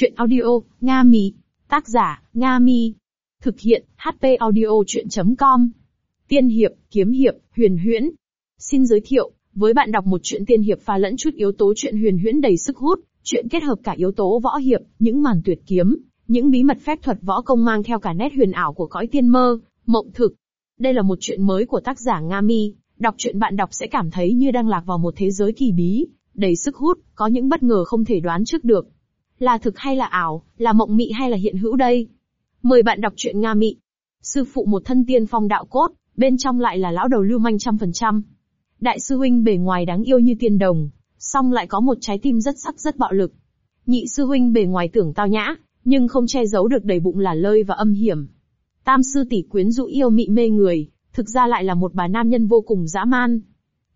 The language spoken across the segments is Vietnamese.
Chuyện audio, Nga Mi. Tác giả, Nga Mi. Thực hiện, HP audio chuyện.com. Tiên hiệp, kiếm hiệp, huyền huyễn. Xin giới thiệu, với bạn đọc một chuyện tiên hiệp pha lẫn chút yếu tố chuyện huyền huyễn đầy sức hút, chuyện kết hợp cả yếu tố võ hiệp, những màn tuyệt kiếm, những bí mật phép thuật võ công mang theo cả nét huyền ảo của cõi tiên mơ, mộng thực. Đây là một chuyện mới của tác giả Nga Mi, đọc truyện bạn đọc sẽ cảm thấy như đang lạc vào một thế giới kỳ bí, đầy sức hút, có những bất ngờ không thể đoán trước được. Là thực hay là ảo, là mộng mị hay là hiện hữu đây? Mời bạn đọc truyện Nga Mị. Sư phụ một thân tiên phong đạo cốt, bên trong lại là lão đầu lưu manh trăm phần trăm. Đại sư huynh bề ngoài đáng yêu như tiên đồng, song lại có một trái tim rất sắc rất bạo lực. Nhị sư huynh bề ngoài tưởng tao nhã, nhưng không che giấu được đầy bụng là lơi và âm hiểm. Tam sư tỷ quyến rũ yêu mị mê người, thực ra lại là một bà nam nhân vô cùng dã man.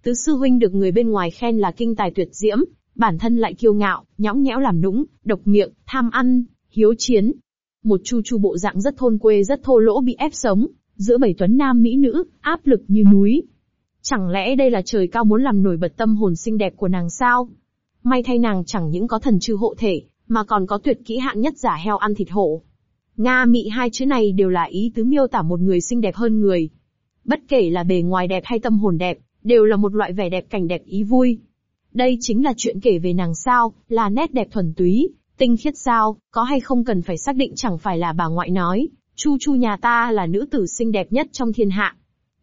Tứ sư huynh được người bên ngoài khen là kinh tài tuyệt diễm, bản thân lại kiêu ngạo, nhõng nhẽo làm nũng, độc miệng, tham ăn, hiếu chiến. Một chu chu bộ dạng rất thôn quê rất thô lỗ bị ép sống, giữa bảy tuấn nam mỹ nữ, áp lực như núi. Chẳng lẽ đây là trời cao muốn làm nổi bật tâm hồn xinh đẹp của nàng sao? May thay nàng chẳng những có thần chư hộ thể, mà còn có tuyệt kỹ hạng nhất giả heo ăn thịt hổ. Nga mị hai chữ này đều là ý tứ miêu tả một người xinh đẹp hơn người. Bất kể là bề ngoài đẹp hay tâm hồn đẹp, đều là một loại vẻ đẹp cảnh đẹp ý vui. Đây chính là chuyện kể về nàng sao, là nét đẹp thuần túy, tinh khiết sao, có hay không cần phải xác định chẳng phải là bà ngoại nói, Chu Chu nhà ta là nữ tử xinh đẹp nhất trong thiên hạ.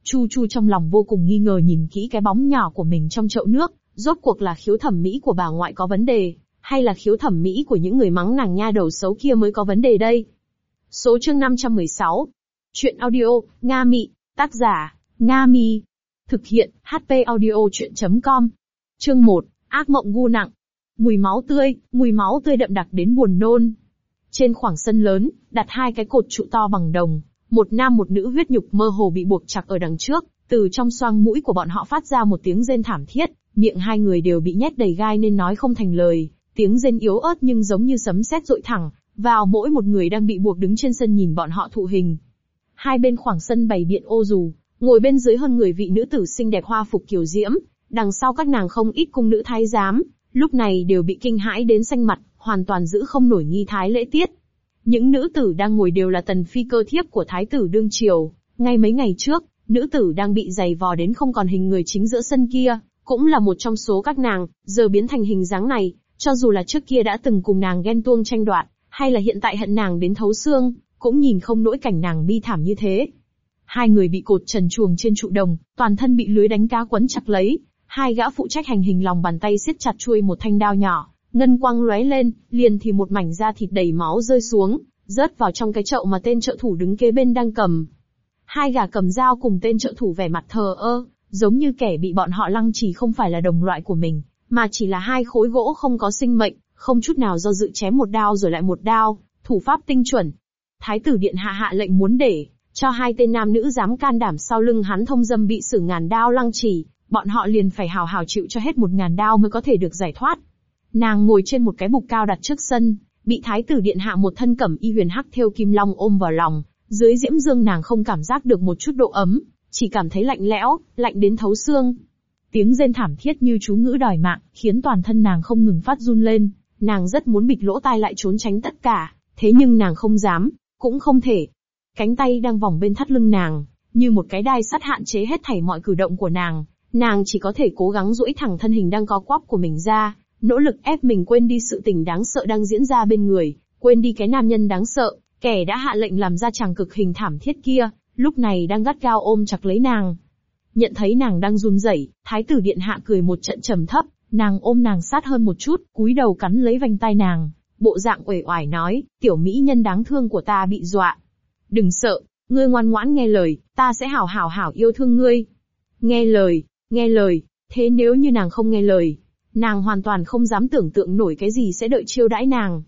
Chu Chu trong lòng vô cùng nghi ngờ nhìn kỹ cái bóng nhỏ của mình trong chậu nước, rốt cuộc là khiếu thẩm mỹ của bà ngoại có vấn đề, hay là khiếu thẩm mỹ của những người mắng nàng nha đầu xấu kia mới có vấn đề đây. Số chương 516. Chuyện audio, Nga Mị, tác giả, Nga Mi. Thực hiện, HP audio chuyện.com. Chương 1, ác mộng gu nặng. Mùi máu tươi, mùi máu tươi đậm đặc đến buồn nôn. Trên khoảng sân lớn, đặt hai cái cột trụ to bằng đồng, một nam một nữ huyết nhục mơ hồ bị buộc chặt ở đằng trước, từ trong xoang mũi của bọn họ phát ra một tiếng rên thảm thiết, miệng hai người đều bị nhét đầy gai nên nói không thành lời, tiếng rên yếu ớt nhưng giống như sấm sét dội thẳng, vào mỗi một người đang bị buộc đứng trên sân nhìn bọn họ thụ hình. Hai bên khoảng sân bày biện ô dù, ngồi bên dưới hơn người vị nữ tử xinh đẹp hoa phục kiều diễm, đằng sau các nàng không ít cung nữ thái giám, lúc này đều bị kinh hãi đến xanh mặt, hoàn toàn giữ không nổi nghi thái lễ tiết. Những nữ tử đang ngồi đều là tần phi cơ thiếp của thái tử đương triều, ngay mấy ngày trước, nữ tử đang bị giày vò đến không còn hình người chính giữa sân kia, cũng là một trong số các nàng, giờ biến thành hình dáng này, cho dù là trước kia đã từng cùng nàng ghen tuông tranh đoạt, hay là hiện tại hận nàng đến thấu xương, cũng nhìn không nỗi cảnh nàng bi thảm như thế. Hai người bị cột trần chuồng trên trụ đồng, toàn thân bị lưới đánh cá quấn chặt lấy, hai gã phụ trách hành hình lòng bàn tay siết chặt chuôi một thanh đao nhỏ, ngân quang lóe lên, liền thì một mảnh da thịt đầy máu rơi xuống, rớt vào trong cái chậu mà tên trợ thủ đứng kế bên đang cầm. Hai gã cầm dao cùng tên trợ thủ vẻ mặt thờ ơ, giống như kẻ bị bọn họ lăng trì không phải là đồng loại của mình, mà chỉ là hai khối gỗ không có sinh mệnh, không chút nào do dự chém một đao rồi lại một đao, thủ pháp tinh chuẩn. Thái tử điện hạ hạ lệnh muốn để cho hai tên nam nữ dám can đảm sau lưng hắn thông dâm bị xử ngàn đao lăng trì, bọn họ liền phải hào hào chịu cho hết một ngàn đao mới có thể được giải thoát. Nàng ngồi trên một cái bục cao đặt trước sân, bị thái tử điện hạ một thân cẩm y huyền hắc theo kim long ôm vào lòng, dưới diễm dương nàng không cảm giác được một chút độ ấm, chỉ cảm thấy lạnh lẽo, lạnh đến thấu xương. Tiếng rên thảm thiết như chú ngữ đòi mạng, khiến toàn thân nàng không ngừng phát run lên, nàng rất muốn bịt lỗ tai lại trốn tránh tất cả, thế nhưng nàng không dám, cũng không thể. Cánh tay đang vòng bên thắt lưng nàng, như một cái đai sắt hạn chế hết thảy mọi cử động của nàng, Nàng chỉ có thể cố gắng duỗi thẳng thân hình đang co quắp của mình ra, nỗ lực ép mình quên đi sự tình đáng sợ đang diễn ra bên người, quên đi cái nam nhân đáng sợ, kẻ đã hạ lệnh làm ra chàng cực hình thảm thiết kia, lúc này đang gắt gao ôm chặt lấy nàng. Nhận thấy nàng đang run rẩy, thái tử điện hạ cười một trận trầm thấp, nàng ôm nàng sát hơn một chút, cúi đầu cắn lấy vành tai nàng, bộ dạng uể oải nói, tiểu mỹ nhân đáng thương của ta bị dọa. Đừng sợ, ngươi ngoan ngoãn nghe lời, ta sẽ hảo hảo hảo yêu thương ngươi. Nghe lời, Nghe lời, thế nếu như nàng không nghe lời, nàng hoàn toàn không dám tưởng tượng nổi cái gì sẽ đợi chiêu đãi nàng.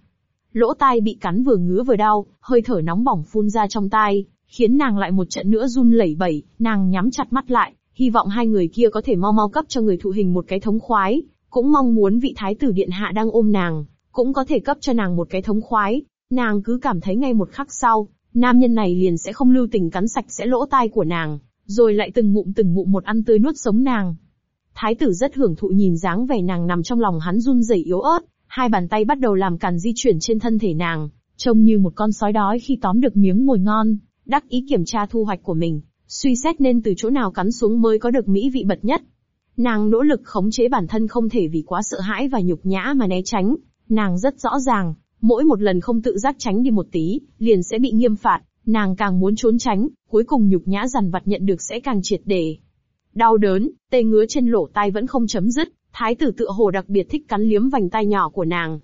Lỗ tai bị cắn vừa ngứa vừa đau, hơi thở nóng bỏng phun ra trong tai, khiến nàng lại một trận nữa run lẩy bẩy, nàng nhắm chặt mắt lại, hy vọng hai người kia có thể mau mau cấp cho người thụ hình một cái thống khoái, cũng mong muốn vị thái tử điện hạ đang ôm nàng, cũng có thể cấp cho nàng một cái thống khoái. Nàng cứ cảm thấy ngay một khắc sau, nam nhân này liền sẽ không lưu tình cắn sạch sẽ lỗ tai của nàng, rồi lại từng ngụm từng ngụm một ăn tươi nuốt sống nàng. Thái tử rất hưởng thụ nhìn dáng vẻ nàng nằm trong lòng hắn run rẩy yếu ớt, hai bàn tay bắt đầu làm càn di chuyển trên thân thể nàng, trông như một con sói đói khi tóm được miếng mồi ngon, đắc ý kiểm tra thu hoạch của mình, suy xét nên từ chỗ nào cắn xuống mới có được mỹ vị bật nhất. Nàng nỗ lực khống chế bản thân không thể vì quá sợ hãi và nhục nhã mà né tránh, nàng rất rõ ràng, mỗi một lần không tự giác tránh đi một tí, liền sẽ bị nghiêm phạt, nàng càng muốn trốn tránh, cuối cùng nhục nhã dằn vặt nhận được sẽ càng triệt để. Đau đớn, tê ngứa trên lỗ tai vẫn không chấm dứt, thái tử tựa hồ đặc biệt thích cắn liếm vành tai nhỏ của nàng.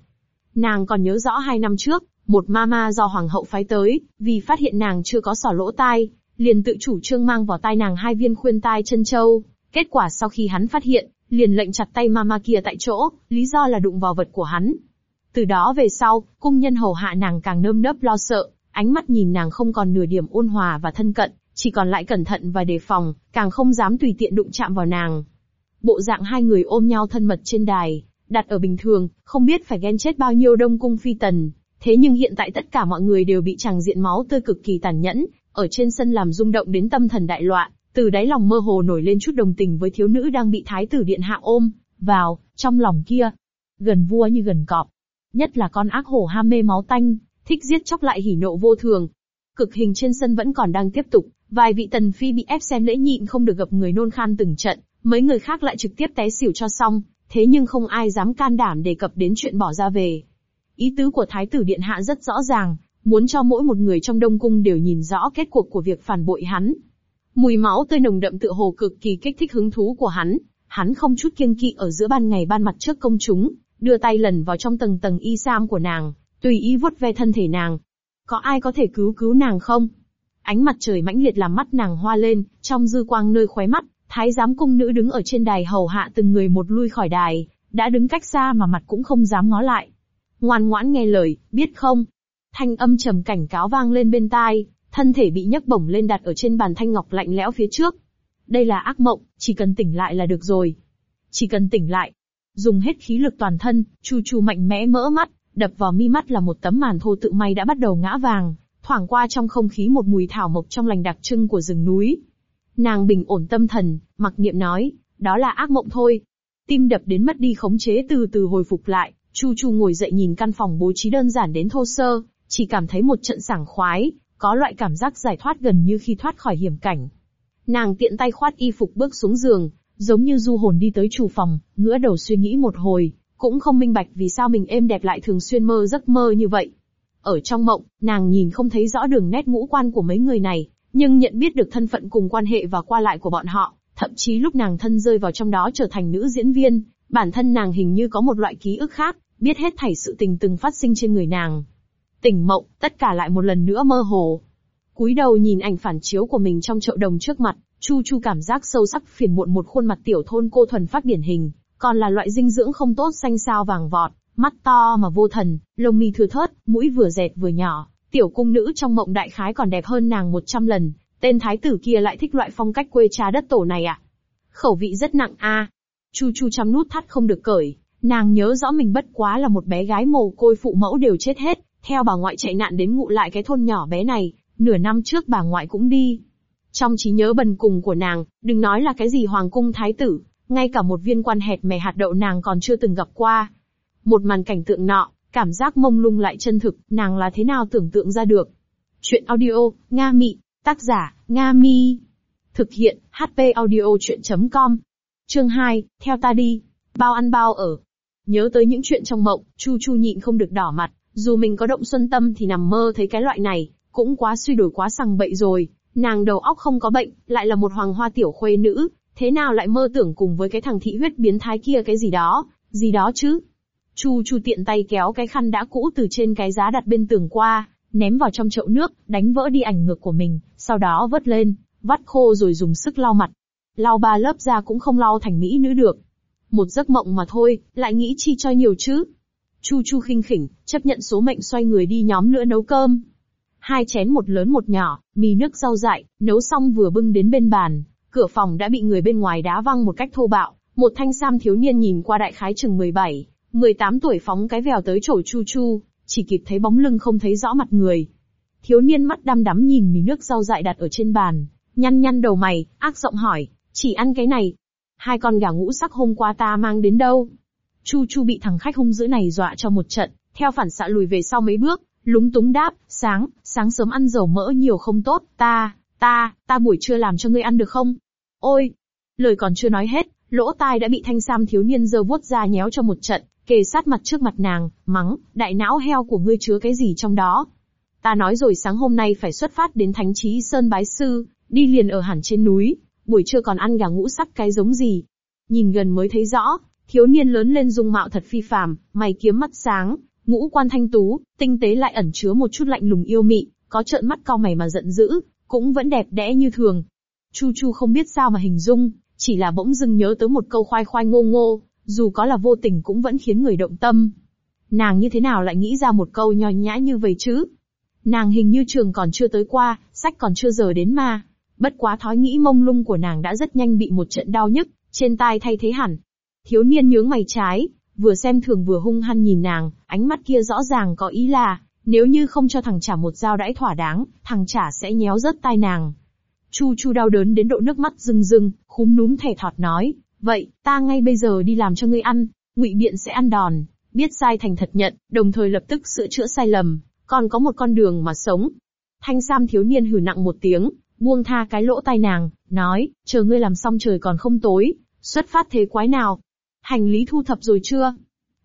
Nàng còn nhớ rõ hai năm trước, một mama do hoàng hậu phái tới, vì phát hiện nàng chưa có sỏ lỗ tai, liền tự chủ trương mang vào tai nàng hai viên khuyên tai chân châu. Kết quả sau khi hắn phát hiện, liền lệnh chặt tay mama kia tại chỗ, lý do là đụng vào vật của hắn. Từ đó về sau, cung nhân hầu hạ nàng càng nơm nớp lo sợ, ánh mắt nhìn nàng không còn nửa điểm ôn hòa và thân cận, chỉ còn lại cẩn thận và đề phòng, càng không dám tùy tiện đụng chạm vào nàng. Bộ dạng hai người ôm nhau thân mật trên đài, đặt ở bình thường, không biết phải ghen chết bao nhiêu đông cung phi tần. Thế nhưng hiện tại tất cả mọi người đều bị chàng diện máu tươi cực kỳ tàn nhẫn, ở trên sân làm rung động đến tâm thần đại loạn, từ đáy lòng mơ hồ nổi lên chút đồng tình với thiếu nữ đang bị thái tử điện hạ ôm, vào, trong lòng kia. Gần vua như gần cọp. Nhất là con ác hổ ham mê máu tanh, thích giết chóc lại hỉ nộ vô thường. Cực hình trên sân vẫn còn đang tiếp tục, vài vị tần phi bị ép xem lễ nhịn không được gặp người nôn khan từng trận, mấy người khác lại trực tiếp té xỉu cho xong, thế nhưng không ai dám can đảm đề cập đến chuyện bỏ ra về. Ý tứ của Thái tử Điện Hạ rất rõ ràng, muốn cho mỗi một người trong Đông Cung đều nhìn rõ kết cuộc của việc phản bội hắn. Mùi máu tươi nồng đậm tựa hồ cực kỳ kích thích hứng thú của hắn, hắn không chút kiêng kỵ ở giữa ban ngày ban mặt trước công chúng, đưa tay lần vào trong tầng tầng y sam của nàng, tùy ý vuốt ve thân thể nàng. Có ai có thể cứu cứu nàng không? Ánh mặt trời mãnh liệt làm mắt nàng hoa lên, trong dư quang nơi khóe mắt, thái giám cung nữ đứng ở trên đài hầu hạ từng người một lui khỏi đài, đã đứng cách xa mà mặt cũng không dám ngó lại. Ngoan ngoãn nghe lời, biết không? Thanh âm trầm cảnh cáo vang lên bên tai, thân thể bị nhấc bổng lên đặt ở trên bàn thanh ngọc lạnh lẽo phía trước. Đây là ác mộng, chỉ cần tỉnh lại là được rồi. Chỉ cần tỉnh lại. Dùng hết khí lực toàn thân, chu chu mạnh mẽ mỡ mắt, đập vào mi mắt là một tấm màn thô tự may đã bắt đầu ngã vàng, thoảng qua trong không khí một mùi thảo mộc trong lành đặc trưng của rừng núi. Nàng bình ổn tâm thần, mặc niệm nói, đó là ác mộng thôi. Tim đập đến mất đi khống chế từ từ hồi phục lại, Chu Chu ngồi dậy nhìn căn phòng bố trí đơn giản đến thô sơ, chỉ cảm thấy một trận sảng khoái, có loại cảm giác giải thoát gần như khi thoát khỏi hiểm cảnh. Nàng tiện tay khoát y phục bước xuống giường, giống như du hồn đi tới chủ phòng, ngửa đầu suy nghĩ một hồi, cũng không minh bạch vì sao mình êm đẹp lại thường xuyên mơ giấc mơ như vậy. Ở trong mộng, nàng nhìn không thấy rõ đường nét ngũ quan của mấy người này, nhưng nhận biết được thân phận cùng quan hệ và qua lại của bọn họ, thậm chí lúc nàng thân rơi vào trong đó trở thành nữ diễn viên, bản thân nàng hình như có một loại ký ức khác, biết hết thảy sự tình từng phát sinh trên người nàng. Tỉnh mộng, tất cả lại một lần nữa mơ hồ. Cúi đầu nhìn ảnh phản chiếu của mình trong chậu đồng trước mặt, Chu Chu cảm giác sâu sắc phiền muộn một khuôn mặt tiểu thôn cô thuần phát điển hình, còn là loại dinh dưỡng không tốt xanh sao vàng vọt, mắt to mà vô thần, lông mi thưa thớt, mũi vừa dẹt vừa nhỏ, tiểu cung nữ trong mộng đại khái còn đẹp hơn nàng 100 lần, tên thái tử kia lại thích loại phong cách quê cha đất tổ này à? Khẩu vị rất nặng a. Chu Chu chăm nút thắt không được cởi, nàng nhớ rõ mình bất quá là một bé gái mồ côi phụ mẫu đều chết hết, theo bà ngoại chạy nạn đến ngụ lại cái thôn nhỏ bé này, nửa năm trước bà ngoại cũng đi. Trong trí nhớ bần cùng của nàng, đừng nói là cái gì hoàng cung thái tử, ngay cả một viên quan hẹt mè hạt đậu nàng còn chưa từng gặp qua. Một màn cảnh tượng nọ, cảm giác mông lung lại chân thực, nàng là thế nào tưởng tượng ra được. Chuyện audio, Nga Mị, tác giả, Nga Mi. Thực hiện, HP audio chuyện.com. Chương 2, theo ta đi. Bao ăn bao ở. Nhớ tới những chuyện trong mộng, Chu Chu nhịn không được đỏ mặt, dù mình có động xuân tâm thì nằm mơ thấy cái loại này, cũng quá suy đổi quá sằng bậy rồi. Nàng đầu óc không có bệnh, lại là một hoàng hoa tiểu khuê nữ, thế nào lại mơ tưởng cùng với cái thằng thị huyết biến thái kia cái gì đó, gì đó chứ. Chu Chu tiện tay kéo cái khăn đã cũ từ trên cái giá đặt bên tường qua, ném vào trong chậu nước, đánh vỡ đi ảnh ngược của mình, sau đó vớt lên, vắt khô rồi dùng sức lau mặt. Lau ba lớp ra cũng không lau thành mỹ nữ được. Một giấc mộng mà thôi, lại nghĩ chi cho nhiều chứ. Chu Chu khinh khỉnh, chấp nhận số mệnh xoay người đi nhóm nữa nấu cơm. Hai chén một lớn một nhỏ, mì nước rau dại, nấu xong vừa bưng đến bên bàn, cửa phòng đã bị người bên ngoài đá văng một cách thô bạo. Một thanh sam thiếu niên nhìn qua đại khái chừng 17, 18 tuổi phóng cái vèo tới chổi Chu Chu, chỉ kịp thấy bóng lưng không thấy rõ mặt người. Thiếu niên mắt đăm đắm nhìn mì nước rau dại đặt ở trên bàn, nhăn nhăn đầu mày, ác giọng hỏi, chỉ ăn cái này. Hai con gà ngũ sắc hôm qua ta mang đến đâu? Chu Chu bị thằng khách hung dữ này dọa cho một trận, theo phản xạ lùi về sau mấy bước, lúng túng đáp, sáng, sáng sớm ăn dầu mỡ nhiều không tốt, ta, ta, ta buổi trưa làm cho ngươi ăn được không? Ôi! Lời còn chưa nói hết, lỗ tai đã bị thanh sam thiếu niên giơ vuốt ra nhéo cho một trận, kề sát mặt trước mặt nàng, mắng, đại não heo của ngươi chứa cái gì trong đó? Ta nói rồi sáng hôm nay phải xuất phát đến Thánh Trí Sơn Bái Sư, đi liền ở hẳn trên núi, buổi trưa còn ăn gà ngũ sắc cái giống gì. Nhìn gần mới thấy rõ, thiếu niên lớn lên dung mạo thật phi phàm, mày kiếm mắt sáng, ngũ quan thanh tú, tinh tế lại ẩn chứa một chút lạnh lùng yêu mị, có trợn mắt cau mày mà giận dữ, cũng vẫn đẹp đẽ như thường. Chu Chu không biết sao mà hình dung, chỉ là bỗng dưng nhớ tới một câu khoai khoai ngô ngô, dù có là vô tình cũng vẫn khiến người động tâm. Nàng như thế nào lại nghĩ ra một câu nho nhã như vậy chứ? Nàng hình như trường còn chưa tới qua, sách còn chưa giờ đến mà. Bất quá thói nghĩ mông lung của nàng đã rất nhanh bị một trận đau nhức, trên tai thay thế hẳn. Thiếu niên nhướng mày trái, vừa xem thường vừa hung hăng nhìn nàng, ánh mắt kia rõ ràng có ý là, nếu như không cho thằng trả một dao đãi thỏa đáng, thằng trả sẽ nhéo rớt tai nàng. Chu Chu đau đớn đến độ nước mắt rưng rưng, khúm núm thẻ thọt nói, vậy, ta ngay bây giờ đi làm cho ngươi ăn, ngụy biện sẽ ăn đòn, biết sai thành thật nhận, đồng thời lập tức sửa chữa sai lầm, còn có một con đường mà sống. Thanh Sam thiếu niên hử nặng một tiếng, buông tha cái lỗ tai nàng, nói, chờ ngươi làm xong trời còn không tối, xuất phát thế quái nào. Hành lý thu thập rồi chưa?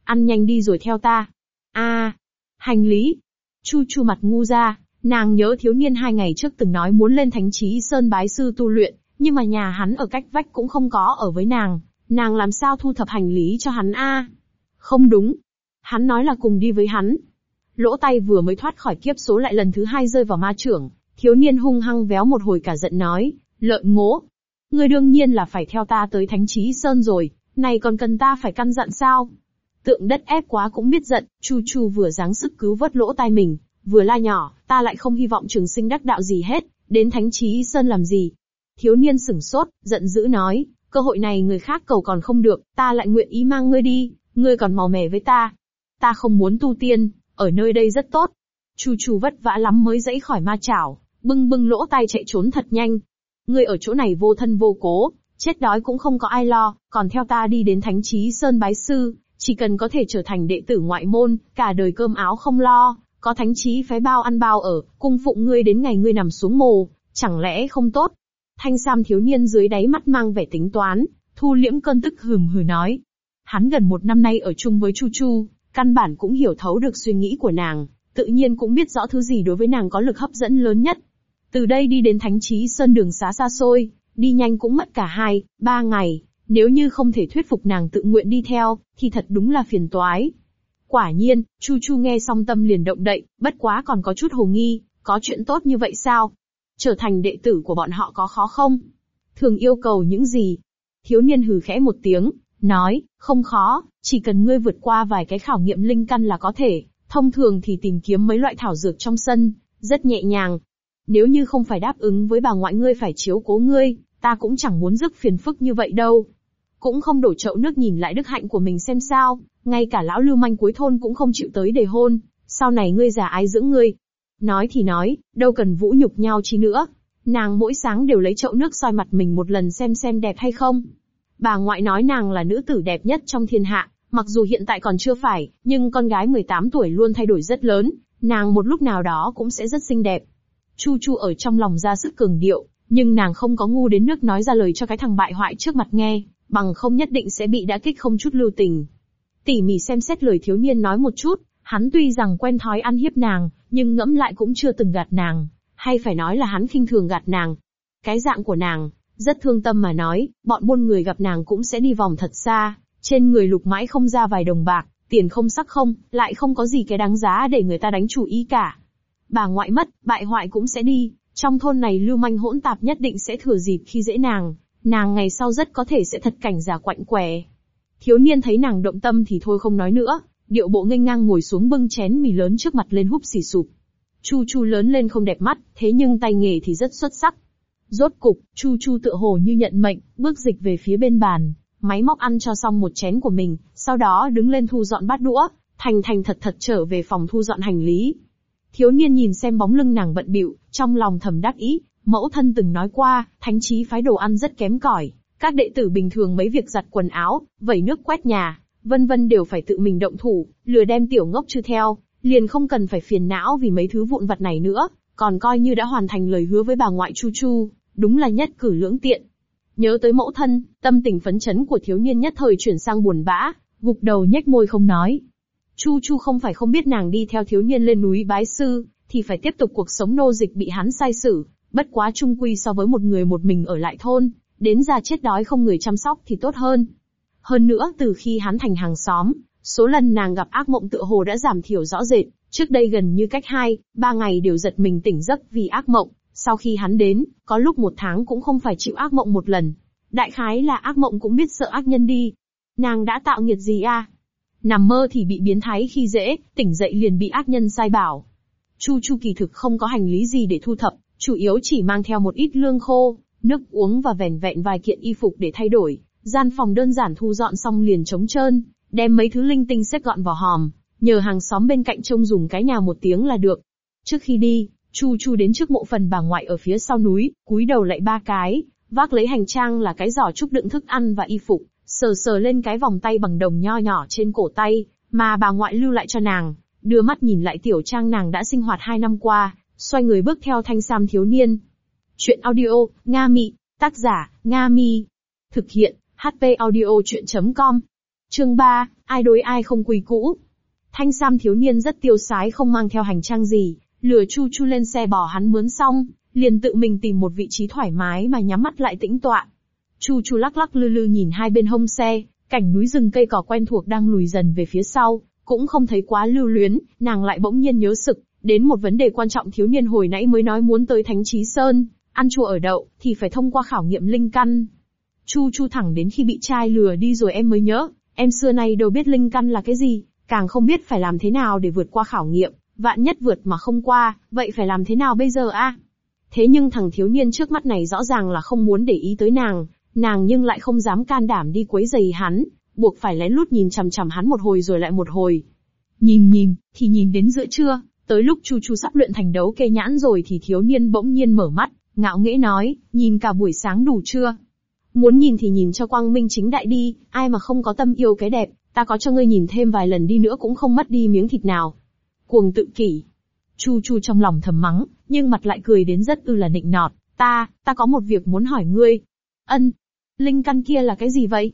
Ăn nhanh đi rồi theo ta. a hành lý. Chu chu mặt ngu ra, nàng nhớ thiếu niên hai ngày trước từng nói muốn lên thánh trí sơn bái sư tu luyện, nhưng mà nhà hắn ở cách vách cũng không có ở với nàng, nàng làm sao thu thập hành lý cho hắn a? Không đúng. Hắn nói là cùng đi với hắn, Lỗ tay vừa mới thoát khỏi kiếp số lại lần thứ hai rơi vào ma trưởng, thiếu niên hung hăng véo một hồi cả giận nói, lợn ngố. Ngươi đương nhiên là phải theo ta tới thánh trí sơn rồi, này còn cần ta phải căn dặn sao? Tượng đất ép quá cũng biết giận, Chu Chu vừa dáng sức cứu vớt lỗ tai mình, vừa la nhỏ, ta lại không hy vọng trường sinh đắc đạo gì hết, đến thánh trí sơn làm gì? Thiếu niên sửng sốt, giận dữ nói, cơ hội này người khác cầu còn không được, ta lại nguyện ý mang ngươi đi, ngươi còn màu mẻ với ta. Ta không muốn tu tiên, ở nơi đây rất tốt. Chu Chu vất vả lắm mới dãy khỏi ma chảo, bưng bưng lỗ tai chạy trốn thật nhanh. Ngươi ở chỗ này vô thân vô cố, chết đói cũng không có ai lo, còn theo ta đi đến Thánh Trí Sơn bái sư, chỉ cần có thể trở thành đệ tử ngoại môn, cả đời cơm áo không lo, có thánh trí phái bao ăn bao ở, cung phụng ngươi đến ngày ngươi nằm xuống mồ, chẳng lẽ không tốt? Thanh Sam thiếu niên dưới đáy mắt mang vẻ tính toán, thu liễm cơn tức hừm hừ nói. Hắn gần một năm nay ở chung với Chu Chu, Căn bản cũng hiểu thấu được suy nghĩ của nàng, tự nhiên cũng biết rõ thứ gì đối với nàng có lực hấp dẫn lớn nhất. Từ đây đi đến Thánh Trí Sơn đường xá xa xôi, đi nhanh cũng mất cả hai, ba ngày, nếu như không thể thuyết phục nàng tự nguyện đi theo, thì thật đúng là phiền toái. Quả nhiên, Chu Chu nghe xong tâm liền động đậy, bất quá còn có chút hồ nghi, có chuyện tốt như vậy sao? Trở thành đệ tử của bọn họ có khó không? Thường yêu cầu những gì? Thiếu niên hừ khẽ một tiếng, nói, không khó, chỉ cần ngươi vượt qua vài cái khảo nghiệm linh căn là có thể, thông thường thì tìm kiếm mấy loại thảo dược trong sân, rất nhẹ nhàng. Nếu như không phải đáp ứng với bà ngoại ngươi phải chiếu cố ngươi, ta cũng chẳng muốn rước phiền phức như vậy đâu. Cũng không đổ chậu nước nhìn lại đức hạnh của mình xem sao, ngay cả lão lưu manh cuối thôn cũng không chịu tới để hôn, sau này ngươi già ai dưỡng ngươi. Nói thì nói, đâu cần vũ nhục nhau chi nữa. Nàng mỗi sáng đều lấy chậu nước soi mặt mình một lần xem xem đẹp hay không. Bà ngoại nói nàng là nữ tử đẹp nhất trong thiên hạ, mặc dù hiện tại còn chưa phải, nhưng con gái 18 tuổi luôn thay đổi rất lớn, nàng một lúc nào đó cũng sẽ rất xinh đẹp. Chu Chu ở trong lòng ra sức cường điệu, nhưng nàng không có ngu đến nước nói ra lời cho cái thằng bại hoại trước mặt nghe, bằng không nhất định sẽ bị đã kích không chút lưu tình. Tỉ mỉ xem xét lời thiếu niên nói một chút, hắn tuy rằng quen thói ăn hiếp nàng, nhưng ngẫm lại cũng chưa từng gạt nàng, hay phải nói là hắn khinh thường gạt nàng. Cái dạng của nàng, rất thương tâm mà nói, bọn buôn người gặp nàng cũng sẽ đi vòng thật xa, trên người lục mãi không ra vài đồng bạc, tiền không sắc không, lại không có gì cái đáng giá để người ta đánh chủ ý cả. Bà ngoại mất, bại hoại cũng sẽ đi, trong thôn này lưu manh hỗn tạp nhất định sẽ thừa dịp khi dễ nàng, nàng ngày sau rất có thể sẽ thật cảnh giả quạnh quẻ. Thiếu niên thấy nàng động tâm thì thôi không nói nữa, điệu bộ nghênh ngang ngồi xuống bưng chén mì lớn trước mặt lên húp xì sụp. Chu Chu lớn lên không đẹp mắt, thế nhưng tay nghề thì rất xuất sắc, Rốt cục, Chu Chu tựa hồ như nhận mệnh, bước dịch về phía bên bàn, máy móc ăn cho xong một chén của mình, sau đó đứng lên thu dọn bát đũa, thành thành thật thật trở về phòng thu dọn hành lý. Thiếu niên nhìn xem bóng lưng nàng bận bịu, trong lòng thầm đắc ý, mẫu thân từng nói qua, thánh trí phái đồ ăn rất kém cỏi, các đệ tử bình thường mấy việc giặt quần áo, vẩy nước quét nhà, vân vân đều phải tự mình động thủ, lừa đem tiểu ngốc chư theo, liền không cần phải phiền não vì mấy thứ vụn vặt này nữa, còn coi như đã hoàn thành lời hứa với bà ngoại Chu Chu, đúng là nhất cử lưỡng tiện. Nhớ tới mẫu thân, tâm tình phấn chấn của thiếu niên nhất thời chuyển sang buồn bã, gục đầu nhếch môi không nói. Chu Chu không phải không biết nàng đi theo thiếu niên lên núi bái sư, thì phải tiếp tục cuộc sống nô dịch bị hắn sai xử, bất quá trung quy so với một người một mình ở lại thôn, đến già chết đói không người chăm sóc thì tốt hơn. Hơn nữa từ khi hắn thành hàng xóm, số lần nàng gặp ác mộng tựa hồ đã giảm thiểu rõ rệt, trước đây gần như cách hai, ba ngày đều giật mình tỉnh giấc vì ác mộng, sau khi hắn đến, có lúc một tháng cũng không phải chịu ác mộng một lần. Đại khái là ác mộng cũng biết sợ ác nhân đi. Nàng đã tạo nghiệt gì a? Nằm mơ thì bị biến thái khi dễ, tỉnh dậy liền bị ác nhân sai bảo. Chu Chu kỳ thực không có hành lý gì để thu thập, chủ yếu chỉ mang theo một ít lương khô, nước uống và vẻn vẹn vài kiện y phục để thay đổi. Gian phòng đơn giản thu dọn xong liền trống trơn, đem mấy thứ linh tinh xếp gọn vào hòm, nhờ hàng xóm bên cạnh trông dùng cái nhà một tiếng là được. Trước khi đi, Chu Chu đến trước mộ phần bà ngoại ở phía sau núi, cúi đầu lại ba cái, vác lấy hành trang là cái giỏ trúc đựng thức ăn và y phục, sờ sờ lên cái vòng tay bằng đồng nho nhỏ trên cổ tay, mà bà ngoại lưu lại cho nàng, đưa mắt nhìn lại tiểu trang nàng đã sinh hoạt hai năm qua, xoay người bước theo thanh sam thiếu niên. Chuyện audio, Nga Mị, tác giả, Nga Mi. Thực hiện, HP audio chuyện.com. Chương 3, ai đối ai không quỳ cũ. Thanh sam thiếu niên rất tiêu sái không mang theo hành trang gì, lừa Chu Chu lên xe bỏ hắn mướn xong, liền tự mình tìm một vị trí thoải mái mà nhắm mắt lại tĩnh tọa. Chu Chu lắc lắc lư lư nhìn hai bên hông xe, cảnh núi rừng cây cỏ quen thuộc đang lùi dần về phía sau, cũng không thấy quá lưu luyến, nàng lại bỗng nhiên nhớ sực, đến một vấn đề quan trọng thiếu niên hồi nãy mới nói muốn tới Thánh Chí Sơn, ăn chùa ở đậu, thì phải thông qua khảo nghiệm linh căn. Chu Chu thẳng đến khi bị trai lừa đi rồi em mới nhớ, em xưa nay đâu biết linh căn là cái gì, càng không biết phải làm thế nào để vượt qua khảo nghiệm, vạn nhất vượt mà không qua, vậy phải làm thế nào bây giờ a? Thế nhưng thằng thiếu niên trước mắt này rõ ràng là không muốn để ý tới nàng, nàng nhưng lại không dám can đảm đi quấy giày hắn, buộc phải lén lút nhìn chằm chằm hắn một hồi rồi lại một hồi. Nhìn nhìn, thì nhìn đến giữa trưa, tới lúc Chu Chu sắp luyện thành đấu kê nhãn rồi thì thiếu niên bỗng nhiên mở mắt, ngạo nghễ nói, nhìn cả buổi sáng đủ chưa? Muốn nhìn thì nhìn cho quang minh chính đại đi, ai mà không có tâm yêu cái đẹp, ta có cho ngươi nhìn thêm vài lần đi nữa cũng không mất đi miếng thịt nào. Cuồng tự kỷ. Chu Chu trong lòng thầm mắng, nhưng mặt lại cười đến rất ư là nịnh nọt. Ta, ta có một việc muốn hỏi ngươi. Ân. Linh căn kia là cái gì vậy?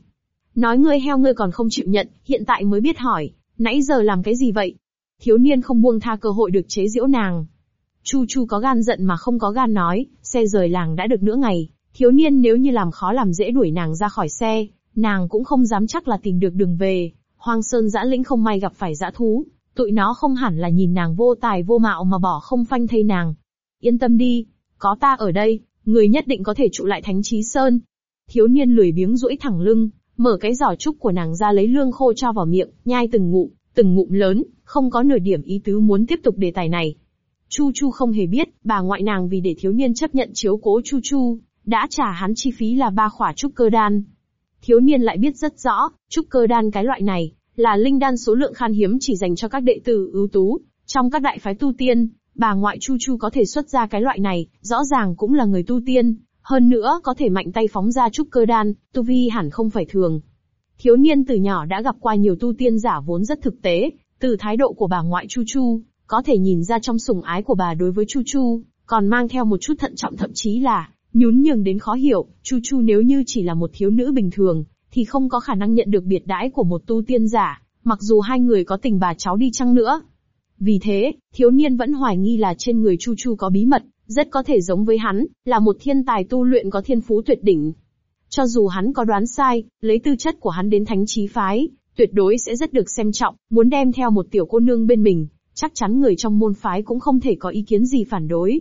Nói ngươi heo ngươi còn không chịu nhận, hiện tại mới biết hỏi, nãy giờ làm cái gì vậy? Thiếu niên không buông tha cơ hội được chế giễu nàng. Chu Chu có gan giận mà không có gan nói, xe rời làng đã được nửa ngày, thiếu niên nếu như làm khó làm dễ đuổi nàng ra khỏi xe, nàng cũng không dám chắc là tìm được đường về. Hoang Sơn dã lĩnh không may gặp phải dã thú, tụi nó không hẳn là nhìn nàng vô tài vô mạo mà bỏ không phanh thay nàng. Yên tâm đi, có ta ở đây, người nhất định có thể trụ lại Thánh Chí Sơn. Thiếu niên lười biếng duỗi thẳng lưng, mở cái giỏ trúc của nàng ra lấy lương khô cho vào miệng, nhai từng ngụm, từng ngụm lớn, không có nửa điểm ý tứ muốn tiếp tục đề tài này. Chu Chu không hề biết, bà ngoại nàng vì để thiếu niên chấp nhận chiếu cố Chu Chu, đã trả hắn chi phí là ba khỏa trúc cơ đan. Thiếu niên lại biết rất rõ, trúc cơ đan cái loại này, là linh đan số lượng khan hiếm chỉ dành cho các đệ tử ưu tú, trong các đại phái tu tiên, bà ngoại Chu Chu có thể xuất ra cái loại này, rõ ràng cũng là người tu tiên, hơn nữa có thể mạnh tay phóng ra trúc cơ đan, tu vi hẳn không phải thường. Thiếu niên từ nhỏ đã gặp qua nhiều tu tiên giả vốn rất thực tế, từ thái độ của bà ngoại Chu Chu, có thể nhìn ra trong sủng ái của bà đối với Chu Chu, còn mang theo một chút thận trọng thậm chí là nhún nhường đến khó hiểu, Chu Chu nếu như chỉ là một thiếu nữ bình thường, thì không có khả năng nhận được biệt đãi của một tu tiên giả, mặc dù hai người có tình bà cháu đi chăng nữa. Vì thế, thiếu niên vẫn hoài nghi là trên người Chu Chu có bí mật, rất có thể giống với hắn, là một thiên tài tu luyện có thiên phú tuyệt đỉnh. Cho dù hắn có đoán sai, lấy tư chất của hắn đến thánh trí phái, tuyệt đối sẽ rất được xem trọng, muốn đem theo một tiểu cô nương bên mình, chắc chắn người trong môn phái cũng không thể có ý kiến gì phản đối.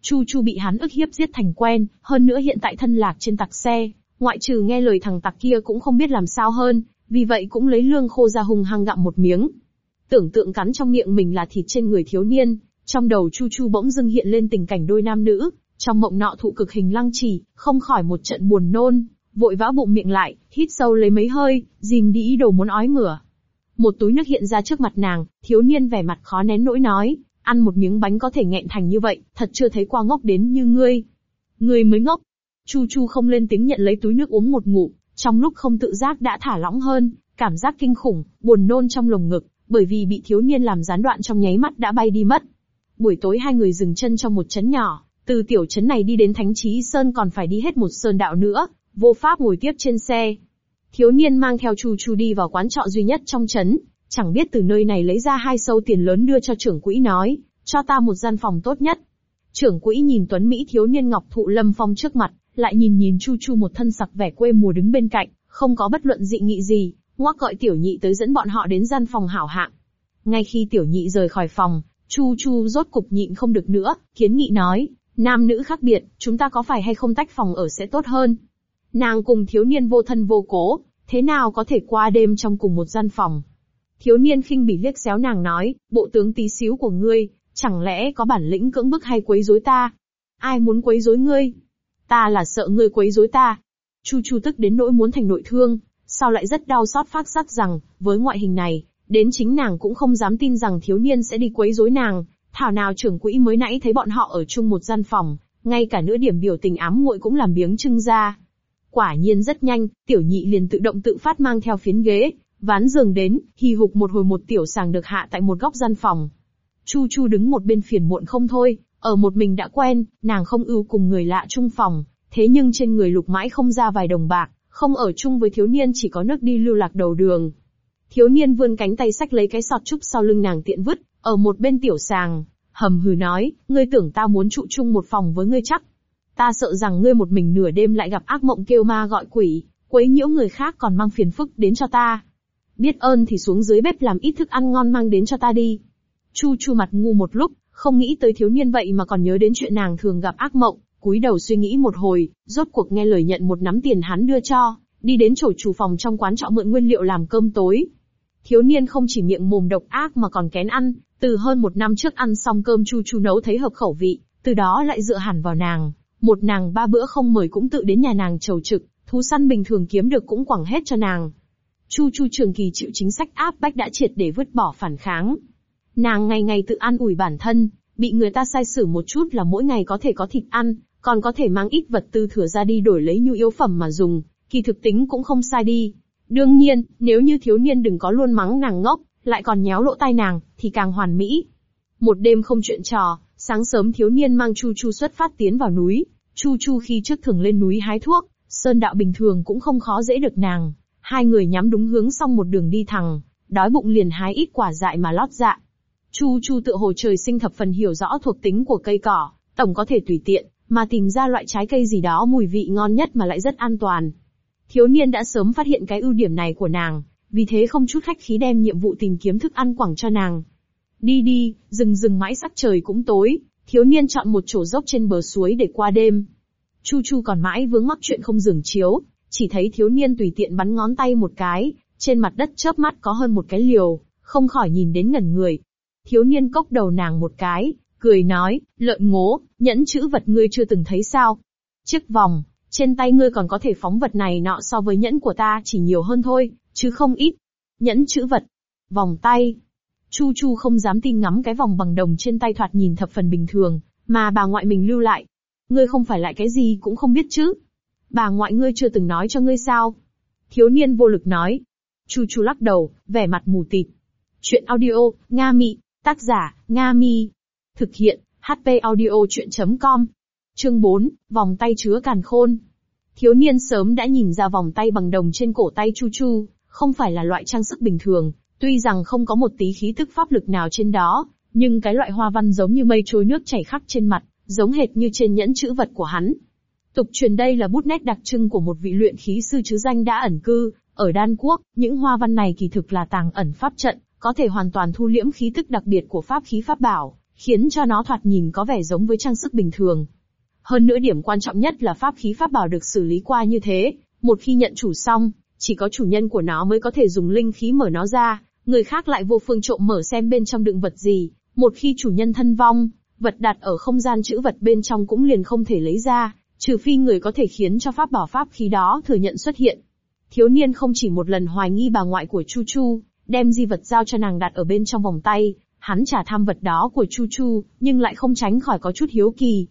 Chu Chu bị hắn ức hiếp giết thành quen, hơn nữa hiện tại thân lạc trên tặc xe, ngoại trừ nghe lời thằng tặc kia cũng không biết làm sao hơn, vì vậy cũng lấy lương khô ra hùng hăng gặm một miếng. Tưởng tượng cắn trong miệng mình là thịt trên người thiếu niên, trong đầu Chu Chu bỗng dưng hiện lên tình cảnh đôi nam nữ, trong mộng nọ thụ cực hình lăng trì, không khỏi một trận buồn nôn, vội vã bụng miệng lại, hít sâu lấy mấy hơi, dìm đi ý đồ muốn ói mửa. Một túi nước hiện ra trước mặt nàng, thiếu niên vẻ mặt khó nén nỗi nói, ăn một miếng bánh có thể nghẹn thành như vậy, thật chưa thấy qua ngốc đến như ngươi. Ngươi mới ngốc. Chu Chu không lên tiếng nhận lấy túi nước uống một ngụm, trong lúc không tự giác đã thả lỏng hơn, Cảm giác kinh khủng, buồn nôn trong lồng ngực, bởi vì bị thiếu niên làm gián đoạn trong nháy mắt đã bay đi mất. Buổi tối hai người dừng chân trong một trấn nhỏ, từ tiểu trấn này đi đến Thánh Trí Sơn còn phải đi hết một sơn đạo nữa, vô pháp ngồi tiếp trên xe. Thiếu niên mang theo Chu Chu đi vào quán trọ duy nhất trong trấn, chẳng biết từ nơi này lấy ra hai sâu tiền lớn đưa cho trưởng quỹ nói, cho ta một gian phòng tốt nhất. Trưởng quỹ nhìn Tuấn Mỹ thiếu niên ngọc thụ lâm phong trước mặt, lại nhìn nhìn Chu Chu một thân sặc vẻ quê mùa đứng bên cạnh, không có bất luận dị nghị gì, ngoắc gọi tiểu nhị tới dẫn bọn họ đến gian phòng hảo hạng. Ngay khi tiểu nhị rời khỏi phòng, Chu Chu rốt cục nhịn không được nữa, kiến nghị nói, nam nữ khác biệt, chúng ta có phải hay không tách phòng ở sẽ tốt hơn. Nàng cùng thiếu niên vô thân vô cố, thế nào có thể qua đêm trong cùng một gian phòng. Thiếu niên khinh bỉ liếc xéo nàng nói, bộ tướng tí xíu của ngươi, chẳng lẽ có bản lĩnh cưỡng bức hay quấy rối ta? Ai muốn quấy rối ngươi? Ta là sợ ngươi quấy rối ta. Chu Chu tức đến nỗi muốn thành nội thương, sao lại rất đau xót phát giác rằng, với ngoại hình này, đến chính nàng cũng không dám tin rằng thiếu niên sẽ đi quấy rối nàng. Thảo nào trưởng quỹ mới nãy thấy bọn họ ở chung một gian phòng, ngay cả nửa điểm biểu tình ám muội cũng làm biếng trưng ra. Quả nhiên rất nhanh, tiểu nhị liền tự động tự phát mang theo phiến ghế, ván giường đến, hì hục một hồi một tiểu sàng được hạ tại một góc gian phòng. Chu Chu đứng một bên phiền muộn không thôi, ở một mình đã quen, nàng không ưu cùng người lạ chung phòng, thế nhưng trên người lục mãi không ra vài đồng bạc, không ở chung với thiếu niên chỉ có nước đi lưu lạc đầu đường. Thiếu niên vươn cánh tay sách lấy cái sọt trúc sau lưng nàng tiện vứt, ở một bên tiểu sàng, hầm hừ nói, ngươi tưởng ta muốn trụ chung một phòng với ngươi chắc. Ta sợ rằng ngươi một mình nửa đêm lại gặp ác mộng kêu ma gọi quỷ, quấy nhiễu người khác còn mang phiền phức đến cho ta. Biết ơn thì xuống dưới bếp làm ít thức ăn ngon mang đến cho ta đi. Chu chu mặt ngu một lúc, không nghĩ tới thiếu niên vậy mà còn nhớ đến chuyện nàng thường gặp ác mộng, cúi đầu suy nghĩ một hồi, rốt cuộc nghe lời nhận một nắm tiền hắn đưa cho, đi đến chỗ chủ phòng trong quán trọ mượn nguyên liệu làm cơm tối. Thiếu niên không chỉ miệng mồm độc ác mà còn kén ăn, từ hơn một năm trước ăn xong cơm chu chu nấu thấy hợp khẩu vị, từ đó lại dựa hẳn vào nàng. Một nàng ba bữa không mời cũng tự đến nhà nàng chầu trực, thú săn bình thường kiếm được cũng quẳng hết cho nàng. Chu Chu trường kỳ chịu chính sách áp bách đã triệt để vứt bỏ phản kháng. Nàng ngày ngày tự an ủi bản thân, bị người ta sai xử một chút là mỗi ngày có thể có thịt ăn, còn có thể mang ít vật tư thừa ra đi đổi lấy nhu yếu phẩm mà dùng, kỳ thực tính cũng không sai đi. Đương nhiên, nếu như thiếu niên đừng có luôn mắng nàng ngốc, lại còn nhéo lỗ tai nàng, thì càng hoàn mỹ. Một đêm không chuyện trò, sáng sớm thiếu niên mang Chu Chu xuất phát tiến vào núi. Chu Chu khi trước thường lên núi hái thuốc, sơn đạo bình thường cũng không khó dễ được nàng. Hai người nhắm đúng hướng xong một đường đi thẳng, đói bụng liền hái ít quả dại mà lót dạ. Chu Chu tựa hồ trời sinh thập phần hiểu rõ thuộc tính của cây cỏ, tổng có thể tùy tiện, mà tìm ra loại trái cây gì đó mùi vị ngon nhất mà lại rất an toàn. Thiếu niên đã sớm phát hiện cái ưu điểm này của nàng, vì thế không chút khách khí đem nhiệm vụ tìm kiếm thức ăn quẳng cho nàng. Đi đi, rừng rừng mãi sắc trời cũng tối, thiếu niên chọn một chỗ dốc trên bờ suối để qua đêm. Chu Chu còn mãi vướng mắc chuyện không giường chiếu, chỉ thấy thiếu niên tùy tiện bắn ngón tay một cái, trên mặt đất chớp mắt có hơn một cái liều, không khỏi nhìn đến ngẩn người. Thiếu niên cốc đầu nàng một cái, cười nói, lợn ngố, nhẫn chữ vật ngươi chưa từng thấy sao. Chiếc vòng, trên tay ngươi còn có thể phóng vật này nọ so với nhẫn của ta chỉ nhiều hơn thôi, chứ không ít. Nhẫn chữ vật, vòng tay. Chu Chu không dám tin ngắm cái vòng bằng đồng trên tay thoạt nhìn thập phần bình thường, mà bà ngoại mình lưu lại. Ngươi không phải lại cái gì cũng không biết chứ. Bà ngoại ngươi chưa từng nói cho ngươi sao? Thiếu niên vô lực nói. Chu Chu lắc đầu, vẻ mặt mù tịt. Chuyện audio, Nga Mị, tác giả, Nga Mi. Thực hiện, HP audio chuyện.com. Chương 4, vòng tay chứa càn khôn. Thiếu niên sớm đã nhìn ra vòng tay bằng đồng trên cổ tay Chu Chu, không phải là loại trang sức bình thường, tuy rằng không có một tí khí tức pháp lực nào trên đó, nhưng cái loại hoa văn giống như mây trôi nước chảy khắc trên mặt, giống hệt như trên nhẫn chữ vật của hắn. Tục truyền đây là bút nét đặc trưng của một vị luyện khí sư chứ danh đã ẩn cư, ở Đan Quốc, những hoa văn này kỳ thực là tàng ẩn pháp trận, có thể hoàn toàn thu liễm khí tức đặc biệt của pháp khí pháp bảo, khiến cho nó thoạt nhìn có vẻ giống với trang sức bình thường. Hơn nữa điểm quan trọng nhất là pháp khí pháp bảo được xử lý qua như thế, một khi nhận chủ xong, chỉ có chủ nhân của nó mới có thể dùng linh khí mở nó ra, người khác lại vô phương trộm mở xem bên trong đựng vật gì, một khi chủ nhân thân vong, vật đặt ở không gian chữ vật bên trong cũng liền không thể lấy ra, trừ phi người có thể khiến cho pháp bảo pháp khí đó thừa nhận xuất hiện. Thiếu niên không chỉ một lần hoài nghi bà ngoại của Chu Chu, đem di vật giao cho nàng đặt ở bên trong vòng tay, hắn trả tham vật đó của Chu Chu, nhưng lại không tránh khỏi có chút hiếu kỳ.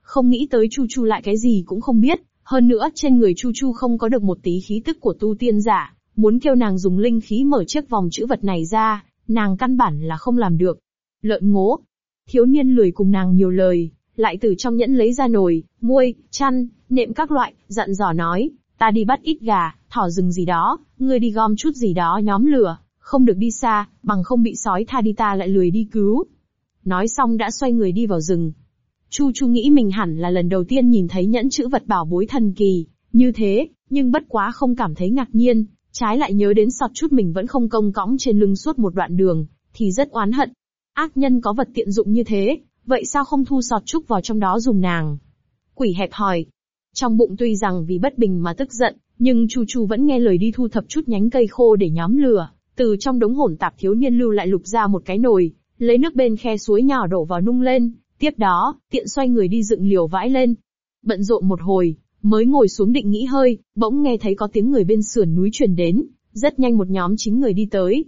Không nghĩ tới Chu Chu lại cái gì cũng không biết, hơn nữa trên người Chu Chu không có được một tí khí tức của tu tiên giả, Muốn kêu nàng dùng linh khí mở chiếc vòng chữ vật này ra, nàng căn bản là không làm được. Lợn ngố. Thiếu niên lười cùng nàng nhiều lời, lại từ trong nhẫn lấy ra nồi, muôi, chăn, nệm các loại, dặn dò nói, ta đi bắt ít gà, thỏ rừng gì đó, ngươi đi gom chút gì đó nhóm lửa, không được đi xa, bằng không bị sói tha đi ta lại lười đi cứu. Nói xong đã xoay người đi vào rừng. Chu Chu nghĩ mình hẳn là lần đầu tiên nhìn thấy nhẫn chữ vật bảo bối thần kỳ, như thế, nhưng bất quá không cảm thấy ngạc nhiên, trái lại nhớ đến sọt chút mình vẫn không công cõng trên lưng suốt một đoạn đường, thì rất oán hận. Ác nhân có vật tiện dụng như thế, vậy sao không thu sọt trúc vào trong đó dùng nàng? Quỷ hẹp hỏi. Trong bụng tuy rằng vì bất bình mà tức giận, nhưng Chu Chu vẫn nghe lời đi thu thập chút nhánh cây khô để nhóm lửa, từ trong đống hỗn tạp thiếu niên lưu lại lục ra một cái nồi, lấy nước bên khe suối nhỏ đổ vào nung lên, tiếp đó, tiện xoay người đi dựng liều vãi lên. Bận rộn một hồi, mới ngồi xuống định nghĩ hơi, bỗng nghe thấy có tiếng người bên sườn núi truyền đến, rất nhanh một nhóm chín người đi tới.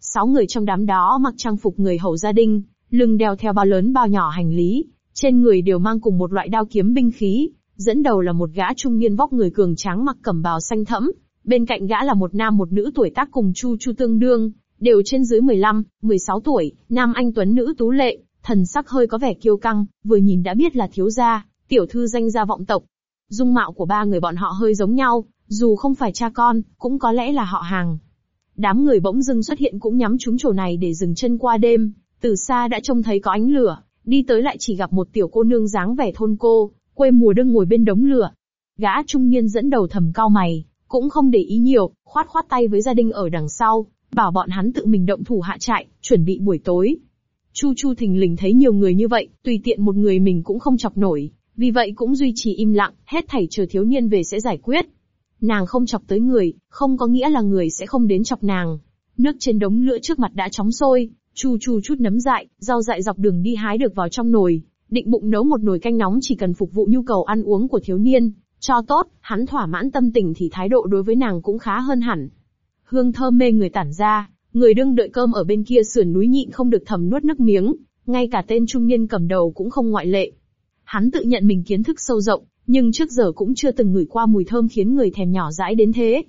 Sáu người trong đám đó mặc trang phục người hầu gia đình, lưng đeo theo bao lớn bao nhỏ hành lý, trên người đều mang cùng một loại đao kiếm binh khí, dẫn đầu là một gã trung niên vóc người cường tráng mặc cẩm bào xanh thẫm, bên cạnh gã là một nam một nữ tuổi tác cùng Chu Chu tương đương, đều trên dưới 15, 16 tuổi, nam anh tuấn nữ tú lệ, thần sắc hơi có vẻ kiêu căng, vừa nhìn đã biết là thiếu gia, tiểu thư danh gia vọng tộc. Dung mạo của ba người bọn họ hơi giống nhau, dù không phải cha con, cũng có lẽ là họ hàng. Đám người bỗng dưng xuất hiện cũng nhắm trúng chỗ này để dừng chân qua đêm, từ xa đã trông thấy có ánh lửa, đi tới lại chỉ gặp một tiểu cô nương dáng vẻ thôn cô, quê mùa đương ngồi bên đống lửa. Gã trung niên dẫn đầu thầm cao mày, cũng không để ý nhiều, khoát khoát tay với gia đình ở đằng sau, bảo bọn hắn tự mình động thủ hạ trại, chuẩn bị buổi tối. Chu Chu thình lình thấy nhiều người như vậy, tùy tiện một người mình cũng không chọc nổi, vì vậy cũng duy trì im lặng, hết thảy chờ thiếu niên về sẽ giải quyết. Nàng không chọc tới người, không có nghĩa là người sẽ không đến chọc nàng. Nước trên đống lửa trước mặt đã chóng sôi, Chu Chu chút nấm dại, rau dại dọc đường đi hái được vào trong nồi, định bụng nấu một nồi canh nóng chỉ cần phục vụ nhu cầu ăn uống của thiếu niên, cho tốt, hắn thỏa mãn tâm tình thì thái độ đối với nàng cũng khá hơn hẳn. Hương thơm mê người tản ra, người đương đợi cơm ở bên kia sườn núi nhịn không được thầm nuốt nước miếng, ngay cả tên trung niên cầm đầu cũng không ngoại lệ. Hắn tự nhận mình kiến thức sâu rộng, nhưng trước giờ cũng chưa từng ngửi qua mùi thơm khiến người thèm nhỏ dãi đến thế.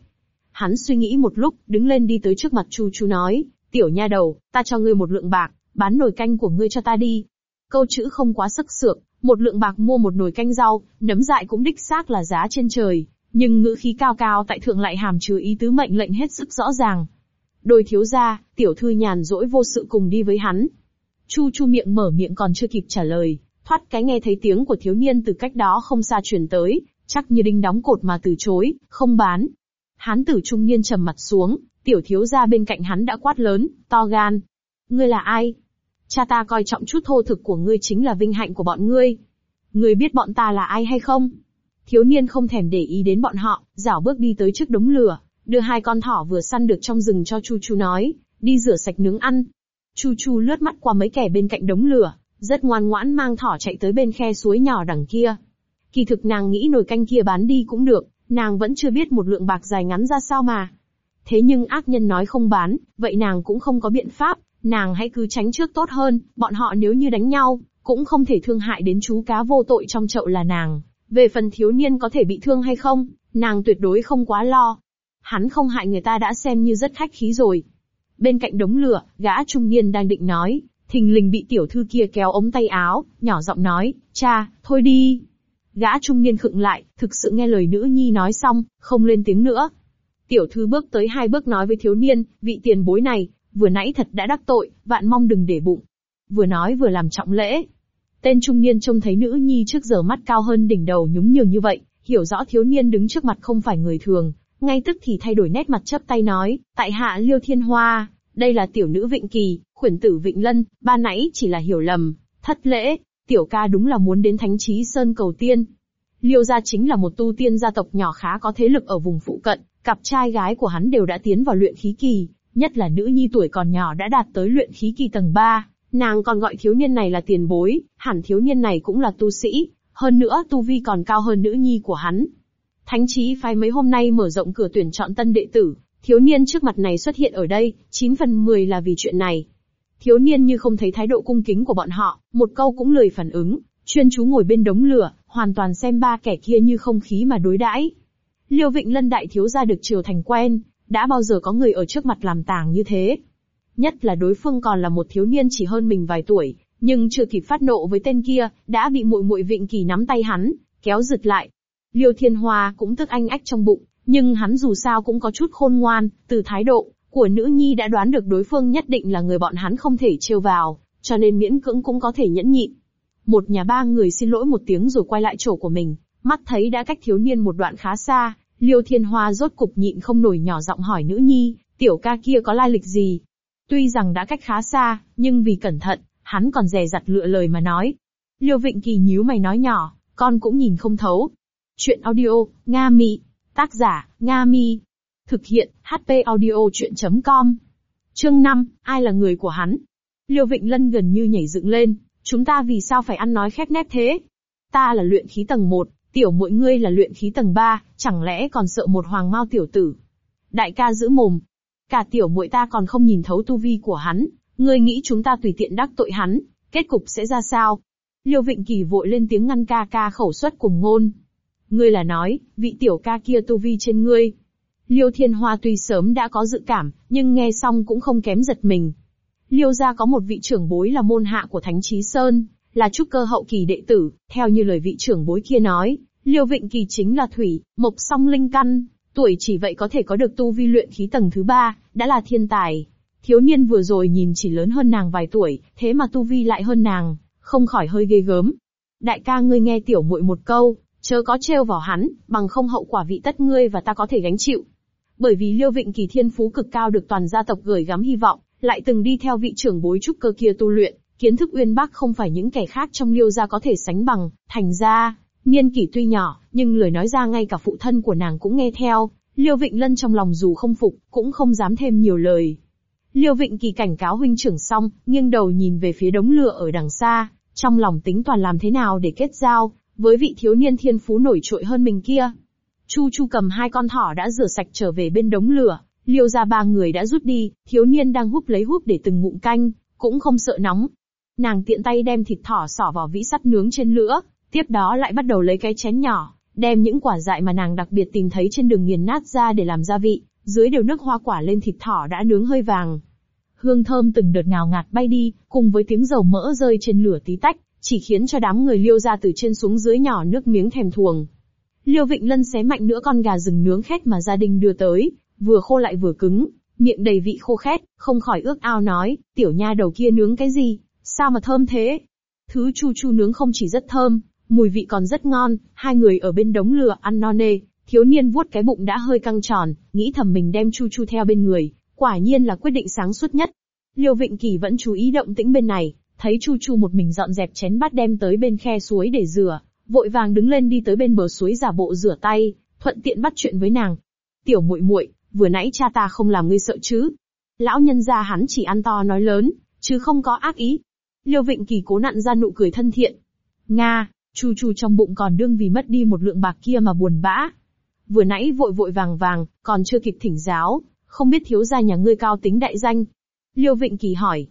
Hắn suy nghĩ một lúc, đứng lên đi tới trước mặt Chu Chu nói, tiểu nha đầu, ta cho ngươi một lượng bạc, bán nồi canh của ngươi cho ta đi. Câu chữ không quá sức sượng, một lượng bạc mua một nồi canh rau, nấm dại cũng đích xác là giá trên trời, nhưng ngữ khí cao cao tại thượng lại hàm chứa ý tứ mệnh lệnh hết sức rõ ràng. Đôi thiếu gia, tiểu thư nhàn rỗi vô sự cùng đi với hắn. Chu chu miệng mở miệng còn chưa kịp trả lời, thoát cái nghe thấy tiếng của thiếu niên từ cách đó không xa truyền tới, chắc như đinh đóng cột mà từ chối, không bán. Hán tử trung niên trầm mặt xuống, tiểu thiếu gia bên cạnh hắn đã quát lớn, to gan. Ngươi là ai? Cha ta coi trọng chút thô thực của ngươi chính là vinh hạnh của bọn ngươi. Ngươi biết bọn ta là ai hay không? Thiếu niên không thèm để ý đến bọn họ, dảo bước đi tới trước đống lửa, đưa hai con thỏ vừa săn được trong rừng cho Chu Chu nói, đi rửa sạch nướng ăn. Chu Chu lướt mắt qua mấy kẻ bên cạnh đống lửa, rất ngoan ngoãn mang thỏ chạy tới bên khe suối nhỏ đằng kia. Kỳ thực nàng nghĩ nồi canh kia bán đi cũng được, nàng vẫn chưa biết một lượng bạc dài ngắn ra sao mà. Thế nhưng ác nhân nói không bán, vậy nàng cũng không có biện pháp, nàng hãy cứ tránh trước tốt hơn, bọn họ nếu như đánh nhau, cũng không thể thương hại đến chú cá vô tội trong chậu là nàng. Về phần thiếu niên có thể bị thương hay không, nàng tuyệt đối không quá lo. Hắn không hại người ta đã xem như rất khách khí rồi. Bên cạnh đống lửa, gã trung niên đang định nói, thình lình bị tiểu thư kia kéo ống tay áo, nhỏ giọng nói, cha, thôi đi. Gã trung niên khựng lại, thực sự nghe lời nữ nhi nói xong, không lên tiếng nữa. Tiểu thư bước tới hai bước nói với thiếu niên, vị tiền bối này, vừa nãy thật đã đắc tội, vạn mong đừng để bụng. Vừa nói vừa làm trọng lễ. Tên trung niên trông thấy nữ nhi trước giờ mắt cao hơn đỉnh đầu nhúng nhường như vậy, hiểu rõ thiếu niên đứng trước mặt không phải người thường, ngay tức thì thay đổi nét mặt chấp tay nói, tại hạ liêu thiên hoa, đây là tiểu nữ Vịnh Kỳ, Quyển tử Vịnh Lân, ba nãy chỉ là hiểu lầm, thất lễ, tiểu ca đúng là muốn đến Thánh Trí Sơn cầu tiên. Liêu gia chính là một tu tiên gia tộc nhỏ khá có thế lực ở vùng phụ cận, cặp trai gái của hắn đều đã tiến vào luyện khí kỳ, nhất là nữ nhi tuổi còn nhỏ đã đạt tới luyện khí kỳ tầng 3, nàng còn gọi thiếu niên này là tiền bối, hẳn thiếu niên này cũng là tu sĩ, hơn nữa tu vi còn cao hơn nữ nhi của hắn. Thánh trí phái mấy hôm nay mở rộng cửa tuyển chọn tân đệ tử, thiếu niên trước mặt này xuất hiện ở đây, 9 phần 10 là vì chuyện này. Thiếu niên như không thấy thái độ cung kính của bọn họ, một câu cũng lười phản ứng, chuyên chú ngồi bên đống lửa, hoàn toàn xem ba kẻ kia như không khí mà đối đãi. Liêu Vịnh Lân đại thiếu gia được triều thành quen, đã bao giờ có người ở trước mặt làm tàng như thế. Nhất là đối phương còn là một thiếu niên chỉ hơn mình vài tuổi, nhưng chưa kịp phát nộ với tên kia, đã bị muội muội Vịnh Kỳ nắm tay hắn, kéo giật lại. Liêu Thiên Hoa cũng tức anh ách trong bụng, nhưng hắn dù sao cũng có chút khôn ngoan, từ thái độ của nữ nhi đã đoán được đối phương nhất định là người bọn hắn không thể trêu vào, cho nên miễn cưỡng cũng có thể nhẫn nhịn. Một nhà ba người xin lỗi một tiếng rồi quay lại chỗ của mình, mắt thấy đã cách thiếu niên một đoạn khá xa, Liêu Thiên Hoa rốt cục nhịn không nổi nhỏ giọng hỏi nữ nhi, tiểu ca kia có lai lịch gì? Tuy rằng đã cách khá xa, nhưng vì cẩn thận, hắn còn dè dặt lựa lời mà nói. Liêu Vịnh Kỳ nhíu mày nói nhỏ, con cũng nhìn không thấu. Chuyện audio, Nga Mi. Tác giả, Nga Mi. Thực hiện, HP audio chuyện.com. Chương 5, ai là người của hắn? Liêu Vịnh Lân gần như nhảy dựng lên, chúng ta vì sao phải ăn nói khép nép thế? Ta là luyện khí tầng 1, tiểu muội ngươi là luyện khí tầng 3, chẳng lẽ còn sợ một hoàng mao tiểu tử? Đại ca giữ mồm. Cả tiểu muội ta còn không nhìn thấu tu vi của hắn, ngươi nghĩ chúng ta tùy tiện đắc tội hắn, kết cục sẽ ra sao? Liêu Vịnh Kỳ vội lên tiếng ngăn ca ca khẩu suất cùng ngôn. Ngươi là nói, vị tiểu ca kia tu vi trên ngươi. Liêu Thiên Hoa tuy sớm đã có dự cảm, nhưng nghe xong cũng không kém giật mình. Liêu gia có một vị trưởng bối là môn hạ của Thánh Chí Sơn, là trúc cơ hậu kỳ đệ tử, theo như lời vị trưởng bối kia nói, Liêu Vịnh Kỳ chính là thủy, mộc song linh căn, tuổi chỉ vậy có thể có được tu vi luyện khí tầng thứ ba, đã là thiên tài. Thiếu niên vừa rồi nhìn chỉ lớn hơn nàng vài tuổi, thế mà tu vi lại hơn nàng, không khỏi hơi ghê gớm. Đại ca ngươi nghe tiểu muội một câu, chớ có trêu vào hắn, bằng không hậu quả vị tất ngươi và ta có thể gánh chịu. Bởi vì Liêu Vịnh Kỳ thiên phú cực cao được toàn gia tộc gửi gắm hy vọng, lại từng đi theo vị trưởng bối trúc cơ kia tu luyện, kiến thức uyên bác không phải những kẻ khác trong Liêu gia có thể sánh bằng, thành ra, niên kỷ tuy nhỏ, nhưng lời nói ra ngay cả phụ thân của nàng cũng nghe theo, Liêu Vịnh Lân trong lòng dù không phục, cũng không dám thêm nhiều lời. Liêu Vịnh Kỳ cảnh cáo huynh trưởng xong, nghiêng đầu nhìn về phía đống lửa ở đằng xa, trong lòng tính toàn làm thế nào để kết giao, với vị thiếu niên thiên phú nổi trội hơn mình kia. Chu Chu cầm hai con thỏ đã rửa sạch trở về bên đống lửa, liêu ra ba người đã rút đi, thiếu niên đang húp lấy húp để từng ngụm canh, cũng không sợ nóng. Nàng tiện tay đem thịt thỏ xỏ vào vĩ sắt nướng trên lửa, tiếp đó lại bắt đầu lấy cái chén nhỏ, đem những quả dại mà nàng đặc biệt tìm thấy trên đường nghiền nát ra để làm gia vị, dưới đều nước hoa quả lên thịt thỏ đã nướng hơi vàng. Hương thơm từng đợt ngào ngạt bay đi, cùng với tiếng dầu mỡ rơi trên lửa tí tách, chỉ khiến cho đám người liêu ra từ trên xuống dưới nhỏ nước miếng thèm thuồng. Liêu Vịnh Lân xé mạnh nữa con gà rừng nướng khét mà gia đình đưa tới, vừa khô lại vừa cứng, miệng đầy vị khô khét, không khỏi ước ao nói, tiểu nha đầu kia nướng cái gì, sao mà thơm thế? Thứ chu chu nướng không chỉ rất thơm, mùi vị còn rất ngon, hai người ở bên đống lửa ăn no nê, thiếu niên vuốt cái bụng đã hơi căng tròn, nghĩ thầm mình đem chu chu theo bên người, quả nhiên là quyết định sáng suốt nhất. Liêu Vịnh Kỳ vẫn chú ý động tĩnh bên này, thấy chu chu một mình dọn dẹp chén bát đem tới bên khe suối để rửa, vội vàng đứng lên đi tới bên bờ suối giả bộ rửa tay, thuận tiện bắt chuyện với nàng. Tiểu muội muội, vừa nãy cha ta không làm ngươi sợ chứ? Lão nhân gia hắn chỉ ăn to nói lớn, chứ không có ác ý. Liêu Vịnh Kỳ cố nặn ra nụ cười thân thiện. Nga, Chu Chu trong bụng còn đương vì mất đi một lượng bạc kia mà buồn bã. Vừa nãy vội vội vàng vàng, còn chưa kịp thỉnh giáo, không biết thiếu gia nhà ngươi cao tính đại danh. Liêu Vịnh Kỳ hỏi.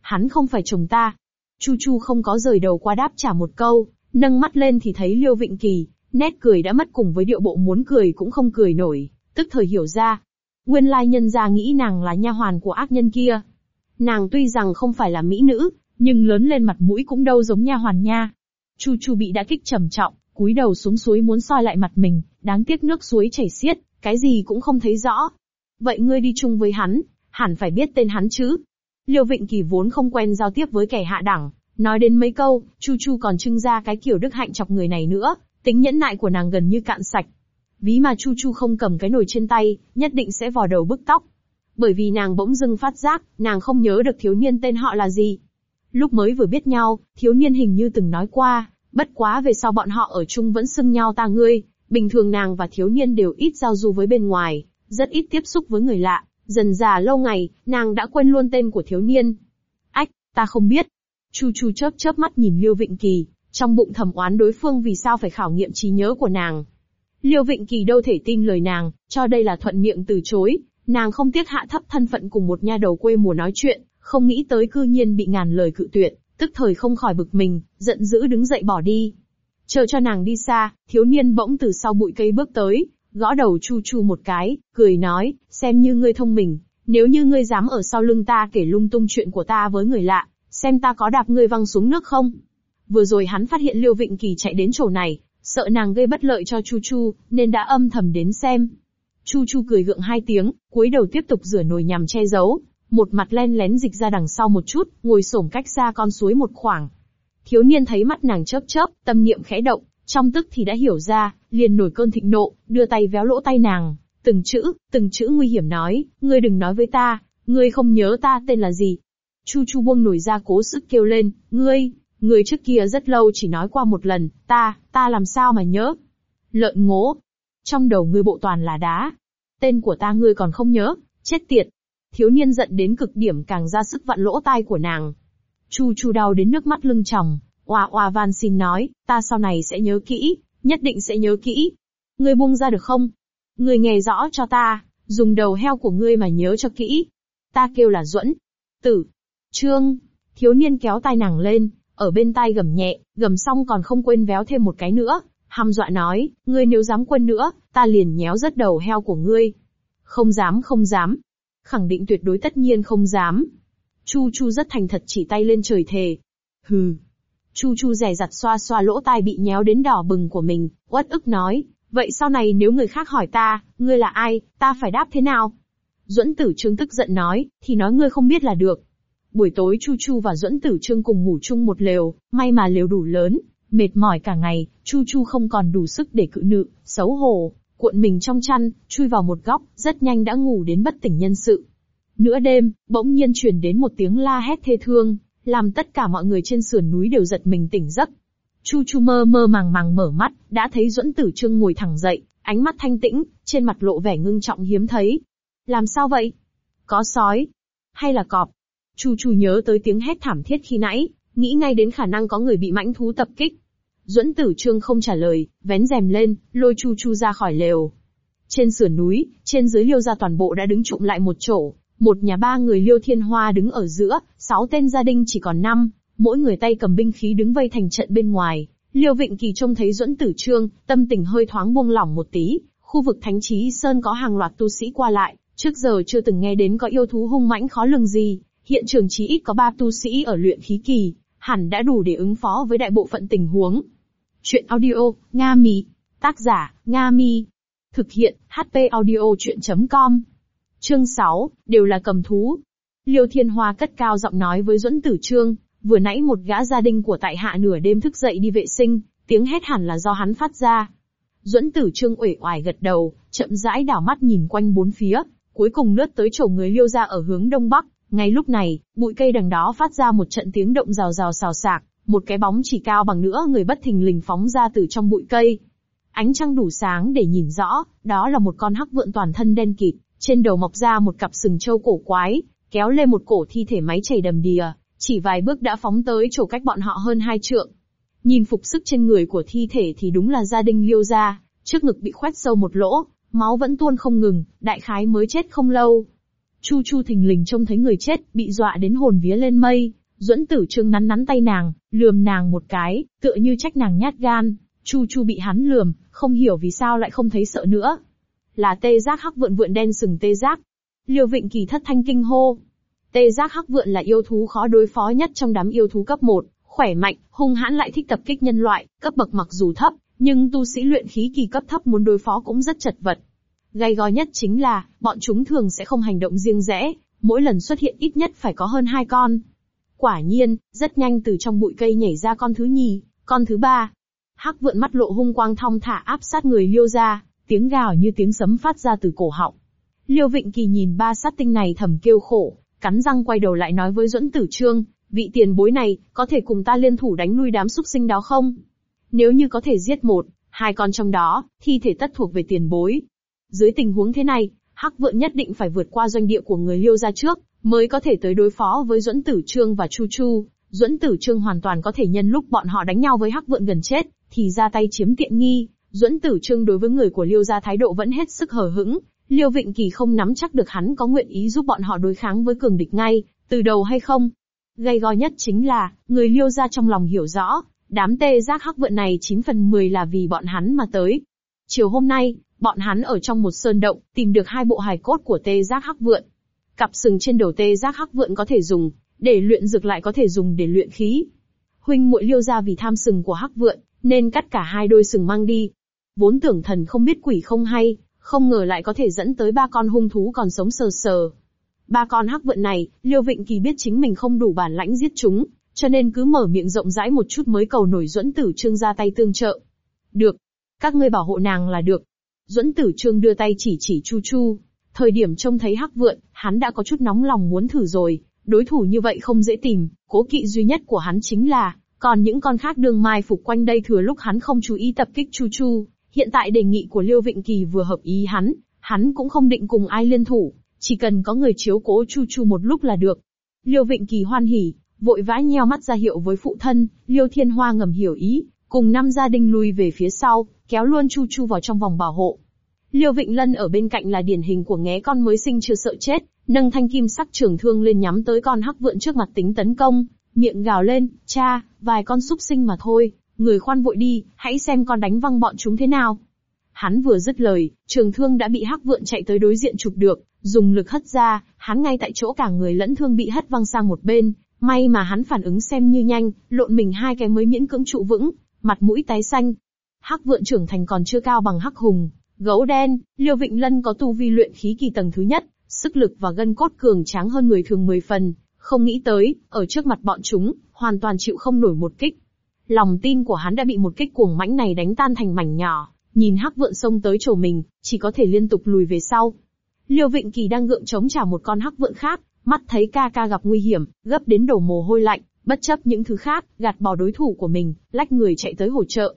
Hắn không phải chồng ta. Chu Chu không có rời đầu qua đáp trả một câu, nâng mắt lên thì thấy Liêu Vịnh Kỳ, nét cười đã mất cùng với điệu bộ muốn cười cũng không cười nổi, tức thời hiểu ra. Nguyên lai nhân gia nghĩ nàng là nha hoàn của ác nhân kia. Nàng tuy rằng không phải là mỹ nữ, nhưng lớn lên mặt mũi cũng đâu giống nha hoàn nha. Chu Chu bị đã kích trầm trọng, cúi đầu xuống suối muốn soi lại mặt mình, đáng tiếc nước suối chảy xiết, cái gì cũng không thấy rõ. Vậy ngươi đi chung với hắn, hẳn phải biết tên hắn chứ? Liêu Vịnh Kỳ vốn không quen giao tiếp với kẻ hạ đẳng, nói đến mấy câu, Chu Chu còn trưng ra cái kiểu đức hạnh chọc người này nữa, tính nhẫn nại của nàng gần như cạn sạch. Ví mà Chu Chu không cầm cái nồi trên tay, nhất định sẽ vò đầu bức tóc. Bởi vì nàng bỗng dưng phát giác, nàng không nhớ được thiếu niên tên họ là gì. Lúc mới vừa biết nhau, thiếu niên hình như từng nói qua, bất quá về sau bọn họ ở chung vẫn xưng nhau ta ngươi, bình thường nàng và thiếu niên đều ít giao du với bên ngoài, rất ít tiếp xúc với người lạ, dần già lâu ngày, nàng đã quên luôn tên của thiếu niên. Ách, ta không biết. Chu Chu chớp chớp mắt nhìn Liêu Vịnh Kỳ, trong bụng thầm oán đối phương vì sao phải khảo nghiệm trí nhớ của nàng. Liêu Vịnh Kỳ đâu thể tin lời nàng, cho đây là thuận miệng từ chối, nàng không tiếc hạ thấp thân phận cùng một nha đầu quê mùa nói chuyện, không nghĩ tới cư nhiên bị ngàn lời cự tuyệt, tức thời không khỏi bực mình, giận dữ đứng dậy bỏ đi. Chờ cho nàng đi xa, thiếu niên bỗng từ sau bụi cây bước tới, gõ đầu Chu Chu một cái, cười nói, xem như ngươi thông minh, nếu như ngươi dám ở sau lưng ta kể lung tung chuyện của ta với người lạ, xem ta có đạp ngươi văng xuống nước không? Vừa rồi hắn phát hiện Liêu Vịnh Kỳ chạy đến chỗ này, sợ nàng gây bất lợi cho Chu Chu, nên đã âm thầm đến xem. Chu Chu cười gượng hai tiếng, cúi đầu tiếp tục rửa nồi nhằm che giấu, một mặt len lén dịch ra đằng sau một chút, ngồi xổm cách xa con suối một khoảng. Thiếu niên thấy mắt nàng chớp chớp, tâm niệm khẽ động, trong tức thì đã hiểu ra, liền nổi cơn thịnh nộ, đưa tay véo lỗ tay nàng, từng chữ, từng chữ nguy hiểm nói, ngươi đừng nói với ta, ngươi không nhớ ta tên là gì. Chu Chu buông nổi ra cố sức kêu lên, ngươi, ngươi trước kia rất lâu chỉ nói qua một lần, ta, ta làm sao mà nhớ. Lợn ngố. Trong đầu ngươi bộ toàn là đá. Tên của ta ngươi còn không nhớ, chết tiệt. Thiếu niên giận đến cực điểm càng ra sức vặn lỗ tai của nàng. Chu Chu đau đến nước mắt lưng tròng, oa oa van xin nói, ta sau này sẽ nhớ kỹ, nhất định sẽ nhớ kỹ. Ngươi buông ra được không? Ngươi nghe rõ cho ta, dùng đầu heo của ngươi mà nhớ cho kỹ. Ta kêu là duẫn. Tử. Trương. Thiếu niên kéo tai nàng lên, ở bên tai gầm nhẹ, gầm xong còn không quên véo thêm một cái nữa. Hăm dọa nói, ngươi nếu dám quân nữa, ta liền nhéo rất đầu heo của ngươi. Không dám không dám. Khẳng định tuyệt đối tất nhiên không dám. Chu Chu rất thành thật chỉ tay lên trời thề. Hừ. Chu Chu rẻ rặt xoa xoa lỗ tai bị nhéo đến đỏ bừng của mình, uất ức nói, vậy sau này nếu người khác hỏi ta, ngươi là ai, ta phải đáp thế nào? Duẫn Tử Trương tức giận nói, thì nói ngươi không biết là được. Buổi tối Chu Chu và Duẫn Tử Trương cùng ngủ chung một lều, may mà lều đủ lớn, mệt mỏi cả ngày, Chu Chu không còn đủ sức để cự nữ, xấu hổ, cuộn mình trong chăn, chui vào một góc, rất nhanh đã ngủ đến bất tỉnh nhân sự. Nửa đêm, bỗng nhiên truyền đến một tiếng la hét thê thương, làm tất cả mọi người trên sườn núi đều giật mình tỉnh giấc. Chu Chu mơ mơ màng màng mở mắt, đã thấy Duẫn Tử Trương ngồi thẳng dậy, ánh mắt thanh tĩnh, trên mặt lộ vẻ ngưng trọng hiếm thấy. Làm sao vậy? Có sói? Hay là cọp? Chu Chu nhớ tới tiếng hét thảm thiết khi nãy, nghĩ ngay đến khả năng có người bị mãnh thú tập kích. Duẫn Tử Trương không trả lời, vén rèm lên, lôi Chu Chu ra khỏi lều. Trên sườn núi, trên dưới liêu gia toàn bộ đã đứng trụm lại một chỗ, một nhà ba người Liêu Thiên Hoa đứng ở giữa, sáu tên gia đình chỉ còn năm, mỗi người tay cầm binh khí đứng vây thành trận bên ngoài. Liêu Vịnh Kỳ trông thấy Duẫn Tử Trương, tâm tình hơi thoáng buông lỏng một tí, khu vực Thánh Chí Sơn có hàng loạt tu sĩ qua lại, trước giờ chưa từng nghe đến có yêu thú hung mãnh khó lường gì, hiện trường chí ít có ba tu sĩ ở luyện khí kỳ, hẳn đã đủ để ứng phó với đại bộ phận tình huống. Chuyện audio, Nga Mi. Tác giả, Nga Mi. Thực hiện, HP audio chuyện.com Chương 6, đều là cầm thú. Liêu Thiên Hoa cất cao giọng nói với Duẫn Tử Trương, vừa nãy một gã gia đình của tại hạ nửa đêm thức dậy đi vệ sinh, tiếng hét hẳn là do hắn phát ra. Duẫn Tử Trương uể oải gật đầu, chậm rãi đảo mắt nhìn quanh bốn phía, cuối cùng lướt tới chỗ người Liêu gia ở hướng đông bắc. Ngay lúc này, bụi cây đằng đó phát ra một trận tiếng động rào rào xào xạc, một cái bóng chỉ cao bằng nữa người bất thình lình phóng ra từ trong bụi cây. Ánh trăng đủ sáng để nhìn rõ, đó là một con hắc vượn toàn thân đen kịt, trên đầu mọc ra một cặp sừng trâu cổ quái, kéo lên một cổ thi thể máy chảy đầm đìa, chỉ vài bước đã phóng tới chỗ cách bọn họ hơn hai trượng. Nhìn phục sức trên người của thi thể thì đúng là gia đình liêu gia, trước ngực bị khoét sâu một lỗ, máu vẫn tuôn không ngừng, đại khái mới chết không lâu. Chu Chu thình lình trông thấy người chết, bị dọa đến hồn vía lên mây, duẫn tử trương nắn nắn tay nàng, lườm nàng một cái, tựa như trách nàng nhát gan. Chu Chu bị hắn lườm, không hiểu vì sao lại không thấy sợ nữa là tê giác hắc vượn vượn đen sừng tê giác. Liêu Vịnh Kỳ thất thanh kinh hô. Tê giác hắc vượn là yêu thú khó đối phó nhất trong đám yêu thú cấp 1, khỏe mạnh, hung hãn lại thích tập kích nhân loại, cấp bậc mặc dù thấp, nhưng tu sĩ luyện khí kỳ cấp thấp muốn đối phó cũng rất chật vật. Gay go nhất chính là, bọn chúng thường sẽ không hành động riêng rẽ, mỗi lần xuất hiện ít nhất phải có hơn hai con. Quả nhiên, rất nhanh từ trong bụi cây nhảy ra con thứ nhì, con thứ ba. Hắc vượn mắt lộ hung quang thong thả áp sát người liêu ra, tiếng gào như tiếng sấm phát ra từ cổ họng. Liêu Vịnh Kỳ nhìn ba sát tinh này thầm kêu khổ, cắn răng quay đầu lại nói với Duẫn Tử Trương, vị tiền bối này, có thể cùng ta liên thủ đánh nuôi đám súc sinh đó không? Nếu như có thể giết một, hai con trong đó, thi thể tất thuộc về tiền bối. Dưới tình huống thế này, Hắc Vượng nhất định phải vượt qua doanh địa của người Liêu gia trước, mới có thể tới đối phó với Duẫn Tử Trương và Chu Chu. Duẫn Tử Trương hoàn toàn có thể nhân lúc bọn họ đánh nhau với Hắc Vượng gần chết, thì ra tay chiếm tiện nghi, Duẫn Tử Trương đối với người của Liêu gia thái độ vẫn hết sức hờ hững, Liêu Vịnh Kỳ không nắm chắc được hắn có nguyện ý giúp bọn họ đối kháng với cường địch ngay, từ đầu hay không. Gây go nhất chính là, người Liêu gia trong lòng hiểu rõ, đám tê giác hắc vượn này 9 phần 10 là vì bọn hắn mà tới. Chiều hôm nay, bọn hắn ở trong một sơn động, tìm được hai bộ hài cốt của tê giác hắc vượn. Cặp sừng trên đầu tê giác hắc vượn có thể dùng, để luyện dược lại có thể dùng để luyện khí. Huynh muội liêu ra vì tham sừng của hắc vượn, nên cắt cả hai đôi sừng mang đi. Vốn tưởng thần không biết quỷ không hay, không ngờ lại có thể dẫn tới ba con hung thú còn sống sờ sờ. Ba con hắc vượn này, Liêu Vịnh Kỳ biết chính mình không đủ bản lãnh giết chúng, cho nên cứ mở miệng rộng rãi một chút mới cầu nổi duẫn tử trương ra tay tương trợ. Được. Các ngươi bảo hộ nàng là được duẫn tử trương đưa tay chỉ chỉ Chu Chu. Thời điểm trông thấy hắc vượn, hắn đã có chút nóng lòng muốn thử rồi. Đối thủ như vậy không dễ tìm, cố kỵ duy nhất của hắn chính là, còn những con khác đương mai phục quanh đây thừa lúc hắn không chú ý tập kích Chu Chu. Hiện tại đề nghị của Liêu Vịnh Kỳ vừa hợp ý hắn, hắn cũng không định cùng ai liên thủ, chỉ cần có người chiếu cố Chu Chu một lúc là được. Liêu Vịnh Kỳ hoan hỉ, vội vã nheo mắt ra hiệu với phụ thân, Liêu Thiên Hoa ngầm hiểu ý, cùng năm gia đình lùi về phía sau, kéo luôn Chu Chu vào trong vòng bảo hộ. Liêu Vịnh Lân ở bên cạnh là điển hình của ngé con mới sinh chưa sợ chết, nâng thanh kim sắc trường thương lên nhắm tới con hắc vượn trước mặt tính tấn công, miệng gào lên, cha, vài con súc sinh mà thôi, người khoan vội đi, hãy xem con đánh văng bọn chúng thế nào. Hắn vừa dứt lời, trường thương đã bị hắc vượn chạy tới đối diện chụp được, dùng lực hất ra, hắn ngay tại chỗ cả người lẫn thương bị hất văng sang một bên, may mà hắn phản ứng xem như nhanh, lộn mình hai cái mới miễn cưỡng trụ vững, mặt mũi tái xanh. Hắc vượn trưởng thành còn chưa cao bằng hắc hùng, gấu đen, Liêu Vịnh Lân có tu vi luyện khí kỳ tầng thứ nhất, sức lực và gân cốt cường tráng hơn người thường 10 phần, không nghĩ tới, ở trước mặt bọn chúng, hoàn toàn chịu không nổi một kích. Lòng tin của hắn đã bị một kích cuồng mãnh này đánh tan thành mảnh nhỏ, nhìn hắc vượn xông tới chỗ mình, chỉ có thể liên tục lùi về sau. Liêu Vịnh Kỳ đang gượng chống trả một con hắc vượn khác, mắt thấy ca ca gặp nguy hiểm, gấp đến đổ mồ hôi lạnh, bất chấp những thứ khác, gạt bỏ đối thủ của mình, lách người chạy tới hỗ trợ.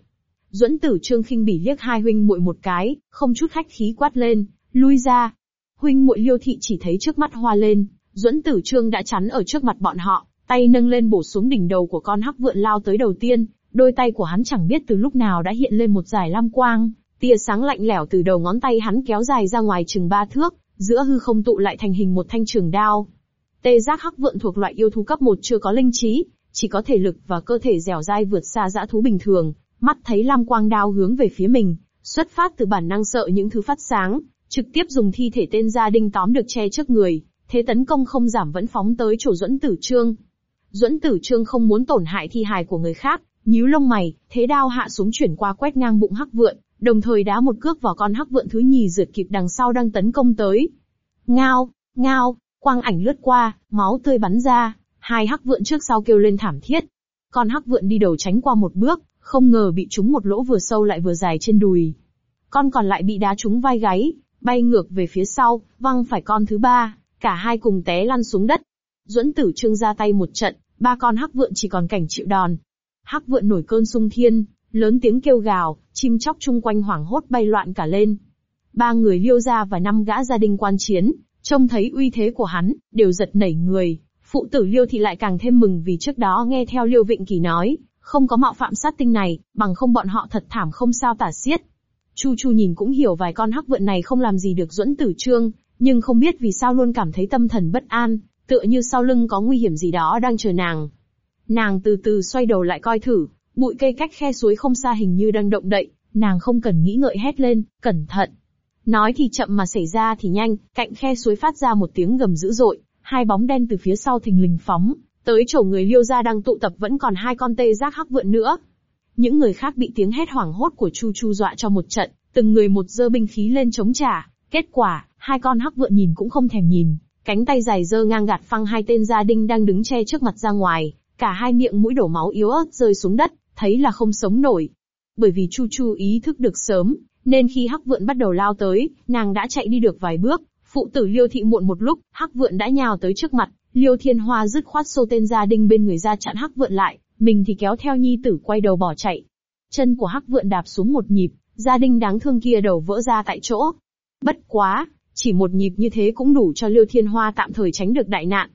Duẫn Tử Trương khinh bỉ liếc hai huynh muội một cái, không chút khách khí quát lên, lui ra. Huynh muội Liêu thị chỉ thấy trước mắt hoa lên, Duẫn Tử Trương đã chắn ở trước mặt bọn họ, tay nâng lên bổ xuống đỉnh đầu của con hắc vượn lao tới đầu tiên, đôi tay của hắn chẳng biết từ lúc nào đã hiện lên một dải lam quang, tia sáng lạnh lẽo từ đầu ngón tay hắn kéo dài ra ngoài chừng ba thước, giữa hư không tụ lại thành hình một thanh trường đao. Tê giác hắc vượn thuộc loại yêu thú cấp 1 chưa có linh trí, chỉ có thể lực và cơ thể dẻo dai vượt xa dã thú bình thường, mắt thấy lam quang đao hướng về phía mình, xuất phát từ bản năng sợ những thứ phát sáng, trực tiếp dùng thi thể tên gia đinh tóm được che trước người, thế tấn công không giảm vẫn phóng tới chỗ duẫn tử trương. Duẫn tử trương không muốn tổn hại thi hài của người khác, nhíu lông mày, thế đao hạ xuống chuyển qua quét ngang bụng hắc vượn, đồng thời đá một cước vào con hắc vượn thứ nhì rượt kịp đằng sau đang tấn công tới. Ngao, ngao, quang ảnh lướt qua, máu tươi bắn ra, hai hắc vượn trước sau kêu lên thảm thiết. Con hắc vượn đi đầu tránh qua một bước, không ngờ bị trúng một lỗ vừa sâu lại vừa dài trên đùi. Con còn lại bị đá trúng vai gáy, bay ngược về phía sau, văng phải con thứ ba, cả hai cùng té lăn xuống đất. Duẫn Tử Trương ra tay một trận, ba con hắc vượn chỉ còn cảnh chịu đòn. Hắc vượn nổi cơn sung thiên, lớn tiếng kêu gào, chim chóc chung quanh hoảng hốt bay loạn cả lên. Ba người liêu ra và năm gã gia đình quan chiến, trông thấy uy thế của hắn, đều giật nảy người. Phụ tử liêu thì lại càng thêm mừng vì trước đó nghe theo liêu vịnh kỳ nói, không có mạo phạm sát tinh này, bằng không bọn họ thật thảm không sao tả xiết. Chu Chu nhìn cũng hiểu vài con hắc vượn này không làm gì được duẫn tử trương, nhưng không biết vì sao luôn cảm thấy tâm thần bất an, tựa như sau lưng có nguy hiểm gì đó đang chờ nàng. Nàng từ từ xoay đầu lại coi thử, bụi cây cách khe suối không xa hình như đang động đậy, nàng không cần nghĩ ngợi hét lên, cẩn thận. Nói thì chậm mà xảy ra thì nhanh, cạnh khe suối phát ra một tiếng gầm dữ dội, hai bóng đen từ phía sau thình lình phóng, tới chỗ người liêu gia đang tụ tập vẫn còn hai con tê giác hắc vượn nữa. Những người khác bị tiếng hét hoảng hốt của Chu Chu dọa cho một trận, từng người một dơ binh khí lên chống trả, kết quả, hai con hắc vượn nhìn cũng không thèm nhìn, cánh tay dài dơ ngang gạt phăng hai tên gia đinh đang đứng che trước mặt ra ngoài, cả hai miệng mũi đổ máu yếu ớt rơi xuống đất, thấy là không sống nổi. Bởi vì Chu Chu ý thức được sớm, nên khi hắc vượn bắt đầu lao tới, nàng đã chạy đi được vài bước, phụ tử liêu thị muộn một lúc, hắc vượn đã nhào tới trước mặt, liêu thiên hoa dứt khoát xô tên gia đình bên người ra chặn hắc vượn lại, mình thì kéo theo nhi tử quay đầu bỏ chạy. Chân của hắc vượn đạp xuống một nhịp, gia đình đáng thương kia đầu vỡ ra tại chỗ. Bất quá, chỉ một nhịp như thế cũng đủ cho Liêu Thiên Hoa tạm thời tránh được đại nạn.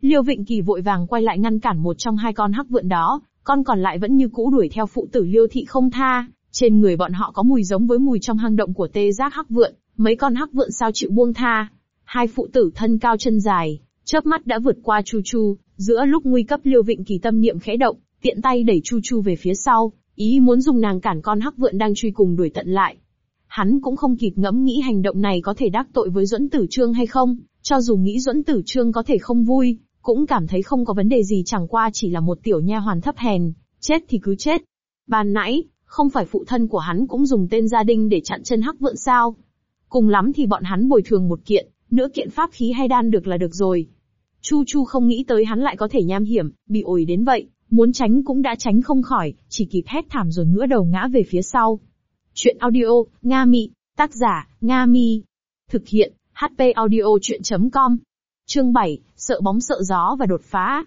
Liêu Vịnh Kỳ vội vàng quay lại ngăn cản một trong hai con hắc vượn đó, con còn lại vẫn như cũ đuổi theo phụ tử Liêu Thị không tha. Trên người bọn họ có mùi giống với mùi trong hang động của tê giác hắc vượn, mấy con hắc vượn sao chịu buông tha. Hai phụ tử thân cao chân dài, chớp mắt đã vượt qua Chu Chu, giữa lúc nguy cấp Liêu Vịnh Kỳ tâm niệm khẽ động, tiện tay đẩy Chu Chu về phía sau, ý muốn dùng nàng cản con hắc vượn đang truy cùng đuổi tận lại. hắn cũng không kịp ngẫm nghĩ hành động này có thể đắc tội với Duẫn Tử Trương hay không, cho dù nghĩ Duẫn Tử Trương có thể không vui, cũng cảm thấy không có vấn đề gì chẳng qua chỉ là một tiểu nha hoàn thấp hèn, chết thì cứ chết. Ban nãy, không phải phụ thân của hắn cũng dùng tên gia đình để chặn chân hắc vượn sao? Cùng lắm thì bọn hắn bồi thường một kiện, nửa kiện pháp khí hay đan được là được rồi. Chu Chu không nghĩ tới hắn lại có thể nham hiểm, bị ổi đến vậy, muốn tránh cũng đã tránh không khỏi, chỉ kịp hét thảm rồi ngửa đầu ngã về phía sau. Chuyện audio, Nga Mị, tác giả, Nga Mi. Thực hiện, HP audio chuyện.com. Chương 7, sợ bóng sợ gió và đột phá.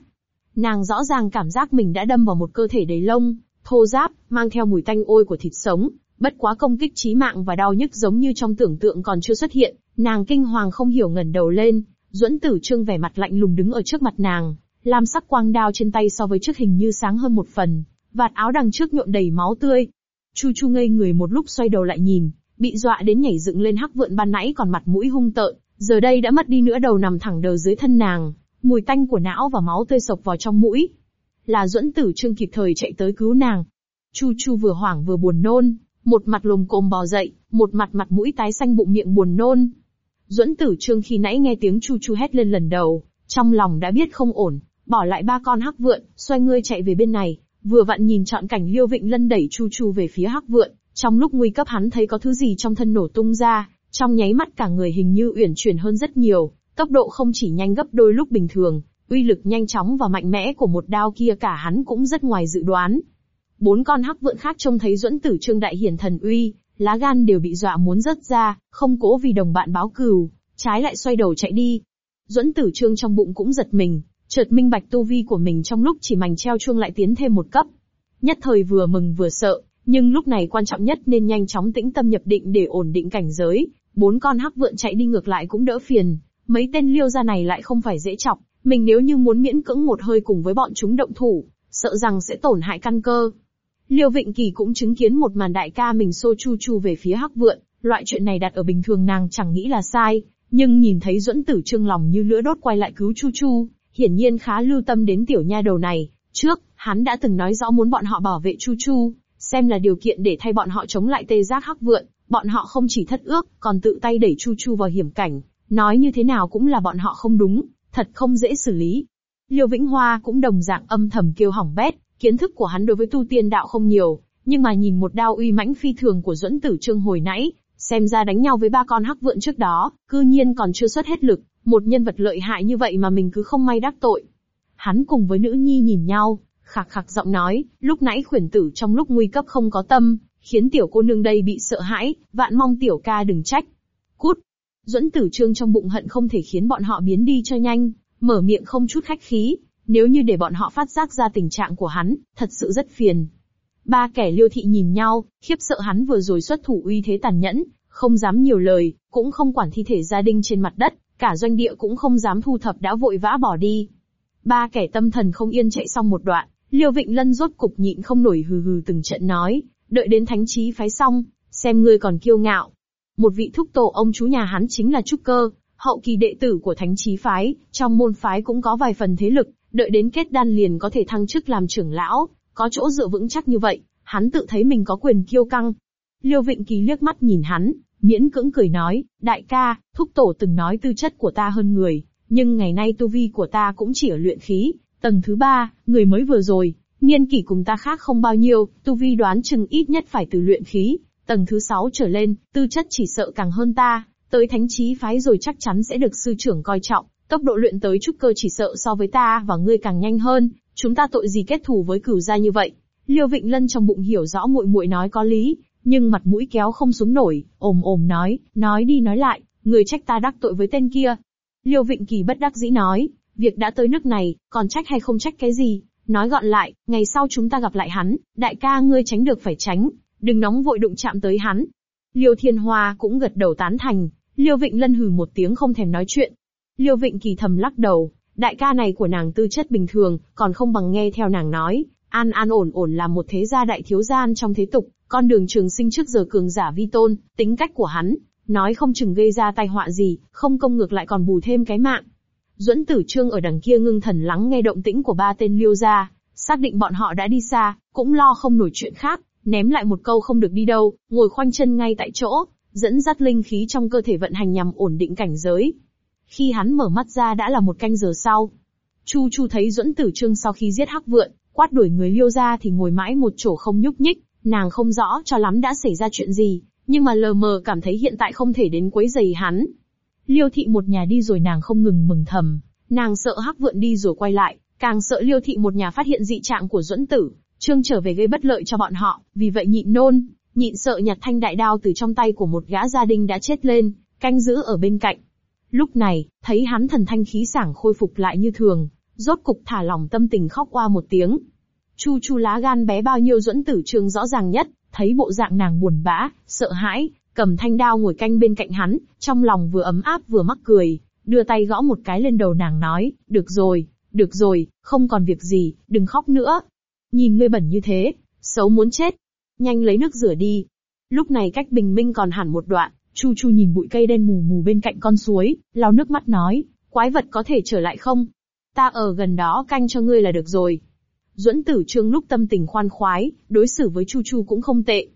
Nàng rõ ràng cảm giác mình đã đâm vào một cơ thể đầy lông, thô giáp, mang theo mùi tanh ôi của thịt sống, bất quá công kích chí mạng và đau nhức giống như trong tưởng tượng còn chưa xuất hiện, nàng kinh hoàng không hiểu ngẩng đầu lên, Duẫn Tử Trương vẻ mặt lạnh lùng đứng ở trước mặt nàng, lam sắc quang đao trên tay so với trước hình như sáng hơn một phần, vạt áo đằng trước nhuộm đầy máu tươi. Chu Chu ngây người một lúc xoay đầu lại nhìn, bị dọa đến nhảy dựng lên hắc vượn ban nãy còn mặt mũi hung tợn, giờ đây đã mất đi nữa đầu nằm thẳng đờ dưới thân nàng, mùi tanh của não và máu tươi sộc vào trong mũi. Là Duẫn Tử Trương kịp thời chạy tới cứu nàng. Chu Chu vừa hoảng vừa buồn nôn, một mặt lồm cồm bò dậy, một mặt mặt mũi tái xanh bụng miệng buồn nôn. Duẫn Tử Trương khi nãy nghe tiếng Chu Chu hét lên lần đầu, trong lòng đã biết không ổn, bỏ lại ba con hắc vượn, xoay ngươi chạy về bên này, vừa vặn nhìn chọn cảnh Liêu Vịnh Lân đẩy Chu Chu về phía hắc vượn, trong lúc nguy cấp hắn thấy có thứ gì trong thân nổ tung ra, trong nháy mắt cả người hình như uyển chuyển hơn rất nhiều, tốc độ không chỉ nhanh gấp đôi lúc bình thường, uy lực nhanh chóng và mạnh mẽ của một đao kia cả hắn cũng rất ngoài dự đoán. Bốn con hắc vượn khác trông thấy Duẫn Tử Trương đại hiển thần uy, lá gan đều bị dọa muốn rớt ra, không cố vì đồng bạn báo cừu, trái lại xoay đầu chạy đi. Duẫn Tử Trương trong bụng cũng giật mình, chợt minh bạch tu vi của mình trong lúc chỉ mảnh treo chuông lại tiến thêm một cấp. Nhất thời vừa mừng vừa sợ, nhưng lúc này quan trọng nhất nên nhanh chóng tĩnh tâm nhập định để ổn định cảnh giới, bốn con hắc vượn chạy đi ngược lại cũng đỡ phiền, mấy tên liêu gia này lại không phải dễ chọc, mình nếu như muốn miễn cưỡng một hơi cùng với bọn chúng động thủ, sợ rằng sẽ tổn hại căn cơ. Liêu Vịnh Kỳ cũng chứng kiến một màn đại ca mình xô chu chu về phía hắc vượn, loại chuyện này đặt ở bình thường nàng chẳng nghĩ là sai, nhưng nhìn thấy duẫn tử trương lòng như lửa đốt quay lại cứu chu chu, hiển nhiên khá lưu tâm đến tiểu nha đầu này. Trước, hắn đã từng nói rõ muốn bọn họ bảo vệ chu chu, xem là điều kiện để thay bọn họ chống lại tê giác hắc vượn, bọn họ không chỉ thất ước, còn tự tay đẩy chu chu vào hiểm cảnh, nói như thế nào cũng là bọn họ không đúng, thật không dễ xử lý. Liêu Vĩnh Hoa cũng đồng dạng âm thầm kêu hỏng bét, Kiến thức của hắn đối với tu tiên đạo không nhiều, nhưng mà nhìn một đao uy mãnh phi thường của Duẫn Tử Trương hồi nãy, xem ra đánh nhau với ba con hắc vượn trước đó, cư nhiên còn chưa xuất hết lực, một nhân vật lợi hại như vậy mà mình cứ không may đắc tội. Hắn cùng với nữ nhi nhìn nhau, khạc khạc giọng nói, lúc nãy khuyển tử trong lúc nguy cấp không có tâm, khiến tiểu cô nương đây bị sợ hãi, vạn mong tiểu ca đừng trách. Cút! Duẫn tử trương trong bụng hận không thể khiến bọn họ biến đi cho nhanh, mở miệng không chút khách khí, nếu như để bọn họ phát giác ra tình trạng của hắn, thật sự rất phiền. Ba kẻ liêu thị nhìn nhau, khiếp sợ hắn vừa rồi xuất thủ uy thế tàn nhẫn, không dám nhiều lời, cũng không quản thi thể gia đình trên mặt đất, cả doanh địa cũng không dám thu thập đã vội vã bỏ đi. Ba kẻ tâm thần không yên chạy xong một đoạn, Liêu Vịnh Lân rốt cục nhịn không nổi hừ hừ từng trận nói, đợi đến thánh trí phái xong, xem ngươi còn kiêu ngạo. Một vị thúc tổ ông chú nhà hắn chính là Trúc Cơ, hậu kỳ đệ tử của thánh trí phái, trong môn phái cũng có vài phần thế lực, đợi đến kết đan liền có thể thăng chức làm trưởng lão, có chỗ dựa vững chắc như vậy, hắn tự thấy mình có quyền kiêu căng. Liêu Vịnh Kỳ liếc mắt nhìn hắn, miễn cưỡng cười nói, đại ca, thúc tổ từng nói tư chất của ta hơn người, nhưng ngày nay tu vi của ta cũng chỉ ở luyện khí, tầng thứ ba, người mới vừa rồi, niên kỷ cùng ta khác không bao nhiêu, tu vi đoán chừng ít nhất phải từ luyện khí, tầng thứ sáu trở lên, tư chất chỉ sợ càng hơn ta, tới thánh trí phái rồi chắc chắn sẽ được sư trưởng coi trọng, Tốc độ luyện tới trúc cơ chỉ sợ so với ta và ngươi càng nhanh hơn, chúng ta tội gì kết thù với cửu gia như vậy. Liêu Vịnh Lân trong bụng hiểu rõ muội muội nói có lý, nhưng mặt mũi kéo không xuống nổi, ồm ồm nói, nói đi nói lại, người trách ta đắc tội với tên kia. Liêu Vịnh Kỳ bất đắc dĩ nói, việc đã tới nước này, còn trách hay không trách cái gì, nói gọn lại, ngày sau chúng ta gặp lại hắn, đại ca ngươi tránh được phải tránh, đừng nóng vội đụng chạm tới hắn. Liêu Thiên Hoa cũng gật đầu tán thành, Liêu Vịnh Lân hừ một tiếng không thèm nói chuyện, Liêu Vịnh Kỳ thầm lắc đầu, đại ca này của nàng tư chất bình thường, còn không bằng nghe theo nàng nói, an an ổn ổn là một thế gia đại thiếu gian trong thế tục, con đường trường sinh trước giờ cường giả vi tôn, tính cách của hắn, nói không chừng gây ra tai họa gì, không công ngược lại còn bù thêm cái mạng. Duẫn Tử Trương ở đằng kia ngưng thần lắng nghe động tĩnh của ba tên Liêu gia, xác định bọn họ đã đi xa, cũng lo không nổi chuyện khác, ném lại một câu không được đi đâu, ngồi khoanh chân ngay tại chỗ, dẫn dắt linh khí trong cơ thể vận hành nhằm ổn định cảnh giới. Khi hắn mở mắt ra đã là một canh giờ sau. Chu Chu thấy Duẫn Tử Trương sau khi giết Hắc Vượn, quát đuổi người Liêu ra thì ngồi mãi một chỗ không nhúc nhích, nàng không rõ cho lắm đã xảy ra chuyện gì, nhưng mà lờ mờ cảm thấy hiện tại không thể đến quấy giày hắn. Liêu thị một nhà đi rồi nàng không ngừng mừng thầm, nàng sợ Hắc Vượn đi rồi quay lại, càng sợ Liêu thị một nhà phát hiện dị trạng của Duẫn Tử, Trương trở về gây bất lợi cho bọn họ, vì vậy nhịn nôn, nhịn sợ nhặt thanh đại đao từ trong tay của một gã gia đình đã chết lên, canh giữ ở bên cạnh. Lúc này, thấy hắn thần thanh khí sảng khôi phục lại như thường, rốt cục thả lòng tâm tình khóc qua một tiếng. Chu chu lá gan bé bao nhiêu duẫn tử trương rõ ràng nhất, thấy bộ dạng nàng buồn bã, sợ hãi, cầm thanh đao ngồi canh bên cạnh hắn, trong lòng vừa ấm áp vừa mắc cười, đưa tay gõ một cái lên đầu nàng nói, được rồi, được rồi, không còn việc gì, đừng khóc nữa. Nhìn ngươi bẩn như thế, xấu muốn chết. Nhanh lấy nước rửa đi. Lúc này cách bình minh còn hẳn một đoạn, Chu Chu nhìn bụi cây đen mù mù bên cạnh con suối, lau nước mắt nói, quái vật có thể trở lại không? Ta ở gần đó canh cho ngươi là được rồi. Duẫn tử trương lúc tâm tình khoan khoái, đối xử với Chu Chu cũng không tệ.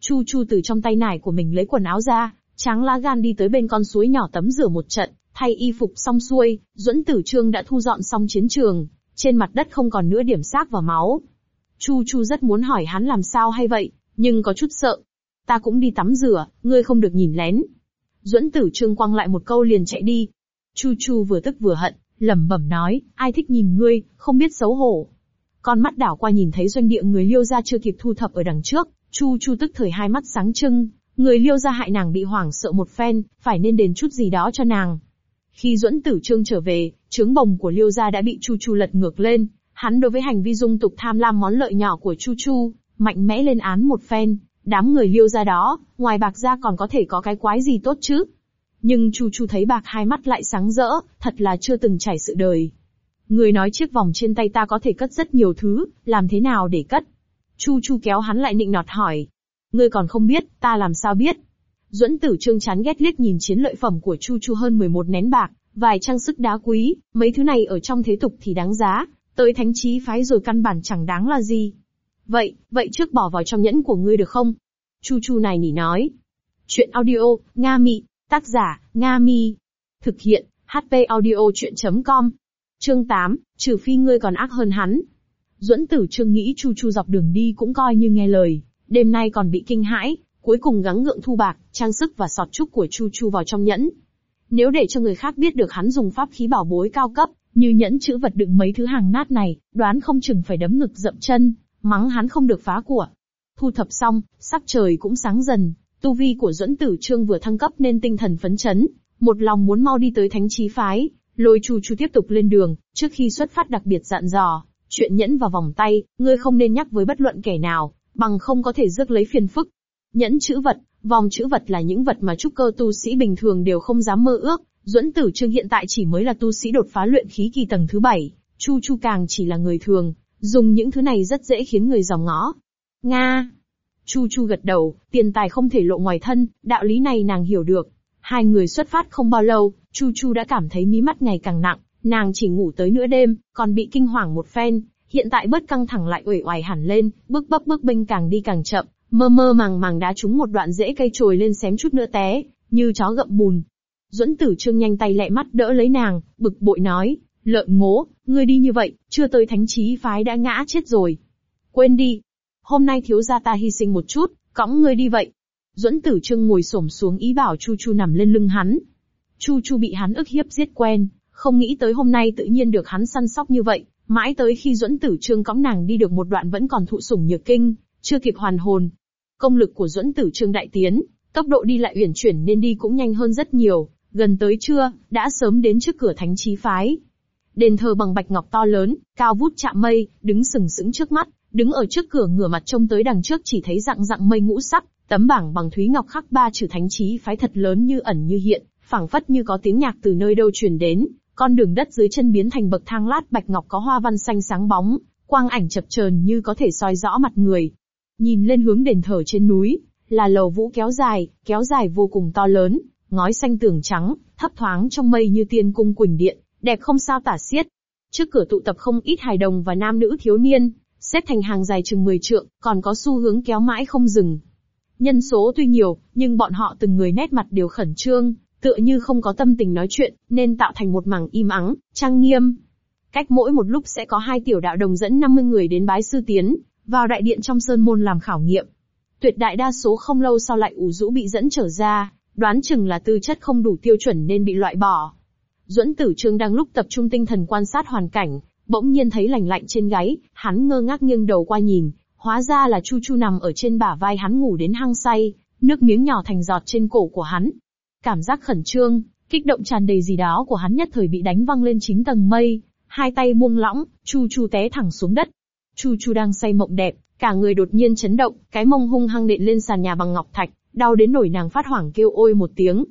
Chu Chu từ trong tay nải của mình lấy quần áo ra, tráng lá gan đi tới bên con suối nhỏ tắm rửa một trận, thay y phục xong xuôi, Duẫn Tử Trương đã thu dọn xong chiến trường, trên mặt đất không còn nữa điểm xác và máu. Chu Chu rất muốn hỏi hắn làm sao hay vậy, nhưng có chút sợ. Ta cũng đi tắm rửa, ngươi không được nhìn lén. Duẫn Tử Trương quăng lại một câu liền chạy đi. Chu Chu vừa tức vừa hận, lẩm bẩm nói, ai thích nhìn ngươi, không biết xấu hổ. Con mắt đảo qua nhìn thấy doanh địa người liêu gia chưa kịp thu thập ở đằng trước, Chu Chu tức thời hai mắt sáng trưng, người liêu gia hại nàng bị hoảng sợ một phen, phải nên đền chút gì đó cho nàng. Khi Duẫn Tử Trương trở về, trướng bồng của Liêu gia đã bị Chu Chu lật ngược lên, hắn đối với hành vi dung tục tham lam món lợi nhỏ của Chu Chu, mạnh mẽ lên án một phen, đám người Liêu ra đó, ngoài bạc ra còn có thể có cái quái gì tốt chứ? Nhưng Chu Chu thấy bạc hai mắt lại sáng rỡ, thật là chưa từng trải sự đời. Người nói chiếc vòng trên tay ta có thể cất rất nhiều thứ, làm thế nào để cất? Chu Chu kéo hắn lại nịnh nọt hỏi. Ngươi còn không biết, ta làm sao biết? Duẫn Tử Trương chán ghét liếc nhìn chiến lợi phẩm của Chu Chu hơn 11 nén bạc, vài trang sức đá quý, mấy thứ này ở trong thế tục thì đáng giá, tới thánh trí phái rồi căn bản chẳng đáng là gì. Vậy, vậy trước bỏ vào trong nhẫn của ngươi được không? Chu Chu này nỉ nói. Chuyện audio, Nga Mị, tác giả, Nga Mi. Thực hiện, HP audio chuyện.com. Chương 8, trừ phi ngươi còn ác hơn hắn. Duẫn Tử Trương nghĩ Chu Chu dọc đường đi cũng coi như nghe lời, đêm nay còn bị kinh hãi, cuối cùng gắng gượng thu bạc, trang sức và sọt trúc của Chu Chu vào trong nhẫn. Nếu để cho người khác biết được hắn dùng pháp khí bảo bối cao cấp, như nhẫn chữ vật đựng mấy thứ hàng nát này, đoán không chừng phải đấm ngực dậm chân, mắng hắn không được phá của. Thu thập xong, sắc trời cũng sáng dần, tu vi của Duẫn Tử Trương vừa thăng cấp nên tinh thần phấn chấn, một lòng muốn mau đi tới thánh trí phái, lôi Chu Chu tiếp tục lên đường, trước khi xuất phát đặc biệt dặn dò, chuyện nhẫn vào vòng tay, ngươi không nên nhắc với bất luận kẻ nào, bằng không có thể rước lấy phiền phức. Nhẫn chữ vật, vòng chữ vật là những vật mà trúc cơ tu sĩ bình thường đều không dám mơ ước, Duẫn Tử Trương hiện tại chỉ mới là tu sĩ đột phá luyện khí kỳ tầng thứ bảy, Chu Chu càng chỉ là người thường, dùng những thứ này rất dễ khiến người dòng ngõ. Nga. Chu Chu gật đầu, tiền tài không thể lộ ngoài thân, đạo lý này nàng hiểu được. Hai người xuất phát không bao lâu, Chu Chu đã cảm thấy mí mắt ngày càng nặng, nàng chỉ ngủ tới nửa đêm, còn bị kinh hoàng một phen, hiện tại bớt căng thẳng lại uể oải hẳn lên, bước bấp bước bênh càng đi càng chậm, mơ mơ màng màng đá trúng một đoạn rễ cây trồi lên xém chút nữa té, như chó gậm bùn. Duẫn Tử Trương nhanh tay lẹ mắt đỡ lấy nàng, bực bội nói, lợn ngố, ngươi đi như vậy, chưa tới thánh trí phái đã ngã chết rồi. Quên đi, hôm nay thiếu gia ta hy sinh một chút, cõng ngươi đi vậy. Duẫn Tử Trương ngồi xổm xuống ý bảo Chu Chu nằm lên lưng hắn. Chu Chu bị hắn ức hiếp giết quen, không nghĩ tới hôm nay tự nhiên được hắn săn sóc như vậy, mãi tới khi Duẫn Tử Trương cõng nàng đi được một đoạn vẫn còn thụ sủng nhược kinh, chưa kịp hoàn hồn. Công lực của Duẫn Tử Trương đại tiến, tốc độ đi lại uyển chuyển nên đi cũng nhanh hơn rất nhiều, gần tới trưa, đã sớm đến trước cửa thánh trí phái. Đền thờ bằng bạch ngọc to lớn, cao vút chạm mây, đứng sừng sững trước mắt, đứng ở trước cửa ngửa mặt trông tới đằng trước chỉ thấy dạng dạng mây ngũ sắc, tấm bảng bằng thúy ngọc khắc ba chữ thánh trí phái thật lớn như ẩn như hiện, phảng phất như có tiếng nhạc từ nơi đâu truyền đến, con đường đất dưới chân biến thành bậc thang lát bạch ngọc có hoa văn xanh sáng bóng, quang ảnh chập chờn như có thể soi rõ mặt người. Nhìn lên hướng đền thờ trên núi, là lầu vũ kéo dài, kéo dài vô cùng to lớn, ngói xanh tường trắng, thấp thoáng trong mây như tiên cung quỳnh điện, đẹp không sao tả xiết. Trước cửa tụ tập không ít hài đồng và nam nữ thiếu niên, xếp thành hàng dài chừng 10 trượng, còn có xu hướng kéo mãi không dừng. Nhân số tuy nhiều, nhưng bọn họ từng người nét mặt đều khẩn trương, tựa như không có tâm tình nói chuyện, nên tạo thành một mảng im ắng, trang nghiêm. Cách mỗi một lúc sẽ có hai tiểu đạo đồng dẫn 50 người đến bái sư tiến, vào đại điện trong sơn môn làm khảo nghiệm. Tuyệt đại đa số không lâu sau lại ủ rũ bị dẫn trở ra, đoán chừng là tư chất không đủ tiêu chuẩn nên bị loại bỏ. Duẫn Tử Trương đang lúc tập trung tinh thần quan sát hoàn cảnh, bỗng nhiên thấy lạnh lạnh trên gáy, hắn ngơ ngác nghiêng đầu qua nhìn, hóa ra là Chu Chu nằm ở trên bả vai hắn ngủ đến hăng say, nước miếng nhỏ thành giọt trên cổ của hắn. Cảm giác khẩn trương, kích động tràn đầy gì đó của hắn nhất thời bị đánh văng lên chín tầng mây, hai tay buông lỏng, Chu Chu té thẳng xuống đất. Chu Chu đang say mộng đẹp, cả người đột nhiên chấn động, cái mông hung hăng nện lên sàn nhà bằng ngọc thạch, đau đến nổi nàng phát hoảng kêu ôi một tiếng.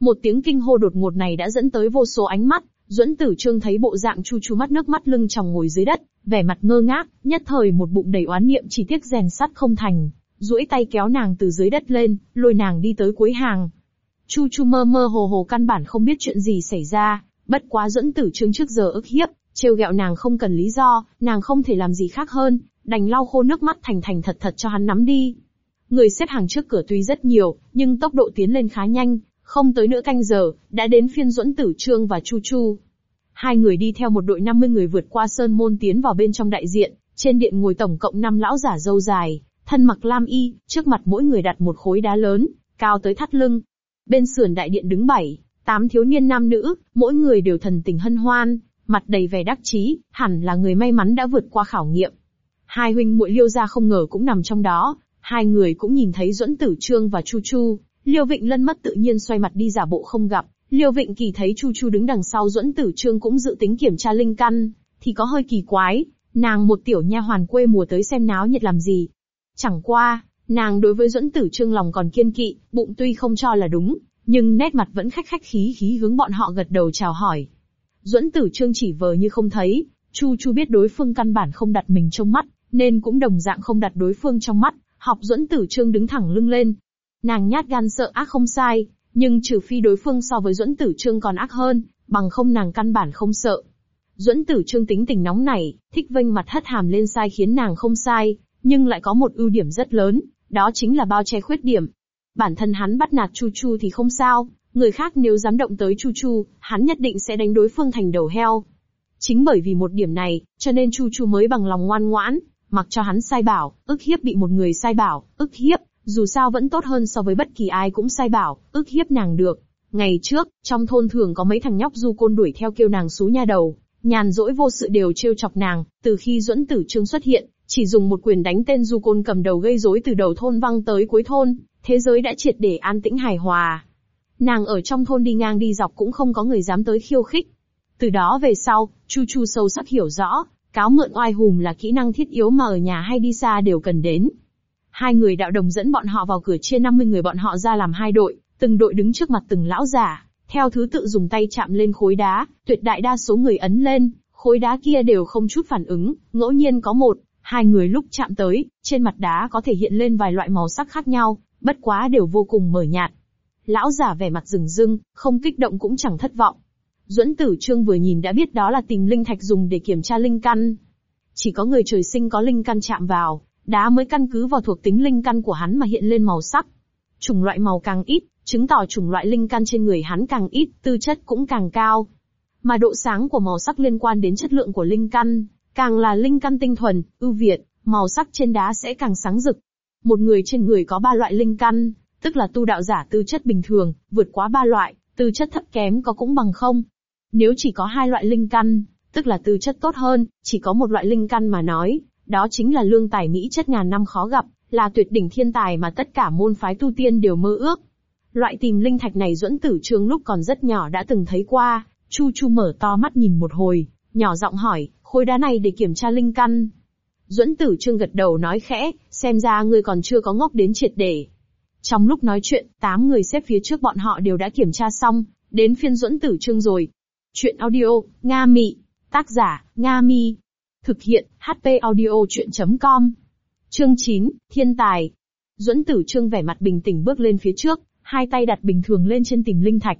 Một tiếng kinh hô đột ngột này đã dẫn tới vô số ánh mắt, Duẫn Tử Trương thấy bộ dạng Chu Chu mắt nước mắt lưng tròng ngồi dưới đất, vẻ mặt ngơ ngác, nhất thời một bụng đầy oán niệm chỉ tiếc rèn sắt không thành, duỗi tay kéo nàng từ dưới đất lên, lôi nàng đi tới cuối hàng. Chu Chu mơ mơ hồ hồ căn bản không biết chuyện gì xảy ra, bất quá Duẫn Tử Trương trước giờ ức hiếp, trêu ghẹo nàng không cần lý do, nàng không thể làm gì khác hơn, đành lau khô nước mắt thành thành thật thật cho hắn nắm đi. Người xếp hàng trước cửa tuy rất nhiều, nhưng tốc độ tiến lên khá nhanh, không tới nửa canh giờ, đã đến phiên Duẫn Tử Trương và Chu Chu. Hai người đi theo một đội 50 người vượt qua sơn môn tiến vào bên trong đại diện, trên điện ngồi tổng cộng 5 lão giả dâu dài, thân mặc lam y, trước mặt mỗi người đặt một khối đá lớn, cao tới thắt lưng. Bên sườn đại điện đứng bảy, tám thiếu niên nam nữ, mỗi người đều thần tình hân hoan, mặt đầy vẻ đắc chí, hẳn là người may mắn đã vượt qua khảo nghiệm. Hai huynh muội Liêu gia không ngờ cũng nằm trong đó, hai người cũng nhìn thấy Duẫn Tử Trương và Chu Chu, Liêu Vịnh Lân mất tự nhiên xoay mặt đi giả bộ không gặp, Liêu Vịnh Kỳ thấy Chu Chu đứng đằng sau Duẫn Tử Trương cũng dự tính kiểm tra linh căn, thì có hơi kỳ quái, nàng một tiểu nha hoàn quê mùa tới xem náo nhiệt làm gì. Chẳng qua, nàng đối với Duẫn Tử Trương lòng còn kiên kỵ, bụng tuy không cho là đúng, nhưng nét mặt vẫn khách khách khí khí hướng bọn họ gật đầu chào hỏi. Duẫn Tử Trương chỉ vờ như không thấy, Chu Chu biết đối phương căn bản không đặt mình trong mắt, nên cũng đồng dạng không đặt đối phương trong mắt, học Duẫn Tử Trương đứng thẳng lưng lên, Nàng nhát gan sợ ác không sai, nhưng trừ phi đối phương so với Duẫn Tử Trương còn ác hơn, bằng không nàng căn bản không sợ. Duẫn Tử Trương tính tình nóng nảy, thích vênh mặt hất hàm lên sai khiến nàng không sai, nhưng lại có một ưu điểm rất lớn, đó chính là bao che khuyết điểm. Bản thân hắn bắt nạt Chu Chu thì không sao, người khác nếu dám động tới Chu Chu, hắn nhất định sẽ đánh đối phương thành đầu heo. Chính bởi vì một điểm này, cho nên Chu Chu mới bằng lòng ngoan ngoãn, mặc cho hắn sai bảo, ức hiếp bị một người sai bảo, ức hiếp, dù sao vẫn tốt hơn so với bất kỳ ai cũng sai bảo, ức hiếp nàng được. Ngày trước, trong thôn thường có mấy thằng nhóc du côn đuổi theo kêu nàng xú nha đầu, nhàn rỗi vô sự đều trêu chọc nàng, từ khi duẫn tử trương xuất hiện, chỉ dùng một quyền đánh tên du côn cầm đầu gây rối từ đầu thôn văng tới cuối thôn, thế giới đã triệt để an tĩnh hài hòa. Nàng ở trong thôn đi ngang đi dọc cũng không có người dám tới khiêu khích. Từ đó về sau, Chu Chu sâu sắc hiểu rõ, cáo mượn oai hùm là kỹ năng thiết yếu mà ở nhà hay đi xa đều cần đến. Hai người đạo đồng dẫn bọn họ vào cửa chia 50 người bọn họ ra làm hai đội, từng đội đứng trước mặt từng lão giả, theo thứ tự dùng tay chạm lên khối đá, tuyệt đại đa số người ấn lên, khối đá kia đều không chút phản ứng, ngẫu nhiên có một, hai người lúc chạm tới, trên mặt đá có thể hiện lên vài loại màu sắc khác nhau, bất quá đều vô cùng mờ nhạt. Lão giả vẻ mặt rừng rưng, không kích động cũng chẳng thất vọng. Duẫn Tử Trương vừa nhìn đã biết đó là tìm linh thạch dùng để kiểm tra linh căn. Chỉ có người trời sinh có linh căn chạm vào, đá mới căn cứ vào thuộc tính linh căn của hắn mà hiện lên màu sắc. Chủng loại màu càng ít, chứng tỏ chủng loại linh căn trên người hắn càng ít, tư chất cũng càng cao. Mà độ sáng của màu sắc liên quan đến chất lượng của linh căn, càng là linh căn tinh thuần, ưu việt, màu sắc trên đá sẽ càng sáng rực. Một người trên người có ba loại linh căn, tức là tu đạo giả tư chất bình thường, vượt quá ba loại, tư chất thấp kém có cũng bằng không. Nếu chỉ có hai loại linh căn, tức là tư chất tốt hơn, chỉ có một loại linh căn mà nói, đó chính là lương tài mỹ chất ngàn năm khó gặp, là tuyệt đỉnh thiên tài mà tất cả môn phái tu tiên đều mơ ước. Loại tìm linh thạch này duẫn tử trương lúc còn rất nhỏ đã từng thấy qua, Chu Chu mở to mắt nhìn một hồi, nhỏ giọng hỏi, khối đá này để kiểm tra linh căn. Duẫn tử trương gật đầu nói khẽ, xem ra ngươi còn chưa có ngốc đến triệt để. Trong lúc nói chuyện, tám người xếp phía trước bọn họ đều đã kiểm tra xong, đến phiên duẫn tử trương rồi. Chuyện audio, Nga Mị. Tác giả, Nga Mi. Thực hiện, HP audio chuyện.com. Chương 9, Thiên Tài. Duẫn Tử Trương vẻ mặt bình tĩnh bước lên phía trước, hai tay đặt bình thường lên trên tìm linh thạch.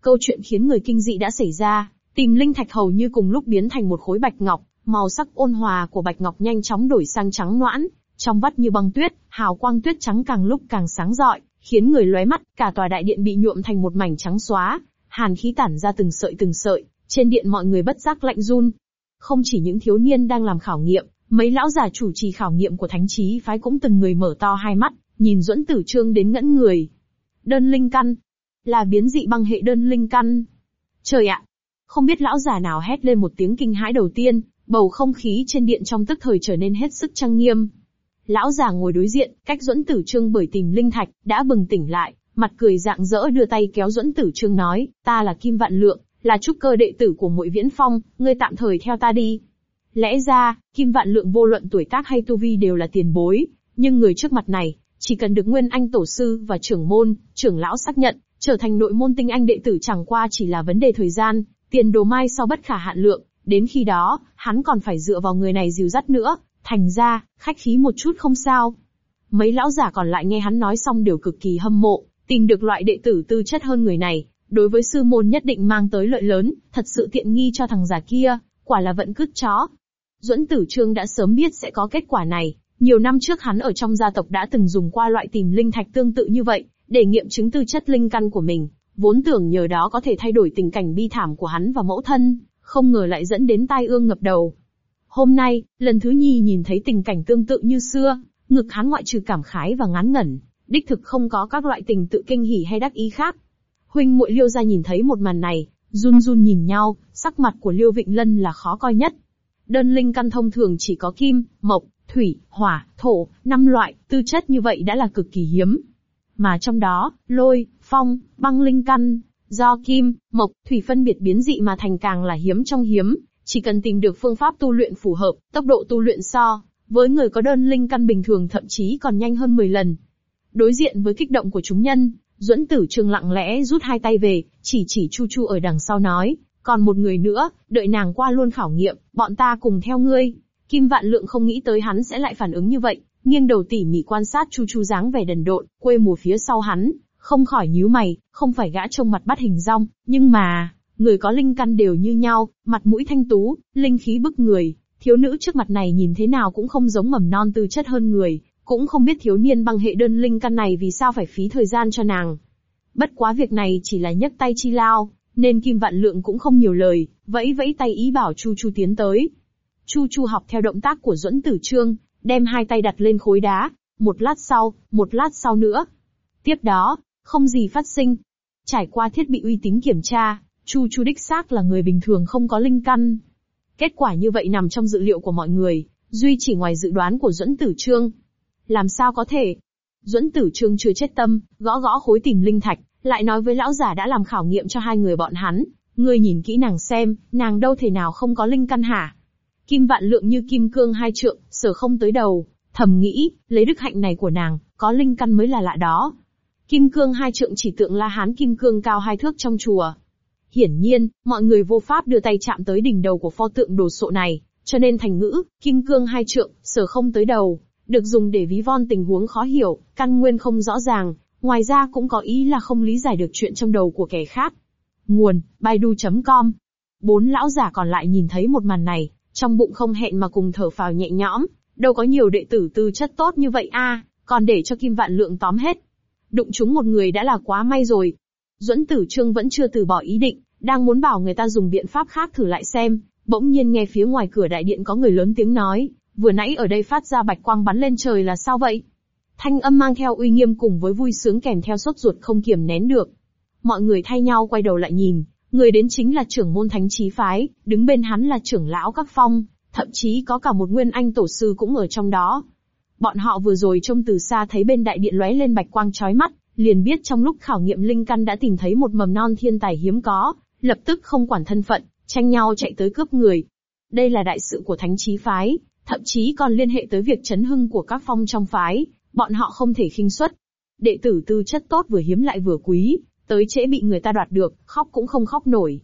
Câu chuyện khiến người kinh dị đã xảy ra, tìm linh thạch hầu như cùng lúc biến thành một khối bạch ngọc, Màu sắc ôn hòa của bạch ngọc nhanh chóng đổi sang trắng noãn, trong vắt như băng tuyết, hào quang tuyết trắng càng lúc càng sáng rọi, khiến người lóe mắt, cả tòa đại điện bị nhuộm thành một mảnh trắng xóa, hàn khí tản ra từng sợi từng sợi, trên điện mọi người bất giác lạnh run. Không chỉ những thiếu niên đang làm khảo nghiệm, mấy lão già chủ trì khảo nghiệm của thánh trí phái cũng từng người mở to hai mắt, nhìn duẫn tử trương đến ngẫn người. Đơn linh căn. Là biến dị băng hệ đơn linh căn. Trời ạ! Không biết lão già nào hét lên một tiếng kinh hãi đầu tiên, bầu không khí trên điện trong tức thời trở nên hết sức trang nghiêm. Lão già ngồi đối diện, cách duẫn tử trương bởi tìm linh thạch, đã bừng tỉnh lại, mặt cười dạng dỡ đưa tay kéo duẫn tử trương nói, ta là Kim Vạn Lượng, là trúc cơ đệ tử của Muội Viễn Phong, ngươi tạm thời theo ta đi. Lẽ ra, Kim Vạn Lượng vô luận tuổi tác hay tu vi đều là tiền bối, nhưng người trước mặt này, chỉ cần được Nguyên Anh tổ sư và trưởng môn, trưởng lão xác nhận, trở thành nội môn tinh anh đệ tử chẳng qua chỉ là vấn đề thời gian, tiền đồ mai sau bất khả hạn lượng, đến khi đó, hắn còn phải dựa vào người này dìu dắt nữa, thành ra, khách khí một chút không sao. Mấy lão giả còn lại nghe hắn nói xong đều cực kỳ hâm mộ, tìm được loại đệ tử tư chất hơn người này, đối với sư môn nhất định mang tới lợi lớn, thật sự tiện nghi cho thằng già kia, quả là vận cứt chó. Duẫn Tử Trương đã sớm biết sẽ có kết quả này, nhiều năm trước hắn ở trong gia tộc đã từng dùng qua loại tìm linh thạch tương tự như vậy, để nghiệm chứng tư chất linh căn của mình, vốn tưởng nhờ đó có thể thay đổi tình cảnh bi thảm của hắn và mẫu thân, không ngờ lại dẫn đến tai ương ngập đầu. Hôm nay, lần thứ nhi nhìn thấy tình cảnh tương tự như xưa, ngực hắn ngoại trừ cảm khái và ngán ngẩn, đích thực không có các loại tình tự kinh hỉ hay đắc ý khác. Huynh muội Liêu gia nhìn thấy một màn này, run run nhìn nhau, sắc mặt của Liêu Vịnh Lân là khó coi nhất. Đơn linh căn thông thường chỉ có kim, mộc, thủy, hỏa, thổ, năm loại, tư chất như vậy đã là cực kỳ hiếm. Mà trong đó, lôi, phong, băng linh căn, do kim, mộc, thủy phân biệt biến dị mà thành càng là hiếm trong hiếm, chỉ cần tìm được phương pháp tu luyện phù hợp, tốc độ tu luyện so, với người có đơn linh căn bình thường thậm chí còn nhanh hơn 10 lần. Đối diện với kích động của chúng nhân, Duẫn Tử Trương lặng lẽ rút hai tay về, chỉ chỉ Chu Chu ở đằng sau nói, còn một người nữa, đợi nàng qua luôn khảo nghiệm, bọn ta cùng theo ngươi. Kim Vạn Lượng không nghĩ tới hắn sẽ lại phản ứng như vậy, nghiêng đầu tỉ mỉ quan sát Chu Chu dáng vẻ đần độn, quê mùa phía sau hắn, không khỏi nhíu mày, không phải gã trông mặt bắt hình rong, nhưng mà, người có linh căn đều như nhau, mặt mũi thanh tú, linh khí bức người, thiếu nữ trước mặt này nhìn thế nào cũng không giống mầm non tư chất hơn người, cũng không biết thiếu niên băng hệ đơn linh căn này vì sao phải phí thời gian cho nàng. Bất quá việc này chỉ là nhấc tay chi lao, nên Kim Vạn Lượng cũng không nhiều lời, vẫy vẫy tay ý bảo Chu Chu tiến tới. Chu Chu học theo động tác của Duẫn Tử Trương, đem hai tay đặt lên khối đá, một lát sau, một lát sau nữa. Tiếp đó, không gì phát sinh. Trải qua thiết bị uy tín kiểm tra, Chu Chu đích xác là người bình thường không có linh căn. Kết quả như vậy nằm trong dự liệu của mọi người, duy chỉ ngoài dự đoán của Duẫn Tử Trương. Làm sao có thể? Duẫn Tử Trương chưa chết tâm, gõ gõ khối tìm linh thạch, lại nói với lão giả đã làm khảo nghiệm cho hai người bọn hắn, ngươi nhìn kỹ nàng xem, nàng đâu thể nào không có linh căn hả? Kim vạn lượng như kim cương hai trượng, sở không tới đầu, thầm nghĩ, lấy đức hạnh này của nàng, có linh căn mới là lạ đó. Kim cương hai trượng chỉ tượng la hán kim cương cao hai thước trong chùa. Hiển nhiên, mọi người vô pháp đưa tay chạm tới đỉnh đầu của pho tượng đồ sộ này, cho nên thành ngữ, kim cương hai trượng, sở không tới đầu, được dùng để ví von tình huống khó hiểu, căn nguyên không rõ ràng, ngoài ra cũng có ý là không lý giải được chuyện trong đầu của kẻ khác. Nguồn, baidu.com Bốn lão giả còn lại nhìn thấy một màn này, trong bụng không hẹn mà cùng thở phào nhẹ nhõm, đâu có nhiều đệ tử tư chất tốt như vậy a, còn để cho Kim Vạn Lượng tóm hết. Đụng chúng một người đã là quá may rồi. Duẫn Tử Trương vẫn chưa từ bỏ ý định, đang muốn bảo người ta dùng biện pháp khác thử lại xem, bỗng nhiên nghe phía ngoài cửa đại điện có người lớn tiếng nói, vừa nãy ở đây phát ra bạch quang bắn lên trời là sao vậy? Thanh âm mang theo uy nghiêm cùng với vui sướng kèm theo sốt ruột không kiềm nén được. Mọi người thay nhau quay đầu lại nhìn, người đến chính là trưởng môn thánh trí phái, đứng bên hắn là trưởng lão các phong, thậm chí có cả một nguyên anh tổ sư cũng ở trong đó. Bọn họ vừa rồi trông từ xa thấy bên đại điện lóe lên bạch quang chói mắt, liền biết trong lúc khảo nghiệm linh căn đã tìm thấy một mầm non thiên tài hiếm có, lập tức không quản thân phận, tranh nhau chạy tới cướp người. Đây là đại sự của thánh trí phái, thậm chí còn liên hệ tới việc chấn hưng của các phong trong phái, bọn họ không thể khinh suất. Đệ tử tư chất tốt vừa hiếm lại vừa quý, tới trễ bị người ta đoạt được, khóc cũng không khóc nổi.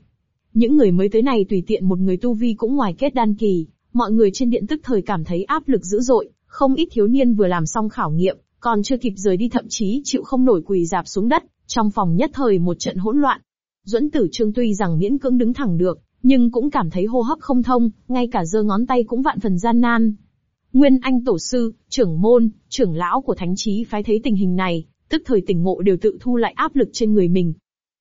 Những người mới tới này tùy tiện một người tu vi cũng ngoài kết đan kỳ, mọi người trên điện tức thời cảm thấy áp lực dữ dội, không ít thiếu niên vừa làm xong khảo nghiệm, còn chưa kịp rời đi thậm chí chịu không nổi quỳ dạp xuống đất, trong phòng nhất thời một trận hỗn loạn. Duẫn Tử Trương tuy rằng miễn cưỡng đứng thẳng được, nhưng cũng cảm thấy hô hấp không thông, ngay cả giơ ngón tay cũng vạn phần gian nan. Nguyên Anh tổ sư, trưởng môn, trưởng lão của thánh trí phái thấy tình hình này, tức thời tỉnh ngộ đều tự thu lại áp lực trên người mình.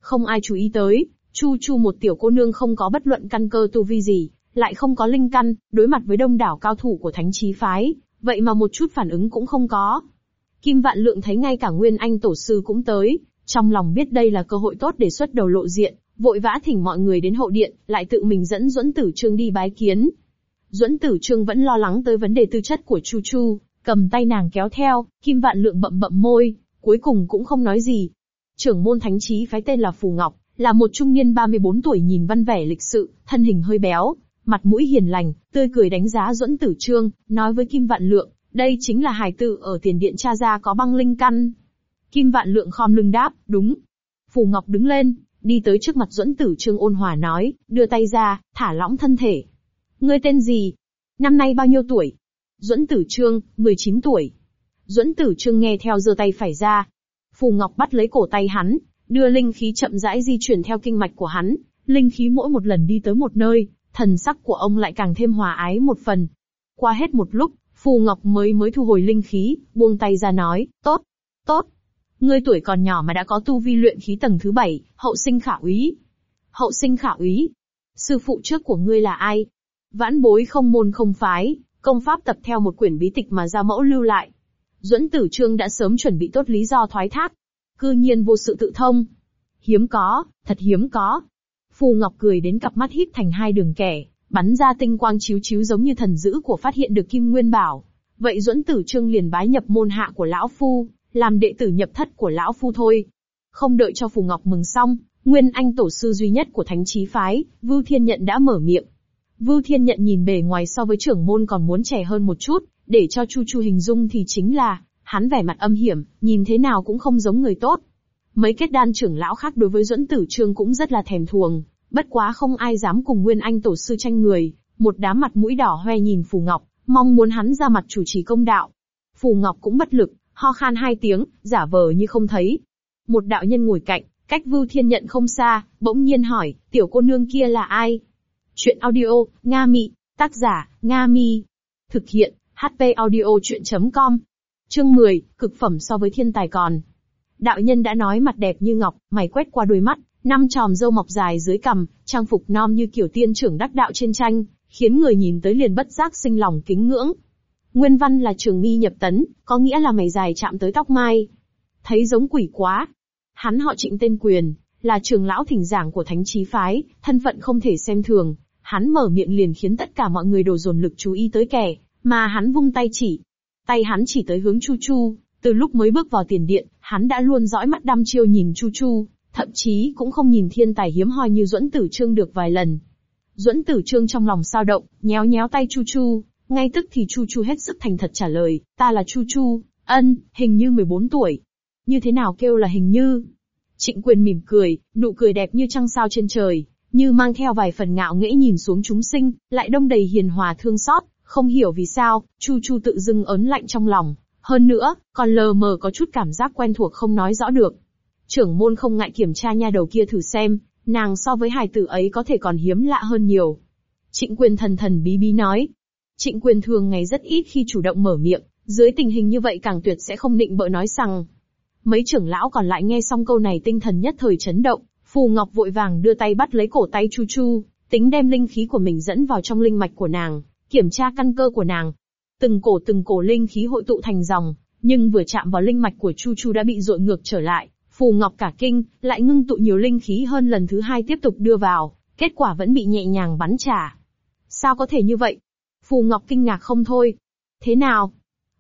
Không ai chú ý tới, Chu Chu một tiểu cô nương không có bất luận căn cơ tu vi gì, lại không có linh căn, đối mặt với đông đảo cao thủ của thánh trí phái, vậy mà một chút phản ứng cũng không có. Kim Vạn Lượng thấy ngay cả Nguyên Anh tổ sư cũng tới, trong lòng biết đây là cơ hội tốt để xuất đầu lộ diện, vội vã thỉnh mọi người đến hậu điện, lại tự mình dẫn Duẫn Tử Trương đi bái kiến. Duẫn Tử Trương vẫn lo lắng tới vấn đề tư chất của Chu Chu, cầm tay nàng kéo theo, Kim Vạn Lượng bậm bậm môi, cuối cùng cũng không nói gì. Trưởng môn thánh trí phái tên là Phù Ngọc, là một trung niên 34 tuổi nhìn văn vẻ lịch sự, thân hình hơi béo, mặt mũi hiền lành, tươi cười đánh giá Duẫn Tử Trương, nói với Kim Vạn Lượng, đây chính là hài tử ở tiền điện cha gia có băng linh căn. Kim Vạn Lượng khom lưng đáp, đúng. Phù Ngọc đứng lên, đi tới trước mặt Duẫn Tử Trương ôn hòa nói, đưa tay ra, thả lỏng thân thể. Ngươi tên gì? Năm nay bao nhiêu tuổi? Duẫn Tử Trương, 19 tuổi. Duẫn Tử Trương nghe theo giơ tay phải ra. Phù Ngọc bắt lấy cổ tay hắn, đưa linh khí chậm rãi di chuyển theo kinh mạch của hắn, linh khí mỗi một lần đi tới một nơi, thần sắc của ông lại càng thêm hòa ái một phần. Qua hết một lúc, Phù Ngọc mới mới thu hồi linh khí, buông tay ra nói, tốt, tốt. Ngươi tuổi còn nhỏ mà đã có tu vi luyện khí tầng thứ bảy, hậu sinh khả úy. Hậu sinh khả úy. Sư phụ trước của ngươi là ai? Vãn bối không môn không phái, công pháp tập theo một quyển bí tịch mà gia mẫu lưu lại. Duẫn Tử Trương đã sớm chuẩn bị tốt lý do thoái thác. Cư nhiên vô sự tự thông. Hiếm có, thật hiếm có. Phù Ngọc cười đến cặp mắt híp thành hai đường kẻ, bắn ra tinh quang chiếu chiếu giống như thần dữ của phát hiện được Kim Nguyên Bảo. Vậy Duẫn Tử Trương liền bái nhập môn hạ của lão phu, làm đệ tử nhập thất của lão phu thôi. Không đợi cho Phù Ngọc mừng xong, Nguyên Anh tổ sư duy nhất của Thánh Chí phái, Vưu Thiên Nhận đã mở miệng. Vưu Thiên Nhận nhìn bề ngoài so với trưởng môn còn muốn trẻ hơn một chút, để cho Chu Chu hình dung thì chính là, hắn vẻ mặt âm hiểm, nhìn thế nào cũng không giống người tốt. Mấy kết đan trưởng lão khác đối với Duẫn Tử Trương cũng rất là thèm thuồng, bất quá không ai dám cùng Nguyên Anh tổ sư tranh người, một đám mặt mũi đỏ hoe nhìn Phù Ngọc, mong muốn hắn ra mặt chủ trì công đạo. Phù Ngọc cũng bất lực, ho khan hai tiếng, giả vờ như không thấy. Một đạo nhân ngồi cạnh, cách Vưu Thiên Nhận không xa, bỗng nhiên hỏi, tiểu cô nương kia là ai? Chuyện audio, Nga Mị, tác giả, Nga Mi. Thực hiện, HP audio chuyện.com. Chương 10, cực phẩm so với thiên tài còn. Đạo nhân đã nói mặt đẹp như ngọc, mày quét qua đôi mắt, năm tròm râu mọc dài dưới cằm, trang phục non như kiểu tiên trưởng đắc đạo trên tranh, khiến người nhìn tới liền bất giác sinh lòng kính ngưỡng. Nguyên văn là trường mi nhập tấn, có nghĩa là mày dài chạm tới tóc mai. Thấy giống quỷ quá. Hắn họ trịnh tên quyền, là trường lão thỉnh giảng của thánh trí phái, thân phận không thể xem thường. Hắn mở miệng liền khiến tất cả mọi người đổ dồn lực chú ý tới kẻ, mà hắn vung tay chỉ. Tay hắn chỉ tới hướng Chu Chu, từ lúc mới bước vào tiền điện, hắn đã luôn dõi mắt đăm chiêu nhìn Chu Chu, thậm chí cũng không nhìn thiên tài hiếm hoi như Duẫn Tử Trương được vài lần. Duẫn Tử Trương trong lòng sao động, nhéo nhéo tay Chu Chu, ngay tức thì Chu Chu hết sức thành thật trả lời, ta là Chu Chu, ân, hình như 14 tuổi. Như thế nào kêu là hình như? Trịnh quyền mỉm cười, nụ cười đẹp như trăng sao trên trời, như mang theo vài phần ngạo nghễ nhìn xuống chúng sinh, lại đông đầy hiền hòa thương xót, không hiểu vì sao, Chu Chu tự dưng ớn lạnh trong lòng, hơn nữa, còn lờ mờ có chút cảm giác quen thuộc không nói rõ được. Trưởng môn không ngại kiểm tra nha đầu kia thử xem, nàng so với hài tử ấy có thể còn hiếm lạ hơn nhiều. Trịnh quyền thần thần bí bí nói. Trịnh quyền thường ngày rất ít khi chủ động mở miệng, dưới tình hình như vậy càng tuyệt sẽ không định bợ nói rằng. Mấy trưởng lão còn lại nghe xong câu này tinh thần nhất thời chấn động, Phù Ngọc vội vàng đưa tay bắt lấy cổ tay Chu Chu, tính đem linh khí của mình dẫn vào trong linh mạch của nàng, kiểm tra căn cơ của nàng. Từng cổ từng cổ linh khí hội tụ thành dòng, nhưng vừa chạm vào linh mạch của Chu Chu đã bị dội ngược trở lại, Phù Ngọc cả kinh, lại ngưng tụ nhiều linh khí hơn lần thứ hai tiếp tục đưa vào, kết quả vẫn bị nhẹ nhàng bắn trả. Sao có thể như vậy? Phù Ngọc kinh ngạc không thôi. Thế nào?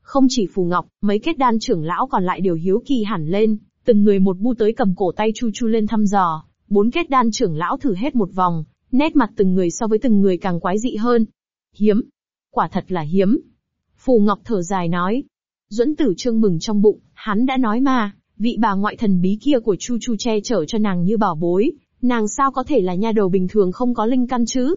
Không chỉ Phù Ngọc, mấy kết đan trưởng lão còn lại đều hiếu kỳ hẳn lên, từng người một bu tới cầm cổ tay Chu Chu lên thăm dò. Bốn kết đan trưởng lão thử hết một vòng, nét mặt từng người so với từng người càng quái dị hơn. Hiếm. Quả thật là hiếm. Phù Ngọc thở dài nói. Duẫn tử trương mừng trong bụng, hắn đã nói mà, vị bà ngoại thần bí kia của Chu Chu che chở cho nàng như bảo bối, nàng sao có thể là nha đầu bình thường không có linh căn chứ?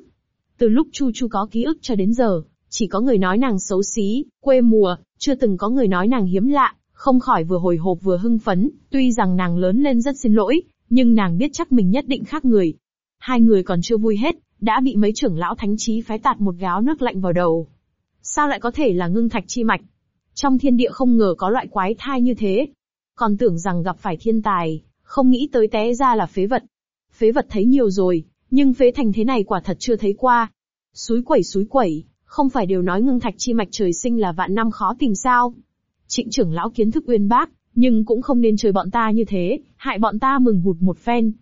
Từ lúc Chu Chu có ký ức cho đến giờ, chỉ có người nói nàng xấu xí, quê mùa, chưa từng có người nói nàng hiếm lạ, không khỏi vừa hồi hộp vừa hưng phấn, tuy rằng nàng lớn lên rất xin lỗi, nhưng nàng biết chắc mình nhất định khác người. Hai người còn chưa vui hết, đã bị mấy trưởng lão thánh trí phái tạt một gáo nước lạnh vào đầu. Sao lại có thể là ngưng thạch chi mạch? Trong thiên địa không ngờ có loại quái thai như thế. Còn tưởng rằng gặp phải thiên tài, không nghĩ tới té ra là phế vật. Phế vật thấy nhiều rồi, nhưng phế thành thế này quả thật chưa thấy qua. Suối quẩy suối quẩy, không phải đều nói ngưng thạch chi mạch trời sinh là vạn năm khó tìm sao. Trịnh trưởng lão kiến thức uyên bác, nhưng cũng không nên chơi bọn ta như thế, hại bọn ta mừng hụt một phen.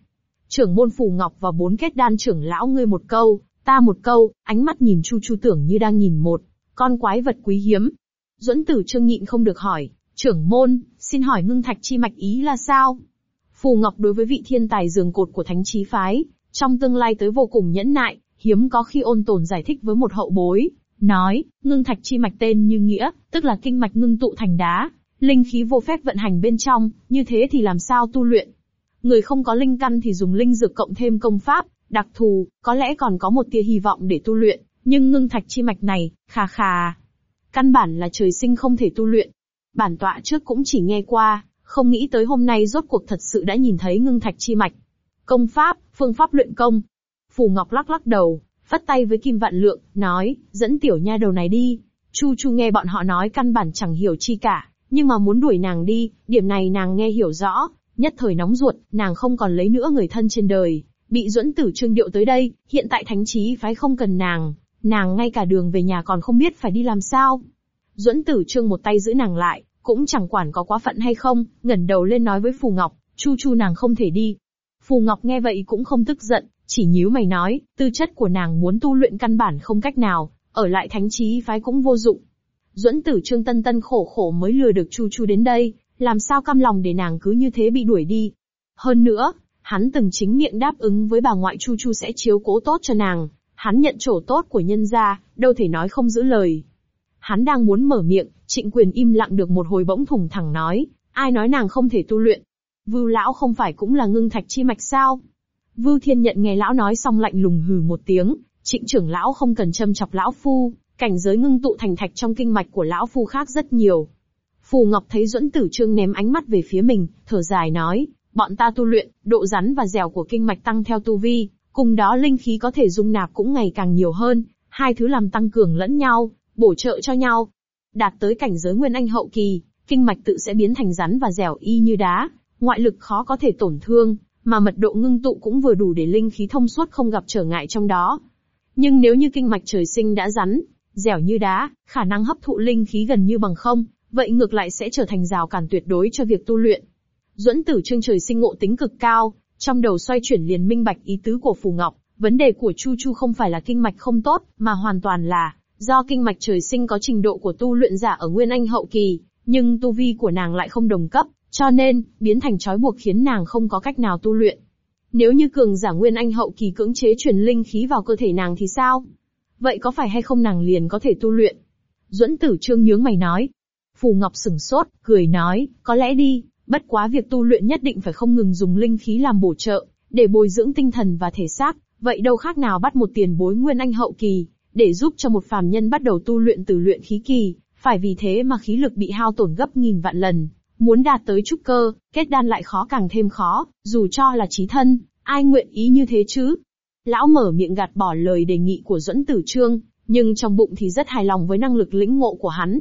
Trưởng môn phù ngọc và bốn kết đan trưởng lão ngươi một câu, ta một câu, ánh mắt nhìn chu chu tưởng như đang nhìn một con quái vật quý hiếm. Duẫn tử trương nhịn không được hỏi, trưởng môn, xin hỏi ngưng thạch chi mạch ý là sao? Phù Ngọc đối với vị thiên tài giường cột của thánh trí phái, trong tương lai tới vô cùng nhẫn nại, hiếm có khi ôn tồn giải thích với một hậu bối, nói, ngưng thạch chi mạch tên như nghĩa, tức là kinh mạch ngưng tụ thành đá, linh khí vô phép vận hành bên trong, như thế thì làm sao tu luyện? Người không có linh căn thì dùng linh dược cộng thêm công pháp, đặc thù, có lẽ còn có một tia hy vọng để tu luyện, nhưng ngưng thạch chi mạch này, khà khà. Căn bản là trời sinh không thể tu luyện. Bản tọa trước cũng chỉ nghe qua, không nghĩ tới hôm nay rốt cuộc thật sự đã nhìn thấy ngưng thạch chi mạch. Công pháp, phương pháp luyện công. Phù Ngọc lắc lắc đầu, phất tay với Kim Vạn Lượng, nói, dẫn tiểu nha đầu này đi. Chu Chu nghe bọn họ nói căn bản chẳng hiểu chi cả, nhưng mà muốn đuổi nàng đi, điểm này nàng nghe hiểu rõ, nhất thời nóng ruột, nàng không còn lấy nữa người thân trên đời, bị duẫn tử trương điệu tới đây, hiện tại thánh trí phái không cần nàng, nàng ngay cả đường về nhà còn không biết phải đi làm sao. Duẫn tử trương một tay giữ nàng lại, cũng chẳng quản có quá phận hay không, ngẩng đầu lên nói với Phù Ngọc, Chu Chu nàng không thể đi. Phù Ngọc nghe vậy cũng không tức giận, chỉ nhíu mày nói, tư chất của nàng muốn tu luyện căn bản không cách nào, ở lại thánh trí phái cũng vô dụng. Duẫn tử trương tân tân khổ khổ mới lừa được Chu Chu đến đây, làm sao cam lòng để nàng cứ như thế bị đuổi đi. Hơn nữa, hắn từng chính miệng đáp ứng với bà ngoại Chu Chu sẽ chiếu cố tốt cho nàng, hắn nhận chỗ tốt của nhân gia, đâu thể nói không giữ lời. Hắn đang muốn mở miệng, trịnh quyền im lặng được một hồi bỗng thủng thẳng nói, ai nói nàng không thể tu luyện. Vưu lão không phải cũng là ngưng thạch chi mạch sao? Vưu thiên nhận nghe lão nói xong lạnh lùng hừ một tiếng, trịnh trưởng lão không cần châm chọc lão phu, cảnh giới ngưng tụ thành thạch trong kinh mạch của lão phu khác rất nhiều. Phù Ngọc thấy Duẫn Tử Trương ném ánh mắt về phía mình, thở dài nói, bọn ta tu luyện, độ rắn và dẻo của kinh mạch tăng theo tu vi, cùng đó linh khí có thể dung nạp cũng ngày càng nhiều hơn, hai thứ làm tăng cường lẫn nhau, bổ trợ cho nhau. Đạt tới cảnh giới nguyên anh hậu kỳ, kinh mạch tự sẽ biến thành rắn và dẻo y như đá, ngoại lực khó có thể tổn thương, mà mật độ ngưng tụ cũng vừa đủ để linh khí thông suốt không gặp trở ngại trong đó. Nhưng nếu như kinh mạch trời sinh đã rắn, dẻo như đá, khả năng hấp thụ linh khí gần như bằng không, vậy ngược lại sẽ trở thành rào cản tuyệt đối cho việc tu luyện. Duẫn Tử Trương trời sinh ngộ tính cực cao, trong đầu xoay chuyển liền minh bạch ý tứ của Phù Ngọc, vấn đề của Chu Chu không phải là kinh mạch không tốt, mà hoàn toàn là do kinh mạch trời sinh có trình độ của tu luyện giả ở Nguyên Anh hậu kỳ, nhưng tu vi của nàng lại không đồng cấp, cho nên biến thành trói buộc khiến nàng không có cách nào tu luyện. Nếu như cường giả Nguyên Anh hậu kỳ cưỡng chế truyền linh khí vào cơ thể nàng thì sao? Vậy có phải hay không nàng liền có thể tu luyện? Duẫn Tử Trương nhướng mày nói. Phù Ngọc sừng sốt, cười nói, có lẽ đi, bất quá việc tu luyện nhất định phải không ngừng dùng linh khí làm bổ trợ, để bồi dưỡng tinh thần và thể xác, vậy đâu khác nào bắt một tiền bối Nguyên Anh hậu kỳ, để giúp cho một phàm nhân bắt đầu tu luyện từ luyện khí kỳ, phải vì thế mà khí lực bị hao tổn gấp nghìn vạn lần. Muốn đạt tới trúc cơ, kết đan lại khó càng thêm khó, dù cho là trí thân, ai nguyện ý như thế chứ? Lão mở miệng gạt bỏ lời đề nghị của Duẫn Tử Trương, nhưng trong bụng thì rất hài lòng với năng lực lĩnh ngộ của hắn.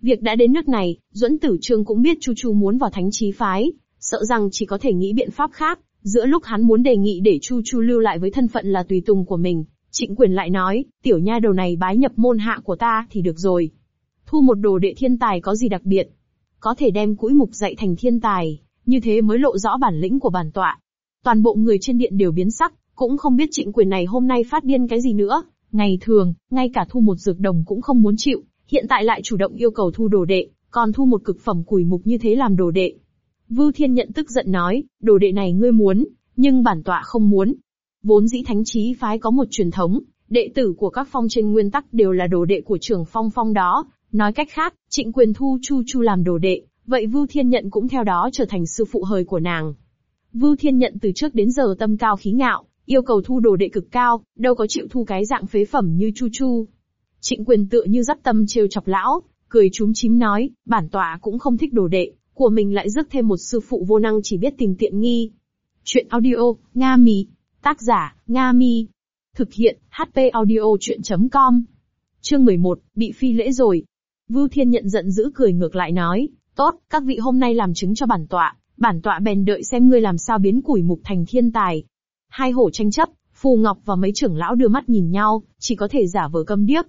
Việc đã đến nước này, Duẫn Tử Trương cũng biết Chu Chu muốn vào thánh trí phái, sợ rằng chỉ có thể nghĩ biện pháp khác, giữa lúc hắn muốn đề nghị để Chu Chu lưu lại với thân phận là tùy tùng của mình, Trịnh quyền lại nói, tiểu nha đầu này bái nhập môn hạ của ta thì được rồi. Thu một đồ đệ thiên tài có gì đặc biệt? Có thể đem cũi mục dạy thành thiên tài, như thế mới lộ rõ bản lĩnh của bản tọa. Toàn bộ người trên điện đều biến sắc, cũng không biết trịnh quyền này hôm nay phát điên cái gì nữa. Ngày thường, ngay cả thu một dược đồng cũng không muốn chịu, hiện tại lại chủ động yêu cầu thu đồ đệ, còn thu một cực phẩm củi mục như thế làm đồ đệ. Vưu Thiên nhận tức giận nói, đồ đệ này ngươi muốn, nhưng bản tọa không muốn, Vốn dĩ thánh trí phái có một truyền thống, đệ tử của các phong trên nguyên tắc đều là đồ đệ của trưởng phong phong đó. Nói cách khác, trịnh quyền thu Chu Chu làm đồ đệ, vậy Vưu Thiên Nhận cũng theo đó trở thành sư phụ hời của nàng. Vưu Thiên Nhận từ trước đến giờ tâm cao khí ngạo, yêu cầu thu đồ đệ cực cao, đâu có chịu thu cái dạng phế phẩm như Chu Chu. Trịnh quyền tựa như dắt tâm trêu chọc lão, cười chúm chím nói, bản tọa cũng không thích đồ đệ, của mình lại rước thêm một sư phụ vô năng chỉ biết tìm tiện nghi. Chuyện audio, Nga Mi Tác giả, Nga Mi. Thực hiện, HP audio chuyện.com. Chương 11, bị phi lễ rồi. Vưu Thiên nhận giận dữ cười ngược lại nói, tốt, các vị hôm nay làm chứng cho bản tọa, bản tọa bèn đợi xem ngươi làm sao biến củi mục thành thiên tài. Hai hổ tranh chấp, Phù Ngọc và mấy trưởng lão đưa mắt nhìn nhau, chỉ có thể giả vờ câm điếc.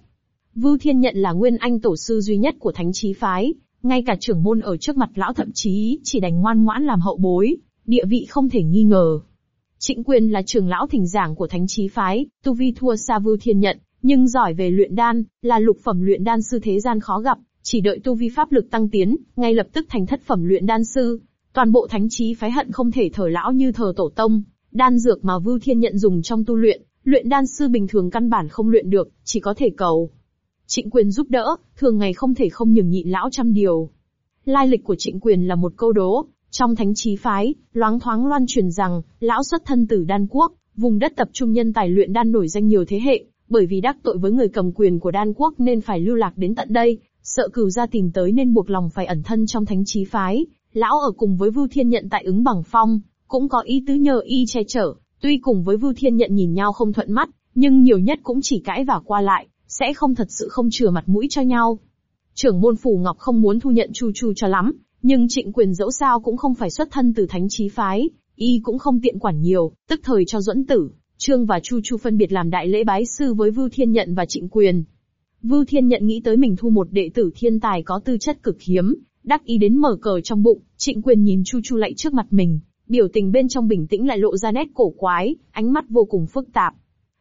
Vưu Thiên nhận là nguyên anh tổ sư duy nhất của thánh trí phái, ngay cả trưởng môn ở trước mặt lão thậm chí chỉ đành ngoan ngoãn làm hậu bối, địa vị không thể nghi ngờ. Trịnh Quyền là trưởng lão thỉnh giảng của thánh trí phái, tu vi thua xa Vưu Thiên nhận, nhưng giỏi về luyện đan, là lục phẩm luyện đan sư thế gian khó gặp, chỉ đợi tu vi pháp lực tăng tiến, ngay lập tức thành thất phẩm luyện đan sư. Toàn bộ thánh trí phái hận không thể thờ lão như thờ tổ tông, đan dược mà Vưu Thiên nhận dùng trong tu luyện, luyện đan sư bình thường căn bản không luyện được, chỉ có thể cầu. Trịnh quyền giúp đỡ, thường ngày không thể không nhường nhịn lão trăm điều. Lai lịch của trịnh quyền là một câu đố, trong thánh trí phái, loáng thoáng loan truyền rằng, lão xuất thân từ đan quốc, vùng đất tập trung nhân tài luyện đan nổi danh nhiều thế hệ, bởi vì đắc tội với người cầm quyền của đan quốc nên phải lưu lạc đến tận đây, sợ cửu gia tìm tới nên buộc lòng phải ẩn thân trong thánh trí phái. Lão ở cùng với Vưu Thiên Nhận tại ứng bằng phong, cũng có ý tứ nhờ y che chở, tuy cùng với Vưu Thiên Nhận nhìn nhau không thuận mắt, nhưng nhiều nhất cũng chỉ cãi và qua lại, sẽ không thật sự không chừa mặt mũi cho nhau. Trưởng môn Phủ Ngọc không muốn thu nhận Chu Chu cho lắm, nhưng trịnh quyền dẫu sao cũng không phải xuất thân từ thánh trí phái, y cũng không tiện quản nhiều, tức thời cho duẫn tử, Trương và Chu Chu phân biệt làm đại lễ bái sư với Vưu Thiên Nhận và Trịnh Quyền. Vưu Thiên Nhận nghĩ tới mình thu một đệ tử thiên tài có tư chất cực hiếm, đắc ý đến mở cờ trong bụng, Trịnh Quyền nhìn Chu Chu lạy trước mặt mình, biểu tình bên trong bình tĩnh lại lộ ra nét cổ quái, ánh mắt vô cùng phức tạp.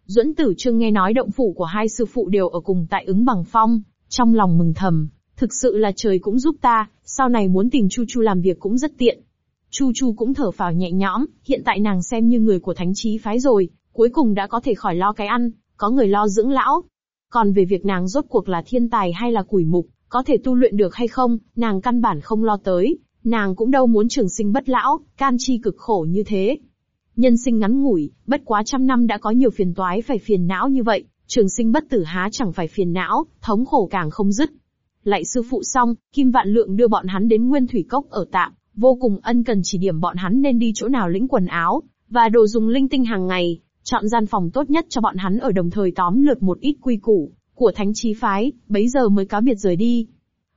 Duẫn Tử Trương nghe nói động phủ của hai sư phụ đều ở cùng tại ứng bằng phong, trong lòng mừng thầm, thực sự là trời cũng giúp ta, sau này muốn tìm Chu Chu làm việc cũng rất tiện. Chu Chu cũng thở phào nhẹ nhõm, hiện tại nàng xem như người của thánh trí phái rồi, cuối cùng đã có thể khỏi lo cái ăn, có người lo dưỡng lão. Còn về việc nàng rốt cuộc là thiên tài hay là quỷ mục, có thể tu luyện được hay không, nàng căn bản không lo tới, nàng cũng đâu muốn trường sinh bất lão, can chi cực khổ như thế. Nhân sinh ngắn ngủi, bất quá trăm năm đã có nhiều phiền toái phải phiền não như vậy, trường sinh bất tử há chẳng phải phiền não, thống khổ càng không dứt. Lại sư phụ xong, Kim Vạn Lượng đưa bọn hắn đến Nguyên Thủy Cốc ở tạm, vô cùng ân cần chỉ điểm bọn hắn nên đi chỗ nào lĩnh quần áo, và đồ dùng linh tinh hàng ngày, chọn gian phòng tốt nhất cho bọn hắn ở đồng thời tóm lượt một ít quy củ của thánh trí phái, bấy giờ mới cáo biệt rời đi.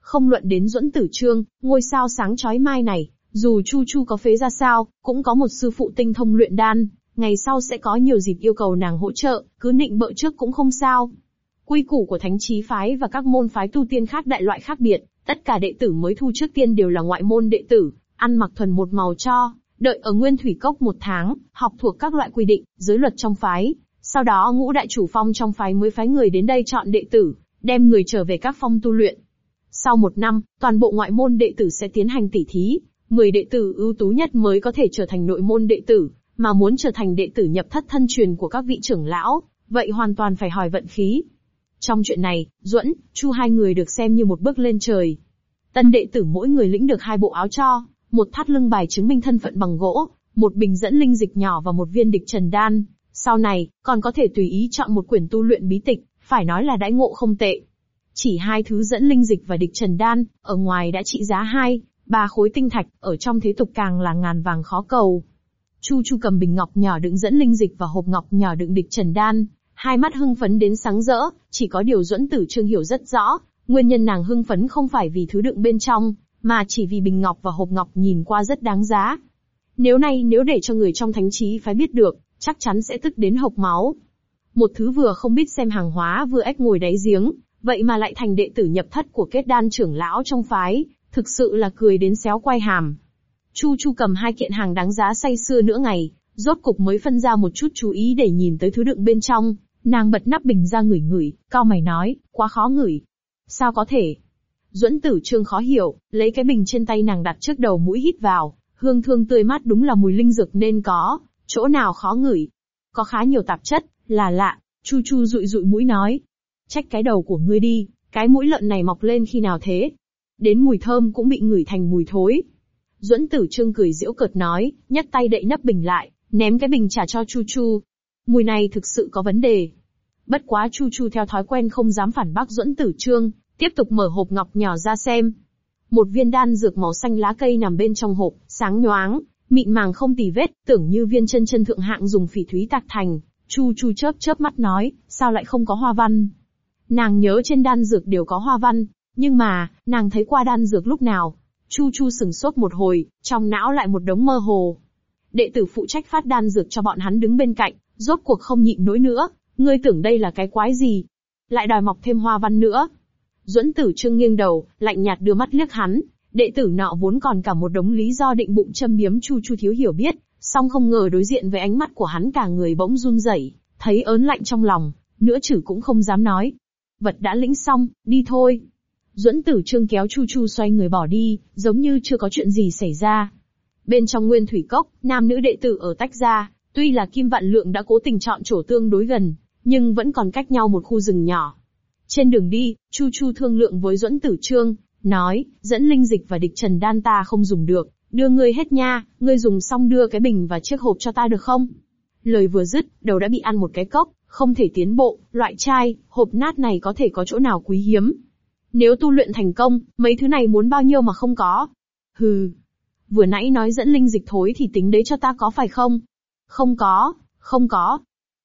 Không luận đến duẫn tử trương, ngôi sao sáng chói mai này, dù Chu Chu có phế ra sao, cũng có một sư phụ tinh thông luyện đan, ngày sau sẽ có nhiều dịp yêu cầu nàng hỗ trợ, cứ nịnh bợ trước cũng không sao. Quy củ của thánh trí phái và các môn phái tu tiên khác đại loại khác biệt, tất cả đệ tử mới thu trước tiên đều là ngoại môn đệ tử, ăn mặc thuần một màu cho, Đợi ở Nguyên Thủy Cốc một tháng, học thuộc các loại quy định, giới luật trong phái. Sau đó ngũ đại chủ phong trong phái mới phái người đến đây chọn đệ tử, đem người trở về các phong tu luyện. Sau một năm, toàn bộ ngoại môn đệ tử sẽ tiến hành tỉ thí, 10 đệ tử ưu tú nhất mới có thể trở thành nội môn đệ tử, mà muốn trở thành đệ tử nhập thất thân truyền của các vị trưởng lão, vậy hoàn toàn phải hỏi vận khí. Trong chuyện này, Duẫn, Chu hai người được xem như một bước lên trời. Tân đệ tử mỗi người lĩnh được hai bộ áo cho, một thắt lưng bài chứng minh thân phận bằng gỗ, một bình dẫn linh dịch nhỏ và một viên địch trần đan. Sau này, còn có thể tùy ý chọn một quyển tu luyện bí tịch, phải nói là đãi ngộ không tệ. Chỉ hai thứ dẫn linh dịch và địch trần đan, ở ngoài đã trị giá hai, ba khối tinh thạch, ở trong thế tục càng là ngàn vàng khó cầu. Chu Chu cầm bình ngọc nhỏ đựng dẫn linh dịch và hộp ngọc nhỏ đựng địch trần đan, hai mắt hưng phấn đến sáng rỡ, chỉ có điều duẫn tử trương hiểu rất rõ, nguyên nhân nàng hưng phấn không phải vì thứ đựng bên trong, mà chỉ vì bình ngọc và hộp ngọc nhìn qua rất đáng giá. Nếu nay nếu để cho người trong thánh trí phải biết được, chắc chắn sẽ tức đến hộc máu. Một thứ vừa không biết xem hàng hóa vừa ếch ngồi đáy giếng, vậy mà lại thành đệ tử nhập thất của kết đan trưởng lão trong phái, thực sự là cười đến xéo quay hàm. Chu Chu cầm hai kiện hàng đáng giá say xưa nữa ngày, rốt cục mới phân ra một chút chú ý để nhìn tới thứ đựng bên trong, nàng bật nắp bình ra ngửi ngửi, cao mày nói, quá khó ngửi. Sao có thể, Duẫn tử trương khó hiểu, lấy cái bình trên tay nàng đặt trước đầu mũi hít vào, hương thơm tươi mát đúng là mùi linh dược nên có, chỗ nào khó ngửi. Có khá nhiều tạp chất, là lạ, chu chu rụi rụi mũi nói. Trách cái đầu của ngươi đi, cái mũi lợn này mọc lên khi nào thế? Đến mùi thơm cũng bị ngửi thành mùi thối. Duẫn tử trương cười giễu cợt nói, nhấc tay đậy nắp bình lại, ném cái bình trả cho chu chu. Mùi này thực sự có vấn đề. Bất quá chu chu theo thói quen không dám phản bác Duẫn tử trương, Tiếp tục mở hộp ngọc nhỏ ra xem. Một viên đan dược màu xanh lá cây nằm bên trong hộp, sáng nhoáng, mịn màng không tì vết, tưởng như viên chân chân thượng hạng dùng phỉ thúy tạc thành, Chu Chu chớp chớp mắt nói, sao lại không có hoa văn? Nàng nhớ trên đan dược đều có hoa văn, nhưng mà, nàng thấy qua đan dược lúc nào? Chu Chu sừng sốt một hồi, trong não lại một đống mơ hồ. Đệ tử phụ trách phát đan dược cho bọn hắn đứng bên cạnh, rốt cuộc không nhịn nổi nữa, ngươi tưởng đây là cái quái gì? Lại đòi mọc thêm hoa văn nữa. Duẫn tử trương nghiêng đầu, lạnh nhạt đưa mắt liếc hắn, đệ tử nọ vốn còn cả một đống lý do định bụng châm biếm Chu Chu thiếu hiểu biết, song không ngờ đối diện với ánh mắt của hắn cả người bỗng run rẩy, thấy ớn lạnh trong lòng, nữa chử cũng không dám nói. Vật đã lĩnh xong, đi thôi. Duẫn tử trương kéo Chu Chu xoay người bỏ đi, giống như chưa có chuyện gì xảy ra. Bên trong nguyên thủy cốc, nam nữ đệ tử ở tách ra, tuy là Kim Vạn Lượng đã cố tình chọn chỗ tương đối gần, nhưng vẫn còn cách nhau một khu rừng nhỏ. Trên đường đi, Chu Chu thương lượng với Duẫn Tử Trương, nói, dẫn linh dịch và địch trần đan ta không dùng được, đưa ngươi hết nha, ngươi dùng xong đưa cái bình và chiếc hộp cho ta được không? Lời vừa dứt, đầu đã bị ăn một cái cốc, không thể tiến bộ, loại chai, hộp nát này có thể có chỗ nào quý hiếm. Nếu tu luyện thành công, mấy thứ này muốn bao nhiêu mà không có. Hừ. Vừa nãy nói dẫn linh dịch thối thì tính đấy cho ta có phải không? Không có, không có.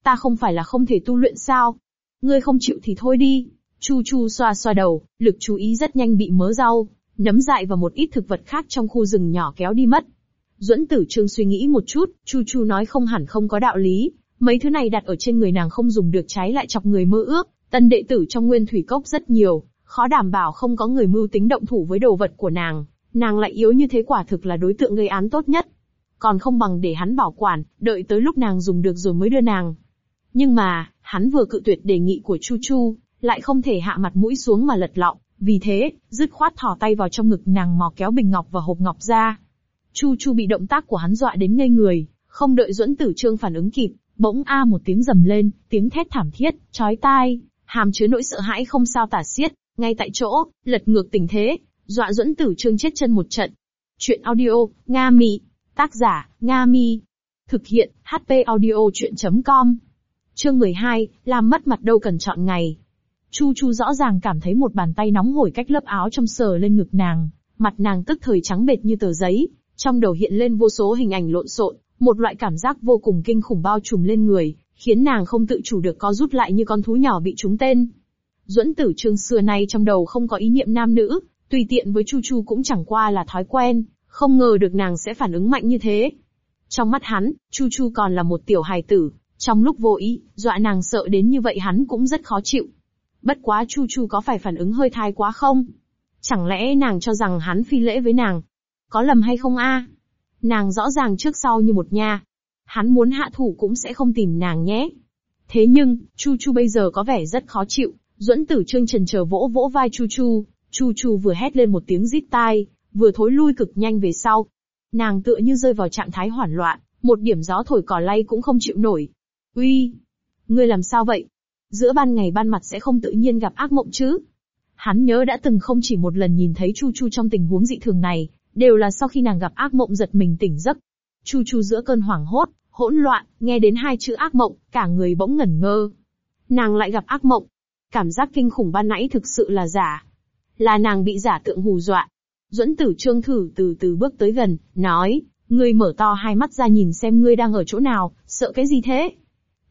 Ta không phải là không thể tu luyện sao? Ngươi không chịu thì thôi đi. Chu Chu xoa xoa đầu, lực chú ý rất nhanh bị mớ rau, nấm dại và một ít thực vật khác trong khu rừng nhỏ kéo đi mất. Duẫn Tử Trương suy nghĩ một chút, Chu Chu nói không hẳn không có đạo lý, mấy thứ này đặt ở trên người nàng không dùng được trái lại chọc người mơ ước, tân đệ tử trong nguyên thủy cốc rất nhiều, khó đảm bảo không có người mưu tính động thủ với đồ vật của nàng, nàng lại yếu như thế quả thực là đối tượng gây án tốt nhất. Còn không bằng để hắn bảo quản, đợi tới lúc nàng dùng được rồi mới đưa nàng. Nhưng mà, hắn vừa cự tuyệt đề nghị của Chu Chu, lại không thể hạ mặt mũi xuống mà lật lọng, vì thế, dứt khoát thò tay vào trong ngực nàng mò kéo bình ngọc và hộp ngọc ra. Chu Chu bị động tác của hắn dọa đến ngây người, không đợi Duẫn Tử Trương phản ứng kịp, bỗng a một tiếng rầm lên, tiếng thét thảm thiết, chói tai, hàm chứa nỗi sợ hãi không sao tả xiết, ngay tại chỗ, lật ngược tình thế, dọa Duẫn Tử Trương chết chân một trận. Chuyện audio, Nga Mi. Tác giả, Nga Mi. Thực hiện, HP audio chuyện.com. Chương 12, làm mất mặt đâu cần chọn ngày. Chu Chu rõ ràng cảm thấy một bàn tay nóng hổi cách lớp áo trong sờ lên ngực nàng, mặt nàng tức thời trắng bệt như tờ giấy, trong đầu hiện lên vô số hình ảnh lộn xộn, một loại cảm giác vô cùng kinh khủng bao trùm lên người, khiến nàng không tự chủ được co rút lại như con thú nhỏ bị trúng tên. Duẫn Tử Trương xưa nay trong đầu không có ý niệm nam nữ, tùy tiện với Chu Chu cũng chẳng qua là thói quen, không ngờ được nàng sẽ phản ứng mạnh như thế. Trong mắt hắn, Chu Chu còn là một tiểu hài tử, trong lúc vô ý, dọa nàng sợ đến như vậy hắn cũng rất khó chịu. Bất quá Chu Chu có phải phản ứng hơi thai quá không? Chẳng lẽ nàng cho rằng hắn phi lễ với nàng? Có lầm hay không a? Nàng rõ ràng trước sau như một nha. Hắn muốn hạ thủ cũng sẽ không tìm nàng nhé. Thế nhưng, Chu Chu bây giờ có vẻ rất khó chịu, Duẫn Tử Trương trần chờ vỗ vỗ vai Chu Chu, Chu Chu vừa hét lên một tiếng rít tai, vừa thối lui cực nhanh về sau. Nàng tựa như rơi vào trạng thái hoảng loạn, một điểm gió thổi cỏ lay cũng không chịu nổi. Uy, ngươi làm sao vậy? Giữa ban ngày ban mặt sẽ không tự nhiên gặp ác mộng chứ? Hắn nhớ đã từng không chỉ một lần nhìn thấy Chu Chu trong tình huống dị thường này, đều là sau khi nàng gặp ác mộng giật mình tỉnh giấc. Chu Chu giữa cơn hoảng hốt, hỗn loạn, nghe đến hai chữ ác mộng, cả người bỗng ngẩn ngơ. Nàng lại gặp ác mộng. Cảm giác kinh khủng ban nãy thực sự là giả. Là nàng bị giả tượng hù dọa. Duẫn tử trương thử từ từ bước tới gần, nói, ngươi mở to hai mắt ra nhìn xem ngươi đang ở chỗ nào, sợ cái gì thế?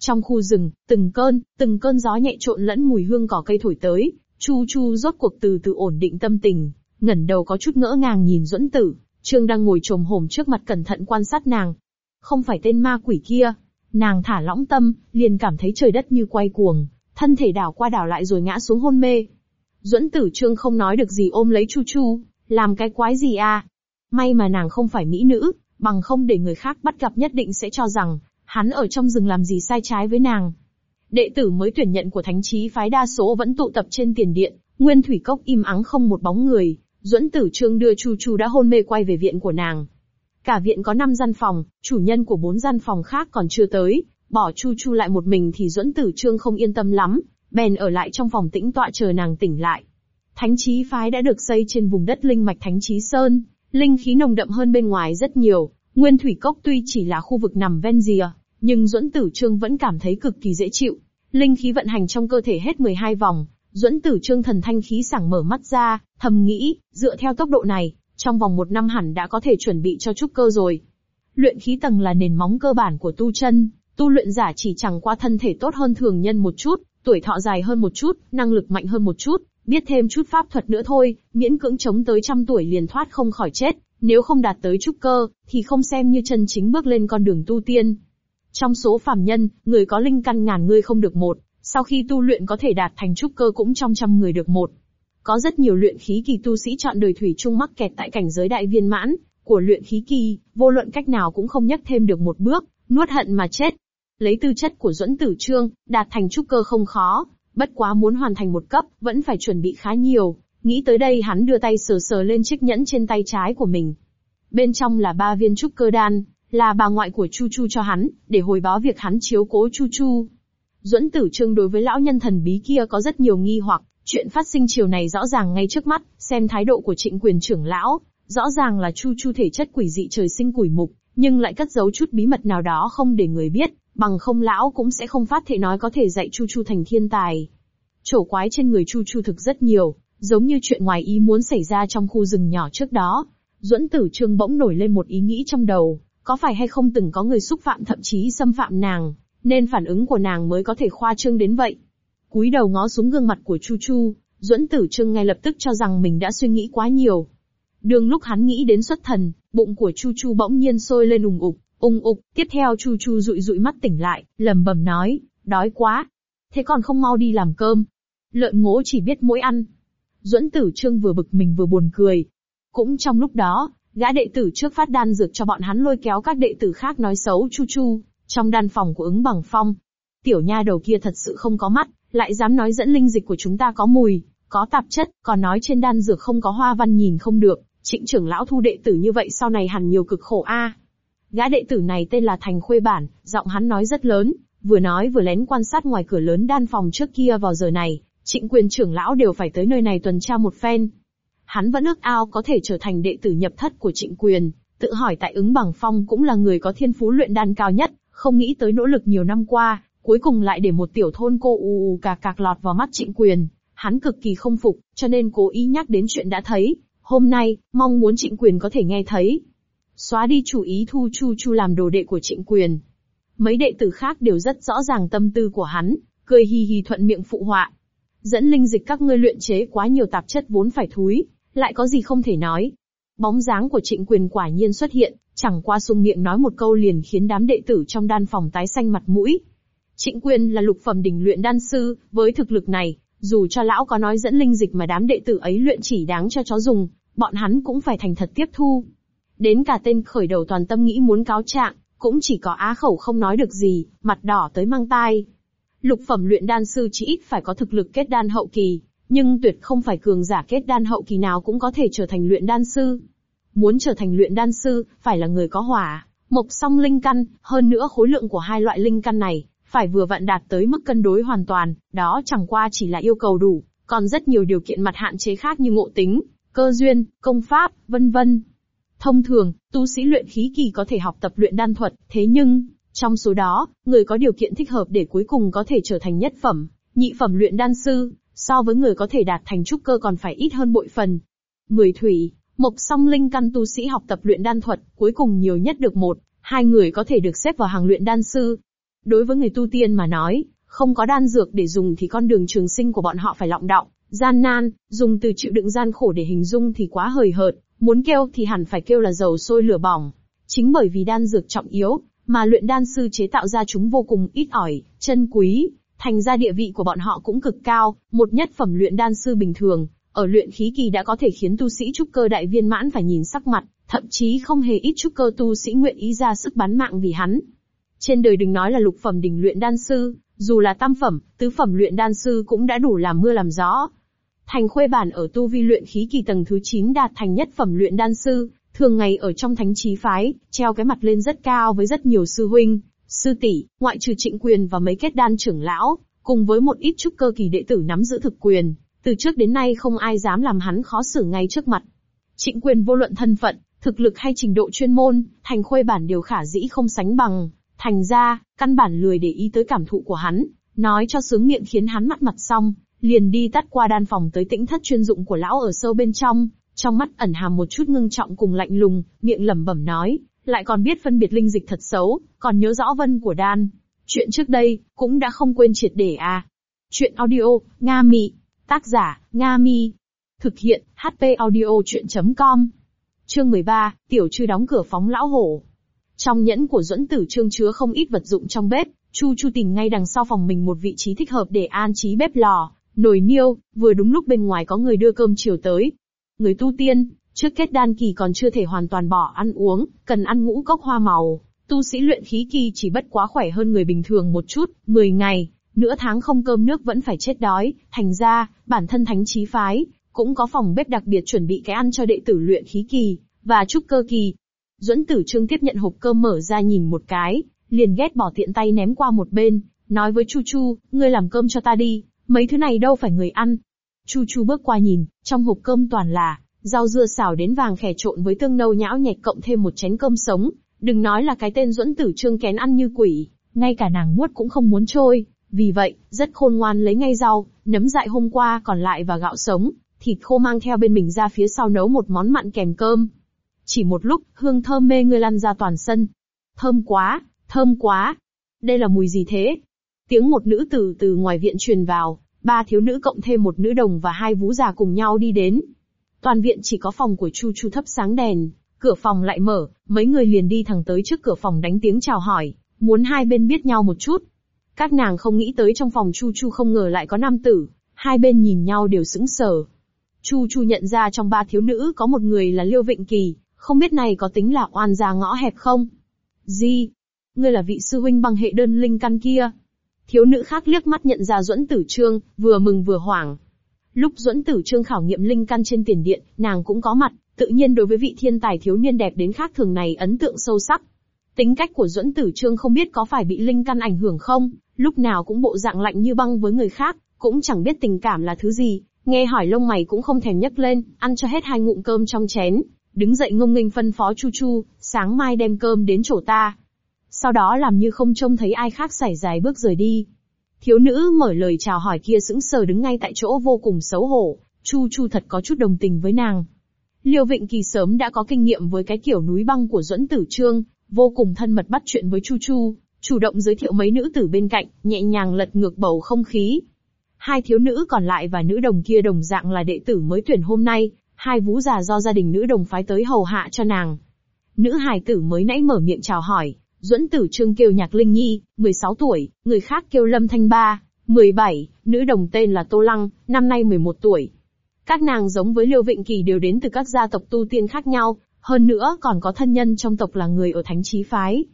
Trong khu rừng, từng cơn, từng cơn gió nhẹ trộn lẫn mùi hương cỏ cây thổi tới, Chu Chu rốt cuộc từ từ ổn định tâm tình, ngẩng đầu có chút ngỡ ngàng nhìn Duẫn Tử, Trương đang ngồi trồm hổm trước mặt cẩn thận quan sát nàng. Không phải tên ma quỷ kia, nàng thả lõng tâm, liền cảm thấy trời đất như quay cuồng, thân thể đảo qua đảo lại rồi ngã xuống hôn mê. Duẫn Tử Trương không nói được gì ôm lấy Chu Chu, làm cái quái gì à? May mà nàng không phải mỹ nữ, bằng không để người khác bắt gặp nhất định sẽ cho rằng hắn ở trong rừng làm gì sai trái với nàng. Đệ tử mới tuyển nhận của thánh trí phái đa số vẫn tụ tập trên tiền điện, nguyên thủy cốc im ắng không một bóng người, Duẫn Tử Trương đưa Chu Chu đã hôn mê quay về viện của nàng. Cả viện có 5 gian phòng, chủ nhân của 4 gian phòng khác còn chưa tới, bỏ Chu Chu lại một mình thì Duẫn Tử Trương không yên tâm lắm, bèn ở lại trong phòng tĩnh tọa chờ nàng tỉnh lại. Thánh trí phái đã được xây trên vùng đất linh mạch Thánh trí Sơn, linh khí nồng đậm hơn bên ngoài rất nhiều, Nguyên Thủy Cốc tuy chỉ là khu vực nằm ven rìa, nhưng Duẫn Tử Trương vẫn cảm thấy cực kỳ dễ chịu. Linh khí vận hành trong cơ thể hết 12 vòng, Duẫn Tử Trương thần thanh khí sảng mở mắt ra, thầm nghĩ, dựa theo tốc độ này, trong vòng một năm hẳn đã có thể chuẩn bị cho trúc cơ rồi. Luyện khí tầng là nền móng cơ bản của tu chân, Tu luyện giả chỉ chẳng qua thân thể tốt hơn thường nhân một chút, tuổi thọ dài hơn một chút, năng lực mạnh hơn một chút, biết thêm chút pháp thuật nữa thôi, miễn cưỡng chống tới trăm tuổi liền thoát không khỏi chết, nếu không đạt tới trúc cơ, thì không xem như chân chính bước lên con đường tu tiên. Trong số phàm nhân, người có linh căn ngàn người không được một, sau khi tu luyện có thể đạt thành trúc cơ cũng trong trăm người được một. Có rất nhiều luyện khí kỳ tu sĩ chọn đời thủy chung mắc kẹt tại cảnh giới đại viên mãn của luyện khí kỳ, vô luận cách nào cũng không nhắc thêm được một bước, nuốt hận mà chết. Lấy tư chất của Duẫn Tử Trương, đạt thành trúc cơ không khó, bất quá muốn hoàn thành một cấp, vẫn phải chuẩn bị khá nhiều. Nghĩ tới đây hắn đưa tay sờ sờ lên chiếc nhẫn trên tay trái của mình. Bên trong là ba viên trúc cơ đan, là bà ngoại của Chu Chu cho hắn, để hồi báo việc hắn chiếu cố Chu Chu. Duẫn Tử Trương đối với lão nhân thần bí kia có rất nhiều nghi hoặc, chuyện phát sinh chiều này rõ ràng ngay trước mắt, xem thái độ của trịnh quyền trưởng lão, rõ ràng là Chu Chu thể chất quỷ dị trời sinh quỷ mục, nhưng lại cất giấu chút bí mật nào đó không để người biết, bằng không lão cũng sẽ không phát thể nói có thể dạy Chu Chu thành thiên tài. Chổ quái trên người Chu Chu thực rất nhiều, giống như chuyện ngoài ý muốn xảy ra trong khu rừng nhỏ trước đó. Duẫn Tử Trương bỗng nổi lên một ý nghĩ trong đầu, có phải hay không từng có người xúc phạm thậm chí xâm phạm nàng, nên phản ứng của nàng mới có thể khoa trương đến vậy. Cúi đầu ngó xuống gương mặt của Chu Chu, Duẫn Tử Trương ngay lập tức cho rằng mình đã suy nghĩ quá nhiều. Đường lúc hắn nghĩ đến xuất thần, bụng của Chu Chu bỗng nhiên sôi lên ùng ục, ùng ục, tiếp theo Chu Chu dụi dụi mắt tỉnh lại, lầm bầm nói, đói quá. Thế còn không mau đi làm cơm. Lợn ngỗ chỉ biết mỗi ăn. Duẫn Tử Trương vừa bực mình vừa buồn cười. Cũng trong lúc đó, gã đệ tử trước phát đan dược cho bọn hắn lôi kéo các đệ tử khác nói xấu Chu Chu, trong đan phòng của ứng bằng phong. Tiểu nha đầu kia thật sự không có mắt, lại dám nói dẫn linh dịch của chúng ta có mùi, có tạp chất, còn nói trên đan dược không có hoa văn nhìn không được, trịnh trưởng lão thu đệ tử như vậy sau này hẳn nhiều cực khổ a. Gã đệ tử này tên là Thành Khuê Bản, giọng hắn nói rất lớn, vừa nói vừa lén quan sát ngoài cửa lớn đan phòng trước kia vào giờ này, trịnh quyền trưởng lão đều phải tới nơi này tuần tra một phen. Hắn vẫn ước ao có thể trở thành đệ tử nhập thất của trịnh quyền, tự hỏi tại ứng bằng phong cũng là người có thiên phú luyện đan cao nhất, không nghĩ tới nỗ lực nhiều năm qua, cuối cùng lại để một tiểu thôn cô u u cạc cạc lọt vào mắt trịnh quyền. Hắn cực kỳ không phục, cho nên cố ý nhắc đến chuyện đã thấy. Hôm nay, mong muốn trịnh quyền có thể nghe thấy. Xóa đi chủ ý thu chu chu làm đồ đệ của trịnh quyền. Mấy đệ tử khác đều rất rõ ràng tâm tư của hắn, cười hì hì thuận miệng phụ họa. Dẫn linh dịch các ngươi luyện chế quá nhiều tạp chất vốn phải thúi, lại có gì không thể nói. Bóng dáng của trịnh quyền quả nhiên xuất hiện, chẳng qua sung miệng nói một câu liền khiến đám đệ tử trong đan phòng tái xanh mặt mũi. Trịnh quyền là lục phẩm đỉnh luyện đan sư, với thực lực này, dù cho lão có nói dẫn linh dịch mà đám đệ tử ấy luyện chỉ đáng cho chó dùng, bọn hắn cũng phải thành thật tiếp thu. Đến cả tên khởi đầu toàn tâm nghĩ muốn cáo trạng, cũng chỉ có á khẩu không nói được gì, mặt đỏ tới mang tai. Lục phẩm luyện đan sư chỉ ít phải có thực lực kết đan hậu kỳ, nhưng tuyệt không phải cường giả kết đan hậu kỳ nào cũng có thể trở thành luyện đan sư. Muốn trở thành luyện đan sư, phải là người có hỏa, mộc song linh căn, hơn nữa khối lượng của hai loại linh căn này, phải vừa vặn đạt tới mức cân đối hoàn toàn, đó chẳng qua chỉ là yêu cầu đủ, còn rất nhiều điều kiện mặt hạn chế khác như ngộ tính, cơ duyên, công pháp, vân vân. Thông thường, tu sĩ luyện khí kỳ có thể học tập luyện đan thuật, thế nhưng, trong số đó, người có điều kiện thích hợp để cuối cùng có thể trở thành nhất phẩm, nhị phẩm luyện đan sư, so với người có thể đạt thành trúc cơ còn phải ít hơn bội phần. Mười thủy, mộc song linh căn tu sĩ học tập luyện đan thuật, cuối cùng nhiều nhất được một, hai người có thể được xếp vào hàng luyện đan sư. Đối với người tu tiên mà nói, không có đan dược để dùng thì con đường trường sinh của bọn họ phải lọng đọng, gian nan, dùng từ chịu đựng gian khổ để hình dung thì quá hời hợt, muốn kêu thì hẳn phải kêu là dầu sôi lửa bỏng. Chính bởi vì đan dược trọng yếu, mà luyện đan sư chế tạo ra chúng vô cùng ít ỏi, chân quý, thành ra địa vị của bọn họ cũng cực cao, một nhất phẩm luyện đan sư bình thường, ở luyện khí kỳ đã có thể khiến tu sĩ trúc cơ đại viên mãn phải nhìn sắc mặt, thậm chí không hề ít trúc cơ tu sĩ nguyện ý ra sức bán mạng vì hắn. Trên đời đừng nói là lục phẩm đỉnh luyện đan sư, dù là tam phẩm, tứ phẩm luyện đan sư cũng đã đủ làm mưa làm gió. Thành khuê bản ở tu vi luyện khí kỳ tầng thứ 9 đạt thành nhất phẩm luyện đan sư, thường ngày ở trong thánh trí phái, treo cái mặt lên rất cao với rất nhiều sư huynh, sư tỷ, ngoại trừ trịnh quyền và mấy kết đan trưởng lão, cùng với một ít trúc cơ kỳ đệ tử nắm giữ thực quyền, từ trước đến nay không ai dám làm hắn khó xử ngay trước mặt. Trịnh quyền vô luận thân phận, thực lực hay trình độ chuyên môn, thành khuê bản đều khả dĩ không sánh bằng. Thành ra, căn bản lười để ý tới cảm thụ của hắn, nói cho sướng miệng khiến hắn mắt mặt xong, liền đi tắt qua đan phòng tới tĩnh thất chuyên dụng của lão ở sâu bên trong, trong mắt ẩn hàm một chút ngưng trọng cùng lạnh lùng, miệng lẩm bẩm nói, lại còn biết phân biệt linh dịch thật xấu, còn nhớ rõ vân của đan. Chuyện trước đây, cũng đã không quên triệt để à. Chuyện audio, Nga Mi. Tác giả, Nga Mi. Thực hiện, HP audio chuyện.com. Chương 13, Tiểu Trư đóng cửa phóng lão hổ. Trong nhẫn của duẫn tử trương chứa không ít vật dụng trong bếp, Chu Chu tìm ngay đằng sau phòng mình một vị trí thích hợp để an trí bếp lò, nồi niêu, vừa đúng lúc bên ngoài có người đưa cơm chiều tới. Người tu tiên, trước kết đan kỳ còn chưa thể hoàn toàn bỏ ăn uống, cần ăn ngũ cốc hoa màu. Tu sĩ luyện khí kỳ chỉ bất quá khỏe hơn người bình thường một chút, 10 ngày, nửa tháng không cơm nước vẫn phải chết đói, thành ra, bản thân thánh trí phái, cũng có phòng bếp đặc biệt chuẩn bị cái ăn cho đệ tử luyện khí kỳ, và trúc cơ kỳ. Duẫn tử trương tiếp nhận hộp cơm mở ra nhìn một cái, liền ghét bỏ tiện tay ném qua một bên, nói với Chu Chu, ngươi làm cơm cho ta đi, mấy thứ này đâu phải người ăn. Chu Chu bước qua nhìn, trong hộp cơm toàn là, rau dưa xào đến vàng khẻ trộn với tương nâu nhão nhạch cộng thêm một chén cơm sống, đừng nói là cái tên duẫn tử trương kén ăn như quỷ, ngay cả nàng muốt cũng không muốn trôi, vì vậy, rất khôn ngoan lấy ngay rau, nấm dại hôm qua còn lại và gạo sống, thịt khô mang theo bên mình ra phía sau nấu một món mặn kèm cơm. Chỉ một lúc, hương thơm mê người lăn ra toàn sân. Thơm quá, thơm quá. Đây là mùi gì thế? Tiếng một nữ tử từ ngoài viện truyền vào, ba thiếu nữ cộng thêm một nữ đồng và hai vú già cùng nhau đi đến. Toàn viện chỉ có phòng của Chu Chu thấp sáng đèn, cửa phòng lại mở, mấy người liền đi thẳng tới trước cửa phòng đánh tiếng chào hỏi, muốn hai bên biết nhau một chút. Các nàng không nghĩ tới trong phòng Chu Chu không ngờ lại có nam tử, hai bên nhìn nhau đều sững sờ. Chu Chu nhận ra trong ba thiếu nữ có một người là Liêu Vịnh Kỳ, không biết này có tính là oan gia ngõ hẹp không? Gì? Ngươi là vị sư huynh bằng hệ đơn linh căn kia. Thiếu nữ khác liếc mắt nhận ra Duẫn Tử Trương, vừa mừng vừa hoảng. Lúc Duẫn Tử Trương khảo nghiệm linh căn trên tiền điện, nàng cũng có mặt, tự nhiên đối với vị thiên tài thiếu niên đẹp đến khác thường này ấn tượng sâu sắc. Tính cách của Duẫn Tử Trương không biết có phải bị linh căn ảnh hưởng không, lúc nào cũng bộ dạng lạnh như băng với người khác, cũng chẳng biết tình cảm là thứ gì, nghe hỏi lông mày cũng không thèm nhấc lên, ăn cho hết hai ngụm cơm trong chén, đứng dậy ngông nghênh phân phó Chu Chu, sáng mai đem cơm đến chỗ ta. Sau đó làm như không trông thấy ai khác xảy dài bước rời đi. Thiếu nữ mở lời chào hỏi kia sững sờ đứng ngay tại chỗ vô cùng xấu hổ, Chu Chu thật có chút đồng tình với nàng. Liêu Vịnh Kỳ sớm đã có kinh nghiệm với cái kiểu núi băng của Duẫn Tử Trương, vô cùng thân mật bắt chuyện với Chu Chu, chủ động giới thiệu mấy nữ tử bên cạnh, nhẹ nhàng lật ngược bầu không khí. Hai thiếu nữ còn lại và nữ đồng kia đồng dạng là đệ tử mới tuyển hôm nay, hai vú già do gia đình nữ đồng phái tới hầu hạ cho nàng. Nữ hài tử mới nãy mở miệng chào hỏi, Duẫn Tử Trương kêu Nhạc Linh Nhi, 16 tuổi, người khác kêu Lâm Thanh Ba, 17, nữ đồng tên là Tô Lăng, năm nay 11 tuổi. Các nàng giống với Liêu Vịnh Kỳ đều đến từ các gia tộc tu tiên khác nhau, hơn nữa còn có thân nhân trong tộc là người ở Thánh Chí Phái.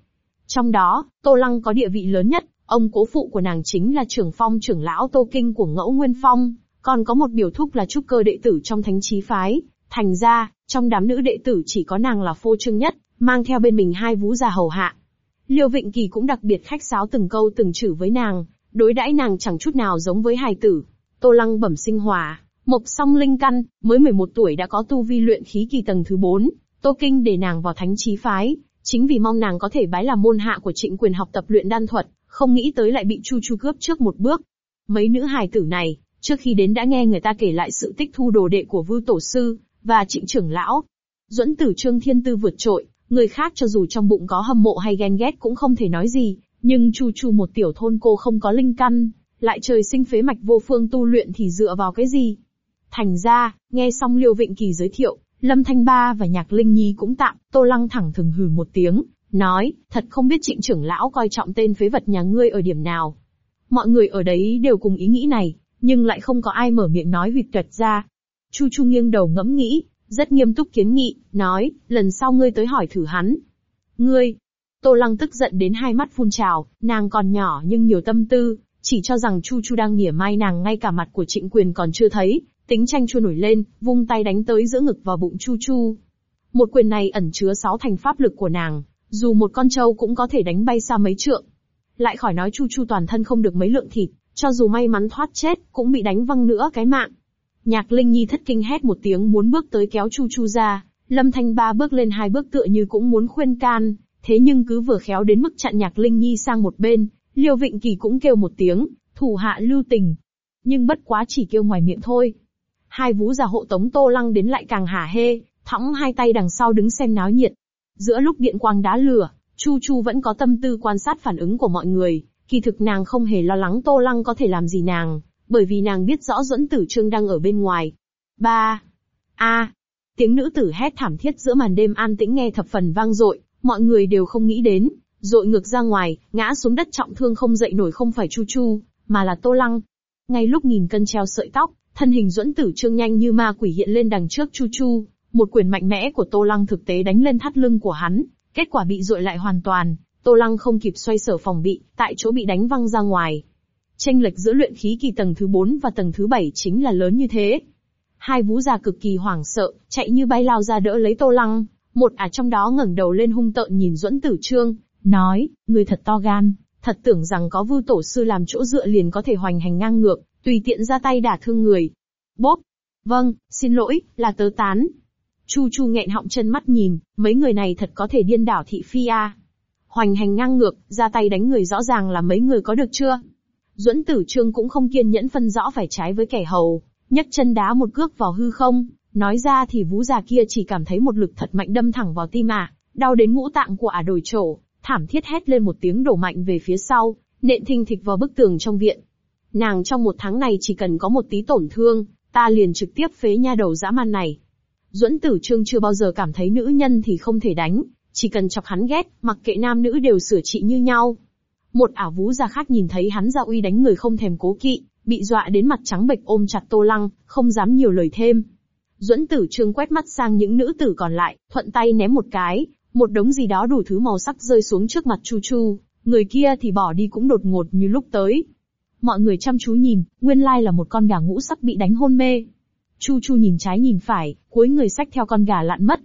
Trong đó, Tô Lăng có địa vị lớn nhất, ông cố phụ của nàng chính là trưởng phong trưởng lão Tô Kinh của Ngẫu Nguyên Phong, còn có một biểu thúc là trúc cơ đệ tử trong Thánh Chí Phái. Thành ra, trong đám nữ đệ tử chỉ có nàng là phô trương nhất, mang theo bên mình hai vũ già hầu hạ. Liêu Vịnh Kỳ cũng đặc biệt khách sáo từng câu từng chữ với nàng, đối đãi nàng chẳng chút nào giống với hài tử. Tô Lăng bẩm sinh hòa, mộc song linh căn, mới 11 tuổi đã có tu vi luyện khí kỳ tầng thứ 4, Tô Kinh để nàng vào thánh trí phái, chính vì mong nàng có thể bái làm môn hạ của trịnh quyền học tập luyện đan thuật, không nghĩ tới lại bị Chu Chu cướp trước một bước. Mấy nữ hài tử này, trước khi đến đã nghe người ta kể lại sự tích thu đồ đệ của Vưu Tổ Sư, và trịnh trưởng lão. Duẫn tử trương thiên tư vượt trội, người khác cho dù trong bụng có hâm mộ hay ghen ghét cũng không thể nói gì, nhưng Chu Chu một tiểu thôn cô không có linh căn, lại trời sinh phế mạch vô phương tu luyện thì dựa vào cái gì? Thành ra, nghe xong Liêu Vịnh Kỳ giới thiệu, Lâm Thanh Ba và Nhạc Linh Nhi cũng tạm, Tô Lăng thẳng thừng hừ một tiếng, nói, thật không biết trịnh trưởng lão coi trọng tên phế vật nhà ngươi ở điểm nào. Mọi người ở đấy đều cùng ý nghĩ này, nhưng lại không có ai mở miệng nói huyệt tuyệt ra. Chu Chu nghiêng đầu ngẫm nghĩ, rất nghiêm túc kiến nghị, nói, lần sau ngươi tới hỏi thử hắn. Ngươi! Tô Lăng tức giận đến hai mắt phun trào, nàng còn nhỏ nhưng nhiều tâm tư, chỉ cho rằng Chu Chu đang nghỉa mai nàng ngay cả mặt của trịnh quyền còn chưa thấy, tính tranh chua nổi lên, vung tay đánh tới giữa ngực và bụng Chu Chu. Một quyền này ẩn chứa sáu thành pháp lực của nàng, dù một con trâu cũng có thể đánh bay xa mấy trượng. Lại khỏi nói Chu Chu toàn thân không được mấy lượng thịt, cho dù may mắn thoát chết, cũng bị đánh văng nữa cái mạng. Nhạc Linh Nhi thất kinh hét một tiếng muốn bước tới kéo Chu Chu ra, Lâm Thanh Ba bước lên hai bước tựa như cũng muốn khuyên can, thế nhưng cứ vừa khéo đến mức chặn Nhạc Linh Nhi sang một bên, Liêu Vịnh Kỳ cũng kêu một tiếng, thủ hạ lưu tình. Nhưng bất quá chỉ kêu ngoài miệng thôi. Hai vú già hộ tống Tô Lăng đến lại càng hả hê, thõng hai tay đằng sau đứng xem náo nhiệt. Giữa lúc điện quang đá lửa, Chu Chu vẫn có tâm tư quan sát phản ứng của mọi người, Kỳ thực nàng không hề lo lắng Tô Lăng có thể làm gì nàng, bởi vì nàng biết rõ dẫn Tử Trương đang ở bên ngoài. Ba, a, tiếng nữ tử hét thảm thiết giữa màn đêm an tĩnh nghe thập phần vang dội, mọi người đều không nghĩ đến, dội ngược ra ngoài, ngã xuống đất trọng thương không dậy nổi không phải Chu Chu, mà là Tô Lăng. Ngay lúc nghìn cân treo sợi tóc, thân hình Duẫn Tử Trương nhanh như ma quỷ hiện lên đằng trước Chu Chu, một quyền mạnh mẽ của Tô Lăng thực tế đánh lên thắt lưng của hắn, kết quả bị dội lại hoàn toàn, Tô Lăng không kịp xoay sở phòng bị, tại chỗ bị đánh văng ra ngoài. Tranh lệch giữa luyện khí kỳ tầng thứ 4 và tầng thứ 7 chính là lớn như thế. Hai vũ già cực kỳ hoảng sợ, chạy như bay lao ra đỡ lấy Tô Lăng, một ả trong đó ngẩng đầu lên hung tợn nhìn Duẫn Tử Trương, nói, người thật to gan, thật tưởng rằng có vưu tổ sư làm chỗ dựa liền có thể hoành hành ngang ngược, tùy tiện ra tay đả thương người. Bốp! Vâng, xin lỗi, là tớ tán. Chu Chu nghẹn họng chân mắt nhìn, mấy người này thật có thể điên đảo thị phi a. Hoành hành ngang ngược, ra tay đánh người rõ ràng là mấy người có được chưa? Duẫn Tử Trương cũng không kiên nhẫn phân rõ phải trái với kẻ hầu, nhấc chân đá một cước vào hư không, nói ra thì vũ già kia chỉ cảm thấy một lực thật mạnh đâm thẳng vào tim ả, đau đến ngũ tạng của ả đổi trổ, thảm thiết hét lên một tiếng đổ mạnh về phía sau, nện thình thịch vào bức tường trong viện. Nàng trong một tháng này chỉ cần có một tí tổn thương, ta liền trực tiếp phế nha đầu dã man này. Duẫn Tử Trương chưa bao giờ cảm thấy nữ nhân thì không thể đánh, chỉ cần chọc hắn ghét, mặc kệ nam nữ đều sửa trị như nhau. Một ảo vũ gia khác nhìn thấy hắn ra uy đánh người không thèm cố kỵ, bị dọa đến mặt trắng bệch ôm chặt Tô Lăng, không dám nhiều lời thêm. Duẫn Tử Trương quét mắt sang những nữ tử còn lại, thuận tay ném một cái, một đống gì đó đủ thứ màu sắc rơi xuống trước mặt Chu Chu, người kia thì bỏ đi cũng đột ngột như lúc tới. Mọi người chăm chú nhìn, nguyên lai là một con gà ngũ sắc bị đánh hôn mê. Chu Chu nhìn trái nhìn phải, cuối người sách theo con gà lặn mất.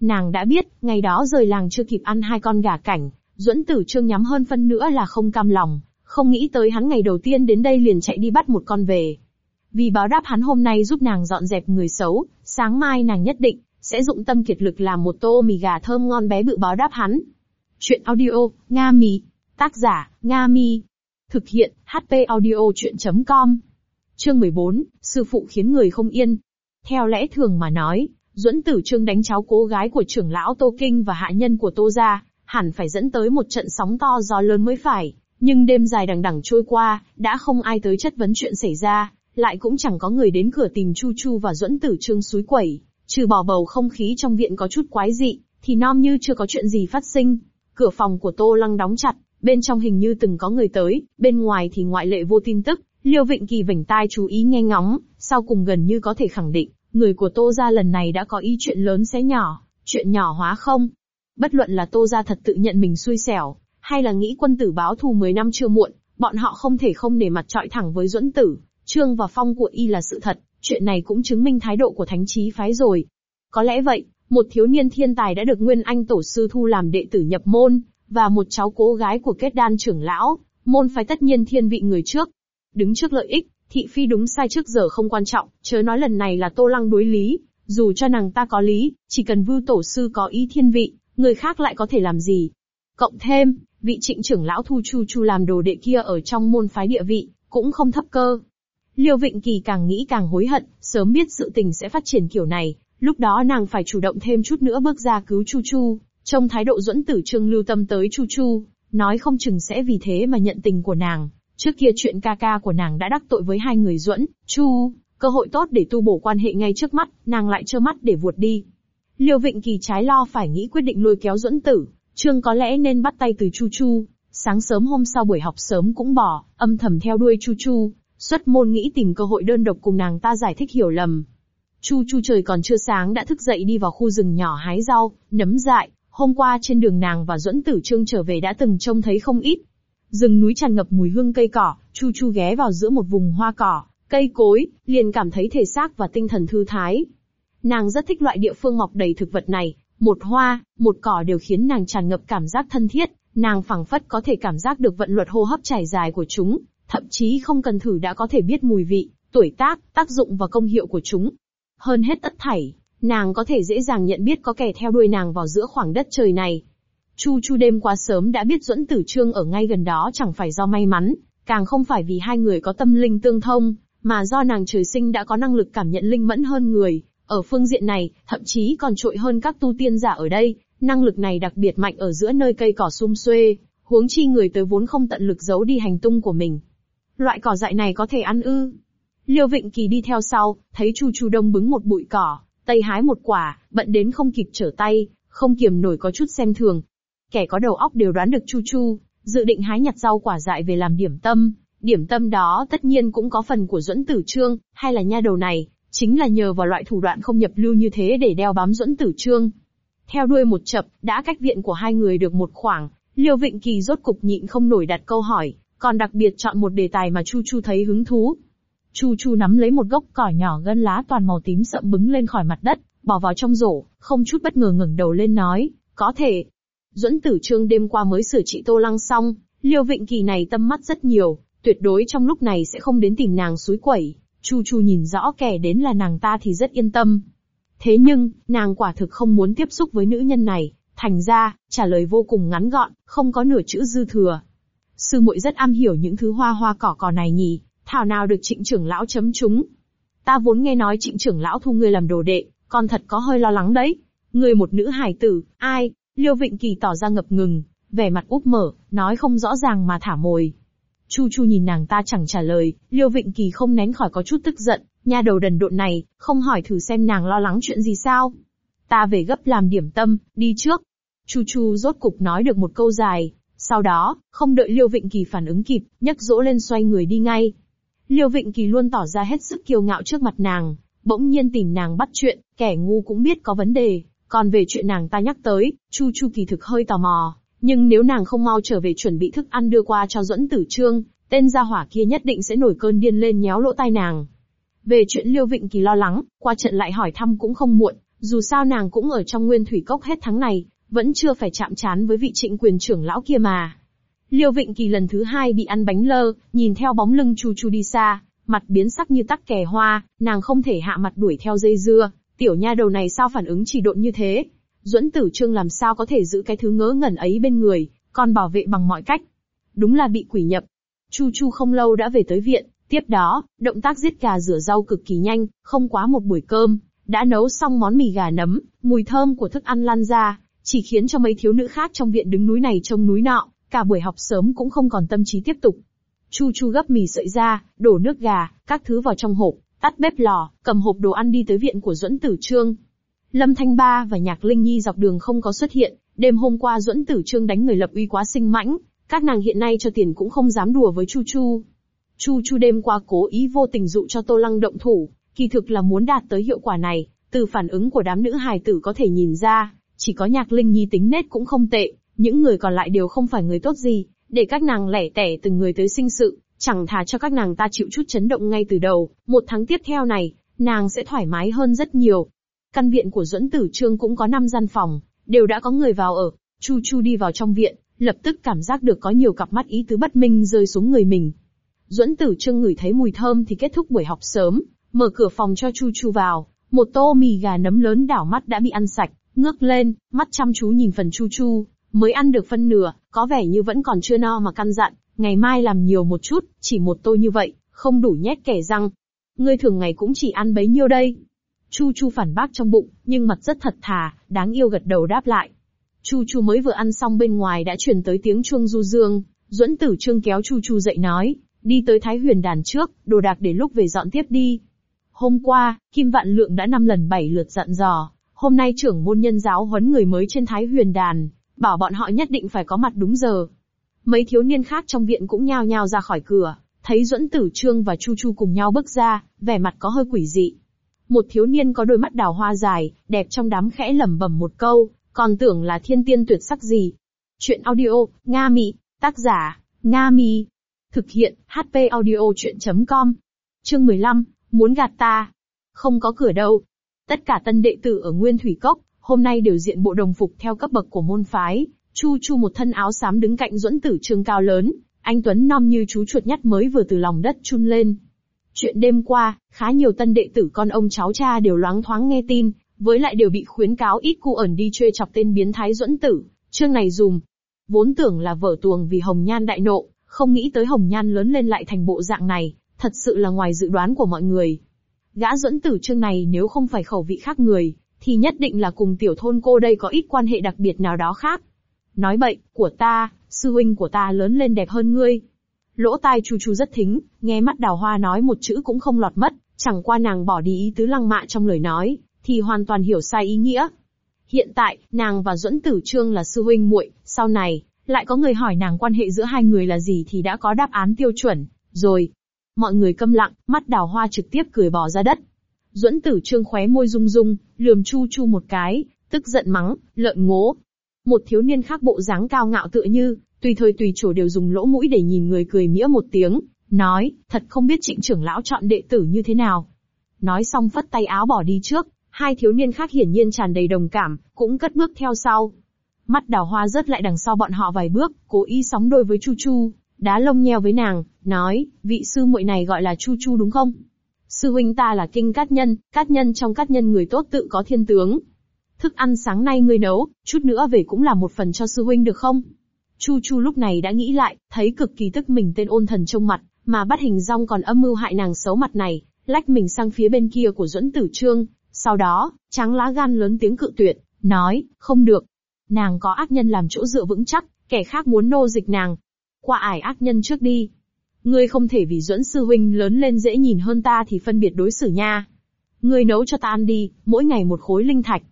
Nàng đã biết, ngày đó rời làng chưa kịp ăn hai con gà cảnh, Duẫn Tử Trương nhắm hơn phân nữa là không cam lòng, không nghĩ tới hắn ngày đầu tiên đến đây liền chạy đi bắt một con về. Vì báo đáp hắn hôm nay giúp nàng dọn dẹp người xấu, sáng mai nàng nhất định sẽ dụng tâm kiệt lực làm một tô mì gà thơm ngon bé bự báo đáp hắn. Chuyện audio, Nga Mi. Tác giả, Nga Mi. Thực hiện, HP audio chuyện.com. Chương 14, Sư phụ khiến người không yên. Theo lẽ thường mà nói, Duẫn Tử Trương đánh cháu cố gái của trưởng lão Tô Kinh và hạ nhân của Tô Gia, hẳn phải dẫn tới một trận sóng to gió lớn mới phải. Nhưng đêm dài đằng đằng trôi qua, đã không ai tới chất vấn chuyện xảy ra, lại cũng chẳng có người đến cửa tìm Chu Chu và Duẫn Tử Trương suối quẩy. Trừ bỏ bầu không khí trong viện có chút quái dị, thì non như chưa có chuyện gì phát sinh. Cửa phòng của Tô Lăng đóng chặt, bên trong hình như từng có người tới, bên ngoài thì ngoại lệ vô tin tức. Liêu Vịnh Kỳ vảnh tai chú ý nghe ngóng, sau cùng gần như có thể khẳng định, người của Tô gia lần này đã có ý chuyện lớn sẽ nhỏ, chuyện nhỏ hóa không. Bất luận là Tô gia thật tự nhận mình xui xẻo, hay là nghĩ quân tử báo thù 10 năm chưa muộn, bọn họ không thể không để mặt trọi thẳng với Duẫn Tử, Trương và Phong của y là sự thật, chuyện này cũng chứng minh thái độ của thánh trí phái rồi. Có lẽ vậy, một thiếu niên thiên tài đã được Nguyên Anh tổ sư thu làm đệ tử nhập môn, và một cháu cố gái của kết đan trưởng lão, môn phái tất nhiên thiên vị người trước. Đứng trước lợi ích, thị phi đúng sai trước giờ không quan trọng, chớ nói lần này là Tô Lăng đối lý, dù cho nàng ta có lý, chỉ cần vưu tổ sư có ý thiên vị, người khác lại có thể làm gì. Cộng thêm, vị trịnh trưởng lão thu chu chu làm đồ đệ kia ở trong môn phái địa vị, cũng không thấp cơ. Liêu Vịnh Kỳ càng nghĩ càng hối hận, sớm biết sự tình sẽ phát triển kiểu này, lúc đó nàng phải chủ động thêm chút nữa bước ra cứu Chu Chu, trong thái độ Dẫn tử trương lưu tâm tới Chu Chu, nói không chừng sẽ vì thế mà nhận tình của nàng. Trước kia chuyện ca ca của nàng đã đắc tội với hai người duẫn, Chu, cơ hội tốt để tu bổ quan hệ ngay trước mắt, nàng lại trơ mắt để vuột đi. Liêu Vịnh Kỳ trái lo phải nghĩ quyết định lôi kéo duẫn tử, trương có lẽ nên bắt tay từ Chu Chu. Sáng sớm hôm sau buổi học sớm cũng bỏ, âm thầm theo đuôi Chu Chu, xuất môn nghĩ tìm cơ hội đơn độc cùng nàng ta giải thích hiểu lầm. Chu Chu trời còn chưa sáng đã thức dậy đi vào khu rừng nhỏ hái rau, nấm dại, hôm qua trên đường nàng và Duẫn Tử Trương trở về đã từng trông thấy không ít. Rừng núi tràn ngập mùi hương cây cỏ, Chu Chu ghé vào giữa một vùng hoa cỏ, cây cối, liền cảm thấy thể xác và tinh thần thư thái. Nàng rất thích loại địa phương mọc đầy thực vật này, một hoa, một cỏ đều khiến nàng tràn ngập cảm giác thân thiết, nàng phảng phất có thể cảm giác được vận luật hô hấp trải dài của chúng, thậm chí không cần thử đã có thể biết mùi vị, tuổi tác, tác dụng và công hiệu của chúng. Hơn hết tất thảy, nàng có thể dễ dàng nhận biết có kẻ theo đuôi nàng vào giữa khoảng đất trời này. Chu Chu đêm qua sớm đã biết Duẫn Tử Trương ở ngay gần đó chẳng phải do may mắn, càng không phải vì hai người có tâm linh tương thông, mà do nàng trời sinh đã có năng lực cảm nhận linh mẫn hơn người. Ở phương diện này, thậm chí còn trội hơn các tu tiên giả ở đây, năng lực này đặc biệt mạnh ở giữa nơi cây cỏ sum xuê, Huống chi người tới vốn không tận lực giấu đi hành tung của mình. Loại cỏ dại này có thể ăn ư? Liêu Vịnh Kỳ đi theo sau, thấy Chu Chu Đông bứng một bụi cỏ, tay hái một quả, bận đến không kịp trở tay, không kiềm nổi có chút xem thường. Kẻ có đầu óc đều đoán được Chu Chu, dự định hái nhặt rau quả dại về làm điểm tâm. Điểm tâm đó tất nhiên cũng có phần của Duẫn Tử Trương, hay là nha đầu này, chính là nhờ vào loại thủ đoạn không nhập lưu như thế để đeo bám Dẫn Tử Trương. Theo đuôi một chập, đã cách viện của hai người được một khoảng, Liêu Vịnh Kỳ rốt cục nhịn không nổi đặt câu hỏi, còn đặc biệt chọn một đề tài mà Chu Chu thấy hứng thú. Chu Chu nắm lấy một gốc cỏ nhỏ gân lá toàn màu tím sậm bứng lên khỏi mặt đất, bỏ vào trong rổ, không chút bất ngờ ngẩng đầu lên nói, có thể. Duẫn Tử Trương đêm qua mới sửa trị Tô Lăng xong, Liêu Vịnh Kỳ này tâm mắt rất nhiều, tuyệt đối trong lúc này sẽ không đến tìm nàng suối quẩy. Chu Chu nhìn rõ kẻ đến là nàng ta thì rất yên tâm. Thế nhưng, nàng quả thực không muốn tiếp xúc với nữ nhân này, thành ra, trả lời vô cùng ngắn gọn, không có nửa chữ dư thừa. Sư muội rất am hiểu những thứ hoa hoa cỏ cỏ này nhỉ, thảo nào được trịnh trưởng lão chấm chúng. Ta vốn nghe nói trịnh trưởng lão thu ngươi làm đồ đệ, còn thật có hơi lo lắng đấy. Ngươi một nữ hài tử, ai? Liêu Vịnh Kỳ tỏ ra ngập ngừng, vẻ mặt úp mở, nói không rõ ràng mà thả mồi. Chu Chu nhìn nàng ta chẳng trả lời, Liêu Vịnh Kỳ không nén khỏi có chút tức giận, nha đầu đần độn này, không hỏi thử xem nàng lo lắng chuyện gì sao. Ta về gấp làm điểm tâm, đi trước. Chu Chu rốt cục nói được một câu dài, sau đó, không đợi Liêu Vịnh Kỳ phản ứng kịp, nhấc dỗ lên xoay người đi ngay. Liêu Vịnh Kỳ luôn tỏ ra hết sức kiêu ngạo trước mặt nàng, bỗng nhiên tìm nàng bắt chuyện, kẻ ngu cũng biết có vấn đề, còn về chuyện nàng ta nhắc tới, Chu Chu kỳ thực hơi tò mò, nhưng nếu nàng không mau trở về chuẩn bị thức ăn đưa qua cho Duẫn Tử Trương, tên gia hỏa kia nhất định sẽ nổi cơn điên lên nhéo lỗ tai nàng. Về chuyện Liêu Vịnh Kỳ lo lắng, qua trận lại hỏi thăm cũng không muộn, dù sao nàng cũng ở trong nguyên thủy cốc hết tháng này, vẫn chưa phải chạm trán với vị trịnh quyền trưởng lão kia mà. Liêu Vịnh Kỳ lần thứ hai bị ăn bánh lơ, nhìn theo bóng lưng Chu Chu đi xa, mặt biến sắc như tắc kè hoa, nàng không thể hạ mặt đuổi theo dây dưa, tiểu nha đầu này sao phản ứng chỉ độn như thế. Duẫn Tử Trương làm sao có thể giữ cái thứ ngớ ngẩn ấy bên người, còn bảo vệ bằng mọi cách. Đúng là bị quỷ nhập. Chu Chu không lâu đã về tới viện, tiếp đó, động tác giết gà rửa rau cực kỳ nhanh, không quá một buổi cơm, đã nấu xong món mì gà nấm, mùi thơm của thức ăn lan ra, chỉ khiến cho mấy thiếu nữ khác trong viện đứng núi này trông núi nọ, cả buổi học sớm cũng không còn tâm trí tiếp tục. Chu Chu gấp mì sợi ra, đổ nước gà, các thứ vào trong hộp, tắt bếp lò, cầm hộp đồ ăn đi tới viện của Duẫn Tử Trương. Lâm Thanh Ba và Nhạc Linh Nhi dọc đường không có xuất hiện, đêm hôm qua Duẫn Tử Trương đánh người lập uy quá sinh mãnh, các nàng hiện nay cho tiền cũng không dám đùa với Chu Chu. Chu Chu đêm qua cố ý vô tình dụ cho Tô Lăng động thủ, kỳ thực là muốn đạt tới hiệu quả này, từ phản ứng của đám nữ hài tử có thể nhìn ra, chỉ có Nhạc Linh Nhi tính nết cũng không tệ, những người còn lại đều không phải người tốt gì, để các nàng lẻ tẻ từng người tới sinh sự, chẳng thà cho các nàng ta chịu chút chấn động ngay từ đầu, một tháng tiếp theo này, nàng sẽ thoải mái hơn rất nhiều. Căn viện của Duẫn Tử Trương cũng có 5 gian phòng, đều đã có người vào ở. Chu Chu đi vào trong viện, lập tức cảm giác được có nhiều cặp mắt ý tứ bất minh rơi xuống người mình. Duẫn Tử Trương ngửi thấy mùi thơm thì kết thúc buổi học sớm, mở cửa phòng cho Chu Chu vào, một tô mì gà nấm lớn đảo mắt đã bị ăn sạch, ngước lên, mắt chăm chú nhìn phần Chu Chu, mới ăn được phân nửa, có vẻ như vẫn còn chưa no mà căn dặn, ngày mai làm nhiều một chút, chỉ một tô như vậy, không đủ nhét kẻ răng. Ngươi thường ngày cũng chỉ ăn bấy nhiêu đây. Chu Chu phản bác trong bụng, nhưng mặt rất thật thà, đáng yêu gật đầu đáp lại. Chu Chu mới vừa ăn xong bên ngoài đã truyền tới tiếng chuông du dương, Duẫn Tử Trương kéo Chu Chu dậy nói, đi tới Thái Huyền đàn trước, đồ đạc để lúc về dọn tiếp đi. Hôm qua, Kim Vạn Lượng đã năm lần bảy lượt dặn dò, hôm nay trưởng môn nhân giáo huấn người mới trên Thái Huyền đàn, bảo bọn họ nhất định phải có mặt đúng giờ. Mấy thiếu niên khác trong viện cũng nhao nhao ra khỏi cửa, thấy Duẫn Tử Trương và Chu Chu cùng nhau bước ra, vẻ mặt có hơi quỷ dị. Một thiếu niên có đôi mắt đào hoa dài, đẹp trong đám khẽ lẩm bẩm một câu, còn tưởng là thiên tiên tuyệt sắc gì. Chuyện audio, Nga mỹ tác giả, Nga Mi. Thực hiện, HP audio chuyện.com. Chương 15, muốn gạt ta. Không có cửa đâu. Tất cả tân đệ tử ở Nguyên Thủy Cốc, hôm nay đều diện bộ đồng phục theo cấp bậc của môn phái, Chu Chu một thân áo xám đứng cạnh duẫn tử trương cao lớn, anh Tuấn non như chú chuột nhắt mới vừa từ lòng đất chun lên. Chuyện đêm qua, khá nhiều tân đệ tử con ông cháu cha đều loáng thoáng nghe tin, với lại đều bị khuyến cáo ít cu ẩn đi chơi chọc tên biến thái duẫn tử, chương này dùm. Vốn tưởng là vở tuồng vì Hồng Nhan đại nộ, không nghĩ tới Hồng Nhan lớn lên lại thành bộ dạng này, thật sự là ngoài dự đoán của mọi người. Gã duẫn tử chương này nếu không phải khẩu vị khác người, thì nhất định là cùng tiểu thôn cô đây có ít quan hệ đặc biệt nào đó khác. Nói bậy, của ta, sư huynh của ta lớn lên đẹp hơn ngươi. Lỗ tai Chu Chu rất thính, nghe mắt đào hoa nói một chữ cũng không lọt mất, chẳng qua nàng bỏ đi ý tứ lăng mạ trong lời nói, thì hoàn toàn hiểu sai ý nghĩa. Hiện tại, nàng và Duẫn Tử Trương là sư huynh muội, sau này, lại có người hỏi nàng quan hệ giữa hai người là gì thì đã có đáp án tiêu chuẩn, rồi. Mọi người câm lặng, mắt đào hoa trực tiếp cười bỏ ra đất. Duẫn Tử Trương khóe môi rung rung, lườm Chu Chu một cái, tức giận mắng, lợn ngố. Một thiếu niên khác bộ dáng cao ngạo tựa như, tùy thời tùy chỗ đều dùng lỗ mũi để nhìn người cười mỉa một tiếng, nói, thật không biết trịnh trưởng lão chọn đệ tử như thế nào. Nói xong phất tay áo bỏ đi trước, hai thiếu niên khác hiển nhiên tràn đầy đồng cảm, cũng cất bước theo sau. Mắt đào hoa rớt lại đằng sau bọn họ vài bước, cố ý sóng đôi với Chu Chu, đá lông nheo với nàng, nói, vị sư muội này gọi là Chu Chu đúng không? Sư huynh ta là kinh cát nhân, cát nhân trong cát nhân người tốt tự có thiên tướng. Thức ăn sáng nay ngươi nấu, chút nữa về cũng là một phần cho sư huynh được không? Chu Chu lúc này đã nghĩ lại, thấy cực kỳ tức mình tên ôn thần trông mặt, mà bắt hình rong còn âm mưu hại nàng xấu mặt này, lách mình sang phía bên kia của Duẫn Tử Trương, sau đó, trắng lá gan lớn tiếng cự tuyệt, nói, không được. Nàng có ác nhân làm chỗ dựa vững chắc, kẻ khác muốn nô dịch nàng. Qua ải ác nhân trước đi. Ngươi không thể vì Duẫn Sư Huynh lớn lên dễ nhìn hơn ta thì phân biệt đối xử nha. Ngươi nấu cho ta ăn đi, mỗi ngày một khối linh thạch.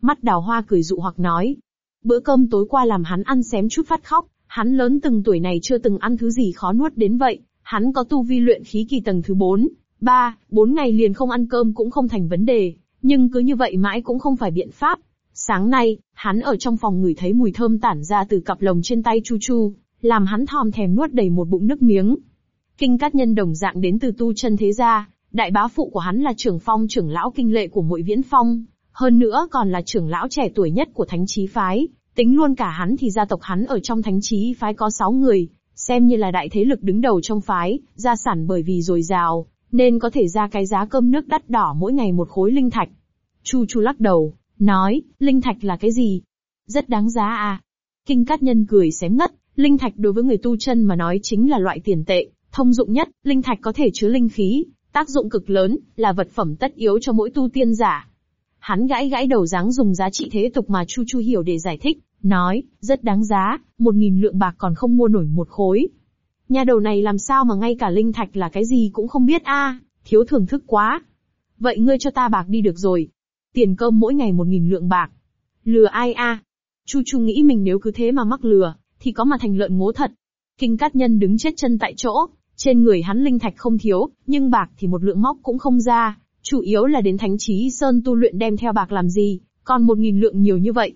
Mắt đào hoa cười dụ hoặc nói. Bữa cơm tối qua làm hắn ăn xém chút phát khóc, hắn lớn từng tuổi này chưa từng ăn thứ gì khó nuốt đến vậy, hắn có tu vi luyện khí kỳ tầng thứ 4, 3, 4 ngày liền không ăn cơm cũng không thành vấn đề, nhưng cứ như vậy mãi cũng không phải biện pháp. Sáng nay, hắn ở trong phòng ngửi thấy mùi thơm tản ra từ cặp lồng trên tay Chu Chu, làm hắn thòm thèm nuốt đầy một bụng nước miếng. Kinh Cát Nhân đồng dạng đến từ tu chân thế gia, đại bá phụ của hắn là trưởng phong trưởng lão kinh lệ của Muội Viễn Phong, hơn nữa còn là trưởng lão trẻ tuổi nhất của Thánh trí phái, tính luôn cả hắn thì gia tộc hắn ở trong Thánh trí phái có 6 người, xem như là đại thế lực đứng đầu trong phái, gia sản bởi vì dồi dào, nên có thể ra cái giá cơm nước đắt đỏ mỗi ngày một khối linh thạch. Chu Chu lắc đầu, nói, linh thạch là cái gì? Rất đáng giá à? Kinh Cát Nhân cười xém ngất, linh thạch đối với người tu chân mà nói chính là loại tiền tệ, thông dụng nhất, linh thạch có thể chứa linh khí, tác dụng cực lớn, là vật phẩm tất yếu cho mỗi tu tiên giả. Hắn gãi gãi đầu dáng dùng giá trị thế tục mà Chu Chu hiểu để giải thích, nói, rất đáng giá, một nghìn lượng bạc còn không mua nổi một khối. Nhà đầu này làm sao mà ngay cả linh thạch là cái gì cũng không biết a, thiếu thưởng thức quá. Vậy ngươi cho ta bạc đi được rồi. Tiền cơm mỗi ngày một nghìn lượng bạc. Lừa ai a? Chu Chu nghĩ mình nếu cứ thế mà mắc lừa, thì có mà thành lợn ngố thật. Kinh Cát Nhân đứng chết chân tại chỗ, trên người hắn linh thạch không thiếu, nhưng bạc thì một lượng móc cũng không ra, chủ yếu là đến Thánh Chí Sơn tu luyện đem theo bạc làm gì, còn một nghìn lượng nhiều như vậy.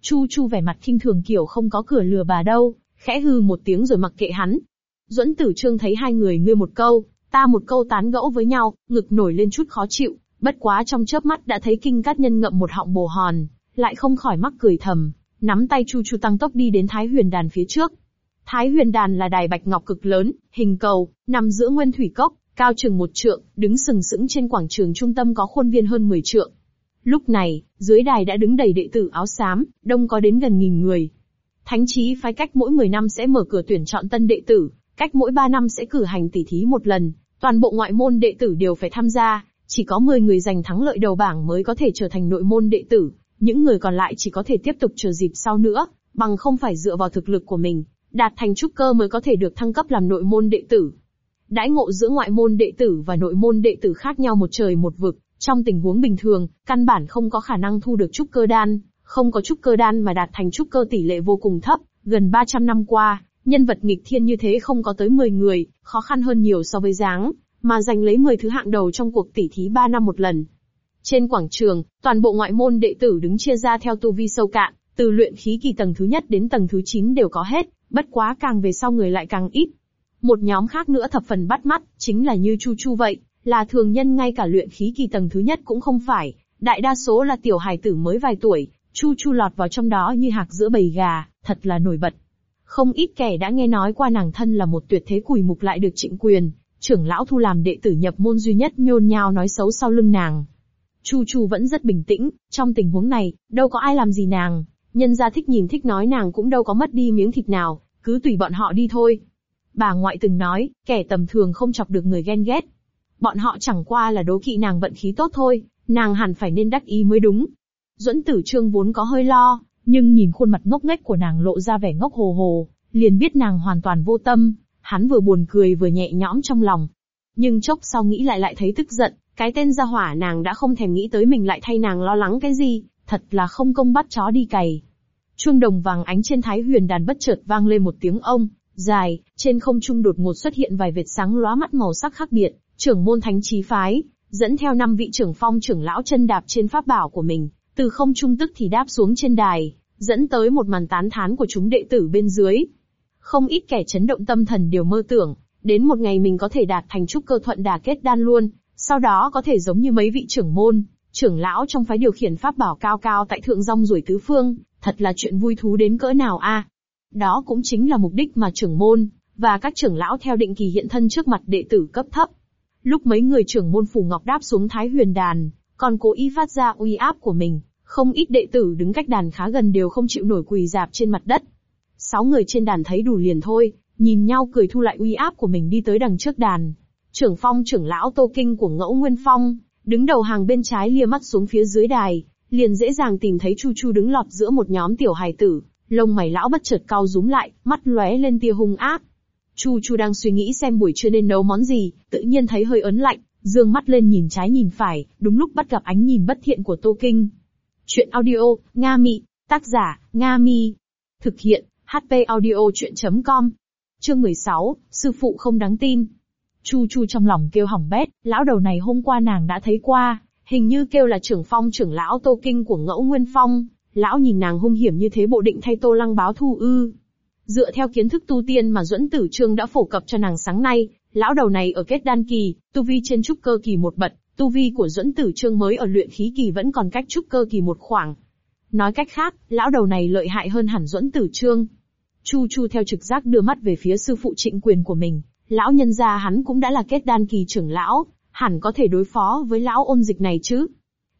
Chu Chu vẻ mặt khinh thường kiểu không có cửa lừa bà đâu, khẽ hư một tiếng rồi mặc kệ hắn, Duẫn Tử Trương thấy hai người ngươi một câu, ta một câu tán gẫu với nhau, ngực nổi lên chút khó chịu, bất quá trong chớp mắt đã thấy kinh cát nhân ngậm một họng bồ hòn, lại không khỏi mắc cười thầm, nắm tay Chu Chu tăng tốc đi đến Thái Huyền Đàn phía trước. Thái Huyền Đàn là đài bạch ngọc cực lớn, hình cầu, nằm giữa nguyên thủy cốc, cao chừng một trượng, đứng sừng sững trên quảng trường trung tâm có khuôn viên hơn 10 trượng. Lúc này, dưới đài đã đứng đầy đệ tử áo xám, đông có đến gần nghìn người. Thánh trí phái cách mỗi 10 năm sẽ mở cửa tuyển chọn tân đệ tử, Cách mỗi 3 năm sẽ cử hành tỷ thí một lần, toàn bộ ngoại môn đệ tử đều phải tham gia, chỉ có 10 người giành thắng lợi đầu bảng mới có thể trở thành nội môn đệ tử, những người còn lại chỉ có thể tiếp tục chờ dịp sau nữa, bằng không phải dựa vào thực lực của mình, đạt thành trúc cơ mới có thể được thăng cấp làm nội môn đệ tử. Đãi ngộ giữa ngoại môn đệ tử và nội môn đệ tử khác nhau một trời một vực, trong tình huống bình thường, căn bản không có khả năng thu được trúc cơ đan, không có trúc cơ đan mà đạt thành trúc cơ tỷ lệ vô cùng thấp, gần 300 năm qua, Nhân vật nghịch thiên như thế không có tới 10 người, khó khăn hơn nhiều so với dáng, mà giành lấy 10 thứ hạng đầu trong cuộc tỷ thí 3 năm một lần. Trên quảng trường, toàn bộ ngoại môn đệ tử đứng chia ra theo tu vi sâu cạn, từ luyện khí kỳ tầng thứ nhất đến tầng thứ 9 đều có hết, bất quá càng về sau người lại càng ít. Một nhóm khác nữa thập phần bắt mắt, chính là như Chu Chu vậy, là thường nhân ngay cả luyện khí kỳ tầng thứ nhất cũng không phải, đại đa số là tiểu hài tử mới vài tuổi, Chu Chu lọt vào trong đó như hạc giữa bầy gà, thật là nổi bật. Không ít kẻ đã nghe nói qua nàng thân là một tuyệt thế quỷ mục lại được trịnh quyền, trưởng lão thu làm đệ tử nhập môn duy nhất nhôn nhao nói xấu sau lưng nàng. Chu Chu vẫn rất bình tĩnh, trong tình huống này, đâu có ai làm gì nàng, nhân gia thích nhìn thích nói nàng cũng đâu có mất đi miếng thịt nào, cứ tùy bọn họ đi thôi. Bà ngoại từng nói, kẻ tầm thường không chọc được người ghen ghét. Bọn họ chẳng qua là đố kỵ nàng vận khí tốt thôi, nàng hẳn phải nên đắc ý mới đúng. Duẫn tử trương vốn có hơi lo, nhưng nhìn khuôn mặt ngốc nghếch của nàng lộ ra vẻ ngốc hồ hồ, liền biết nàng hoàn toàn vô tâm, hắn vừa buồn cười vừa nhẹ nhõm trong lòng. Nhưng chốc sau nghĩ lại lại thấy tức giận, cái tên gia hỏa nàng đã không thèm nghĩ tới mình lại thay nàng lo lắng cái gì, thật là không công bắt chó đi cày. Chuông đồng vàng ánh trên thái huyền đàn bất chợt vang lên một tiếng ông, dài, trên không trung đột ngột xuất hiện vài vệt sáng lóa mắt màu sắc khác biệt, trưởng môn thánh trí phái, dẫn theo năm vị trưởng phong trưởng lão chân đạp trên pháp bảo của mình, từ không trung tức thì đáp xuống trên đài, dẫn tới một màn tán thán của chúng đệ tử bên dưới. Không ít kẻ chấn động tâm thần đều mơ tưởng, đến một ngày mình có thể đạt thành trúc cơ thuận đà kết đan luôn, sau đó có thể giống như mấy vị trưởng môn, trưởng lão trong phái điều khiển pháp bảo cao cao tại thượng rong ruổi tứ phương, thật là chuyện vui thú đến cỡ nào a. Đó cũng chính là mục đích mà trưởng môn, và các trưởng lão theo định kỳ hiện thân trước mặt đệ tử cấp thấp. Lúc mấy người trưởng môn phủ ngọc đáp xuống thái huyền đàn, còn cố ý phát ra uy áp của mình, không ít đệ tử đứng cách đàn khá gần đều không chịu nổi quỳ dạp trên mặt đất. Sáu người trên đàn thấy đủ liền thôi, nhìn nhau cười thu lại uy áp của mình đi tới đằng trước đàn. Trưởng phong trưởng lão Tô Kinh của Ngẫu Nguyên Phong, đứng đầu hàng bên trái lia mắt xuống phía dưới đài, liền dễ dàng tìm thấy Chu Chu đứng lọt giữa một nhóm tiểu hài tử, lông mày lão bất chợt cau rúm lại, mắt lóe lên tia hung ác. Chu Chu đang suy nghĩ xem buổi trưa nên nấu món gì, tự nhiên thấy hơi ớn lạnh, dương mắt lên nhìn trái nhìn phải, đúng lúc bắt gặp ánh nhìn bất thiện của Tô Kinh. Chuyện audio, Nga Mị, tác giả, Nga Mi. Thực hiện, HP audio chuyện.com. Chương 16, sư phụ không đáng tin. Chu Chu trong lòng kêu hỏng bét, lão đầu này hôm qua nàng đã thấy qua, hình như kêu là trưởng phong trưởng lão Tô Kinh của Ngẫu Nguyên Phong, lão nhìn nàng hung hiểm như thế bộ định thay Tô Lăng báo thù ư. Dựa theo kiến thức tu tiên mà Duẫn Tử Trương đã phổ cập cho nàng sáng nay, lão đầu này ở kết đan kỳ, tu vi trên trúc cơ kỳ một bậc, tu vi của Duẫn Tử Trương mới ở luyện khí kỳ vẫn còn cách trúc cơ kỳ một khoảng. Nói cách khác, lão đầu này lợi hại hơn hẳn Duẫn Tử Trương. Chu Chu theo trực giác đưa mắt về phía sư phụ trịnh quyền của mình, lão nhân gia hắn cũng đã là kết đan kỳ trưởng lão, hẳn có thể đối phó với lão ôn dịch này chứ.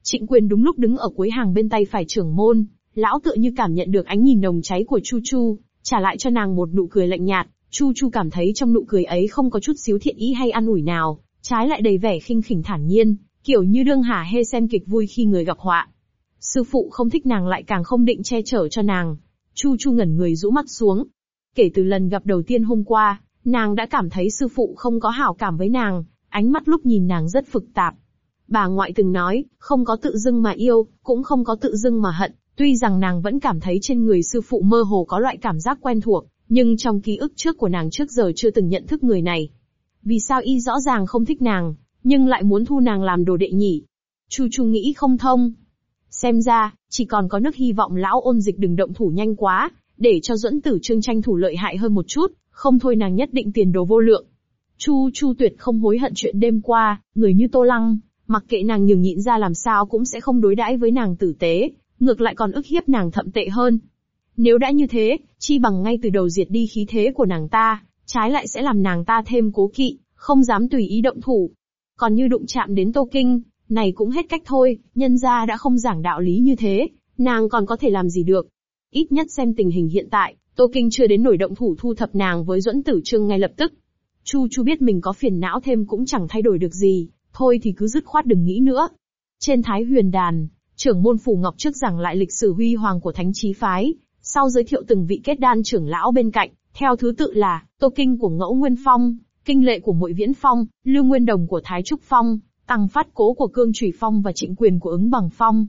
Trịnh quyền đúng lúc đứng ở cuối hàng bên tay phải trưởng môn, lão tựa như cảm nhận được ánh nhìn nồng cháy của Chu Chu, trả lại cho nàng một nụ cười lạnh nhạt, Chu Chu cảm thấy trong nụ cười ấy không có chút xíu thiện ý hay an ủi nào, trái lại đầy vẻ khinh khỉnh thản nhiên, kiểu như đương hà hê xem kịch vui khi người gặp họa. Sư phụ không thích nàng lại càng không định che chở cho nàng. Chu Chu ngẩn người rũ mắt xuống. Kể từ lần gặp đầu tiên hôm qua, nàng đã cảm thấy sư phụ không có hảo cảm với nàng, ánh mắt lúc nhìn nàng rất phức tạp. Bà ngoại từng nói, không có tự dưng mà yêu, cũng không có tự dưng mà hận, tuy rằng nàng vẫn cảm thấy trên người sư phụ mơ hồ có loại cảm giác quen thuộc, nhưng trong ký ức trước của nàng trước giờ chưa từng nhận thức người này. Vì sao y rõ ràng không thích nàng, nhưng lại muốn thu nàng làm đồ đệ nhỉ? Chu Chu nghĩ không thông. Xem ra, chỉ còn có nước hy vọng lão ôn dịch đừng động thủ nhanh quá, để cho dẫn tử trương tranh thủ lợi hại hơn một chút, không thôi nàng nhất định tiền đồ vô lượng. Chu Chu tuyệt không hối hận chuyện đêm qua, người như Tô Lăng, mặc kệ nàng nhường nhịn ra làm sao cũng sẽ không đối đãi với nàng tử tế, ngược lại còn ức hiếp nàng thậm tệ hơn. Nếu đã như thế, chi bằng ngay từ đầu diệt đi khí thế của nàng ta, trái lại sẽ làm nàng ta thêm cố kỵ, không dám tùy ý động thủ. Còn như đụng chạm đến Tô Kinh, này cũng hết cách thôi, nhân gia đã không giảng đạo lý như thế, nàng còn có thể làm gì được. Ít nhất xem tình hình hiện tại, Tô Kinh chưa đến nổi động thủ thu thập nàng với Duẫn Tử Trương ngay lập tức. Chu Chu biết mình có phiền não thêm cũng chẳng thay đổi được gì, thôi thì cứ dứt khoát đừng nghĩ nữa. Trên Thái Huyền Đàn, trưởng môn phủ ngọc trước giảng lại lịch sử huy hoàng của Thánh Chí Phái, sau giới thiệu từng vị kết đan trưởng lão bên cạnh, theo thứ tự là, Tô Kinh của Ngẫu Nguyên Phong, Kinh Lệ của Muội Viễn Phong, Lưu Nguyên Đồng của Thái Trúc Phong, Tăng Phát Cố của Cương Trùy Phong và Trịnh Quyền của Ứng Bằng Phong.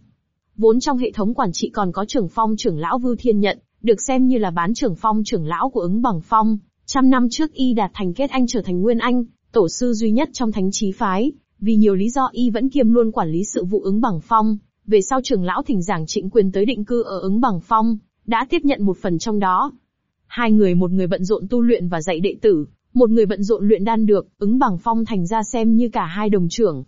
Vốn trong hệ thống quản trị còn có trưởng phong trưởng lão Vưu Thiên Nhận, được xem như là bán trưởng phong trưởng lão của Ứng Bằng Phong. Trăm năm trước y đạt thành kết anh trở thành Nguyên Anh, tổ sư duy nhất trong thánh trí phái, vì nhiều lý do y vẫn kiêm luôn quản lý sự vụ ứng bằng phong. Về sau trưởng lão thỉnh giảng trịnh quyền tới định cư ở ứng bằng phong, đã tiếp nhận một phần trong đó. Hai người một người bận rộn tu luyện và dạy đệ tử, một người bận rộn luyện đan được, ứng bằng phong thành ra xem như cả hai đồng trưởng.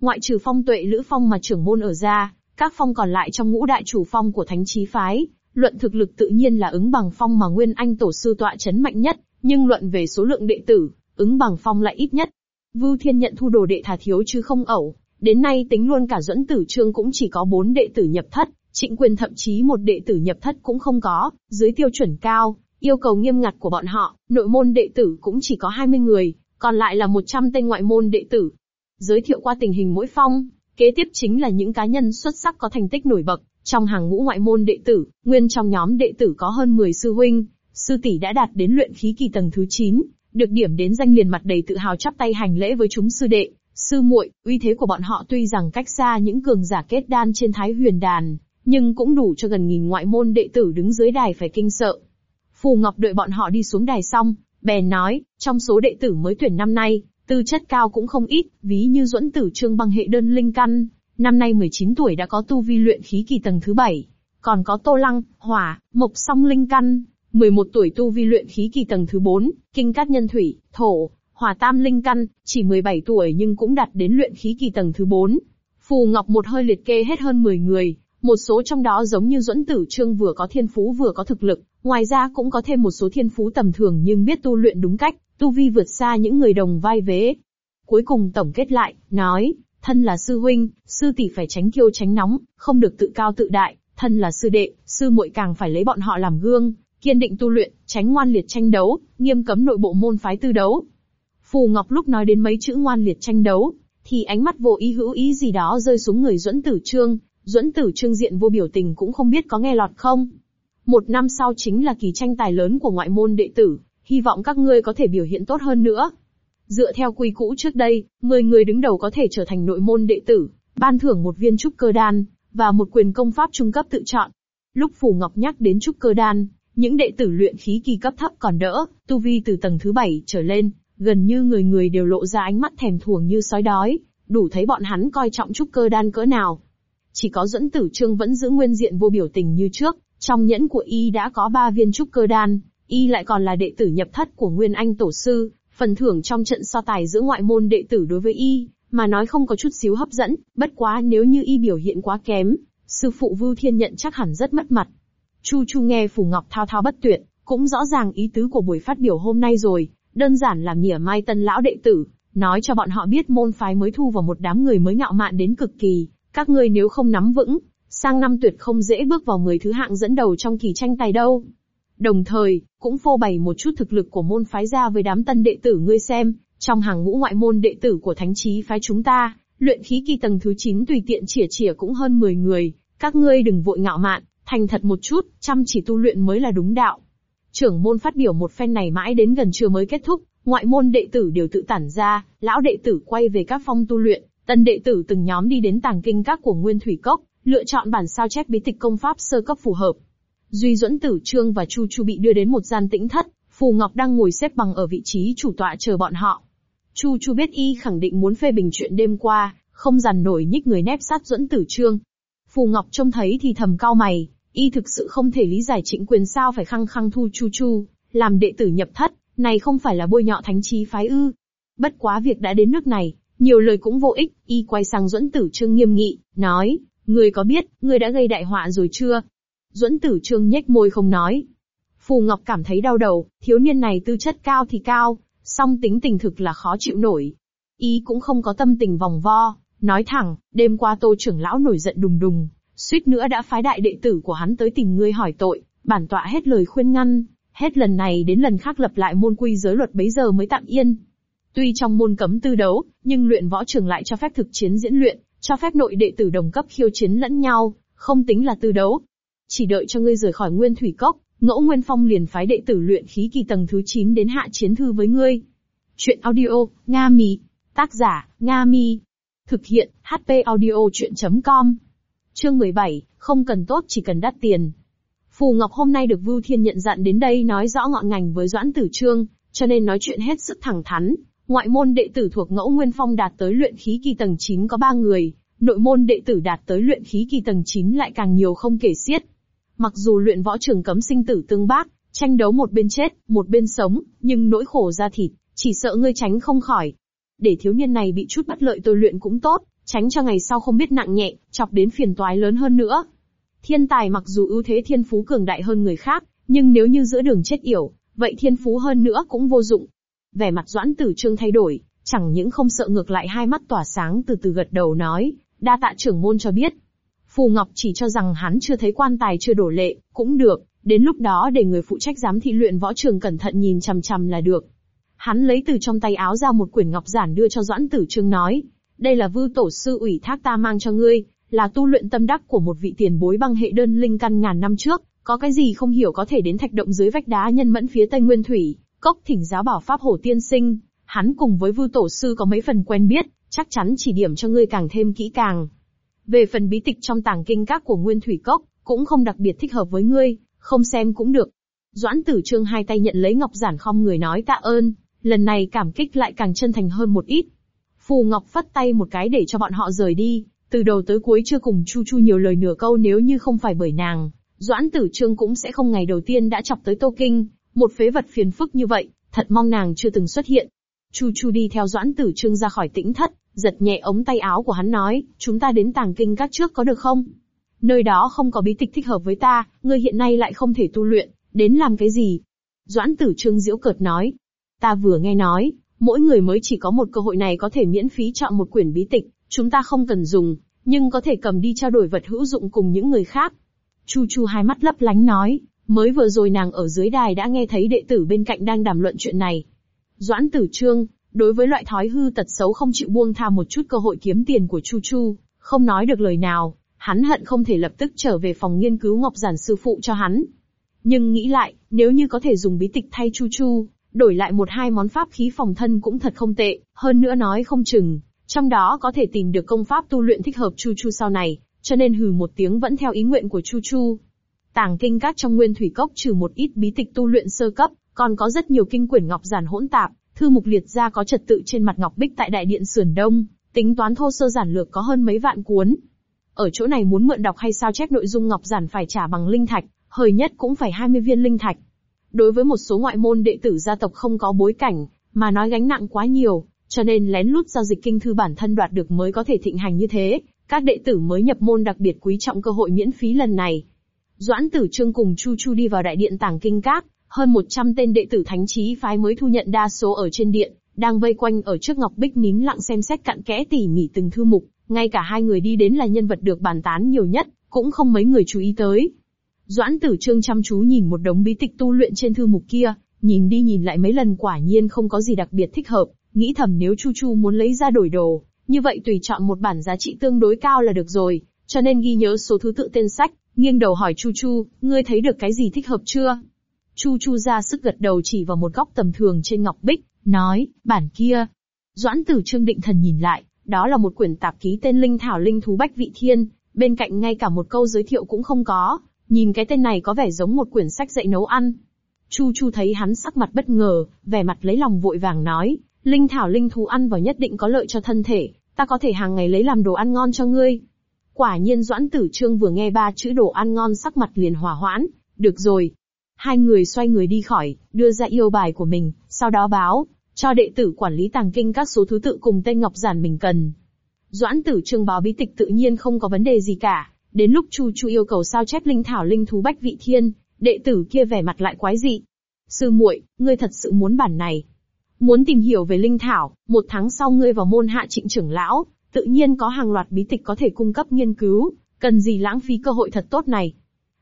Ngoại trừ phong tuệ lữ phong mà trưởng môn ở ra, các phong còn lại trong ngũ đại chủ phong của thánh trí phái, luận thực lực tự nhiên là ứng bằng phong mà nguyên anh tổ sư tọa chấn mạnh nhất, nhưng luận về số lượng đệ tử, ứng bằng phong lại ít nhất. Vưu Thiên nhận thu đồ đệ thà thiếu chứ không ẩu, đến nay tính luôn cả dẫn tử trương cũng chỉ có bốn đệ tử nhập thất, trịnh quyền thậm chí một đệ tử nhập thất cũng không có, dưới tiêu chuẩn cao, yêu cầu nghiêm ngặt của bọn họ, nội môn đệ tử cũng chỉ có 20 người, còn lại là 100 tên ngoại môn đệ tử. Giới thiệu qua tình hình mỗi phong, kế tiếp chính là những cá nhân xuất sắc có thành tích nổi bật, trong hàng ngũ ngoại môn đệ tử, nguyên trong nhóm đệ tử có hơn 10 sư huynh, sư tỷ đã đạt đến luyện khí kỳ tầng thứ 9, được điểm đến danh liền mặt đầy tự hào chắp tay hành lễ với chúng sư đệ, sư muội, uy thế của bọn họ tuy rằng cách xa những cường giả kết đan trên Thái Huyền đàn, nhưng cũng đủ cho gần nghìn ngoại môn đệ tử đứng dưới đài phải kinh sợ. Phù Ngọc đợi bọn họ đi xuống đài xong, bèn nói, trong số đệ tử mới tuyển năm nay, tư chất cao cũng không ít, ví như duẫn tử trương bằng hệ đơn linh căn, năm nay 19 tuổi đã có tu vi luyện khí kỳ tầng thứ 7. Còn có Tô Lăng, Hỏa, Mộc song linh căn, 11 tuổi tu vi luyện khí kỳ tầng thứ 4, kinh cát nhân thủy, thổ, hỏa tam linh căn, chỉ 17 tuổi nhưng cũng đạt đến luyện khí kỳ tầng thứ 4. Phù Ngọc một hơi liệt kê hết hơn 10 người, một số trong đó giống như Duẫn Tử Trương vừa có thiên phú vừa có thực lực, ngoài ra cũng có thêm một số thiên phú tầm thường nhưng biết tu luyện đúng cách, tu vi vượt xa những người đồng vai vế. Cuối cùng tổng kết lại, nói, thân là sư huynh, sư tỷ phải tránh kiêu tránh nóng, không được tự cao tự đại, thân là sư đệ, sư muội càng phải lấy bọn họ làm gương, kiên định tu luyện, tránh ngoan liệt tranh đấu, nghiêm cấm nội bộ môn phái tư đấu. Phù Ngọc lúc nói đến mấy chữ ngoan liệt tranh đấu, thì ánh mắt vô ý hữu ý gì đó rơi xuống người Duẫn Tử Trương, Duẫn Tử Trương diện vô biểu tình cũng không biết có nghe lọt không. Một năm sau chính là kỳ tranh tài lớn của ngoại môn đệ tử, hy vọng các ngươi có thể biểu hiện tốt hơn nữa. Dựa theo quy cũ trước đây, 10 người đứng đầu có thể trở thành nội môn đệ tử, ban thưởng một viên trúc cơ đan, và một quyền công pháp trung cấp tự chọn. Lúc Phù Ngọc nhắc đến trúc cơ đan, những đệ tử luyện khí kỳ cấp thấp còn đỡ, tu vi từ tầng thứ bảy trở lên, gần như người người đều lộ ra ánh mắt thèm thuồng như sói đói, đủ thấy bọn hắn coi trọng trúc cơ đan cỡ nào. Chỉ có dẫn tử trương vẫn giữ nguyên diện vô biểu tình như trước, trong nhẫn của y đã có ba viên trúc cơ đan, y lại còn là đệ tử nhập thất của Nguyên Anh Tổ Sư, phần thưởng trong trận so tài giữa ngoại môn đệ tử đối với y, mà nói không có chút xíu hấp dẫn, bất quá nếu như y biểu hiện quá kém, sư phụ Vưu Thiên nhận chắc hẳn rất mất mặt. Chu Chu nghe Phù Ngọc thao thao bất tuyệt, cũng rõ ràng ý tứ của buổi phát biểu hôm nay rồi, đơn giản là mỉa mai tân lão đệ tử, nói cho bọn họ biết môn phái mới thu vào một đám người mới ngạo mạn đến cực kỳ, các ngươi nếu không nắm vững, sang năm tuyệt không dễ bước vào người thứ hạng dẫn đầu trong kỳ tranh tài đâu. Đồng thời, cũng phô bày một chút thực lực của môn phái ra với đám tân đệ tử ngươi xem, trong hàng ngũ ngoại môn đệ tử của thánh trí phái chúng ta, luyện khí kỳ tầng thứ 9 tùy tiện chỉa chỉa cũng hơn 10 người, các ngươi đừng vội ngạo mạn, thành thật một chút, chăm chỉ tu luyện mới là đúng đạo. Trưởng môn phát biểu một phen này mãi đến gần trưa mới kết thúc, ngoại môn đệ tử đều tự tản ra, lão đệ tử quay về các phong tu luyện, tân đệ tử từng nhóm đi đến tàng kinh các của Nguyên Thủy Cốc, lựa chọn bản sao chép bí tịch công pháp sơ cấp phù hợp. Duy Duẫn Tử Trương và Chu Chu bị đưa đến một gian tĩnh thất, Phù Ngọc đang ngồi xếp bằng ở vị trí chủ tọa chờ bọn họ. Chu Chu biết y khẳng định muốn phê bình chuyện đêm qua, không dằn nổi nhích người nép sát Duẫn Tử Trương. Phù Ngọc trông thấy thì thầm cao mày, y thực sự không thể lý giải trịnh quyền sao phải khăng khăng thu Chu Chu, làm đệ tử nhập thất, này không phải là bôi nhọ thánh trí phái ư. Bất quá việc đã đến nước này, nhiều lời cũng vô ích, y quay sang Duẫn Tử Trương nghiêm nghị, nói, người có biết, người đã gây đại họa rồi chưa? Duẫn Tử Trương nhếch môi không nói. Phù Ngọc cảm thấy đau đầu, thiếu niên này tư chất cao thì cao, song tính tình thực là khó chịu nổi. Y cũng không có tâm tình vòng vo, nói thẳng, đêm qua tô trưởng lão nổi giận đùng đùng, suýt nữa đã phái đại đệ tử của hắn tới tìm ngươi hỏi tội, bản tọa hết lời khuyên ngăn, hết lần này đến lần khác lập lại môn quy giới luật bấy giờ mới tạm yên. Tuy trong môn cấm tư đấu, nhưng luyện võ trường lại cho phép thực chiến diễn luyện, cho phép nội đệ tử đồng cấp khiêu chiến lẫn nhau, không tính là tư đấu. Chỉ đợi cho ngươi rời khỏi nguyên thủy cốc, ngẫu nguyên phong liền phái đệ tử luyện khí kỳ tầng thứ 9 đến hạ chiến thư với ngươi. Chuyện audio, Nga Mi. Tác giả, Nga Mi. Thực hiện, HP audio chuyện.com. Chương 17, không cần tốt chỉ cần đắt tiền. Phù Ngọc hôm nay được Vưu Thiên nhận dặn đến đây nói rõ ngọn ngành với Doãn Tử Trương, cho nên nói chuyện hết sức thẳng thắn. Ngoại môn đệ tử thuộc ngẫu nguyên phong đạt tới luyện khí kỳ tầng 9 có 3 người, nội môn đệ tử đạt tới luyện khí kỳ tầng 9 lại càng nhiều không kể xiết. Mặc dù luyện võ trường cấm sinh tử tương bác, tranh đấu một bên chết, một bên sống, nhưng nỗi khổ ra thịt, chỉ sợ ngươi tránh không khỏi. Để thiếu niên này bị chút bất lợi tôi luyện cũng tốt, tránh cho ngày sau không biết nặng nhẹ, chọc đến phiền toái lớn hơn nữa. Thiên tài mặc dù ưu thế thiên phú cường đại hơn người khác, nhưng nếu như giữa đường chết yểu, vậy thiên phú hơn nữa cũng vô dụng. Vẻ mặt Doãn Tử Trương thay đổi, chẳng những không sợ ngược lại hai mắt tỏa sáng từ từ gật đầu nói, đa tạ trưởng môn cho biết. Phù Ngọc chỉ cho rằng hắn chưa thấy quan tài chưa đổ lệ, cũng được, đến lúc đó để người phụ trách giám thị luyện võ trường cẩn thận nhìn chằm chằm là được. Hắn lấy từ trong tay áo ra một quyển ngọc giản đưa cho Doãn Tử Trương nói, đây là vư tổ sư ủy thác ta mang cho ngươi, là tu luyện tâm đắc của một vị tiền bối băng hệ đơn linh căn ngàn năm trước, có cái gì không hiểu có thể đến thạch động dưới vách đá nhân mẫn phía tây nguyên thủy, cốc thỉnh giáo bảo pháp hổ tiên sinh, hắn cùng với vư tổ sư có mấy phần quen biết, chắc chắn chỉ điểm cho ngươi càng thêm kỹ càng. Về phần bí tịch trong tàng kinh các của nguyên thủy cốc, cũng không đặc biệt thích hợp với ngươi, không xem cũng được. Doãn tử trương hai tay nhận lấy ngọc giản không người nói tạ ơn, lần này cảm kích lại càng chân thành hơn một ít. Phù Ngọc phất tay một cái để cho bọn họ rời đi, từ đầu tới cuối chưa cùng Chu Chu nhiều lời nửa câu nếu như không phải bởi nàng, Doãn Tử Trương cũng sẽ không ngày đầu tiên đã chọc tới Tô Kinh, một phế vật phiền phức như vậy, thật mong nàng chưa từng xuất hiện. Chu Chu đi theo Doãn Tử Trương ra khỏi tĩnh thất, giật nhẹ ống tay áo của hắn nói, chúng ta đến tàng kinh các trước có được không? Nơi đó không có bí tịch thích hợp với ta, ngươi hiện nay lại không thể tu luyện, đến làm cái gì? Doãn Tử Trương diễu cợt nói, ta vừa nghe nói, mỗi người mới chỉ có một cơ hội này có thể miễn phí chọn một quyển bí tịch, chúng ta không cần dùng, nhưng có thể cầm đi trao đổi vật hữu dụng cùng những người khác. Chu Chu hai mắt lấp lánh nói, mới vừa rồi nàng ở dưới đài đã nghe thấy đệ tử bên cạnh đang đàm luận chuyện này. Doãn Tử Trương, đối với loại thói hư tật xấu không chịu buông tha một chút cơ hội kiếm tiền của Chu Chu, không nói được lời nào, hắn hận không thể lập tức trở về phòng nghiên cứu Ngọc Giản sư phụ cho hắn. Nhưng nghĩ lại, nếu như có thể dùng bí tịch thay Chu Chu, đổi lại một hai món pháp khí phòng thân cũng thật không tệ, hơn nữa nói không chừng, trong đó có thể tìm được công pháp tu luyện thích hợp Chu Chu sau này, cho nên hừ một tiếng vẫn theo ý nguyện của Chu Chu. Tàng kinh các trong nguyên thủy cốc trừ một ít bí tịch tu luyện sơ cấp, còn có rất nhiều kinh quyển ngọc giản hỗn tạp, thư mục liệt ra có trật tự trên mặt ngọc bích tại đại điện sườn đông, tính toán thô sơ giản lược có hơn mấy vạn cuốn. Ở chỗ này muốn mượn đọc hay sao chép nội dung ngọc giản phải trả bằng linh thạch, hời nhất cũng phải 20 viên linh thạch. Đối với một số ngoại môn đệ tử gia tộc không có bối cảnh, mà nói gánh nặng quá nhiều, cho nên lén lút giao dịch kinh thư bản thân đoạt được mới có thể thịnh hành như thế, các đệ tử mới nhập môn đặc biệt quý trọng cơ hội miễn phí lần này. Doãn Tử Trương cùng Chu Chu đi vào đại điện tàng kinh các, hơn 100 tên đệ tử thánh trí phái mới thu nhận đa số ở trên điện, đang vây quanh ở trước Ngọc Bích nín lặng xem xét cặn kẽ tỉ mỉ từng thư mục, ngay cả hai người đi đến là nhân vật được bàn tán nhiều nhất, cũng không mấy người chú ý tới. Doãn Tử Trương chăm chú nhìn một đống bí tịch tu luyện trên thư mục kia, nhìn đi nhìn lại mấy lần quả nhiên không có gì đặc biệt thích hợp, nghĩ thầm nếu Chu Chu muốn lấy ra đổi đồ, như vậy tùy chọn một bản giá trị tương đối cao là được rồi, cho nên ghi nhớ số thứ tự tên sách, nghiêng đầu hỏi Chu Chu, ngươi thấy được cái gì thích hợp chưa? Chu Chu ra sức gật đầu chỉ vào một góc tầm thường trên ngọc bích, nói, bản kia. Doãn tử trương định thần nhìn lại, đó là một quyển tạp ký tên Linh Thảo Linh Thú Bách Vị Thiên, bên cạnh ngay cả một câu giới thiệu cũng không có, nhìn cái tên này có vẻ giống một quyển sách dạy nấu ăn. Chu Chu thấy hắn sắc mặt bất ngờ, vẻ mặt lấy lòng vội vàng nói, Linh Thảo Linh Thú ăn vào nhất định có lợi cho thân thể, ta có thể hàng ngày lấy làm đồ ăn ngon cho ngươi. Quả nhiên Doãn Tử Trương vừa nghe ba chữ đồ ăn ngon sắc mặt liền hòa hoãn, được rồi. Hai người xoay người đi khỏi, đưa ra yêu bài của mình, sau đó báo, cho đệ tử quản lý tàng kinh các số thứ tự cùng tên ngọc giản mình cần. Doãn Tử Trương báo bí tịch tự nhiên không có vấn đề gì cả, đến lúc Chu Chu yêu cầu sao chép linh thảo linh thú bách vị thiên, đệ tử kia vẻ mặt lại quái dị. Sư muội, ngươi thật sự muốn bản này, Muốn tìm hiểu về linh thảo, một tháng sau ngươi vào môn hạ trịnh trưởng lão, tự nhiên có hàng loạt bí tịch có thể cung cấp nghiên cứu, cần gì lãng phí cơ hội thật tốt này.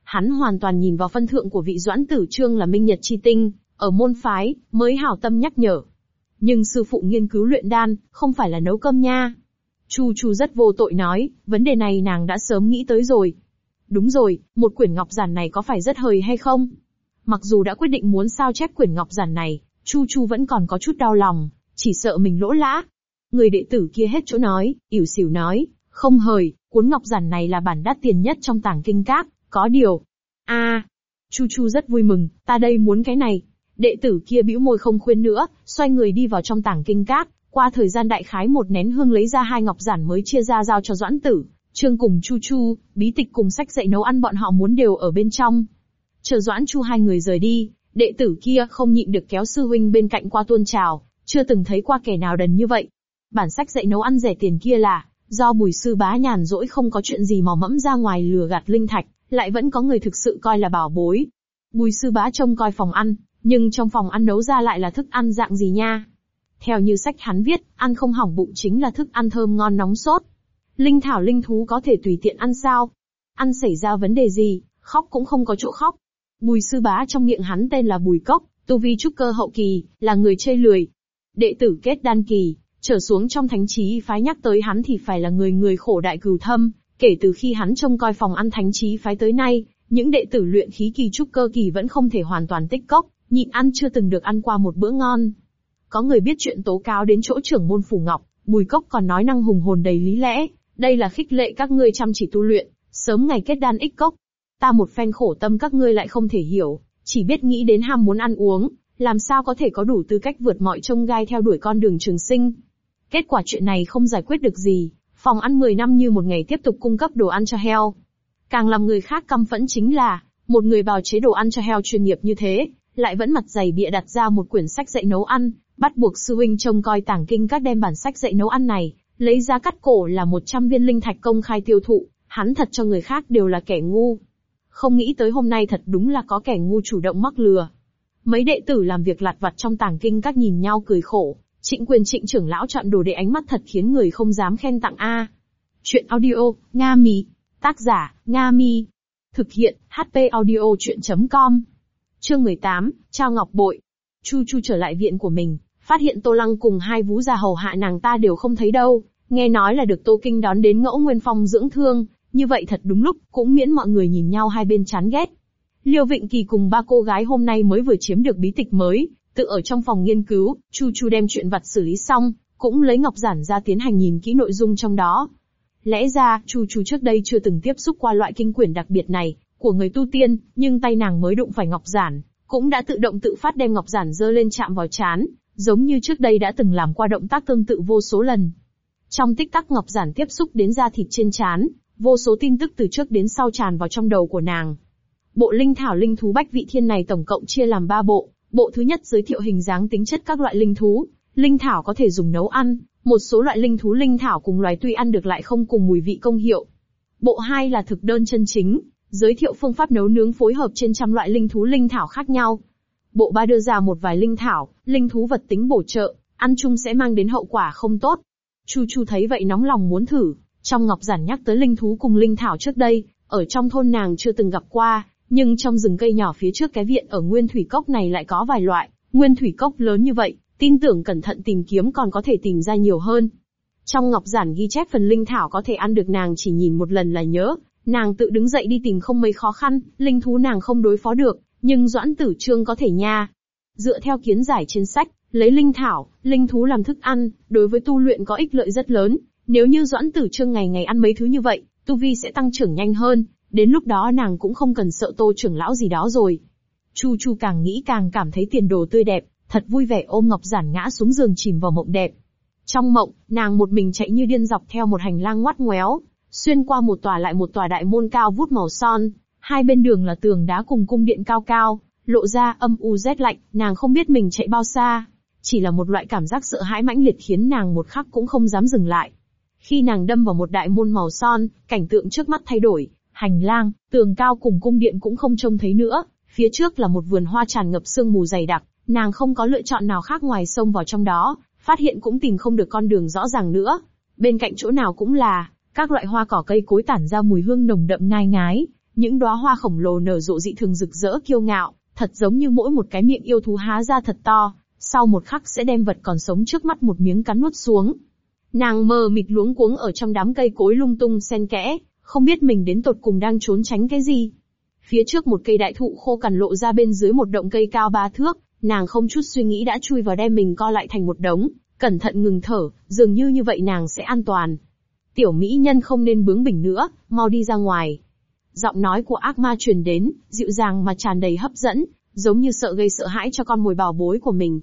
Hắn hoàn toàn nhìn vào phân thượng của vị doãn tử trương là minh nhật chi tinh, ở môn phái, mới hảo tâm nhắc nhở. Nhưng sư phụ nghiên cứu luyện đan, không phải là nấu cơm nha. Chu Chu rất vô tội nói, vấn đề này nàng đã sớm nghĩ tới rồi. Đúng rồi, một quyển ngọc giản này có phải rất hời hay không? Mặc dù đã quyết định muốn sao chép quyển ngọc giản này, Chu Chu vẫn còn có chút đau lòng, chỉ sợ mình lỗ lã. Người đệ tử kia hết chỗ nói, ỉu xỉu nói, không hời, cuốn ngọc giản này là bản đắt tiền nhất trong tàng kinh các, có điều. a, Chu Chu rất vui mừng, ta đây muốn cái này. Đệ tử kia bĩu môi không khuyên nữa, xoay người đi vào trong tàng kinh các, qua thời gian đại khái một nén hương lấy ra hai ngọc giản mới chia ra giao cho Doãn Tử, Trương cùng Chu Chu, bí tịch cùng sách dạy nấu ăn bọn họ muốn đều ở bên trong. Chờ Doãn Chu hai người rời đi, Đệ tử kia không nhịn được kéo sư huynh bên cạnh qua tuôn trào, chưa từng thấy qua kẻ nào đần như vậy. Bản sách dạy nấu ăn rẻ tiền kia là, do bùi sư bá nhàn rỗi không có chuyện gì mò mẫm ra ngoài lừa gạt linh thạch, lại vẫn có người thực sự coi là bảo bối. Bùi sư bá trông coi phòng ăn, nhưng trong phòng ăn nấu ra lại là thức ăn dạng gì nha? Theo như sách hắn viết, ăn không hỏng bụng chính là thức ăn thơm ngon nóng sốt. Linh thảo linh thú có thể tùy tiện ăn sao? Ăn xảy ra vấn đề gì, khóc cũng không có chỗ khóc. Bùi sư bá trong miệng hắn tên là Bùi Cốc, tu vi trúc cơ hậu kỳ, là người chê lười. Đệ tử kết đan kỳ, trở xuống trong thánh trí phái nhắc tới hắn thì phải là người người khổ đại cừu thâm, kể từ khi hắn trông coi phòng ăn thánh trí phái tới nay, những đệ tử luyện khí kỳ trúc cơ kỳ vẫn không thể hoàn toàn tích cốc, nhịn ăn chưa từng được ăn qua một bữa ngon. Có người biết chuyện tố cáo đến chỗ trưởng môn phủ ngọc, bùi cốc còn nói năng hùng hồn đầy lý lẽ, đây là khích lệ các ngươi chăm chỉ tu luyện, sớm ngày kết đan ích cốc. Ta một phen khổ tâm các ngươi lại không thể hiểu, chỉ biết nghĩ đến ham muốn ăn uống, làm sao có thể có đủ tư cách vượt mọi trông gai theo đuổi con đường trường sinh. Kết quả chuyện này không giải quyết được gì, phòng ăn 10 năm như một ngày tiếp tục cung cấp đồ ăn cho heo. Càng làm người khác căm phẫn chính là, một người bào chế đồ ăn cho heo chuyên nghiệp như thế, lại vẫn mặt dày bịa đặt ra một quyển sách dạy nấu ăn, bắt buộc sư huynh trông coi tảng kinh các đem bản sách dạy nấu ăn này, lấy giá cắt cổ là 100 viên linh thạch công khai tiêu thụ, hắn thật cho người khác đều là kẻ ngu. Không nghĩ tới hôm nay thật đúng là có kẻ ngu chủ động mắc lừa. Mấy đệ tử làm việc lặt vặt trong tàng kinh các nhìn nhau cười khổ, trịnh quyền trịnh trưởng lão chọn đồ để ánh mắt thật khiến người không dám khen tặng A. Chuyện audio, Nga Mi. Tác giả, Nga Mi. Thực hiện, HP audio chuyện.com. Chương 18, Trao Ngọc Bội. Chu Chu trở lại viện của mình, phát hiện Tô Lăng cùng hai vú già hầu hạ nàng ta đều không thấy đâu, nghe nói là được Tô Kinh đón đến ngẫu nguyên phong dưỡng thương, như vậy thật đúng lúc, cũng miễn mọi người nhìn nhau hai bên chán ghét. Liêu Vịnh Kỳ cùng ba cô gái hôm nay mới vừa chiếm được bí tịch mới, tự ở trong phòng nghiên cứu, Chu Chu đem chuyện vặt xử lý xong, cũng lấy ngọc giản ra tiến hành nhìn kỹ nội dung trong đó. Lẽ ra, Chu Chu trước đây chưa từng tiếp xúc qua loại kinh quyển đặc biệt này, của người tu tiên, nhưng tay nàng mới đụng phải ngọc giản, cũng đã tự động tự phát đem ngọc giản dơ lên chạm vào chán, giống như trước đây đã từng làm qua động tác tương tự vô số lần. Trong tích tắc ngọc giản tiếp xúc đến da thịt trên chán, vô số tin tức từ trước đến sau tràn vào trong đầu của nàng. Bộ linh thảo linh thú bách vị thiên này tổng cộng chia làm ba bộ, bộ thứ nhất giới thiệu hình dáng tính chất các loại linh thú, linh thảo có thể dùng nấu ăn, một số loại linh thú linh thảo cùng loài tuy ăn được lại không cùng mùi vị công hiệu. Bộ hai là thực đơn chân chính, giới thiệu phương pháp nấu nướng phối hợp trên trăm loại linh thú linh thảo khác nhau. Bộ ba đưa ra một vài linh thảo, linh thú vật tính bổ trợ, ăn chung sẽ mang đến hậu quả không tốt. Chu Chu thấy vậy nóng lòng muốn thử, trong ngọc giản nhắc tới linh thú cùng linh thảo trước đây, ở trong thôn nàng chưa từng gặp qua, nhưng trong rừng cây nhỏ phía trước cái viện ở Nguyên Thủy Cốc này lại có vài loại, Nguyên Thủy Cốc lớn như vậy, tin tưởng cẩn thận tìm kiếm còn có thể tìm ra nhiều hơn. Trong ngọc giản ghi chép phần linh thảo có thể ăn được nàng chỉ nhìn một lần là nhớ, nàng tự đứng dậy đi tìm không mấy khó khăn, linh thú nàng không đối phó được, nhưng Doãn Tử Trương có thể nha. Dựa theo kiến giải trên sách, lấy linh thảo, linh thú làm thức ăn, đối với tu luyện có ích lợi rất lớn. Nếu như Doãn Tử Trương ngày ngày ăn mấy thứ như vậy, tu vi sẽ tăng trưởng nhanh hơn, đến lúc đó nàng cũng không cần sợ Tô trưởng lão gì đó rồi. Chu Chu càng nghĩ càng cảm thấy tiền đồ tươi đẹp, thật vui vẻ ôm Ngọc Giản ngã xuống giường chìm vào mộng đẹp. Trong mộng, nàng một mình chạy như điên dọc theo một hành lang ngoắt ngoéo, xuyên qua một tòa lại một tòa đại môn cao vút màu son, hai bên đường là tường đá cùng cung điện cao cao, lộ ra âm u rét lạnh, nàng không biết mình chạy bao xa, chỉ là một loại cảm giác sợ hãi mãnh liệt khiến nàng một khắc cũng không dám dừng lại. Khi nàng đâm vào một đại môn màu son, cảnh tượng trước mắt thay đổi, hành lang, tường cao cùng cung điện cũng không trông thấy nữa, phía trước là một vườn hoa tràn ngập sương mù dày đặc, nàng không có lựa chọn nào khác ngoài xông vào trong đó, phát hiện cũng tìm không được con đường rõ ràng nữa. Bên cạnh chỗ nào cũng là, các loại hoa cỏ cây cối tản ra mùi hương nồng đậm ngai ngái, những đóa hoa khổng lồ nở rộ dị thường rực rỡ kiêu ngạo, thật giống như mỗi một cái miệng yêu thú há ra thật to, sau một khắc sẽ đem vật còn sống trước mắt một miếng cắn nuốt xuống. Nàng mờ mịt luống cuống ở trong đám cây cối lung tung xen kẽ, không biết mình đến tột cùng đang trốn tránh cái gì. Phía trước một cây đại thụ khô cằn lộ ra bên dưới một động cây cao ba thước, nàng không chút suy nghĩ đã chui vào đem mình co lại thành một đống, cẩn thận ngừng thở, dường như như vậy nàng sẽ an toàn. Tiểu mỹ nhân không nên bướng bỉnh nữa, mau đi ra ngoài. Giọng nói của ác ma truyền đến, dịu dàng mà tràn đầy hấp dẫn, giống như sợ gây sợ hãi cho con mồi bảo bối của mình.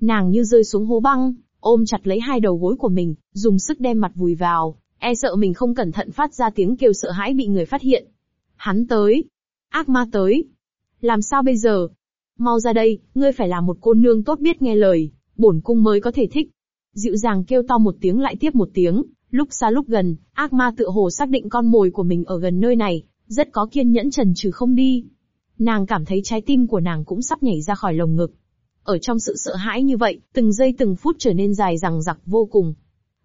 Nàng như rơi xuống hố băng, ôm chặt lấy hai đầu gối của mình, dùng sức đem mặt vùi vào, e sợ mình không cẩn thận phát ra tiếng kêu sợ hãi bị người phát hiện. Hắn tới. Ác ma tới. Làm sao bây giờ? Mau ra đây, ngươi phải là một cô nương tốt biết nghe lời, bổn cung mới có thể thích. Dịu dàng kêu to một tiếng lại tiếp một tiếng, lúc xa lúc gần, ác ma tựa hồ xác định con mồi của mình ở gần nơi này, rất có kiên nhẫn trần trừ không đi. Nàng cảm thấy trái tim của nàng cũng sắp nhảy ra khỏi lồng ngực. Ở trong sự sợ hãi như vậy, từng giây từng phút trở nên dài rằng giặc vô cùng.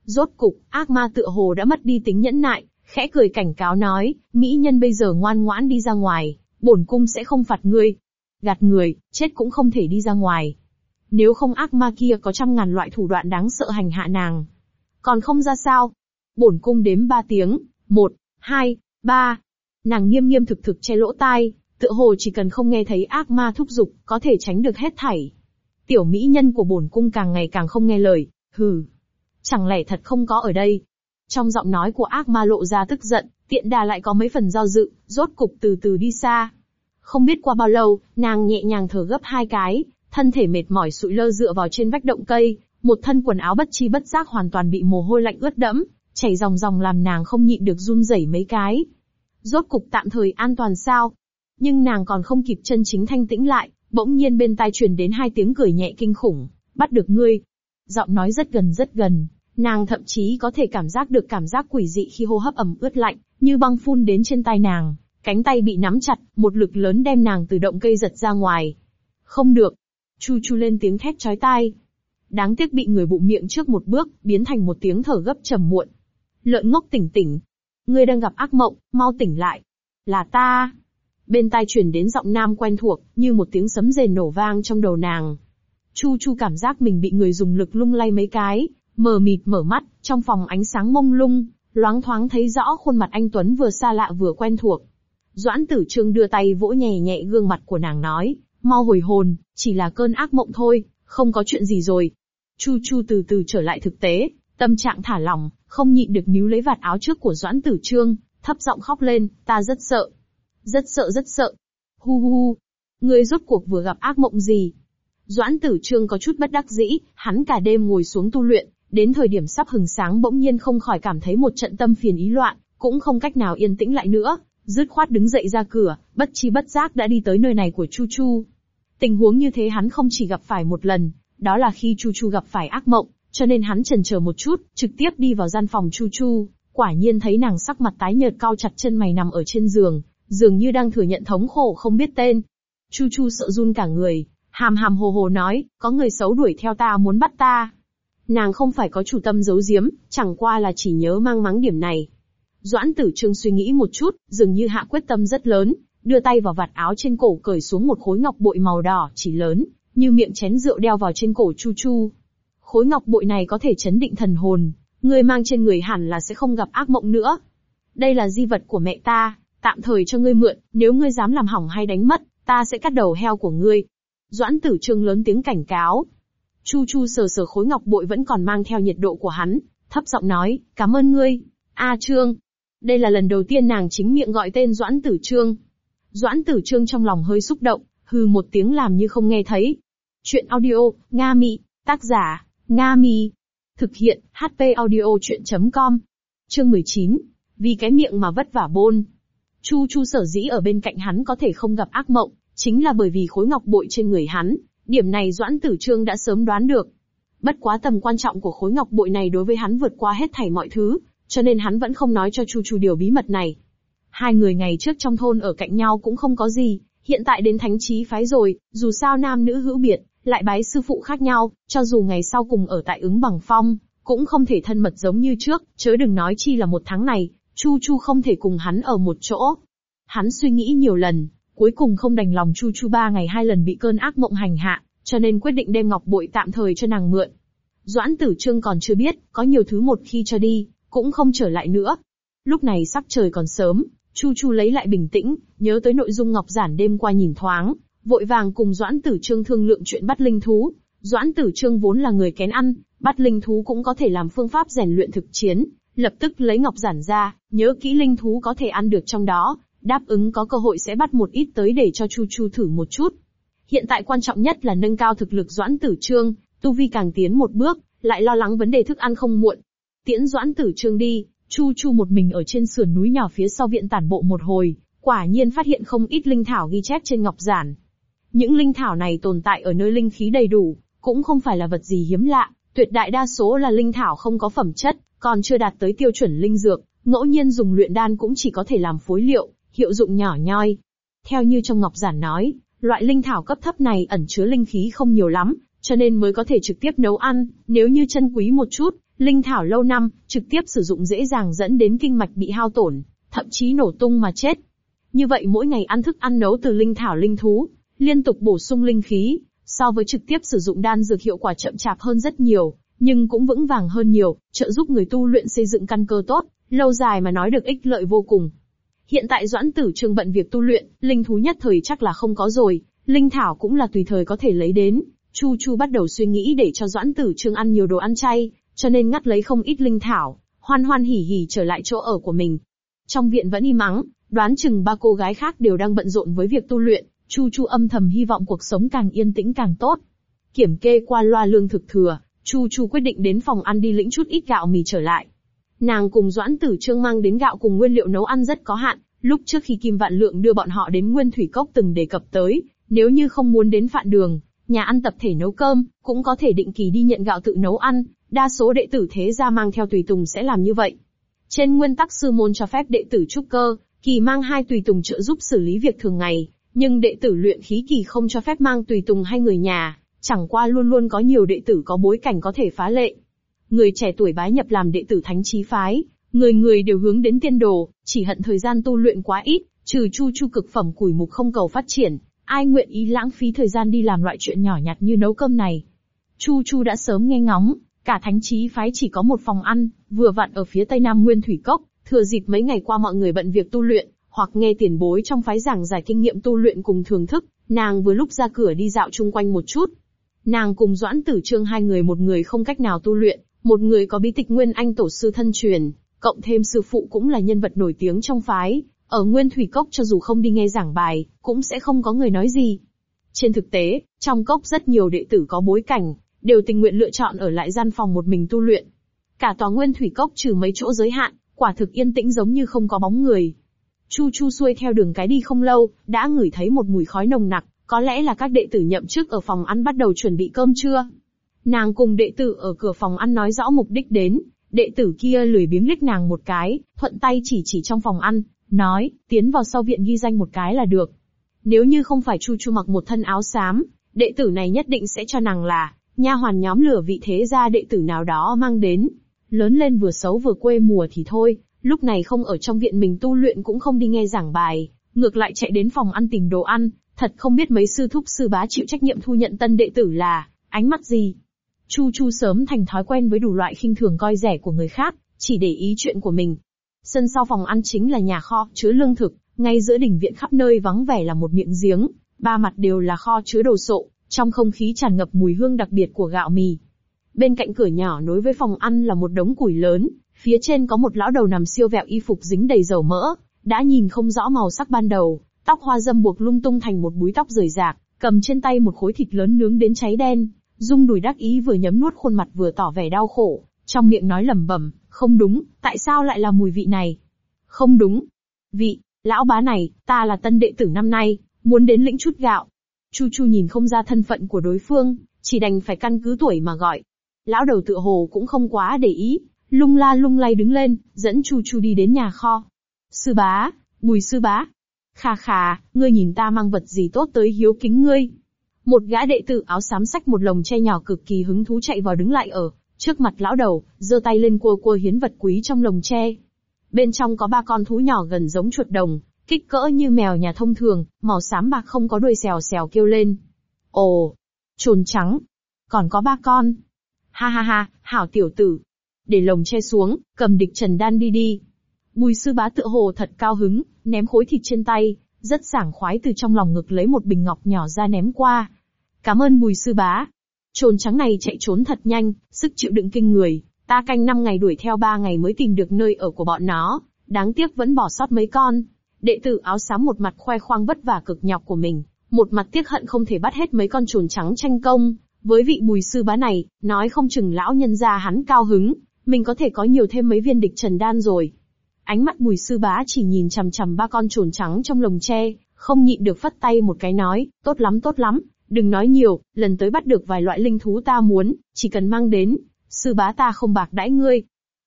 Rốt cục, ác ma tựa hồ đã mất đi tính nhẫn nại, khẽ cười cảnh cáo nói, mỹ nhân bây giờ ngoan ngoãn đi ra ngoài, bổn cung sẽ không phạt ngươi. Gạt người, chết cũng không thể đi ra ngoài. Nếu không ác ma kia có trăm ngàn loại thủ đoạn đáng sợ hành hạ nàng. Còn không ra sao? Bổn cung đếm ba tiếng, một, hai, ba. Nàng nghiêm nghiêm thực thực che lỗ tai, tựa hồ chỉ cần không nghe thấy ác ma thúc giục, có thể tránh được hết thảy. Tiểu mỹ nhân của bổn cung càng ngày càng không nghe lời, hừ. Chẳng lẽ thật không có ở đây? Trong giọng nói của ác ma lộ ra tức giận, tiện đà lại có mấy phần do dự, rốt cục từ từ đi xa. Không biết qua bao lâu, nàng nhẹ nhàng thở gấp hai cái, thân thể mệt mỏi sụi lơ dựa vào trên vách động cây, một thân quần áo bất chi bất giác hoàn toàn bị mồ hôi lạnh ướt đẫm, chảy ròng ròng làm nàng không nhịn được run rẩy mấy cái. Rốt cục tạm thời an toàn sao? Nhưng nàng còn không kịp chân chính thanh tĩnh lại, bỗng nhiên bên tai truyền đến hai tiếng cười nhẹ kinh khủng, bắt được ngươi. Giọng nói rất gần rất gần, nàng thậm chí có thể cảm giác được cảm giác quỷ dị khi hô hấp ẩm ướt lạnh, như băng phun đến trên tai nàng, cánh tay bị nắm chặt, một lực lớn đem nàng từ động cây giật ra ngoài. Không được. Chu chu lên tiếng thét chói tai. Đáng tiếc bị người bụng miệng trước một bước, biến thành một tiếng thở gấp trầm muộn. Lợn ngốc tỉnh tỉnh. Ngươi đang gặp ác mộng, mau tỉnh lại. Là ta. Bên tai truyền đến giọng nam quen thuộc, như một tiếng sấm rền nổ vang trong đầu nàng. Chu Chu cảm giác mình bị người dùng lực lung lay mấy cái, mờ mịt mở mắt, trong phòng ánh sáng mông lung, loáng thoáng thấy rõ khuôn mặt anh Tuấn vừa xa lạ vừa quen thuộc. Doãn tử trương đưa tay vỗ nhẹ nhẹ gương mặt của nàng nói, mau hồi hồn, chỉ là cơn ác mộng thôi, không có chuyện gì rồi. Chu Chu từ từ trở lại thực tế, tâm trạng thả lỏng, không nhịn được níu lấy vạt áo trước của Doãn Tử Trương, thấp giọng khóc lên, ta rất sợ. Rất sợ rất sợ. Hu hu hu. Ngươi rốt cuộc vừa gặp ác mộng gì? Doãn Tử Trương có chút bất đắc dĩ, hắn cả đêm ngồi xuống tu luyện, đến thời điểm sắp hừng sáng bỗng nhiên không khỏi cảm thấy một trận tâm phiền ý loạn, cũng không cách nào yên tĩnh lại nữa, dứt khoát đứng dậy ra cửa, bất chi bất giác đã đi tới nơi này của Chu Chu. Tình huống như thế hắn không chỉ gặp phải một lần, đó là khi Chu Chu gặp phải ác mộng, cho nên hắn chần chờ một chút, trực tiếp đi vào gian phòng Chu Chu, quả nhiên thấy nàng sắc mặt tái nhợt cao chặt chân mày nằm ở trên giường, dường như đang thừa nhận thống khổ không biết tên. Chu Chu sợ run cả người, hàm hàm hồ hồ nói, có người xấu đuổi theo ta muốn bắt ta. Nàng không phải có chủ tâm giấu giếm, chẳng qua là chỉ nhớ mang mắng điểm này. Doãn tử trương suy nghĩ một chút, dường như hạ quyết tâm rất lớn, đưa tay vào vạt áo trên cổ cởi xuống một khối ngọc bội màu đỏ chỉ lớn, như miệng chén rượu đeo vào trên cổ Chu Chu. Khối ngọc bội này có thể chấn định thần hồn, người mang trên người hẳn là sẽ không gặp ác mộng nữa. Đây là di vật của mẹ ta, tạm thời cho ngươi mượn, nếu ngươi dám làm hỏng hay đánh mất, ta sẽ cắt đầu heo của ngươi. Doãn tử trương lớn tiếng cảnh cáo. Chu Chu sờ sờ khối ngọc bội vẫn còn mang theo nhiệt độ của hắn, thấp giọng nói, cảm ơn ngươi. A Trương. Đây là lần đầu tiên nàng chính miệng gọi tên Doãn tử trương. Doãn tử trương trong lòng hơi xúc động, hừ một tiếng làm như không nghe thấy. Chuyện audio, Nga mỹ, tác giả, Nga Mi. Thực hiện, HP audio chuyện.com. Chương 19. Vì cái miệng mà vất vả bôn. Chu Chu sở dĩ ở bên cạnh hắn có thể không gặp ác mộng, chính là bởi vì khối ngọc bội trên người hắn. Điểm này Doãn Tử Trương đã sớm đoán được. Bất quá tầm quan trọng của khối ngọc bội này đối với hắn vượt qua hết thảy mọi thứ, cho nên hắn vẫn không nói cho Chu Chu điều bí mật này. Hai người ngày trước trong thôn ở cạnh nhau cũng không có gì, hiện tại đến thánh trí phái rồi, dù sao nam nữ hữu biệt, lại bái sư phụ khác nhau, cho dù ngày sau cùng ở tại ứng bằng phong, cũng không thể thân mật giống như trước, chớ đừng nói chi là một tháng này, Chu Chu không thể cùng hắn ở một chỗ. Hắn suy nghĩ nhiều lần, cuối cùng không đành lòng Chu Chu ba ngày hai lần bị cơn ác mộng hành hạ, cho nên quyết định đem ngọc bội tạm thời cho nàng mượn. Doãn tử trương còn chưa biết, có nhiều thứ một khi cho đi, cũng không trở lại nữa. Lúc này sắp trời còn sớm, Chu Chu lấy lại bình tĩnh, nhớ tới nội dung Ngọc Giản đêm qua nhìn thoáng, vội vàng cùng Doãn Tử Trương thương lượng chuyện bắt linh thú. Doãn Tử Trương vốn là người kén ăn, bắt linh thú cũng có thể làm phương pháp rèn luyện thực chiến, lập tức lấy Ngọc Giản ra, nhớ kỹ linh thú có thể ăn được trong đó, đáp ứng có cơ hội sẽ bắt một ít tới để cho Chu Chu thử một chút. Hiện tại quan trọng nhất là nâng cao thực lực Doãn Tử Trương, tu vi càng tiến một bước, lại lo lắng vấn đề thức ăn không muộn. Tiễn Doãn Tử Trương đi, Chu Chu một mình ở trên sườn núi nhỏ phía sau viện tản bộ một hồi, quả nhiên phát hiện không ít linh thảo ghi chép trên ngọc giản. Những linh thảo này tồn tại ở nơi linh khí đầy đủ, cũng không phải là vật gì hiếm lạ, tuyệt đại đa số là linh thảo không có phẩm chất, còn chưa đạt tới tiêu chuẩn linh dược, ngẫu nhiên dùng luyện đan cũng chỉ có thể làm phối liệu, hiệu dụng nhỏ nhoi. Theo như trong ngọc giản nói, loại linh thảo cấp thấp này ẩn chứa linh khí không nhiều lắm, cho nên mới có thể trực tiếp nấu ăn, nếu như chân quý một chút, Linh thảo lâu năm, trực tiếp sử dụng dễ dàng dẫn đến kinh mạch bị hao tổn, thậm chí nổ tung mà chết. Như vậy mỗi ngày ăn thức ăn nấu từ linh thảo linh thú, liên tục bổ sung linh khí, so với trực tiếp sử dụng đan dược hiệu quả chậm chạp hơn rất nhiều, nhưng cũng vững vàng hơn nhiều, trợ giúp người tu luyện xây dựng căn cơ tốt, lâu dài mà nói được ích lợi vô cùng. Hiện tại Doãn Tử Trương bận việc tu luyện, linh thú nhất thời chắc là không có rồi, linh thảo cũng là tùy thời có thể lấy đến. Chu Chu bắt đầu suy nghĩ để cho Doãn Tử Trương ăn nhiều đồ ăn chay, cho nên ngắt lấy không ít linh thảo, hoan hoan hỉ hỉ trở lại chỗ ở của mình. Trong viện vẫn im mắng, đoán chừng ba cô gái khác đều đang bận rộn với việc tu luyện, Chu Chu âm thầm hy vọng cuộc sống càng yên tĩnh càng tốt. Kiểm kê qua loa lương thực thừa, Chu Chu quyết định đến phòng ăn đi lĩnh chút ít gạo mì trở lại. Nàng cùng Doãn Tử Trương mang đến gạo cùng nguyên liệu nấu ăn rất có hạn, lúc trước khi Kim Vạn Lượng đưa bọn họ đến Nguyên Thủy Cốc từng đề cập tới, nếu như không muốn đến phạn đường, nhà ăn tập thể nấu cơm, cũng có thể định kỳ đi nhận gạo tự nấu ăn, đa số đệ tử thế gia mang theo tùy tùng sẽ làm như vậy. Trên nguyên tắc sư môn cho phép đệ tử trúc cơ, kỳ mang hai tùy tùng trợ giúp xử lý việc thường ngày, nhưng đệ tử luyện khí kỳ không cho phép mang tùy tùng hay người nhà, chẳng qua luôn luôn có nhiều đệ tử có bối cảnh có thể phá lệ. Người trẻ tuổi bái nhập làm đệ tử thánh trí phái, người người đều hướng đến tiên đồ, chỉ hận thời gian tu luyện quá ít, trừ chu chu cực phẩm củi mục không cầu phát triển, ai nguyện ý lãng phí thời gian đi làm loại chuyện nhỏ nhặt như nấu cơm này. Chu chu đã sớm nghe ngóng, cả thánh trí phái chỉ có một phòng ăn, vừa vặn ở phía tây nam nguyên thủy cốc, thừa dịp mấy ngày qua mọi người bận việc tu luyện, hoặc nghe tiền bối trong phái giảng giải kinh nghiệm tu luyện cùng thưởng thức, nàng vừa lúc ra cửa đi dạo chung quanh một chút. Nàng cùng Doãn Tử Trương hai người một người không cách nào tu luyện, một người có bí tịch Nguyên Anh tổ sư thân truyền, cộng thêm sư phụ cũng là nhân vật nổi tiếng trong phái, ở Nguyên Thủy Cốc cho dù không đi nghe giảng bài, cũng sẽ không có người nói gì. Trên thực tế, trong cốc rất nhiều đệ tử có bối cảnh, đều tình nguyện lựa chọn ở lại gian phòng một mình tu luyện. Cả tòa Nguyên Thủy Cốc trừ mấy chỗ giới hạn, quả thực yên tĩnh giống như không có bóng người. Chu Chu xuôi theo đường cái đi không lâu, đã ngửi thấy một mùi khói nồng nặc, có lẽ là các đệ tử nhậm chức ở phòng ăn bắt đầu chuẩn bị cơm trưa. Nàng cùng đệ tử ở cửa phòng ăn nói rõ mục đích đến, đệ tử kia lười biếng liếc nàng một cái, thuận tay chỉ chỉ trong phòng ăn, nói, tiến vào sau viện ghi danh một cái là được. Nếu như không phải Chu Chu mặc một thân áo xám, đệ tử này nhất định sẽ cho nàng là, nha hoàn nhóm lửa vị thế ra đệ tử nào đó mang đến. Lớn lên vừa xấu vừa quê mùa thì thôi, lúc này không ở trong viện mình tu luyện cũng không đi nghe giảng bài, ngược lại chạy đến phòng ăn tìm đồ ăn, thật không biết mấy sư thúc sư bá chịu trách nhiệm thu nhận tân đệ tử là, ánh mắt gì. Chu Chu sớm thành thói quen với đủ loại khinh thường coi rẻ của người khác, chỉ để ý chuyện của mình. Sân sau phòng ăn chính là nhà kho, chứa lương thực, ngay giữa đỉnh viện khắp nơi vắng vẻ là một miệng giếng, ba mặt đều là kho chứa đồ sộ, trong không khí tràn ngập mùi hương đặc biệt của gạo mì. Bên cạnh cửa nhỏ nối với phòng ăn là một đống củi lớn, phía trên có một lão đầu nằm siêu vẹo y phục dính đầy dầu mỡ, đã nhìn không rõ màu sắc ban đầu, tóc hoa dâm buộc lung tung thành một búi tóc rời rạc, cầm trên tay một khối thịt lớn nướng đến cháy đen, dung đùi đắc ý vừa nhấm nuốt khuôn mặt vừa tỏ vẻ đau khổ, trong miệng nói lẩm bẩm, không đúng, tại sao lại là mùi vị này? Không đúng. Vị, lão bá này, ta là tân đệ tử năm nay, muốn đến lĩnh chút gạo. Chu Chu nhìn không ra thân phận của đối phương, chỉ đành phải căn cứ tuổi mà gọi. Lão đầu tựa hồ cũng không quá để ý, lung la lung lay đứng lên, dẫn Chu Chu đi đến nhà kho. Sư bá, bùi sư bá. Khà khà, ngươi nhìn ta mang vật gì tốt tới hiếu kính ngươi. Một gã đệ tử áo xám sách một lồng che nhỏ cực kỳ hứng thú chạy vào đứng lại ở trước mặt lão đầu, giơ tay lên cua cua hiến vật quý trong lồng tre. Bên trong có ba con thú nhỏ gần giống chuột đồng, kích cỡ như mèo nhà thông thường, màu xám bạc không có đuôi xèo xèo kêu lên. Ồ, trồn trắng. Còn có ba con. Ha ha ha, hảo tiểu tử. Để lồng che xuống, cầm địch trần đan đi đi. Bùi sư bá tựa hồ thật cao hứng, ném khối thịt trên tay, rất sảng khoái từ trong lòng ngực lấy một bình ngọc nhỏ ra ném qua. Cảm ơn bùi sư bá. Trồn trắng này chạy trốn thật nhanh, sức chịu đựng kinh người, ta canh 5 ngày đuổi theo 3 ngày mới tìm được nơi ở của bọn nó, đáng tiếc vẫn bỏ sót mấy con. Đệ tử áo xám một mặt khoe khoang vất vả cực nhọc của mình, một mặt tiếc hận không thể bắt hết mấy con trồn trắng tranh công. Với vị bùi sư bá này, nói không chừng lão nhân gia hắn cao hứng, mình có thể có nhiều thêm mấy viên địch trần đan rồi. Ánh mắt bùi sư bá chỉ nhìn chằm chằm ba con trồn trắng trong lồng tre, không nhịn được phất tay một cái nói, tốt lắm tốt lắm, đừng nói nhiều, lần tới bắt được vài loại linh thú ta muốn, chỉ cần mang đến, sư bá ta không bạc đãi ngươi.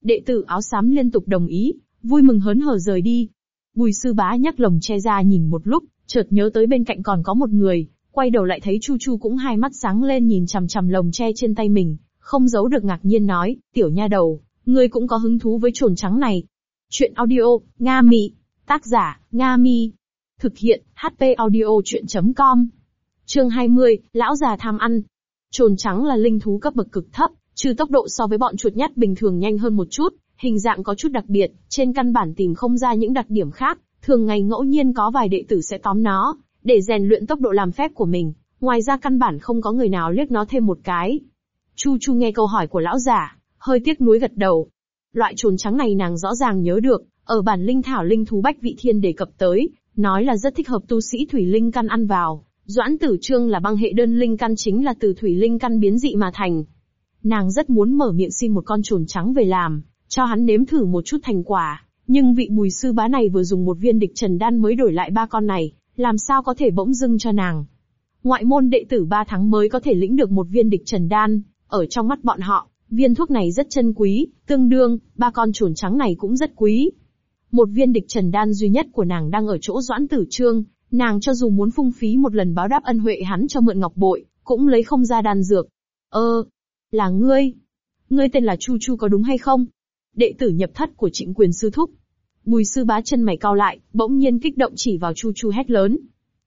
Đệ tử áo xám liên tục đồng ý, vui mừng hớn hở rời đi. Bùi sư bá nhắc lồng che ra nhìn một lúc, chợt nhớ tới bên cạnh còn có một người, quay đầu lại thấy Chu Chu cũng hai mắt sáng lên nhìn chằm chằm lồng che trên tay mình, không giấu được ngạc nhiên nói, tiểu nha đầu, ngươi cũng có hứng thú với trồn trắng này. Chuyện audio, Nga Mi. Tác giả, Nga Mi. Thực hiện, HP audio chuyện.com. Chương 20, lão già tham ăn. Trồn trắng là linh thú cấp bậc cực thấp, trừ tốc độ so với bọn chuột nhắt bình thường nhanh hơn một chút, hình dạng có chút đặc biệt, trên căn bản tìm không ra những đặc điểm khác, Thường ngày ngẫu nhiên có vài đệ tử sẽ tóm nó, để rèn luyện tốc độ làm phép của mình, ngoài ra căn bản không có người nào liếc nó thêm một cái. Chu Chu nghe câu hỏi của lão giả, hơi tiếc nuối gật đầu. Loại trồn trắng này nàng rõ ràng nhớ được, ở bản linh thảo linh thú bách vị thiên đề cập tới, nói là rất thích hợp tu sĩ thủy linh căn ăn vào. Doãn tử trương là băng hệ đơn linh căn chính là từ thủy linh căn biến dị mà thành. Nàng rất muốn mở miệng xin một con trồn trắng về làm, cho hắn nếm thử một chút thành quả. Nhưng vị bùi sư bá này vừa dùng một viên địch trần đan mới đổi lại ba con này, làm sao có thể bỗng dưng cho nàng. Ngoại môn đệ tử ba tháng mới có thể lĩnh được một viên địch trần đan, ở trong mắt bọn họ, viên thuốc này rất chân quý, tương đương, ba con chuồn trắng này cũng rất quý. Một viên địch trần đan duy nhất của nàng đang ở chỗ doãn tử trương, nàng cho dù muốn phung phí một lần báo đáp ân huệ hắn cho mượn ngọc bội, cũng lấy không ra đan dược. Ơ, là ngươi. Ngươi tên là Chu Chu có đúng hay không? Đệ tử nhập thất của trịnh quyền sư thúc. Bùi sư bá chân mày cao lại, bỗng nhiên kích động chỉ vào Chu Chu hét lớn.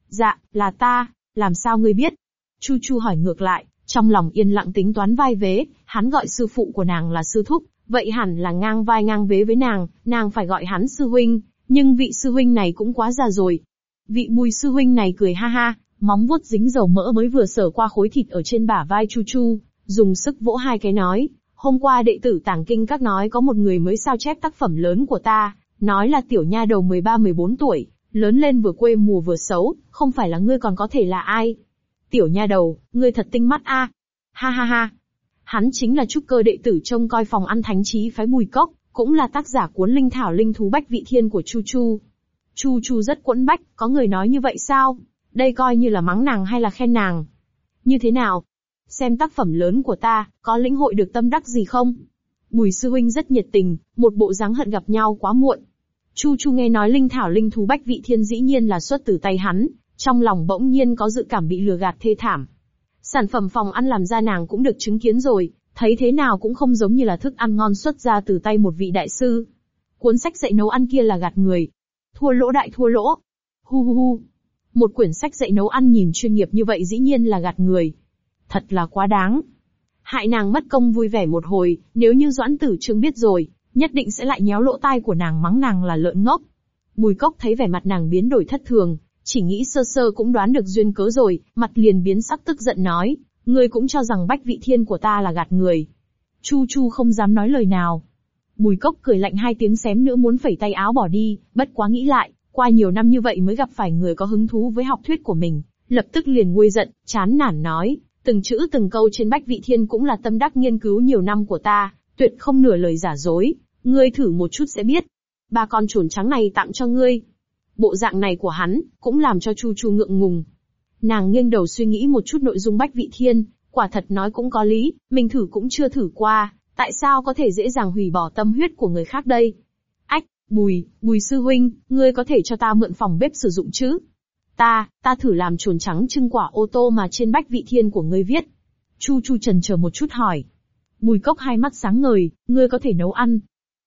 Dạ, là ta, làm sao ngươi biết? Chu Chu hỏi ngược lại, trong lòng yên lặng tính toán vai vế, hắn gọi sư phụ của nàng là sư thúc, vậy hẳn là ngang vai ngang vế với nàng, nàng phải gọi hắn sư huynh, nhưng vị sư huynh này cũng quá già rồi. Vị bùi sư huynh này cười ha ha, móng vuốt dính dầu mỡ mới vừa sở qua khối thịt ở trên bả vai Chu Chu, dùng sức vỗ hai cái nói, hôm qua đệ tử tàng kinh các nói có một người mới sao chép tác phẩm lớn của ta, nói là tiểu nha đầu 13-14 tuổi, lớn lên vừa quê mùa vừa xấu, không phải là ngươi còn có thể là ai. Tiểu nha đầu, ngươi thật tinh mắt a. Ha ha ha. Hắn chính là trúc cơ đệ tử trông coi phòng ăn thánh trí phái bùi cốc, cũng là tác giả cuốn linh thảo linh thú bách vị thiên của Chu Chu. Chu Chu rất quẫn bách, có người nói như vậy sao? Đây coi như là mắng nàng hay là khen nàng? Như thế nào? Xem tác phẩm lớn của ta, có lĩnh hội được tâm đắc gì không? Bùi sư huynh rất nhiệt tình, một bộ dáng hận gặp nhau quá muộn. Chu Chu nghe nói linh thảo linh thú bách vị thiên dĩ nhiên là xuất từ tay hắn, trong lòng bỗng nhiên có dự cảm bị lừa gạt thê thảm. Sản phẩm phòng ăn làm ra nàng cũng được chứng kiến rồi, thấy thế nào cũng không giống như là thức ăn ngon xuất ra từ tay một vị đại sư. Cuốn sách dạy nấu ăn kia là gạt người. Thua lỗ đại thua lỗ. Hu hu hu. Một quyển sách dạy nấu ăn nhìn chuyên nghiệp như vậy dĩ nhiên là gạt người. Thật là quá đáng. Hại nàng mất công vui vẻ một hồi, nếu như Doãn Tử Trương biết rồi, nhất định sẽ lại nhéo lỗ tai của nàng mắng nàng là lợn ngốc. Bùi cốc thấy vẻ mặt nàng biến đổi thất thường, chỉ nghĩ sơ sơ cũng đoán được duyên cớ rồi, mặt liền biến sắc tức giận nói, ngươi cũng cho rằng bách vị thiên của ta là gạt người. Chu Chu không dám nói lời nào. Bùi cốc cười lạnh hai tiếng xém nữa muốn phẩy tay áo bỏ đi, bất quá nghĩ lại, qua nhiều năm như vậy mới gặp phải người có hứng thú với học thuyết của mình, lập tức liền nguôi giận, chán nản nói, từng chữ từng câu trên bách vị thiên cũng là tâm đắc nghiên cứu nhiều năm của ta, tuyệt không nửa lời giả dối, ngươi thử một chút sẽ biết. Ba con chuồn trắng này tặng cho ngươi. Bộ dạng này của hắn, cũng làm cho Chu Chu ngượng ngùng. Nàng nghiêng đầu suy nghĩ một chút nội dung bách vị thiên, quả thật nói cũng có lý, mình thử cũng chưa thử qua, tại sao có thể dễ dàng hủy bỏ tâm huyết của người khác đây? Ách, bùi, bùi sư huynh, ngươi có thể cho ta mượn phòng bếp sử dụng chứ? Ta, ta thử làm chuồn trắng trưng quả ô tô mà trên bách vị thiên của ngươi viết. Chu Chu trần chờ một chút hỏi. Bùi cốc hai mắt sáng ngời, ngươi có thể nấu ăn.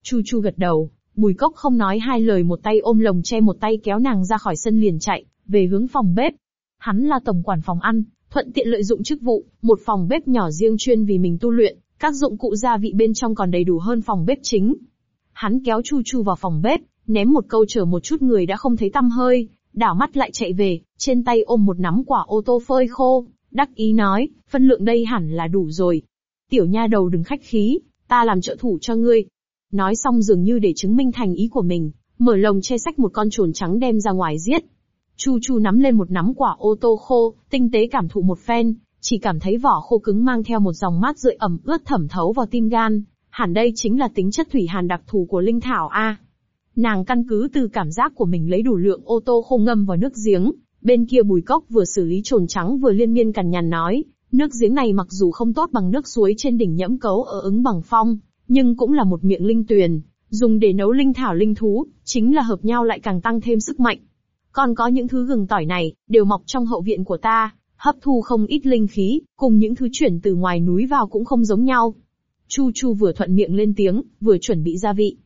Chu Chu gật đầu, bùi cốc không nói hai lời một tay ôm lồng che một tay kéo nàng ra khỏi sân liền chạy, về hướng phòng bếp. Hắn là tổng quản phòng ăn, thuận tiện lợi dụng chức vụ, một phòng bếp nhỏ riêng chuyên vì mình tu luyện, các dụng cụ gia vị bên trong còn đầy đủ hơn phòng bếp chính. Hắn kéo Chu Chu vào phòng bếp, ném một câu chờ một chút người đã không thấy tăm hơi, đảo mắt lại chạy về, trên tay ôm một nắm quả ô tô phơi khô, đắc ý nói, phân lượng đây hẳn là đủ rồi. Tiểu nha đầu đừng khách khí, ta làm trợ thủ cho ngươi. Nói xong dường như để chứng minh thành ý của mình, mở lồng che sách một con chuồn trắng đem ra ngoài giết. Chu Chu nắm lên một nắm quả ô tô khô, tinh tế cảm thụ một phen, chỉ cảm thấy vỏ khô cứng mang theo một dòng mát rượi ẩm ướt thẩm thấu vào tim gan. Hẳn đây chính là tính chất thủy hàn đặc thù của linh thảo A. Nàng căn cứ từ cảm giác của mình lấy đủ lượng ô tô khô ngâm vào nước giếng, bên kia bùi cốc vừa xử lý trồn trắng vừa liên miên cằn nhằn nói, nước giếng này mặc dù không tốt bằng nước suối trên đỉnh nhẫm cấu ở ứng bằng phong, nhưng cũng là một miệng linh tuyền, dùng để nấu linh thảo linh thú, chính là hợp nhau lại càng tăng thêm sức mạnh. Còn có những thứ gừng tỏi này, đều mọc trong hậu viện của ta, hấp thu không ít linh khí, cùng những thứ chuyển từ ngoài núi vào cũng không giống nhau. Chu Chu vừa thuận miệng lên tiếng, vừa chuẩn bị gia vị.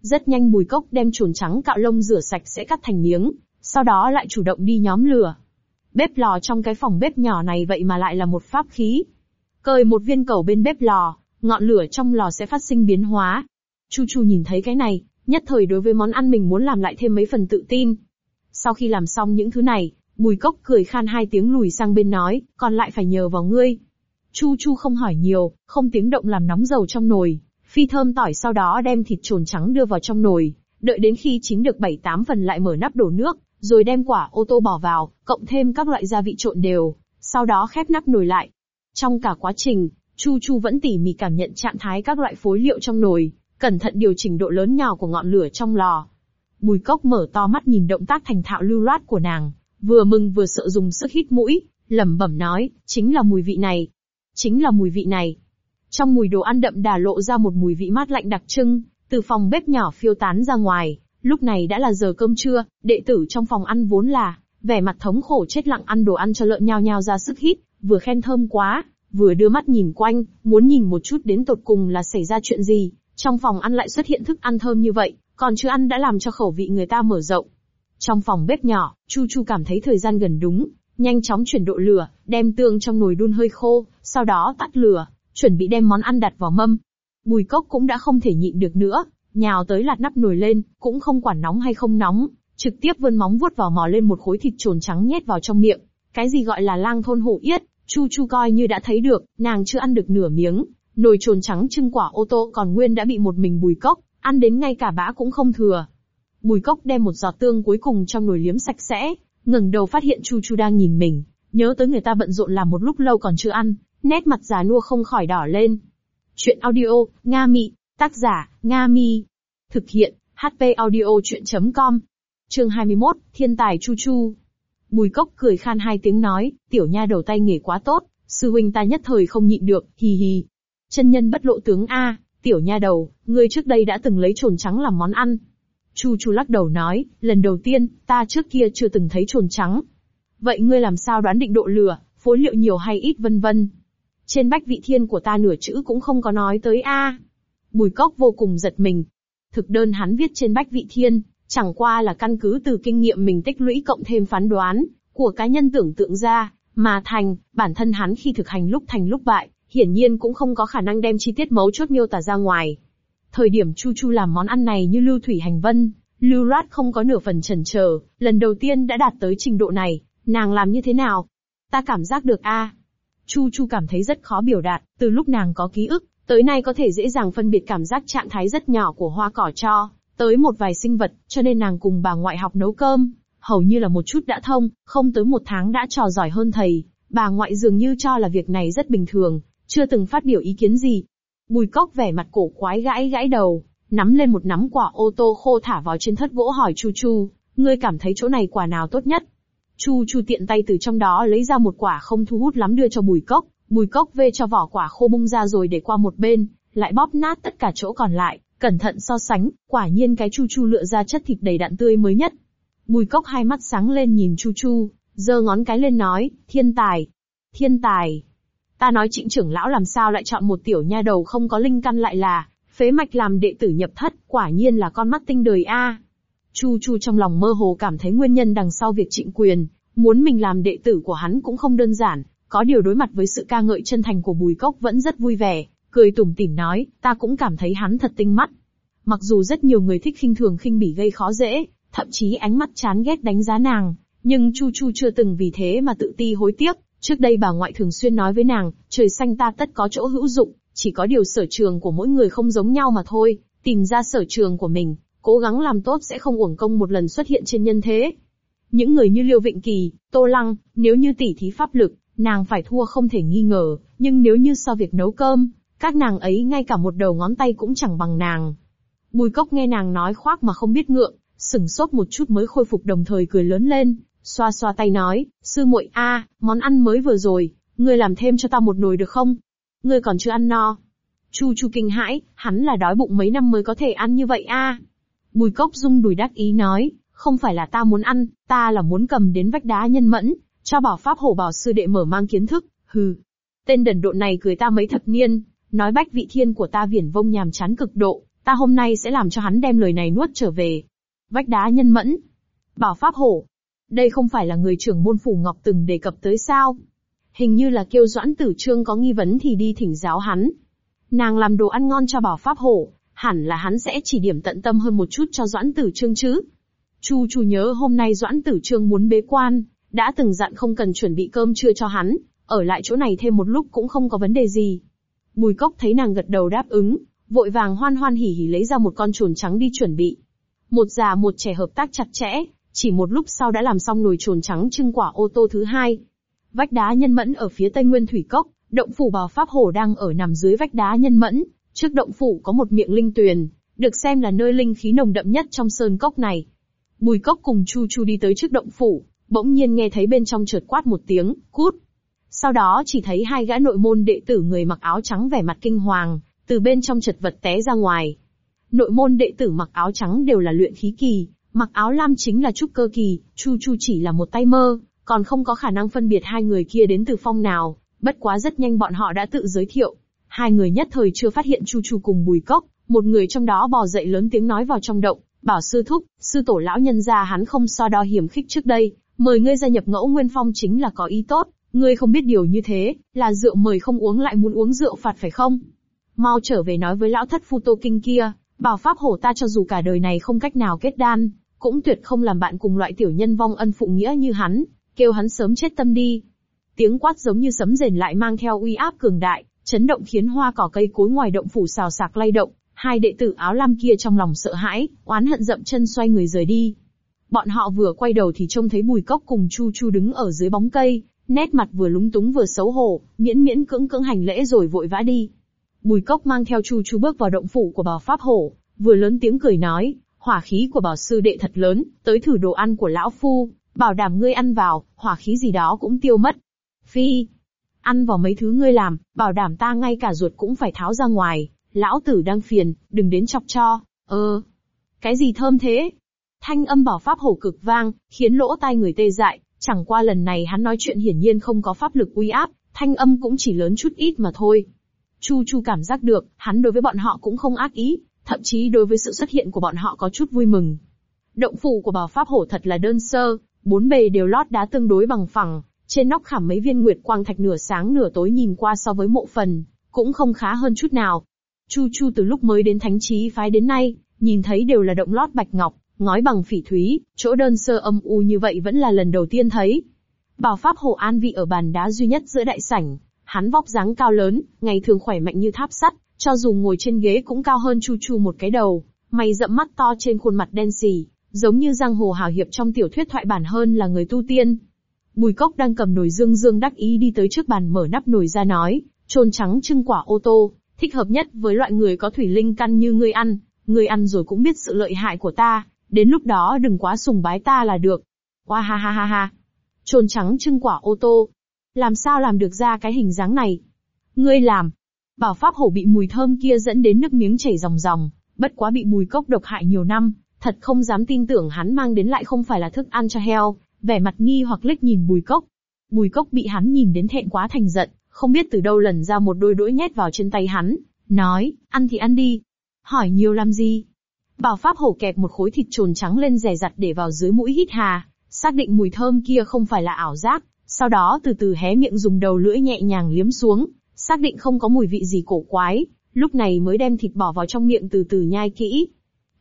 Rất nhanh bùi cốc đem chuồn trắng cạo lông rửa sạch sẽ cắt thành miếng, sau đó lại chủ động đi nhóm lửa. Bếp lò trong cái phòng bếp nhỏ này vậy mà lại là một pháp khí. Cởi một viên cầu bên bếp lò, ngọn lửa trong lò sẽ phát sinh biến hóa. Chu Chu nhìn thấy cái này, Nhất thời đối với món ăn mình muốn làm lại thêm mấy phần tự tin. Sau khi làm xong những thứ này, Bùi Cốc cười khan hai tiếng lùi sang bên nói, còn lại phải nhờ vào ngươi. Chu Chu không hỏi nhiều, không tiếng động làm nóng dầu trong nồi, phi thơm tỏi sau đó đem thịt trồn trắng đưa vào trong nồi, đợi đến khi chín được 7-8 phần lại mở nắp đổ nước, rồi đem quả ô tô bỏ vào, cộng thêm các loại gia vị trộn đều, sau đó khép nắp nồi lại. Trong cả quá trình, Chu Chu vẫn tỉ mỉ cảm nhận trạng thái các loại phối liệu trong nồi, cẩn thận điều chỉnh độ lớn nhỏ của ngọn lửa trong lò. Bùi cốc mở to mắt nhìn động tác thành thạo lưu loát của nàng, vừa mừng vừa sợ dùng sức hít mũi, lẩm bẩm nói, chính là mùi vị này. Chính là mùi vị này. Trong mùi đồ ăn đậm đà lộ ra một mùi vị mát lạnh đặc trưng, từ phòng bếp nhỏ phiêu tán ra ngoài, lúc này đã là giờ cơm trưa, đệ tử trong phòng ăn vốn là, vẻ mặt thống khổ chết lặng ăn đồ ăn cho lợn nhao nhao ra sức hít, vừa khen thơm quá, vừa đưa mắt nhìn quanh, muốn nhìn một chút đến tột cùng là xảy ra chuyện gì, trong phòng ăn lại xuất hiện thức ăn thơm như vậy, còn chưa ăn đã làm cho khẩu vị người ta mở rộng. Trong phòng bếp nhỏ, Chu Chu cảm thấy thời gian gần đúng, nhanh chóng chuyển độ lửa, đem tương trong nồi đun hơi khô, sau đó tắt lửa, chuẩn bị đem món ăn đặt vào mâm. Bùi cốc cũng đã không thể nhịn được nữa, nhào tới lạt nắp nồi lên, cũng không quản nóng hay không nóng, trực tiếp vươn móng vuốt vào mò lên một khối thịt trồn trắng nhét vào trong miệng. Cái gì gọi là lang thôn hổ yết, Chu Chu coi như đã thấy được, nàng chưa ăn được nửa miếng, nồi trồn trắng trưng quả ô tô còn nguyên đã bị một mình bùi cốc, ăn đến ngay cả bã cũng không thừa. Bùi cốc đem một giọt tương cuối cùng trong nồi liếm sạch sẽ, ngẩng đầu phát hiện Chu Chu đang nhìn mình, nhớ tới người ta bận rộn làm một lúc lâu còn chưa ăn, nét mặt già nua không khỏi đỏ lên. Chuyện audio, Nga Mị, tác giả, Nga Mi. Thực hiện, HP audio chuyện.com. Chương 21, Thiên tài Chu Chu. Bùi cốc cười khan hai tiếng nói, tiểu nha đầu tay nghề quá tốt, sư huynh ta nhất thời không nhịn được, hì hì. Chân nhân bất lộ tướng A, tiểu nha đầu, ngươi trước đây đã từng lấy trồn trắng làm món ăn. Chu Chu lắc đầu nói, lần đầu tiên, ta trước kia chưa từng thấy trồn trắng. Vậy ngươi làm sao đoán định độ lửa, phối liệu nhiều hay ít vân vân. Trên bách vị thiên của ta nửa chữ cũng không có nói tới A. Bùi cốc vô cùng giật mình. Thực đơn hắn viết trên bách vị thiên, chẳng qua là căn cứ từ kinh nghiệm mình tích lũy cộng thêm phán đoán, của cá nhân tưởng tượng ra, mà thành, bản thân hắn khi thực hành lúc thành lúc bại, hiển nhiên cũng không có khả năng đem chi tiết mấu chốt miêu tả ra ngoài. Thời điểm Chu Chu làm món ăn này như lưu thủy hành vân, lưu loát không có nửa phần chần chờ, lần đầu tiên đã đạt tới trình độ này, nàng làm như thế nào? Ta cảm giác được a. Chu Chu cảm thấy rất khó biểu đạt, từ lúc nàng có ký ức, tới nay có thể dễ dàng phân biệt cảm giác trạng thái rất nhỏ của hoa cỏ cho, tới một vài sinh vật, cho nên nàng cùng bà ngoại học nấu cơm, hầu như là một chút đã thông, không tới một tháng đã trò giỏi hơn thầy, bà ngoại dường như cho là việc này rất bình thường, chưa từng phát biểu ý kiến gì. Bùi cốc vẻ mặt cổ quái gãi gãi đầu, nắm lên một nắm quả ô tô khô thả vào trên thất gỗ hỏi Chu Chu, ngươi cảm thấy chỗ này quả nào tốt nhất? Chu Chu tiện tay từ trong đó lấy ra một quả không thu hút lắm đưa cho bùi cốc, bùi cốc vê cho vỏ quả khô bung ra rồi để qua một bên, lại bóp nát tất cả chỗ còn lại, cẩn thận so sánh, quả nhiên cái Chu Chu lựa ra chất thịt đầy đặn tươi mới nhất. Bùi cốc hai mắt sáng lên nhìn Chu Chu, giơ ngón cái lên nói, thiên tài, thiên tài. Ta nói trịnh trưởng lão làm sao lại chọn một tiểu nha đầu không có linh căn lại là, phế mạch làm đệ tử nhập thất, quả nhiên là con mắt tinh đời a. Chu Chu trong lòng mơ hồ cảm thấy nguyên nhân đằng sau việc trịnh quyền, muốn mình làm đệ tử của hắn cũng không đơn giản, có điều đối mặt với sự ca ngợi chân thành của Bùi Cốc vẫn rất vui vẻ, cười tủm tỉm nói, ta cũng cảm thấy hắn thật tinh mắt. Mặc dù rất nhiều người thích khinh thường khinh bỉ gây khó dễ, thậm chí ánh mắt chán ghét đánh giá nàng, nhưng Chu Chu chưa từng vì thế mà tự ti hối tiếc. Trước đây bà ngoại thường xuyên nói với nàng, trời xanh ta tất có chỗ hữu dụng, chỉ có điều sở trường của mỗi người không giống nhau mà thôi, tìm ra sở trường của mình, cố gắng làm tốt sẽ không uổng công một lần xuất hiện trên nhân thế. Những người như Liêu Vịnh Kỳ, Tô Lăng, nếu như tỉ thí pháp lực, nàng phải thua không thể nghi ngờ, nhưng nếu như so việc nấu cơm, các nàng ấy ngay cả một đầu ngón tay cũng chẳng bằng nàng. Bùi cốc nghe nàng nói khoác mà không biết ngượng, sừng sốt một chút mới khôi phục đồng thời cười lớn lên, xoa xoa tay nói, sư muội a, món ăn mới vừa rồi, ngươi làm thêm cho ta một nồi được không? Ngươi còn chưa ăn no. Chu Chu kinh hãi, hắn là đói bụng mấy năm mới có thể ăn như vậy a. Bùi cốc rung đùi đắc ý nói, không phải là ta muốn ăn, ta là muốn cầm đến vách đá nhân mẫn, cho bảo pháp hổ bảo sư đệ mở mang kiến thức, hừ. Tên đần độn này cười ta mấy thập niên, nói bách vị thiên của ta viển vông nhàm chán cực độ, ta hôm nay sẽ làm cho hắn đem lời này nuốt trở về. Vách đá nhân mẫn. Bảo pháp hổ. Đây không phải là người trưởng môn phủ ngọc từng đề cập tới sao? Hình như là kêu doãn tử trương có nghi vấn thì đi thỉnh giáo hắn. Nàng làm đồ ăn ngon cho bảo pháp hổ, hẳn là hắn sẽ chỉ điểm tận tâm hơn một chút cho Doãn Tử Trương chứ. Chu Chu nhớ hôm nay Doãn Tử Trương muốn bế quan, đã từng dặn không cần chuẩn bị cơm trưa cho hắn, ở lại chỗ này thêm một lúc cũng không có vấn đề gì. Bùi Cốc thấy nàng gật đầu đáp ứng, vội vàng hoan hoan hỉ hỉ lấy ra một con chuồn trắng đi chuẩn bị. Một già một trẻ hợp tác chặt chẽ, chỉ một lúc sau đã làm xong nồi chuồn trắng trưng quả ô tô thứ hai. Vách đá nhân mẫn ở phía tây nguyên thủy cốc, động phủ bào pháp hồ đang ở nằm dưới vách đá nhân mẫn, trước động phủ có một miệng linh tuyền, được xem là nơi linh khí nồng đậm nhất trong sơn cốc này. Bùi cốc cùng Chu Chu đi tới trước động phủ, bỗng nhiên nghe thấy bên trong chợt quát một tiếng, cút. Sau đó chỉ thấy hai gã nội môn đệ tử người mặc áo trắng vẻ mặt kinh hoàng, từ bên trong chật vật té ra ngoài. Nội môn đệ tử mặc áo trắng đều là luyện khí kỳ, mặc áo lam chính là trúc cơ kỳ, Chu Chu chỉ là một tay mơ, còn không có khả năng phân biệt hai người kia đến từ phong nào, bất quá rất nhanh bọn họ đã tự giới thiệu. Hai người nhất thời chưa phát hiện Chu Chu cùng Bùi Cốc, một người trong đó bò dậy lớn tiếng nói vào trong động, bảo sư thúc, sư tổ lão nhân gia hắn không so đo hiểm khích trước đây, mời ngươi gia nhập ngẫu nguyên phong chính là có ý tốt, ngươi không biết điều như thế, là rượu mời không uống lại muốn uống rượu phạt phải không? Mau trở về nói với lão thất phu tô kinh kia, bảo pháp hổ ta cho dù cả đời này không cách nào kết đan, cũng tuyệt không làm bạn cùng loại tiểu nhân vong ân phụ nghĩa như hắn, kêu hắn sớm chết tâm đi. Tiếng quát giống như sấm rền lại mang theo uy áp cường đại, chấn động khiến hoa cỏ cây cối ngoài động phủ xào sạc lay động, hai đệ tử áo lam kia trong lòng sợ hãi, oán hận dậm chân xoay người rời đi. Bọn họ vừa quay đầu thì trông thấy Bùi Cốc cùng Chu Chu đứng ở dưới bóng cây, nét mặt vừa lúng túng vừa xấu hổ, miễn miễn cưỡng cưỡng hành lễ rồi vội vã đi. Bùi Cốc mang theo Chu Chu bước vào động phủ của bảo pháp hổ, vừa lớn tiếng cười nói, hỏa khí của bảo sư đệ thật lớn, tới thử đồ ăn của lão phu, bảo đảm ngươi ăn vào, hỏa khí gì đó cũng tiêu mất. Phi, ăn vào mấy thứ ngươi làm, bảo đảm ta ngay cả ruột cũng phải tháo ra ngoài, lão tử đang phiền, đừng đến chọc cho, ơ. cái gì thơm thế? Thanh âm bảo pháp hổ cực vang, khiến lỗ tai người tê dại, chẳng qua lần này hắn nói chuyện hiển nhiên không có pháp lực uy áp, thanh âm cũng chỉ lớn chút ít mà thôi. Chu Chu cảm giác được, hắn đối với bọn họ cũng không ác ý, thậm chí đối với sự xuất hiện của bọn họ có chút vui mừng. Động phủ của bảo pháp hổ thật là đơn sơ, bốn bề đều lót đá tương đối bằng phẳng, trên nóc khảm mấy viên nguyệt quang thạch nửa sáng nửa tối nhìn qua so với mộ phần, cũng không khá hơn chút nào. Chu Chu từ lúc mới đến thánh trí phái đến nay, nhìn thấy đều là động lót bạch ngọc, ngói bằng phỉ thúy, chỗ đơn sơ âm u như vậy vẫn là lần đầu tiên thấy. Bảo pháp hồ an vị ở bàn đá duy nhất giữa đại sảnh, hắn vóc dáng cao lớn, ngày thường khỏe mạnh như tháp sắt, cho dù ngồi trên ghế cũng cao hơn Chu Chu một cái đầu, mày rậm mắt to trên khuôn mặt đen sì, giống như giang hồ hào hiệp trong tiểu thuyết thoại bản hơn là người tu tiên. Bùi Cốc đang cầm nồi dương dương đắc ý đi tới trước bàn mở nắp nồi ra nói, trôn trắng trưng quả ô tô, thích hợp nhất với loại người có thủy linh căn như ngươi ăn, ngươi ăn rồi cũng biết sự lợi hại của ta, đến lúc đó đừng quá sùng bái ta là được. Qua ha ha ha ha. Trồn trắng trưng quả ô tô. Làm sao làm được ra cái hình dáng này? Ngươi làm, Bảo Pháp Hổ bị mùi thơm kia dẫn đến nước miếng chảy ròng ròng, bất quá bị bùi cốc độc hại nhiều năm, thật không dám tin tưởng hắn mang đến lại không phải là thức ăn cho heo, vẻ mặt nghi hoặc liếc nhìn bùi cốc. Bùi cốc bị hắn nhìn đến thẹn quá thành giận, không biết từ đâu lần ra một đôi đũa nhét vào trên tay hắn, nói, ăn thì ăn đi. Hỏi nhiều làm gì? Bảo Pháp Hổ kẹp một khối thịt trồn trắng lên rẻ rặt để vào dưới mũi hít hà, xác định mùi thơm kia không phải là ảo giác, sau đó từ từ hé miệng dùng đầu lưỡi nhẹ nhàng liếm xuống, xác định không có mùi vị gì cổ quái, lúc này mới đem thịt bỏ vào trong miệng từ từ nhai kỹ.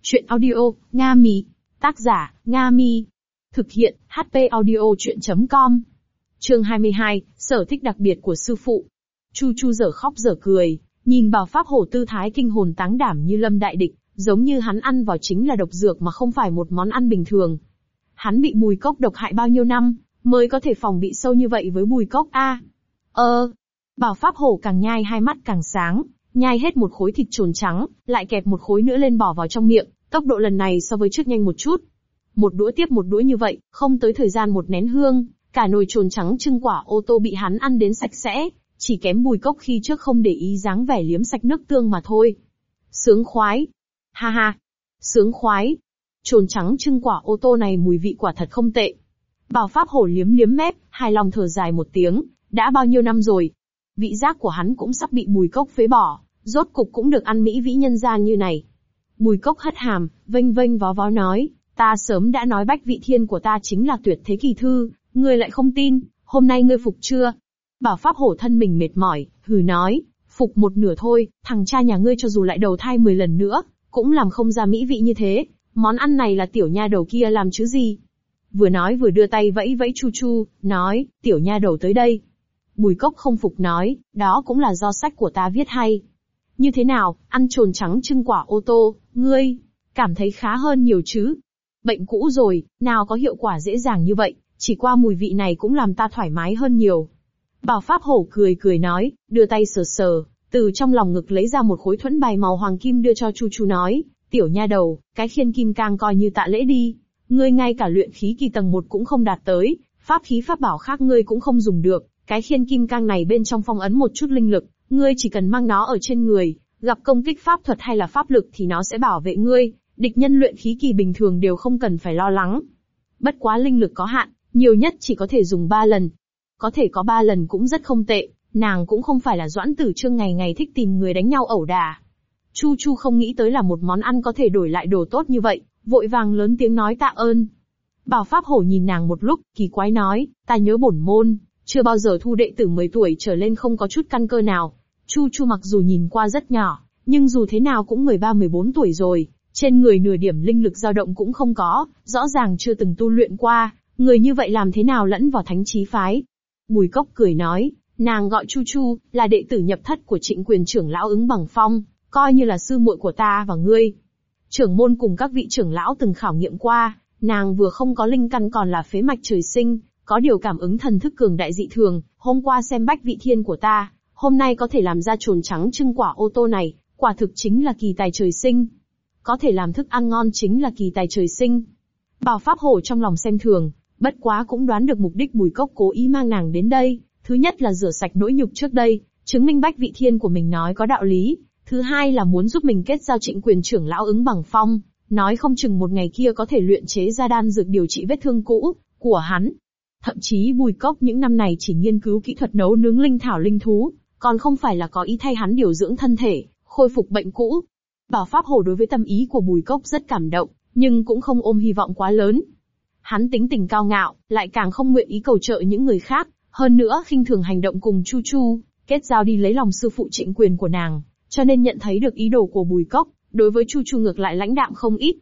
Chuyện audio, Nga Mi. Tác giả, Nga Mi. Thực hiện, HP audio chuyện.com. Chương 22, sở thích đặc biệt của sư phụ. Chu Chu dở khóc dở cười, nhìn bảo pháp hổ tư thái kinh hồn táng đảm như lâm đại địch, giống như hắn ăn vào chính là độc dược mà không phải một món ăn bình thường. Hắn bị bùi cốc độc hại bao nhiêu năm, mới có thể phòng bị sâu như vậy với bùi cốc a? Ơ, Bảo Pháp Hổ càng nhai hai mắt càng sáng, nhai hết một khối thịt trồn trắng, lại kẹp một khối nữa lên bỏ vào trong miệng, tốc độ lần này so với trước nhanh một chút. Một đũa tiếp một đũa như vậy, không tới thời gian một nén hương, cả nồi trồn trắng trưng quả ô tô bị hắn ăn đến sạch sẽ, chỉ kém bùi cốc khi trước không để ý dáng vẻ liếm sạch nước tương mà thôi. Sướng khoái. Ha ha. Sướng khoái. Trồn trắng trưng quả ô tô này mùi vị quả thật không tệ. Bảo Pháp Hổ liếm liếm mép, hài lòng thở dài một tiếng, đã bao nhiêu năm rồi, vị giác của hắn cũng sắp bị bùi cốc phế bỏ, rốt cục cũng được ăn mỹ vĩ nhân gian như này. Bùi cốc hất hàm, vênh vênh vó vó nói, ta sớm đã nói bách vị thiên của ta chính là tuyệt thế kỳ thư, ngươi lại không tin, hôm nay ngươi phục chưa? Bảo pháp hổ thân mình mệt mỏi, hừ nói, Phục một nửa thôi, thằng cha nhà ngươi cho dù lại đầu thai 10 lần nữa, cũng làm không ra mỹ vị như thế, món ăn này là tiểu nha đầu kia làm chứ gì. Vừa nói vừa đưa tay vẫy vẫy chu chu, nói, tiểu nha đầu tới đây. Bùi cốc không phục nói, đó cũng là do sách của ta viết hay. Như thế nào, ăn trồn trắng trưng quả ô tô, ngươi, cảm thấy khá hơn nhiều chứ. Bệnh cũ rồi, nào có hiệu quả dễ dàng như vậy, chỉ qua mùi vị này cũng làm ta thoải mái hơn nhiều. Bảo Pháp Hổ cười cười nói, đưa tay sờ sờ, từ trong lòng ngực lấy ra một khối thuẫn bài màu hoàng kim đưa cho Chu Chu nói, tiểu nha đầu, cái khiên kim cang coi như tạ lễ đi. Ngươi ngay cả luyện khí kỳ tầng 1 cũng không đạt tới, pháp khí pháp bảo khác ngươi cũng không dùng được, cái khiên kim cang này bên trong phong ấn một chút linh lực, ngươi chỉ cần mang nó ở trên người, gặp công kích pháp thuật hay là pháp lực thì nó sẽ bảo vệ ngươi, địch nhân luyện khí kỳ bình thường đều không cần phải lo lắng. Bất quá linh lực có hạn, nhiều nhất chỉ có thể dùng 3 lần. Có thể có 3 lần cũng rất không tệ, nàng cũng không phải là doãn tử trương ngày ngày thích tìm người đánh nhau ẩu đả. Chu Chu không nghĩ tới là một món ăn có thể đổi lại đồ tốt như vậy, vội vàng lớn tiếng nói tạ ơn. Bảo Pháp Hổ nhìn nàng một lúc, kỳ quái nói, ta nhớ bổn môn, chưa bao giờ thu đệ tử 10 tuổi trở lên không có chút căn cơ nào. Chu Chu mặc dù nhìn qua rất nhỏ, nhưng dù thế nào cũng 13-14 tuổi rồi, trên người nửa điểm linh lực dao động cũng không có, rõ ràng chưa từng tu luyện qua, người như vậy làm thế nào lẫn vào thánh trí phái. Bùi Cốc cười nói, nàng gọi Chu Chu, là đệ tử nhập thất của trịnh quyền trưởng lão ứng bằng phong, coi như là sư muội của ta và ngươi. Trưởng môn cùng các vị trưởng lão từng khảo nghiệm qua, nàng vừa không có linh căn còn là phế mạch trời sinh, có điều cảm ứng thần thức cường đại dị thường, hôm qua xem bách vị thiên của ta, hôm nay có thể làm ra trồn trắng trưng quả ô tô này, quả thực chính là kỳ tài trời sinh. Có thể làm thức ăn ngon chính là kỳ tài trời sinh. Bảo Pháp Hổ trong lòng xem thường, bất quá cũng đoán được mục đích bùi cốc cố ý mang nàng đến đây, thứ nhất là rửa sạch nỗi nhục trước đây, chứng minh bách vị thiên của mình nói có đạo lý, thứ hai là muốn giúp mình kết giao trịnh quyền trưởng lão ứng bằng phong, nói không chừng một ngày kia có thể luyện chế ra đan dược điều trị vết thương cũ của hắn. Thậm chí Bùi Cốc những năm này chỉ nghiên cứu kỹ thuật nấu nướng linh thảo linh thú, còn không phải là có ý thay hắn điều dưỡng thân thể, khôi phục bệnh cũ. Bảo Pháp Hồ đối với tâm ý của Bùi Cốc rất cảm động, nhưng cũng không ôm hy vọng quá lớn. Hắn tính tình cao ngạo, lại càng không nguyện ý cầu trợ những người khác, hơn nữa khinh thường hành động cùng Chu Chu, kết giao đi lấy lòng sư phụ trịnh quyền của nàng, cho nên nhận thấy được ý đồ của Bùi Cốc, đối với Chu Chu ngược lại lãnh đạm không ít.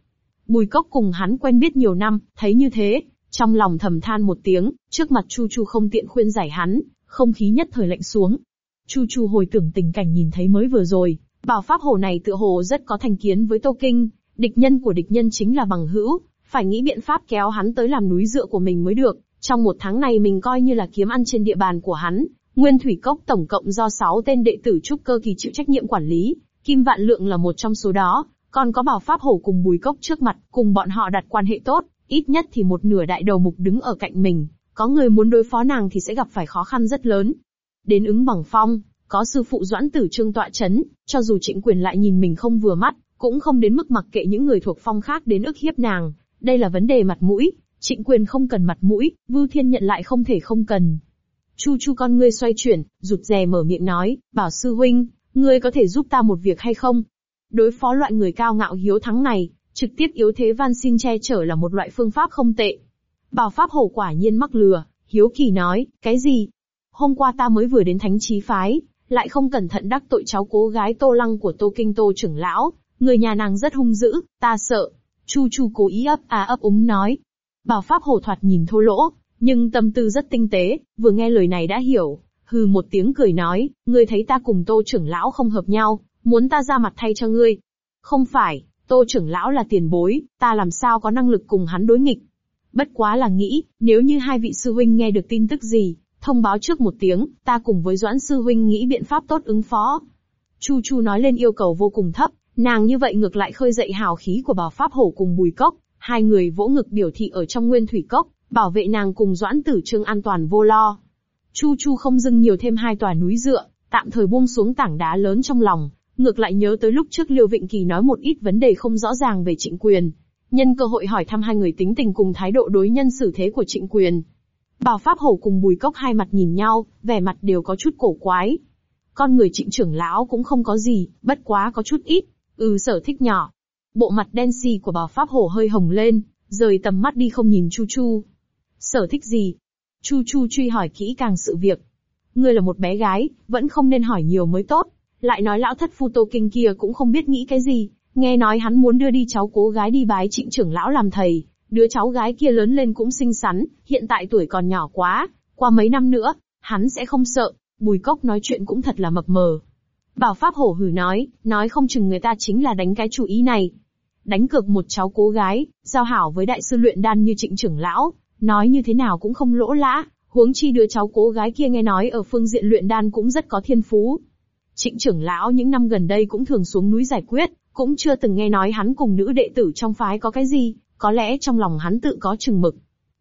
Bùi Cốc cùng hắn quen biết nhiều năm, thấy như thế, trong lòng thầm than một tiếng, trước mặt Chu Chu không tiện khuyên giải hắn, không khí nhất thời lạnh xuống. Chu Chu hồi tưởng tình cảnh nhìn thấy mới vừa rồi, bảo pháp hồ này tựa hồ rất có thành kiến với Tô Kinh, địch nhân của địch nhân chính là bằng hữu, phải nghĩ biện pháp kéo hắn tới làm núi dựa của mình mới được. Trong một tháng này mình coi như là kiếm ăn trên địa bàn của hắn, Nguyên Thủy Cốc tổng cộng do 6 tên đệ tử trúc cơ kỳ chịu trách nhiệm quản lý, Kim Vạn Lượng là một trong số đó, còn có Bảo Pháp Hổ cùng Bùi Cốc trước mặt, cùng bọn họ đặt quan hệ tốt, ít nhất thì một nửa đại đầu mục đứng ở cạnh mình, có người muốn đối phó nàng thì sẽ gặp phải khó khăn rất lớn. Đến ứng bằng phong, có sư phụ doãn tử trương tọa chấn, cho dù trịnh quyền lại nhìn mình không vừa mắt, cũng không đến mức mặc kệ những người thuộc phong khác đến ức hiếp nàng. Đây là vấn đề mặt mũi, trịnh quyền không cần mặt mũi, Vưu Thiên nhận lại không thể không cần. Chu chu con ngươi xoay chuyển, rụt rè mở miệng nói, bảo sư huynh, ngươi có thể giúp ta một việc hay không? Đối phó loại người cao ngạo hiếu thắng này, trực tiếp yếu thế van xin che chở là một loại phương pháp không tệ. Bảo pháp hổ quả nhiên mắc lừa, hiếu kỳ nói, cái gì? Hôm qua ta mới vừa đến thánh trí phái, lại không cẩn thận đắc tội cháu cố gái tô lăng của tô kinh tô trưởng lão, người nhà nàng rất hung dữ, ta sợ. Chu chu cố ý ấp à ấp úng nói. Bảo pháp hổ thoạt nhìn thô lỗ, nhưng tâm tư rất tinh tế, vừa nghe lời này đã hiểu, hừ một tiếng cười nói, ngươi thấy ta cùng tô trưởng lão không hợp nhau, muốn ta ra mặt thay cho ngươi. Không phải, tô trưởng lão là tiền bối, ta làm sao có năng lực cùng hắn đối nghịch. Bất quá là nghĩ, nếu như hai vị sư huynh nghe được tin tức gì, thông báo trước một tiếng, ta cùng với Doãn sư huynh nghĩ biện pháp tốt ứng phó. Chu Chu nói lên yêu cầu vô cùng thấp, nàng như vậy ngược lại khơi dậy hào khí của bảo pháp hổ cùng bùi cốc, hai người vỗ ngực biểu thị ở trong nguyên thủy cốc, bảo vệ nàng cùng Doãn Tử Trương an toàn vô lo. Chu Chu không dưng nhiều thêm hai tòa núi dựa, tạm thời buông xuống tảng đá lớn trong lòng, ngược lại nhớ tới lúc trước Liêu Vịnh Kỳ nói một ít vấn đề không rõ ràng về trịnh quyền. Nhân cơ hội hỏi thăm hai người tính tình cùng thái độ đối nhân xử thế của trịnh quyền. Bảo Pháp Hổ cùng Bùi Cốc hai mặt nhìn nhau, vẻ mặt đều có chút cổ quái. Con người trịnh trưởng lão cũng không có gì, bất quá có chút ít, ừ sở thích nhỏ. Bộ mặt đen xì của Bảo Pháp Hổ hơi hồng lên, rời tầm mắt đi không nhìn Chu Chu. Sở thích gì? Chu Chu truy hỏi kỹ càng sự việc. Ngươi là một bé gái, vẫn không nên hỏi nhiều mới tốt. Lại nói lão thất phu Tô Kinh kia cũng không biết nghĩ cái gì, nghe nói hắn muốn đưa đi cháu cố gái đi bái trịnh trưởng lão làm thầy, đứa cháu gái kia lớn lên cũng xinh xắn, hiện tại tuổi còn nhỏ quá, qua mấy năm nữa, hắn sẽ không sợ, bùi cốc nói chuyện cũng thật là mập mờ. Bảo Pháp hổ hử nói, nói không chừng người ta chính là đánh cái chủ ý này. Đánh cược một cháu cố gái, giao hảo với đại sư luyện đan như trịnh trưởng lão, nói như thế nào cũng không lỗ lã, huống chi đứa cháu cố gái kia nghe nói ở phương diện luyện đan cũng rất có thiên phú. Trịnh trưởng lão những năm gần đây cũng thường xuống núi giải quyết, cũng chưa từng nghe nói hắn cùng nữ đệ tử trong phái có cái gì, có lẽ trong lòng hắn tự có chừng mực.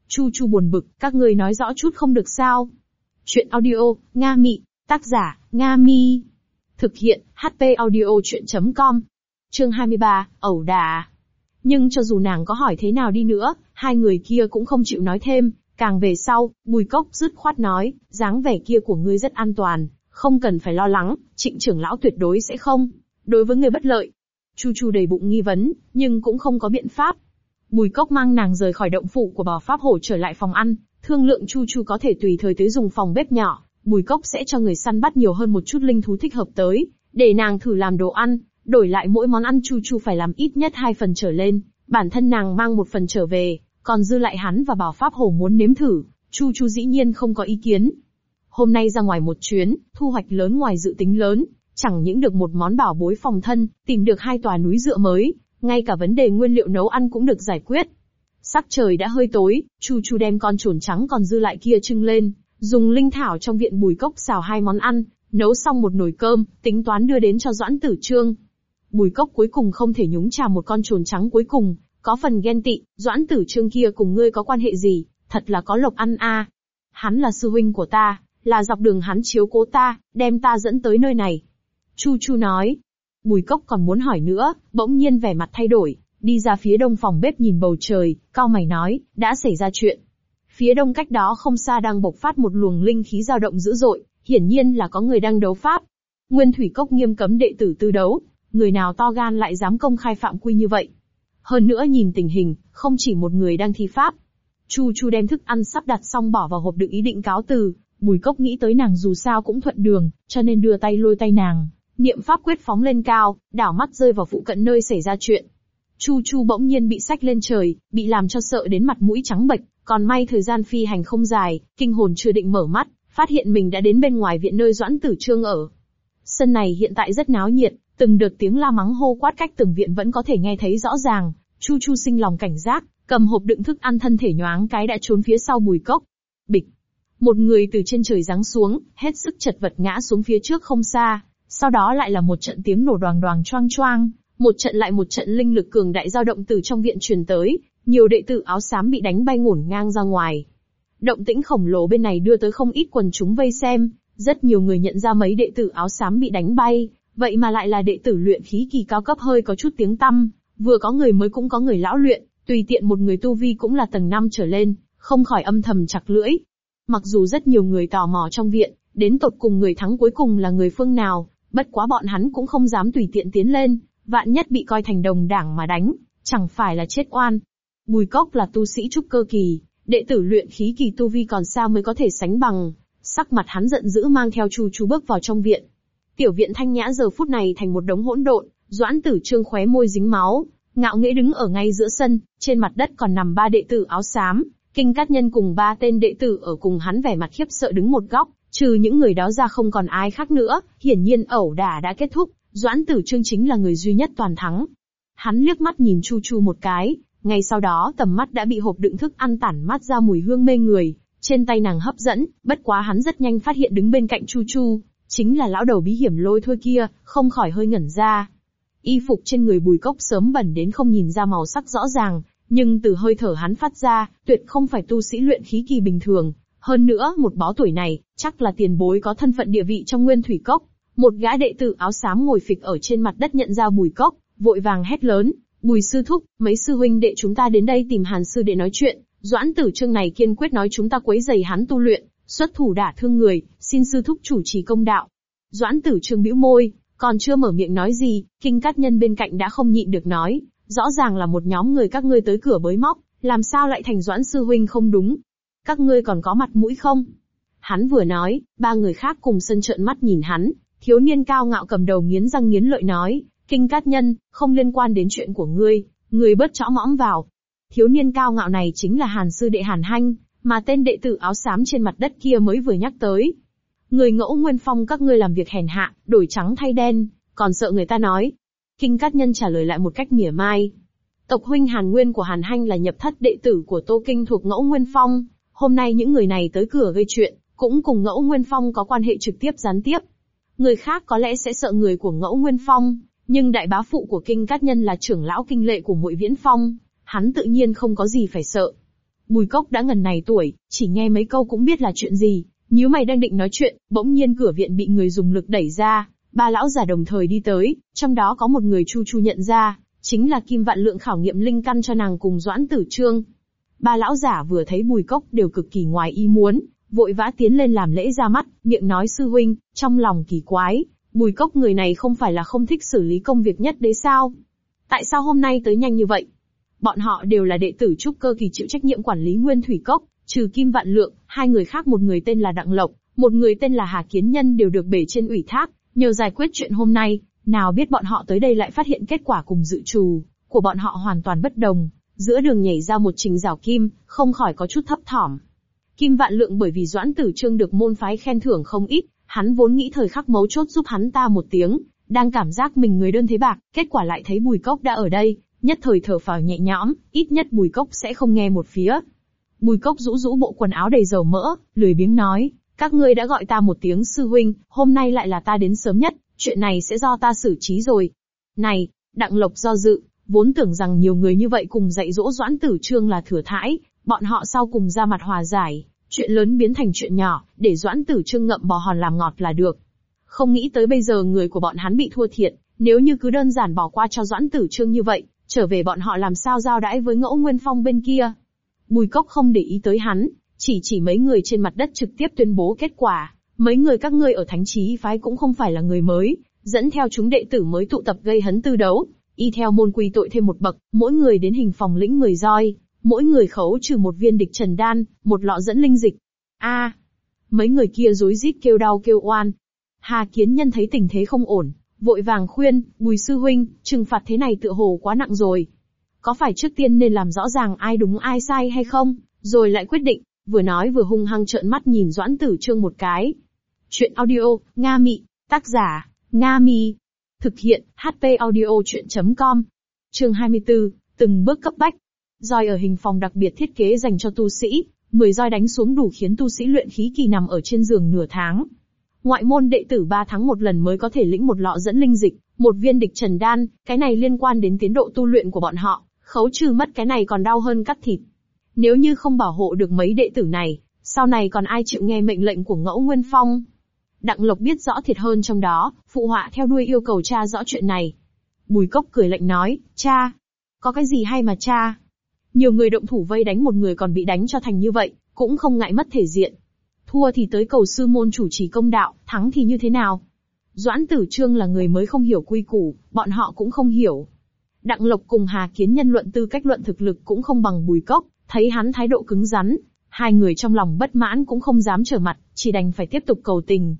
Chu Chu buồn bực, các người nói rõ chút không được sao. Chuyện audio, Nga Mị, tác giả, Nga Mi. Thực hiện, HP audio chuyện.com. Chương 23, ẩu đà. Nhưng cho dù nàng có hỏi thế nào đi nữa, hai người kia cũng không chịu nói thêm, càng về sau, bùi cốc dứt khoát nói, dáng vẻ kia của ngươi rất an toàn, không cần phải lo lắng, trịnh trưởng lão tuyệt đối sẽ không. Đối với người bất lợi, Chu Chu đầy bụng nghi vấn, nhưng cũng không có biện pháp. Bùi cốc mang nàng rời khỏi động phủ của bò pháp hổ trở lại phòng ăn, thương lượng Chu Chu có thể tùy thời tới dùng phòng bếp nhỏ, bùi cốc sẽ cho người săn bắt nhiều hơn một chút linh thú thích hợp tới, để nàng thử làm đồ ăn, đổi lại mỗi món ăn Chu Chu phải làm ít nhất hai phần trở lên, bản thân nàng mang một phần trở về, còn dư lại hắn và bảo pháp hổ muốn nếm thử, Chu Chu dĩ nhiên không có ý kiến. Hôm nay ra ngoài một chuyến, thu hoạch lớn ngoài dự tính lớn, chẳng những được một món bảo bối phòng thân, tìm được hai tòa núi dựa mới, ngay cả vấn đề nguyên liệu nấu ăn cũng được giải quyết. Sắc trời đã hơi tối, Chu Chu đem con chuồn trắng còn dư lại kia trưng lên, dùng linh thảo trong viện bùi cốc xào hai món ăn, nấu xong một nồi cơm, tính toán đưa đến cho Doãn Tử Trương. Bùi cốc cuối cùng không thể nhúng trà một con trồn trắng cuối cùng, có phần ghen tị, Doãn Tử Trương kia cùng ngươi có quan hệ gì, thật là có lộc ăn a. Hắn là sư huynh của ta, là dọc đường hắn chiếu cố ta, đem ta dẫn tới nơi này. Chu Chu nói. Bùi cốc còn muốn hỏi nữa, bỗng nhiên vẻ mặt thay đổi, đi ra phía đông phòng bếp nhìn bầu trời, cao mày nói, đã xảy ra chuyện. Phía đông cách đó không xa đang bộc phát một luồng linh khí dao động dữ dội, hiển nhiên là có người đang đấu pháp. Nguyên thủy cốc nghiêm cấm đệ tử tư đấu, người nào to gan lại dám công khai phạm quy như vậy. Hơn nữa nhìn tình hình, không chỉ một người đang thi pháp. Chu Chu đem thức ăn sắp đặt xong bỏ vào hộp đựng ý định cáo từ, Bùi Cốc nghĩ tới nàng dù sao cũng thuận đường, cho nên đưa tay lôi tay nàng, niệm pháp quyết phóng lên cao, đảo mắt rơi vào phụ cận nơi xảy ra chuyện. Chu Chu bỗng nhiên bị sách lên trời, bị làm cho sợ đến mặt mũi trắng bệch, còn may thời gian phi hành không dài, kinh hồn chưa định mở mắt, phát hiện mình đã đến bên ngoài viện nơi Doãn Tử Trương ở. Sân này hiện tại rất náo nhiệt, từng đợt tiếng la mắng hô quát cách từng viện vẫn có thể nghe thấy rõ ràng, Chu Chu sinh lòng cảnh giác, cầm hộp đựng thức ăn thân thể nhoáng cái đã trốn phía sau bùi cốc. Bịch. Một người từ trên trời giáng xuống, hết sức chật vật ngã xuống phía trước không xa, sau đó lại là một trận tiếng nổ đoàng đoàng choang choang, một trận lại một trận linh lực cường đại dao động từ trong viện truyền tới, nhiều đệ tử áo xám bị đánh bay ngổn ngang ra ngoài. Động tĩnh khổng lồ bên này đưa tới không ít quần chúng vây xem, rất nhiều người nhận ra mấy đệ tử áo xám bị đánh bay, vậy mà lại là đệ tử luyện khí kỳ cao cấp hơi có chút tiếng tăm, vừa có người mới cũng có người lão luyện, tùy tiện một người tu vi cũng là tầng 5 trở lên, không khỏi âm thầm chặt lưỡi. Mặc dù rất nhiều người tò mò trong viện, đến tột cùng người thắng cuối cùng là người phương nào, bất quá bọn hắn cũng không dám tùy tiện tiến lên, vạn nhất bị coi thành đồng đảng mà đánh, chẳng phải là chết oan. Bùi Cốc là tu sĩ trúc cơ kỳ, đệ tử luyện khí kỳ tu vi còn sao mới có thể sánh bằng. Sắc mặt hắn giận dữ mang theo Chu Chu bước vào trong viện. Tiểu viện thanh nhã giờ phút này thành một đống hỗn độn, Doãn Tử Trương khóe môi dính máu, ngạo nghễ đứng ở ngay giữa sân, trên mặt đất còn nằm ba đệ tử áo xám, Kinh Cát Nhân cùng ba tên đệ tử ở cùng hắn vẻ mặt khiếp sợ đứng một góc, trừ những người đó ra không còn ai khác nữa, hiển nhiên ẩu đả đã kết thúc, Doãn Tử Trương chính là người duy nhất toàn thắng. Hắn liếc mắt nhìn Chu Chu một cái, ngay sau đó tầm mắt đã bị hộp đựng thức ăn tản mát ra mùi hương mê người, trên tay nàng hấp dẫn, bất quá hắn rất nhanh phát hiện đứng bên cạnh Chu Chu, chính là lão đầu bí hiểm lôi thôi kia, không khỏi hơi ngẩn ra. Y phục trên người bùi cốc sớm bẩn đến không nhìn ra màu sắc rõ ràng, nhưng từ hơi thở hắn phát ra, tuyệt không phải tu sĩ luyện khí kỳ bình thường. Hơn nữa, một bó tuổi này, chắc là tiền bối có thân phận địa vị trong nguyên thủy cốc. Một gã đệ tử áo xám ngồi phịch ở trên mặt đất nhận ra bùi cốc, vội vàng hét lớn, Bùi sư thúc, mấy sư huynh đệ chúng ta đến đây tìm Hàn sư để nói chuyện, Doãn tử trương này kiên quyết nói chúng ta quấy giày hắn tu luyện, xuất thủ đả thương người, xin sư thúc chủ trì công đạo. Doãn tử trương bĩu môi, còn chưa mở miệng nói gì, kinh cát nhân bên cạnh đã không nhịn được nói, rõ ràng là một nhóm người các ngươi tới cửa bới móc, làm sao lại thành doãn sư huynh không đúng? Các ngươi còn có mặt mũi không? Hắn vừa nói, ba người khác cùng sân trợn mắt nhìn hắn, Thiếu niên cao ngạo cầm đầu nghiến răng nghiến lợi nói, kinh cát nhân, không liên quan đến chuyện của ngươi, ngươi bớt chõ mõm vào. Thiếu niên cao ngạo này chính là Hàn sư đệ Hàn Hanh, mà tên đệ tử áo xám trên mặt đất kia mới vừa nhắc tới. Người ngẫu nguyên phong các ngươi làm việc hèn hạ, đổi trắng thay đen, còn sợ người ta nói. Kinh Cát Nhân trả lời lại một cách mỉa mai. Tộc huynh Hàn Nguyên của Hàn Hanh là nhập thất đệ tử của Tô Kinh thuộc ngẫu nguyên phong. Hôm nay những người này tới cửa gây chuyện, cũng cùng ngẫu nguyên phong có quan hệ trực tiếp gián tiếp. Người khác có lẽ sẽ sợ người của ngẫu nguyên phong, nhưng đại bá phụ của kinh cát nhân là trưởng lão kinh lệ của muội viễn phong, hắn tự nhiên không có gì phải sợ. Bùi cốc đã ngần này tuổi, chỉ nghe mấy câu cũng biết là chuyện gì, nếu mày đang định nói chuyện, bỗng nhiên cửa viện bị người dùng lực đẩy ra, ba lão già đồng thời đi tới, trong đó có một người chu chu nhận ra, chính là Kim Vạn Lượng khảo nghiệm linh căn cho nàng cùng Doãn Tử Trương. Ba lão giả vừa thấy Bùi Cốc đều cực kỳ ngoài ý muốn, vội vã tiến lên làm lễ ra mắt, miệng nói sư huynh, trong lòng kỳ quái, Bùi Cốc người này không phải là không thích xử lý công việc nhất đấy sao? Tại sao hôm nay tới nhanh như vậy? Bọn họ đều là đệ tử trúc cơ kỳ chịu trách nhiệm quản lý Nguyên Thủy Cốc, trừ Kim Vạn Lượng, hai người khác một người tên là Đặng Lộc, một người tên là Hà Kiến Nhân đều được bể trên ủy thác, nhờ giải quyết chuyện hôm nay, nào biết bọn họ tới đây lại phát hiện kết quả cùng dự trù của bọn họ hoàn toàn bất đồng, giữa đường nhảy ra một trình rào kim, không khỏi có chút thấp thỏm. Kim Vạn Lượng bởi vì Doãn Tử Trương được môn phái khen thưởng không ít, hắn vốn nghĩ thời khắc mấu chốt giúp hắn ta một tiếng, đang cảm giác mình người đơn thế bạc, kết quả lại thấy Bùi Cốc đã ở đây, nhất thời thở phào nhẹ nhõm, ít nhất Bùi Cốc sẽ không nghe một phía. Bùi Cốc rũ rũ bộ quần áo đầy dầu mỡ, lười biếng nói, các ngươi đã gọi ta một tiếng sư huynh, hôm nay lại là ta đến sớm nhất, chuyện này sẽ do ta xử trí rồi. Này, Đặng Lộc do dự, vốn tưởng rằng nhiều người như vậy cùng dạy dỗ Doãn Tử Trương là thừa thãi, bọn họ sau cùng ra mặt hòa giải, chuyện lớn biến thành chuyện nhỏ, để Doãn Tử Trương ngậm bò hòn làm ngọt là được. Không nghĩ tới bây giờ người của bọn hắn bị thua thiệt, nếu như cứ đơn giản bỏ qua cho Doãn Tử Trương như vậy, trở về bọn họ làm sao giao đãi với Ngẫu Nguyên Phong bên kia. Bùi Cốc không để ý tới hắn, chỉ chỉ mấy người trên mặt đất trực tiếp tuyên bố kết quả. Mấy người các ngươi ở Thánh Chí phái cũng không phải là người mới, dẫn theo chúng đệ tử mới tụ tập gây hấn tư đấu, y theo môn quy tội thêm một bậc, mỗi người đến hình phòng lĩnh người roi, mỗi người khấu trừ một viên địch trần đan, một lọ dẫn linh dịch. A, mấy người kia rối rít kêu đau kêu oan. Hà Kiến Nhân thấy tình thế không ổn, vội vàng khuyên, Bùi sư huynh, trừng phạt thế này tựa hồ quá nặng rồi. Có phải trước tiên nên làm rõ ràng ai đúng ai sai hay không, rồi lại quyết định, vừa nói vừa hung hăng trợn mắt nhìn Doãn Tử Trương một cái. Chuyện audio, Nga Mị, tác giả, Nga Mi. Thực hiện, HP audio chuyện.com. Trường 24, từng bước cấp bách. Roi ở hình phòng đặc biệt thiết kế dành cho tu sĩ, 10 roi đánh xuống đủ khiến tu sĩ luyện khí kỳ nằm ở trên giường nửa tháng. Ngoại môn đệ tử 3 tháng một lần mới có thể lĩnh một lọ dẫn linh dịch, một viên địch trần đan, cái này liên quan đến tiến độ tu luyện của bọn họ, khấu trừ mất cái này còn đau hơn cắt thịt. Nếu như không bảo hộ được mấy đệ tử này, sau này còn ai chịu nghe mệnh lệnh của ngẫu Nguyên Phong? Đặng Lộc biết rõ thiệt hơn trong đó, phụ họa theo đuôi yêu cầu cha rõ chuyện này. Bùi Cốc cười lạnh nói, cha, có cái gì hay mà cha? Nhiều người động thủ vây đánh một người còn bị đánh cho thành như vậy, cũng không ngại mất thể diện. Thua thì tới cầu sư môn chủ trì công đạo, thắng thì như thế nào? Doãn Tử Trương là người mới không hiểu quy củ, bọn họ cũng không hiểu. Đặng Lộc cùng Hà Kiến Nhân luận tư cách luận thực lực cũng không bằng Bùi Cốc, thấy hắn thái độ cứng rắn, hai người trong lòng bất mãn cũng không dám trở mặt, chỉ đành phải tiếp tục cầu tình.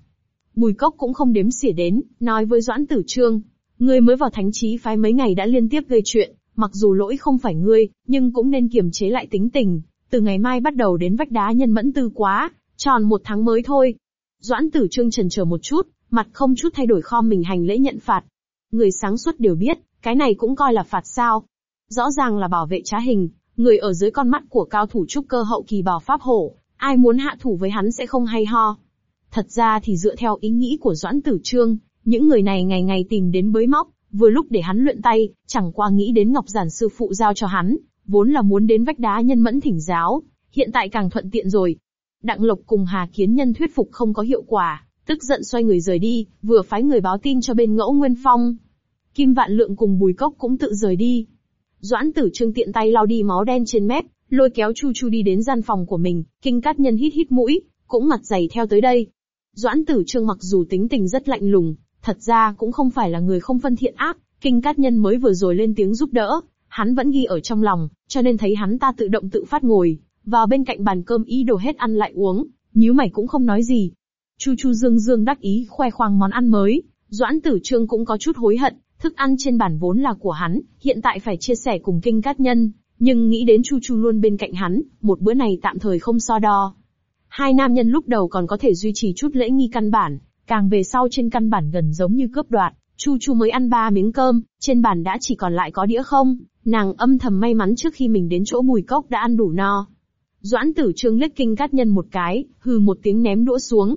Bùi Cốc cũng không đếm xỉa đến, nói với Doãn Tử Trương, ngươi mới vào thánh trí phái mấy ngày đã liên tiếp gây chuyện, mặc dù lỗi không phải ngươi, nhưng cũng nên kiềm chế lại tính tình, từ ngày mai bắt đầu đến vách đá nhân mẫn tư quá, tròn một tháng mới thôi. Doãn Tử Trương trần chờ một chút, mặt không chút thay đổi kho mình hành lễ nhận phạt. Người sáng suốt đều biết, cái này cũng coi là phạt sao. Rõ ràng là bảo vệ trá hình, người ở dưới con mắt của cao thủ trúc cơ hậu kỳ bảo pháp hổ, ai muốn hạ thủ với hắn sẽ không hay ho. Thật ra thì dựa theo ý nghĩ của Doãn Tử Trương, những người này ngày ngày tìm đến bới móc, vừa lúc để hắn luyện tay, chẳng qua nghĩ đến Ngọc Giản sư phụ giao cho hắn, vốn là muốn đến vách đá nhân mẫn thỉnh giáo, hiện tại càng thuận tiện rồi. Đặng Lộc cùng Hà Kiến Nhân thuyết phục không có hiệu quả, tức giận xoay người rời đi, vừa phái người báo tin cho bên Ngẫu Nguyên Phong. Kim Vạn Lượng cùng Bùi Cốc cũng tự rời đi. Doãn Tử Trương tiện tay lau đi máu đen trên mép, lôi kéo Chu Chu đi đến gian phòng của mình, Kinh Cát Nhân hít hít mũi, cũng mặt dày theo tới đây. Doãn Tử Trương mặc dù tính tình rất lạnh lùng, thật ra cũng không phải là người không phân thiện ác, Kinh Cát Nhân mới vừa rồi lên tiếng giúp đỡ, hắn vẫn ghi ở trong lòng, cho nên thấy hắn ta tự động tự phát ngồi, vào bên cạnh bàn cơm ý đồ hết ăn lại uống, nhíu mày cũng không nói gì. Chu Chu Dương Dương đắc ý khoe khoang món ăn mới, Doãn Tử Trương cũng có chút hối hận, thức ăn trên bàn vốn là của hắn, hiện tại phải chia sẻ cùng kinh cát nhân, nhưng nghĩ đến Chu Chu luôn bên cạnh hắn, một bữa này tạm thời không so đo. Hai nam nhân lúc đầu còn có thể duy trì chút lễ nghi căn bản, càng về sau trên căn bản gần giống như cướp đoạt, Chu Chu mới ăn ba miếng cơm, trên bàn đã chỉ còn lại có đĩa không, nàng âm thầm may mắn trước khi mình đến chỗ bùi cốc đã ăn đủ no. Doãn tử trương liếc kinh cát nhân một cái, hừ một tiếng ném đũa xuống.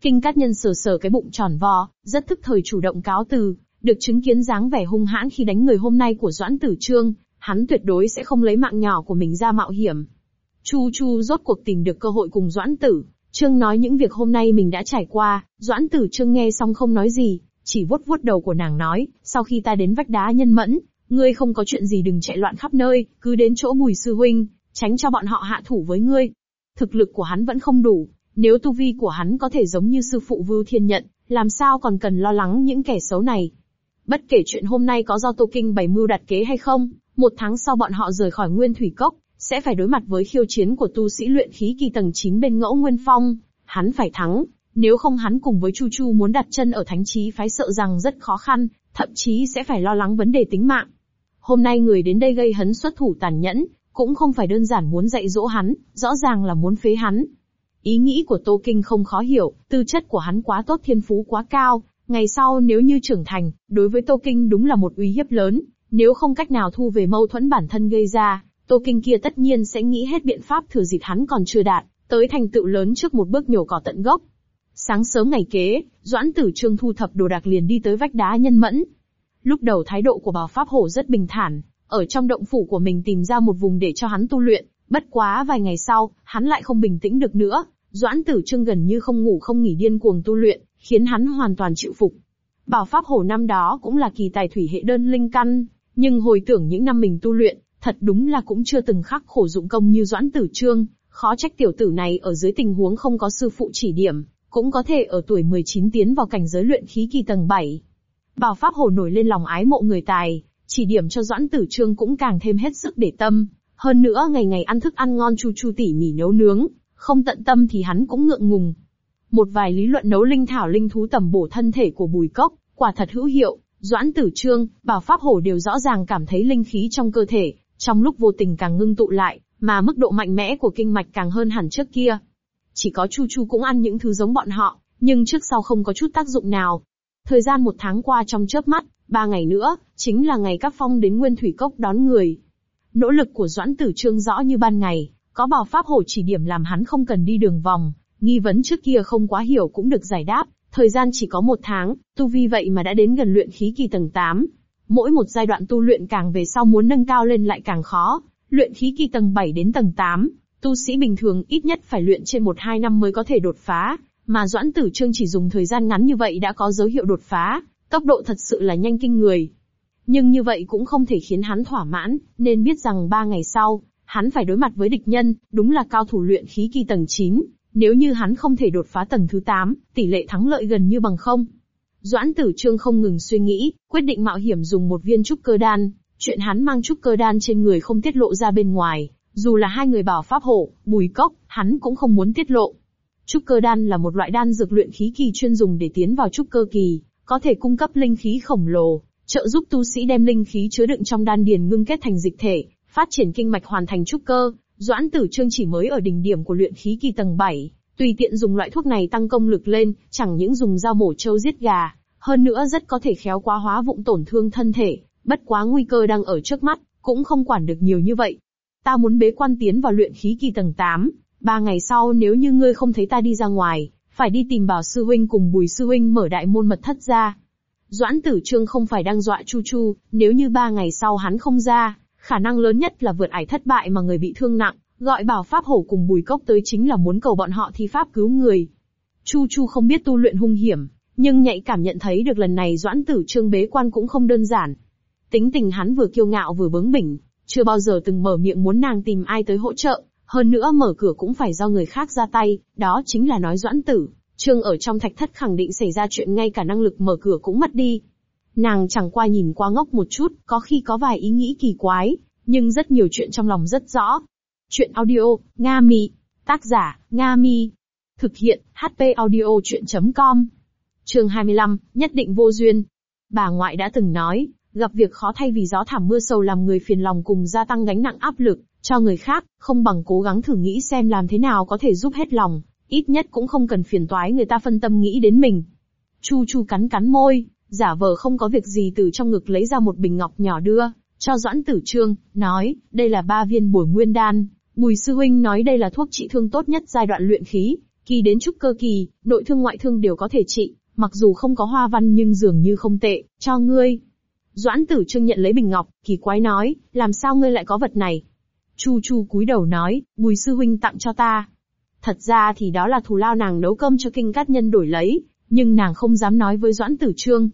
Kinh cát nhân sờ sờ cái bụng tròn vo, rất thức thời chủ động cáo từ, được chứng kiến dáng vẻ hung hãn khi đánh người hôm nay của Doãn tử trương, hắn tuyệt đối sẽ không lấy mạng nhỏ của mình ra mạo hiểm. Chu Chu rốt cuộc tìm được cơ hội cùng Doãn tử, Trương nói những việc hôm nay mình đã trải qua, Doãn tử Trương nghe xong không nói gì, chỉ vuốt vuốt đầu của nàng nói, sau khi ta đến vách đá nhân mẫn, ngươi không có chuyện gì đừng chạy loạn khắp nơi, cứ đến chỗ bùi sư huynh, tránh cho bọn họ hạ thủ với ngươi. Thực lực của hắn vẫn không đủ, nếu tu vi của hắn có thể giống như sư phụ Vưu Thiên Nhận, làm sao còn cần lo lắng những kẻ xấu này. Bất kể chuyện hôm nay có do Tô Kinh bày mưu đặt kế hay không, một tháng sau bọn họ rời khỏi Nguyên Thủy Cốc, sẽ phải đối mặt với khiêu chiến của tu sĩ luyện khí kỳ tầng 9 bên ngẫu Nguyên Phong. Hắn phải thắng, nếu không hắn cùng với Chu Chu muốn đặt chân ở thánh trí phái sợ rằng rất khó khăn, thậm chí sẽ phải lo lắng vấn đề tính mạng. Hôm nay người đến đây gây hấn xuất thủ tàn nhẫn, cũng không phải đơn giản muốn dạy dỗ hắn, rõ ràng là muốn phế hắn. Ý nghĩ của Tô Kinh không khó hiểu, tư chất của hắn quá tốt thiên phú quá cao, ngày sau nếu như trưởng thành, đối với Tô Kinh đúng là một uy hiếp lớn, nếu không cách nào thu về mâu thuẫn bản thân gây ra, Tô Kinh kia tất nhiên sẽ nghĩ hết biện pháp thừa dịp hắn còn chưa đạt, tới thành tựu lớn trước một bước nhổ cỏ tận gốc. Sáng sớm ngày kế, Doãn Tử Trương thu thập đồ đạc liền đi tới vách đá nhân mẫn. Lúc đầu thái độ của Bảo Pháp Hổ rất bình thản, ở trong động phủ của mình tìm ra một vùng để cho hắn tu luyện, bất quá vài ngày sau, hắn lại không bình tĩnh được nữa, Doãn Tử Trương gần như không ngủ không nghỉ điên cuồng tu luyện, khiến hắn hoàn toàn chịu phục. Bảo Pháp Hổ năm đó cũng là kỳ tài thủy hệ đơn linh căn, nhưng hồi tưởng những năm mình tu luyện, thật đúng là cũng chưa từng khắc khổ dụng công như Doãn Tử Trương, khó trách tiểu tử này ở dưới tình huống không có sư phụ chỉ điểm, cũng có thể ở tuổi 19 tiến vào cảnh giới luyện khí kỳ tầng 7. Bảo Pháp Hồ nổi lên lòng ái mộ người tài, chỉ điểm cho Doãn Tử Trương cũng càng thêm hết sức để tâm. Hơn nữa ngày ngày ăn thức ăn ngon chu chu tỉ mỉ nấu nướng, không tận tâm thì hắn cũng ngượng ngùng. Một vài lý luận nấu linh thảo linh thú tầm bổ thân thể của Bùi Cốc, quả thật hữu hiệu, Doãn Tử Trương, Bảo Pháp Hổ đều rõ ràng cảm thấy linh khí trong cơ thể, trong lúc vô tình càng ngưng tụ lại, mà mức độ mạnh mẽ của kinh mạch càng hơn hẳn trước kia. Chỉ có Chu Chu cũng ăn những thứ giống bọn họ, nhưng trước sau không có chút tác dụng nào. Thời gian một tháng qua trong chớp mắt, ba ngày nữa, chính là ngày các phong đến Nguyên Thủy Cốc đón người. Nỗ lực của Doãn Tử Trương rõ như ban ngày, có bảo pháp hổ chỉ điểm làm hắn không cần đi đường vòng, nghi vấn trước kia không quá hiểu cũng được giải đáp, thời gian chỉ có một tháng, tu vi vậy mà đã đến gần luyện khí kỳ tầng 8. Mỗi một giai đoạn tu luyện càng về sau muốn nâng cao lên lại càng khó, luyện khí kỳ tầng 7 đến tầng 8, tu sĩ bình thường ít nhất phải luyện trên 1-2 năm mới có thể đột phá, mà Doãn Tử Trương chỉ dùng thời gian ngắn như vậy đã có dấu hiệu đột phá, tốc độ thật sự là nhanh kinh người. Nhưng như vậy cũng không thể khiến hắn thỏa mãn, nên biết rằng ba ngày sau, hắn phải đối mặt với địch nhân, đúng là cao thủ luyện khí kỳ tầng 9, nếu như hắn không thể đột phá tầng thứ 8, tỷ lệ thắng lợi gần như bằng không. Doãn Tử Trương không ngừng suy nghĩ, quyết định mạo hiểm dùng một viên trúc cơ đan, chuyện hắn mang trúc cơ đan trên người không tiết lộ ra bên ngoài, dù là hai người bảo pháp hộ, bùi cốc, hắn cũng không muốn tiết lộ. Trúc cơ đan là một loại đan dược luyện khí kỳ chuyên dùng để tiến vào trúc cơ kỳ, có thể cung cấp linh khí khổng lồ, trợ giúp tu sĩ đem linh khí chứa đựng trong đan điền ngưng kết thành dịch thể, phát triển kinh mạch hoàn thành trúc cơ. Doãn Tử Trương chỉ mới ở đỉnh điểm của luyện khí kỳ tầng 7, tùy tiện dùng loại thuốc này tăng công lực lên, chẳng những dùng dao mổ trâu giết gà, hơn nữa rất có thể khéo quá hóa vụng tổn thương thân thể, bất quá nguy cơ đang ở trước mắt, cũng không quản được nhiều như vậy. Ta muốn bế quan tiến vào luyện khí kỳ tầng 8, ba ngày sau nếu như ngươi không thấy ta đi ra ngoài, phải đi tìm bảo sư huynh cùng bùi sư huynh mở đại môn mật thất ra. Doãn tử trương không phải đang dọa chu chu, nếu như ba ngày sau hắn không ra, khả năng lớn nhất là vượt ải thất bại mà người bị thương nặng, gọi bảo pháp hổ cùng bùi cốc tới chính là muốn cầu bọn họ thi pháp cứu người. Chu chu không biết tu luyện hung hiểm, nhưng nhạy cảm nhận thấy được lần này doãn tử trương bế quan cũng không đơn giản. Tính tình hắn vừa kiêu ngạo vừa bướng bỉnh, chưa bao giờ từng mở miệng muốn nàng tìm ai tới hỗ trợ, hơn nữa mở cửa cũng phải do người khác ra tay, đó chính là nói doãn tử. Trương ở trong thạch thất khẳng định xảy ra chuyện ngay cả năng lực mở cửa cũng mất đi. Nàng chẳng qua nhìn qua ngốc một chút, có khi có vài ý nghĩ kỳ quái, nhưng rất nhiều chuyện trong lòng rất rõ. Chuyện audio, Nga Mi. Tác giả, Nga Mi. Thực hiện, HP audio chuyện.com. Trường 25, nhất định vô duyên. Bà ngoại đã từng nói, gặp việc khó thay vì gió thảm mưa sầu làm người phiền lòng cùng gia tăng gánh nặng áp lực, cho người khác, không bằng cố gắng thử nghĩ xem làm thế nào có thể giúp hết lòng, ít nhất cũng không cần phiền toái người ta phân tâm nghĩ đến mình. Chu Chu cắn cắn môi, giả vờ không có việc gì từ trong ngực lấy ra một bình ngọc nhỏ đưa, cho Doãn Tử Trương, nói, đây là ba viên bồi nguyên đan, Bùi sư huynh nói đây là thuốc trị thương tốt nhất giai đoạn luyện khí, kỳ đến trúc cơ kỳ, nội thương ngoại thương đều có thể trị, mặc dù không có hoa văn nhưng dường như không tệ, cho ngươi. Doãn Tử Trương nhận lấy bình ngọc, kỳ quái nói, làm sao ngươi lại có vật này? Chu Chu cúi đầu nói, Bùi sư huynh tặng cho ta. Thật ra thì đó là thù lao nàng nấu cơm cho kinh cát nhân đổi lấy, nhưng nàng không dám nói với Doãn Tử Trương.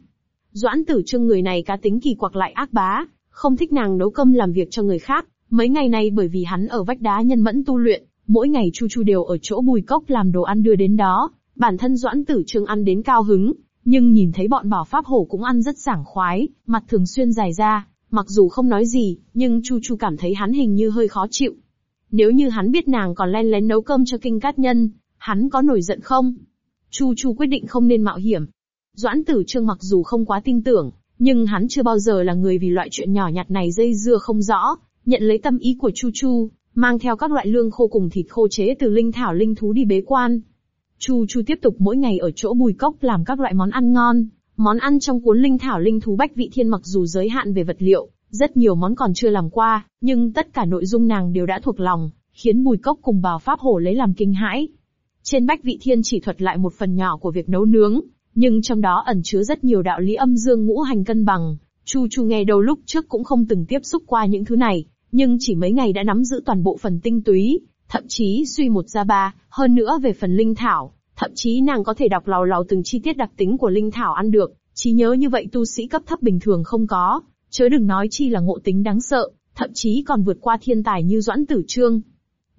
Doãn Tử Trương người này cá tính kỳ quặc lại ác bá, không thích nàng nấu cơm làm việc cho người khác, Mấy ngày nay bởi vì hắn ở vách đá nhân mẫn tu luyện, mỗi ngày Chu Chu đều ở chỗ bùi cốc làm đồ ăn đưa đến đó, bản thân Doãn Tử Trương ăn đến cao hứng, nhưng nhìn thấy bọn bảo pháp hổ cũng ăn rất sảng khoái, mặt thường xuyên dài ra, mặc dù không nói gì, nhưng Chu Chu cảm thấy hắn hình như hơi khó chịu. Nếu như hắn biết nàng còn len lén nấu cơm cho kinh cát nhân, hắn có nổi giận không? Chu Chu quyết định không nên mạo hiểm. Doãn Tử Trương mặc dù không quá tin tưởng, nhưng hắn chưa bao giờ là người vì loại chuyện nhỏ nhặt này dây dưa không rõ, nhận lấy tâm ý của Chu Chu, mang theo các loại lương khô cùng thịt khô chế từ linh thảo linh thú đi bế quan. Chu Chu tiếp tục mỗi ngày ở chỗ bùi cốc làm các loại món ăn ngon. Món ăn trong cuốn linh thảo linh thú bách vị thiên mặc dù giới hạn về vật liệu, rất nhiều món còn chưa làm qua, nhưng tất cả nội dung nàng đều đã thuộc lòng, khiến bùi cốc cùng bào pháp hổ lấy làm kinh hãi. Trên bách vị thiên chỉ thuật lại một phần nhỏ của việc nấu nướng, nhưng trong đó ẩn chứa rất nhiều đạo lý âm dương ngũ hành cân bằng. Chu Chu nghe đầu lúc trước cũng không từng tiếp xúc qua những thứ này, nhưng chỉ mấy ngày đã nắm giữ toàn bộ phần tinh túy, thậm chí suy một ra ba, hơn nữa về phần linh thảo, thậm chí nàng có thể đọc lào lào từng chi tiết đặc tính của linh thảo ăn được, trí nhớ như vậy tu sĩ cấp thấp bình thường không có, chớ đừng nói chi là ngộ tính đáng sợ, thậm chí còn vượt qua thiên tài như Doãn Tử Trương.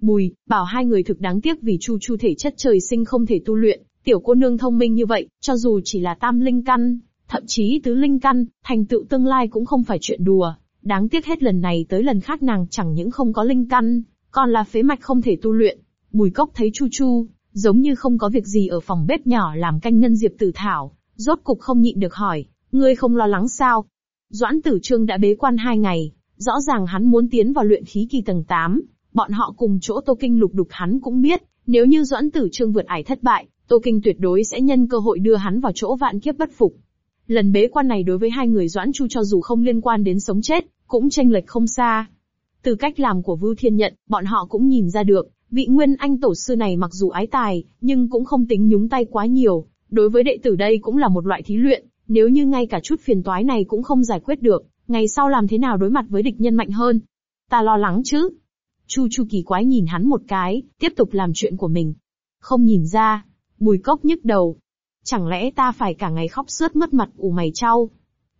Bùi, bảo hai người thực đáng tiếc vì Chu Chu thể chất trời sinh không thể tu luyện, tiểu cô nương thông minh như vậy, cho dù chỉ là tam linh căn, thậm chí tứ linh căn, thành tựu tương lai cũng không phải chuyện đùa. Đáng tiếc hết lần này tới lần khác nàng chẳng những không có linh căn, còn là phế mạch không thể tu luyện. Bùi cốc thấy Chu Chu, giống như không có việc gì ở phòng bếp nhỏ làm canh ngân diệp tử thảo, rốt cục không nhịn được hỏi, ngươi không lo lắng sao? Doãn tử trương đã bế quan hai ngày, rõ ràng hắn muốn tiến vào luyện khí kỳ tầng 8, bọn họ cùng chỗ Tô Kinh lục đục hắn cũng biết, nếu như Doãn tử trương vượt ải thất bại, Tô Kinh tuyệt đối sẽ nhân cơ hội đưa hắn vào chỗ vạn kiếp bất phục. Lần bế quan này đối với hai người Doãn Chu cho dù không liên quan đến sống chết, cũng tranh lệch không xa. Từ cách làm của Vưu Thiên Nhận, bọn họ cũng nhìn ra được, vị Nguyên Anh tổ sư này mặc dù ái tài, nhưng cũng không tính nhúng tay quá nhiều. Đối với đệ tử đây cũng là một loại thí luyện, nếu như ngay cả chút phiền toái này cũng không giải quyết được, ngày sau làm thế nào đối mặt với địch nhân mạnh hơn? Ta lo lắng chứ. Chu Chu kỳ quái nhìn hắn một cái, tiếp tục làm chuyện của mình. Không nhìn ra, bùi cốc nhức đầu, Chẳng lẽ ta phải cả ngày khóc sướt mất mặt ủ mày trao?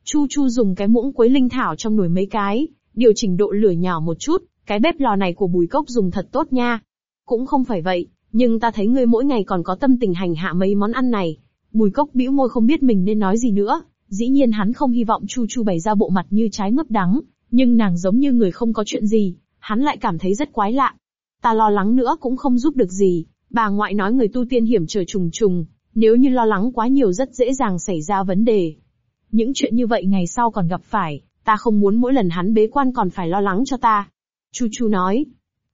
Chu Chu dùng cái muỗng quấy linh thảo trong nồi mấy cái, điều chỉnh độ lửa nhỏ một chút, cái bếp lò này của bùi cốc dùng thật tốt nha. Cũng không phải vậy, nhưng ta thấy ngươi mỗi ngày còn có tâm tình hành hạ mấy món ăn này. Bùi cốc bĩu môi không biết mình nên nói gì nữa, dĩ nhiên hắn không hy vọng Chu Chu bày ra bộ mặt như trái ngấp đắng, nhưng nàng giống như người không có chuyện gì, hắn lại cảm thấy rất quái lạ. Ta lo lắng nữa cũng không giúp được gì, bà ngoại nói người tu tiên hiểm trở trùng trùng, nếu như lo lắng quá nhiều rất dễ dàng xảy ra vấn đề. Những chuyện như vậy ngày sau còn gặp phải, ta không muốn mỗi lần hắn bế quan còn phải lo lắng cho ta. Chu Chu nói.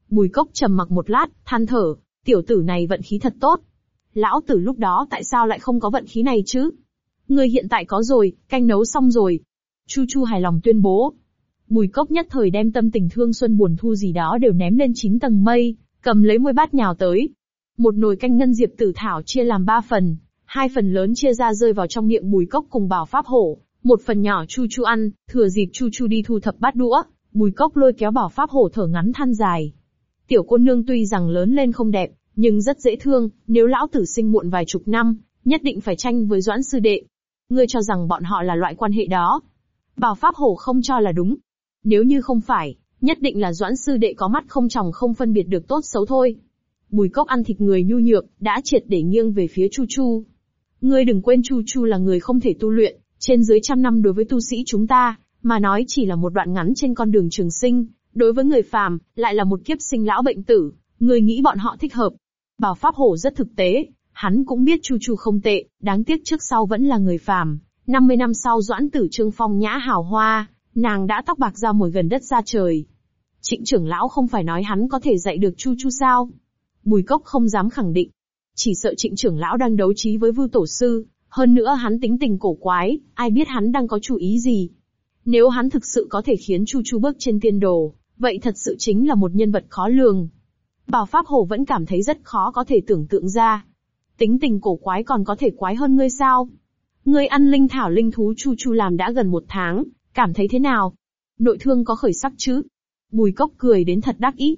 Bùi cốc trầm mặc một lát, than thở, tiểu tử này vận khí thật tốt. Lão tử lúc đó tại sao lại không có vận khí này chứ? Người hiện tại có rồi, canh nấu xong rồi. Chu Chu hài lòng tuyên bố. Bùi cốc nhất thời đem tâm tình thương xuân buồn thu gì đó đều ném lên chín tầng mây, cầm lấy môi bát nhào tới, một nồi canh ngân diệp tử thảo chia làm ba phần, hai phần lớn chia ra rơi vào trong miệng bùi cốc cùng bảo pháp hổ, một phần nhỏ chu chu ăn, thừa dịp chu chu đi thu thập bát đũa, bùi cốc lôi kéo bảo pháp hổ thở ngắn than dài. Tiểu cô nương tuy rằng lớn lên không đẹp, nhưng rất dễ thương, nếu lão tử sinh muộn vài chục năm, nhất định phải tranh với doãn sư đệ. Ngươi cho rằng bọn họ là loại quan hệ đó. Bảo pháp hổ không cho là đúng. Nếu như không phải, nhất định là doãn sư đệ có mắt không tròng không phân biệt được tốt xấu thôi. Bùi cốc ăn thịt người nhu nhược, đã triệt để nghiêng về phía Chu Chu. Ngươi đừng quên Chu Chu là người không thể tu luyện, trên dưới trăm năm đối với tu sĩ chúng ta, mà nói chỉ là một đoạn ngắn trên con đường trường sinh, đối với người phàm, lại là một kiếp sinh lão bệnh tử, ngươi nghĩ bọn họ thích hợp. Bảo Pháp Hổ rất thực tế, hắn cũng biết Chu Chu không tệ, đáng tiếc trước sau vẫn là người phàm. 50 năm sau Doãn Tử Trương phong nhã hào hoa, nàng đã tóc bạc ra mồi gần đất ra trời. Trịnh trưởng lão không phải nói hắn có thể dạy được Chu Chu sao? Bùi Cốc không dám khẳng định. Chỉ sợ trịnh trưởng lão đang đấu trí với vưu tổ sư, hơn nữa hắn tính tình cổ quái, ai biết hắn đang có chủ ý gì. Nếu hắn thực sự có thể khiến Chu Chu bước trên tiên đồ, vậy thật sự chính là một nhân vật khó lường. Bảo Pháp Hổ vẫn cảm thấy rất khó có thể tưởng tượng ra. Tính tình cổ quái còn có thể quái hơn ngươi sao? Ngươi ăn linh thảo linh thú Chu Chu làm đã gần một tháng, cảm thấy thế nào? Nội thương có khởi sắc chứ? Bùi cốc cười đến thật đắc ý.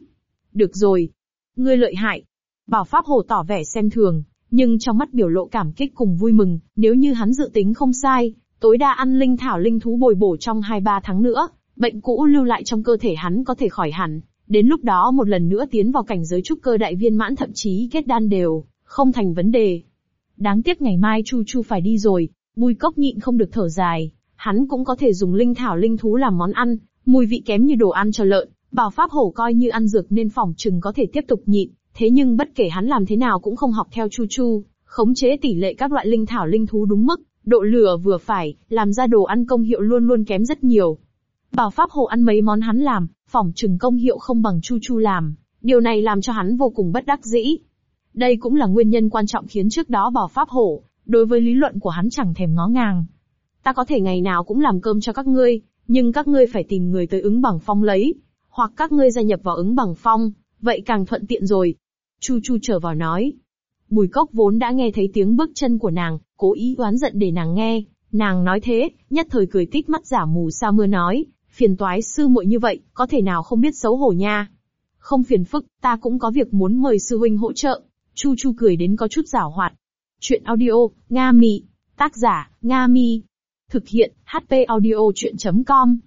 Được rồi. Ngươi lợi hại. Bảo Pháp hồ tỏ vẻ xem thường, nhưng trong mắt biểu lộ cảm kích cùng vui mừng, nếu như hắn dự tính không sai, tối đa ăn linh thảo linh thú bồi bổ trong 2-3 tháng nữa, bệnh cũ lưu lại trong cơ thể hắn có thể khỏi hẳn, đến lúc đó một lần nữa tiến vào cảnh giới trúc cơ đại viên mãn thậm chí kết đan đều, không thành vấn đề. Đáng tiếc ngày mai Chu Chu phải đi rồi, bùi cốc nhịn không được thở dài, hắn cũng có thể dùng linh thảo linh thú làm món ăn, mùi vị kém như đồ ăn cho lợn, bảo pháp hổ coi như ăn dược nên Phỏng chừng có thể tiếp tục nhịn, thế nhưng bất kể hắn làm thế nào cũng không học theo Chu Chu, khống chế tỷ lệ các loại linh thảo linh thú đúng mức, độ lửa vừa phải, làm ra đồ ăn công hiệu luôn luôn kém rất nhiều. Bảo Pháp Hồ ăn mấy món hắn làm, phỏng trừng công hiệu không bằng Chu Chu làm, điều này làm cho hắn vô cùng bất đắc dĩ. Đây cũng là nguyên nhân quan trọng khiến trước đó Bảo Pháp Hổ, đối với lý luận của hắn chẳng thèm ngó ngàng. Ta có thể ngày nào cũng làm cơm cho các ngươi, nhưng các ngươi phải tìm người tới ứng bằng phong lấy, hoặc các ngươi gia nhập vào ứng bằng phong, vậy càng thuận tiện rồi. Chu Chu trở vào nói. Bùi cốc vốn đã nghe thấy tiếng bước chân của nàng, cố ý oán giận để nàng nghe. Nàng nói thế, nhất thời cười tít mắt giả mù sa mưa nói, phiền toái sư muội như vậy, có thể nào không biết xấu hổ nha. Không phiền phức, ta cũng có việc muốn mời sư huynh hỗ trợ. Chu Chu cười đến có chút giảo hoạt. Chuyện audio, Nga Mi. Tác giả, Nga Mi. Thực hiện, HP audio chuyện.com.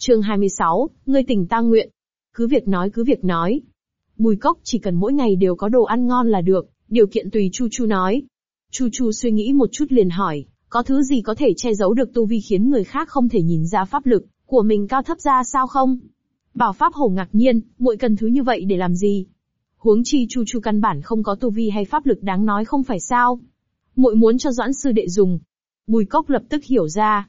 Chương 26, ngươi tỉnh ta nguyện. Cứ việc nói cứ việc nói. Bùi cốc chỉ cần mỗi ngày đều có đồ ăn ngon là được, điều kiện tùy Chu Chu nói. Chu Chu suy nghĩ một chút liền hỏi, có thứ gì có thể che giấu được tu vi khiến người khác không thể nhìn ra pháp lực, của mình cao thấp ra sao không? Bảo Pháp Hổ ngạc nhiên, muội cần thứ như vậy để làm gì? Huống chi Chu Chu căn bản không có tu vi hay pháp lực đáng nói không phải sao? Muội muốn cho Doãn sư đệ dùng. Bùi Cốc lập tức hiểu ra.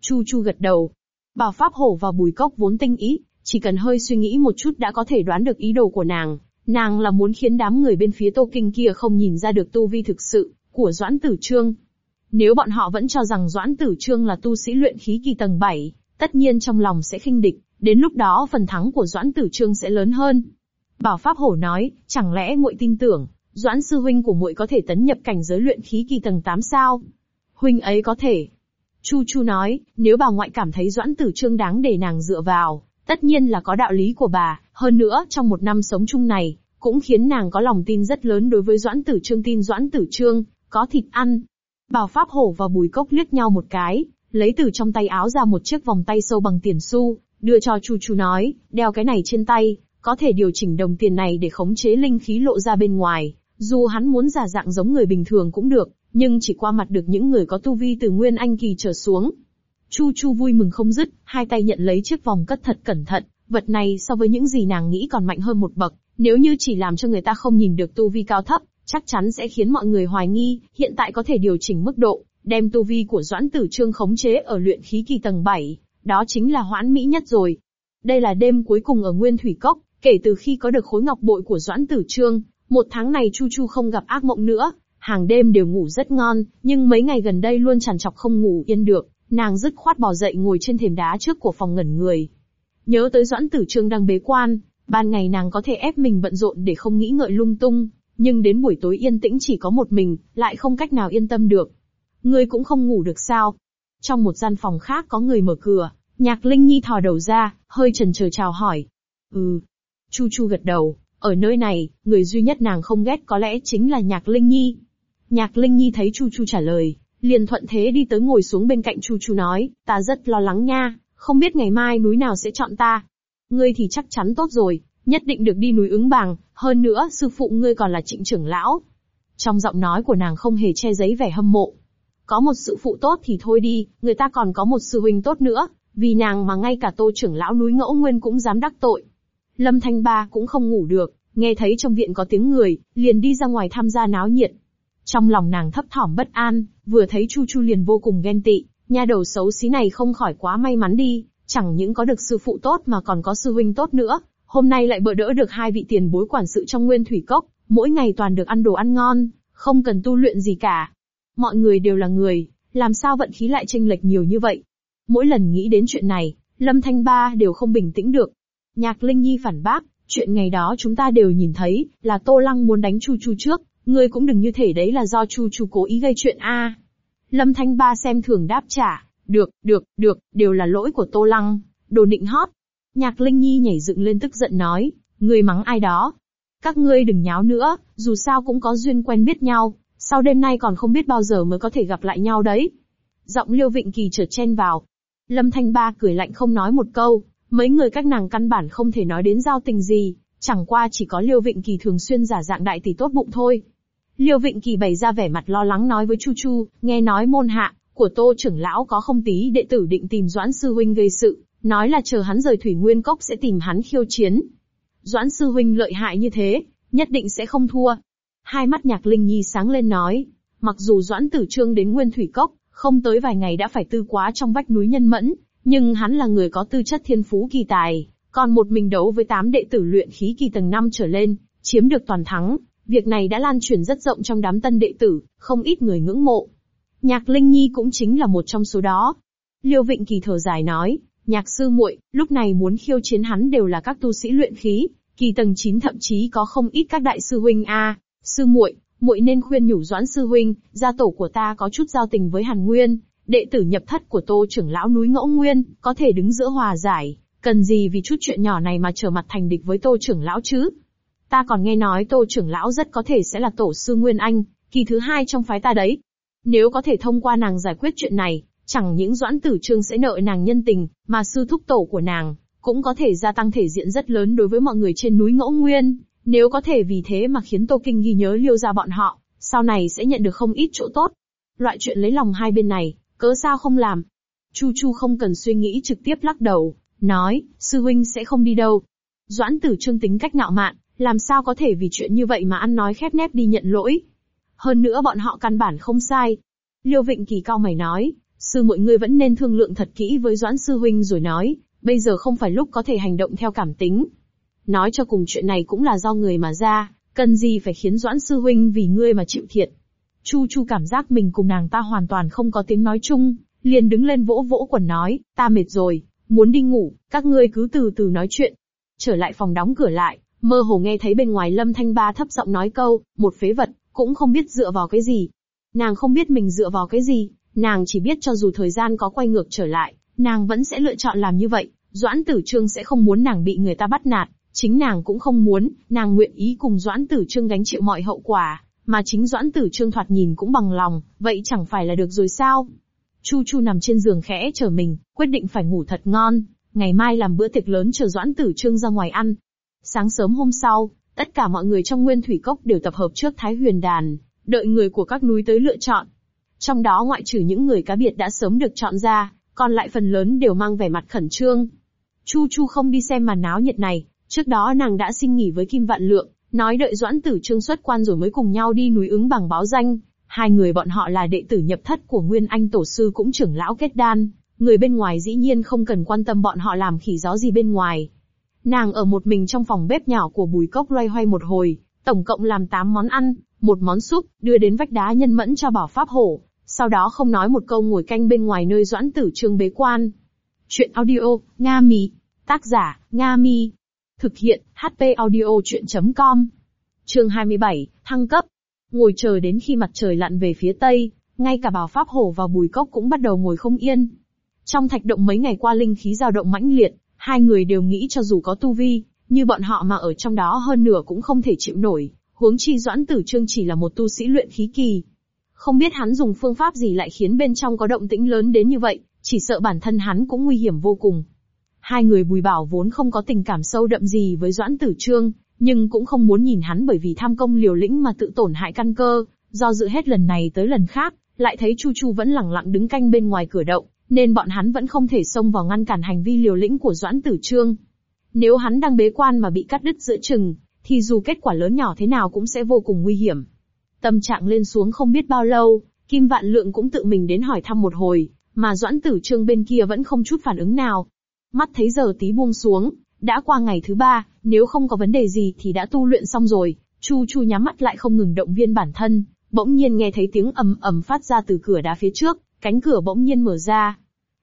Chu Chu gật đầu. Bảo Pháp Hổ và Bùi Cốc vốn tinh ý, chỉ cần hơi suy nghĩ một chút đã có thể đoán được ý đồ của nàng. Nàng là muốn khiến đám người bên phía Tô Kinh kia không nhìn ra được tu vi thực sự của Doãn Tử Trương. Nếu bọn họ vẫn cho rằng Doãn Tử Trương là tu sĩ luyện khí kỳ tầng 7, tất nhiên trong lòng sẽ khinh địch, đến lúc đó phần thắng của Doãn Tử Trương sẽ lớn hơn. Bảo Pháp Hổ nói, chẳng lẽ muội tin tưởng, Doãn sư huynh của muội có thể tấn nhập cảnh giới luyện khí kỳ tầng 8 sao? Huynh ấy có thể. Chu Chu nói, nếu bà ngoại cảm thấy Doãn Tử Trương đáng để nàng dựa vào, tất nhiên là có đạo lý của bà, hơn nữa trong một năm sống chung này, cũng khiến nàng có lòng tin rất lớn đối với Doãn Tử Trương. Tin Doãn Tử Trương, có thịt ăn. Bảo Pháp Hổ và Bùi Cốc liếc nhau một cái, lấy từ trong tay áo ra một chiếc vòng tay sâu bằng tiền xu, đưa cho Chu Chu nói, đeo cái này trên tay, có thể điều chỉnh đồng tiền này để khống chế linh khí lộ ra bên ngoài, dù hắn muốn giả dạng giống người bình thường cũng được, nhưng chỉ qua mặt được những người có tu vi từ nguyên anh kỳ trở xuống. Chu Chu vui mừng không dứt, hai tay nhận lấy chiếc vòng cất thật cẩn thận, vật này so với những gì nàng nghĩ còn mạnh hơn một bậc, nếu như chỉ làm cho người ta không nhìn được tu vi cao thấp, chắc chắn sẽ khiến mọi người hoài nghi, hiện tại có thể điều chỉnh mức độ, đem tu vi của Doãn Tử Trương khống chế ở luyện khí kỳ tầng 7, đó chính là hoãn mỹ nhất rồi. Đây là đêm cuối cùng ở Nguyên Thủy Cốc, kể từ khi có được khối ngọc bội của Doãn Tử Trương, một tháng này Chu Chu không gặp ác mộng nữa, hàng đêm đều ngủ rất ngon, nhưng mấy ngày gần đây luôn chằn chọc không ngủ yên được, nàng dứt khoát bò dậy ngồi trên thềm đá trước của phòng ngẩn người. Nhớ tới Doãn Tử Trương đang bế quan, ban ngày nàng có thể ép mình bận rộn để không nghĩ ngợi lung tung, nhưng đến buổi tối yên tĩnh chỉ có một mình, lại không cách nào yên tâm được. Ngươi cũng không ngủ được sao? Trong một gian phòng khác có người mở cửa, nhạc Linh Nhi thò đầu ra, hơi chần chờ chào hỏi. Ừ. Chu Chu gật đầu, ở nơi này, người duy nhất nàng không ghét có lẽ chính là nhạc Linh Nhi. Nhạc Linh Nhi thấy Chu Chu trả lời, liền thuận thế đi tới ngồi xuống bên cạnh Chu Chu nói, ta rất lo lắng nha, không biết ngày mai núi nào sẽ chọn ta. Ngươi thì chắc chắn tốt rồi, nhất định được đi núi ứng bằng. hơn nữa sư phụ ngươi còn là trịnh trưởng lão. Trong giọng nói của nàng không hề che giấy vẻ hâm mộ, có một sự phụ tốt thì thôi đi, người ta còn có một sư huynh tốt nữa, vì nàng mà ngay cả tô trưởng lão núi ngẫu nguyên cũng dám đắc tội. Lâm Thanh Ba cũng không ngủ được, nghe thấy trong viện có tiếng người, liền đi ra ngoài tham gia náo nhiệt. Trong lòng nàng thấp thỏm bất an, vừa thấy Chu Chu liền vô cùng ghen tị, nha đầu xấu xí này không khỏi quá may mắn đi, chẳng những có được sư phụ tốt mà còn có sư huynh tốt nữa, hôm nay lại bỡ đỡ được hai vị tiền bối quản sự trong nguyên thủy cốc, mỗi ngày toàn được ăn đồ ăn ngon, không cần tu luyện gì cả. Mọi người đều là người, làm sao vận khí lại chênh lệch nhiều như vậy? Mỗi lần nghĩ đến chuyện này, Lâm Thanh Ba đều không bình tĩnh được. Nhạc Linh Nhi phản bác, chuyện ngày đó chúng ta đều nhìn thấy, là Tô Lăng muốn đánh Chu Chu trước, ngươi cũng đừng như thể đấy là do Chu Chu cố ý gây chuyện a. Lâm Thanh Ba xem thường đáp trả, được, được, được, đều là lỗi của Tô Lăng, đồ nịnh hót. Nhạc Linh Nhi nhảy dựng lên tức giận nói, ngươi mắng ai đó. Các ngươi đừng nháo nữa, dù sao cũng có duyên quen biết nhau, sau đêm nay còn không biết bao giờ mới có thể gặp lại nhau đấy. Giọng Liêu Vịnh Kỳ chợt chen vào. Lâm Thanh Ba cười lạnh không nói một câu, mấy người các nàng căn bản không thể nói đến giao tình gì, chẳng qua chỉ có Liêu Vịnh Kỳ thường xuyên giả dạng đại tỷ tốt bụng thôi. Liêu Vịnh Kỳ bày ra vẻ mặt lo lắng nói với Chu Chu, nghe nói môn hạ của Tô trưởng lão có không tí đệ tử định tìm Doãn sư huynh gây sự, nói là chờ hắn rời Thủy Nguyên cốc sẽ tìm hắn khiêu chiến. Doãn sư huynh lợi hại như thế, nhất định sẽ không thua. Hai mắt Nhạc Linh Nhi sáng lên nói, mặc dù Doãn Tử Trương đến Nguyên Thủy cốc, không tới vài ngày đã phải tư quá trong vách núi nhân mẫn, nhưng hắn là người có tư chất thiên phú kỳ tài, còn một mình đấu với tám đệ tử luyện khí kỳ tầng 5 trở lên, chiếm được toàn thắng, Việc này đã lan truyền rất rộng trong đám tân đệ tử, không ít người ngưỡng mộ. Nhạc Linh Nhi cũng chính là một trong số đó. Liêu Vịnh Kỳ thở dài nói, nhạc sư muội, lúc này muốn khiêu chiến hắn đều là các tu sĩ luyện khí, kỳ tầng 9 thậm chí có không ít các đại sư huynh a. sư muội, muội nên khuyên nhủ Doãn sư huynh, gia tổ của ta có chút giao tình với Hàn Nguyên, đệ tử nhập thất của Tô trưởng lão núi Ngẫu Nguyên, có thể đứng giữa hòa giải, cần gì vì chút chuyện nhỏ này mà trở mặt thành địch với Tô trưởng lão chứ? Ta còn nghe nói Tô trưởng lão rất có thể sẽ là tổ sư Nguyên Anh, kỳ thứ hai trong phái ta đấy. Nếu có thể thông qua nàng giải quyết chuyện này, chẳng những doãn tử trương sẽ nợ nàng nhân tình, mà sư thúc tổ của nàng, cũng có thể gia tăng thể diện rất lớn đối với mọi người trên núi Ngẫu Nguyên. Nếu có thể vì thế mà khiến Tô Kinh ghi nhớ liêu ra bọn họ, sau này sẽ nhận được không ít chỗ tốt. Loại chuyện lấy lòng hai bên này, cớ sao không làm? Chu Chu không cần suy nghĩ trực tiếp lắc đầu, nói, sư huynh sẽ không đi đâu. Doãn tử trương tính cách ngạo mạn, làm sao có thể vì chuyện như vậy mà ăn nói khép nép đi nhận lỗi? Hơn nữa bọn họ căn bản không sai. Liêu Vịnh Kỳ cao mày nói, sư mọi người vẫn nên thương lượng thật kỹ với Doãn sư huynh rồi nói, bây giờ không phải lúc có thể hành động theo cảm tính. Nói cho cùng chuyện này cũng là do người mà ra, cần gì phải khiến Doãn sư huynh vì ngươi mà chịu thiệt. Chu Chu cảm giác mình cùng nàng ta hoàn toàn không có tiếng nói chung, liền đứng lên vỗ vỗ quần nói, ta mệt rồi, muốn đi ngủ, các ngươi cứ từ từ nói chuyện. Trở lại phòng đóng cửa lại, Mơ hồ nghe thấy bên ngoài Lâm Thanh Ba thấp giọng nói câu, một phế vật, cũng không biết dựa vào cái gì. Nàng không biết mình dựa vào cái gì, nàng chỉ biết cho dù thời gian có quay ngược trở lại, nàng vẫn sẽ lựa chọn làm như vậy. Doãn Tử Trương sẽ không muốn nàng bị người ta bắt nạt, chính nàng cũng không muốn, nàng nguyện ý cùng Doãn Tử Trương gánh chịu mọi hậu quả, mà chính Doãn Tử Trương thoạt nhìn cũng bằng lòng, vậy chẳng phải là được rồi sao? Chu Chu nằm trên giường khẽ chờ mình, quyết định phải ngủ thật ngon, ngày mai làm bữa tiệc lớn chờ Doãn Tử Trương ra ngoài ăn, Sáng sớm hôm sau, tất cả mọi người trong nguyên thủy cốc đều tập hợp trước Thái Huyền Đàn, đợi người của các núi tới lựa chọn. Trong đó ngoại trừ những người cá biệt đã sớm được chọn ra, còn lại phần lớn đều mang vẻ mặt khẩn trương. Chu Chu không đi xem màn náo nhiệt này, trước đó nàng đã xin nghỉ với Kim Vạn Lượng, nói đợi Doãn Tử Trương xuất quan rồi mới cùng nhau đi núi ứng bằng báo danh. Hai người bọn họ là đệ tử nhập thất của Nguyên Anh Tổ sư cũng trưởng lão kết đan, người bên ngoài dĩ nhiên không cần quan tâm bọn họ làm khỉ gió gì bên ngoài, Nàng ở một mình trong phòng bếp nhỏ của bùi cốc loay hoay một hồi, tổng cộng làm 8 món ăn, một món súp, đưa đến vách đá nhân mẫn cho bảo pháp hổ, sau đó không nói một câu ngồi canh bên ngoài nơi doãn tử trương bế quan. Chuyện audio, Nga Mi. Tác giả, Nga Mi. Thực hiện, HP audio chuyện.com. Trường 27, thăng cấp. Ngồi chờ đến khi mặt trời lặn về phía tây, ngay cả bảo pháp hổ và bùi cốc cũng bắt đầu ngồi không yên. Trong thạch động mấy ngày qua linh khí dao động mãnh liệt, Hai người đều nghĩ cho dù có tu vi, như bọn họ mà ở trong đó hơn nửa cũng không thể chịu nổi, huống chi Doãn Tử Trương chỉ là một tu sĩ luyện khí kỳ. Không biết hắn dùng phương pháp gì lại khiến bên trong có động tĩnh lớn đến như vậy, chỉ sợ bản thân hắn cũng nguy hiểm vô cùng. Hai người bùi bảo vốn không có tình cảm sâu đậm gì với Doãn Tử Trương, nhưng cũng không muốn nhìn hắn bởi vì tham công liều lĩnh mà tự tổn hại căn cơ, do dự hết lần này tới lần khác, lại thấy Chu Chu vẫn lẳng lặng đứng canh bên ngoài cửa động, nên bọn hắn vẫn không thể xông vào ngăn cản hành vi liều lĩnh của Doãn Tử Trương. Nếu hắn đang bế quan mà bị cắt đứt giữa chừng, thì dù kết quả lớn nhỏ thế nào cũng sẽ vô cùng nguy hiểm. Tâm trạng lên xuống không biết bao lâu, Kim Vạn Lượng cũng tự mình đến hỏi thăm một hồi, mà Doãn Tử Trương bên kia vẫn không chút phản ứng nào. Mắt thấy giờ tí buông xuống, đã qua ngày thứ ba, nếu không có vấn đề gì thì đã tu luyện xong rồi, Chu Chu nhắm mắt lại không ngừng động viên bản thân, bỗng nhiên nghe thấy tiếng ầm ầm phát ra từ cửa đá phía trước, cánh cửa bỗng nhiên mở ra.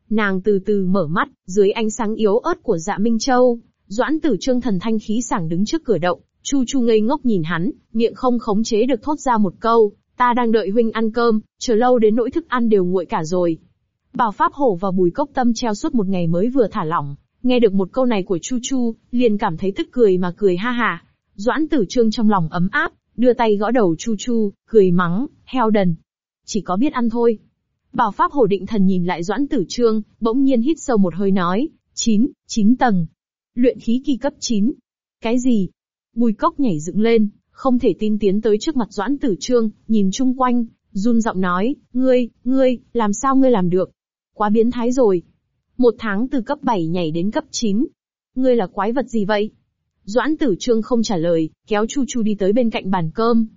Nàng từ từ mở mắt, dưới ánh sáng yếu ớt của dạ Minh Châu, Doãn Tử Trương thần thanh khí sảng đứng trước cửa động, Chu Chu ngây ngốc nhìn hắn, miệng không khống chế được thốt ra một câu, ta đang đợi huynh ăn cơm, chờ lâu đến nỗi thức ăn đều nguội cả rồi. Bảo Pháp Hổ và Bùi Cốc Tâm treo suốt một ngày mới vừa thả lỏng, nghe được một câu này của Chu Chu, liền cảm thấy tức cười mà cười ha ha. Doãn Tử Trương trong lòng ấm áp, đưa tay gõ đầu Chu Chu, cười mắng, heo đần. Chỉ có biết ăn thôi. Bảo Pháp Hổ định thần nhìn lại Doãn Tử Trương, bỗng nhiên hít sâu một hơi nói, chín, chín tầng. Luyện khí kỳ cấp 9. Cái gì? Bùi cốc nhảy dựng lên, không thể tin tiến tới trước mặt Doãn Tử Trương, nhìn chung quanh, run giọng nói, ngươi, ngươi, làm sao ngươi làm được? Quá biến thái rồi. Một tháng từ cấp 7 nhảy đến cấp 9. Ngươi là quái vật gì vậy? Doãn Tử Trương không trả lời, kéo Chu Chu đi tới bên cạnh bàn cơm.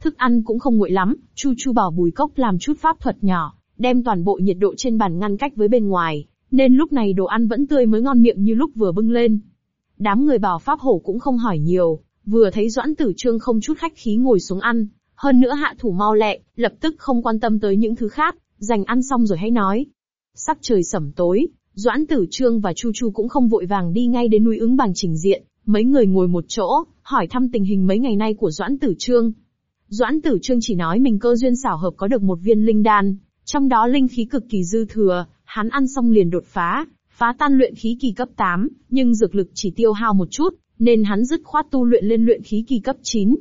Thức ăn cũng không nguội lắm, Chu Chu bảo Bùi Cốc làm chút pháp thuật nhỏ, đem toàn bộ nhiệt độ trên bàn ngăn cách với bên ngoài, nên lúc này đồ ăn vẫn tươi mới ngon miệng như lúc vừa bưng lên. Đám người bảo pháp hổ cũng không hỏi nhiều, vừa thấy Doãn Tử Trương không chút khách khí ngồi xuống ăn, hơn nữa hạ thủ mau lẹ, lập tức không quan tâm tới những thứ khác, dành ăn xong rồi hãy nói. Sắc trời sẩm tối, Doãn Tử Trương và Chu Chu cũng không vội vàng đi ngay đến núi ứng bằng trình diện, mấy người ngồi một chỗ, hỏi thăm tình hình mấy ngày nay của Doãn Tử Trương. Doãn Tử Trương chỉ nói mình cơ duyên xảo hợp có được một viên linh đan, trong đó linh khí cực kỳ dư thừa, hắn ăn xong liền đột phá, phá tan luyện khí kỳ cấp 8, nhưng dược lực chỉ tiêu hao một chút, nên hắn dứt khoát tu luyện lên luyện khí kỳ cấp 9.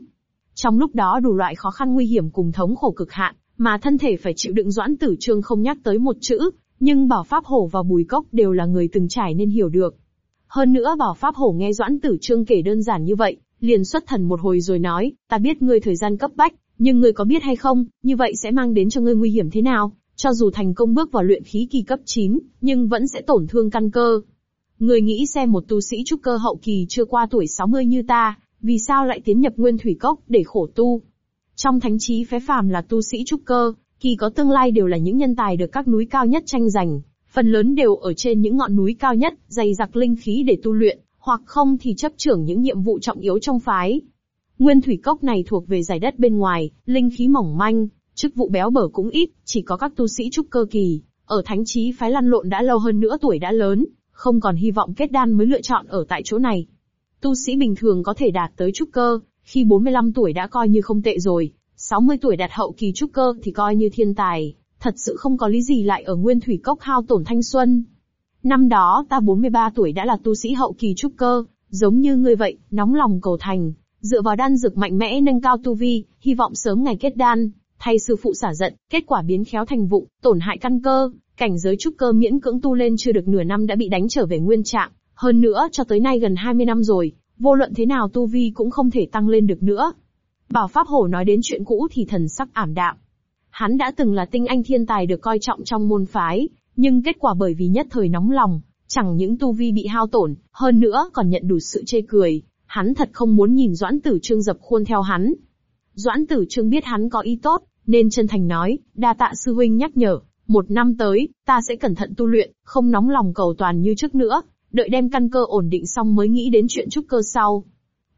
Trong lúc đó đủ loại khó khăn nguy hiểm cùng thống khổ cực hạn, mà thân thể phải chịu đựng doãn tử trương không nhắc tới một chữ, nhưng Bảo Pháp Hổ và Bùi Cốc đều là người từng trải nên hiểu được. Hơn nữa Bảo Pháp Hổ nghe doãn tử trương kể đơn giản như vậy, liền xuất thần một hồi rồi nói, ta biết ngươi thời gian cấp bách, nhưng ngươi có biết hay không, như vậy sẽ mang đến cho ngươi nguy hiểm thế nào? Cho dù thành công bước vào luyện khí kỳ cấp 9, nhưng vẫn sẽ tổn thương căn cơ. Người nghĩ xem một tu sĩ trúc cơ hậu kỳ chưa qua tuổi 60 như ta, vì sao lại tiến nhập nguyên thủy cốc để khổ tu? Trong thánh trí phế phàm là tu sĩ trúc cơ, kỳ có tương lai đều là những nhân tài được các núi cao nhất tranh giành, phần lớn đều ở trên những ngọn núi cao nhất, dày dặc linh khí để tu luyện, hoặc không thì chấp trưởng những nhiệm vụ trọng yếu trong phái. Nguyên thủy cốc này thuộc về giải đất bên ngoài, linh khí mỏng manh, chức vụ béo bở cũng ít, chỉ có các tu sĩ trúc cơ kỳ, ở thánh trí phái lăn lộn đã lâu hơn nữa tuổi đã lớn, không còn hy vọng kết đan mới lựa chọn ở tại chỗ này. Tu sĩ bình thường có thể đạt tới trúc cơ, khi 45 tuổi đã coi như không tệ rồi, 60 tuổi đạt hậu kỳ trúc cơ thì coi như thiên tài, thật sự không có lý gì lại ở nguyên thủy cốc hao tổn thanh xuân. Năm đó ta 43 tuổi đã là tu sĩ hậu kỳ trúc cơ, giống như ngươi vậy, nóng lòng cầu thành, dựa vào đan dược mạnh mẽ nâng cao tu vi, hy vọng sớm ngày kết đan, thay sư phụ xả giận, kết quả biến khéo thành vụ, tổn hại căn cơ, cảnh giới trúc cơ miễn cưỡng tu lên chưa được nửa năm đã bị đánh trở về nguyên trạng, hơn nữa cho tới nay gần 20 năm rồi, vô luận thế nào tu vi cũng không thể tăng lên được nữa. Bảo Pháp Hổ nói đến chuyện cũ thì thần sắc ảm đạm. Hắn đã từng là tinh anh thiên tài được coi trọng trong môn phái, nhưng kết quả bởi vì nhất thời nóng lòng, chẳng những tu vi bị hao tổn, hơn nữa còn nhận đủ sự chê cười, hắn thật không muốn nhìn Doãn Tử Trương dập khuôn theo hắn. Doãn Tử Trương biết hắn có ý tốt, nên chân thành nói, đa tạ sư huynh nhắc nhở, một năm tới, ta sẽ cẩn thận tu luyện, không nóng lòng cầu toàn như trước nữa, đợi đem căn cơ ổn định xong mới nghĩ đến chuyện trúc cơ sau.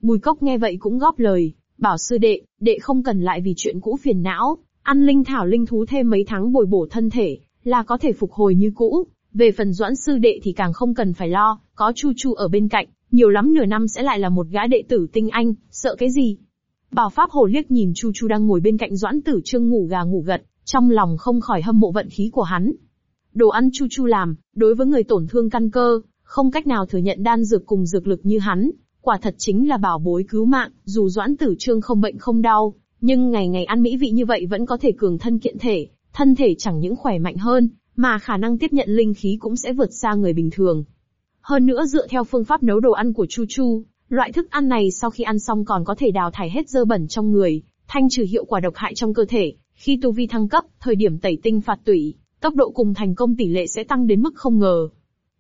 Bùi cốc nghe vậy cũng góp lời, bảo sư đệ, đệ không cần lại vì chuyện cũ phiền não, ăn linh thảo linh thú thêm mấy tháng bồi bổ thân thể, là có thể phục hồi như cũ. Về phần doãn sư đệ thì càng không cần phải lo, có chu chu ở bên cạnh, nhiều lắm nửa năm sẽ lại là một gã đệ tử tinh anh, sợ cái gì? Bảo Pháp Hồ liếc nhìn Chu Chu đang ngồi bên cạnh Doãn Tử Trương ngủ gà ngủ gật, trong lòng không khỏi hâm mộ vận khí của hắn. Đồ ăn Chu Chu làm, đối với người tổn thương căn cơ, không cách nào thừa nhận đan dược cùng dược lực như hắn, quả thật chính là bảo bối cứu mạng, dù Doãn Tử Trương không bệnh không đau, nhưng ngày ngày ăn mỹ vị như vậy vẫn có thể cường thân kiện thể, thân thể chẳng những khỏe mạnh hơn, mà khả năng tiếp nhận linh khí cũng sẽ vượt xa người bình thường. Hơn nữa dựa theo phương pháp nấu đồ ăn của Chu Chu, Loại thức ăn này sau khi ăn xong còn có thể đào thải hết dơ bẩn trong người, thanh trừ hiệu quả độc hại trong cơ thể. Khi tu vi thăng cấp, thời điểm tẩy tinh phạt tủy, tốc độ cùng thành công tỷ lệ sẽ tăng đến mức không ngờ.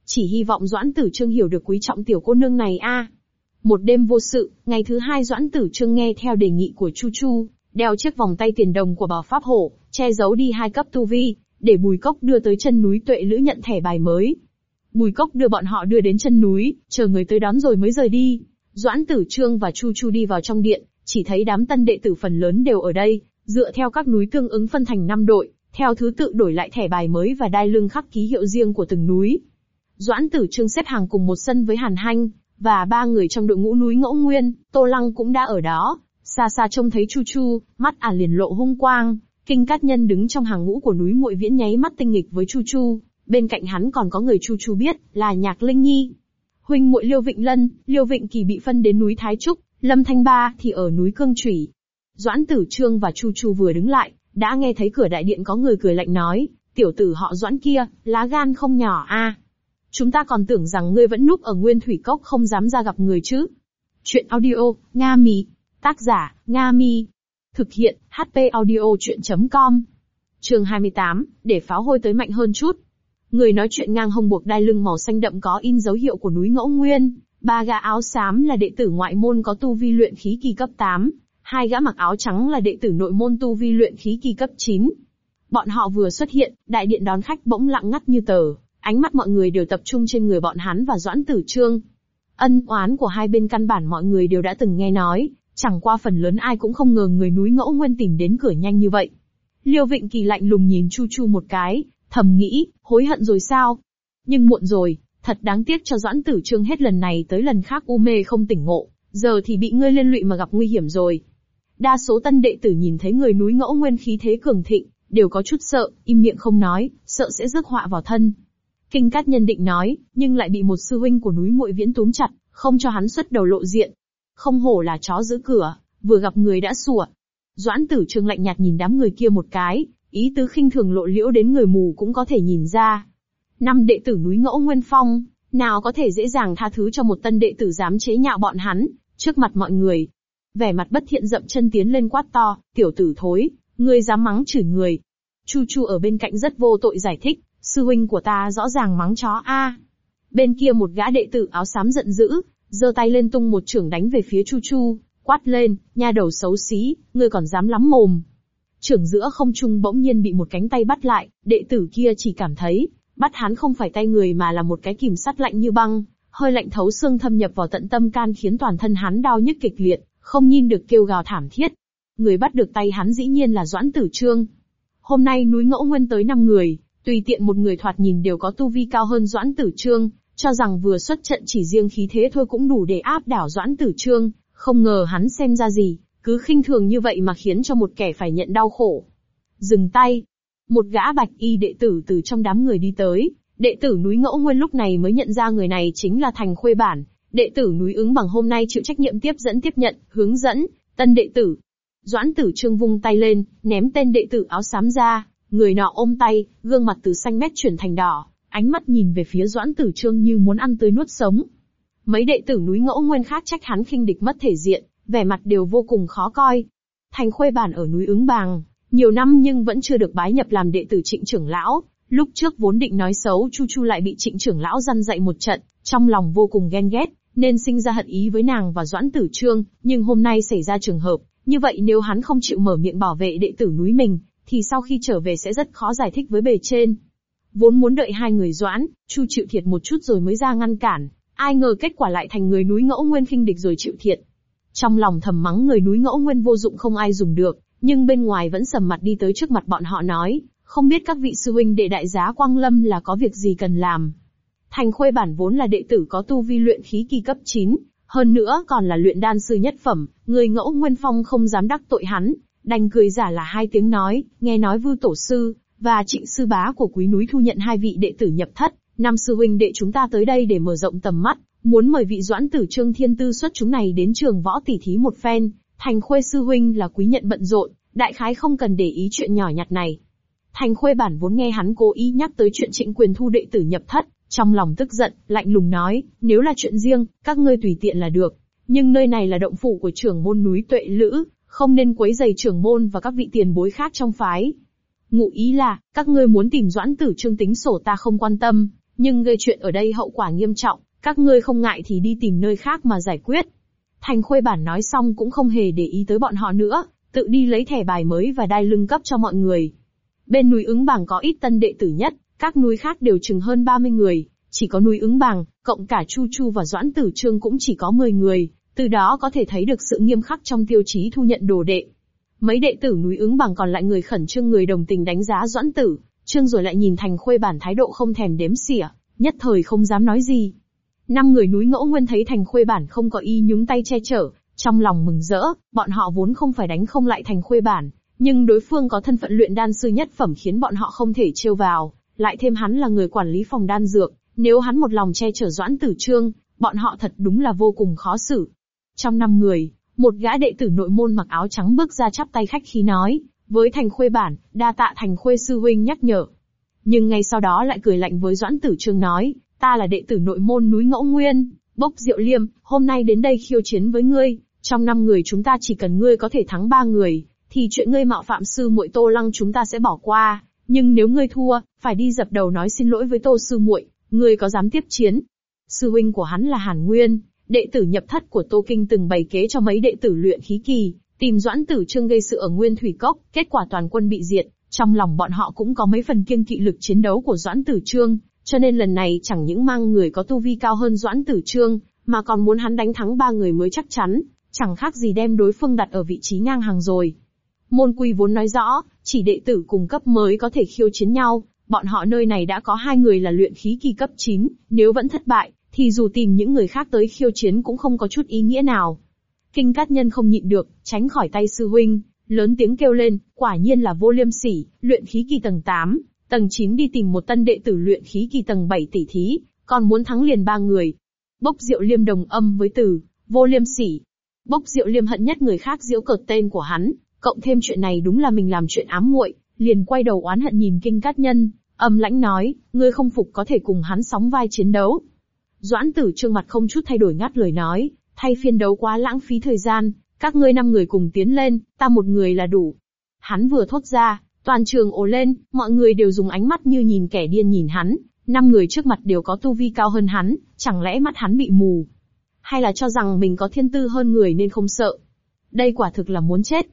Chỉ hy vọng Doãn Tử Trương hiểu được quý trọng tiểu cô nương này a. Một đêm vô sự, ngày thứ hai Doãn Tử Trương nghe theo đề nghị của Chu Chu, đeo chiếc vòng tay tiền đồng của bảo pháp hổ, che giấu đi hai cấp tu vi, để Bùi Cốc đưa tới chân núi Tuệ Lữ nhận thẻ bài mới. Bùi Cốc đưa bọn họ đưa đến chân núi, chờ người tới đón rồi mới rời đi. Doãn Tử Trương và Chu Chu đi vào trong điện, chỉ thấy đám tân đệ tử phần lớn đều ở đây, dựa theo các núi tương ứng phân thành 5 đội, theo thứ tự đổi lại thẻ bài mới và đai lưng khắc ký hiệu riêng của từng núi. Doãn Tử Trương xếp hàng cùng một sân với Hàn Hanh, và ba người trong đội ngũ núi Ngẫu Nguyên, Tô Lăng cũng đã ở đó. Xa xa trông thấy Chu Chu, mắt ả liền lộ hung quang, Kinh Cát Nhân đứng trong hàng ngũ của núi Muội Viễn nháy mắt tinh nghịch với Chu Chu, bên cạnh hắn còn có người Chu Chu biết, là Nhạc Linh Nhi. Huynh muội Liêu Vịnh Lân, Liêu Vịnh Kỳ bị phân đến núi Thái Trúc, Lâm Thanh Ba thì ở núi Cương Chủy. Doãn Tử Trương và Chu Chu vừa đứng lại, đã nghe thấy cửa đại điện có người cười lạnh nói, tiểu tử họ Doãn kia, lá gan không nhỏ a. Chúng ta còn tưởng rằng ngươi vẫn núp ở Nguyên Thủy Cốc không dám ra gặp người chứ. Chuyện audio, Nga Mi. Tác giả, Nga Mi. Thực hiện, HP audio chuyện.com. Trường 28, để pháo hôi tới mạnh hơn chút. Người nói chuyện ngang hông buộc đai lưng màu xanh đậm có in dấu hiệu của núi Ngẫu Nguyên, ba gã áo xám là đệ tử ngoại môn có tu vi luyện khí kỳ cấp 8, hai gã mặc áo trắng là đệ tử nội môn tu vi luyện khí kỳ cấp 9. Bọn họ vừa xuất hiện, đại điện đón khách bỗng lặng ngắt như tờ, ánh mắt mọi người đều tập trung trên người bọn hắn và Doãn Tử Trương. Ân oán của hai bên căn bản mọi người đều đã từng nghe nói, chẳng qua phần lớn ai cũng không ngờ người núi ngẫu nguyên tìm đến cửa nhanh như vậy. Liêu Vịnh Kỳ lạnh lùng nhìn Chu Chu một cái, thầm nghĩ, hối hận rồi sao? Nhưng muộn rồi, thật đáng tiếc cho Doãn Tử Trương hết lần này tới lần khác u mê không tỉnh ngộ, giờ thì bị ngươi liên lụy mà gặp nguy hiểm rồi. Đa số tân đệ tử nhìn thấy người núi ngẫu nguyên khí thế cường thịnh, đều có chút sợ, im miệng không nói, sợ sẽ rước họa vào thân. Kinh Cát Nhân định nói, nhưng lại bị một sư huynh của núi muội viễn túm chặt, không cho hắn xuất đầu lộ diện. Không hổ là chó giữ cửa, vừa gặp người đã sủa. Doãn Tử Trương lạnh nhạt nhìn đám người kia một cái, ý tứ khinh thường lộ liễu đến người mù cũng có thể nhìn ra. Năm đệ tử núi Ngẫu Nguyên Phong, nào có thể dễ dàng tha thứ cho một tân đệ tử dám chế nhạo bọn hắn, trước mặt mọi người. Vẻ mặt bất thiện dậm chân tiến lên quát to, tiểu tử thối, ngươi dám mắng chửi người. Chu Chu ở bên cạnh rất vô tội giải thích, sư huynh của ta rõ ràng mắng chó a. Bên kia một gã đệ tử áo xám giận dữ, giơ tay lên tung một trưởng đánh về phía Chu Chu, quát lên, nha đầu xấu xí, ngươi còn dám lắm mồm. Trưởng giữa không trung bỗng nhiên bị một cánh tay bắt lại, đệ tử kia chỉ cảm thấy, bắt hắn không phải tay người mà là một cái kìm sắt lạnh như băng, hơi lạnh thấu xương thâm nhập vào tận tâm can khiến toàn thân hắn đau nhức kịch liệt, không nhìn được kêu gào thảm thiết. Người bắt được tay hắn dĩ nhiên là Doãn Tử Trương. Hôm nay núi ngẫu nguyên tới 5 người, tùy tiện một người thoạt nhìn đều có tu vi cao hơn Doãn Tử Trương, cho rằng vừa xuất trận chỉ riêng khí thế thôi cũng đủ để áp đảo Doãn Tử Trương, không ngờ hắn xem ra gì, cứ khinh thường như vậy mà khiến cho một kẻ phải nhận đau khổ. Dừng tay. Một gã bạch y đệ tử từ trong đám người đi tới, đệ tử núi ngẫu nguyên lúc này mới nhận ra người này chính là Thành Khuê Bản, đệ tử núi ứng bằng hôm nay chịu trách nhiệm tiếp dẫn tiếp nhận, hướng dẫn, tân đệ tử. Doãn tử trương vung tay lên, ném tên đệ tử áo xám ra, người nọ ôm tay, gương mặt từ xanh mét chuyển thành đỏ, ánh mắt nhìn về phía doãn tử trương như muốn ăn tươi nuốt sống. Mấy đệ tử núi ngẫu nguyên khác trách hắn khinh địch mất thể diện, vẻ mặt đều vô cùng khó coi. Thành khuê bản ở núi ứng bàng, nhiều năm nhưng vẫn chưa được bái nhập làm đệ tử trịnh trưởng lão, lúc trước vốn định nói xấu Chu Chu lại bị trịnh trưởng lão răn dạy một trận, trong lòng vô cùng ghen ghét, nên sinh ra hận ý với nàng và Doãn Tử Trương, nhưng hôm nay xảy ra trường hợp, như vậy nếu hắn không chịu mở miệng bảo vệ đệ tử núi mình, thì sau khi trở về sẽ rất khó giải thích với bề trên. Vốn muốn đợi hai người Doãn, Chu chịu thiệt một chút rồi mới ra ngăn cản, ai ngờ kết quả lại thành người núi ngẫu nguyên khinh địch rồi chịu thiệt. Trong lòng thầm mắng người núi ngẫu nguyên vô dụng không ai dùng được, nhưng bên ngoài vẫn sầm mặt đi tới trước mặt bọn họ nói, không biết các vị sư huynh đệ đại giá Quang Lâm là có việc gì cần làm. Thành Khuê bản vốn là đệ tử có tu vi luyện khí kỳ cấp 9, hơn nữa còn là luyện đan sư nhất phẩm, người ngẫu Nguyên Phong không dám đắc tội hắn, đành cười giả là hai tiếng nói, nghe nói Vư Tổ Sư, và Trịnh Sư Bá của Quý Núi thu nhận hai vị đệ tử nhập thất, năm sư huynh đệ chúng ta tới đây để mở rộng tầm mắt, muốn mời vị doãn tử trương thiên tư xuất chúng này đến trường võ tỉ thí một phen, thành khuê sư huynh là quý nhận bận rộn, đại khái không cần để ý chuyện nhỏ nhặt này. Thành khuê bản vốn nghe hắn cố ý nhắc tới chuyện trịnh quyền thu đệ tử nhập thất, trong lòng tức giận, lạnh lùng nói, nếu là chuyện riêng, các ngươi tùy tiện là được. Nhưng nơi này là động phủ của trưởng môn núi tuệ lữ, không nên quấy giày trưởng môn và các vị tiền bối khác trong phái. Ngụ ý là, các ngươi muốn tìm doãn tử trương tính sổ ta không quan tâm, nhưng gây chuyện ở đây hậu quả nghiêm trọng, các ngươi không ngại thì đi tìm nơi khác mà giải quyết. Thành Khuê Bản nói xong cũng không hề để ý tới bọn họ nữa, tự đi lấy thẻ bài mới và đai lưng cấp cho mọi người. Bên núi ứng bảng có ít tân đệ tử nhất, các núi khác đều chừng hơn 30 người, chỉ có núi ứng bảng, cộng cả Chu Chu và Doãn Tử Trương cũng chỉ có 10 người, từ đó có thể thấy được sự nghiêm khắc trong tiêu chí thu nhận đồ đệ. Mấy đệ tử núi ứng bằng còn lại người khẩn trương người đồng tình đánh giá Doãn Tử, Trương rồi lại nhìn Thành Khuê bản thái độ không thèm đếm xỉa, nhất thời không dám nói gì. Năm người núi ngẫu nguyên thấy Thành Khuê bản không có y nhúng tay che chở, trong lòng mừng rỡ, bọn họ vốn không phải đánh không lại Thành Khuê bản, nhưng đối phương có thân phận luyện đan sư nhất phẩm khiến bọn họ không thể trêu vào, lại thêm hắn là người quản lý phòng đan dược, nếu hắn một lòng che chở Doãn Tử Trương, bọn họ thật đúng là vô cùng khó xử. Trong năm người, một gã đệ tử nội môn mặc áo trắng bước ra chắp tay khách khí nói, với Thành Khuê bản, đa tạ Thành Khuê sư huynh nhắc nhở. Nhưng ngay sau đó lại cười lạnh với Doãn Tử Trương nói, ta là đệ tử nội môn núi Ngẫu Nguyên, bốc diệu liêm, hôm nay đến đây khiêu chiến với ngươi, trong năm người chúng ta chỉ cần ngươi có thể thắng ba người, thì chuyện ngươi mạo phạm sư muội Tô Lăng chúng ta sẽ bỏ qua, nhưng nếu ngươi thua, phải đi dập đầu nói xin lỗi với Tô sư muội, ngươi có dám tiếp chiến? Sư huynh của hắn là Hàn Nguyên, đệ tử nhập thất của Tô Kinh từng bày kế cho mấy đệ tử luyện khí kỳ, tìm Doãn Tử Trương gây sự ở Nguyên Thủy Cốc, kết quả toàn quân bị diệt, trong lòng bọn họ cũng có mấy phần kiêng kỵ lực chiến đấu của Doãn Tử Trương, cho nên lần này chẳng những mang người có tu vi cao hơn Doãn Tử Trương, mà còn muốn hắn đánh thắng ba người mới chắc chắn, chẳng khác gì đem đối phương đặt ở vị trí ngang hàng rồi. Môn quy vốn nói rõ, chỉ đệ tử cùng cấp mới có thể khiêu chiến nhau, bọn họ nơi này đã có hai người là luyện khí kỳ cấp 9, nếu vẫn thất bại, thì dù tìm những người khác tới khiêu chiến cũng không có chút ý nghĩa nào. Kinh Cát Nhân không nhịn được, tránh khỏi tay sư huynh, lớn tiếng kêu lên, quả nhiên là vô liêm sỉ, luyện khí kỳ tầng 8, tầng 9 đi tìm một tân đệ tử luyện khí kỳ tầng 7 tỷ thí, còn muốn thắng liền ba người. Bốc rượu Liêm đồng âm với từ, vô liêm sỉ. Bốc rượu Liêm hận nhất người khác diễu cợt tên của hắn, cộng thêm chuyện này đúng là mình làm chuyện ám muội, liền quay đầu oán hận nhìn Kinh Cát Nhân, âm lãnh nói, ngươi không phục có thể cùng hắn sóng vai chiến đấu. Doãn tử trương mặt không chút thay đổi ngắt lời nói, thay phiên đấu quá lãng phí thời gian, các ngươi năm người cùng tiến lên, ta một người là đủ. Hắn vừa thốt ra, toàn trường ồ lên, mọi người đều dùng ánh mắt như nhìn kẻ điên nhìn hắn, năm người trước mặt đều có tu vi cao hơn hắn, chẳng lẽ mắt hắn bị mù? Hay là cho rằng mình có thiên tư hơn người nên không sợ? Đây quả thực là muốn chết.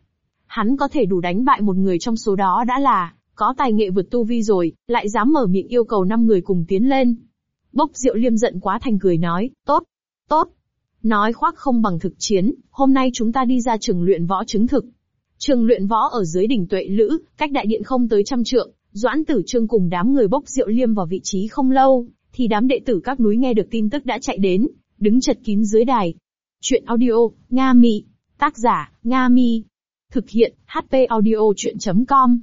Hắn có thể đủ đánh bại một người trong số đó đã là, có tài nghệ vượt tu vi rồi, lại dám mở miệng yêu cầu năm người cùng tiến lên. Bốc rượu Liêm giận quá thành cười nói, tốt, tốt. Nói khoác không bằng thực chiến, hôm nay chúng ta đi ra trường luyện võ chứng thực. Trường luyện võ ở dưới đỉnh tuệ lữ, cách đại điện không tới trăm trượng, Doãn Tử Trương cùng đám người bốc rượu Liêm vào vị trí không lâu, thì đám đệ tử các núi nghe được tin tức đã chạy đến, đứng chật kín dưới đài. Chuyện audio, Nga Mi. Tác giả, Nga Mi. Thực hiện, HP audio chuyện.com.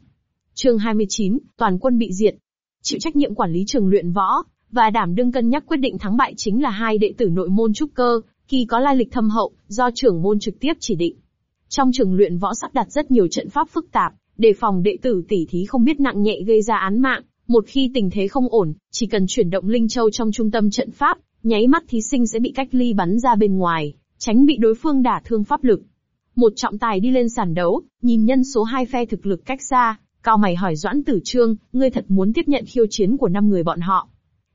Chương 29, toàn quân bị diệt. Chịu trách nhiệm quản lý trường luyện võ, và đảm đương cân nhắc quyết định thắng bại chính là hai đệ tử nội môn trúc cơ, kỳ có lai lịch thâm hậu, do trưởng môn trực tiếp chỉ định. Trong trường luyện võ sắp đặt rất nhiều trận pháp phức tạp, đề phòng đệ tử tỉ thí không biết nặng nhẹ gây ra án mạng. Một khi tình thế không ổn, chỉ cần chuyển động linh châu trong trung tâm trận pháp, nháy mắt thí sinh sẽ bị cách ly bắn ra bên ngoài, tránh bị đối phương đả thương pháp lực. Một trọng tài đi lên sàn đấu, nhìn nhân số hai phe thực lực cách xa, cao mày hỏi Doãn Tử Trương, ngươi thật muốn tiếp nhận khiêu chiến của năm người bọn họ.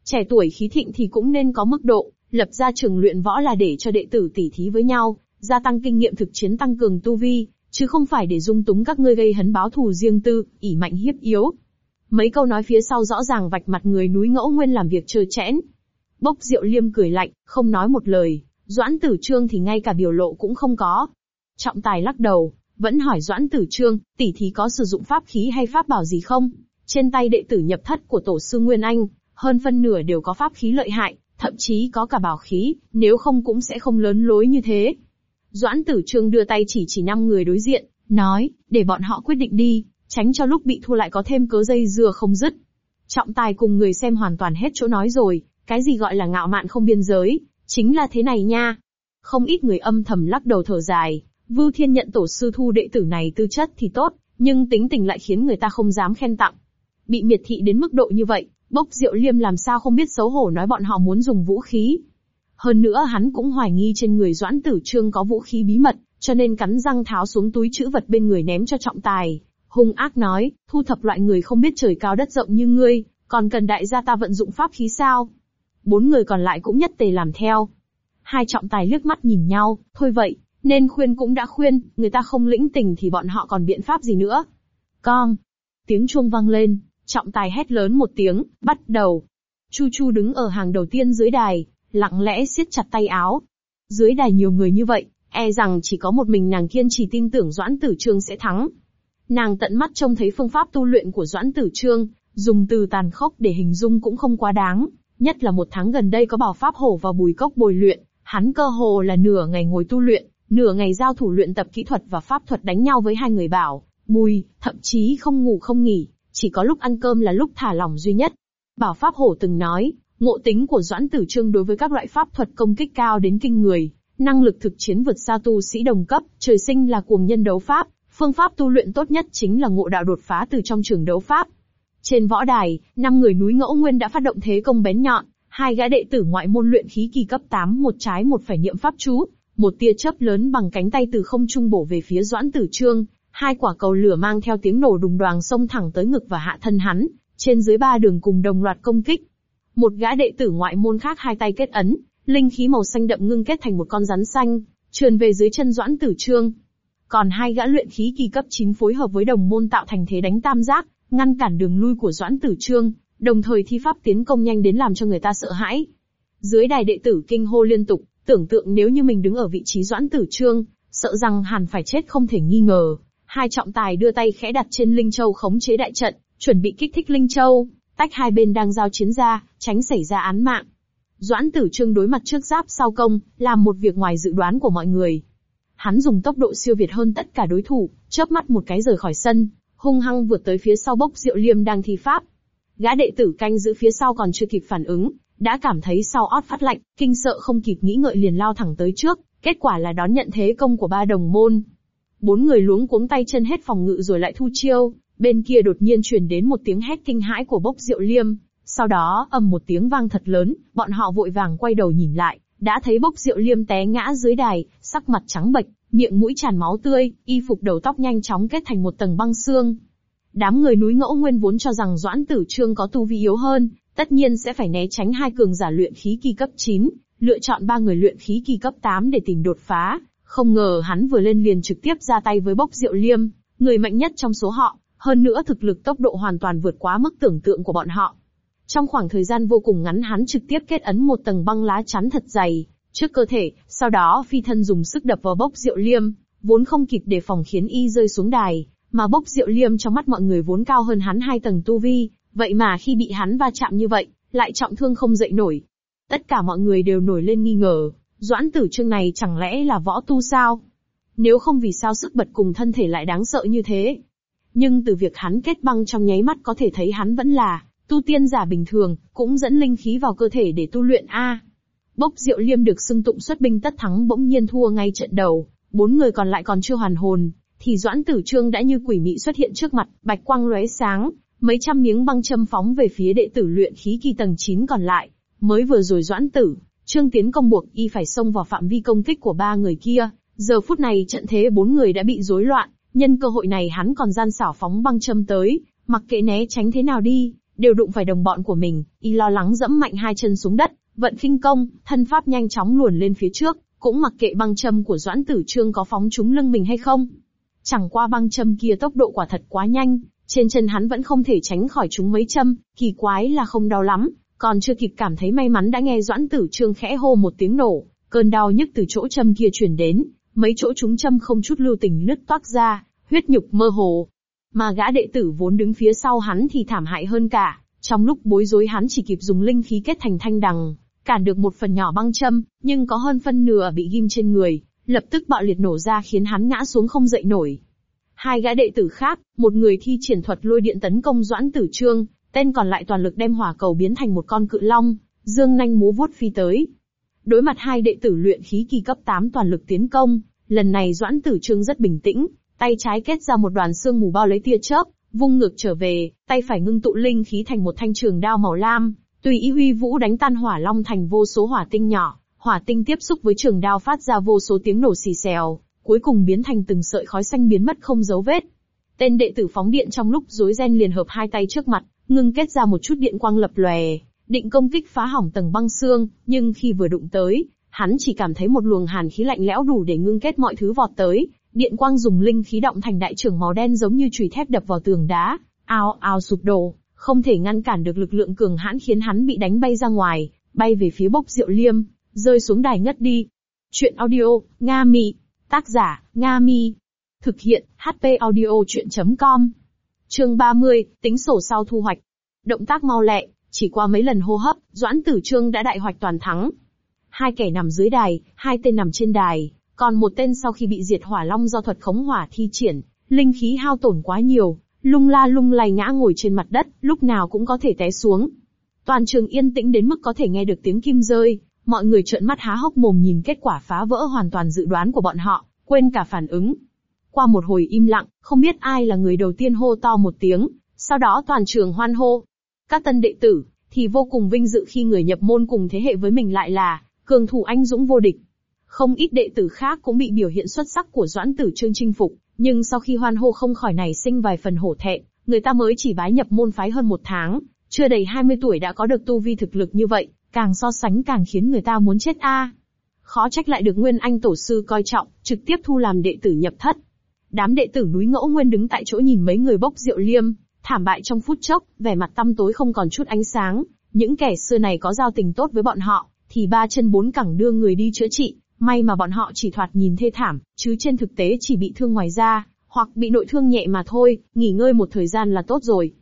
Trẻ tuổi khí thịnh thì cũng nên có mức độ, lập ra trường luyện võ là để cho đệ tử tỉ thí với nhau, gia tăng kinh nghiệm thực chiến tăng cường tu vi, chứ không phải để dung túng các ngươi gây hấn báo thù riêng tư, ỉ mạnh hiếp yếu. Mấy câu nói phía sau rõ ràng vạch mặt người núi ngẫu nguyên làm việc trơ chẽn. Bốc rượu liêm cười lạnh, không nói một lời, Doãn Tử Trương thì ngay cả biểu lộ cũng không có. Trọng tài lắc đầu, vẫn hỏi Doãn Tử Trương, tỷ thí có sử dụng pháp khí hay pháp bảo gì không? Trên tay đệ tử nhập thất của tổ sư Nguyên Anh, hơn phân nửa đều có pháp khí lợi hại, thậm chí có cả bảo khí, nếu không cũng sẽ không lớn lối như thế. Doãn Tử Trương đưa tay chỉ chỉ năm người đối diện, nói, để bọn họ quyết định đi, tránh cho lúc bị thua lại có thêm cớ dây dưa không dứt. Trọng tài cùng người xem hoàn toàn hết chỗ nói rồi, cái gì gọi là ngạo mạn không biên giới, chính là thế này nha. Không ít người âm thầm lắc đầu thở dài, Vưu Thiên nhận tổ sư thu đệ tử này tư chất thì tốt, nhưng tính tình lại khiến người ta không dám khen tặng. Bị miệt thị đến mức độ như vậy, Bốc Diệu Liêm làm sao không biết xấu hổ nói bọn họ muốn dùng vũ khí. Hơn nữa hắn cũng hoài nghi trên người Doãn Tử Trương có vũ khí bí mật, cho nên cắn răng tháo xuống túi chữ vật bên người ném cho trọng tài. Hung ác nói, thu thập loại người không biết trời cao đất rộng như ngươi, còn cần đại gia ta vận dụng pháp khí sao? Bốn người còn lại cũng nhất tề làm theo. Hai trọng tài liếc mắt nhìn nhau, thôi vậy, nên khuyên cũng đã khuyên, người ta không lĩnh tình thì bọn họ còn biện pháp gì nữa. Con! Tiếng chuông vang lên, trọng tài hét lớn một tiếng, bắt đầu. Chu Chu đứng ở hàng đầu tiên dưới đài, lặng lẽ siết chặt tay áo. Dưới đài nhiều người như vậy, e rằng chỉ có một mình nàng kiên trì tin tưởng Doãn Tử Trương sẽ thắng. Nàng tận mắt trông thấy phương pháp tu luyện của Doãn Tử Trương, dùng từ tàn khốc để hình dung cũng không quá đáng, nhất là một tháng gần đây có bảo pháp hổ vào bùi cốc bồi luyện, hắn cơ hồ là nửa ngày ngồi tu luyện, nửa ngày giao thủ luyện tập kỹ thuật và pháp thuật đánh nhau với hai người bảo, bùi, thậm chí không ngủ không nghỉ, chỉ có lúc ăn cơm là lúc thả lỏng duy nhất. Bảo Pháp Hổ từng nói, ngộ tính của Doãn Tử Trương đối với các loại pháp thuật công kích cao đến kinh người, năng lực thực chiến vượt xa tu sĩ đồng cấp, trời sinh là cuồng nhân đấu pháp, phương pháp tu luyện tốt nhất chính là ngộ đạo đột phá từ trong trường đấu pháp. Trên võ đài, năm người núi ngẫu nguyên đã phát động thế công bén nhọn, hai gã đệ tử ngoại môn luyện khí kỳ cấp 8 một trái một phải niệm pháp chú, một tia chớp lớn bằng cánh tay từ không trung bổ về phía Doãn Tử Trương, hai quả cầu lửa mang theo tiếng nổ đùng đoàng xông thẳng tới ngực và hạ thân hắn, trên dưới ba đường cùng đồng loạt công kích. Một gã đệ tử ngoại môn khác hai tay kết ấn, linh khí màu xanh đậm ngưng kết thành một con rắn xanh, trườn về dưới chân Doãn Tử Trương. Còn hai gã luyện khí kỳ cấp 9 phối hợp với đồng môn tạo thành thế đánh tam giác, ngăn cản đường lui của Doãn Tử Trương, đồng thời thi pháp tiến công nhanh đến làm cho người ta sợ hãi. Dưới đài đệ tử kinh hô liên tục, tưởng tượng nếu như mình đứng ở vị trí Doãn Tử Trương, sợ rằng hẳn phải chết không thể nghi ngờ. Hai trọng tài đưa tay khẽ đặt trên Linh Châu khống chế đại trận, chuẩn bị kích thích Linh Châu, tách hai bên đang giao chiến ra, tránh xảy ra án mạng. Doãn tử trương đối mặt trước giáp sau công, làm một việc ngoài dự đoán của mọi người. Hắn dùng tốc độ siêu việt hơn tất cả đối thủ, chớp mắt một cái rời khỏi sân, hung hăng vượt tới phía sau bốc rượu liêm đang thi pháp. Gã đệ tử canh giữ phía sau còn chưa kịp phản ứng, đã cảm thấy sau ót phát lạnh, kinh sợ không kịp nghĩ ngợi liền lao thẳng tới trước, kết quả là đón nhận thế công của ba đồng môn. Bốn người luống cuống tay chân hết phòng ngự rồi lại thu chiêu, bên kia đột nhiên truyền đến một tiếng hét kinh hãi của bốc rượu liêm, sau đó ầm một tiếng vang thật lớn, bọn họ vội vàng quay đầu nhìn lại, đã thấy bốc rượu liêm té ngã dưới đài, sắc mặt trắng bệch, miệng mũi tràn máu tươi, y phục đầu tóc nhanh chóng kết thành một tầng băng xương. Đám người núi ngẫu nguyên vốn cho rằng Doãn Tử Trương có tu vi yếu hơn, tất nhiên sẽ phải né tránh hai cường giả luyện khí kỳ cấp 9, lựa chọn ba người luyện khí kỳ cấp 8 để tìm đột phá. Không ngờ hắn vừa lên liền trực tiếp ra tay với bốc rượu liêm, người mạnh nhất trong số họ, hơn nữa thực lực tốc độ hoàn toàn vượt quá mức tưởng tượng của bọn họ. Trong khoảng thời gian vô cùng ngắn hắn trực tiếp kết ấn một tầng băng lá chắn thật dày, trước cơ thể, sau đó phi thân dùng sức đập vào bốc rượu liêm, vốn không kịp đề phòng khiến y rơi xuống đài, mà bốc rượu liêm trong mắt mọi người vốn cao hơn hắn hai tầng tu vi, vậy mà khi bị hắn va chạm như vậy, lại trọng thương không dậy nổi. Tất cả mọi người đều nổi lên nghi ngờ, doãn tử trương này chẳng lẽ là võ tu sao? Nếu không vì sao sức bật cùng thân thể lại đáng sợ như thế? Nhưng từ việc hắn kết băng trong nháy mắt có thể thấy hắn vẫn là tu tiên giả bình thường, cũng dẫn linh khí vào cơ thể để tu luyện A. Bốc Diệu Liêm được xưng tụng xuất binh tất thắng bỗng nhiên thua ngay trận đầu, bốn người còn lại còn chưa hoàn hồn, thì Doãn Tử Trương đã như quỷ mị xuất hiện trước mặt, bạch quang lóe sáng, mấy trăm miếng băng châm phóng về phía đệ tử luyện khí kỳ tầng 9 còn lại. Mới vừa rồi Doãn Tử, Trương tiến công buộc y phải xông vào phạm vi công kích của ba người kia, giờ phút này trận thế bốn người đã bị rối loạn, nhân cơ hội này hắn còn gian xảo phóng băng châm tới, mặc kệ né tránh thế nào đi, đều đụng phải đồng bọn của mình, y lo lắng dẫm mạnh hai chân xuống đất, vận khinh công, thân pháp nhanh chóng luồn lên phía trước, cũng mặc kệ băng châm của Doãn Tử Trương có phóng trúng lưng mình hay không. Chẳng qua băng châm kia tốc độ quả thật quá nhanh, trên chân hắn vẫn không thể tránh khỏi chúng mấy châm, kỳ quái là không đau lắm, còn chưa kịp cảm thấy may mắn đã nghe Doãn Tử Trương khẽ hô một tiếng nổ, cơn đau nhức từ chỗ châm kia truyền đến, mấy chỗ chúng châm không chút lưu tình nứt toác ra, huyết nhục mơ hồ, mà gã đệ tử vốn đứng phía sau hắn thì thảm hại hơn cả, trong lúc bối rối hắn chỉ kịp dùng linh khí kết thành thanh đằng, cản được một phần nhỏ băng châm, nhưng có hơn phân nửa bị ghim trên người, lập tức bạo liệt nổ ra khiến hắn ngã xuống không dậy nổi. Hai gã đệ tử khác, một người thi triển thuật lôi điện tấn công Doãn Tử Trương, tên còn lại toàn lực đem hỏa cầu biến thành một con cự long, dương nanh múa vuốt phi tới. Đối mặt hai đệ tử luyện khí kỳ cấp 8 toàn lực tiến công, lần này Doãn Tử Trương rất bình tĩnh, Tay trái kết ra một đoàn xương mù bao lấy tia chớp, vung ngược trở về, tay phải ngưng tụ linh khí thành một thanh trường đao màu lam, tùy ý huy vũ đánh tan hỏa long thành vô số hỏa tinh nhỏ, hỏa tinh tiếp xúc với trường đao phát ra vô số tiếng nổ xì xèo, cuối cùng biến thành từng sợi khói xanh biến mất không dấu vết. Tên đệ tử phóng điện trong lúc rối ren liền hợp hai tay trước mặt, ngưng kết ra một chút điện quang lập lòe, định công kích phá hỏng tầng băng xương, nhưng khi vừa đụng tới, hắn chỉ cảm thấy một luồng hàn khí lạnh lẽo đủ để ngưng kết mọi thứ vọt tới, điện quang dùng linh khí động thành đại trưởng màu đen giống như chùy thép đập vào tường đá, ao ao sụp đổ, không thể ngăn cản được lực lượng cường hãn khiến hắn bị đánh bay ra ngoài, bay về phía bốc rượu liêm, rơi xuống đài ngất đi. Chuyện audio, Nga Mi. Tác giả, Nga Mi. Thực hiện, HP audio chuyện.com. Chương 30, tính sổ sau thu hoạch. Động tác mau lẹ, chỉ qua mấy lần hô hấp, Doãn Tử Trương đã đại hoạch toàn thắng. Hai kẻ nằm dưới đài, hai tên nằm trên đài, còn một tên sau khi bị diệt hỏa long do thuật khống hỏa thi triển, linh khí hao tổn quá nhiều, lung la lung lay ngã ngồi trên mặt đất, lúc nào cũng có thể té xuống. Toàn trường yên tĩnh đến mức có thể nghe được tiếng kim rơi, mọi người trợn mắt há hốc mồm nhìn kết quả phá vỡ hoàn toàn dự đoán của bọn họ, quên cả phản ứng. Qua một hồi im lặng, không biết ai là người đầu tiên hô to một tiếng, sau đó toàn trường hoan hô. Các tân đệ tử, thì vô cùng vinh dự khi người nhập môn cùng thế hệ với mình lại là, cường thủ anh dũng vô địch. Không ít đệ tử khác cũng bị biểu hiện xuất sắc của Doãn Tử Trương chinh phục, nhưng sau khi hoan hô không khỏi này sinh vài phần hổ thẹn, người ta mới chỉ bái nhập môn phái hơn một tháng, chưa đầy 20 tuổi đã có được tu vi thực lực như vậy, càng so sánh càng khiến người ta muốn chết a. Khó trách lại được Nguyên Anh tổ sư coi trọng, trực tiếp thu làm đệ tử nhập thất. Đám đệ tử núi ngẫu nguyên đứng tại chỗ nhìn mấy người bốc rượu liêm, thảm bại trong phút chốc, vẻ mặt tăm tối không còn chút ánh sáng. Những kẻ xưa này có giao tình tốt với bọn họ, thì ba chân bốn cẳng đưa người đi chữa trị, may mà bọn họ chỉ thoạt nhìn thê thảm, chứ trên thực tế chỉ bị thương ngoài da, hoặc bị nội thương nhẹ mà thôi, nghỉ ngơi một thời gian là tốt rồi.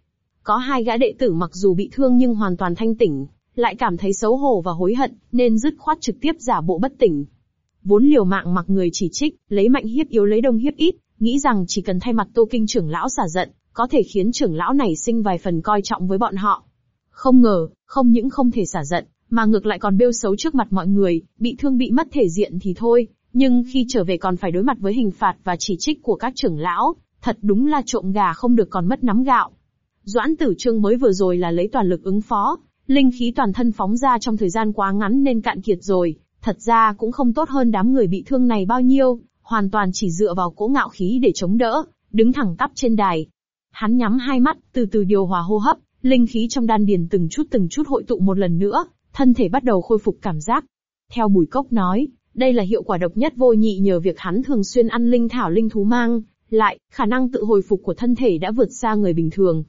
Có hai gã đệ tử mặc dù bị thương nhưng hoàn toàn thanh tỉnh, lại cảm thấy xấu hổ và hối hận, nên dứt khoát trực tiếp giả bộ bất tỉnh. Vốn liều mạng mặc người chỉ trích, lấy mạnh hiếp yếu lấy đông hiếp ít, nghĩ rằng chỉ cần thay mặt Tô Kinh trưởng lão xả giận, có thể khiến trưởng lão này sinh vài phần coi trọng với bọn họ. Không ngờ, không những không thể xả giận, mà ngược lại còn bêu xấu trước mặt mọi người, bị thương bị mất thể diện thì thôi, nhưng khi trở về còn phải đối mặt với hình phạt và chỉ trích của các trưởng lão, thật đúng là trộm gà không được còn mất nắm gạo. Doãn tử trương mới vừa rồi là lấy toàn lực ứng phó, linh khí toàn thân phóng ra trong thời gian quá ngắn nên cạn kiệt rồi, thật ra cũng không tốt hơn đám người bị thương này bao nhiêu, hoàn toàn chỉ dựa vào cỗ ngạo khí để chống đỡ, đứng thẳng tắp trên đài. Hắn nhắm hai mắt, từ từ điều hòa hô hấp, linh khí trong đan điền từng chút từng chút hội tụ một lần nữa, thân thể bắt đầu khôi phục cảm giác. Theo Bùi Cốc nói, đây là hiệu quả độc nhất vô nhị nhờ việc hắn thường xuyên ăn linh thảo linh thú mang, lại, khả năng tự hồi phục của thân thể đã vượt xa người bình thường.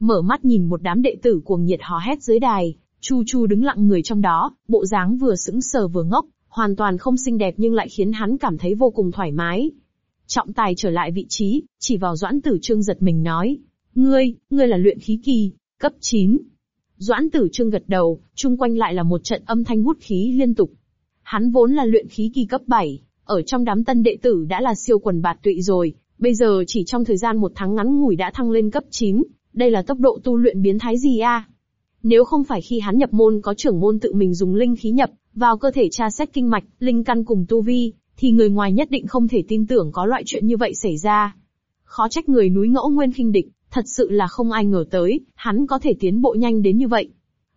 Mở mắt nhìn một đám đệ tử cuồng nhiệt hò hét dưới đài, Chu Chu đứng lặng người trong đó, bộ dáng vừa sững sờ vừa ngốc, hoàn toàn không xinh đẹp nhưng lại khiến hắn cảm thấy vô cùng thoải mái. Trọng tài trở lại vị trí, chỉ vào Doãn Tử Trương giật mình nói, ngươi, ngươi là luyện khí kỳ, cấp 9. Doãn Tử Trương gật đầu, chung quanh lại là một trận âm thanh hút khí liên tục. Hắn vốn là luyện khí kỳ cấp 7, ở trong đám tân đệ tử đã là siêu quần bạt tụy rồi, bây giờ chỉ trong thời gian một tháng ngắn ngủi đã thăng lên cấp 9, đây là tốc độ tu luyện biến thái gì a? Nếu không phải khi hắn nhập môn có trưởng môn tự mình dùng linh khí nhập vào cơ thể tra xét kinh mạch, linh căn cùng tu vi, thì người ngoài nhất định không thể tin tưởng có loại chuyện như vậy xảy ra. Khó trách người núi ngẫu nguyên khinh địch, thật sự là không ai ngờ tới, hắn có thể tiến bộ nhanh đến như vậy.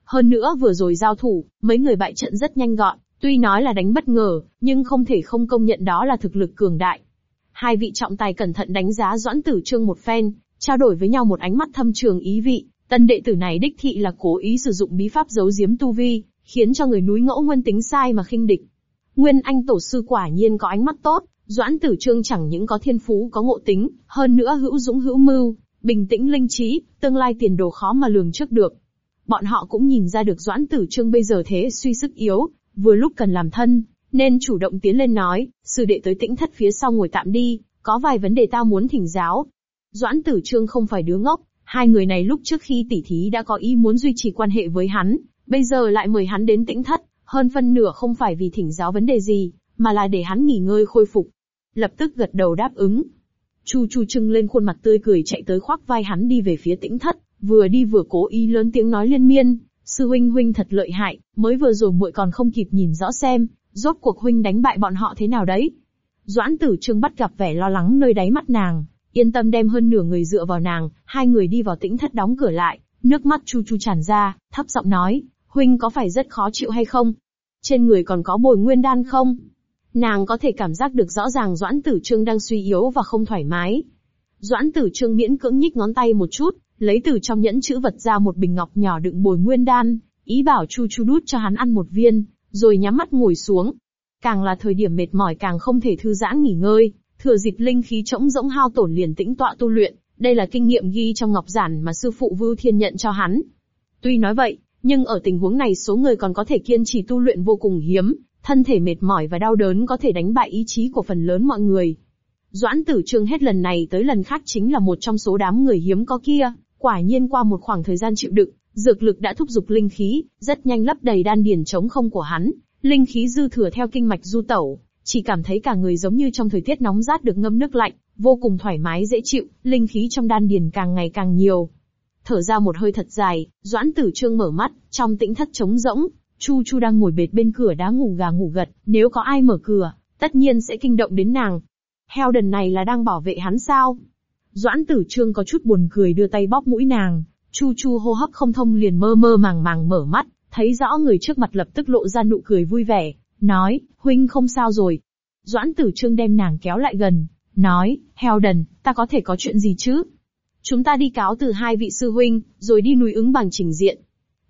Hơn nữa vừa rồi giao thủ, mấy người bại trận rất nhanh gọn, tuy nói là đánh bất ngờ, nhưng không thể không công nhận đó là thực lực cường đại. Hai vị trọng tài cẩn thận đánh giá Doãn Tử Trương một phen, trao đổi với nhau một ánh mắt thâm trường ý vị, tân đệ tử này đích thị là cố ý sử dụng bí pháp giấu giếm tu vi, khiến cho người núi ngẫu nguyên tính sai mà khinh địch. Nguyên Anh tổ sư quả nhiên có ánh mắt tốt, Doãn Tử Trương chẳng những có thiên phú có ngộ tính, hơn nữa hữu dũng hữu mưu, bình tĩnh linh trí, tương lai tiền đồ khó mà lường trước được. Bọn họ cũng nhìn ra được Doãn Tử Trương bây giờ thế suy sức yếu, vừa lúc cần làm thân, nên chủ động tiến lên nói, sư đệ tới tĩnh thất phía sau ngồi tạm đi, có vài vấn đề tao muốn thỉnh giáo. Doãn Tử Trương không phải đứa ngốc, hai người này lúc trước khi tỉ thí đã có ý muốn duy trì quan hệ với hắn, bây giờ lại mời hắn đến tĩnh thất, hơn phân nửa không phải vì thỉnh giáo vấn đề gì, mà là để hắn nghỉ ngơi khôi phục. Lập tức gật đầu đáp ứng. Chu Chu trưng lên khuôn mặt tươi cười chạy tới khoác vai hắn đi về phía tĩnh thất, vừa đi vừa cố ý lớn tiếng nói liên miên, sư huynh huynh thật lợi hại, mới vừa rồi muội còn không kịp nhìn rõ xem, rốt cuộc huynh đánh bại bọn họ thế nào đấy. Doãn tử trương bắt gặp vẻ lo lắng nơi đáy mắt nàng, yên tâm đem hơn nửa người dựa vào nàng, hai người đi vào tĩnh thất đóng cửa lại, nước mắt chu chu tràn ra, thấp giọng nói, huynh có phải rất khó chịu hay không? Trên người còn có bồi nguyên đan không? Nàng có thể cảm giác được rõ ràng Doãn Tử Trương đang suy yếu và không thoải mái. Doãn Tử Trương miễn cưỡng nhích ngón tay một chút, lấy từ trong nhẫn chữ vật ra một bình ngọc nhỏ đựng bồi nguyên đan, ý bảo Chu Chu đút cho hắn ăn một viên, rồi nhắm mắt ngồi xuống. Càng là thời điểm mệt mỏi càng không thể thư giãn nghỉ ngơi, thừa dịp linh khí trống rỗng hao tổn liền tĩnh tọa tu luyện, đây là kinh nghiệm ghi trong ngọc giản mà sư phụ Vưu Thiên nhận cho hắn. Tuy nói vậy, nhưng ở tình huống này số người còn có thể kiên trì tu luyện vô cùng hiếm, thân thể mệt mỏi và đau đớn có thể đánh bại ý chí của phần lớn mọi người. Doãn tử trương hết lần này tới lần khác chính là một trong số đám người hiếm có kia, quả nhiên qua một khoảng thời gian chịu đựng, dược lực đã thúc giục linh khí, rất nhanh lấp đầy đan điền trống không của hắn, linh khí dư thừa theo kinh mạch du tẩu, chỉ cảm thấy cả người giống như trong thời tiết nóng rát được ngâm nước lạnh, vô cùng thoải mái dễ chịu, linh khí trong đan điền càng ngày càng nhiều. Thở ra một hơi thật dài, Doãn Tử Trương mở mắt, trong tĩnh thất trống rỗng, Chu Chu đang ngồi bệt bên cửa đá ngủ gà ngủ gật, nếu có ai mở cửa, tất nhiên sẽ kinh động đến nàng. Heo đần này là đang bảo vệ hắn sao? Doãn Tử Trương có chút buồn cười đưa tay bóp mũi nàng, Chu Chu hô hấp không thông liền mơ mơ màng màng mở mắt, thấy rõ người trước mặt lập tức lộ ra nụ cười vui vẻ, nói, huynh không sao rồi. Doãn Tử Trương đem nàng kéo lại gần, nói, heo đần, ta có thể có chuyện gì chứ? Chúng ta đi cáo từ hai vị sư huynh, rồi đi núi ứng bằng trình diện.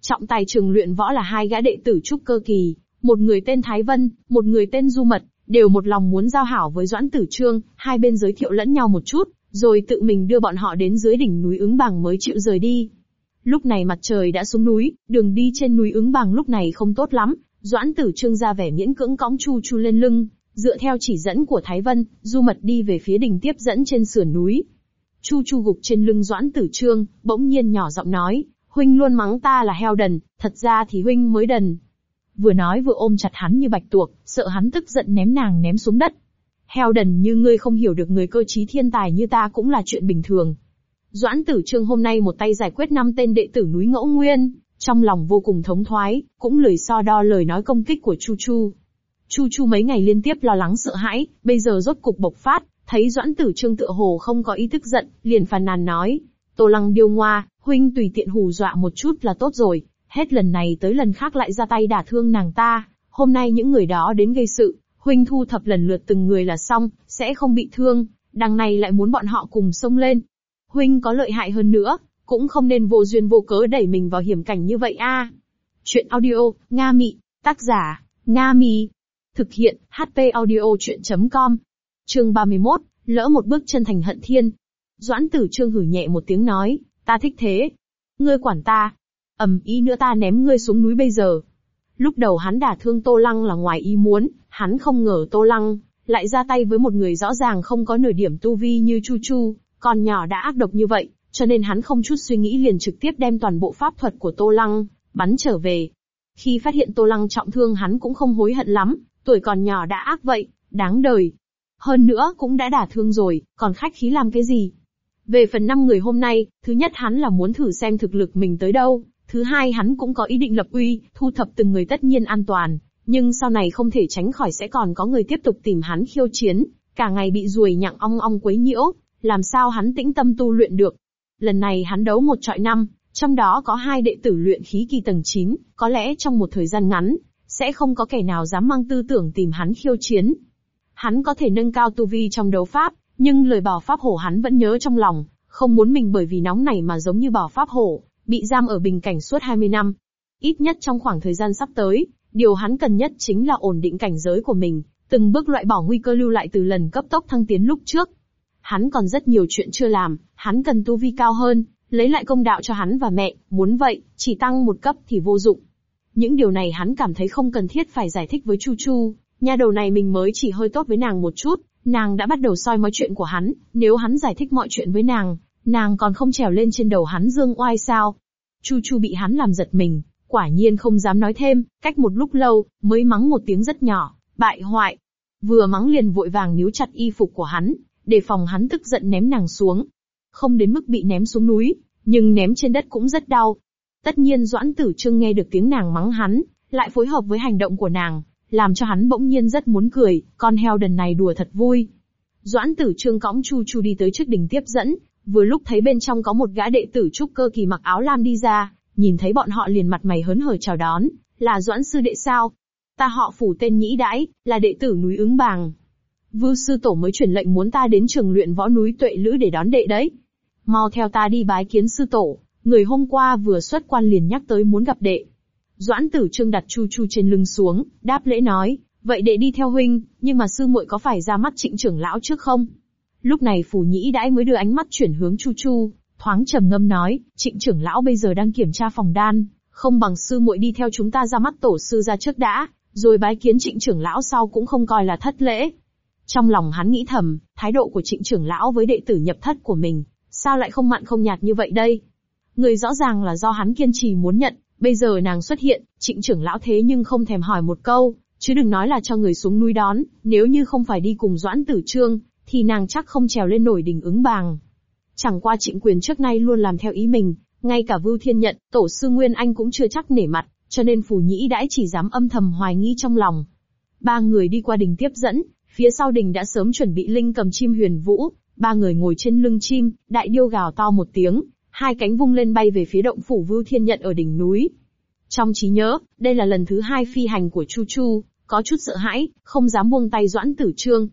Trọng tài trường luyện võ là hai gã đệ tử trúc cơ kỳ, một người tên Thái Vân, một người tên Du Mật, đều một lòng muốn giao hảo với Doãn Tử Trương, hai bên giới thiệu lẫn nhau một chút, rồi tự mình đưa bọn họ đến dưới đỉnh núi ứng bằng mới chịu rời đi. Lúc này mặt trời đã xuống núi, đường đi trên núi ứng bằng lúc này không tốt lắm, Doãn Tử Trương ra vẻ miễn cưỡng cõng Chu Chu lên lưng, dựa theo chỉ dẫn của Thái Vân, Du Mật đi về phía đỉnh tiếp dẫn trên sườn núi. Chu Chu gục trên lưng Doãn Tử Trương, bỗng nhiên nhỏ giọng nói, huynh luôn mắng ta là heo đần, thật ra thì huynh mới đần. Vừa nói vừa ôm chặt hắn như bạch tuộc, sợ hắn tức giận ném nàng ném xuống đất. Heo đần như ngươi không hiểu được người cơ trí thiên tài như ta cũng là chuyện bình thường. Doãn Tử Trương hôm nay một tay giải quyết năm tên đệ tử núi Ngẫu Nguyên, trong lòng vô cùng thống thoái, cũng lười so đo lời nói công kích của Chu Chu. Chu Chu mấy ngày liên tiếp lo lắng sợ hãi, bây giờ rốt cục bộc phát, thấy Doãn Tử Trương tựa hồ không có ý thức giận, liền phàn nàn nói. Tô Lăng điêu ngoa, huynh tùy tiện hù dọa một chút là tốt rồi, hết lần này tới lần khác lại ra tay đả thương nàng ta, hôm nay những người đó đến gây sự, huynh thu thập lần lượt từng người là xong, sẽ không bị thương, đằng này lại muốn bọn họ cùng xông lên. Huynh có lợi hại hơn nữa, cũng không nên vô duyên vô cớ đẩy mình vào hiểm cảnh như vậy a. À. Chuyện audio, Nga Mị, tác giả, Nga Mi. Thực hiện, HP audio chuyện.com. Chương 31, lỡ một bước chân thành hận thiên. Doãn tử trương hử nhẹ một tiếng nói, ta thích thế. Ngươi quản ta. ầm ý nữa ta ném ngươi xuống núi bây giờ. Lúc đầu hắn đả thương Tô Lăng là ngoài ý muốn, hắn không ngờ Tô Lăng, lại ra tay với một người rõ ràng không có nửa điểm tu vi như Chu Chu, còn nhỏ đã ác độc như vậy, cho nên hắn không chút suy nghĩ liền trực tiếp đem toàn bộ pháp thuật của Tô Lăng, bắn trở về. Khi phát hiện Tô Lăng trọng thương hắn cũng không hối hận lắm, tuổi còn nhỏ đã ác vậy, đáng đời. Hơn nữa cũng đã đả thương rồi, còn khách khí làm cái gì? Về phần năm người hôm nay, thứ nhất hắn là muốn thử xem thực lực mình tới đâu, thứ hai hắn cũng có ý định lập uy, thu thập từng người tất nhiên an toàn, nhưng sau này không thể tránh khỏi sẽ còn có người tiếp tục tìm hắn khiêu chiến, cả ngày bị ruồi nhặng ong ong quấy nhiễu, làm sao hắn tĩnh tâm tu luyện được. Lần này hắn đấu một trọi năm, trong đó có hai đệ tử luyện khí kỳ tầng 9, có lẽ trong một thời gian ngắn, sẽ không có kẻ nào dám mang tư tưởng tìm hắn khiêu chiến. Hắn có thể nâng cao tu vi trong đấu pháp, nhưng lời bảo pháp hổ hắn vẫn nhớ trong lòng, không muốn mình bởi vì nóng này mà giống như bảo pháp hổ, bị giam ở bình cảnh suốt 20 năm. Ít nhất trong khoảng thời gian sắp tới, điều hắn cần nhất chính là ổn định cảnh giới của mình, từng bước loại bỏ nguy cơ lưu lại từ lần cấp tốc thăng tiến lúc trước. Hắn còn rất nhiều chuyện chưa làm, hắn cần tu vi cao hơn, lấy lại công đạo cho hắn và mẹ, muốn vậy, chỉ tăng một cấp thì vô dụng. Những điều này hắn cảm thấy không cần thiết phải giải thích với Chu Chu, Nha đầu này mình mới chỉ hơi tốt với nàng một chút, nàng đã bắt đầu soi mọi chuyện của hắn, nếu hắn giải thích mọi chuyện với nàng, nàng còn không trèo lên trên đầu hắn dương oai sao. Chu Chu bị hắn làm giật mình, quả nhiên không dám nói thêm, cách một lúc lâu, mới mắng một tiếng rất nhỏ, bại hoại. Vừa mắng liền vội vàng níu chặt y phục của hắn, để phòng hắn tức giận ném nàng xuống. Không đến mức bị ném xuống núi, nhưng ném trên đất cũng rất đau. Tất nhiên Doãn Tử Trương nghe được tiếng nàng mắng hắn, lại phối hợp với hành động của nàng, làm cho hắn bỗng nhiên rất muốn cười, con heo đần này đùa thật vui. Doãn Tử Trương cõng Chu Chu đi tới trước đỉnh tiếp dẫn, vừa lúc thấy bên trong có một gã đệ tử trúc cơ kỳ mặc áo lam đi ra, nhìn thấy bọn họ liền mặt mày hớn hở chào đón, là Doãn sư đệ sao? Ta họ phủ tên Nhĩ Đãi, là đệ tử núi ứng bàng. Vưu sư tổ mới truyền lệnh muốn ta đến trường luyện võ núi tuệ lữ để đón đệ đấy. Mau theo ta đi bái kiến sư tổ, người hôm qua vừa xuất quan liền nhắc tới muốn gặp đệ. Doãn tử trương đặt Chu Chu trên lưng xuống, đáp lễ nói, vậy để đi theo huynh, nhưng mà sư muội có phải ra mắt trịnh trưởng lão trước không? Lúc này phủ nhĩ đãi mới đưa ánh mắt chuyển hướng Chu Chu, thoáng trầm ngâm nói, trịnh trưởng lão bây giờ đang kiểm tra phòng đan, không bằng sư muội đi theo chúng ta ra mắt tổ sư ra trước đã, rồi bái kiến trịnh trưởng lão sau cũng không coi là thất lễ. Trong lòng hắn nghĩ thầm, thái độ của trịnh trưởng lão với đệ tử nhập thất của mình, sao lại không mặn không nhạt như vậy đây? Người rõ ràng là do hắn kiên trì muốn nhận, bây giờ nàng xuất hiện, trịnh trưởng lão thế nhưng không thèm hỏi một câu, chứ đừng nói là cho người xuống núi đón, nếu như không phải đi cùng Doãn Tử Trương, thì nàng chắc không trèo lên nổi đỉnh ứng bàng. Chẳng qua trịnh quyền trước nay luôn làm theo ý mình, ngay cả Vưu Thiên Nhận, tổ sư Nguyên Anh cũng chưa chắc nể mặt, cho nên Phù Nhĩ đãi chỉ dám âm thầm hoài nghi trong lòng. Ba người đi qua đình tiếp dẫn, phía sau đình đã sớm chuẩn bị linh cầm chim huyền vũ, ba người ngồi trên lưng chim, đại điêu gào to một tiếng, hai cánh vung lên bay về phía động phủ Vưu Thiên Nhận ở đỉnh núi. Trong trí nhớ, đây là lần thứ hai phi hành của Chu Chu, có chút sợ hãi, không dám buông tay Doãn Tử Trương.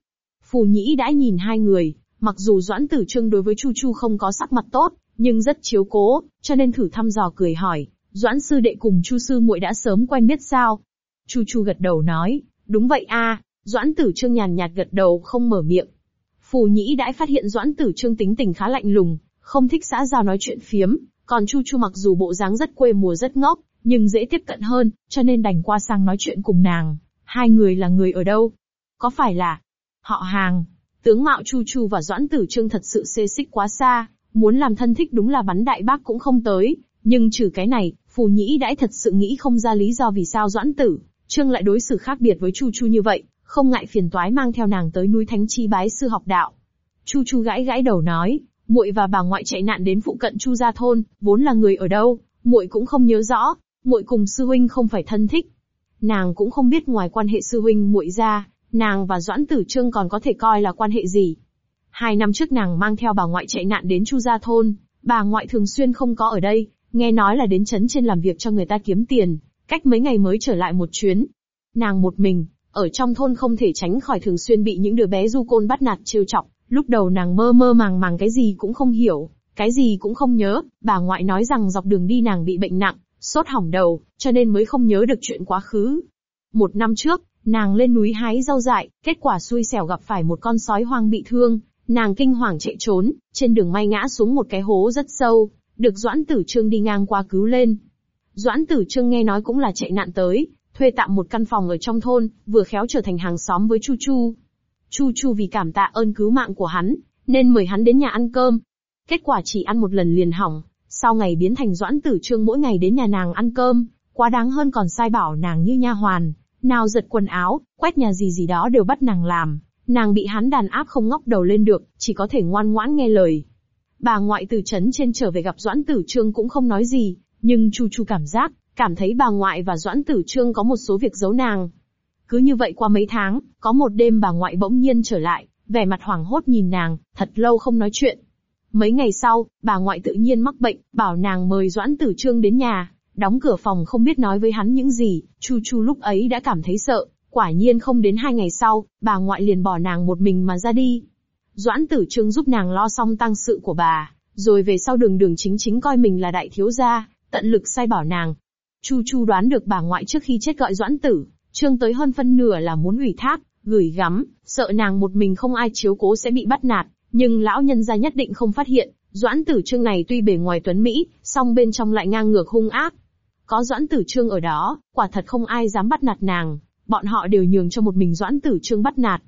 Phù Nhĩ đã nhìn hai người, mặc dù Doãn Tử Trương đối với Chu Chu không có sắc mặt tốt, nhưng rất chiếu cố, cho nên thử thăm dò cười hỏi, Doãn sư đệ cùng Chu sư muội đã sớm quen biết sao? Chu Chu gật đầu nói, đúng vậy a. Doãn Tử Trương nhàn nhạt gật đầu không mở miệng. Phù Nhĩ đã phát hiện Doãn Tử Trương tính tình khá lạnh lùng, không thích xã giao nói chuyện phiếm, còn Chu Chu mặc dù bộ dáng rất quê mùa rất ngốc, nhưng dễ tiếp cận hơn, cho nên đành qua sang nói chuyện cùng nàng. Hai người là người ở đâu? Có phải là họ hàng? Tướng mạo Chu Chu và Doãn Tử Trương thật sự xê xích quá xa, muốn làm thân thích đúng là bắn đại bác cũng không tới. Nhưng trừ cái này, Phù Nhĩ đãi thật sự nghĩ không ra lý do vì sao Doãn Tử Trương lại đối xử khác biệt với Chu Chu như vậy, không ngại phiền toái mang theo nàng tới núi Thánh Chi bái sư học đạo. Chu Chu gãi gãi đầu nói, muội và bà ngoại chạy nạn đến phụ cận Chu gia thôn, vốn là người ở đâu, muội cũng không nhớ rõ, muội cùng sư huynh không phải thân thích. Nàng cũng không biết ngoài quan hệ sư huynh muội ra, nàng và Doãn Tử Trương còn có thể coi là quan hệ gì. Hai năm trước nàng mang theo bà ngoại chạy nạn đến Chu gia thôn, bà ngoại thường xuyên không có ở đây, nghe nói là đến chấn trên làm việc cho người ta kiếm tiền, cách mấy ngày mới trở lại một chuyến. Nàng một mình, ở trong thôn không thể tránh khỏi thường xuyên bị những đứa bé du côn bắt nạt trêu chọc, lúc đầu nàng mơ mơ màng màng cái gì cũng không hiểu, cái gì cũng không nhớ, bà ngoại nói rằng dọc đường đi nàng bị bệnh nặng, sốt hỏng đầu, cho nên mới không nhớ được chuyện quá khứ. Một năm trước, nàng lên núi hái rau dại, kết quả xui xẻo gặp phải một con sói hoang bị thương, nàng kinh hoàng chạy trốn, trên đường may ngã xuống một cái hố rất sâu, được Doãn Tử Trương đi ngang qua cứu lên. Doãn Tử Trương nghe nói cũng là chạy nạn tới, thuê tạm một căn phòng ở trong thôn, vừa khéo trở thành hàng xóm với Chu Chu. Chu Chu vì cảm tạ ơn cứu mạng của hắn, nên mời hắn đến nhà ăn cơm. Kết quả chỉ ăn một lần liền hỏng, sau ngày biến thành Doãn Tử Trương mỗi ngày đến nhà nàng ăn cơm, quá đáng hơn còn sai bảo nàng như nha hoàn, nào giật quần áo, quét nhà gì gì đó đều bắt nàng làm, nàng bị hắn đàn áp không ngóc đầu lên được, chỉ có thể ngoan ngoãn nghe lời. Bà ngoại từ trấn trên trở về gặp Doãn Tử Trương cũng không nói gì, nhưng Chu Chu cảm giác, cảm thấy bà ngoại và Doãn Tử Trương có một số việc giấu nàng. Cứ như vậy qua mấy tháng, có một đêm bà ngoại bỗng nhiên trở lại, vẻ mặt hoảng hốt nhìn nàng, thật lâu không nói chuyện. Mấy ngày sau, bà ngoại tự nhiên mắc bệnh, bảo nàng mời Doãn Tử Trương đến nhà, đóng cửa phòng không biết nói với hắn những gì, Chu Chu lúc ấy đã cảm thấy sợ, quả nhiên không đến hai ngày sau, bà ngoại liền bỏ nàng một mình mà ra đi. Doãn Tử Trương giúp nàng lo xong tang sự của bà, rồi về sau đường đường chính chính coi mình là đại thiếu gia, tận lực sai bảo nàng. Chu Chu đoán được bà ngoại trước khi chết gọi Doãn Tử, Trương tới hơn phân nửa là muốn ủy thác, gửi gắm, sợ nàng một mình không ai chiếu cố sẽ bị bắt nạt, nhưng lão nhân gia nhất định không phát hiện, Doãn Tử Trương này tuy bề ngoài tuấn Mỹ, song bên trong lại ngang ngược hung ác. Có Doãn Tử Trương ở đó, quả thật không ai dám bắt nạt nàng, bọn họ đều nhường cho một mình Doãn Tử Trương bắt nạt.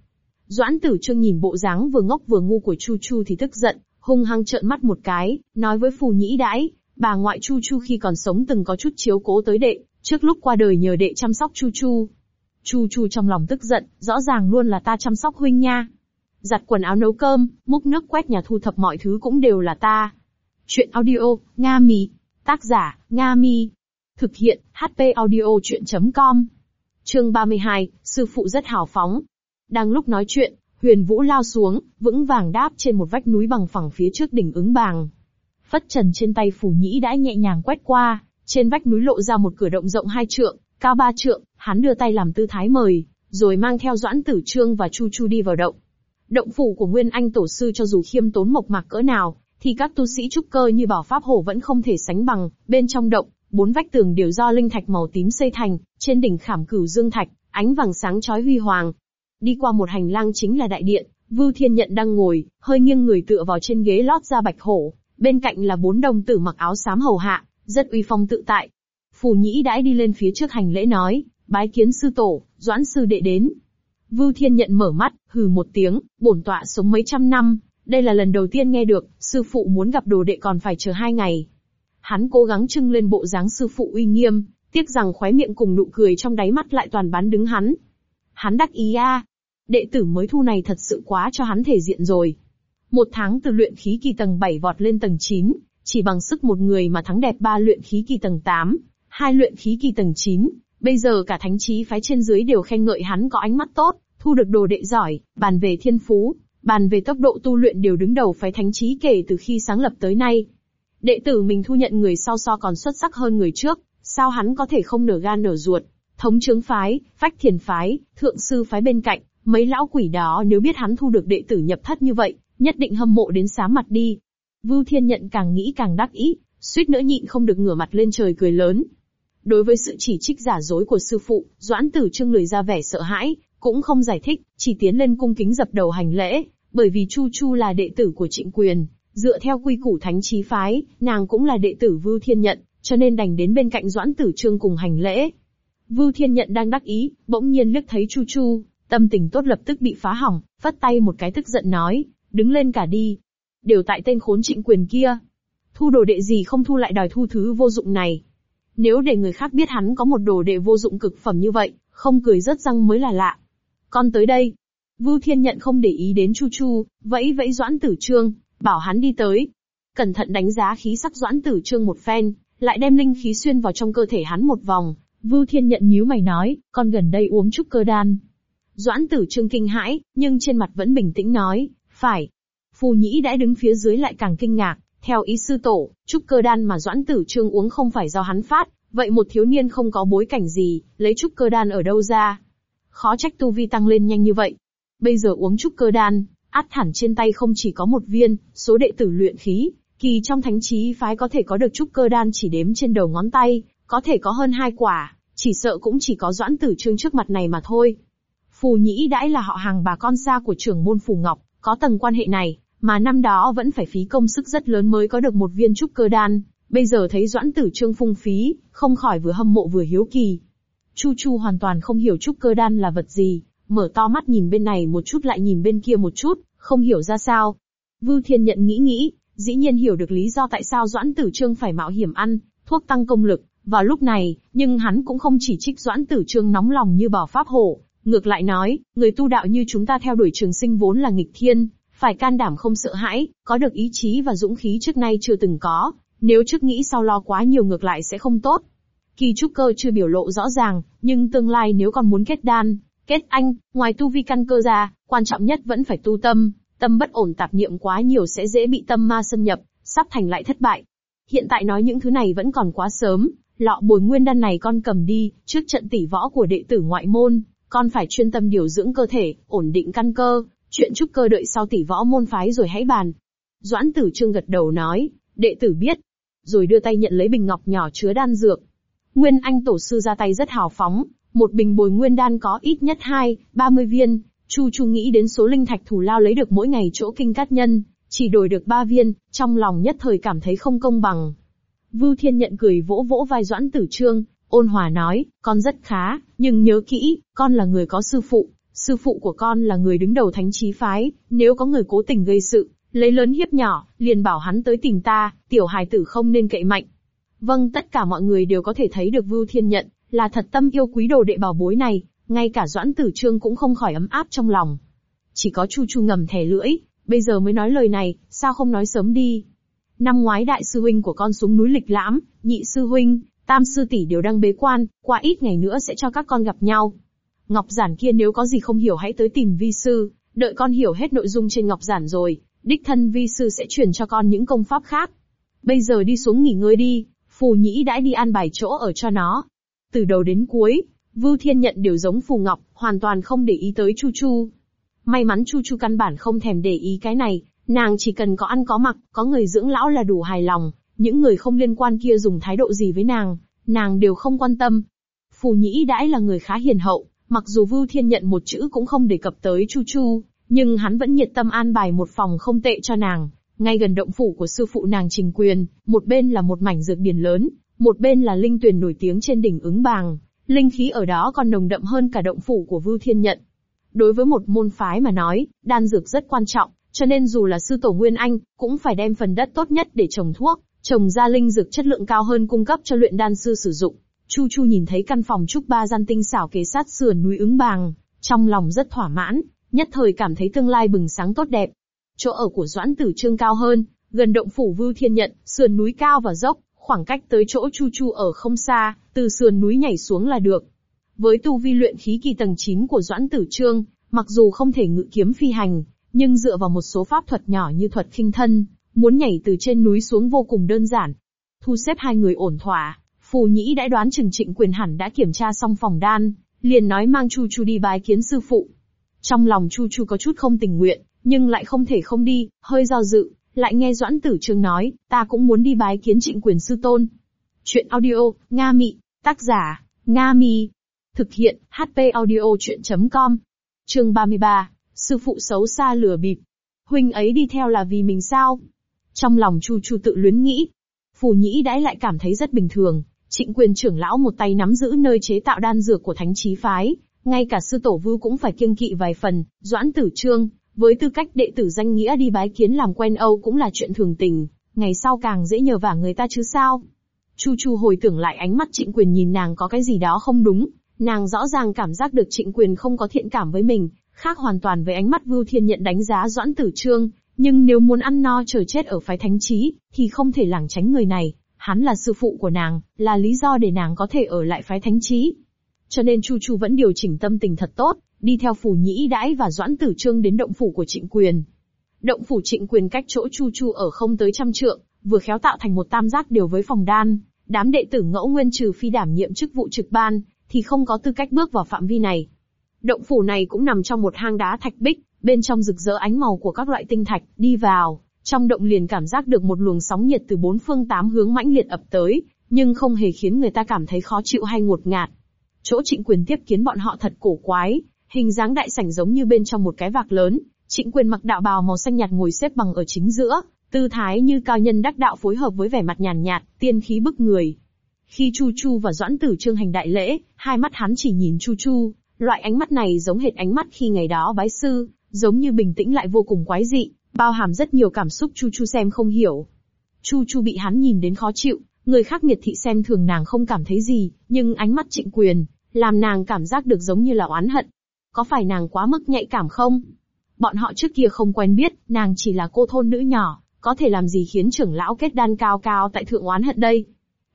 Doãn Tử Trương nhìn bộ dáng vừa ngốc vừa ngu của Chu Chu thì tức giận, hung hăng trợn mắt một cái, nói với Phù Nhĩ Đãi, bà ngoại Chu Chu khi còn sống từng có chút chiếu cố tới đệ, trước lúc qua đời nhờ đệ chăm sóc Chu Chu. Chu Chu trong lòng tức giận, rõ ràng luôn là ta chăm sóc huynh nha. Giặt quần áo nấu cơm, múc nước quét nhà thu thập mọi thứ cũng đều là ta. Chuyện audio, Nga Mi. Tác giả, Nga Mi. Thực hiện, HP audio chuyện.com. Chương 32, Sư phụ rất hào phóng. Đang lúc nói chuyện, Huyền Vũ lao xuống, vững vàng đáp trên một vách núi bằng phẳng phía trước đỉnh ứng bàng. Phất trần trên tay phủ nhĩ đã nhẹ nhàng quét qua, trên vách núi lộ ra một cửa động rộng hai trượng, cao ba trượng, hắn đưa tay làm tư thái mời, rồi mang theo Doãn Tử Trương và Chu Chu đi vào động. Động phủ của Nguyên Anh Tổ sư cho dù khiêm tốn mộc mạc cỡ nào, thì các tu sĩ trúc cơ như bảo pháp hổ vẫn không thể sánh bằng, bên trong động, bốn vách tường đều do linh thạch màu tím xây thành, trên đỉnh khảm cửu dương thạch, ánh vàng sáng chói huy hoàng. Đi qua một hành lang chính là đại điện, Vưu Thiên Nhận đang ngồi, hơi nghiêng người tựa vào trên ghế lót da bạch hổ, bên cạnh là bốn đồng tử mặc áo xám hầu hạ, rất uy phong tự tại. Phù Nhĩ đãi đi lên phía trước hành lễ nói, bái kiến sư tổ, doãn sư đệ đến. Vưu Thiên Nhận mở mắt, hừ một tiếng, bổn tọa sống mấy trăm năm, đây là lần đầu tiên nghe được, sư phụ muốn gặp đồ đệ còn phải chờ hai ngày. Hắn cố gắng trưng lên bộ dáng sư phụ uy nghiêm, tiếc rằng khóe miệng cùng nụ cười trong đáy mắt lại toàn bán đứng hắn. Hắn đắc ý a, đệ tử mới thu này thật sự quá cho hắn thể diện rồi. Một tháng từ luyện khí kỳ tầng 7 vọt lên tầng 9, chỉ bằng sức một người mà thắng đẹp ba luyện khí kỳ tầng 8, hai luyện khí kỳ tầng 9. Bây giờ cả thánh trí phái trên dưới đều khen ngợi hắn có ánh mắt tốt, thu được đồ đệ giỏi, bàn về thiên phú, bàn về tốc độ tu luyện đều đứng đầu phái thánh trí kể từ khi sáng lập tới nay. Đệ tử mình thu nhận người sau so còn xuất sắc hơn người trước, sao hắn có thể không nở gan nở ruột. Thống trướng phái, phách thiền phái, thượng sư phái bên cạnh, mấy lão quỷ đó nếu biết hắn thu được đệ tử nhập thất như vậy, nhất định hâm mộ đến xám mặt đi. Vưu Thiên Nhận càng nghĩ càng đắc ý, suýt nữa nhịn không được ngửa mặt lên trời cười lớn. Đối với sự chỉ trích giả dối của sư phụ, Doãn Tử Trương lười ra vẻ sợ hãi, cũng không giải thích, chỉ tiến lên cung kính dập đầu hành lễ, bởi vì Chu Chu là đệ tử của Trịnh Quyền, dựa theo quy củ thánh trí phái, nàng cũng là đệ tử Vưu Thiên Nhận, cho nên đành đến bên cạnh Doãn Tử Trương cùng hành lễ. Vưu Thiên Nhận đang đắc ý, bỗng nhiên liếc thấy Chu Chu, tâm tình tốt lập tức bị phá hỏng, phất tay một cái tức giận nói, đứng lên cả đi. Đều tại tên khốn trịnh quyền kia. Thu đồ đệ gì không thu lại đòi thu thứ vô dụng này. Nếu để người khác biết hắn có một đồ đệ vô dụng cực phẩm như vậy, không cười rớt răng mới là lạ. Con tới đây. Vưu Thiên Nhận không để ý đến Chu Chu, vẫy vẫy Doãn Tử Trương, bảo hắn đi tới. Cẩn thận đánh giá khí sắc Doãn Tử Trương một phen, lại đem linh khí xuyên vào trong cơ thể hắn một vòng. Vưu Thiên Nhận nhíu mày nói, con gần đây uống chút cơ đan. Doãn Tử Trương kinh hãi, nhưng trên mặt vẫn bình tĩnh nói, phải. Phù Nhĩ đã đứng phía dưới lại càng kinh ngạc, theo ý sư tổ, trúc cơ đan mà Doãn Tử Trương uống không phải do hắn phát, vậy một thiếu niên không có bối cảnh gì, lấy trúc cơ đan ở đâu ra? Khó trách tu vi tăng lên nhanh như vậy. Bây giờ uống trúc cơ đan, át thản trên tay không chỉ có một viên, số đệ tử luyện khí, kỳ trong thánh trí phái có thể có được trúc cơ đan chỉ đếm trên đầu ngón tay, có thể có hơn hai quả, chỉ sợ cũng chỉ có Doãn Tử Trương trước mặt này mà thôi. Phù Nhĩ đãi là họ hàng bà con xa của trưởng môn Phù Ngọc, có tầng quan hệ này, mà năm đó vẫn phải phí công sức rất lớn mới có được một viên trúc cơ đan, bây giờ thấy Doãn Tử Trương phung phí, không khỏi vừa hâm mộ vừa hiếu kỳ. Chu Chu hoàn toàn không hiểu trúc cơ đan là vật gì, mở to mắt nhìn bên này một chút lại nhìn bên kia một chút, không hiểu ra sao. Vưu Thiên nhận nghĩ nghĩ, dĩ nhiên hiểu được lý do tại sao Doãn Tử Trương phải mạo hiểm ăn, thuốc tăng công lực, vào lúc này, nhưng hắn cũng không chỉ trích Doãn Tử Trương nóng lòng như bảo pháp hổ, ngược lại nói, người tu đạo như chúng ta theo đuổi trường sinh vốn là nghịch thiên, phải can đảm không sợ hãi, có được ý chí và dũng khí trước nay chưa từng có, nếu trước nghĩ sau lo quá nhiều ngược lại sẽ không tốt. Kỳ trúc cơ chưa biểu lộ rõ ràng, nhưng tương lai nếu còn muốn kết đan, kết anh, ngoài tu vi căn cơ ra, quan trọng nhất vẫn phải tu tâm, tâm bất ổn tạp niệm quá nhiều sẽ dễ bị tâm ma xâm nhập, sắp thành lại thất bại. Hiện tại nói những thứ này vẫn còn quá sớm, lọ bồi nguyên đan này con cầm đi, trước trận tỷ võ của đệ tử ngoại môn, con phải chuyên tâm điều dưỡng cơ thể, ổn định căn cơ, chuyện trúc cơ đợi sau tỷ võ môn phái rồi hãy bàn. Doãn tử trương gật đầu nói, đệ tử biết. Rồi đưa tay nhận lấy bình ngọc nhỏ chứa đan dược. Nguyên Anh tổ sư ra tay rất hào phóng, một bình bồi nguyên đan có ít nhất hai, ba mươi viên. Chu Chu nghĩ đến số linh thạch thủ lao lấy được mỗi ngày chỗ kinh cát nhân, chỉ đổi được ba viên, trong lòng nhất thời cảm thấy không công bằng. Vưu Thiên nhận cười vỗ vỗ vai Doãn Tử Trương, ôn hòa nói, con rất khá, nhưng nhớ kỹ, con là người có sư phụ, sư phụ của con là người đứng đầu thánh trí phái, nếu có người cố tình gây sự, lấy lớn hiếp nhỏ, liền bảo hắn tới tìm ta, tiểu hài tử không nên cậy mạnh. Vâng, tất cả mọi người đều có thể thấy được Vưu Thiên Nhận, là thật tâm yêu quý đồ đệ bảo bối này, ngay cả Doãn Tử Trương cũng không khỏi ấm áp trong lòng. Chỉ có Chu Chu ngầm thẻ lưỡi, bây giờ mới nói lời này, sao không nói sớm đi. Năm ngoái đại sư huynh của con xuống núi lịch lãm, nhị sư huynh, tam sư tỷ đều đang bế quan, qua ít ngày nữa sẽ cho các con gặp nhau. Ngọc giản kia nếu có gì không hiểu hãy tới tìm vi sư, đợi con hiểu hết nội dung trên ngọc giản rồi, đích thân vi sư sẽ truyền cho con những công pháp khác. Bây giờ đi xuống nghỉ ngơi đi, phù nhĩ đã đi an bài chỗ ở cho nó. Từ đầu đến cuối, Vưu Thiên nhận đều giống phù ngọc, hoàn toàn không để ý tới Chu Chu. May mắn Chu Chu căn bản không thèm để ý cái này, nàng chỉ cần có ăn có mặc, có người dưỡng lão là đủ hài lòng, Những người không liên quan kia dùng thái độ gì với nàng, nàng đều không quan tâm. Phù nhĩ đãi là người khá hiền hậu, mặc dù Vưu Thiên nhận một chữ cũng không đề cập tới Chu Chu, nhưng hắn vẫn nhiệt tâm an bài một phòng không tệ cho nàng, ngay gần động phủ của sư phụ nàng Trình Quyền, một bên là một mảnh dược điển lớn, một bên là linh tuyền nổi tiếng trên đỉnh ứng bàng, linh khí ở đó còn nồng đậm hơn cả động phủ của Vưu Thiên Nhận. Đối với một môn phái mà nói, đan dược rất quan trọng, cho nên dù là sư tổ Nguyên Anh, cũng phải đem phần đất tốt nhất để trồng thuốc, trồng ra linh dược chất lượng cao hơn cung cấp cho luyện đan sư sử dụng. Chu Chu nhìn thấy căn phòng trúc ba gian tinh xảo kế sát sườn núi ứng bàng, trong lòng rất thỏa mãn, nhất thời cảm thấy tương lai bừng sáng tốt đẹp. Chỗ ở của Doãn Tử Trương cao hơn, gần động phủ Vưu Thiên Nhận, sườn núi cao và dốc, khoảng cách tới chỗ Chu Chu ở không xa, từ sườn núi nhảy xuống là được. Với tu vi luyện khí kỳ tầng 9 của Doãn Tử Trương, mặc dù không thể ngự kiếm phi hành, nhưng dựa vào một số pháp thuật nhỏ như thuật khinh thân, muốn nhảy từ trên núi xuống vô cùng đơn giản. Thu xếp hai người ổn thỏa, Phù Nhĩ đã đoán chừng trịnh quyền hẳn đã kiểm tra xong phòng đan, liền nói mang Chu Chu đi bái kiến sư phụ. Trong lòng Chu Chu có chút không tình nguyện, nhưng lại không thể không đi, hơi do dự, lại nghe Doãn Tử Trương nói, ta cũng muốn đi bái kiến trịnh quyền sư tôn. Chuyện audio, Nga Mị, tác giả, Nga Mi. Thực hiện, HP audio chuyện.com. Trường 33, sư phụ xấu xa lừa bịp. Huynh ấy đi theo là vì mình sao? Trong lòng Chu Chu tự luyến nghĩ. Phù nhĩ đãi lại cảm thấy rất bình thường, trịnh quyền trưởng lão một tay nắm giữ nơi chế tạo đan dược của thánh trí phái, ngay cả sư tổ vưu cũng phải kiêng kỵ vài phần, doãn tử trương, với tư cách đệ tử danh nghĩa đi bái kiến làm quen Âu cũng là chuyện thường tình, ngày sau càng dễ nhờ vả người ta chứ sao. Chu Chu hồi tưởng lại ánh mắt trịnh quyền nhìn nàng có cái gì đó không đúng, nàng rõ ràng cảm giác được trịnh quyền không có thiện cảm với mình, khác hoàn toàn với ánh mắt Vưu Thiên nhận đánh giá Doãn Tử Trương, nhưng nếu muốn ăn no chờ chết ở phái thánh trí, thì không thể lảng tránh người này, hắn là sư phụ của nàng, là lý do để nàng có thể ở lại phái thánh trí. Cho nên Chu Chu vẫn điều chỉnh tâm tình thật tốt, đi theo phủ nhĩ đãi và doãn tử trương đến động phủ của trịnh quyền. Động phủ trịnh quyền cách chỗ Chu Chu ở không tới trăm trượng, vừa khéo tạo thành một tam giác đều với phòng đan. Đám đệ tử ngẫu nguyên trừ phi đảm nhiệm chức vụ trực ban, thì không có tư cách bước vào phạm vi này. Động phủ này cũng nằm trong một hang đá thạch bích, bên trong rực rỡ ánh màu của các loại tinh thạch, đi vào, trong động liền cảm giác được một luồng sóng nhiệt từ bốn phương tám hướng mãnh liệt ập tới, nhưng không hề khiến người ta cảm thấy khó chịu hay ngột ngạt. Chỗ trịnh quyền tiếp kiến bọn họ thật cổ quái, hình dáng đại sảnh giống như bên trong một cái vạc lớn, trịnh quyền mặc đạo bào màu xanh nhạt ngồi xếp bằng ở chính giữa, tư thái như cao nhân đắc đạo phối hợp với vẻ mặt nhàn nhạt, tiên khí bức người. Khi Chu Chu và Doãn Tử Trương hành đại lễ, hai mắt hắn chỉ nhìn Chu Chu, loại ánh mắt này giống hệt ánh mắt khi ngày đó bái sư, giống như bình tĩnh lại vô cùng quái dị, bao hàm rất nhiều cảm xúc Chu Chu xem không hiểu. Chu Chu bị hắn nhìn đến khó chịu, người khác miệt thị xem thường nàng không cảm thấy gì, nhưng ánh mắt trịnh quyền, làm nàng cảm giác được giống như là oán hận. Có phải nàng quá mức nhạy cảm không? Bọn họ trước kia không quen biết, nàng chỉ là cô thôn nữ nhỏ, có thể làm gì khiến trưởng lão kết đan cao cao tại thượng oán hận đây?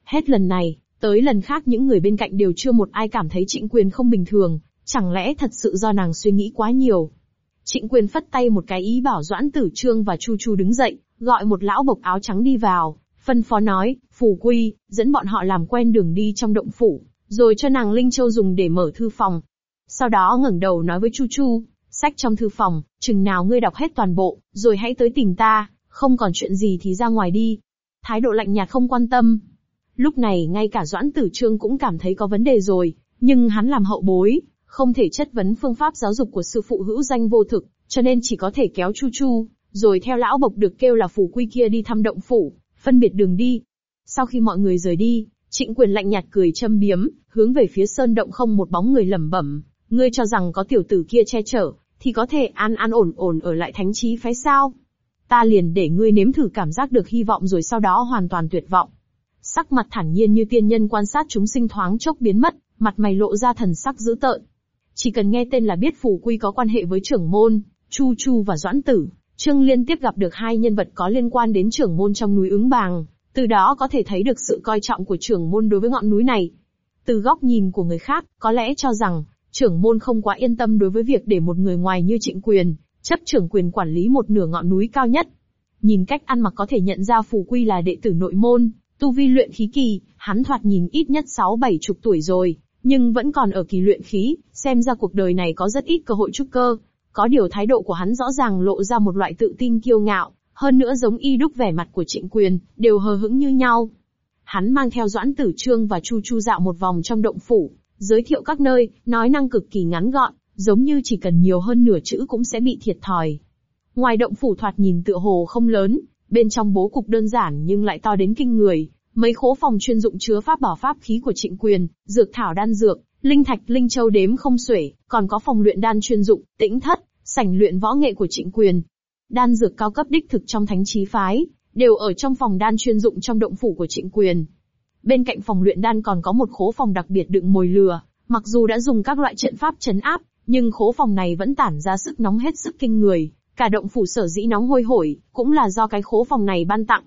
Hết lần này, tới lần khác những người bên cạnh đều chưa một ai cảm thấy trịnh quyền không bình thường, chẳng lẽ thật sự do nàng suy nghĩ quá nhiều. Trịnh quyền phất tay một cái ý bảo Doãn Tử Trương và Chu Chu đứng dậy, gọi một lão bộc áo trắng đi vào, phân phó nói, phù quy, dẫn bọn họ làm quen đường đi trong động phủ, rồi cho nàng Linh Châu dùng để mở thư phòng. Sau đó ngẩng đầu nói với Chu Chu, sách trong thư phòng, chừng nào ngươi đọc hết toàn bộ, rồi hãy tới tìm ta, không còn chuyện gì thì ra ngoài đi. Thái độ lạnh nhạt không quan tâm. Lúc này ngay cả Doãn Tử Trương cũng cảm thấy có vấn đề rồi, nhưng hắn làm hậu bối, không thể chất vấn phương pháp giáo dục của sư phụ hữu danh vô thực, cho nên chỉ có thể kéo Chu Chu, rồi theo lão bộc được kêu là phủ quy kia đi thăm động phủ, phân biệt đường đi. Sau khi mọi người rời đi, trịnh quyền lạnh nhạt cười châm biếm, hướng về phía sơn động không một bóng người lẩm bẩm, ngươi cho rằng có tiểu tử kia che chở, thì có thể an an ổn ổn ở lại thánh trí phái sao? Ta liền để ngươi nếm thử cảm giác được hy vọng rồi sau đó hoàn toàn tuyệt vọng. Sắc mặt thản nhiên như tiên nhân quan sát chúng sinh thoáng chốc biến mất, mặt mày lộ ra thần sắc dữ tợn. Chỉ cần nghe tên là biết phủ quy có quan hệ với trưởng môn, Chu Chu và Doãn Tử, Trương liên tiếp gặp được hai nhân vật có liên quan đến trưởng môn trong núi ứng bàng, từ đó có thể thấy được sự coi trọng của trưởng môn đối với ngọn núi này. Từ góc nhìn của người khác, có lẽ cho rằng, trưởng môn không quá yên tâm đối với việc để một người ngoài như trịnh quyền, chấp trưởng quyền quản lý một nửa ngọn núi cao nhất. Nhìn cách ăn mặc có thể nhận ra phù quy là đệ tử nội môn, tu vi luyện khí kỳ, hắn thoạt nhìn ít nhất sáu bảy chục tuổi rồi, nhưng vẫn còn ở kỳ luyện khí, xem ra cuộc đời này có rất ít cơ hội trúc cơ. Có điều thái độ của hắn rõ ràng lộ ra một loại tự tin kiêu ngạo, hơn nữa giống y đúc vẻ mặt của trịnh quyền, đều hờ hững như nhau. Hắn mang theo Doãn Tử Trương và Chu Chu dạo một vòng trong động phủ, giới thiệu các nơi, nói năng cực kỳ ngắn gọn, giống như chỉ cần nhiều hơn nửa chữ cũng sẽ bị thiệt thòi. Ngoài động phủ thoạt nhìn tựa hồ không lớn, bên trong bố cục đơn giản nhưng lại to đến kinh người, mấy khố phòng chuyên dụng chứa pháp bảo pháp khí của trịnh quyền, dược thảo đan dược, linh thạch linh châu đếm không xuể, còn có phòng luyện đan chuyên dụng, tĩnh thất, sảnh luyện võ nghệ của trịnh quyền. Đan dược cao cấp đích thực trong thánh trí phái, đều ở trong phòng đan chuyên dụng trong động phủ của trịnh quyền. Bên cạnh phòng luyện đan còn có một khố phòng đặc biệt đựng mồi lừa, mặc dù đã dùng các loại trận pháp chấn áp, nhưng khố phòng này vẫn tản ra sức nóng hết sức kinh người. Cả động phủ sở dĩ nóng hôi hổi, cũng là do cái khố phòng này ban tặng.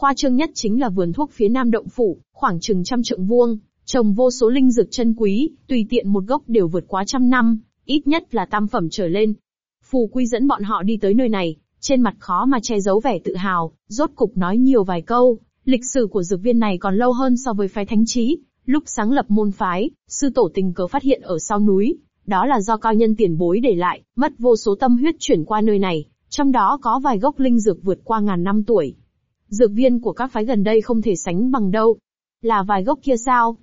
Khoa trương nhất chính là vườn thuốc phía nam động phủ, khoảng chừng trăm trượng vuông, trồng vô số linh dược chân quý, tùy tiện một gốc đều vượt quá trăm năm, ít nhất là tam phẩm trở lên. Phù Quy dẫn bọn họ đi tới nơi này, trên mặt khó mà che giấu vẻ tự hào, rốt cục nói nhiều vài câu. Lịch sử của dược viên này còn lâu hơn so với phái thánh trí. Lúc sáng lập môn phái, sư tổ tình cờ phát hiện ở sau núi, đó là do cao nhân tiền bối để lại, mất vô số tâm huyết chuyển qua nơi này, trong đó có vài gốc linh dược vượt qua ngàn năm tuổi. Dược viên của các phái gần đây không thể sánh bằng đâu. Là vài gốc kia sao?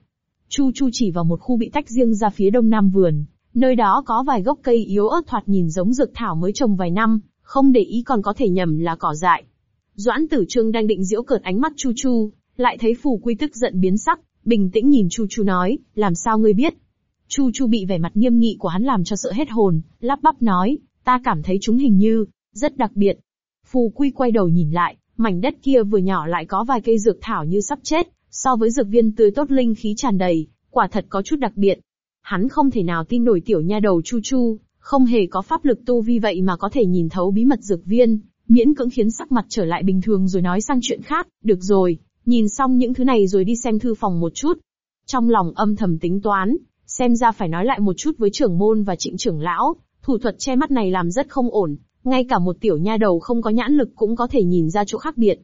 Chu Chu chỉ vào một khu bị tách riêng ra phía đông nam vườn, nơi đó có vài gốc cây yếu ớt thoạt nhìn giống dược thảo mới trồng vài năm, không để ý còn có thể nhầm là cỏ dại. Doãn Tử Trương đang định giễu cợt ánh mắt Chu Chu, lại thấy Phù Quy tức giận biến sắc, bình tĩnh nhìn Chu Chu nói, làm sao ngươi biết? Chu Chu bị vẻ mặt nghiêm nghị của hắn làm cho sợ hết hồn, lắp bắp nói, ta cảm thấy chúng hình như, rất đặc biệt. Phù Quy quay đầu nhìn lại, mảnh đất kia vừa nhỏ lại có vài cây dược thảo như sắp chết, so với dược viên tươi tốt linh khí tràn đầy, quả thật có chút đặc biệt. Hắn không thể nào tin nổi tiểu nha đầu Chu Chu, không hề có pháp lực tu vi vậy mà có thể nhìn thấu bí mật dược viên, miễn cưỡng khiến sắc mặt trở lại bình thường rồi nói sang chuyện khác, được rồi, nhìn xong những thứ này rồi đi xem thư phòng một chút. Trong lòng âm thầm tính toán, xem ra phải nói lại một chút với trưởng môn và trịnh trưởng lão, thủ thuật che mắt này làm rất không ổn, ngay cả một tiểu nha đầu không có nhãn lực cũng có thể nhìn ra chỗ khác biệt.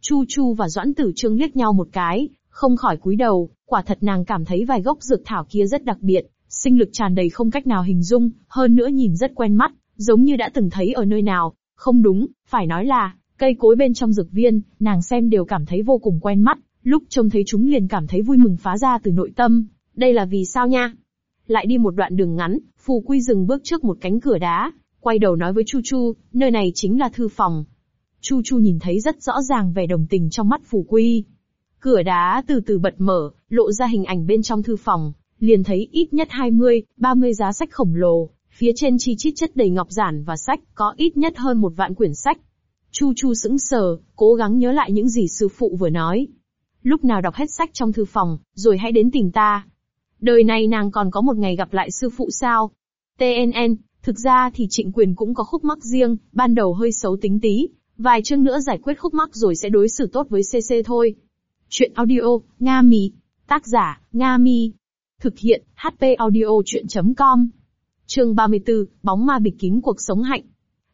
Chu Chu và Doãn Tử Trương liếc nhau một cái, không khỏi cúi đầu, quả thật nàng cảm thấy vài gốc dược thảo kia rất đặc biệt, sinh lực tràn đầy không cách nào hình dung, hơn nữa nhìn rất quen mắt, giống như đã từng thấy ở nơi nào. Không đúng, phải nói là, cây cối bên trong dược viên, nàng xem đều cảm thấy vô cùng quen mắt, lúc trông thấy chúng liền cảm thấy vui mừng phá ra từ nội tâm. Đây là vì sao nha? Lại đi một đoạn đường ngắn, Phù Quy dừng bước trước một cánh cửa đá, quay đầu nói với Chu Chu, nơi này chính là thư phòng. Chu Chu nhìn thấy rất rõ ràng vẻ đồng tình trong mắt Phù Quy. Cửa đá từ từ bật mở, lộ ra hình ảnh bên trong thư phòng, liền thấy ít nhất 20, 30 giá sách khổng lồ, phía trên chi chít chất đầy ngọc giản và sách, có ít nhất hơn một vạn quyển sách. Chu Chu sững sờ, cố gắng nhớ lại những gì sư phụ vừa nói. Lúc nào đọc hết sách trong thư phòng, rồi hãy đến tìm ta. Đời này nàng còn có một ngày gặp lại sư phụ sao? TNN, thực ra thì trịnh quyền cũng có khúc mắc riêng, ban đầu hơi xấu tính tí, vài chương nữa giải quyết khúc mắc rồi sẽ đối xử tốt với CC thôi. Chuyện audio, Nga Mi. Tác giả, Nga Mi. Thực hiện, HP audio chuyện.com. Chương 34, bóng ma bịch kín cuộc sống hạnh.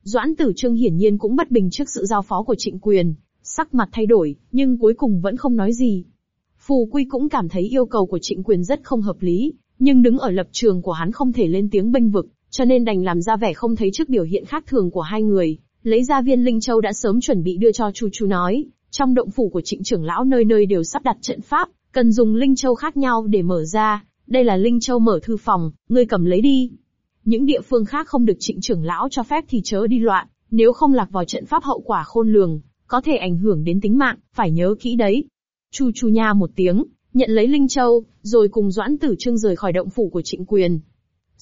Doãn tử trương hiển nhiên cũng bất bình trước sự giao phó của trịnh quyền, sắc mặt thay đổi, nhưng cuối cùng vẫn không nói gì. Phù Quy cũng cảm thấy yêu cầu của trịnh quyền rất không hợp lý, nhưng đứng ở lập trường của hắn không thể lên tiếng bênh vực, cho nên đành làm ra vẻ không thấy trước biểu hiện khác thường của hai người, lấy ra viên linh châu đã sớm chuẩn bị đưa cho Chu Chu nói, trong động phủ của trịnh trưởng lão nơi nơi đều sắp đặt trận pháp, cần dùng linh châu khác nhau để mở ra, đây là linh châu mở thư phòng, ngươi cầm lấy đi. Những địa phương khác không được trịnh trưởng lão cho phép thì chớ đi loạn, nếu không lạc vào trận pháp hậu quả khôn lường, có thể ảnh hưởng đến tính mạng, phải nhớ kỹ đấy. Chu chu nha một tiếng, nhận lấy linh châu, rồi cùng doãn tử trương rời khỏi động phủ của trịnh quyền.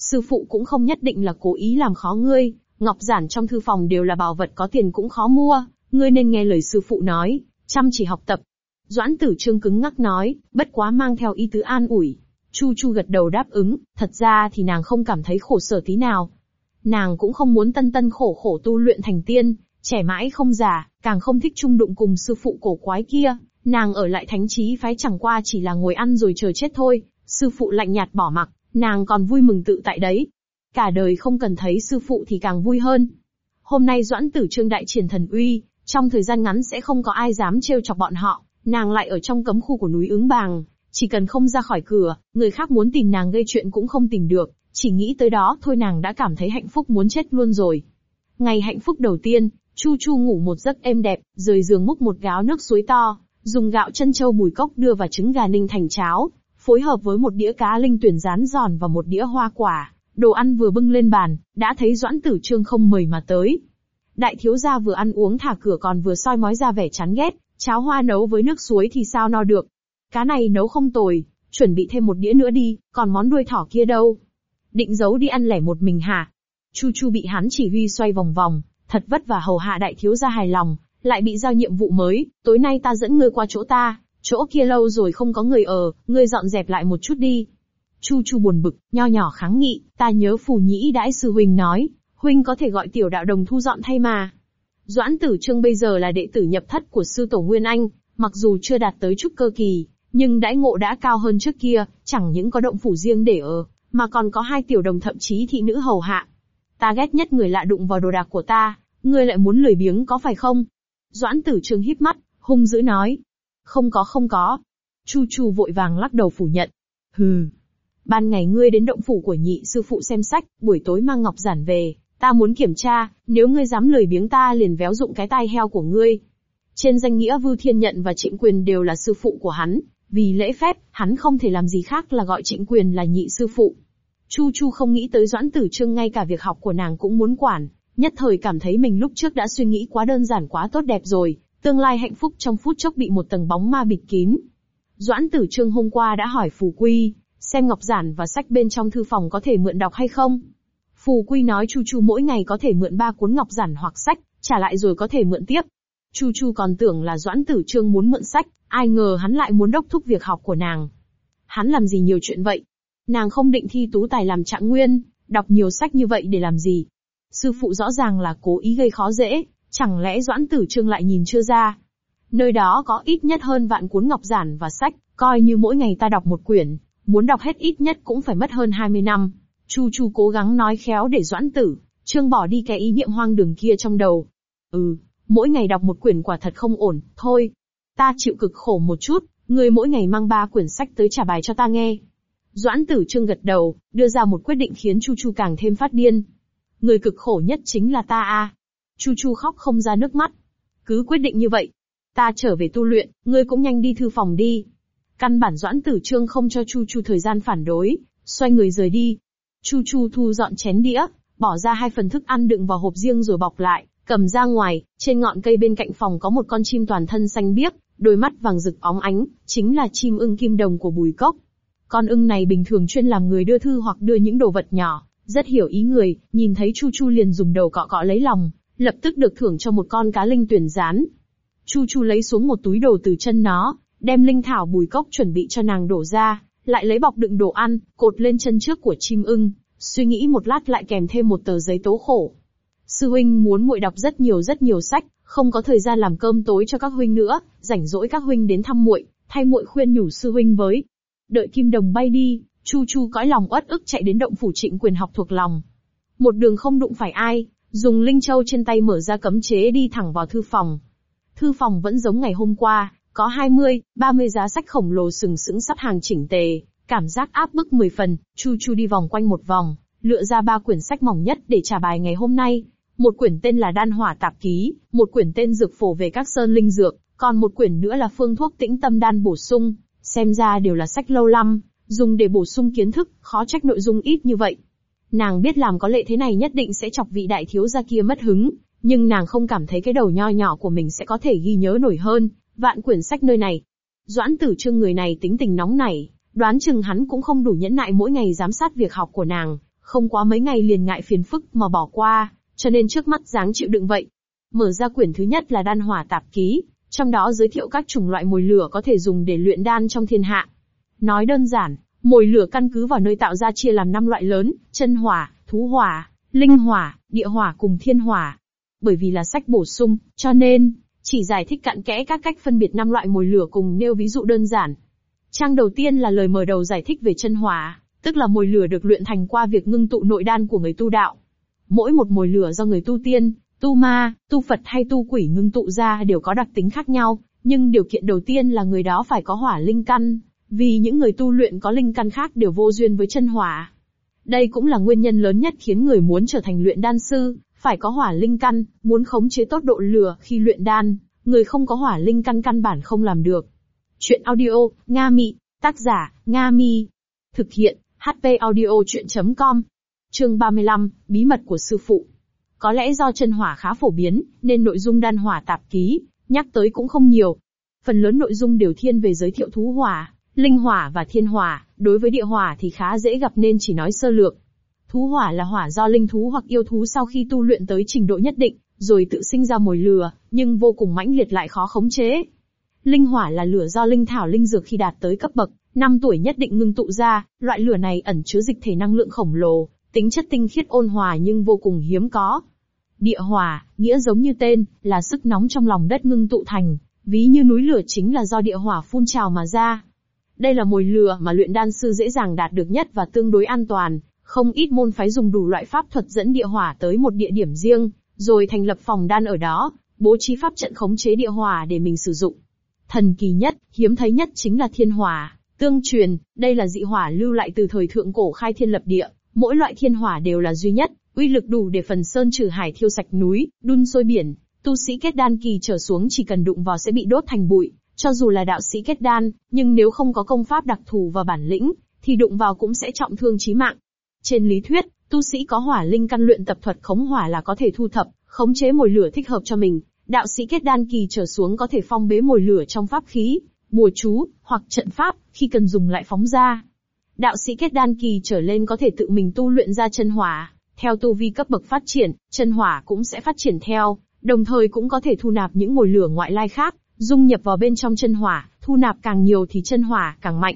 Sư phụ cũng không nhất định là cố ý làm khó ngươi, ngọc giản trong thư phòng đều là bảo vật có tiền cũng khó mua, ngươi nên nghe lời sư phụ nói, chăm chỉ học tập. Doãn tử trương cứng ngắc nói, bất quá mang theo ý tứ an ủi. Chu Chu gật đầu đáp ứng, thật ra thì nàng không cảm thấy khổ sở tí nào. Nàng cũng không muốn tân tân khổ khổ tu luyện thành tiên, trẻ mãi không già, càng không thích chung đụng cùng sư phụ cổ quái kia. Nàng ở lại thánh trí phái chẳng qua chỉ là ngồi ăn rồi chờ chết thôi, sư phụ lạnh nhạt bỏ mặc, nàng còn vui mừng tự tại đấy. Cả đời không cần thấy sư phụ thì càng vui hơn. Hôm nay Doãn Tử Trương đại triển thần uy, trong thời gian ngắn sẽ không có ai dám trêu chọc bọn họ, nàng lại ở trong cấm khu của núi ứng bàng, chỉ cần không ra khỏi cửa, người khác muốn tìm nàng gây chuyện cũng không tìm được, chỉ nghĩ tới đó thôi nàng đã cảm thấy hạnh phúc muốn chết luôn rồi. Ngày hạnh phúc đầu tiên, Chu Chu ngủ một giấc êm đẹp, rời giường múc một gáo nước suối to, dùng gạo chân châu bùi cốc đưa vào trứng gà ninh thành cháo, phối hợp với một đĩa cá linh tuyển rán giòn và một đĩa hoa quả. Đồ ăn vừa bưng lên bàn, đã thấy Doãn Tử Trương không mời mà tới. Đại thiếu gia vừa ăn uống thả cửa còn vừa soi mói ra vẻ chán ghét, cháo hoa nấu với nước suối thì sao no được. Cá này nấu không tồi, chuẩn bị thêm một đĩa nữa đi, còn món đuôi thỏ kia đâu? Định giấu đi ăn lẻ một mình hả? Chu Chu bị hắn chỉ huy xoay vòng vòng, thật vất vả hầu hạ đại thiếu gia hài lòng, lại bị giao nhiệm vụ mới, tối nay ta dẫn ngươi qua chỗ ta, chỗ kia lâu rồi không có người ở, ngươi dọn dẹp lại một chút đi. Chu Chu buồn bực, nho nhỏ kháng nghị, ta nhớ phù nhĩ đãi sư huynh nói, huynh có thể gọi tiểu đạo đồng thu dọn thay mà. Doãn tử trương bây giờ là đệ tử nhập thất của sư tổ Nguyên Anh, mặc dù chưa đạt tới chút cơ kỳ, nhưng đãi ngộ đã cao hơn trước kia, chẳng những có động phủ riêng để ở, mà còn có hai tiểu đồng thậm chí thị nữ hầu hạ. Ta ghét nhất người lạ đụng vào đồ đạc của ta, ngươi lại muốn lười biếng có phải không? Doãn tử trương híp mắt, hung dữ nói. Không có không có. Chu Chu vội vàng lắc đầu phủ nhận. Hừ. Ban ngày ngươi đến động phủ của nhị sư phụ xem sách, buổi tối mang ngọc giản về, ta muốn kiểm tra, nếu ngươi dám lười biếng ta liền véo dụng cái tai heo của ngươi. Trên danh nghĩa Vưu Thiên Nhận và Trịnh Quyền đều là sư phụ của hắn, vì lễ phép, hắn không thể làm gì khác là gọi Trịnh Quyền là nhị sư phụ. Chu Chu không nghĩ tới Doãn Tử Trương ngay cả việc học của nàng cũng muốn quản, nhất thời cảm thấy mình lúc trước đã suy nghĩ quá đơn giản quá tốt đẹp rồi, tương lai hạnh phúc trong phút chốc bị một tầng bóng ma bịt kín. Doãn Tử Trương hôm qua đã hỏi Phù Quy, xem ngọc giản và sách bên trong thư phòng có thể mượn đọc hay không. Phù Quy nói Chu Chu mỗi ngày có thể mượn ba cuốn ngọc giản hoặc sách, trả lại rồi có thể mượn tiếp. Chu Chu còn tưởng là Doãn Tử Trương muốn mượn sách, ai ngờ hắn lại muốn đốc thúc việc học của nàng. Hắn làm gì nhiều chuyện vậy? Nàng không định thi tú tài làm trạng nguyên, đọc nhiều sách như vậy để làm gì? Sư phụ rõ ràng là cố ý gây khó dễ, chẳng lẽ Doãn Tử Trương lại nhìn chưa ra? Nơi đó có ít nhất hơn vạn cuốn ngọc giản và sách, coi như mỗi ngày ta đọc một quyển, muốn đọc hết ít nhất cũng phải mất hơn 20 năm. Chu Chu cố gắng nói khéo để Doãn Tử, Trương bỏ đi cái ý niệm hoang đường kia trong đầu. Ừ, mỗi ngày đọc một quyển quả thật không ổn, thôi. Ta chịu cực khổ một chút, người mỗi ngày mang ba quyển sách tới trả bài cho ta nghe. Doãn Tử Trương gật đầu, đưa ra một quyết định khiến Chu Chu càng thêm phát điên. Người cực khổ nhất chính là ta a. Chu Chu khóc không ra nước mắt. Cứ quyết định như vậy. Ta trở về tu luyện, ngươi cũng nhanh đi thư phòng đi. Căn bản Doãn Tử Trương không cho Chu Chu thời gian phản đối, xoay người rời đi. Chu Chu thu dọn chén đĩa, bỏ ra hai phần thức ăn đựng vào hộp riêng rồi bọc lại, cầm ra ngoài, trên ngọn cây bên cạnh phòng có một con chim toàn thân xanh biếc, đôi mắt vàng rực óng ánh, chính là chim ưng kim đồng của bùi cốc. Con ưng này bình thường chuyên làm người đưa thư hoặc đưa những đồ vật nhỏ, rất hiểu ý người, nhìn thấy Chu Chu liền dùng đầu cọ cọ lấy lòng, lập tức được thưởng cho một con cá linh tuyển rán. Chu Chu lấy xuống một túi đồ từ chân nó, đem linh thảo bùi cốc chuẩn bị cho nàng đổ ra, lại lấy bọc đựng đồ ăn, cột lên chân trước của chim ưng, suy nghĩ một lát lại kèm thêm một tờ giấy tố khổ. Sư huynh muốn muội đọc rất nhiều rất nhiều sách, không có thời gian làm cơm tối cho các huynh nữa, rảnh rỗi các huynh đến thăm muội, thay muội khuyên nhủ sư huynh với. Đợi kim đồng bay đi, Chu Chu cõi lòng uất ức chạy đến động phủ trịnh quyền học thuộc lòng. Một đường không đụng phải ai, dùng linh châu trên tay mở ra cấm chế đi thẳng vào thư phòng. Thư phòng vẫn giống ngày hôm qua, có 20, 30 giá sách khổng lồ sừng sững sắp hàng chỉnh tề, cảm giác áp bức 10 phần, Chu Chu đi vòng quanh một vòng, lựa ra ba quyển sách mỏng nhất để trả bài ngày hôm nay. Một quyển tên là Đan Hỏa Tạp Ký, một quyển tên Dược Phổ về các sơn linh dược, còn một quyển nữa là Phương thuốc tĩnh tâm đan bổ sung, xem ra đều là sách lâu năm, dùng để bổ sung kiến thức, khó trách nội dung ít như vậy. Nàng biết làm có lệ thế này nhất định sẽ chọc vị đại thiếu gia kia mất hứng, nhưng nàng không cảm thấy cái đầu nho nhỏ của mình sẽ có thể ghi nhớ nổi hơn, vạn quyển sách nơi này. Doãn tử trương người này tính tình nóng nảy, đoán chừng hắn cũng không đủ nhẫn nại mỗi ngày giám sát việc học của nàng, không quá mấy ngày liền ngại phiền phức mà bỏ qua, cho nên trước mắt dáng chịu đựng vậy. Mở ra quyển thứ nhất là đan hỏa tạp ký, trong đó giới thiệu các chủng loại mồi lửa có thể dùng để luyện đan trong thiên hạ. Nói đơn giản, mồi lửa căn cứ vào nơi tạo ra chia làm năm loại lớn, chân hỏa, thú hỏa, linh hỏa, địa hỏa cùng thiên hỏa. Bởi vì là sách bổ sung, cho nên, chỉ giải thích cặn kẽ các cách phân biệt năm loại mồi lửa cùng nêu ví dụ đơn giản. Trang đầu tiên là lời mở đầu giải thích về chân hỏa, tức là mồi lửa được luyện thành qua việc ngưng tụ nội đan của người tu đạo. Mỗi một mồi lửa do người tu tiên, tu ma, tu Phật hay tu quỷ ngưng tụ ra đều có đặc tính khác nhau, nhưng điều kiện đầu tiên là người đó phải có hỏa linh căn, vì những người tu luyện có linh căn khác đều vô duyên với chân hỏa. Đây cũng là nguyên nhân lớn nhất khiến người muốn trở thành luyện đan sư, Phải có hỏa linh căn, muốn khống chế tốt độ lửa khi luyện đan, người không có hỏa linh căn căn bản không làm được. Chuyện audio, Nga Mị, tác giả, Nga Mi. Thực hiện, HP audio chuyện.com. Chương 35, Bí mật của sư phụ. Có lẽ do chân hỏa khá phổ biến, nên nội dung đan hỏa tạp ký, nhắc tới cũng không nhiều. Phần lớn nội dung đều thiên về giới thiệu thú hỏa, linh hỏa và thiên hỏa, đối với địa hỏa thì khá dễ gặp nên chỉ nói sơ lược. Thú hỏa là hỏa do linh thú hoặc yêu thú sau khi tu luyện tới trình độ nhất định, rồi tự sinh ra mồi lửa, nhưng vô cùng mãnh liệt lại khó khống chế. Linh hỏa là lửa do linh thảo linh dược khi đạt tới cấp bậc, 5 tuổi nhất định ngưng tụ ra, loại lửa này ẩn chứa dịch thể năng lượng khổng lồ, tính chất tinh khiết ôn hòa nhưng vô cùng hiếm có. Địa hỏa, nghĩa giống như tên, là sức nóng trong lòng đất ngưng tụ thành, ví như núi lửa chính là do địa hỏa phun trào mà ra. Đây là mồi lửa mà luyện đan sư dễ dàng đạt được nhất và tương đối an toàn, không ít môn phái dùng đủ loại pháp thuật dẫn địa hỏa tới một địa điểm riêng, rồi thành lập phòng đan ở đó, bố trí pháp trận khống chế địa hỏa để mình sử dụng. Thần kỳ nhất, hiếm thấy nhất chính là thiên hỏa, tương truyền, đây là dị hỏa lưu lại từ thời thượng cổ khai thiên lập địa, mỗi loại thiên hỏa đều là duy nhất, uy lực đủ để phần sơn trừ hải thiêu sạch núi, đun sôi biển, tu sĩ kết đan kỳ trở xuống chỉ cần đụng vào sẽ bị đốt thành bụi, cho dù là đạo sĩ kết đan, nhưng nếu không có công pháp đặc thù và bản lĩnh, thì đụng vào cũng sẽ trọng thương chí mạng. Trên lý thuyết, tu sĩ có hỏa linh căn luyện tập thuật khống hỏa là có thể thu thập, khống chế mồi lửa thích hợp cho mình. Đạo sĩ kết đan kỳ trở xuống có thể phong bế mồi lửa trong pháp khí, bùa chú, hoặc trận pháp, khi cần dùng lại phóng ra. Đạo sĩ kết đan kỳ trở lên có thể tự mình tu luyện ra chân hỏa. Theo tu vi cấp bậc phát triển, chân hỏa cũng sẽ phát triển theo, đồng thời cũng có thể thu nạp những mồi lửa ngoại lai khác, dung nhập vào bên trong chân hỏa, thu nạp càng nhiều thì chân hỏa càng mạnh.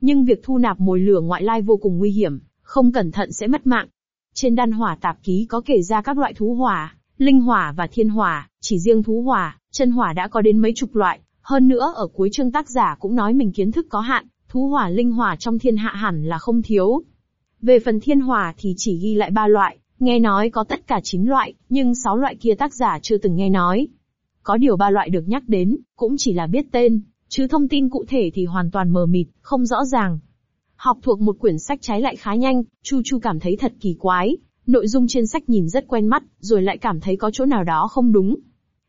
Nhưng việc thu nạp mồi lửa ngoại lai vô cùng nguy hiểm, không cẩn thận sẽ mất mạng. Trên đan hỏa tạp ký có kể ra các loại thú hỏa, linh hỏa và thiên hỏa, chỉ riêng thú hỏa, chân hỏa đã có đến mấy chục loại, hơn nữa ở cuối chương tác giả cũng nói mình kiến thức có hạn, thú hỏa linh hỏa trong thiên hạ hẳn là không thiếu. Về phần thiên hỏa thì chỉ ghi lại ba loại, nghe nói có tất cả 9 loại, nhưng 6 loại kia tác giả chưa từng nghe nói. Có điều ba loại được nhắc đến, cũng chỉ là biết tên, chứ thông tin cụ thể thì hoàn toàn mờ mịt, không rõ ràng. Học thuộc một quyển sách trái lại khá nhanh, Chu Chu cảm thấy thật kỳ quái, nội dung trên sách nhìn rất quen mắt, rồi lại cảm thấy có chỗ nào đó không đúng.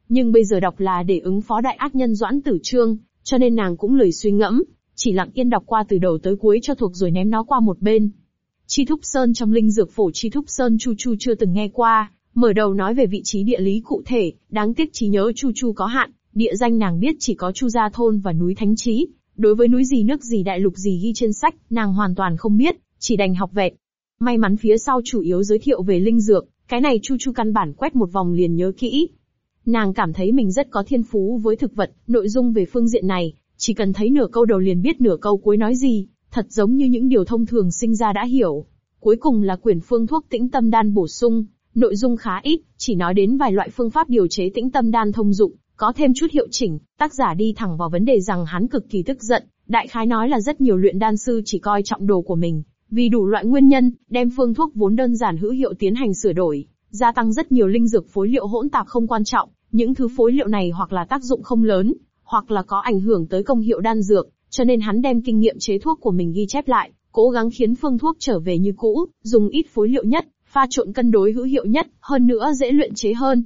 Nhưng bây giờ đọc là để ứng phó đại ác nhân Doãn Tử Trương, cho nên nàng cũng lười suy ngẫm, chỉ lặng yên đọc qua từ đầu tới cuối cho thuộc rồi ném nó qua một bên. Chi Thúc Sơn trong linh dược phổ Chi Thúc Sơn Chu Chu chưa từng nghe qua, mở đầu nói về vị trí địa lý cụ thể, đáng tiếc trí nhớ Chu Chu có hạn, địa danh nàng biết chỉ có Chu Gia Thôn và núi Thánh Trí, Đối với núi gì nước gì đại lục gì ghi trên sách, nàng hoàn toàn không biết, chỉ đành học vẹt. May mắn phía sau chủ yếu giới thiệu về linh dược, cái này Chu Chu căn bản quét một vòng liền nhớ kỹ. Nàng cảm thấy mình rất có thiên phú với thực vật, nội dung về phương diện này, chỉ cần thấy nửa câu đầu liền biết nửa câu cuối nói gì, thật giống như những điều thông thường sinh ra đã hiểu. Cuối cùng là quyển phương thuốc tĩnh tâm đan bổ sung, nội dung khá ít, chỉ nói đến vài loại phương pháp điều chế tĩnh tâm đan thông dụng, có thêm chút hiệu chỉnh, tác giả đi thẳng vào vấn đề rằng hắn cực kỳ tức giận, đại khái nói là rất nhiều luyện đan sư chỉ coi trọng đồ của mình, vì đủ loại nguyên nhân, đem phương thuốc vốn đơn giản hữu hiệu tiến hành sửa đổi, gia tăng rất nhiều linh dược phối liệu hỗn tạp không quan trọng, những thứ phối liệu này hoặc là tác dụng không lớn, hoặc là có ảnh hưởng tới công hiệu đan dược, cho nên hắn đem kinh nghiệm chế thuốc của mình ghi chép lại, cố gắng khiến phương thuốc trở về như cũ, dùng ít phối liệu nhất, pha trộn cân đối hữu hiệu nhất, hơn nữa dễ luyện chế hơn.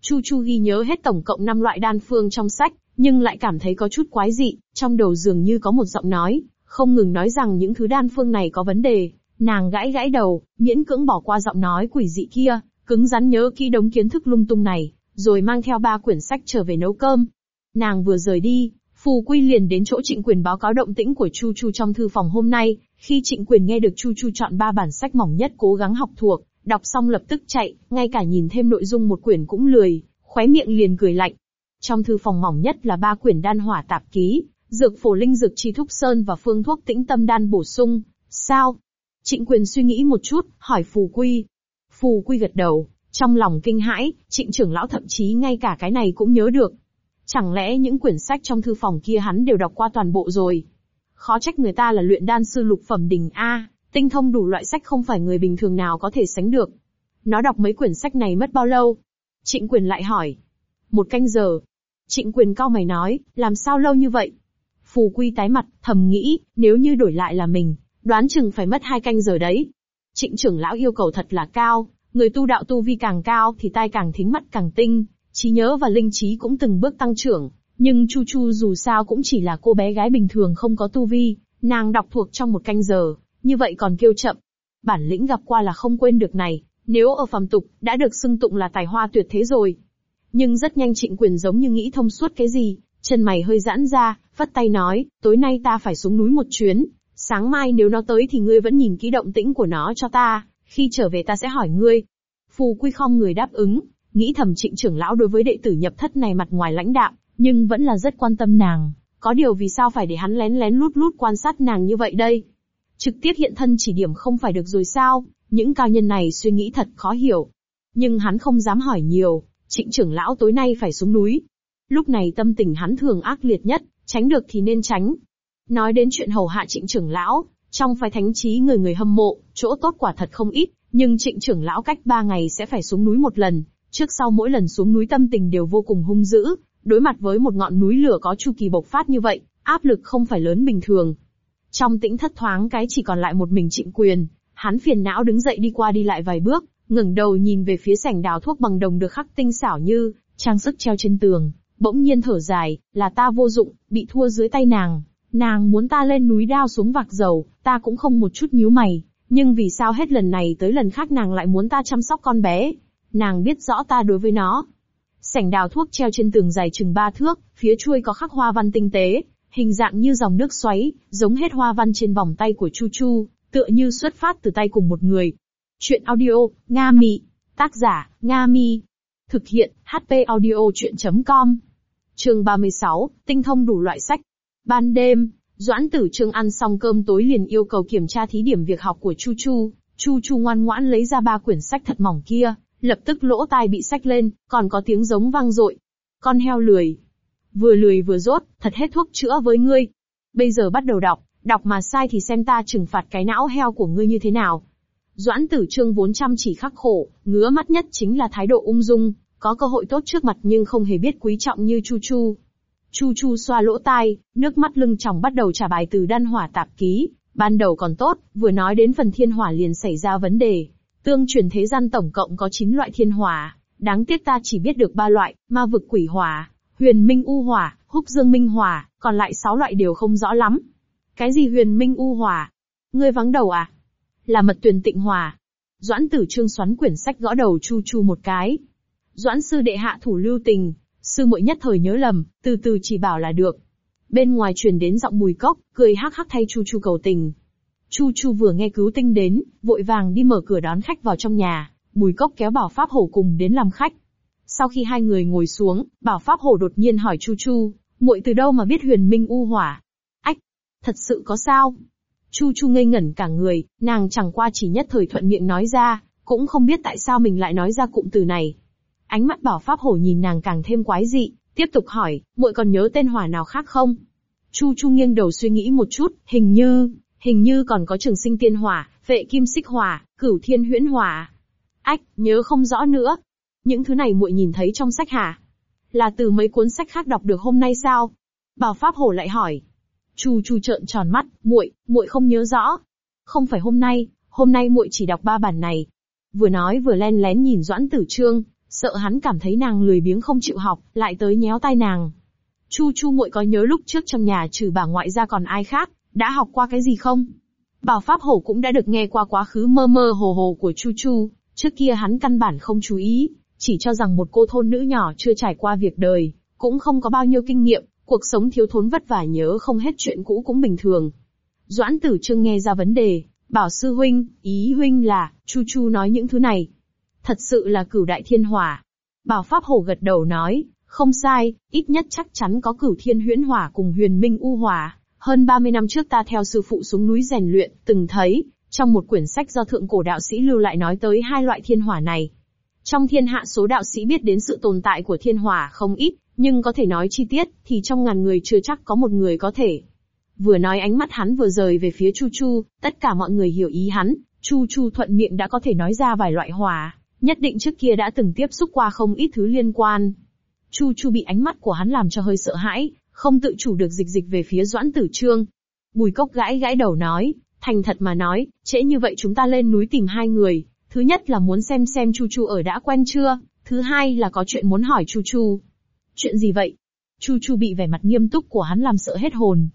Chu Chu ghi nhớ hết tổng cộng 5 loại đan phương trong sách, nhưng lại cảm thấy có chút quái dị, trong đầu dường như có một giọng nói, không ngừng nói rằng những thứ đan phương này có vấn đề. Nàng gãi gãi đầu, miễn cưỡng bỏ qua giọng nói quỷ dị kia, cứng rắn nhớ kỹ đống kiến thức lung tung này, rồi mang theo ba quyển sách trở về nấu cơm. Nàng vừa rời đi, Phù Quy liền đến chỗ Trịnh Quyền báo cáo động tĩnh của Chu Chu trong thư phòng hôm nay, khi Trịnh Quyền nghe được Chu Chu chọn ba bản sách mỏng nhất cố gắng học thuộc, Đọc xong lập tức chạy, ngay cả nhìn thêm nội dung một quyển cũng lười, khóe miệng liền cười lạnh. Trong thư phòng mỏng nhất là ba quyển đan hỏa tạp ký, dược phổ linh dược chi thúc sơn và phương thuốc tĩnh tâm đan bổ sung. Sao? Trịnh quyền suy nghĩ một chút, hỏi phù quy. Phù quy gật đầu, trong lòng kinh hãi, trịnh trưởng lão thậm chí ngay cả cái này cũng nhớ được. Chẳng lẽ những quyển sách trong thư phòng kia hắn đều đọc qua toàn bộ rồi? Khó trách người ta là luyện đan sư lục phẩm đỉnh A. Tinh thông đủ loại sách không phải người bình thường nào có thể sánh được. Nó đọc mấy quyển sách này mất bao lâu? Trịnh quyền lại hỏi. Một canh giờ. Trịnh quyền cao mày nói, làm sao lâu như vậy? Phù quy tái mặt, thầm nghĩ, nếu như đổi lại là mình, đoán chừng phải mất hai canh giờ đấy. Trịnh trưởng lão yêu cầu thật là cao, Người tu đạo tu vi càng cao thì tai càng thính mắt càng tinh, trí nhớ và linh trí cũng từng bước tăng trưởng. Nhưng Chu Chu dù sao cũng chỉ là cô bé gái bình thường không có tu vi, nàng đọc thuộc trong một canh giờ, như vậy còn kêu chậm. Bản lĩnh gặp qua là không quên được này, nếu ở phàm tục, đã được xưng tụng là tài hoa tuyệt thế rồi. Nhưng rất nhanh trịnh quyền giống như nghĩ thông suốt cái gì, chân mày hơi giãn ra, vắt tay nói, tối nay ta phải xuống núi một chuyến, sáng mai nếu nó tới thì ngươi vẫn nhìn kỹ động tĩnh của nó cho ta, khi trở về ta sẽ hỏi ngươi. Phù Quy không người đáp ứng, nghĩ thầm trịnh trưởng lão đối với đệ tử nhập thất này mặt ngoài lãnh đạm, nhưng vẫn là rất quan tâm nàng. Có điều vì sao phải để hắn lén lén lút lút quan sát nàng như vậy đây? Trực tiếp hiện thân chỉ điểm không phải được rồi sao? Những cao nhân này suy nghĩ thật khó hiểu. Nhưng hắn không dám hỏi nhiều, trịnh trưởng lão tối nay phải xuống núi. Lúc này tâm tình hắn thường ác liệt nhất, tránh được thì nên tránh. Nói đến chuyện hầu hạ trịnh trưởng lão, trong phái thánh trí người người hâm mộ, chỗ tốt quả thật không ít, nhưng trịnh trưởng lão cách ba ngày sẽ phải xuống núi một lần, trước sau mỗi lần xuống núi tâm tình đều vô cùng hung dữ, đối mặt với một ngọn núi lửa có chu kỳ bộc phát như vậy, áp lực không phải lớn bình thường. Trong tĩnh thất thoáng cái chỉ còn lại một mình trịnh quyền, hắn phiền não đứng dậy đi qua đi lại vài bước, ngẩng đầu nhìn về phía sảnh đào thuốc bằng đồng được khắc tinh xảo như trang sức treo trên tường, bỗng nhiên thở dài, là ta vô dụng, bị thua dưới tay nàng. Nàng muốn ta lên núi đao xuống vạc dầu, ta cũng không một chút nhíu mày, nhưng vì sao hết lần này tới lần khác nàng lại muốn ta chăm sóc con bé? Nàng biết rõ ta đối với nó. Sảnh đào thuốc treo trên tường dài chừng ba thước, phía chuôi có khắc hoa văn tinh tế, hình dạng như dòng nước xoáy, giống hết hoa văn trên vòng tay của Chu Chu, tựa như xuất phát từ tay cùng một người. Chuyện audio, Nga Mi. Tác giả, Nga Mi. Thực hiện, HP audio chuyện.com. Trường 36, tinh thông đủ loại sách. Ban đêm, Doãn tử trương ăn xong cơm tối liền yêu cầu kiểm tra thí điểm việc học của Chu Chu. Chu Chu ngoan ngoãn lấy ra ba quyển sách thật mỏng kia, lập tức lỗ tai bị sách lên, còn có tiếng giống vang dội. Con heo lười. Vừa lười vừa rốt, thật hết thuốc chữa với ngươi. Bây giờ bắt đầu đọc, đọc mà sai thì xem ta trừng phạt cái não heo của ngươi như thế nào. Doãn tử trương vốn chăm chỉ khắc khổ, ngứa mắt nhất chính là thái độ ung dung, có cơ hội tốt trước mặt nhưng không hề biết quý trọng như Chu Chu. Chu Chu xoa lỗ tai, nước mắt lưng tròng bắt đầu trả bài từ đan hỏa tạp ký. Ban đầu còn tốt, vừa nói đến phần thiên hỏa liền xảy ra vấn đề. Tương truyền thế gian tổng cộng có 9 loại thiên hỏa, đáng tiếc ta chỉ biết được ba loại, ma vực quỷ hỏa, huyền minh u hỏa, húc dương minh hỏa, còn lại 6 loại đều không rõ lắm. Cái gì huyền minh u hỏa? Ngươi vắng đầu à? Là mật tuyền tịnh hỏa. Doãn tử trương xoắn quyển sách gõ đầu Chu Chu một cái. Doãn sư đệ hạ thủ lưu tình, Sư muội nhất thời nhớ lầm, từ từ chỉ bảo là được. Bên ngoài truyền đến giọng bùi cốc, cười hắc hắc thay Chu Chu cầu tình. Chu Chu vừa nghe cứu tinh đến, vội vàng đi mở cửa đón khách vào trong nhà, bùi cốc kéo bảo pháp hổ cùng đến làm khách. Sau khi hai người ngồi xuống, bảo pháp hổ đột nhiên hỏi Chu Chu, muội từ đâu mà biết huyền minh u hỏa? Ách, thật sự có sao? Chu Chu ngây ngẩn cả người, nàng chẳng qua chỉ nhất thời thuận miệng nói ra, cũng không biết tại sao mình lại nói ra cụm từ này. Ánh mắt bảo pháp hổ nhìn nàng càng thêm quái dị, tiếp tục hỏi, muội còn nhớ tên hỏa nào khác không? Chu Chu nghiêng đầu suy nghĩ một chút, hình như, hình như còn có trường sinh tiên hỏa, vệ kim xích hỏa, cửu thiên huyễn hỏa. Ách, nhớ không rõ nữa. Những thứ này muội nhìn thấy trong sách hả? Là từ mấy cuốn sách khác đọc được hôm nay sao? Bảo Pháp Hổ lại hỏi. Chu Chu trợn tròn mắt, muội, muội không nhớ rõ. Không phải hôm nay, hôm nay muội chỉ đọc ba bản này. Vừa nói vừa len lén nhìn Doãn Tử Trương, sợ hắn cảm thấy nàng lười biếng không chịu học, lại tới nhéo tai nàng. Chu Chu muội có nhớ lúc trước trong nhà trừ bà ngoại ra còn ai khác, đã học qua cái gì không? Bảo Pháp Hổ cũng đã được nghe qua quá khứ mơ mơ hồ hồ của Chu Chu, trước kia hắn căn bản không chú ý, chỉ cho rằng một cô thôn nữ nhỏ chưa trải qua việc đời, cũng không có bao nhiêu kinh nghiệm, cuộc sống thiếu thốn vất vả nhớ không hết chuyện cũ cũng bình thường. Doãn tử trương nghe ra vấn đề, bảo sư huynh, ý huynh là, Chu Chu nói những thứ này, Thật sự là cửu đại thiên hỏa. Bảo Pháp Hổ gật đầu nói, không sai, ít nhất chắc chắn có cửu thiên huyễn hỏa cùng huyền minh u hỏa. Hơn 30 năm trước ta theo sư phụ xuống núi rèn luyện, từng thấy, trong một quyển sách do thượng cổ đạo sĩ lưu lại nói tới hai loại thiên hỏa này. Trong thiên hạ số đạo sĩ biết đến sự tồn tại của thiên hỏa không ít, nhưng có thể nói chi tiết, thì trong ngàn người chưa chắc có một người có thể. Vừa nói ánh mắt hắn vừa rời về phía Chu Chu, tất cả mọi người hiểu ý hắn, Chu Chu thuận miệng đã có thể nói ra vài loại hỏa. Nhất định trước kia đã từng tiếp xúc qua không ít thứ liên quan. Chu Chu bị ánh mắt của hắn làm cho hơi sợ hãi, không tự chủ được dịch dịch về phía Doãn Tử Trương. Bùi Cốc gãi gãi đầu nói, thành thật mà nói, trễ như vậy chúng ta lên núi tìm hai người, Thứ nhất là muốn xem xem Chu Chu ở đã quen chưa, thứ hai là có chuyện muốn hỏi Chu Chu. Chuyện gì vậy? Chu Chu bị vẻ mặt nghiêm túc của hắn làm sợ hết hồn.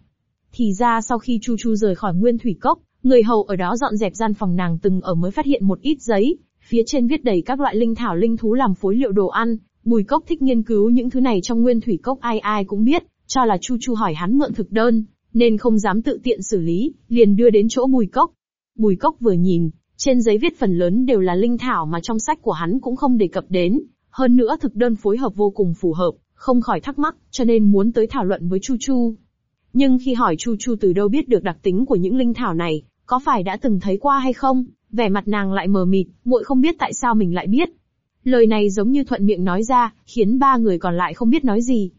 Thì ra sau khi Chu Chu rời khỏi Nguyên Thủy Cốc, người hầu ở đó dọn dẹp gian phòng nàng từng ở mới phát hiện một ít giấy, phía trên viết đầy các loại linh thảo linh thú làm phối liệu đồ ăn. Bùi Cốc thích nghiên cứu những thứ này trong Nguyên Thủy Cốc ai ai cũng biết, cho là Chu Chu hỏi hắn mượn thực đơn, nên không dám tự tiện xử lý, liền đưa đến chỗ Bùi Cốc. Bùi Cốc vừa nhìn, trên giấy viết phần lớn đều là linh thảo mà trong sách của hắn cũng không đề cập đến, hơn nữa thực đơn phối hợp vô cùng phù hợp, không khỏi thắc mắc, cho nên muốn tới thảo luận với Chu Chu. Nhưng khi hỏi Chu Chu từ đâu biết được đặc tính của những linh thảo này, có phải đã từng thấy qua hay không, vẻ mặt nàng lại mờ mịt, muội không biết tại sao mình lại biết. Lời này giống như thuận miệng nói ra, khiến ba người còn lại không biết nói gì.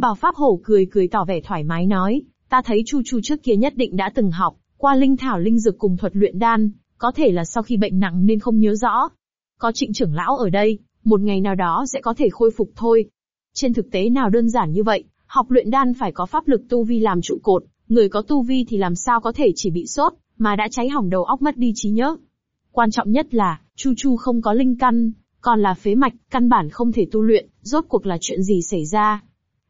Bảo Pháp Hổ cười cười tỏ vẻ thoải mái nói, ta thấy Chu Chu trước kia nhất định đã từng học, qua linh thảo linh dược cùng thuật luyện đan, có thể là sau khi bệnh nặng nên không nhớ rõ. Có trịnh trưởng lão ở đây, một ngày nào đó sẽ có thể khôi phục thôi. Trên thực tế nào đơn giản như vậy, học luyện đan phải có pháp lực tu vi làm trụ cột, người có tu vi thì làm sao có thể chỉ bị sốt, mà đã cháy hỏng đầu óc mất đi trí nhớ. Quan trọng nhất là, Chu Chu không có linh căn, còn là phế mạch, căn bản không thể tu luyện, rốt cuộc là chuyện gì xảy ra.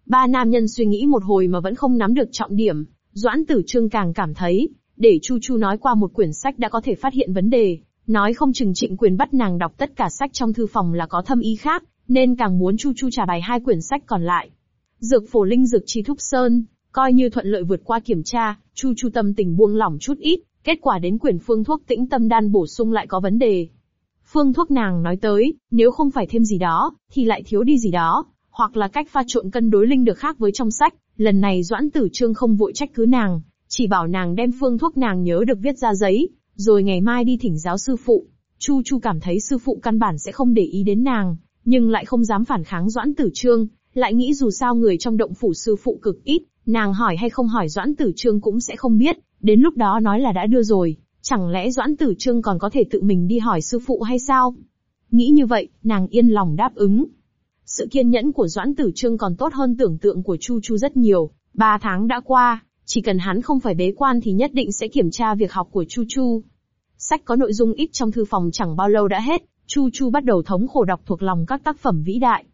Ba nam nhân suy nghĩ một hồi mà vẫn không nắm được trọng điểm, Doãn Tử Trương càng cảm thấy, để Chu Chu nói qua một quyển sách đã có thể phát hiện vấn đề, nói không chừng trịnh quyền bắt nàng đọc tất cả sách trong thư phòng là có thâm ý khác, nên càng muốn Chu Chu trả bài hai quyển sách còn lại. Dược phổ linh dược chi thúc sơn, coi như thuận lợi vượt qua kiểm tra, Chu Chu tâm tình buông lỏng chút ít, kết quả đến quyển phương thuốc tĩnh tâm đan bổ sung lại có vấn đề. Phương thuốc nàng nói tới, nếu không phải thêm gì đó, thì lại thiếu đi gì đó, hoặc là cách pha trộn cân đối linh được khác với trong sách, lần này Doãn Tử Trương không vội trách cứ nàng, chỉ bảo nàng đem phương thuốc nàng nhớ được viết ra giấy, rồi ngày mai đi thỉnh giáo sư phụ. Chu Chu cảm thấy sư phụ căn bản sẽ không để ý đến nàng, nhưng lại không dám phản kháng Doãn Tử Trương, lại nghĩ dù sao người trong động phủ sư phụ cực ít, nàng hỏi hay không hỏi Doãn Tử Trương cũng sẽ không biết, đến lúc đó nói là đã đưa rồi, chẳng lẽ Doãn Tử Trương còn có thể tự mình đi hỏi sư phụ hay sao? Nghĩ như vậy, nàng yên lòng đáp ứng. Sự kiên nhẫn của Doãn Tử Trương còn tốt hơn tưởng tượng của Chu Chu rất nhiều, ba tháng đã qua, chỉ cần hắn không phải bế quan thì nhất định sẽ kiểm tra việc học của Chu Chu. Sách có nội dung ít trong thư phòng chẳng bao lâu đã hết, Chu Chu bắt đầu thống khổ đọc thuộc lòng các tác phẩm vĩ đại.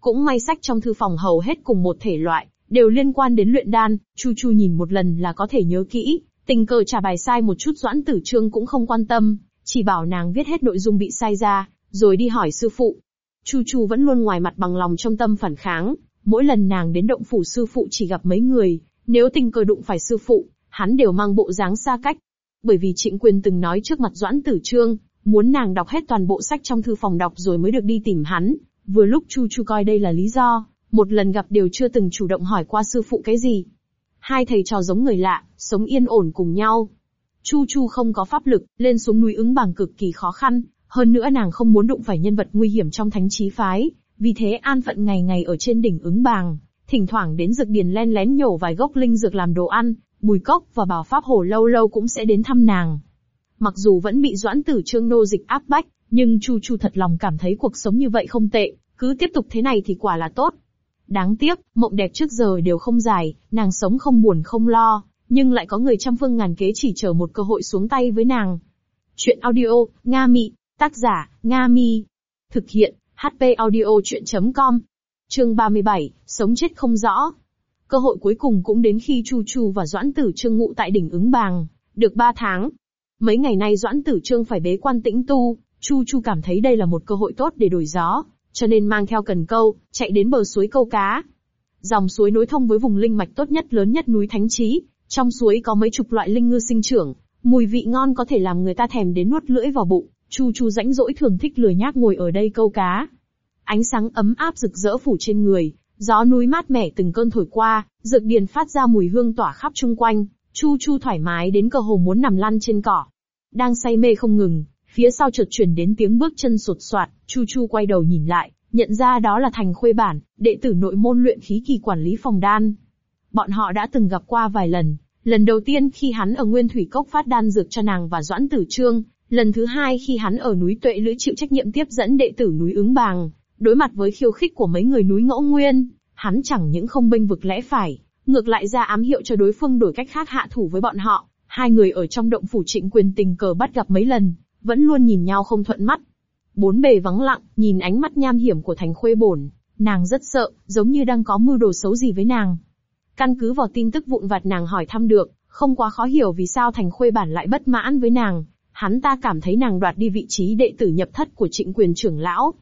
Cũng may sách trong thư phòng hầu hết cùng một thể loại, đều liên quan đến luyện đan, Chu Chu nhìn một lần là có thể nhớ kỹ, tình cờ trả bài sai một chút doãn tử trương cũng không quan tâm, chỉ bảo nàng viết hết nội dung bị sai ra, rồi đi hỏi sư phụ. Chu Chu vẫn luôn ngoài mặt bằng lòng trong tâm phản kháng, mỗi lần nàng đến động phủ sư phụ chỉ gặp mấy người, nếu tình cờ đụng phải sư phụ, hắn đều mang bộ dáng xa cách. Bởi vì Trịnh Quyền từng nói trước mặt Doãn Tử Trương, muốn nàng đọc hết toàn bộ sách trong thư phòng đọc rồi mới được đi tìm hắn. Vừa lúc Chu Chu coi đây là lý do, một lần gặp đều chưa từng chủ động hỏi qua sư phụ cái gì. Hai thầy trò giống người lạ, sống yên ổn cùng nhau. Chu Chu không có pháp lực, lên xuống núi ứng bằng cực kỳ khó khăn, hơn nữa nàng không muốn đụng phải nhân vật nguy hiểm trong thánh trí phái, vì thế an phận ngày ngày ở trên đỉnh ứng bàng, thỉnh thoảng đến dược điền len lén nhổ vài gốc linh dược làm đồ ăn, Bùi Cốc và Bảo Pháp Hồ lâu lâu cũng sẽ đến thăm nàng. Mặc dù vẫn bị Doãn Tử Trương nô dịch áp bách, nhưng Chu Chu thật lòng cảm thấy cuộc sống như vậy không tệ, cứ tiếp tục thế này thì quả là tốt. Đáng tiếc, mộng đẹp trước giờ đều không dài, nàng sống không buồn không lo, nhưng lại có người trăm phương ngàn kế chỉ chờ một cơ hội xuống tay với nàng. Chuyện audio, Nga Mị, tác giả, Nga Mi. Thực hiện, HP audio chuyện.com Chương 37, sống chết không rõ. Cơ hội cuối cùng cũng đến khi Chu Chu và Doãn Tử Trương ngụ tại đỉnh ứng bàng, được 3 tháng. Mấy ngày nay Doãn Tử Trương phải bế quan tĩnh tu, Chu Chu cảm thấy đây là một cơ hội tốt để đổi gió, cho nên mang theo cần câu, chạy đến bờ suối câu cá. Dòng suối nối thông với vùng linh mạch tốt nhất lớn nhất núi Thánh Trí, trong suối có mấy chục loại linh ngư sinh trưởng, mùi vị ngon có thể làm người ta thèm đến nuốt lưỡi vào bụng. Chu Chu rãnh rỗi thường thích lười nhác ngồi ở đây câu cá. Ánh sáng ấm áp rực rỡ phủ trên người, gió núi mát mẻ từng cơn thổi qua, dược điền phát ra mùi hương tỏa khắp chung quanh, Chu Chu thoải mái đến cơ hồ muốn nằm lăn trên cỏ. Đang say mê không ngừng, phía sau chợt chuyển đến tiếng bước chân sột soạt, Chu Chu quay đầu nhìn lại, nhận ra đó là Thành Khuê Bản, đệ tử nội môn luyện khí kỳ quản lý phòng đan. Bọn họ đã từng gặp qua vài lần, lần đầu tiên khi hắn ở Nguyên Thủy Cốc phát đan dược cho nàng và Doãn Tử Trương, lần thứ hai khi hắn ở núi Tuệ Lưỡi chịu trách nhiệm tiếp dẫn đệ tử núi Ứng Bàng, Đối mặt với khiêu khích của mấy người núi ngẫu nguyên, hắn chẳng những không bênh vực lẽ phải, ngược lại ra ám hiệu cho đối phương đổi cách khác hạ thủ với bọn họ. Hai người ở trong động phủ trịnh quyền tình cờ bắt gặp mấy lần, vẫn luôn nhìn nhau không thuận mắt. Bốn bề vắng lặng, nhìn ánh mắt nham hiểm của Thành Khuê bổn, nàng rất sợ, giống như đang có mưu đồ xấu gì với nàng. Căn cứ vào tin tức vụn vặt nàng hỏi thăm được, không quá khó hiểu vì sao Thành Khuê bản lại bất mãn với nàng. Hắn ta cảm thấy nàng đoạt đi vị trí đệ tử nhập thất của trịnh quyền trưởng lão.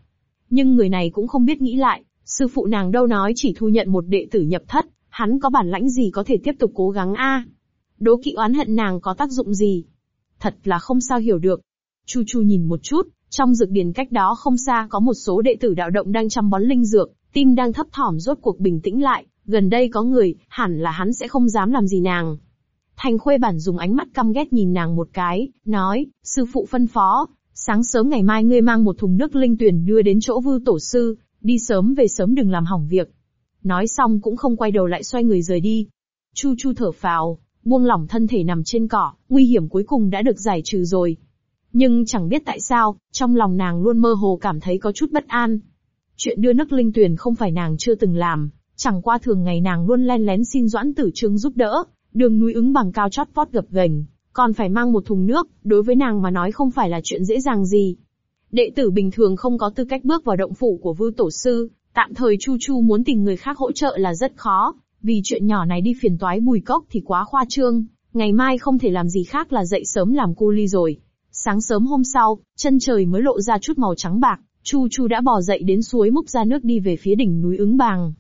Nhưng người này cũng không biết nghĩ lại, sư phụ nàng đâu nói chỉ thu nhận một đệ tử nhập thất, hắn có bản lãnh gì có thể tiếp tục cố gắng a? Đố kỵ oán hận nàng có tác dụng gì? Thật là không sao hiểu được. Chu Chu nhìn một chút, trong dược điền cách đó không xa có một số đệ tử đạo động đang chăm bón linh dược, tim đang thấp thỏm rốt cuộc bình tĩnh lại, gần đây có người, hẳn là hắn sẽ không dám làm gì nàng. Thành Khuê bản dùng ánh mắt căm ghét nhìn nàng một cái, nói, sư phụ phân phó, sáng sớm ngày mai ngươi mang một thùng nước linh tuyển đưa đến chỗ vư tổ sư, đi sớm về sớm đừng làm hỏng việc. Nói xong cũng không quay đầu lại xoay người rời đi. Chu Chu thở phào, buông lỏng thân thể nằm trên cỏ, nguy hiểm cuối cùng đã được giải trừ rồi. Nhưng chẳng biết tại sao, trong lòng nàng luôn mơ hồ cảm thấy có chút bất an. Chuyện đưa nước linh tuyển không phải nàng chưa từng làm, chẳng qua thường ngày nàng luôn len lén xin Doãn Tử Trương giúp đỡ, đường núi ứng bằng cao chót vót gập ghềnh, còn phải mang một thùng nước, đối với nàng mà nói không phải là chuyện dễ dàng gì. Đệ tử bình thường không có tư cách bước vào động phủ của vư tổ sư, tạm thời Chu Chu muốn tìm người khác hỗ trợ là rất khó, vì chuyện nhỏ này đi phiền toái bùi cốc thì quá khoa trương, ngày mai không thể làm gì khác là dậy sớm làm cu ly rồi. Sáng sớm hôm sau, chân trời mới lộ ra chút màu trắng bạc, Chu Chu đã bò dậy đến suối múc ra nước đi về phía đỉnh núi ứng bàng.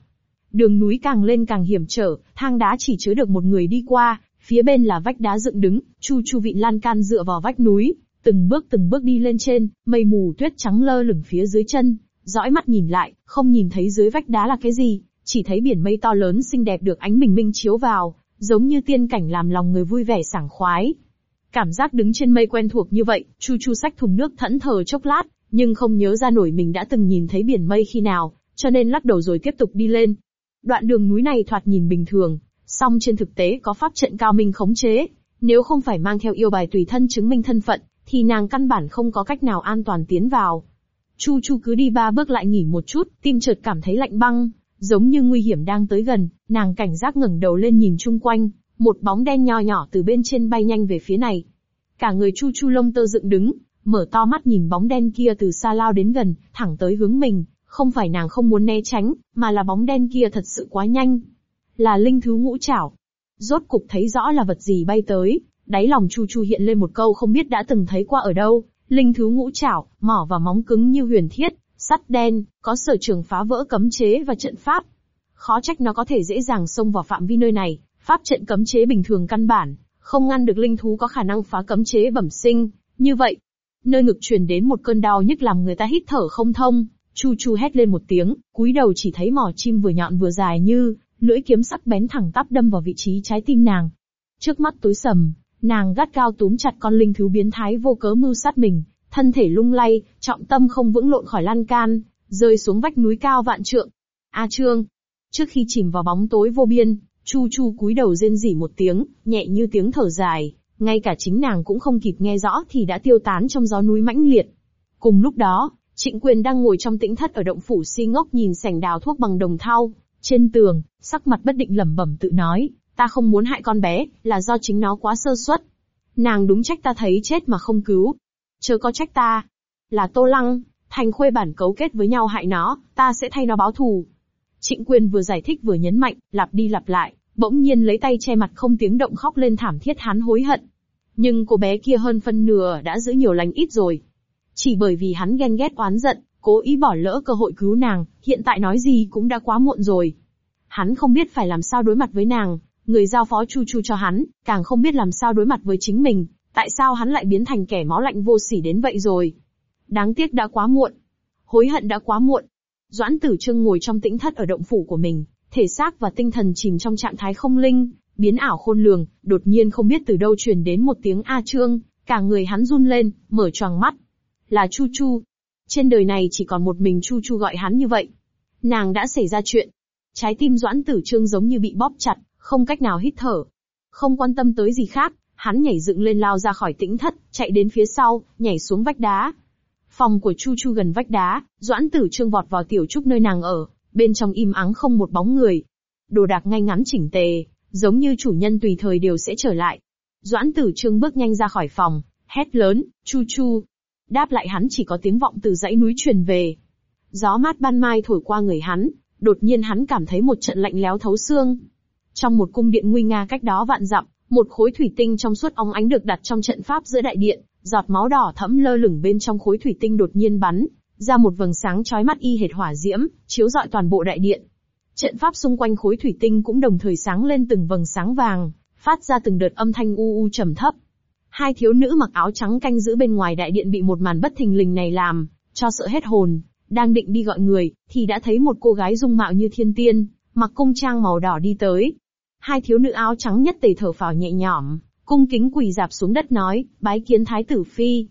Đường núi càng lên càng hiểm trở, thang đá chỉ chứa được một người đi qua, phía bên là vách đá dựng đứng, Chu Chu vịn lan can dựa vào vách núi, từng bước từng bước đi lên trên, mây mù tuyết trắng lơ lửng phía dưới chân, dõi mắt nhìn lại, không nhìn thấy dưới vách đá là cái gì, chỉ thấy biển mây to lớn xinh đẹp được ánh bình minh chiếu vào, giống như tiên cảnh làm lòng người vui vẻ sảng khoái. Cảm giác đứng trên mây quen thuộc như vậy, Chu Chu xách thùng nước thẫn thờ chốc lát, nhưng không nhớ ra nổi mình đã từng nhìn thấy biển mây khi nào, cho nên lắc đầu rồi tiếp tục đi lên. Đoạn đường núi này thoạt nhìn bình thường, song trên thực tế có pháp trận cao minh khống chế, nếu không phải mang theo yêu bài tùy thân chứng minh thân phận, thì nàng căn bản không có cách nào an toàn tiến vào. Chu Chu cứ đi ba bước lại nghỉ một chút, tim chợt cảm thấy lạnh băng, giống như nguy hiểm đang tới gần, nàng cảnh giác ngẩng đầu lên nhìn chung quanh, một bóng đen nho nhỏ từ bên trên bay nhanh về phía này. Cả người Chu Chu lông tơ dựng đứng, mở to mắt nhìn bóng đen kia từ xa lao đến gần, thẳng tới hướng mình, không phải nàng không muốn né tránh, mà là bóng đen kia thật sự quá nhanh. Là linh thú ngũ trảo. Rốt cục thấy rõ là vật gì bay tới, đáy lòng Chu Chu hiện lên một câu không biết đã từng thấy qua ở đâu, linh thú ngũ trảo, mỏ và móng cứng như huyền thiết, sắt đen, có sở trường phá vỡ cấm chế và trận pháp. Khó trách nó có thể dễ dàng xông vào phạm vi nơi này, pháp trận cấm chế bình thường căn bản, không ngăn được linh thú có khả năng phá cấm chế bẩm sinh, như vậy. Nơi ngực truyền đến một cơn đau nhức làm người ta hít thở không thông, Chu Chu hét lên một tiếng, cúi đầu chỉ thấy mỏ chim vừa nhọn vừa dài như lưỡi kiếm sắc bén thẳng tắp đâm vào vị trí trái tim nàng. Trước mắt tối sầm, nàng gắt cao túm chặt con linh thú biến thái vô cớ mưu sát mình, thân thể lung lay, trọng tâm không vững lộn khỏi lan can, rơi xuống vách núi cao vạn trượng. A Trương, trước khi chìm vào bóng tối vô biên, Chu Chu cúi đầu rên rỉ một tiếng, nhẹ như tiếng thở dài, ngay cả chính nàng cũng không kịp nghe rõ thì đã tiêu tán trong gió núi mãnh liệt. Cùng lúc đó, Trịnh Quyền đang ngồi trong tĩnh thất ở động phủ si ngốc nhìn sảnh đào thuốc bằng đồng thau, trên tường, sắc mặt bất định lẩm bẩm tự nói, ta không muốn hại con bé, là do chính nó quá sơ suất. Nàng đúng trách ta thấy chết mà không cứu. Chớ có trách ta. Là Tô Lăng, Thành Khuê bản cấu kết với nhau hại nó, ta sẽ thay nó báo thù. Trịnh Quyền vừa giải thích vừa nhấn mạnh, lặp đi lặp lại, bỗng nhiên lấy tay che mặt không tiếng động khóc lên thảm thiết hắn hối hận. Nhưng cô bé kia hơn phân nửa đã giữ nhiều lành ít rồi. Chỉ bởi vì hắn ghen ghét oán giận, cố ý bỏ lỡ cơ hội cứu nàng, hiện tại nói gì cũng đã quá muộn rồi. Hắn không biết phải làm sao đối mặt với nàng, người giao phó Chu Chu cho hắn, càng không biết làm sao đối mặt với chính mình, tại sao hắn lại biến thành kẻ máu lạnh vô sỉ đến vậy rồi. Đáng tiếc đã quá muộn. Hối hận đã quá muộn. Doãn tử trương ngồi trong tĩnh thất ở động phủ của mình, thể xác và tinh thần chìm trong trạng thái không linh, biến ảo khôn lường, đột nhiên không biết từ đâu truyền đến một tiếng A Trương, cả người hắn run lên, mở choàng mắt. Là Chu Chu. Trên đời này chỉ còn một mình Chu Chu gọi hắn như vậy. Nàng đã xảy ra chuyện. Trái tim Doãn Tử Trương giống như bị bóp chặt, không cách nào hít thở. Không quan tâm tới gì khác, hắn nhảy dựng lên lao ra khỏi tĩnh thất, chạy đến phía sau, nhảy xuống vách đá. Phòng của Chu Chu gần vách đá, Doãn Tử Trương vọt vào tiểu trúc nơi nàng ở, bên trong im ắng không một bóng người. Đồ đạc ngay ngắn chỉnh tề, giống như chủ nhân tùy thời đều sẽ trở lại. Doãn Tử Trương bước nhanh ra khỏi phòng, hét lớn, Chu Chu, đáp lại hắn chỉ có tiếng vọng từ dãy núi truyền về. Gió mát ban mai thổi qua người hắn, đột nhiên hắn cảm thấy một trận lạnh lẽo thấu xương. Trong một cung điện nguy nga cách đó vạn dặm, một khối thủy tinh trong suốt óng ánh được đặt trong trận pháp giữa đại điện, giọt máu đỏ thẫm lơ lửng bên trong khối thủy tinh đột nhiên bắn ra một vầng sáng chói mắt y hệt hỏa diễm, chiếu rọi toàn bộ đại điện. Trận pháp xung quanh khối thủy tinh cũng đồng thời sáng lên từng vầng sáng vàng, phát ra từng đợt âm thanh u u trầm thấp. Hai thiếu nữ mặc áo trắng canh giữ bên ngoài đại điện bị một màn bất thình lình này làm, cho sợ hết hồn, đang định đi gọi người, thì đã thấy một cô gái dung mạo như thiên tiên, mặc cung trang màu đỏ đi tới. Hai thiếu nữ áo trắng nhất tề thở phào nhẹ nhõm, cung kính quỳ dạp xuống đất nói, bái kiến thái tử phi.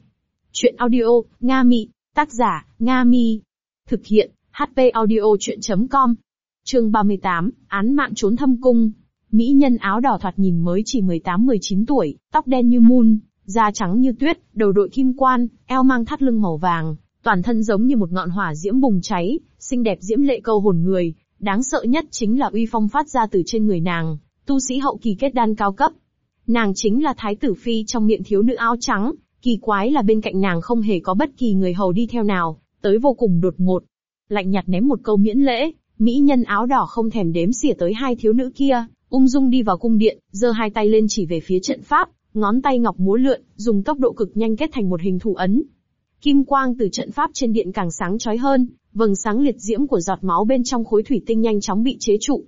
Chuyện audio, Nga Mị, tác giả, Nga Mi. Thực hiện, HP audio chuyện.com. Chương 38, án mạng trốn thâm cung. Mỹ nhân áo đỏ thoạt nhìn mới chỉ 18-19 tuổi, tóc đen như mun, da trắng như tuyết, đầu đội kim quan, eo mang thắt lưng màu vàng, toàn thân giống như một ngọn hỏa diễm bùng cháy, xinh đẹp diễm lệ câu hồn người, đáng sợ nhất chính là uy phong phát ra từ trên người nàng, tu sĩ hậu kỳ kết đan cao cấp. Nàng chính là thái tử phi trong miệng thiếu nữ áo trắng, kỳ quái là bên cạnh nàng không hề có bất kỳ người hầu đi theo nào, tới vô cùng đột ngột. Lạnh nhạt ném một câu miễn lễ, mỹ nhân áo đỏ không thèm đếm xỉa tới hai thiếu nữ kia, ung dung đi vào cung điện, giơ hai tay lên chỉ về phía trận pháp, ngón tay ngọc múa lượn, dùng tốc độ cực nhanh kết thành một hình thủ ấn, Kim quang từ trận pháp trên điện càng sáng chói hơn, vầng sáng liệt diễm của giọt máu bên trong khối thủy tinh nhanh chóng bị chế trụ.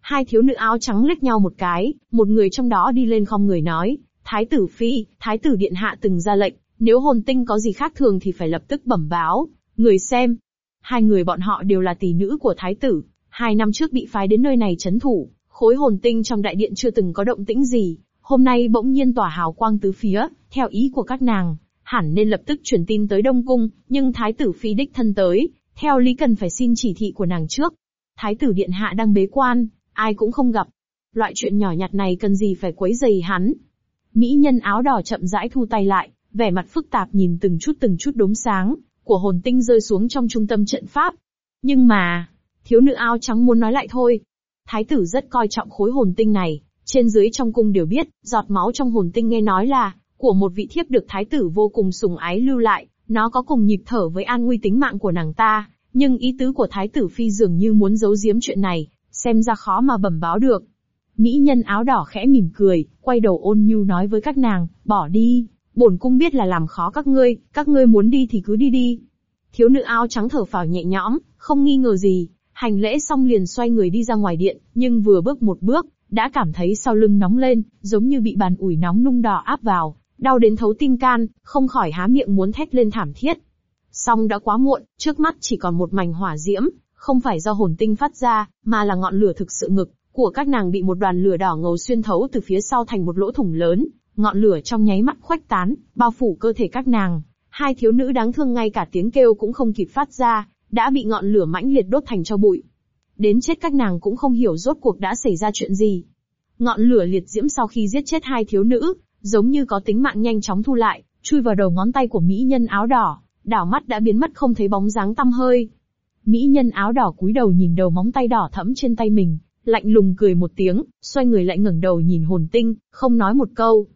Hai thiếu nữ áo trắng liếc nhau một cái, một người trong đó đi lên không người nói, Thái tử Phi, Thái tử Điện Hạ từng ra lệnh, nếu hồn tinh có gì khác thường thì phải lập tức bẩm báo, người xem. Hai người bọn họ đều là tỷ nữ của Thái tử, hai năm trước bị phái đến nơi này chấn thủ, khối hồn tinh trong đại điện chưa từng có động tĩnh gì, hôm nay bỗng nhiên tỏa hào quang tứ phía, theo ý của các nàng, hẳn nên lập tức truyền tin tới Đông Cung, nhưng Thái tử Phi đích thân tới, theo lý cần phải xin chỉ thị của nàng trước. Thái tử Điện Hạ đang bế quan, ai cũng không gặp. Loại chuyện nhỏ nhặt này cần gì phải quấy dày hắn. Mỹ nhân áo đỏ chậm rãi thu tay lại, vẻ mặt phức tạp nhìn từng chút từng chút đốm sáng, của hồn tinh rơi xuống trong trung tâm trận pháp. Nhưng mà, thiếu nữ áo trắng muốn nói lại thôi. Thái tử rất coi trọng khối hồn tinh này, trên dưới trong cung đều biết, giọt máu trong hồn tinh nghe nói là, của một vị thiếp được thái tử vô cùng sùng ái lưu lại, nó có cùng nhịp thở với an nguy tính mạng của nàng ta, nhưng ý tứ của thái tử phi dường như muốn giấu giếm chuyện này, xem ra khó mà bẩm báo được. Mỹ nhân áo đỏ khẽ mỉm cười, quay đầu ôn nhu nói với các nàng, bỏ đi, bổn cung biết là làm khó các ngươi, các ngươi muốn đi thì cứ đi đi. Thiếu nữ áo trắng thở phào nhẹ nhõm, không nghi ngờ gì, hành lễ xong liền xoay người đi ra ngoài điện, nhưng vừa bước một bước, đã cảm thấy sau lưng nóng lên, giống như bị bàn ủi nóng nung đỏ áp vào, đau đến thấu tim can, không khỏi há miệng muốn thét lên thảm thiết. Song đã quá muộn, trước mắt chỉ còn một mảnh hỏa diễm, không phải do hồn tinh phát ra, mà là ngọn lửa thực sự ngực của các nàng bị một đoàn lửa đỏ ngầu xuyên thấu từ phía sau thành một lỗ thủng lớn, ngọn lửa trong nháy mắt khuếch tán, bao phủ cơ thể các nàng. Hai thiếu nữ đáng thương ngay cả tiếng kêu cũng không kịp phát ra, đã bị ngọn lửa mãnh liệt đốt thành cho bụi. Đến chết các nàng cũng không hiểu rốt cuộc đã xảy ra chuyện gì. Ngọn lửa liệt diễm sau khi giết chết hai thiếu nữ, giống như có tính mạng nhanh chóng thu lại, chui vào đầu ngón tay của mỹ nhân áo đỏ, đảo mắt đã biến mất không thấy bóng dáng tăm hơi. Mỹ nhân áo đỏ cúi đầu nhìn đầu móng tay đỏ thẫm trên tay mình, lạnh lùng cười một tiếng, xoay người lại ngẩng đầu nhìn hồn tinh, không nói một câu.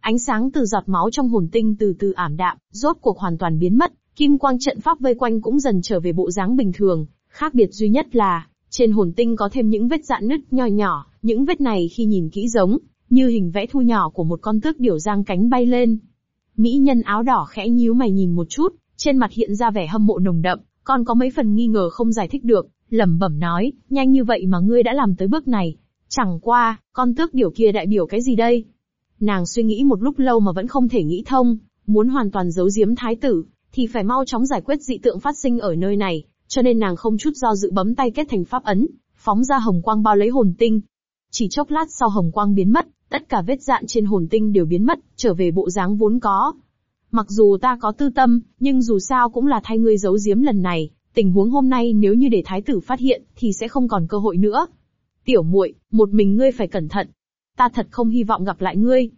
Ánh sáng từ giọt máu trong hồn tinh từ từ ảm đạm, rốt cuộc hoàn toàn biến mất, kim quang trận pháp vây quanh cũng dần trở về bộ dáng bình thường, khác biệt duy nhất là, trên hồn tinh có thêm những vết dạn nứt nho nhỏ, những vết này khi nhìn kỹ giống như hình vẽ thu nhỏ của một con tước điểu giang cánh bay lên. Mỹ nhân áo đỏ khẽ nhíu mày nhìn một chút, trên mặt hiện ra vẻ hâm mộ nồng đậm, còn có mấy phần nghi ngờ không giải thích được, lẩm bẩm nói, nhanh như vậy mà ngươi đã làm tới bước này. Chẳng qua, con tước điểu kia đại biểu cái gì đây? Nàng suy nghĩ một lúc lâu mà vẫn không thể nghĩ thông, muốn hoàn toàn giấu giếm thái tử, thì phải mau chóng giải quyết dị tượng phát sinh ở nơi này, cho nên nàng không chút do dự bấm tay kết thành pháp ấn, phóng ra hồng quang bao lấy hồn tinh. Chỉ chốc lát sau hồng quang biến mất, tất cả vết dạn trên hồn tinh đều biến mất, trở về bộ dáng vốn có. Mặc dù ta có tư tâm, nhưng dù sao cũng là thay ngươi giấu giếm lần này, tình huống hôm nay nếu như để thái tử phát hiện, thì sẽ không còn cơ hội nữa. Tiểu muội, một mình ngươi phải cẩn thận. Ta thật không hy vọng gặp lại ngươi.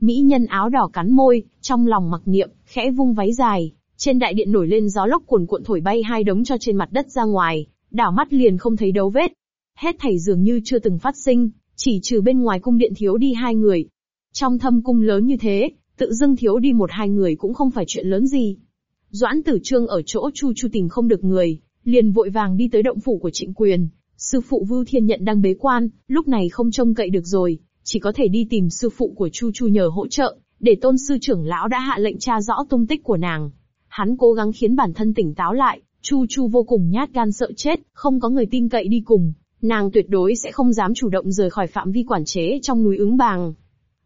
Mỹ nhân áo đỏ cắn môi, trong lòng mặc niệm, khẽ vung váy dài, trên đại điện nổi lên gió lốc cuồn cuộn thổi bay hai đống cho trên mặt đất ra ngoài, đảo mắt liền không thấy dấu vết. Hết thảy dường như chưa từng phát sinh, chỉ trừ bên ngoài cung điện thiếu đi hai người. Trong thâm cung lớn như thế, tự dưng thiếu đi một hai người cũng không phải chuyện lớn gì. Doãn Tử Trương ở chỗ Chu Chu tìm không được người, liền vội vàng đi tới động phủ của Trịnh Quyền. Sư phụ Vưu Thiên Nhận đang bế quan, lúc này không trông cậy được rồi, chỉ có thể đi tìm sư phụ của Chu Chu nhờ hỗ trợ, để tôn sư trưởng lão đã hạ lệnh tra rõ tung tích của nàng. Hắn cố gắng khiến bản thân tỉnh táo lại, Chu Chu vô cùng nhát gan sợ chết, không có người tin cậy đi cùng, nàng tuyệt đối sẽ không dám chủ động rời khỏi phạm vi quản chế trong núi ứng bàng.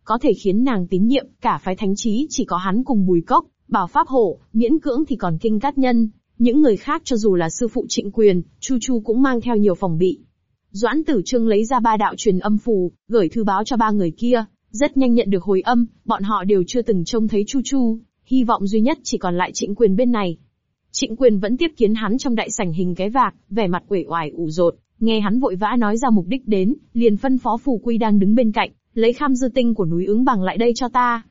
Có thể khiến nàng tín nhiệm, cả phái thánh trí chỉ có hắn cùng bùi cốc, bảo pháp hổ, miễn cưỡng thì còn kinh cát nhân. Những người khác cho dù là sư phụ trịnh quyền, Chu Chu cũng mang theo nhiều phòng bị. Doãn tử trương lấy ra ba đạo truyền âm phù, gửi thư báo cho ba người kia, rất nhanh nhận được hồi âm, bọn họ đều chưa từng trông thấy Chu Chu, hy vọng duy nhất chỉ còn lại trịnh quyền bên này. Trịnh quyền vẫn tiếp kiến hắn trong đại sảnh hình cái vạc, vẻ mặt uể oải ủ rột, nghe hắn vội vã nói ra mục đích đến, liền phân phó phù quy đang đứng bên cạnh, lấy kham dư tinh của núi ứng bằng lại đây cho ta.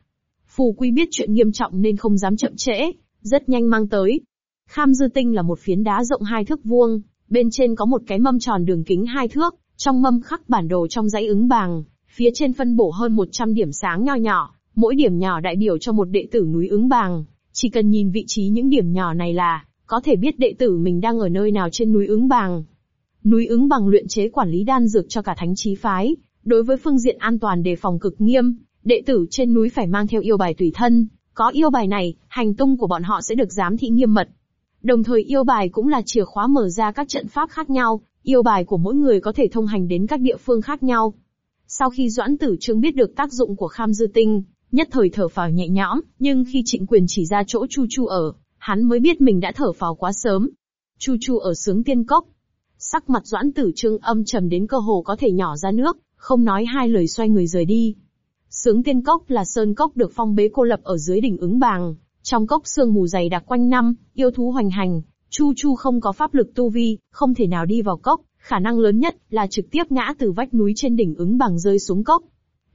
Phù quy biết chuyện nghiêm trọng nên không dám chậm trễ, rất nhanh mang tới. Kham dư tinh là một phiến đá rộng hai thước vuông, bên trên có một cái mâm tròn đường kính hai thước, trong mâm khắc bản đồ trong dãy ứng bằng, phía trên phân bổ hơn 100 điểm sáng nho nhỏ, mỗi điểm nhỏ đại biểu cho một đệ tử núi ứng bàng. Chỉ cần nhìn vị trí những điểm nhỏ này là, có thể biết đệ tử mình đang ở nơi nào trên núi ứng bàng. Núi ứng bằng luyện chế quản lý đan dược cho cả thánh trí phái, đối với phương diện an toàn đề phòng cực nghiêm, đệ tử trên núi phải mang theo yêu bài tùy thân, có yêu bài này, hành tung của bọn họ sẽ được giám thị nghiêm mật. Đồng thời yêu bài cũng là chìa khóa mở ra các trận pháp khác nhau, yêu bài của mỗi người có thể thông hành đến các địa phương khác nhau. Sau khi Doãn Tử Trương biết được tác dụng của kham dư tinh, nhất thời thở phào nhẹ nhõm, nhưng khi trịnh quyền chỉ ra chỗ Chu Chu ở, hắn mới biết mình đã thở phào quá sớm. Chu Chu ở sướng tiên cốc. Sắc mặt Doãn Tử Trương âm trầm đến cơ hồ có thể nhỏ ra nước, không nói hai lời xoay người rời đi. Sướng tiên cốc là sơn cốc được phong bế cô lập ở dưới đỉnh ứng bàng, trong cốc sương mù dày đặc quanh năm, yêu thú hoành hành, Chu Chu không có pháp lực tu vi, không thể nào đi vào cốc, khả năng lớn nhất là trực tiếp ngã từ vách núi trên đỉnh ứng bằng rơi xuống cốc.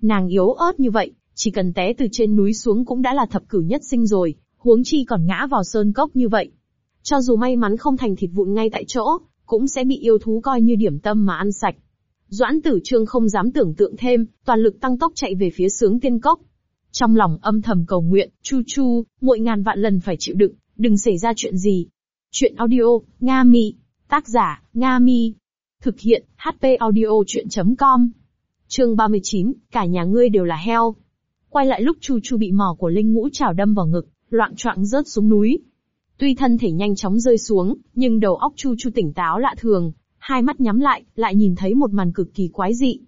Nàng yếu ớt như vậy, chỉ cần té từ trên núi xuống cũng đã là thập cử nhất sinh rồi, huống chi còn ngã vào sơn cốc như vậy. Cho dù may mắn không thành thịt vụn ngay tại chỗ, cũng sẽ bị yêu thú coi như điểm tâm mà ăn sạch. Doãn tử trương không dám tưởng tượng thêm, toàn lực tăng tốc chạy về phía sướng tiên cốc. Trong lòng âm thầm cầu nguyện, chu chu, mỗi ngàn vạn lần phải chịu đựng, đừng xảy ra chuyện gì. Chuyện audio, Nga Mi. Tác giả, Nga Mi. Thực hiện, HP audio chuyện.com. Chương 39, cả nhà ngươi đều là heo. Quay lại lúc Chu Chu bị mỏ của Linh Ngũ chảo đâm vào ngực, loạn choạng rớt xuống núi. Tuy thân thể nhanh chóng rơi xuống, nhưng đầu óc Chu Chu tỉnh táo lạ thường, hai mắt nhắm lại, lại nhìn thấy một màn cực kỳ quái dị.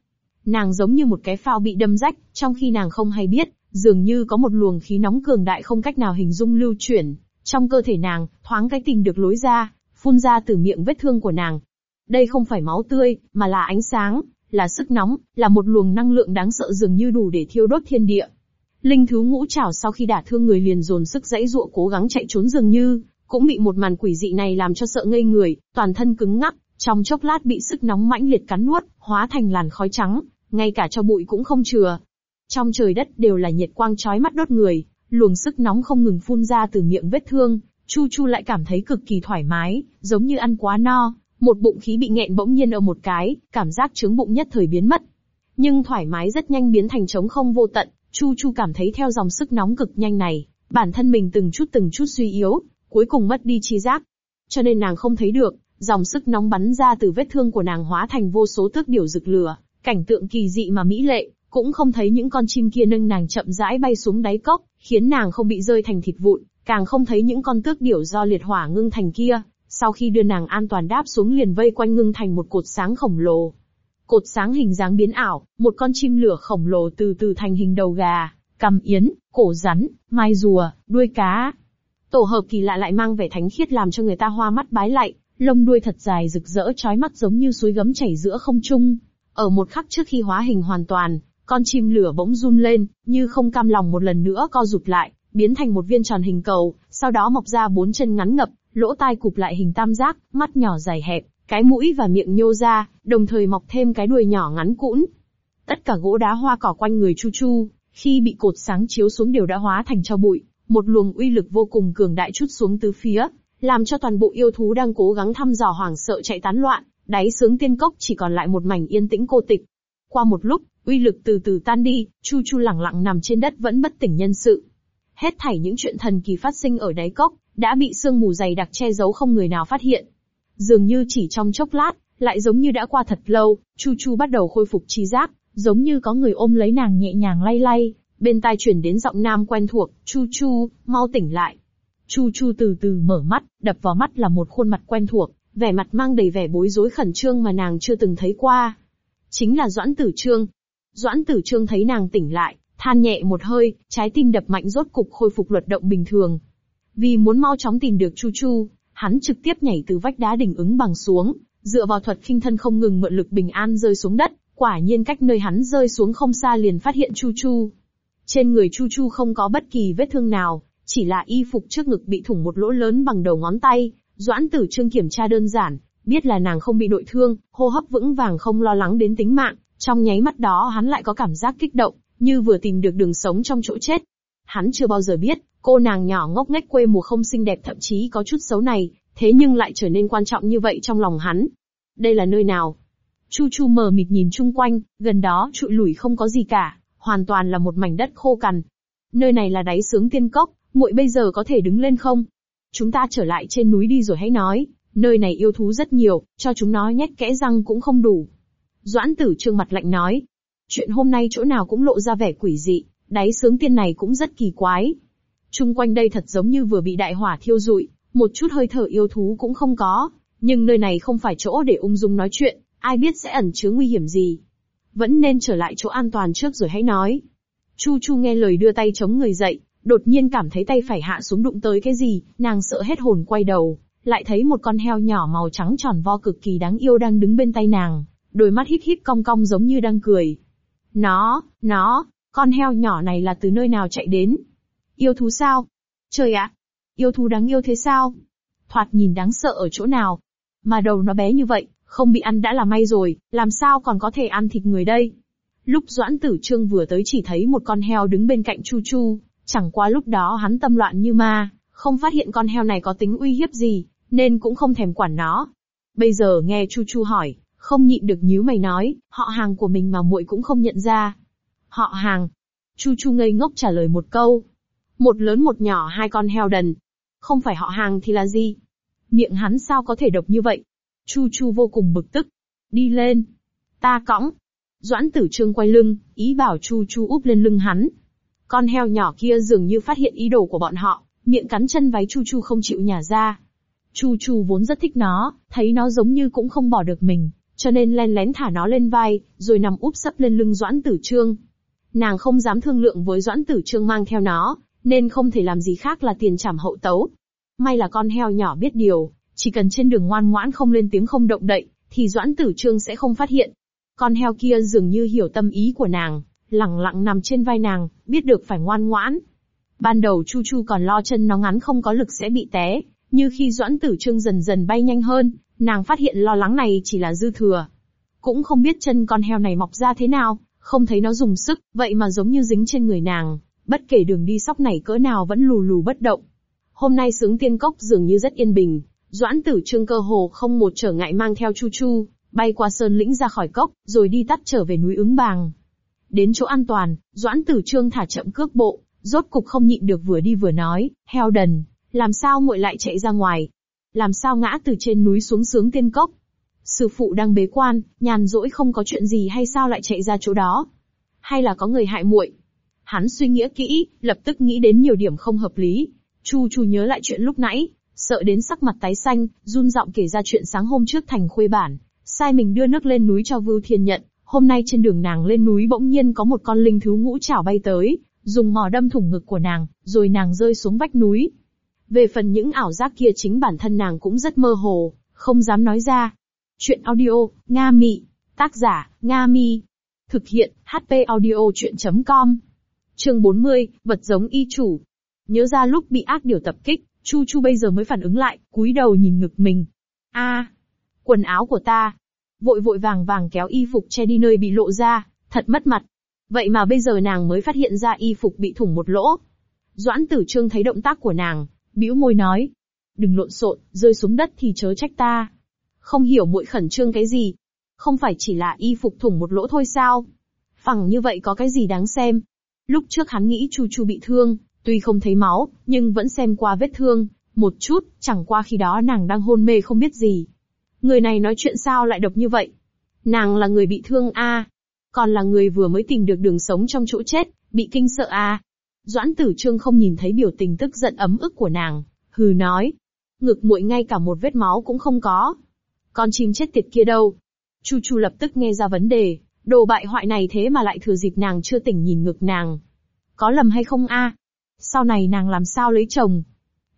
Nàng giống như một cái phao bị đâm rách, trong khi nàng không hay biết, dường như có một luồng khí nóng cường đại không cách nào hình dung lưu chuyển. Trong cơ thể nàng, thoáng cái tìm được lối ra, phun ra từ miệng vết thương của nàng. Đây không phải máu tươi, mà là ánh sáng, là sức nóng, là một luồng năng lượng đáng sợ dường như đủ để thiêu đốt thiên địa. Linh thú ngũ trảo sau khi đả thương người liền dồn sức dãy dụa cố gắng chạy trốn dường như, cũng bị một màn quỷ dị này làm cho sợ ngây người, toàn thân cứng ngắc, trong chốc lát bị sức nóng mãnh liệt cắn nuốt, hóa thành làn khói trắng, ngay cả cho bụi cũng không chừa. Trong trời đất đều là nhiệt quang chói mắt đốt người, luồng sức nóng không ngừng phun ra từ miệng vết thương, Chu Chu lại cảm thấy cực kỳ thoải mái, giống như ăn quá no, một bụng khí bị nghẹn bỗng nhiên ở một cái, cảm giác trướng bụng nhất thời biến mất. Nhưng thoải mái rất nhanh biến thành trống không vô tận, Chu Chu cảm thấy theo dòng sức nóng cực nhanh này, bản thân mình từng chút từng chút suy yếu, cuối cùng mất đi chi giác. Cho nên nàng không thấy được, dòng sức nóng bắn ra từ vết thương của nàng hóa thành vô số tước điểu rực lửa, cảnh tượng kỳ dị mà mỹ lệ, cũng không thấy những con chim kia nâng nàng chậm rãi bay xuống đáy cốc, khiến nàng không bị rơi thành thịt vụn, càng không thấy những con tước điểu do liệt hỏa ngưng thành kia, sau khi đưa nàng an toàn đáp xuống liền vây quanh ngưng thành một cột sáng khổng lồ. Cột sáng hình dáng biến ảo, một con chim lửa khổng lồ từ từ thành hình đầu gà, cằm yến, cổ rắn, mai rùa, đuôi cá. Tổ hợp kỳ lạ lại mang vẻ thánh khiết làm cho người ta hoa mắt bái lạy, lông đuôi thật dài rực rỡ chói mắt giống như suối gấm chảy giữa không trung. Ở một khắc trước khi hóa hình hoàn toàn, con chim lửa bỗng run lên, như không cam lòng một lần nữa co rụt lại, biến thành một viên tròn hình cầu, sau đó mọc ra bốn chân ngắn ngập, lỗ tai cụp lại hình tam giác, mắt nhỏ dài hẹp, cái mũi và miệng nhô ra, đồng thời mọc thêm cái đuôi nhỏ ngắn cũn. Tất cả gỗ đá hoa cỏ quanh người Chu Chu, khi bị cột sáng chiếu xuống đều đã hóa thành cho bụi, một luồng uy lực vô cùng cường đại chút xuống tứ phía, làm cho toàn bộ yêu thú đang cố gắng thăm dò hoảng sợ chạy tán loạn, đáy sướng tiên cốc chỉ còn lại một mảnh yên tĩnh cô tịch. Qua một lúc, uy lực từ từ tan đi, Chu Chu lẳng lặng nằm trên đất vẫn bất tỉnh nhân sự. Hết thảy những chuyện thần kỳ phát sinh ở đáy cốc, đã bị sương mù dày đặc che giấu không người nào phát hiện. Dường như chỉ trong chốc lát, lại giống như đã qua thật lâu, Chu Chu bắt đầu khôi phục trí giác, giống như có người ôm lấy nàng nhẹ nhàng lay lay, bên tai truyền đến giọng nam quen thuộc, Chu Chu, mau tỉnh lại. Chu Chu từ từ mở mắt, đập vào mắt là một khuôn mặt quen thuộc, vẻ mặt mang đầy vẻ bối rối khẩn trương mà nàng chưa từng thấy qua. Chính là Doãn Tử Trương. Doãn Tử Trương thấy nàng tỉnh lại, than nhẹ một hơi, trái tim đập mạnh rốt cục khôi phục luật động bình thường. Vì muốn mau chóng tìm được Chu Chu, hắn trực tiếp nhảy từ vách đá đỉnh ứng bằng xuống, dựa vào thuật khinh thân không ngừng mượn lực bình an rơi xuống đất, quả nhiên cách nơi hắn rơi xuống không xa liền phát hiện Chu Chu. Trên người Chu Chu không có bất kỳ vết thương nào, chỉ là y phục trước ngực bị thủng một lỗ lớn bằng đầu ngón tay, Doãn Tử Trương kiểm tra đơn giản, biết là nàng không bị nội thương, hô hấp vững vàng không lo lắng đến tính mạng, trong nháy mắt đó hắn lại có cảm giác kích động, như vừa tìm được đường sống trong chỗ chết. Hắn chưa bao giờ biết, cô nàng nhỏ ngốc nghếch quê mùa không xinh đẹp thậm chí có chút xấu này, thế nhưng lại trở nên quan trọng như vậy trong lòng hắn. Đây là nơi nào? Chu Chu mờ mịt nhìn chung quanh, gần đó trụi lủi không có gì cả, hoàn toàn là một mảnh đất khô cằn. Nơi này là đáy sướng tiên cốc, muội bây giờ có thể đứng lên không? Chúng ta trở lại trên núi đi rồi hãy nói, nơi này yêu thú rất nhiều, cho chúng nó nhét kẽ răng cũng không đủ. Doãn tử trương mặt lạnh nói. Chuyện hôm nay chỗ nào cũng lộ ra vẻ quỷ dị, đáy sướng tiên này cũng rất kỳ quái. Trung quanh đây thật giống như vừa bị đại hỏa thiêu rụi, một chút hơi thở yêu thú cũng không có, nhưng nơi này không phải chỗ để ung dung nói chuyện, ai biết sẽ ẩn chứa nguy hiểm gì. Vẫn nên trở lại chỗ an toàn trước rồi hãy nói. Chu Chu nghe lời đưa tay chống người dậy, đột nhiên cảm thấy tay phải hạ xuống đụng tới cái gì, nàng sợ hết hồn quay đầu, lại thấy một con heo nhỏ màu trắng tròn vo cực kỳ đáng yêu đang đứng bên tay nàng, đôi mắt híp híp cong cong giống như đang cười. Nó, nó, con heo nhỏ này là từ nơi nào chạy đến? Yêu thú sao? Trời ạ! Yêu thú đáng yêu thế sao? Thoạt nhìn đáng sợ ở chỗ nào? Mà đầu nó bé như vậy, không bị ăn đã là may rồi, làm sao còn có thể ăn thịt người đây? Lúc Doãn Tử Trương vừa tới chỉ thấy một con heo đứng bên cạnh Chu Chu, chẳng qua lúc đó hắn tâm loạn như ma, không phát hiện con heo này có tính uy hiếp gì, nên cũng không thèm quản nó. Bây giờ nghe Chu Chu hỏi, không nhịn được nhíu mày nói, họ hàng của mình mà muội cũng không nhận ra. Họ hàng. Chu Chu ngây ngốc trả lời một câu. Một lớn một nhỏ hai con heo đần. Không phải họ hàng thì là gì? Miệng hắn sao có thể độc như vậy? Chu Chu vô cùng bực tức. Đi lên. Ta cõng. Doãn tử trương quay lưng, ý bảo Chu Chu úp lên lưng hắn. Con heo nhỏ kia dường như phát hiện ý đồ của bọn họ, miệng cắn chân váy Chu Chu không chịu nhả ra. Chu Chu vốn rất thích nó, thấy nó giống như cũng không bỏ được mình, cho nên len lén thả nó lên vai, rồi nằm úp sấp lên lưng Doãn Tử Trương. Nàng không dám thương lượng với Doãn Tử Trương mang theo nó, nên không thể làm gì khác là tiền trảm hậu tấu. May là con heo nhỏ biết điều, chỉ cần trên đường ngoan ngoãn không lên tiếng không động đậy, thì Doãn Tử Trương sẽ không phát hiện. Con heo kia dường như hiểu tâm ý của nàng, lặng lặng nằm trên vai nàng, biết được phải ngoan ngoãn. Ban đầu Chu Chu còn lo chân nó ngắn không có lực sẽ bị té, như khi Doãn Tử Trương dần dần bay nhanh hơn, nàng phát hiện lo lắng này chỉ là dư thừa. Cũng không biết chân con heo này mọc ra thế nào, không thấy nó dùng sức, vậy mà giống như dính trên người nàng, bất kể đường đi sóc này cỡ nào vẫn lù lù bất động. Hôm nay sướng tiên cốc dường như rất yên bình, Doãn Tử Trương cơ hồ không một trở ngại mang theo Chu Chu, bay qua sơn lĩnh ra khỏi cốc, rồi đi tắt trở về núi ứng bàng. Đến chỗ an toàn, Doãn Tử Trương thả chậm cước bộ, rốt cục không nhịn được vừa đi vừa nói, heo đần, làm sao muội lại chạy ra ngoài? Làm sao ngã từ trên núi xuống sướng tiên cốc? Sư phụ đang bế quan, nhàn rỗi không có chuyện gì hay sao lại chạy ra chỗ đó? Hay là có người hại muội? Hắn suy nghĩ kỹ, lập tức nghĩ đến nhiều điểm không hợp lý. Chu Chu nhớ lại chuyện lúc nãy, sợ đến sắc mặt tái xanh, run giọng kể ra chuyện sáng hôm trước thành khuê bản, sai mình đưa nước lên núi cho Vưu Thiên nhận, hôm nay trên đường nàng lên núi bỗng nhiên có một con linh thú ngũ trảo bay tới, dùng mò đâm thủng ngực của nàng, rồi nàng rơi xuống vách núi. Về phần những ảo giác kia chính bản thân nàng cũng rất mơ hồ, không dám nói ra. Chuyện audio, Nga Mị, tác giả, Nga Mi. Thực hiện, HP audio chuyện.com. Chương 40, vật giống y chủ. Nhớ ra lúc bị ác điều tập kích, Chu Chu bây giờ mới phản ứng lại, cúi đầu nhìn ngực mình. A, quần áo của ta. Vội vội vàng vàng kéo y phục che đi nơi bị lộ ra, thật mất mặt. Vậy mà bây giờ nàng mới phát hiện ra y phục bị thủng một lỗ. Doãn tử trương thấy động tác của nàng, bĩu môi nói. Đừng lộn xộn, rơi xuống đất thì chớ trách ta. Không hiểu muội khẩn trương cái gì. Không phải chỉ là y phục thủng một lỗ thôi sao? Phẳng như vậy có cái gì đáng xem. Lúc trước hắn nghĩ Chu Chu bị thương, Tuy không thấy máu, nhưng vẫn xem qua vết thương, một chút, chẳng qua khi đó nàng đang hôn mê không biết gì. Người này nói chuyện sao lại độc như vậy? Nàng là người bị thương a, còn là người vừa mới tìm được đường sống trong chỗ chết, bị kinh sợ a. Doãn Tử Trương không nhìn thấy biểu tình tức giận ấm ức của nàng, hừ nói, ngực muội ngay cả một vết máu cũng không có. Con chim chết tiệt kia đâu? Chu Chu lập tức nghe ra vấn đề, đồ bại hoại này thế mà lại thừa dịp nàng chưa tỉnh nhìn ngực nàng. Có lầm hay không a? Sau này nàng làm sao lấy chồng?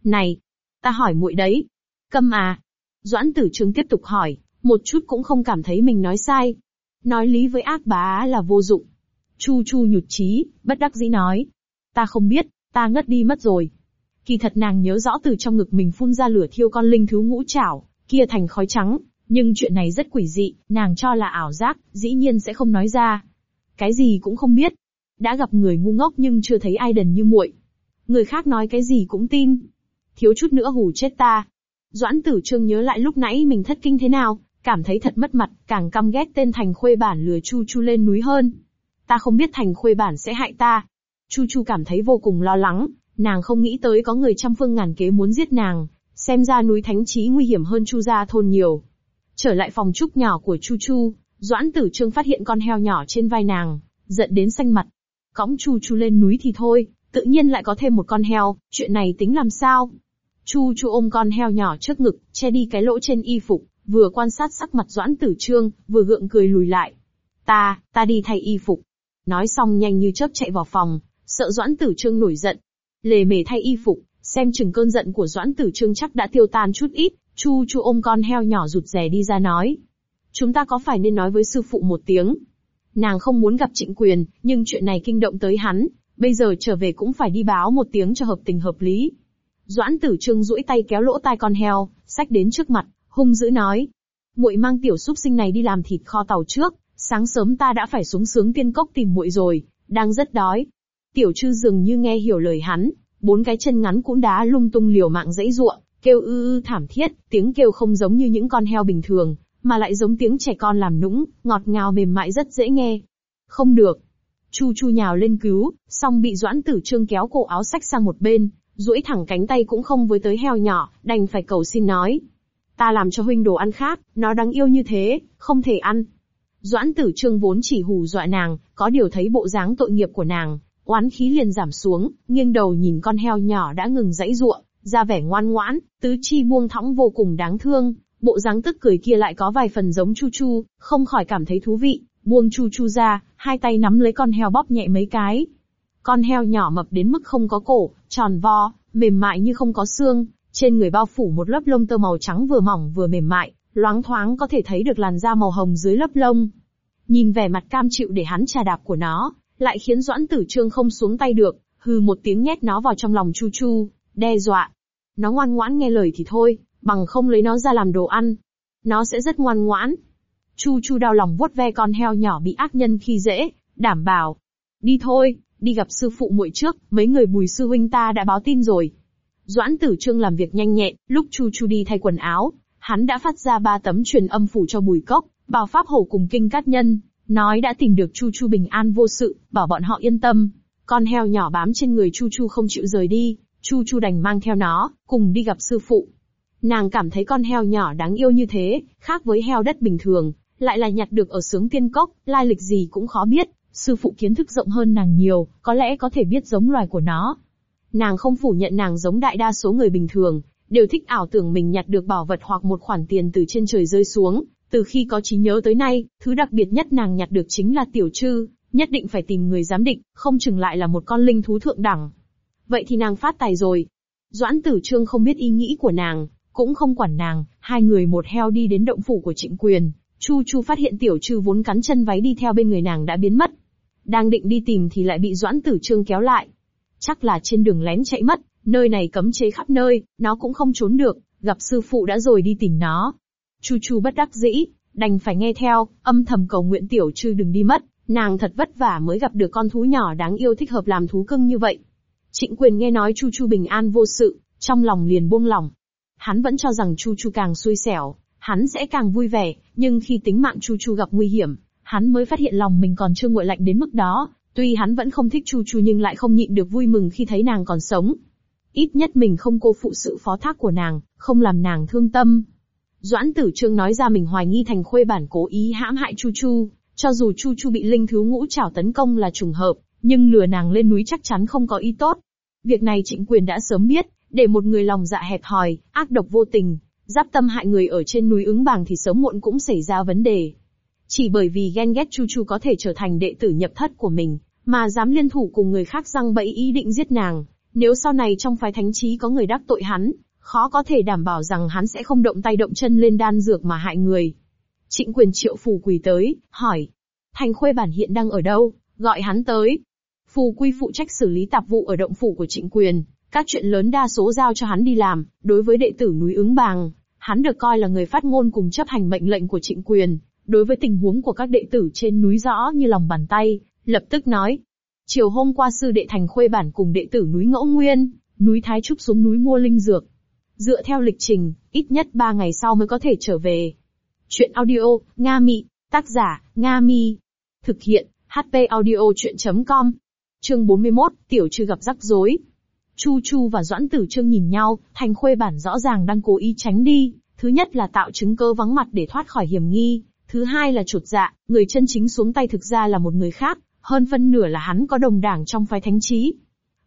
Này, ta hỏi muội đấy. Câm à? Doãn Tử Trương tiếp tục hỏi, một chút cũng không cảm thấy mình nói sai. Nói lý với ác bá là vô dụng. Chu Chu nhụt chí, bất đắc dĩ nói. Ta không biết, ta ngất đi mất rồi. Kỳ thật nàng nhớ rõ từ trong ngực mình phun ra lửa thiêu con linh thứ ngũ chảo, kia thành khói trắng. Nhưng chuyện này rất quỷ dị, nàng cho là ảo giác, dĩ nhiên sẽ không nói ra. Cái gì cũng không biết. Đã gặp người ngu ngốc nhưng chưa thấy ai đần như muội. Người khác nói cái gì cũng tin. Thiếu chút nữa hù chết ta. Doãn tử trương nhớ lại lúc nãy mình thất kinh thế nào, cảm thấy thật mất mặt, càng căm ghét tên thành khuê bản lừa chu chu lên núi hơn. Ta không biết thành khuê bản sẽ hại ta. Chu chu cảm thấy vô cùng lo lắng, nàng không nghĩ tới có người trăm phương ngàn kế muốn giết nàng, xem ra núi thánh trí nguy hiểm hơn chu gia thôn nhiều. Trở lại phòng trúc nhỏ của chu chu, Doãn Tử Trương phát hiện con heo nhỏ trên vai nàng, giận đến xanh mặt. Cõng chu chu lên núi thì thôi, tự nhiên lại có thêm một con heo, chuyện này tính làm sao? Chu chu ôm con heo nhỏ trước ngực, che đi cái lỗ trên y phục, vừa quan sát sắc mặt Doãn Tử Trương, vừa gượng cười lùi lại. Ta, ta đi thay y phục. Nói xong nhanh như chớp chạy vào phòng, sợ Doãn Tử Trương nổi giận. Lề mề thay y phục, xem chừng cơn giận của Doãn Tử Trương chắc đã tiêu tan chút ít, Chu Chu ôm con heo nhỏ rụt rè đi ra nói. Chúng ta có phải nên nói với sư phụ một tiếng? Nàng không muốn gặp trịnh quyền, nhưng chuyện này kinh động tới hắn, bây giờ trở về cũng phải đi báo một tiếng cho hợp tình hợp lý. Doãn tử trương duỗi tay kéo lỗ tai con heo, sách đến trước mặt, hung dữ nói. muội mang tiểu súc sinh này đi làm thịt kho tàu trước, sáng sớm ta đã phải xuống sướng tiên cốc tìm muội rồi, đang rất đói. Tiểu trư dường như nghe hiểu lời hắn, bốn cái chân ngắn cũng đá lung tung liều mạng dãy ruộng, kêu ư ư thảm thiết, tiếng kêu không giống như những con heo bình thường, mà lại giống tiếng trẻ con làm nũng, ngọt ngào mềm mại rất dễ nghe. Không được. Chu Chu nhào lên cứu, song bị Doãn Tử Trương kéo cổ áo sách sang một bên, duỗi thẳng cánh tay cũng không với tới heo nhỏ, đành phải cầu xin nói. Ta làm cho huynh đồ ăn khác, nó đáng yêu như thế, không thể ăn. Doãn Tử Trương vốn chỉ hù dọa nàng, có điều thấy bộ dáng tội nghiệp của nàng, oán khí liền giảm xuống, nghiêng đầu nhìn con heo nhỏ đã ngừng dãy ruộng, ra vẻ ngoan ngoãn, tứ chi buông thõng vô cùng đáng thương, bộ dáng tức cười kia lại có vài phần giống Chu Chu, không khỏi cảm thấy thú vị, buông Chu Chu ra, hai tay nắm lấy con heo bóp nhẹ mấy cái. Con heo nhỏ mập đến mức không có cổ, tròn vo, mềm mại như không có xương, trên người bao phủ một lớp lông tơ màu trắng vừa mỏng vừa mềm mại, loáng thoáng có thể thấy được làn da màu hồng dưới lớp lông. Nhìn vẻ mặt cam chịu để hắn trà đạp của nó, lại khiến Doãn Tử Trương không xuống tay được, hừ một tiếng nhét nó vào trong lòng Chu Chu, đe dọa. Nó ngoan ngoãn nghe lời thì thôi, bằng không lấy nó ra làm đồ ăn. Nó sẽ rất ngoan ngoãn. Chu Chu đau lòng vuốt ve con heo nhỏ bị ác nhân khi dễ, đảm bảo. Đi thôi, đi gặp sư phụ muội trước, mấy người bùi sư huynh ta đã báo tin rồi. Doãn tử trương làm việc nhanh nhẹn, lúc Chu Chu đi thay quần áo, hắn đã phát ra ba tấm truyền âm phủ cho bùi cốc, bảo pháp hổ cùng kinh cát nhân, nói đã tìm được Chu Chu bình an vô sự, bảo bọn họ yên tâm. Con heo nhỏ bám trên người Chu Chu không chịu rời đi, Chu Chu đành mang theo nó, cùng đi gặp sư phụ. Nàng cảm thấy con heo nhỏ đáng yêu như thế, khác với heo đất bình thường, lại là nhặt được ở sướng tiên cốc, lai lịch gì cũng khó biết, sư phụ kiến thức rộng hơn nàng nhiều, có lẽ có thể biết giống loài của nó. Nàng không phủ nhận nàng giống đại đa số người bình thường, đều thích ảo tưởng mình nhặt được bảo vật hoặc một khoản tiền từ trên trời rơi xuống. Từ khi có trí nhớ tới nay, thứ đặc biệt nhất nàng nhặt được chính là tiểu trư, nhất định phải tìm người giám định, không chừng lại là một con linh thú thượng đẳng. Vậy thì nàng phát tài rồi. Doãn tử trương không biết ý nghĩ của nàng, cũng không quản nàng, hai người một heo đi đến động phủ của trịnh quyền. Chu Chu phát hiện tiểu trư vốn cắn chân váy đi theo bên người nàng đã biến mất. Đang định đi tìm thì lại bị Doãn Tử Trương kéo lại. Chắc là trên đường lén chạy mất, nơi này cấm chế khắp nơi, nó cũng không trốn được, gặp sư phụ đã rồi đi tìm nó. Chu Chu bất đắc dĩ, đành phải nghe theo, âm thầm cầu nguyện tiểu trư đừng đi mất, nàng thật vất vả mới gặp được con thú nhỏ đáng yêu thích hợp làm thú cưng như vậy. Trịnh quyền nghe nói Chu Chu bình an vô sự, trong lòng liền buông lỏng. Hắn vẫn cho rằng Chu Chu càng xui xẻo, hắn sẽ càng vui vẻ, nhưng khi tính mạng Chu Chu gặp nguy hiểm, hắn mới phát hiện lòng mình còn chưa nguội lạnh đến mức đó, Tuy hắn vẫn không thích Chu Chu nhưng lại không nhịn được vui mừng khi thấy nàng còn sống. Ít nhất mình không cô phụ sự phó thác của nàng, không làm nàng thương tâm. Doãn Tử Trương nói ra mình hoài nghi thành khuê bản cố ý hãm hại Chu Chu, cho dù Chu Chu bị linh thứ ngũ trảo tấn công là trùng hợp, nhưng lừa nàng lên núi chắc chắn không có ý tốt. Việc này trịnh quyền đã sớm biết, để một người lòng dạ hẹp hòi, ác độc vô tình, giáp tâm hại người ở trên núi ứng bàng thì sớm muộn cũng xảy ra vấn đề. Chỉ bởi vì ghen ghét Chu Chu có thể trở thành đệ tử nhập thất của mình, mà dám liên thủ cùng người khác răng bẫy ý định giết nàng. Nếu sau này trong phái thánh trí có người đắc tội hắn, khó có thể đảm bảo rằng hắn sẽ không động tay động chân lên đan dược mà hại người. Trịnh quyền triệu phù quỳ tới, hỏi. Thành khuê bản hiện đang ở đâu, gọi hắn tới. Phù quy phụ trách xử lý tạp vụ ở động phủ của trịnh quyền, các chuyện lớn đa số giao cho hắn đi làm, đối với đệ tử núi ứng bàng, hắn được coi là người phát ngôn cùng chấp hành mệnh lệnh của trịnh quyền, đối với tình huống của các đệ tử trên núi rõ như lòng bàn tay, lập tức nói. Chiều hôm qua sư đệ thành khuê bản cùng đệ tử núi Ngẫu Nguyên, núi Thái Trúc xuống núi mua linh dược. Dựa theo lịch trình, ít nhất 3 ngày sau mới có thể trở về. Chuyện audio, Nga Mị, tác giả, Nga Mi. Thực hiện, HP audio chuyện.com. Chương 41, Tiểu Trư gặp rắc rối. Chu Chu và Doãn Tử Trương nhìn nhau, thành khuê bản rõ ràng đang cố ý tránh đi. Thứ nhất là tạo chứng cơ vắng mặt để thoát khỏi hiểm nghi. Thứ hai là chuột dạ, người chân chính xuống tay thực ra là một người khác, hơn phân nửa là hắn có đồng đảng trong phái thánh trí.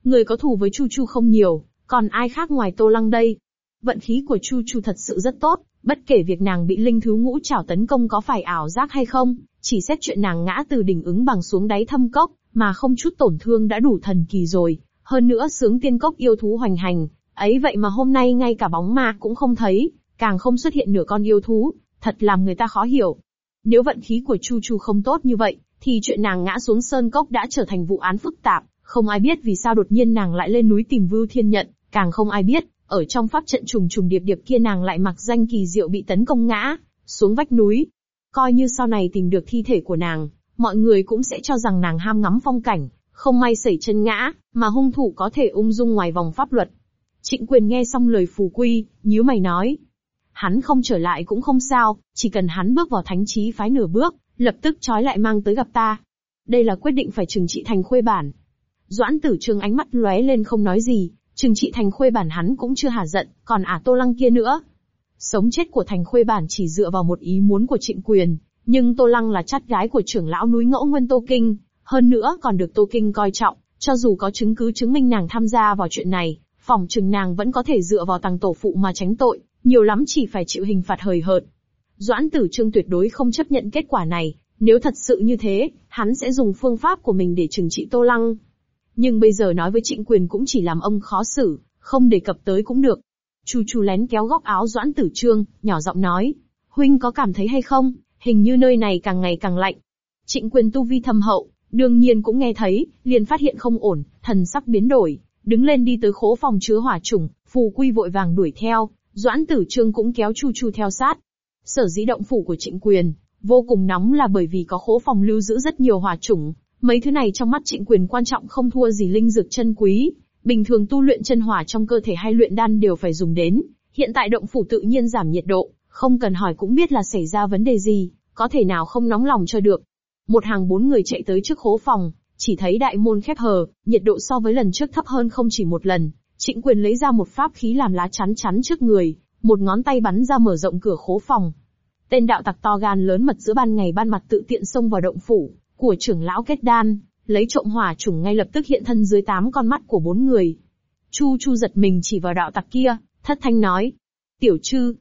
Người có thù với Chu Chu không nhiều, còn ai khác ngoài Tô Lăng đây? Vận khí của Chu Chu thật sự rất tốt, bất kể việc nàng bị linh thứ ngũ trảo tấn công có phải ảo giác hay không, chỉ xét chuyện nàng ngã từ đỉnh ứng bằng xuống đáy thâm cốc, mà không chút tổn thương đã đủ thần kỳ rồi. Hơn nữa sướng tiên cốc yêu thú hoành hành, ấy vậy mà hôm nay ngay cả bóng ma cũng không thấy, càng không xuất hiện nửa con yêu thú, thật làm người ta khó hiểu. Nếu vận khí của Chu Chu không tốt như vậy, thì chuyện nàng ngã xuống sơn cốc đã trở thành vụ án phức tạp, không ai biết vì sao đột nhiên nàng lại lên núi tìm Vưu Thiên Nhận, càng không ai biết, ở trong pháp trận trùng trùng điệp điệp kia nàng lại mặc danh kỳ diệu bị tấn công ngã, xuống vách núi. Coi như sau này tìm được thi thể của nàng, mọi người cũng sẽ cho rằng nàng ham ngắm phong cảnh, không may xảy chân ngã, mà hung thủ có thể ung dung ngoài vòng pháp luật. Trịnh quyền nghe xong lời phù quy, nhíu mày nói. Hắn không trở lại cũng không sao, chỉ cần hắn bước vào thánh trí phái nửa bước, lập tức trói lại mang tới gặp ta. Đây là quyết định phải trừng trị thành khuê bản. Doãn tử trương ánh mắt lóe lên không nói gì, trừng trị thành khuê bản hắn cũng chưa hà giận, còn ả tô lăng kia nữa. Sống chết của thành khuê bản chỉ dựa vào một ý muốn của trịnh quyền, nhưng tô lăng là chắt gái của trưởng lão núi ngẫu nguyên tô kinh, hơn nữa còn được tô kinh coi trọng, cho dù có chứng cứ chứng minh nàng tham gia vào chuyện này, phòng trừng nàng vẫn có thể dựa vào tăng tổ phụ mà tránh tội, nhiều lắm chỉ phải chịu hình phạt hời hợt. Doãn tử trương tuyệt đối không chấp nhận kết quả này, nếu thật sự như thế, hắn sẽ dùng phương pháp của mình để trừng trị Tô Lăng. Nhưng bây giờ nói với trịnh quyền cũng chỉ làm ông khó xử, không đề cập tới cũng được. Chu Chu lén kéo góc áo Doãn Tử Trương, nhỏ giọng nói, huynh có cảm thấy hay không, hình như nơi này càng ngày càng lạnh. Trịnh quyền tu vi thâm hậu, đương nhiên cũng nghe thấy, liền phát hiện không ổn, thần sắc biến đổi, đứng lên đi tới khố phòng chứa hỏa trùng, phù quy vội vàng đuổi theo, Doãn Tử Trương cũng kéo Chu Chu theo sát. Sở dĩ động phủ của Trịnh Quyền, vô cùng nóng là bởi vì có khố phòng lưu giữ rất nhiều hỏa trùng. Mấy thứ này trong mắt Trịnh Quyền quan trọng không thua gì linh dược chân quý. Bình thường tu luyện chân hỏa trong cơ thể hay luyện đan đều phải dùng đến. Hiện tại động phủ tự nhiên giảm nhiệt độ, không cần hỏi cũng biết là xảy ra vấn đề gì, có thể nào không nóng lòng cho được. Một hàng bốn người chạy tới trước hố phòng, chỉ thấy đại môn khép hờ, nhiệt độ so với lần trước thấp hơn không chỉ một lần. Trịnh quyền lấy ra một pháp khí làm lá chắn chắn trước người, một ngón tay bắn ra mở rộng cửa khố phòng. Tên đạo tặc to gan lớn mật giữa ban ngày ban mặt tự tiện xông vào động phủ của trưởng lão kết đan, lấy trộm hỏa trùng ngay lập tức hiện thân dưới tám con mắt của bốn người. Chu Chu giật mình chỉ vào đạo tặc kia, thất thanh nói: "Tiểu chư,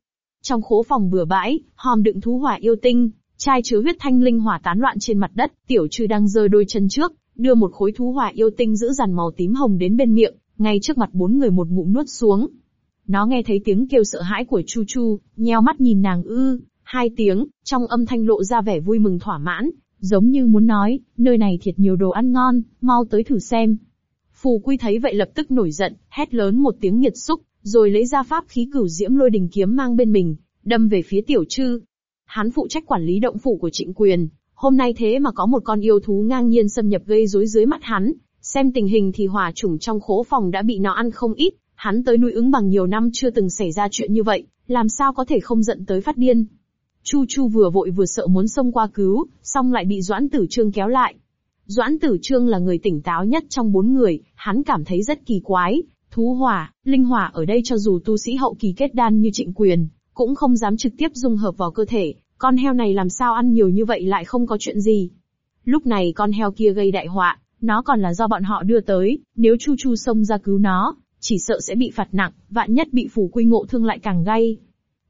trong khố phòng bừa bãi, hòm đựng thú hỏa yêu tinh, chai chứa huyết thanh linh hỏa tán loạn trên mặt đất, Tiểu Trư đang giơ đôi chân trước, đưa một khối thú hỏa yêu tinh giữ dằn màu tím hồng đến bên miệng, ngay trước mặt bốn người một ngụm nuốt xuống. Nó nghe thấy tiếng kêu sợ hãi của Chu Chu, nheo mắt nhìn nàng ư, hai tiếng, trong âm thanh lộ ra vẻ vui mừng thỏa mãn, giống như muốn nói, nơi này thiệt nhiều đồ ăn ngon, mau tới thử xem. Phù Quy thấy vậy lập tức nổi giận, hét lớn một tiếng nghiệt xúc, rồi lấy ra pháp khí cửu diễm lôi đình kiếm mang bên mình, đâm về phía tiểu trư. Hắn phụ trách quản lý động phủ của trịnh quyền, hôm nay thế mà có một con yêu thú ngang nhiên xâm nhập gây rối dưới mắt hắn, xem tình hình thì hỏa chủng trong khố phòng đã bị nó ăn không ít, hắn tới nuôi ứng bằng nhiều năm chưa từng xảy ra chuyện như vậy, làm sao có thể không giận tới phát điên. Chu Chu vừa vội vừa sợ muốn xông qua cứu, xong lại bị Doãn Tử Trương kéo lại. Doãn Tử Trương là người tỉnh táo nhất trong bốn người, hắn cảm thấy rất kỳ quái, thú hỏa, linh hỏa ở đây cho dù tu sĩ hậu kỳ kết đan như trịnh quyền, cũng không dám trực tiếp dung hợp vào cơ thể, con heo này làm sao ăn nhiều như vậy lại không có chuyện gì. Lúc này con heo kia gây đại họa, nó còn là do bọn họ đưa tới, nếu Chu Chu xông ra cứu nó, chỉ sợ sẽ bị phạt nặng, vạn nhất bị phủ quy ngộ thương lại càng gay.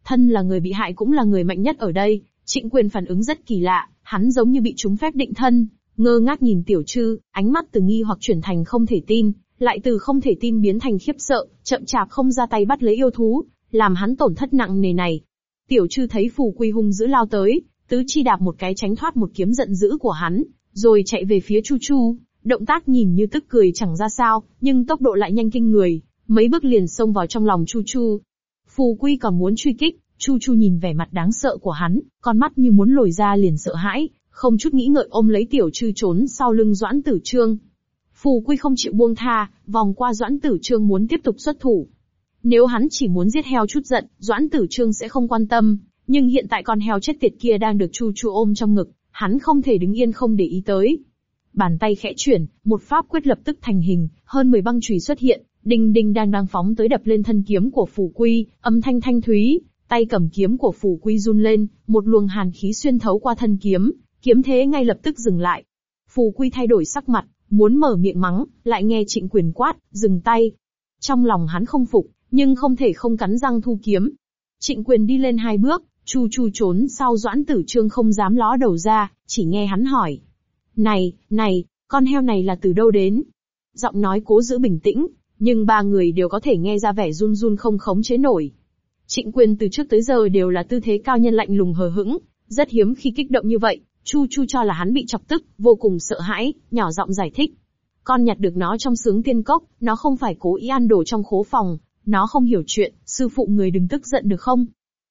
Thân là người bị hại cũng là người mạnh nhất ở đây, trịnh quyền phản ứng rất kỳ lạ, hắn giống như bị trúng phép định thân, ngơ ngác nhìn tiểu trư, ánh mắt từ nghi hoặc chuyển thành không thể tin, lại từ không thể tin biến thành khiếp sợ, chậm chạp không ra tay bắt lấy yêu thú, làm hắn tổn thất nặng nề này. Tiểu trư thấy phù quy hung dữ lao tới, tứ chi đạp một cái tránh thoát một kiếm giận dữ của hắn, rồi chạy về phía Chu Chu, động tác nhìn như tức cười chẳng ra sao, nhưng tốc độ lại nhanh kinh người, mấy bước liền xông vào trong lòng Chu Chu. Phù Quy còn muốn truy kích, Chu Chu nhìn vẻ mặt đáng sợ của hắn, con mắt như muốn lồi ra liền sợ hãi, không chút nghĩ ngợi ôm lấy tiểu trư trốn sau lưng Doãn Tử Trương. Phù Quy không chịu buông tha, vòng qua Doãn Tử Trương muốn tiếp tục xuất thủ. Nếu hắn chỉ muốn giết heo chút giận, Doãn Tử Trương sẽ không quan tâm, nhưng hiện tại con heo chết tiệt kia đang được Chu Chu ôm trong ngực, hắn không thể đứng yên không để ý tới. Bàn tay khẽ chuyển, một pháp quyết lập tức thành hình, hơn 10 băng chùy xuất hiện, đinh đinh đang đang phóng tới đập lên thân kiếm của Phù Quy, âm thanh thanh thúy, tay cầm kiếm của Phù Quy run lên, một luồng hàn khí xuyên thấu qua thân kiếm, kiếm thế ngay lập tức dừng lại. Phù Quy thay đổi sắc mặt, muốn mở miệng mắng, lại nghe Trịnh Quyền quát, dừng tay. Trong lòng hắn không phục, nhưng không thể không cắn răng thu kiếm. Trịnh Quyền đi lên hai bước, Chu Chu trốn sau Doãn Tử Trương không dám ló đầu ra, chỉ nghe hắn hỏi. Này, này, con heo này là từ đâu đến? Giọng nói cố giữ bình tĩnh, nhưng ba người đều có thể nghe ra vẻ run run không khống chế nổi. Trịnh quyền từ trước tới giờ đều là tư thế cao nhân lạnh lùng hờ hững, rất hiếm khi kích động như vậy, Chu Chu cho là hắn bị chọc tức, vô cùng sợ hãi, nhỏ giọng giải thích. Con nhặt được nó trong sướng tiên cốc, nó không phải cố ý ăn đồ trong khố phòng, nó không hiểu chuyện, sư phụ người đừng tức giận được không?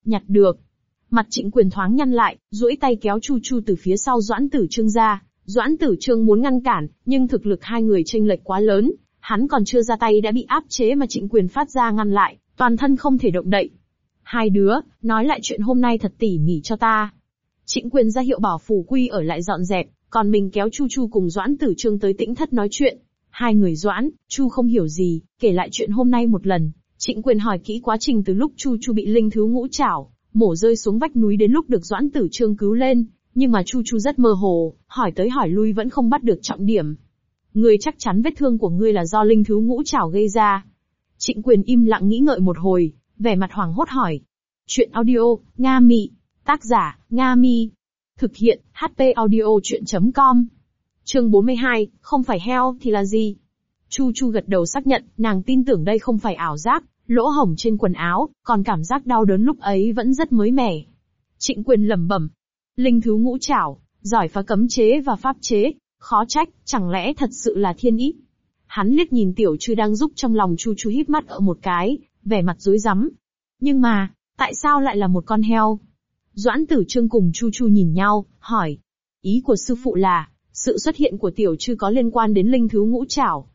Nhặt được. Mặt trịnh quyền thoáng nhăn lại, duỗi tay kéo Chu Chu từ phía sau Doãn Tử Trương ra. Doãn Tử Trương muốn ngăn cản, nhưng thực lực hai người chênh lệch quá lớn, hắn còn chưa ra tay đã bị áp chế mà trịnh quyền phát ra ngăn lại, toàn thân không thể động đậy. Hai đứa, nói lại chuyện hôm nay thật tỉ mỉ cho ta. Trịnh quyền ra hiệu bảo phù quy ở lại dọn dẹp, còn mình kéo Chu Chu cùng Doãn Tử Trương tới tĩnh thất nói chuyện. Hai người Doãn, Chu không hiểu gì, kể lại chuyện hôm nay một lần. Trịnh quyền hỏi kỹ quá trình từ lúc Chu Chu bị linh thứ ngũ chảo, mổ rơi xuống vách núi đến lúc được Doãn Tử Trương cứu lên, nhưng mà Chu Chu rất mơ hồ, hỏi tới hỏi lui vẫn không bắt được trọng điểm. Ngươi chắc chắn vết thương của ngươi là do linh thứ ngũ chảo gây ra. Trịnh quyền im lặng nghĩ ngợi một hồi, vẻ mặt hoảng hốt hỏi. Chuyện audio, Nga Mị. Tác giả, Nga Mi. Thực hiện, HP audio chuyện.com. Chương 42, không phải heo thì là gì? Chu Chu gật đầu xác nhận, nàng tin tưởng đây không phải ảo giác, lỗ hổng trên quần áo, còn cảm giác đau đớn lúc ấy vẫn rất mới mẻ. Trịnh quyền lẩm bẩm. Linh thứ ngũ chảo, giỏi phá cấm chế và pháp chế, Khó trách, chẳng lẽ thật sự là thiên ý? Hắn liếc nhìn tiểu chư đang giúp trong lòng chu chu híp mắt ở một cái, vẻ mặt rối rắm. Nhưng mà, tại sao lại là một con heo? Doãn tử trương cùng chu chu nhìn nhau, hỏi. Ý của sư phụ là, sự xuất hiện của tiểu chư có liên quan đến linh thứ ngũ trảo.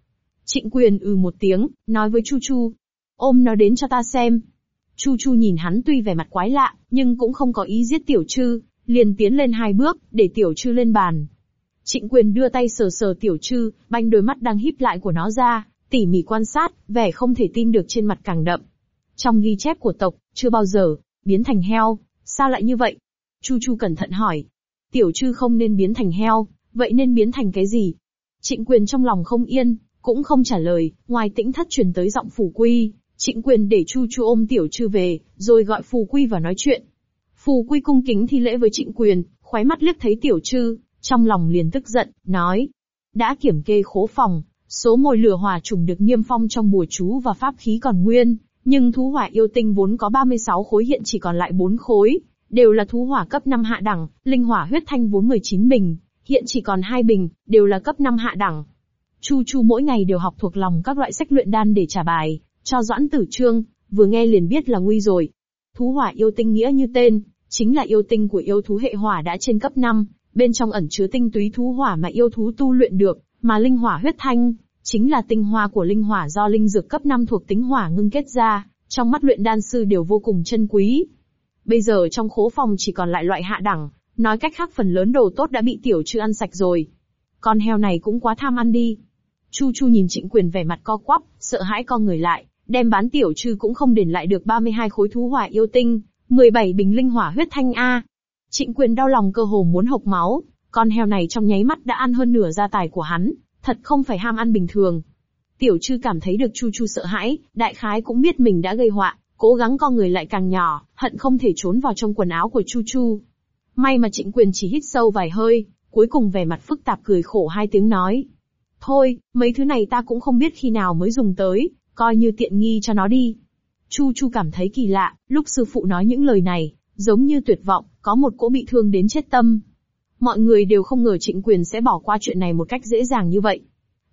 Trịnh quyền ừ một tiếng, nói với chu chu. Ôm nó đến cho ta xem. Chu chu nhìn hắn tuy vẻ mặt quái lạ, nhưng cũng không có ý giết tiểu chư, liền tiến lên hai bước, để tiểu chư lên bàn. Trịnh quyền đưa tay sờ sờ tiểu chư, banh đôi mắt đang híp lại của nó ra, tỉ mỉ quan sát, vẻ không thể tin được trên mặt càng đậm. Trong ghi chép của tộc, chưa bao giờ, biến thành heo, sao lại như vậy? Chu Chu cẩn thận hỏi. Tiểu trư không nên biến thành heo, vậy nên biến thành cái gì? Trịnh quyền trong lòng không yên, cũng không trả lời, ngoài tĩnh thất truyền tới giọng phủ quy, trịnh quyền để Chu Chu ôm tiểu trư về, rồi gọi phù quy vào nói chuyện. Phù quy cung kính thi lễ với trịnh quyền, khoái mắt liếc thấy tiểu trư, trong lòng liền tức giận, nói. Đã kiểm kê khố phòng, số mồi lửa hòa trùng được niêm phong trong bùa chú và pháp khí còn nguyên, nhưng thú hỏa yêu tinh vốn có 36 khối hiện chỉ còn lại 4 khối, đều là thú hỏa cấp 5 hạ đẳng, linh hỏa huyết thanh vốn 19 bình, hiện chỉ còn 2 bình, đều là cấp 5 hạ đẳng. Chu Chu mỗi ngày đều học thuộc lòng các loại sách luyện đan để trả bài, cho Doãn Tử Trương, vừa nghe liền biết là nguy rồi. Thú hỏa yêu tinh nghĩa như tên, chính là yêu tinh của yêu thú hệ hỏa đã trên cấp 5, bên trong ẩn chứa tinh túy thú hỏa mà yêu thú tu luyện được, mà linh hỏa huyết thanh, chính là tinh hoa của linh hỏa do linh dược cấp 5 thuộc tính hỏa ngưng kết ra, trong mắt luyện đan sư đều vô cùng chân quý. Bây giờ trong khố phòng chỉ còn lại loại hạ đẳng, nói cách khác phần lớn đồ tốt đã bị tiểu chư ăn sạch rồi. con heo này cũng quá tham ăn đi. Chu Chu nhìn Trịnh Quyền vẻ mặt co quắp, sợ hãi co người lại, đem bán tiểu trư cũng không đền lại được 32 khối thú hỏa yêu tinh, 17 bình linh hỏa huyết thanh A. Trịnh Quyền đau lòng cơ hồ muốn hộc máu, con heo này trong nháy mắt đã ăn hơn nửa gia tài của hắn, thật không phải ham ăn bình thường. Tiểu trư cảm thấy được Chu Chu sợ hãi, đại khái cũng biết mình đã gây họa, cố gắng co người lại càng nhỏ, hận không thể trốn vào trong quần áo của Chu Chu. May mà Trịnh Quyền chỉ hít sâu vài hơi, cuối cùng vẻ mặt phức tạp cười khổ hai tiếng nói. Thôi, mấy thứ này ta cũng không biết khi nào mới dùng tới, coi như tiện nghi cho nó đi. Chu Chu cảm thấy kỳ lạ, lúc sư phụ nói những lời này, giống như tuyệt vọng, có một cỗ bị thương đến chết tâm. Mọi người đều không ngờ trịnh quyền sẽ bỏ qua chuyện này một cách dễ dàng như vậy.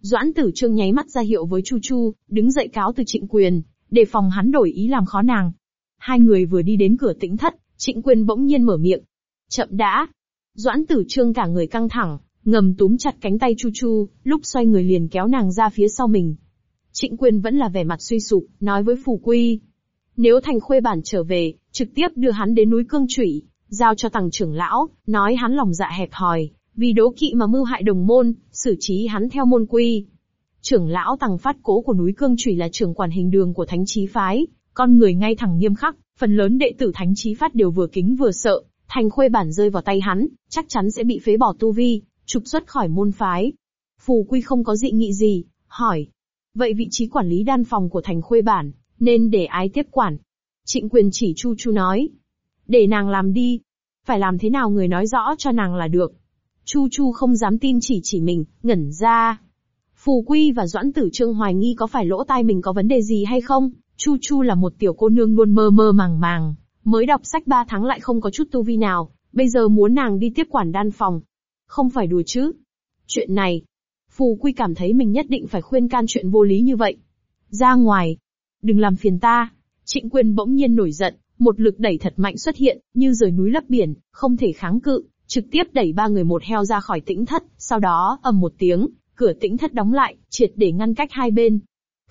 Doãn tử trương nháy mắt ra hiệu với Chu Chu, đứng dậy cáo từ trịnh quyền, để phòng hắn đổi ý làm khó nàng. Hai người vừa đi đến cửa tĩnh thất, trịnh quyền bỗng nhiên mở miệng. Chậm đã. Doãn tử trương cả người căng thẳng, ngầm túm chặt cánh tay Chu Chu, lúc xoay người liền kéo nàng ra phía sau mình. Trịnh quyền vẫn là vẻ mặt suy sụp, nói với Phù Quy. Nếu thành khuê bản trở về, trực tiếp đưa hắn đến núi Cương Trủy, giao cho tăng trưởng lão, nói hắn lòng dạ hẹp hòi, vì đố kỵ mà mưu hại đồng môn, xử trí hắn theo môn quy. Trưởng lão tăng phát cố của núi Cương Trùy là trưởng quản hình đường của thánh trí phái, con người ngay thẳng nghiêm khắc, phần lớn đệ tử thánh trí phát đều vừa kính vừa sợ, thành khuê bản rơi vào tay hắn, chắc chắn sẽ bị phế bỏ tu vi, trục xuất khỏi môn phái. Phù Quy không có dị nghị gì, hỏi. Vậy vị trí quản lý đan phòng của thành khuê bản, nên để ai tiếp quản? Trịnh quyền chỉ Chu Chu nói. Để nàng làm đi. Phải làm thế nào người nói rõ cho nàng là được. Chu Chu không dám tin chỉ chỉ mình, ngẩn ra. Phù Quy và Doãn Tử Trương hoài nghi có phải lỗ tai mình có vấn đề gì hay không? Chu Chu là một tiểu cô nương luôn mơ mơ màng màng, mới đọc sách ba tháng lại không có chút tu vi nào, bây giờ muốn nàng đi tiếp quản đan phòng. Không phải đùa chứ. Chuyện này, Phù Quy cảm thấy mình nhất định phải khuyên can chuyện vô lý như vậy. Ra ngoài. Đừng làm phiền ta. Trịnh Quyên bỗng nhiên nổi giận, một lực đẩy thật mạnh xuất hiện, như rời núi lấp biển, không thể kháng cự, trực tiếp đẩy ba người một heo ra khỏi tĩnh thất, sau đó, ầm một tiếng, cửa tĩnh thất đóng lại, triệt để ngăn cách hai bên.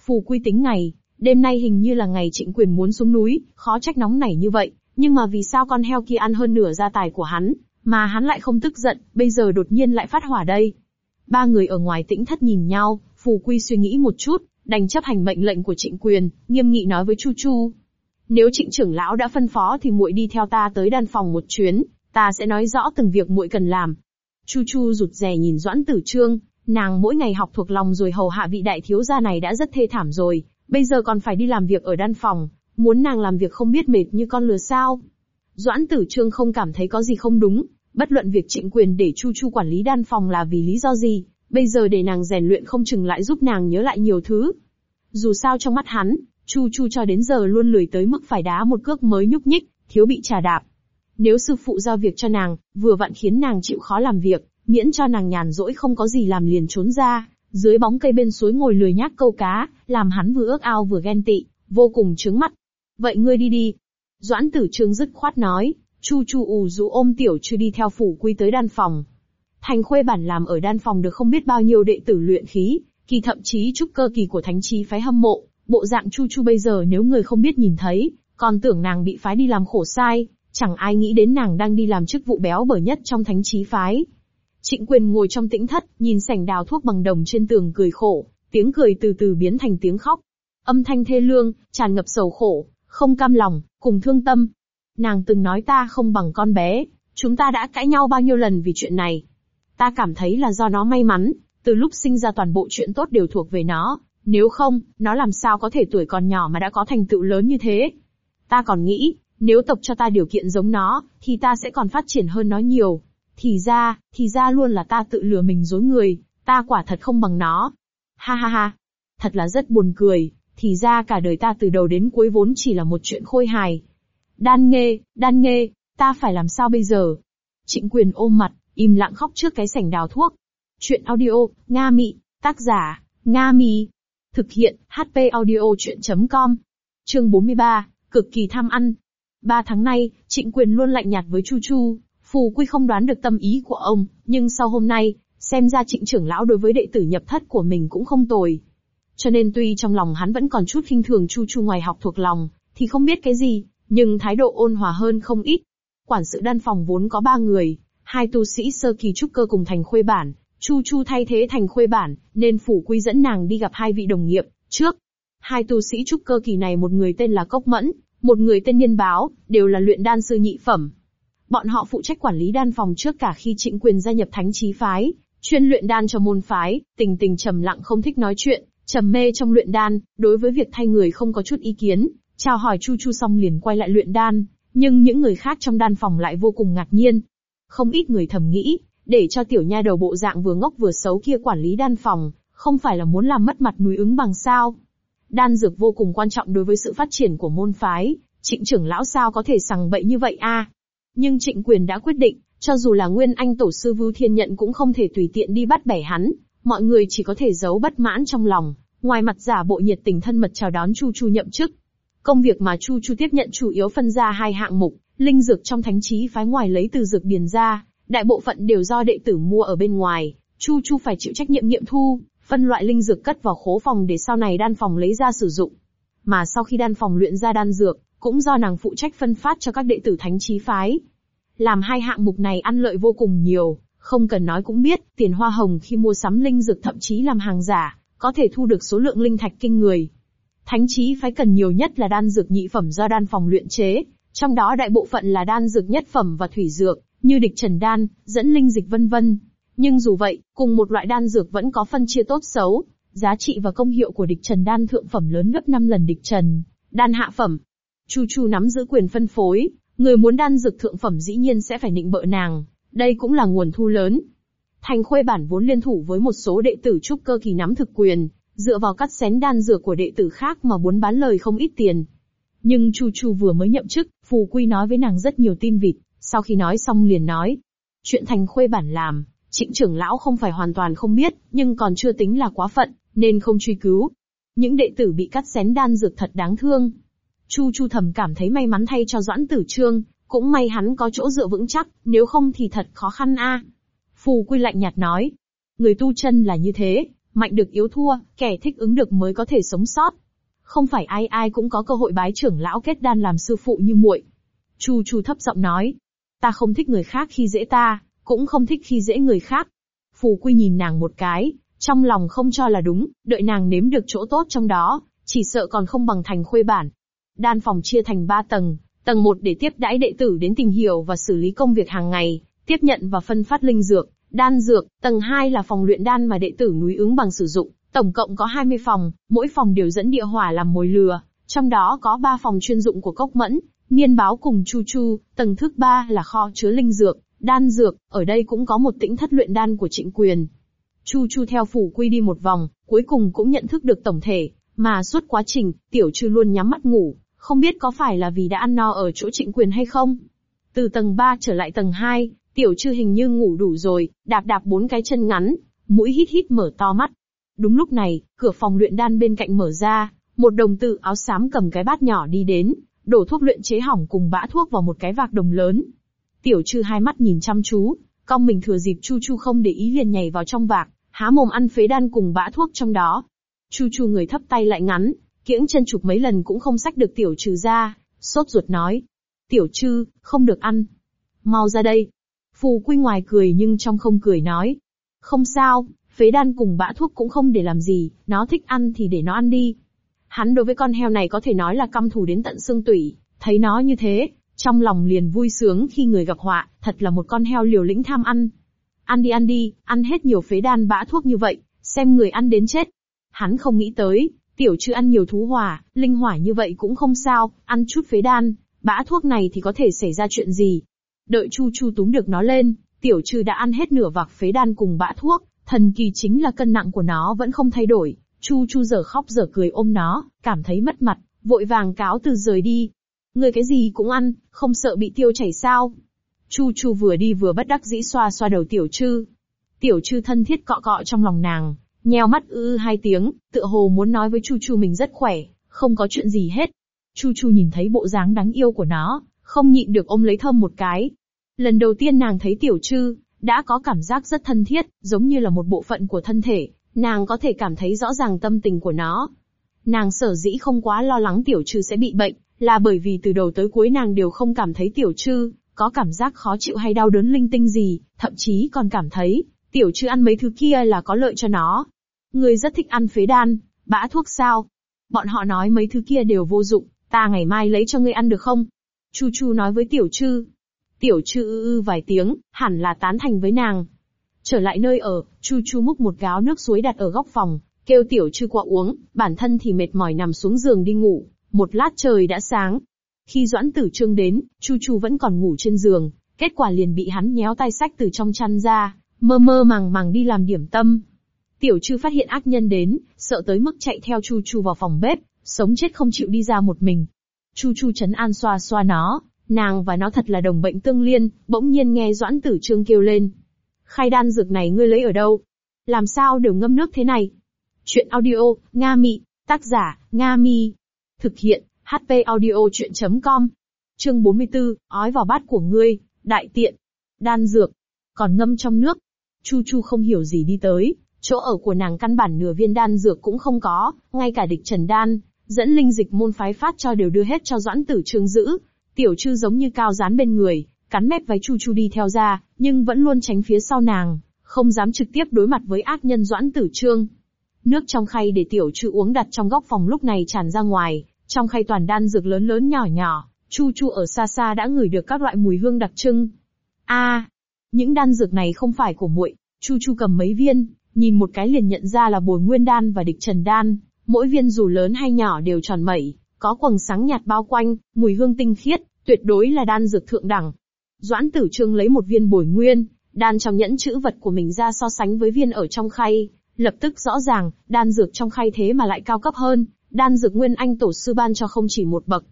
Phù quy tính ngày, đêm nay hình như là ngày trịnh quyền muốn xuống núi, khó trách nóng nảy như vậy, nhưng mà vì sao con heo kia ăn hơn nửa gia tài của hắn, mà hắn lại không tức giận, bây giờ đột nhiên lại phát hỏa đây. Ba người ở ngoài tĩnh thất nhìn nhau, phù quy suy nghĩ một chút, đành chấp hành mệnh lệnh của trịnh quyền, nghiêm nghị nói với Chu Chu. Nếu trịnh trưởng lão đã phân phó thì muội đi theo ta tới đan phòng một chuyến, ta sẽ nói rõ từng việc muội cần làm. Chu Chu rụt rè nhìn Doãn Tử Trương, nàng mỗi ngày học thuộc lòng rồi hầu hạ vị đại thiếu gia này đã rất thê thảm rồi, bây giờ còn phải đi làm việc ở đan phòng, muốn nàng làm việc không biết mệt như con lừa sao. Doãn Tử Trương không cảm thấy có gì không đúng, bất luận việc trịnh quyền để Chu Chu quản lý đan phòng là vì lý do gì, bây giờ để nàng rèn luyện không chừng lại giúp nàng nhớ lại nhiều thứ. Dù sao trong mắt hắn, Chu Chu cho đến giờ luôn lười tới mức phải đá một cước mới nhúc nhích, thiếu bị trà đạp. Nếu sư phụ giao việc cho nàng, vừa vặn khiến nàng chịu khó làm việc, miễn cho nàng nhàn rỗi không có gì làm liền trốn ra, dưới bóng cây bên suối ngồi lười nhác câu cá, làm hắn vừa ước ao vừa ghen tị, vô cùng trướng mắt. Vậy ngươi đi đi. Doãn tử trương dứt khoát nói, Chu Chu ù rũ ôm tiểu chưa đi theo phủ quy tới đan phòng. Thành khuê bản làm ở đan phòng được không biết bao nhiêu đệ tử luyện khí, kỳ thậm chí trúc cơ kỳ của thánh trí phái hâm mộ, bộ dạng Chu Chu bây giờ nếu người không biết nhìn thấy, còn tưởng nàng bị phái đi làm khổ sai, chẳng ai nghĩ đến nàng đang đi làm chức vụ béo bở nhất trong thánh trí phái. Trịnh quyền ngồi trong tĩnh thất, nhìn sảnh đào thuốc bằng đồng trên tường cười khổ, tiếng cười từ từ biến thành tiếng khóc. Âm thanh thê lương, tràn ngập sầu khổ, không cam lòng, cùng thương tâm. Nàng từng nói ta không bằng con bé, chúng ta đã cãi nhau bao nhiêu lần vì chuyện này. Ta cảm thấy là do nó may mắn, từ lúc sinh ra toàn bộ chuyện tốt đều thuộc về nó, nếu không, nó làm sao có thể tuổi còn nhỏ mà đã có thành tựu lớn như thế. Ta còn nghĩ, nếu tộc cho ta điều kiện giống nó, thì ta sẽ còn phát triển hơn nó nhiều. Thì ra, thì ra luôn là ta tự lừa mình dối người, ta quả thật không bằng nó. Ha ha ha, thật là rất buồn cười, thì ra cả đời ta từ đầu đến cuối vốn chỉ là một chuyện khôi hài. Đan nghê, đan nghê, ta phải làm sao bây giờ? Trịnh quyền ôm mặt, im lặng khóc trước cái sảnh đào thuốc. Chuyện audio, Nga Mị, tác giả, Nga Mi. Thực hiện, HP audio chuyện.com. Chương 43, cực kỳ tham ăn. Ba tháng nay, trịnh quyền luôn lạnh nhạt với Chu Chu, Phù Quy không đoán được tâm ý của ông, nhưng sau hôm nay, xem ra trịnh trưởng lão đối với đệ tử nhập thất của mình cũng không tồi. Cho nên tuy trong lòng hắn vẫn còn chút khinh thường Chu Chu ngoài học thuộc lòng, thì không biết cái gì, nhưng thái độ ôn hòa hơn không ít. Quản sự đan phòng vốn có ba người, hai tu sĩ sơ kỳ trúc cơ cùng thành khuê bản, Chu Chu thay thế thành khuê bản, nên phủ quy dẫn nàng đi gặp hai vị đồng nghiệp, trước. Hai tu sĩ trúc cơ kỳ này một người tên là Cốc Mẫn, một người tên Nhân Báo, đều là luyện đan sư nhị phẩm. Bọn họ phụ trách quản lý đan phòng trước cả khi trịnh quyền gia nhập thánh trí phái, chuyên luyện đan cho môn phái, tình tình trầm lặng không thích nói chuyện, trầm mê trong luyện đan, đối với việc thay người không có chút ý kiến, chào hỏi Chu Chu xong liền quay lại luyện đan, nhưng những người khác trong đan phòng lại vô cùng ngạc nhiên. Không ít người thầm nghĩ, để cho tiểu nha đầu bộ dạng vừa ngốc vừa xấu kia quản lý đan phòng, không phải là muốn làm mất mặt núi ứng bằng sao. Đan dược vô cùng quan trọng đối với sự phát triển của môn phái, trịnh trưởng lão sao có thể sằng bậy như vậy a? Nhưng trịnh quyền đã quyết định, cho dù là nguyên anh tổ sư Vưu Thiên Nhận cũng không thể tùy tiện đi bắt bẻ hắn, mọi người chỉ có thể giấu bất mãn trong lòng, ngoài mặt giả bộ nhiệt tình thân mật chào đón Chu Chu nhậm chức. Công việc mà Chu Chu tiếp nhận chủ yếu phân ra hai hạng mục, linh dược trong thánh trí phái ngoài lấy từ dược điền ra, đại bộ phận đều do đệ tử mua ở bên ngoài, Chu Chu phải chịu trách nhiệm nghiệm thu, phân loại linh dược cất vào khố phòng để sau này đan phòng lấy ra sử dụng. Mà sau khi đan phòng luyện ra đan dược, cũng do nàng phụ trách phân phát cho các đệ tử thánh trí phái. Làm hai hạng mục này ăn lợi vô cùng nhiều, không cần nói cũng biết, tiền hoa hồng khi mua sắm linh dược thậm chí làm hàng giả, có thể thu được số lượng linh thạch kinh người. Thánh trí phái cần nhiều nhất là đan dược nhị phẩm do đan phòng luyện chế, trong đó đại bộ phận là đan dược nhất phẩm và thủy dược, như địch trần đan, dẫn linh dịch vân vân. Nhưng dù vậy, cùng một loại đan dược vẫn có phân chia tốt xấu, giá trị và công hiệu của địch trần đan thượng phẩm lớn gấp 5 lần địch trần, đan hạ phẩm. Chu Chu nắm giữ quyền phân phối, người muốn đan dược thượng phẩm dĩ nhiên sẽ phải nịnh bợ nàng, đây cũng là nguồn thu lớn. Thành Khuê bản vốn liên thủ với một số đệ tử trúc cơ kỳ nắm thực quyền, dựa vào cắt xén đan dược của đệ tử khác mà muốn bán lời không ít tiền. Nhưng Chu Chu vừa mới nhậm chức, Phù Quy nói với nàng rất nhiều tin vịt, sau khi nói xong liền nói. Chuyện Thành Khuê bản làm, trịnh trưởng lão không phải hoàn toàn không biết, nhưng còn chưa tính là quá phận, nên không truy cứu. Những đệ tử bị cắt xén đan dược thật đáng thương. Chu Chu thầm cảm thấy may mắn thay cho Doãn Tử Trương, cũng may hắn có chỗ dựa vững chắc, nếu không thì thật khó khăn a. Phù Quy lạnh nhạt nói, người tu chân là như thế, mạnh được yếu thua, kẻ thích ứng được mới có thể sống sót. Không phải ai ai cũng có cơ hội bái trưởng lão kết đan làm sư phụ như muội. Chu Chu thấp giọng nói, ta không thích người khác khi dễ ta, cũng không thích khi dễ người khác. Phù Quy nhìn nàng một cái, trong lòng không cho là đúng, đợi nàng nếm được chỗ tốt trong đó, chỉ sợ còn không bằng thành khuê bản. Đan phòng chia thành ba tầng, tầng 1 để tiếp đãi đệ tử đến tìm hiểu và xử lý công việc hàng ngày, tiếp nhận và phân phát linh dược, đan dược, tầng 2 là phòng luyện đan mà đệ tử núi ứng bằng sử dụng, tổng cộng có 20 phòng, mỗi phòng đều dẫn địa hỏa làm mồi lừa, trong đó có 3 phòng chuyên dụng của Cốc Mẫn, Niên Báo cùng Chu Chu, tầng thứ ba là kho chứa linh dược, đan dược, ở đây cũng có một tĩnh thất luyện đan của Trịnh Quyền. Chu Chu theo phủ quy đi một vòng, cuối cùng cũng nhận thức được tổng thể, mà suốt quá trình, tiểu trư luôn nhắm mắt ngủ, không biết có phải là vì đã ăn no ở chỗ Trịnh Quyền hay không. Từ tầng 3 trở lại tầng 2, Tiểu trư hình như ngủ đủ rồi, đạp đạp bốn cái chân ngắn, mũi hít hít mở to mắt. Đúng lúc này, cửa phòng luyện đan bên cạnh mở ra, một đồng tử áo xám cầm cái bát nhỏ đi đến, đổ thuốc luyện chế hỏng cùng bã thuốc vào một cái vạc đồng lớn. Tiểu trư hai mắt nhìn chăm chú, cong mình thừa dịp Chu Chu không để ý liền nhảy vào trong vạc, há mồm ăn phế đan cùng bã thuốc trong đó. Chu Chu người thấp tay lại ngắn, kiễng chân chụp mấy lần cũng không xách được tiểu trừ ra, sốt ruột nói. Tiểu trư, không được ăn. Mau ra đây, Phù Quy ngoài cười nhưng trong không cười nói. Không sao, phế đan cùng bã thuốc cũng không để làm gì, nó thích ăn thì để nó ăn đi. Hắn đối với con heo này có thể nói là căm thù đến tận xương tủy, thấy nó như thế, trong lòng liền vui sướng khi người gặp họa, thật là một con heo liều lĩnh tham ăn. Ăn đi ăn đi, ăn hết nhiều phế đan bã thuốc như vậy, xem người ăn đến chết. Hắn không nghĩ tới, tiểu chư ăn nhiều thú hỏa, linh hỏa như vậy cũng không sao, ăn chút phế đan, bã thuốc này thì có thể xảy ra chuyện gì. Đợi Chu Chu túm được nó lên, tiểu trừ đã ăn hết nửa vạc phế đan cùng bã thuốc, thần kỳ chính là cân nặng của nó vẫn không thay đổi. Chu Chu giờ khóc giờ cười ôm nó, cảm thấy mất mặt, vội vàng cáo từ rời đi. Người cái gì cũng ăn, không sợ bị tiêu chảy sao? Chu Chu vừa đi vừa bất đắc dĩ xoa xoa đầu tiểu trư. Tiểu trư thân thiết cọ cọ trong lòng nàng, nheo mắt ư hai tiếng, tựa hồ muốn nói với Chu Chu mình rất khỏe, không có chuyện gì hết. Chu Chu nhìn thấy bộ dáng đáng yêu của nó, không nhịn được ôm lấy thơm một cái, Lần đầu tiên nàng thấy tiểu trư, đã có cảm giác rất thân thiết, giống như là một bộ phận của thân thể, nàng có thể cảm thấy rõ ràng tâm tình của nó. Nàng sở dĩ không quá lo lắng tiểu trư sẽ bị bệnh, là bởi vì từ đầu tới cuối nàng đều không cảm thấy tiểu trư, có cảm giác khó chịu hay đau đớn linh tinh gì, thậm chí còn cảm thấy, Tiểu trư ăn mấy thứ kia là có lợi cho nó. người rất thích ăn phế đan, bã thuốc sao? Bọn họ nói mấy thứ kia đều vô dụng, ta ngày mai lấy cho ngươi ăn được không? Chu Chu nói với tiểu trư. Tiểu trư ư ư vài tiếng, hẳn là tán thành với nàng. Trở lại nơi ở, Chu Chu múc một gáo nước suối đặt ở góc phòng, kêu tiểu chư qua uống, bản thân thì mệt mỏi nằm xuống giường đi ngủ. Một lát trời đã sáng. Khi Doãn Tử Trương đến, Chu Chu vẫn còn ngủ trên giường, kết quả liền bị hắn nhéo tay sách từ trong chăn ra, mơ mơ màng màng đi làm điểm tâm. Tiểu Trư phát hiện ác nhân đến, sợ tới mức chạy theo Chu Chu vào phòng bếp, sống chết không chịu đi ra một mình. Chu Chu chấn an xoa xoa nó, nàng và nó thật là đồng bệnh tương liên, bỗng nhiên nghe Doãn Tử Trương kêu lên. Khai đan dược này ngươi lấy ở đâu? Làm sao đều ngâm nước thế này? Chuyện audio, Nga Mị, tác giả, Nga Mi. Thực hiện, HP audio chuyện.com. Chương 44, ói vào bát của ngươi, đại tiện. Đan dược. Còn ngâm trong nước. Chu Chu không hiểu gì đi tới, chỗ ở của nàng căn bản nửa viên đan dược cũng không có, ngay cả địch trần đan, dẫn linh dịch môn phái phát cho đều đưa hết cho doãn tử trương giữ. Tiểu chư giống như cao dán bên người, cắn mép váy Chu Chu đi theo ra, nhưng vẫn luôn tránh phía sau nàng, không dám trực tiếp đối mặt với ác nhân doãn tử trương. Nước trong khay để tiểu trư uống đặt trong góc phòng lúc này tràn ra ngoài, trong khay toàn đan dược lớn lớn nhỏ nhỏ, Chu Chu ở xa xa đã ngửi được các loại mùi hương đặc trưng. A, những đan dược này không phải của muội. Chu Chu cầm mấy viên, nhìn một cái liền nhận ra là bồi nguyên đan và địch trần đan, mỗi viên dù lớn hay nhỏ đều tròn mẩy, có quầng sáng nhạt bao quanh, mùi hương tinh khiết, tuyệt đối là đan dược thượng đẳng. Doãn Tử Trương lấy một viên bồi nguyên, đan trong nhẫn chữ vật của mình ra so sánh với viên ở trong khay, lập tức rõ ràng, đan dược trong khay thế mà lại cao cấp hơn, đan dược nguyên anh tổ sư ban cho không chỉ một bậc.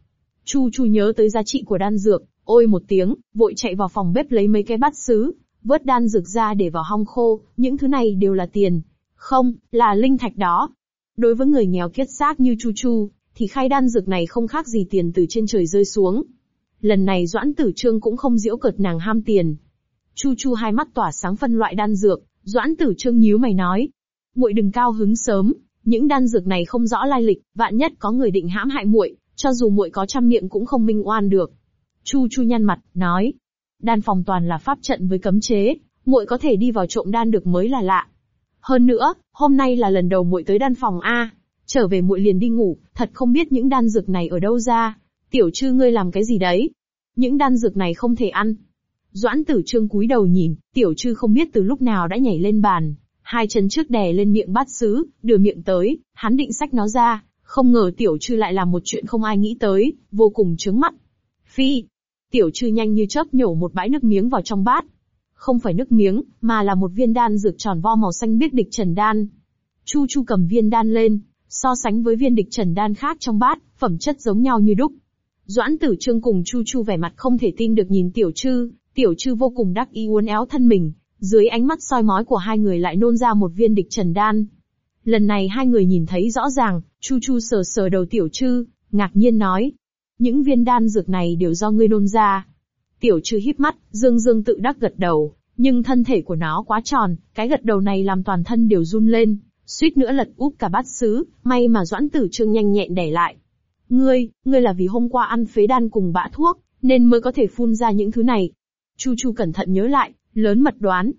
Chu Chu nhớ tới giá trị của đan dược, ôi một tiếng, vội chạy vào phòng bếp lấy mấy cái bát sứ, vớt đan dược ra để vào hong khô, những thứ này đều là tiền. Không, là linh thạch đó. Đối với người nghèo kiết xác như Chu Chu, thì khay đan dược này không khác gì tiền từ trên trời rơi xuống. Lần này Doãn Tử Trương cũng không diễu cợt nàng ham tiền. Chu Chu hai mắt tỏa sáng phân loại đan dược, Doãn Tử Trương nhíu mày nói. muội đừng cao hứng sớm, những đan dược này không rõ lai lịch, vạn nhất có người định hãm hại muội, cho dù muội có trăm miệng cũng không minh oan được. Chu Chu nhăn mặt, nói, đan phòng toàn là pháp trận với cấm chế, muội có thể đi vào trộm đan được mới là lạ. Hơn nữa, hôm nay là lần đầu muội tới đan phòng a, trở về muội liền đi ngủ, thật không biết những đan dược này ở đâu ra. Tiểu Trư ngươi làm cái gì đấy? Những đan dược này không thể ăn. Doãn Tử Trương cúi đầu nhìn, Tiểu Trư không biết từ lúc nào đã nhảy lên bàn, hai chân trước đè lên miệng bát sứ, đưa miệng tới, hắn định sách nó ra, không ngờ Tiểu Trư lại làm một chuyện không ai nghĩ tới, vô cùng chướng mắt. Phi, Tiểu trư nhanh như chớp nhổ một bãi nước miếng vào trong bát. Không phải nước miếng, mà là một viên đan dược tròn vo màu xanh biếc địch trần đan. Chu Chu cầm viên đan lên, so sánh với viên địch trần đan khác trong bát, phẩm chất giống nhau như đúc. Doãn tử trương cùng Chu Chu vẻ mặt không thể tin được nhìn tiểu trư, tiểu trư vô cùng đắc ý uốn éo thân mình, dưới ánh mắt soi mói của hai người lại nôn ra một viên địch trần đan. Lần này hai người nhìn thấy rõ ràng, Chu Chu sờ sờ đầu tiểu trư, ngạc nhiên nói, những viên đan dược này đều do ngươi nôn ra. Tiểu Trư híp mắt, dương dương tự đắc gật đầu, nhưng thân thể của nó quá tròn, cái gật đầu này làm toàn thân đều run lên, suýt nữa lật úp cả bát sứ, may mà doãn tử trương nhanh nhẹn đẩy lại. Ngươi, ngươi là vì hôm qua ăn phế đan cùng bã thuốc, nên mới có thể phun ra những thứ này. Chu Chu cẩn thận nhớ lại, lớn mật đoán.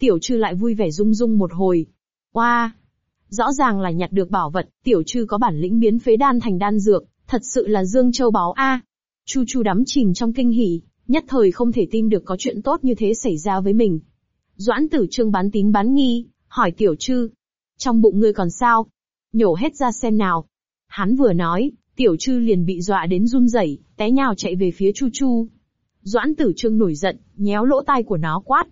Tiểu trư lại vui vẻ rung rung một hồi. Oa! Wow. Rõ ràng là nhặt được bảo vật, tiểu trư có bản lĩnh biến phế đan thành đan dược, Thật sự là Dương Châu báo A. Chu Chu đắm chìm trong kinh hỉ, nhất thời không thể tin được có chuyện tốt như thế xảy ra với mình. Doãn tử trương bán tín bán nghi, hỏi tiểu trư. Trong bụng ngươi còn sao? Nhổ hết ra xem nào. Hắn vừa nói, tiểu trư liền bị dọa đến run rẩy, té nhào chạy về phía Chu Chu. Doãn tử trương nổi giận, nhéo lỗ tai của nó quát.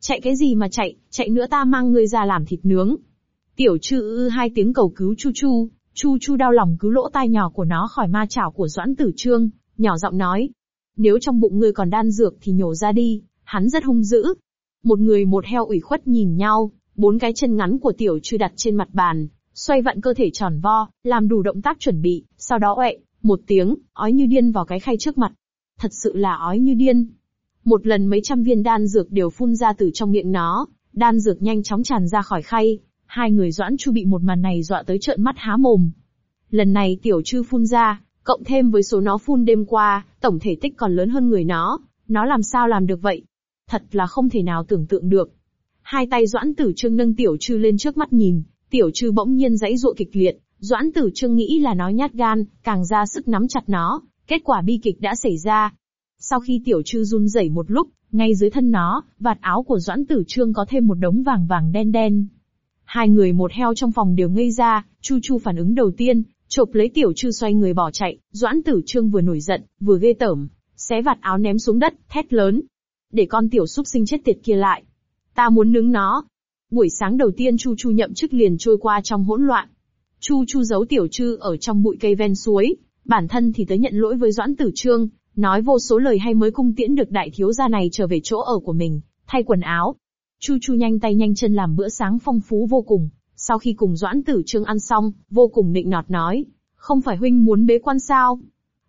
Chạy cái gì mà chạy, chạy nữa ta mang ngươi ra làm thịt nướng. Tiểu trư ư hai tiếng cầu cứu Chu Chu, Chu Chu đau lòng cứu lỗ tai nhỏ của nó khỏi ma chảo của Doãn Tử Trương, nhỏ giọng nói. Nếu trong bụng ngươi còn đan dược thì nhổ ra đi, hắn rất hung dữ. Một người một heo ủy khuất nhìn nhau, bốn cái chân ngắn của tiểu trư đặt trên mặt bàn, xoay vặn cơ thể tròn vo, làm đủ động tác chuẩn bị, sau đó ọe, một tiếng, ói như điên vào cái khay trước mặt. Thật sự là ói như điên. Một lần mấy trăm viên đan dược đều phun ra từ trong miệng nó, đan dược nhanh chóng tràn ra khỏi khay, Hai người doãn chu bị một màn này dọa tới trợn mắt há mồm. Lần này tiểu chư phun ra, cộng thêm với số nó phun đêm qua, tổng thể tích còn lớn hơn người nó, nó làm sao làm được vậy? Thật là không thể nào tưởng tượng được. Hai tay Doãn Tử Trương nâng Tiểu Trư lên trước mắt nhìn, Tiểu Trư bỗng nhiên dãy dụa kịch liệt, Doãn Tử Trương nghĩ là nó nhát gan, càng ra sức nắm chặt nó, kết quả bi kịch đã xảy ra. Sau khi Tiểu Trư run rẩy một lúc, ngay dưới thân nó, vạt áo của Doãn Tử Trương có thêm một đống vàng vàng đen đen. Hai người một heo trong phòng đều ngây ra, Chu Chu phản ứng đầu tiên, chộp lấy Tiểu Trư xoay người bỏ chạy, Doãn Tử Trương vừa nổi giận, vừa ghê tởm, xé vạt áo ném xuống đất, thét lớn. Để con tiểu súc sinh chết tiệt kia lại. Ta muốn nướng nó. Buổi sáng đầu tiên Chu Chu nhậm chức liền trôi qua trong hỗn loạn. Chu Chu giấu tiểu trư ở trong bụi cây ven suối, bản thân thì tới nhận lỗi với Doãn Tử Trương, nói vô số lời hay mới cung tiễn được đại thiếu gia này trở về chỗ ở của mình, thay quần áo. Chu Chu nhanh tay nhanh chân làm bữa sáng phong phú vô cùng, sau khi cùng Doãn Tử Trương ăn xong, vô cùng nịnh nọt nói, không phải huynh muốn bế quan sao?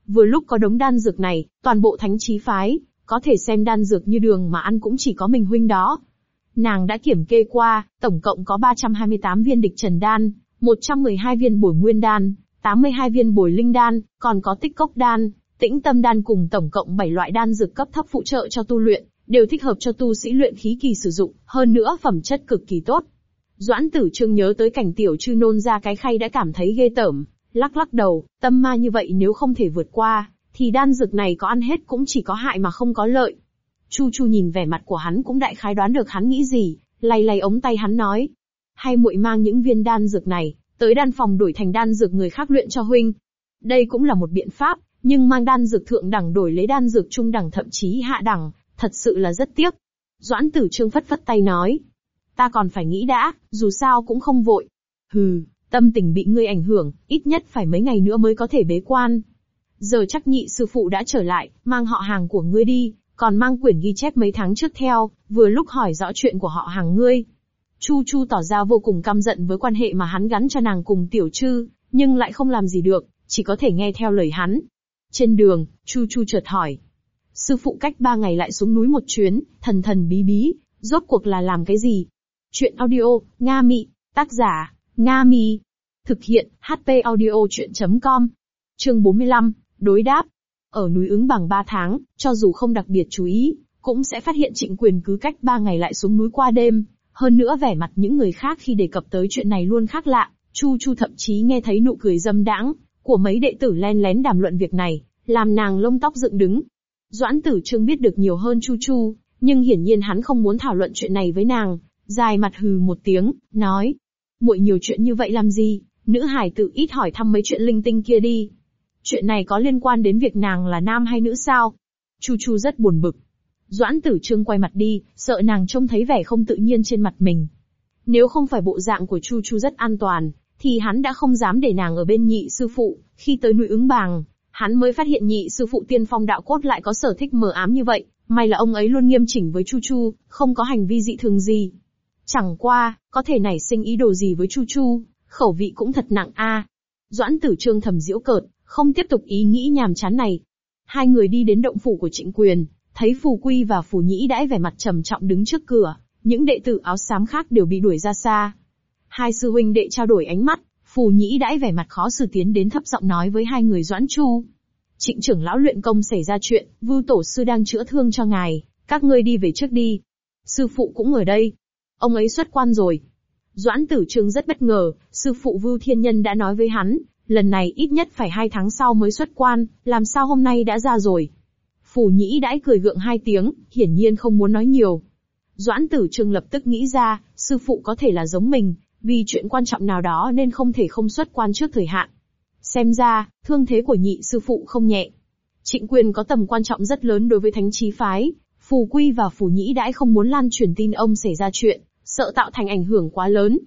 Vừa lúc có đống đan dược này, toàn bộ thánh trí phái, có thể xem đan dược như đường mà ăn cũng chỉ có mình huynh đó. Nàng đã kiểm kê qua, tổng cộng có 328 viên địch trần đan, 112 viên bồi nguyên đan, 82 viên bồi linh đan, còn có tích cốc đan, tĩnh tâm đan cùng tổng cộng 7 loại đan dược cấp thấp phụ trợ cho tu luyện, đều thích hợp cho tu sĩ luyện khí kỳ sử dụng, hơn nữa phẩm chất cực kỳ tốt. Doãn tử trương nhớ tới cảnh tiểu chư nôn ra cái khay đã cảm thấy ghê tởm, lắc lắc đầu, tâm ma như vậy nếu không thể vượt qua, thì đan dược này có ăn hết cũng chỉ có hại mà không có lợi. Chu Chu nhìn vẻ mặt của hắn cũng đại khái đoán được hắn nghĩ gì, lay lay ống tay hắn nói. Hay muội mang những viên đan dược này, tới đan phòng đổi thành đan dược người khác luyện cho huynh. Đây cũng là một biện pháp, nhưng mang đan dược thượng đẳng đổi lấy đan dược trung đẳng thậm chí hạ đẳng, thật sự là rất tiếc. Doãn tử trương phất phất tay nói. Ta còn phải nghĩ đã, dù sao cũng không vội. Hừ, tâm tình bị ngươi ảnh hưởng, ít nhất phải mấy ngày nữa mới có thể bế quan. Giờ chắc nhị sư phụ đã trở lại, mang họ hàng của ngươi đi, còn mang quyển ghi chép mấy tháng trước theo, vừa lúc hỏi rõ chuyện của họ hàng ngươi. Chu Chu tỏ ra vô cùng căm giận với quan hệ mà hắn gắn cho nàng cùng tiểu trư, nhưng lại không làm gì được, chỉ có thể nghe theo lời hắn. Trên đường, Chu Chu chợt hỏi. Sư phụ cách ba ngày lại xuống núi một chuyến, thần thần bí bí, rốt cuộc là làm cái gì? Chuyện audio, Nga Mị, tác giả, Nga Mi. Thực hiện, HP audio chuyện.com. Chương 45, đối đáp. Ở núi ứng bằng 3 tháng, cho dù không đặc biệt chú ý, cũng sẽ phát hiện trịnh quyền cứ cách 3 ngày lại xuống núi qua đêm. Hơn nữa vẻ mặt những người khác khi đề cập tới chuyện này luôn khác lạ, Chu Chu thậm chí nghe thấy nụ cười dâm đãng của mấy đệ tử len lén đàm luận việc này, làm nàng lông tóc dựng đứng. Doãn Tử Trương biết được nhiều hơn Chu Chu, nhưng hiển nhiên hắn không muốn thảo luận chuyện này với nàng, dài mặt hừ một tiếng, nói: "Muội nhiều chuyện như vậy làm gì, nữ hải tự ít hỏi thăm mấy chuyện linh tinh kia đi." Chuyện này có liên quan đến việc nàng là nam hay nữ sao? Chu Chu rất buồn bực. Doãn tử trương quay mặt đi, sợ nàng trông thấy vẻ không tự nhiên trên mặt mình. Nếu không phải bộ dạng của Chu Chu rất an toàn, thì hắn đã không dám để nàng ở bên nhị sư phụ, khi tới núi ứng bàng. Hắn mới phát hiện nhị sư phụ tiên phong đạo cốt lại có sở thích mờ ám như vậy, may là ông ấy luôn nghiêm chỉnh với Chu Chu, không có hành vi dị thường gì. Chẳng qua, có thể nảy sinh ý đồ gì với Chu Chu, khẩu vị cũng thật nặng a. Doãn tử trương thầm diễu cợt, không tiếp tục ý nghĩ nhàm chán này. Hai người đi đến động phủ của trịnh quyền, thấy phù quy và phù nhĩ đãi vẻ mặt trầm trọng đứng trước cửa, những đệ tử áo xám khác đều bị đuổi ra xa. Hai sư huynh đệ trao đổi ánh mắt, phù nhĩ đãi vẻ mặt khó xử tiến đến thấp giọng nói với hai người doãn chu. Trịnh trưởng lão luyện công xảy ra chuyện, vưu tổ sư đang chữa thương cho ngài, các ngươi đi về trước đi. Sư phụ cũng ở đây. Ông ấy xuất quan rồi. Doãn tử trương rất bất ngờ, sư phụ vưu thiên nhân đã nói với hắn, lần này ít nhất phải hai tháng sau mới xuất quan, làm sao hôm nay đã ra rồi. Phủ nhĩ đãi cười gượng hai tiếng, hiển nhiên không muốn nói nhiều. Doãn tử trương lập tức nghĩ ra, sư phụ có thể là giống mình, vì chuyện quan trọng nào đó nên không thể không xuất quan trước thời hạn. Xem ra, thương thế của nhị sư phụ không nhẹ. Trịnh quyền có tầm quan trọng rất lớn đối với thánh trí phái, phù quy và phù nhĩ đãi không muốn lan truyền tin ông xảy ra chuyện, sợ tạo thành ảnh hưởng quá lớn.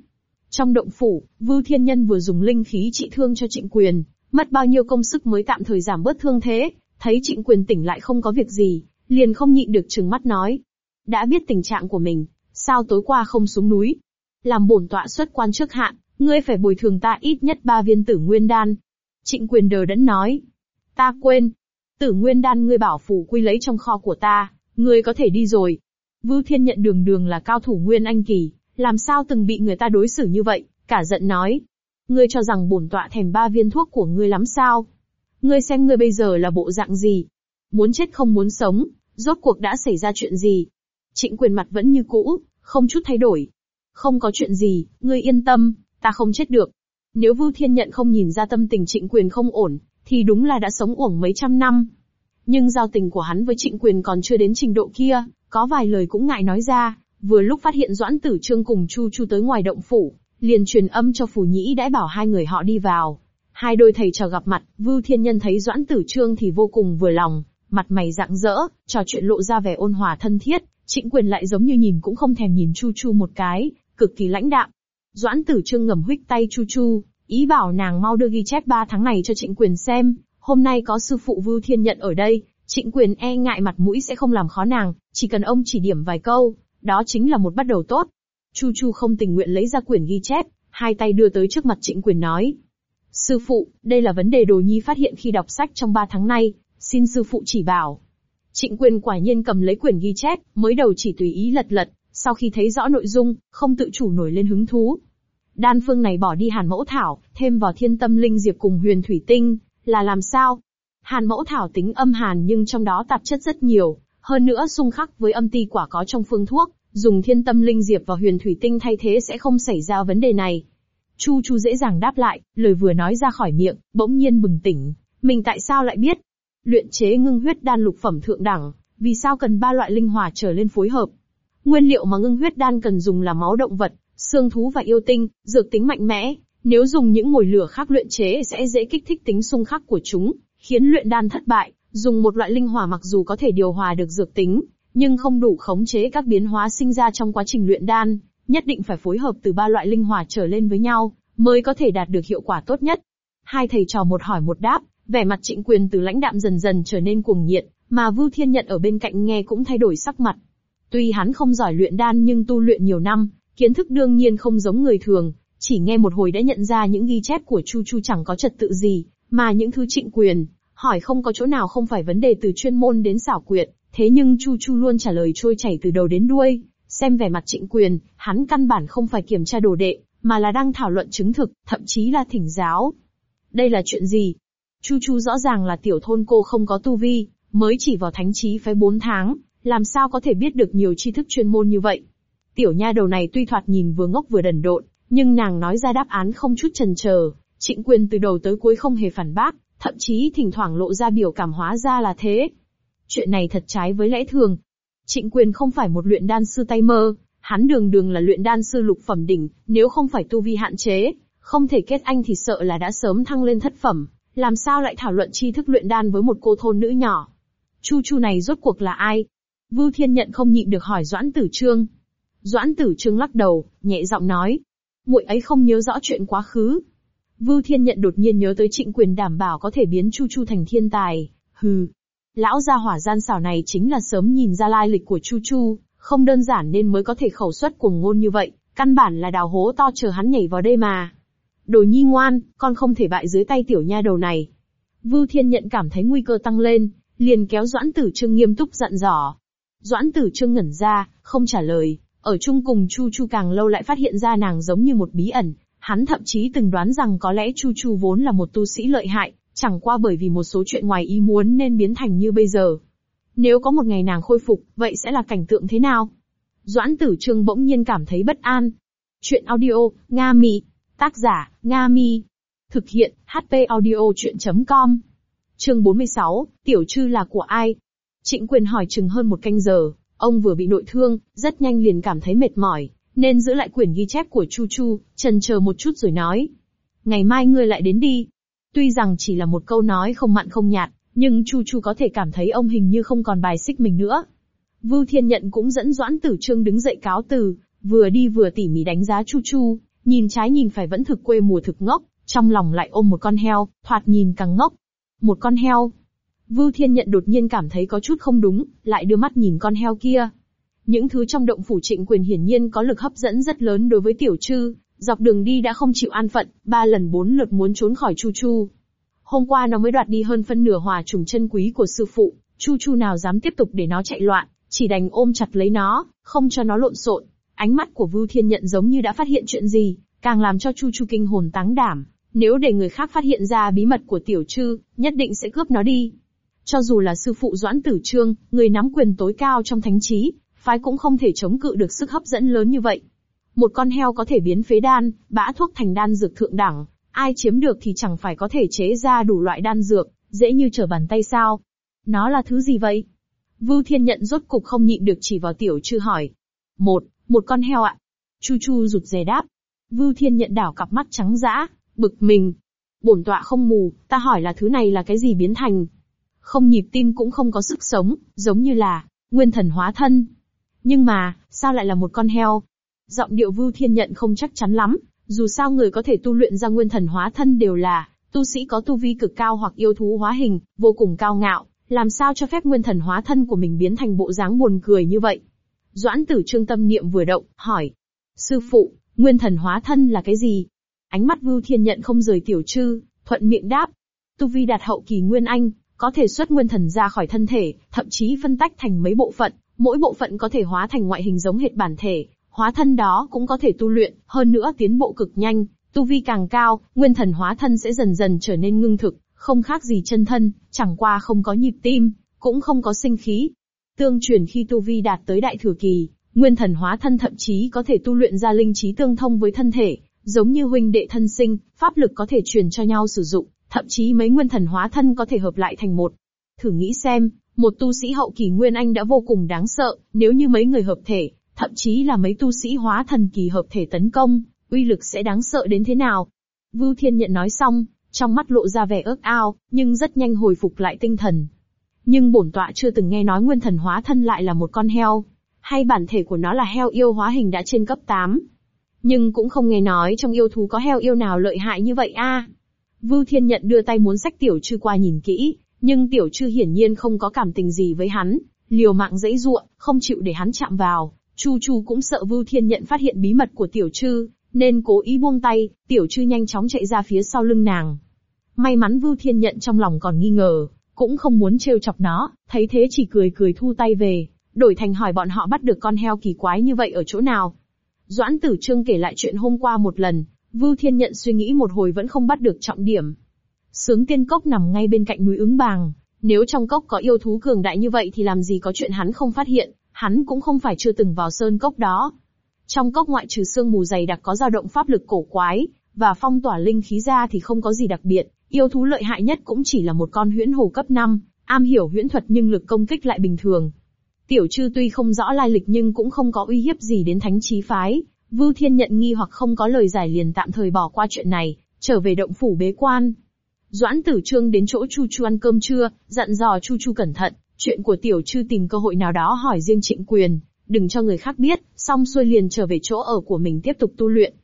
Trong động phủ, Vưu Thiên Nhân vừa dùng linh khí trị thương cho Trịnh Quyền, mất bao nhiêu công sức mới tạm thời giảm bớt thương thế, thấy Trịnh Quyền tỉnh lại không có việc gì, liền không nhịn được trừng mắt nói. Đã biết tình trạng của mình, sao tối qua không xuống núi? Làm bổn tọa xuất quan trước hạn, ngươi phải bồi thường ta ít nhất ba viên tử nguyên đan. Trịnh Quyền đờ đẫn nói. Ta quên. Tử nguyên đan ngươi bảo phủ quy lấy trong kho của ta, ngươi có thể đi rồi. Vưu Thiên nhận đường đường là cao thủ nguyên anh kỳ, làm sao từng bị người ta đối xử như vậy, cả giận nói. Ngươi cho rằng bổn tọa thèm ba viên thuốc của ngươi lắm sao? Ngươi xem ngươi bây giờ là bộ dạng gì? Muốn chết không muốn sống, rốt cuộc đã xảy ra chuyện gì? Trịnh quyền mặt vẫn như cũ, không chút thay đổi. Không có chuyện gì, ngươi yên tâm, ta không chết được. Nếu Vưu Thiên Nhận không nhìn ra tâm tình trịnh quyền không ổn, thì đúng là đã sống uổng mấy trăm năm. Nhưng giao tình của hắn với trịnh quyền còn chưa đến trình độ kia, có vài lời cũng ngại nói ra, vừa lúc phát hiện Doãn Tử Trương cùng Chu Chu tới ngoài động phủ, liền truyền âm cho Phù Nhĩ đãi bảo hai người họ đi vào. Hai đôi thầy trò gặp mặt, Vưu Thiên Nhân thấy Doãn Tử Trương thì vô cùng vừa lòng, mặt mày rạng rỡ, trò chuyện lộ ra vẻ ôn hòa thân thiết, Trịnh Quyền lại giống như nhìn cũng không thèm nhìn Chu Chu một cái, cực kỳ lãnh đạm. Doãn Tử Trương ngầm huých tay Chu Chu, ý bảo nàng mau đưa ghi chép ba tháng này cho Trịnh Quyền xem, hôm nay có sư phụ Vưu Thiên Nhận ở đây, Trịnh Quyền e ngại mặt mũi sẽ không làm khó nàng, chỉ cần ông chỉ điểm vài câu, đó chính là một bắt đầu tốt. Chu Chu không tình nguyện lấy ra quyển ghi chép, hai tay đưa tới trước mặt Trịnh Quyền nói. Sư phụ, đây là vấn đề đồ nhi phát hiện khi đọc sách trong ba tháng nay, xin sư phụ chỉ bảo. Trịnh Quyền quả nhiên cầm lấy quyển ghi chép, mới đầu chỉ tùy ý lật lật, sau khi thấy rõ nội dung, không tự chủ nổi lên hứng thú. Đan phương này bỏ đi hàn mẫu thảo, thêm vào thiên tâm linh diệp cùng huyền thủy tinh, là làm sao? Hàn mẫu thảo tính âm hàn nhưng trong đó tạp chất rất nhiều, hơn nữa xung khắc với âm ti quả có trong phương thuốc, dùng thiên tâm linh diệp và huyền thủy tinh thay thế sẽ không xảy ra vấn đề này. Chu Chu dễ dàng đáp lại, lời vừa nói ra khỏi miệng, bỗng nhiên bừng tỉnh. Mình tại sao lại biết? Luyện chế ngưng huyết đan lục phẩm thượng đẳng, vì sao cần ba loại linh hỏa trở lên phối hợp? Nguyên liệu mà ngưng huyết đan cần dùng là máu động vật, xương thú và yêu tinh, dược tính mạnh mẽ. Nếu dùng những ngồi lửa khác luyện chế sẽ dễ kích thích tính xung khắc của chúng, khiến luyện đan thất bại. Dùng một loại linh hỏa mặc dù có thể điều hòa được dược tính, nhưng không đủ khống chế các biến hóa sinh ra trong quá trình luyện đan, nhất định phải phối hợp từ ba loại linh hỏa trở lên với nhau, mới có thể đạt được hiệu quả tốt nhất. Hai thầy trò một hỏi một đáp, vẻ mặt trịnh quyền từ lãnh đạm dần dần trở nên cuồng nhiệt, mà Vưu Thiên Nhận ở bên cạnh nghe cũng thay đổi sắc mặt. Tuy hắn không giỏi luyện đan nhưng tu luyện nhiều năm, kiến thức đương nhiên không giống người thường, chỉ nghe một hồi đã nhận ra những ghi chép của Chu Chu chẳng có trật tự gì, mà những thứ trịnh quyền, hỏi không có chỗ nào không phải vấn đề từ chuyên môn đến xảo quyệt, thế nhưng Chu Chu luôn trả lời trôi chảy từ đầu đến đuôi, xem vẻ mặt trịnh quyền, hắn căn bản không phải kiểm tra đồ đệ, mà là đang thảo luận chứng thực, thậm chí là thỉnh giáo. Đây là chuyện gì? Chu Chu rõ ràng là tiểu thôn cô không có tu vi, mới chỉ vào thánh trí phái 4 tháng, làm sao có thể biết được nhiều tri thức chuyên môn như vậy. Tiểu nha đầu này tuy thoạt nhìn vừa ngốc vừa đần độn, nhưng nàng nói ra đáp án không chút chần chờ, trịnh quyền từ đầu tới cuối không hề phản bác, thậm chí thỉnh thoảng lộ ra biểu cảm hóa ra là thế. Chuyện này thật trái với lẽ thường. Trịnh quyền không phải một luyện đan sư tay mơ, hắn đường đường là luyện đan sư lục phẩm đỉnh, nếu không phải tu vi hạn chế, không thể kết anh thì sợ là đã sớm thăng lên thất phẩm, làm sao lại thảo luận tri thức luyện đan với một cô thôn nữ nhỏ. Chu Chu này rốt cuộc là ai? Vưu Thiên Nhận không nhịn được hỏi Doãn Tử Trương. Doãn Tử Trương lắc đầu, nhẹ giọng nói. muội ấy không nhớ rõ chuyện quá khứ. Vưu Thiên Nhận đột nhiên nhớ tới trịnh quyền đảm bảo có thể biến Chu Chu thành thiên tài. Hừ. Lão gia hỏa gian xảo này chính là sớm nhìn ra lai lịch của Chu Chu, không đơn giản nên mới có thể khẩu xuất cuồng ngôn như vậy, căn bản là đào hố to chờ hắn nhảy vào đây mà. Đồ nhi ngoan, con không thể bại dưới tay tiểu nha đầu này. Vưu Thiên Nhận cảm thấy nguy cơ tăng lên, liền kéo Doãn Tử Trương nghiêm túc dặn dò. Doãn Tử Trương ngẩn ra, không trả lời, ở chung cùng Chu Chu càng lâu lại phát hiện ra nàng giống như một bí ẩn, hắn thậm chí từng đoán rằng có lẽ Chu Chu vốn là một tu sĩ lợi hại, chẳng qua bởi vì một số chuyện ngoài ý muốn nên biến thành như bây giờ. Nếu có một ngày nàng khôi phục, vậy sẽ là cảnh tượng thế nào? Doãn Tử Trương bỗng nhiên cảm thấy bất an. Chuyện audio, Nga Mi. Tác giả, Nga Mi. Thực hiện, HP audio chuyện.com. Chương 46, Tiểu Trư là của ai? Trịnh quyền hỏi chừng hơn một canh giờ, ông vừa bị nội thương, rất nhanh liền cảm thấy mệt mỏi, nên giữ lại quyển ghi chép của Chu Chu, trần chờ một chút rồi nói. Ngày mai ngươi lại đến đi. Tuy rằng chỉ là một câu nói không mặn không nhạt, nhưng Chu Chu có thể cảm thấy ông hình như không còn bài xích mình nữa. Vưu Thiên Nhận cũng dẫn Doãn Tử Trương đứng dậy cáo từ, vừa đi vừa tỉ mỉ đánh giá Chu Chu, nhìn trái nhìn phải vẫn thực quê mùa thực ngốc, trong lòng lại ôm một con heo, thoạt nhìn càng ngốc. Một con heo. Vưu Thiên Nhận đột nhiên cảm thấy có chút không đúng, lại đưa mắt nhìn con heo kia. Những thứ trong động phủ trịnh quyền hiển nhiên có lực hấp dẫn rất lớn đối với tiểu trư, dọc đường đi đã không chịu an phận, ba lần bốn lượt muốn trốn khỏi Chu Chu. Hôm qua nó mới đoạt đi hơn phân nửa hòa trùng chân quý của sư phụ, Chu Chu nào dám tiếp tục để nó chạy loạn, chỉ đành ôm chặt lấy nó, không cho nó lộn xộn. Ánh mắt của Vưu Thiên Nhận giống như đã phát hiện chuyện gì, càng làm cho Chu Chu kinh hồn táng đảm. Nếu để người khác phát hiện ra bí mật của tiểu trư, nhất định sẽ cướp nó đi. Cho dù là sư phụ Doãn Tử Trương, người nắm quyền tối cao trong thánh trí, phái cũng không thể chống cự được sức hấp dẫn lớn như vậy. Một con heo có thể biến phế đan, bã thuốc thành đan dược thượng đẳng, ai chiếm được thì chẳng phải có thể chế ra đủ loại đan dược, dễ như trở bàn tay sao. Nó là thứ gì vậy? Vưu Thiên Nhận rốt cục không nhịn được chỉ vào tiểu chư hỏi. Một, một con heo ạ. Chu Chu rụt rè đáp. Vưu Thiên Nhận đảo cặp mắt trắng dã, bực mình. Bổn tọa không mù, ta hỏi là thứ này là cái gì biến thành. Không nhịp tim cũng không có sức sống, giống như là, nguyên thần hóa thân. Nhưng mà, sao lại là một con heo? Giọng điệu Vưu Thiên Nhận không chắc chắn lắm, dù sao người có thể tu luyện ra nguyên thần hóa thân đều là, tu sĩ có tu vi cực cao hoặc yêu thú hóa hình, vô cùng cao ngạo, làm sao cho phép nguyên thần hóa thân của mình biến thành bộ dáng buồn cười như vậy? Doãn tử trương tâm niệm vừa động, hỏi. Sư phụ, nguyên thần hóa thân là cái gì? Ánh mắt Vưu Thiên nhận không rời tiểu trư, thuận miệng đáp. Tu vi đạt hậu kỳ nguyên anh, có thể xuất nguyên thần ra khỏi thân thể, thậm chí phân tách thành mấy bộ phận, mỗi bộ phận có thể hóa thành ngoại hình giống hệt bản thể, hóa thân đó cũng có thể tu luyện, hơn nữa tiến bộ cực nhanh, tu vi càng cao, nguyên thần hóa thân sẽ dần dần trở nên ngưng thực, không khác gì chân thân, chẳng qua không có nhịp tim, cũng không có sinh khí. Tương truyền khi tu vi đạt tới đại thừa kỳ, nguyên thần hóa thân thậm chí có thể tu luyện ra linh trí tương thông với thân thể, giống như huynh đệ thân sinh, pháp lực có thể truyền cho nhau sử dụng, thậm chí mấy nguyên thần hóa thân có thể hợp lại thành một. Thử nghĩ xem, một tu sĩ hậu kỳ nguyên anh đã vô cùng đáng sợ, nếu như mấy người hợp thể, thậm chí là mấy tu sĩ hóa thần kỳ hợp thể tấn công, uy lực sẽ đáng sợ đến thế nào. Vưu Thiên Nhận nói xong, trong mắt lộ ra vẻ ước ao, nhưng rất nhanh hồi phục lại tinh thần. Nhưng bổn tọa chưa từng nghe nói nguyên thần hóa thân lại là một con heo, hay bản thể của nó là heo yêu hóa hình đã trên cấp 8. Nhưng cũng không nghe nói trong yêu thú có heo yêu nào lợi hại như vậy a. Vưu Thiên Nhận đưa tay muốn sách tiểu trư qua nhìn kỹ, nhưng tiểu chư hiển nhiên không có cảm tình gì với hắn, liều mạng dãy ruộng, không chịu để hắn chạm vào. Chu Chu cũng sợ Vưu Thiên Nhận phát hiện bí mật của tiểu chư, nên cố ý buông tay, tiểu chư nhanh chóng chạy ra phía sau lưng nàng. May mắn Vưu Thiên Nhận trong lòng còn nghi ngờ, cũng không muốn trêu chọc nó, thấy thế chỉ cười cười thu tay về, đổi thành hỏi bọn họ bắt được con heo kỳ quái như vậy ở chỗ nào. Doãn Tử Trương kể lại chuyện hôm qua một lần, Vưu Thiên Nhận suy nghĩ một hồi vẫn không bắt được trọng điểm. Sướng tiên cốc nằm ngay bên cạnh núi ứng bàng, nếu trong cốc có yêu thú cường đại như vậy thì làm gì có chuyện hắn không phát hiện, hắn cũng không phải chưa từng vào sơn cốc đó. Trong cốc ngoại trừ sương mù dày đặc có dao động pháp lực cổ quái, và phong tỏa linh khí ra thì không có gì đặc biệt, yêu thú lợi hại nhất cũng chỉ là một con huyễn hồ cấp 5, am hiểu huyễn thuật nhưng lực công kích lại bình thường. Tiểu trư tuy không rõ lai lịch nhưng cũng không có uy hiếp gì đến thánh trí phái, Vưu Thiên nhận nghi hoặc không có lời giải liền tạm thời bỏ qua chuyện này, trở về động phủ bế quan. Doãn Tử Trương đến chỗ Chu Chu ăn cơm trưa, dặn dò Chu Chu cẩn thận, chuyện của tiểu trư tìm cơ hội nào đó hỏi riêng trịnh quyền, đừng cho người khác biết, xong xuôi liền trở về chỗ ở của mình tiếp tục tu luyện.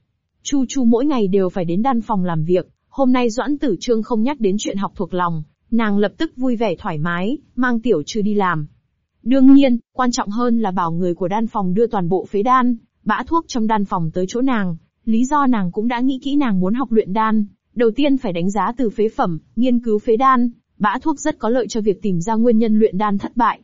Chu Chu mỗi ngày đều phải đến đan phòng làm việc, hôm nay Doãn Tử Trương không nhắc đến chuyện học thuộc lòng, nàng lập tức vui vẻ thoải mái, mang tiểu trư đi làm. Đương nhiên, quan trọng hơn là bảo người của đan phòng đưa toàn bộ phế đan, bã thuốc trong đan phòng tới chỗ nàng, lý do nàng cũng đã nghĩ kỹ nàng muốn học luyện đan, đầu tiên phải đánh giá từ phế phẩm, nghiên cứu phế đan, bã thuốc rất có lợi cho việc tìm ra nguyên nhân luyện đan thất bại.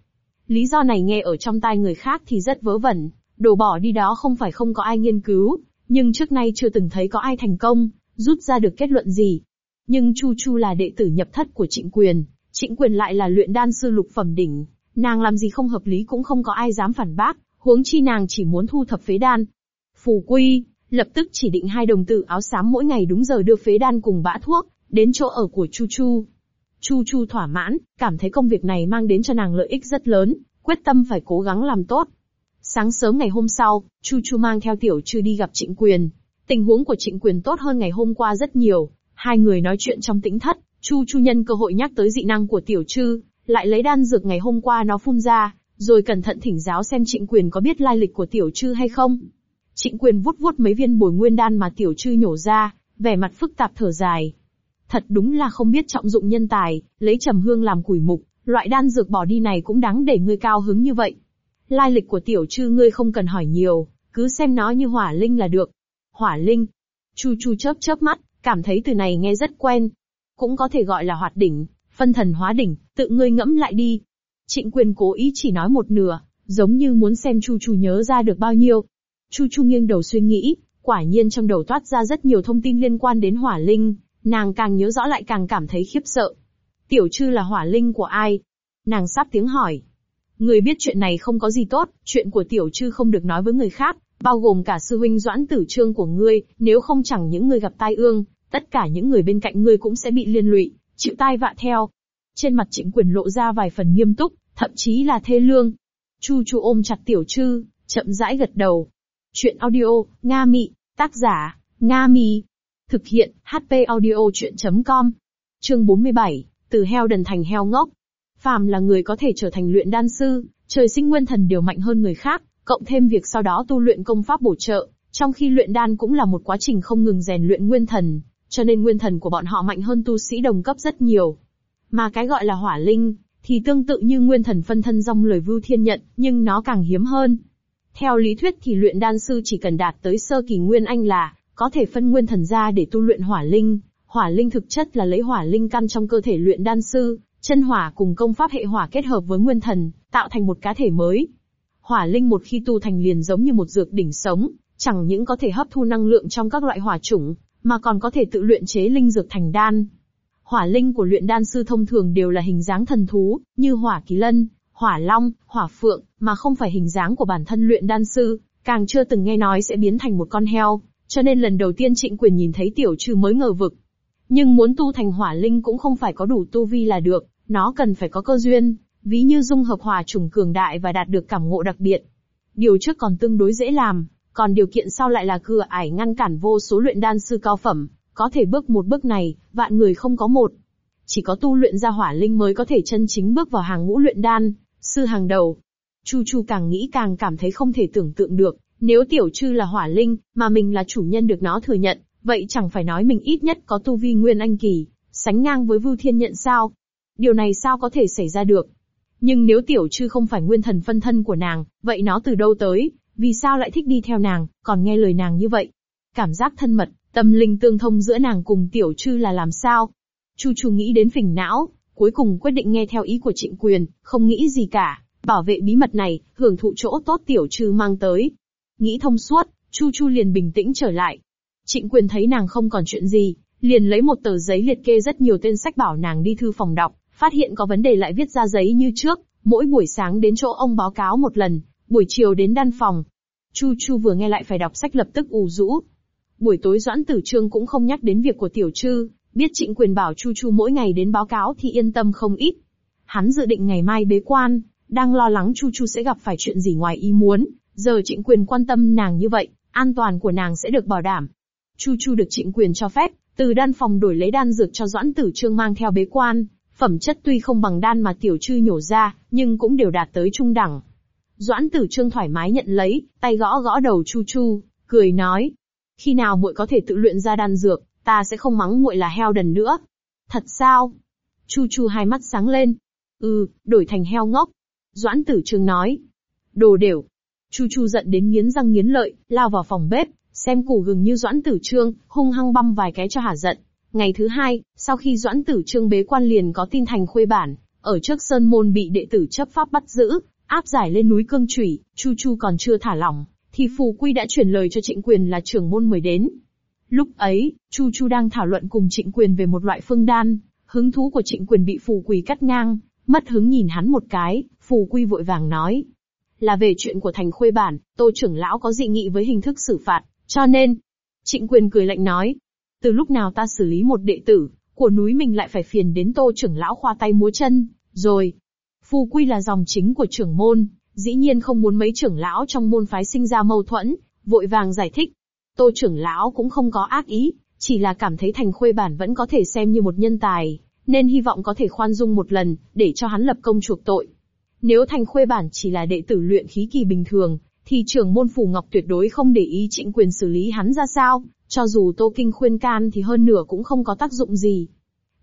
Lý do này nghe ở trong tai người khác thì rất vớ vẩn, đổ bỏ đi đó không phải không có ai nghiên cứu, nhưng trước nay chưa từng thấy có ai thành công, rút ra được kết luận gì. Nhưng Chu Chu là đệ tử nhập thất của Trịnh Quyền, Trịnh Quyền lại là luyện đan sư lục phẩm đỉnh, nàng làm gì không hợp lý cũng không có ai dám phản bác, huống chi nàng chỉ muốn thu thập phế đan. Phù Quy, lập tức chỉ định hai đồng tử áo xám mỗi ngày đúng giờ đưa phế đan cùng bã thuốc, đến chỗ ở của Chu Chu. Chu Chu thỏa mãn, cảm thấy công việc này mang đến cho nàng lợi ích rất lớn, quyết tâm phải cố gắng làm tốt. Sáng sớm ngày hôm sau, Chu Chu mang theo tiểu trư đi gặp Trịnh Quyền. Tình huống của Trịnh Quyền tốt hơn ngày hôm qua rất nhiều, hai người nói chuyện trong tĩnh thất, Chu Chu nhân cơ hội nhắc tới dị năng của tiểu trư, lại lấy đan dược ngày hôm qua nó phun ra, rồi cẩn thận thỉnh giáo xem Trịnh Quyền có biết lai lịch của tiểu trư hay không. Trịnh Quyền vút vút mấy viên bồi nguyên đan mà tiểu trư nhổ ra, vẻ mặt phức tạp thở dài. Thật đúng là không biết trọng dụng nhân tài, lấy trầm hương làm củi mục, loại đan dược bỏ đi này cũng đáng để ngươi cao hứng như vậy. Lai lịch của tiểu trư ngươi không cần hỏi nhiều, cứ xem nó như hỏa linh là được. Hỏa linh. Chu chu chớp chớp mắt, cảm thấy từ này nghe rất quen. Cũng có thể gọi là hoạt đỉnh, phân thần hóa đỉnh, tự ngươi ngẫm lại đi. Trịnh quyền cố ý chỉ nói một nửa, giống như muốn xem chu chu nhớ ra được bao nhiêu. Chu chu nghiêng đầu suy nghĩ, quả nhiên trong đầu toát ra rất nhiều thông tin liên quan đến hỏa linh, nàng càng nhớ rõ lại càng cảm thấy khiếp sợ. Tiểu trư là hỏa linh của ai? Nàng sắp tiếng hỏi. Người biết chuyện này không có gì tốt, chuyện của tiểu trư không được nói với người khác, bao gồm cả sư huynh doãn tử trương của ngươi, nếu không chẳng những người gặp tai ương, tất cả những người bên cạnh ngươi cũng sẽ bị liên lụy, chịu tai vạ theo. Trên mặt trịnh quyền lộ ra vài phần nghiêm túc, thậm chí là thê lương. Chu chu ôm chặt tiểu trư, chậm rãi gật đầu. Chuyện audio, Nga Mị, tác giả, Nga Mi. Thực hiện, HP audio chuyện.com. Chương 47, từ heo đần thành heo ngốc. Phàm là người có thể trở thành luyện đan sư, trời sinh nguyên thần đều mạnh hơn người khác, cộng thêm việc sau đó tu luyện công pháp bổ trợ, trong khi luyện đan cũng là một quá trình không ngừng rèn luyện nguyên thần, cho nên nguyên thần của bọn họ mạnh hơn tu sĩ đồng cấp rất nhiều. Mà cái gọi là hỏa linh, thì tương tự như nguyên thần phân thân dòng lời vưu thiên nhận, nhưng nó càng hiếm hơn. Theo lý thuyết thì luyện đan sư chỉ cần đạt tới sơ kỳ nguyên anh là có thể phân nguyên thần ra để tu luyện hỏa linh. Hỏa linh thực chất là lấy hỏa linh căn trong cơ thể luyện đan sư, chân hỏa cùng công pháp hệ hỏa kết hợp với nguyên thần, tạo thành một cá thể mới. Hỏa linh một khi tu thành liền giống như một dược đỉnh sống, chẳng những có thể hấp thu năng lượng trong các loại hỏa chủng, mà còn có thể tự luyện chế linh dược thành đan. Hỏa linh của luyện đan sư thông thường đều là hình dáng thần thú, như hỏa kỳ lân, hỏa long, hỏa phượng, mà không phải hình dáng của bản thân luyện đan sư, càng chưa từng nghe nói sẽ biến thành một con heo, cho nên lần đầu tiên trịnh quyền nhìn thấy tiểu trừ mới ngờ vực. Nhưng muốn tu thành hỏa linh cũng không phải có đủ tu vi là được, nó cần phải có cơ duyên, ví như dung hợp hòa trùng cường đại và đạt được cảm ngộ đặc biệt. Điều trước còn tương đối dễ làm, còn điều kiện sau lại là cửa ải ngăn cản vô số luyện đan sư cao phẩm, có thể bước một bước này, vạn người không có một. Chỉ có tu luyện ra hỏa linh mới có thể chân chính bước vào hàng ngũ luyện đan, sư hàng đầu. Chu Chu càng nghĩ càng cảm thấy không thể tưởng tượng được, nếu tiểu trư là hỏa linh, mà mình là chủ nhân được nó thừa nhận, vậy chẳng phải nói mình ít nhất có tu vi nguyên anh kỳ, sánh ngang với Vưu Thiên nhận sao? Điều này sao có thể xảy ra được? Nhưng nếu tiểu trư không phải nguyên thần phân thân của nàng, vậy nó từ đâu tới, vì sao lại thích đi theo nàng, còn nghe lời nàng như vậy? Cảm giác thân mật, tâm linh tương thông giữa nàng cùng tiểu trư là làm sao? Chu Chu nghĩ đến phình não, cuối cùng quyết định nghe theo ý của trịnh quyền, không nghĩ gì cả, bảo vệ bí mật này, hưởng thụ chỗ tốt tiểu trừ mang tới. Nghĩ thông suốt, Chu Chu liền bình tĩnh trở lại. Trịnh quyền thấy nàng không còn chuyện gì, liền lấy một tờ giấy liệt kê rất nhiều tên sách bảo nàng đi thư phòng đọc, phát hiện có vấn đề lại viết ra giấy như trước, mỗi buổi sáng đến chỗ ông báo cáo một lần, buổi chiều đến đan phòng. Chu Chu vừa nghe lại phải đọc sách lập tức ù rũ. Buổi tối Doãn Tử Trương cũng không nhắc đến việc của Tiểu Trư, biết Trịnh Quyền bảo Chu Chu mỗi ngày đến báo cáo thì yên tâm không ít. Hắn dự định ngày mai bế quan, đang lo lắng Chu Chu sẽ gặp phải chuyện gì ngoài ý muốn, giờ Trịnh Quyền quan tâm nàng như vậy, an toàn của nàng sẽ được bảo đảm. Chu Chu được Trịnh Quyền cho phép, từ đan phòng đổi lấy đan dược cho Doãn Tử Trương mang theo bế quan, phẩm chất tuy không bằng đan mà tiểu trư nhổ ra, nhưng cũng đều đạt tới trung đẳng. Doãn Tử Trương thoải mái nhận lấy, tay gõ gõ đầu Chu Chu, cười nói: "Khi nào muội có thể tự luyện ra đan dược, ta sẽ không mắng muội là heo đần nữa." "Thật sao?" Chu Chu hai mắt sáng lên. "Ừ, đổi thành heo ngốc." Doãn Tử Trương nói. "Đồ đều." Chu Chu giận đến nghiến răng nghiến lợi, lao vào phòng bếp, xem củ gừng như Doãn Tử Trương, hung hăng băm vài cái cho hả giận. Ngày thứ hai, sau khi Doãn Tử Trương bế quan liền có tin thành khuê bản, ở trước sơn môn bị đệ tử chấp pháp bắt giữ, áp giải lên núi cương trủy, Chu Chu còn chưa thả lỏng, thì Phù Quy đã chuyển lời cho Trịnh Quyền là trưởng môn mời đến. Lúc ấy, Chu Chu đang thảo luận cùng Trịnh Quyền về một loại phương đan, hứng thú của Trịnh Quyền bị Phù Quy cắt ngang, mất hứng nhìn hắn một cái, Phù Quy vội vàng nói. Là về chuyện của thành khuê bản, tô trưởng lão có dị nghị với hình thức xử phạt, cho nên. Trịnh Quyền cười lạnh nói. Từ lúc nào ta xử lý một đệ tử, của núi mình lại phải phiền đến tô trưởng lão khoa tay múa chân, rồi, Phù Quy là dòng chính của trưởng môn, dĩ nhiên không muốn mấy trưởng lão trong môn phái sinh ra mâu thuẫn, vội vàng giải thích. Tô trưởng lão cũng không có ác ý, chỉ là cảm thấy thành khuê bản vẫn có thể xem như một nhân tài, nên hy vọng có thể khoan dung một lần, để cho hắn lập công chuộc tội. Nếu thành khuê bản chỉ là đệ tử luyện khí kỳ bình thường, thì trưởng môn Phù Ngọc tuyệt đối không để ý trịnh quyền xử lý hắn ra sao, cho dù Tô Kinh khuyên can thì hơn nửa cũng không có tác dụng gì.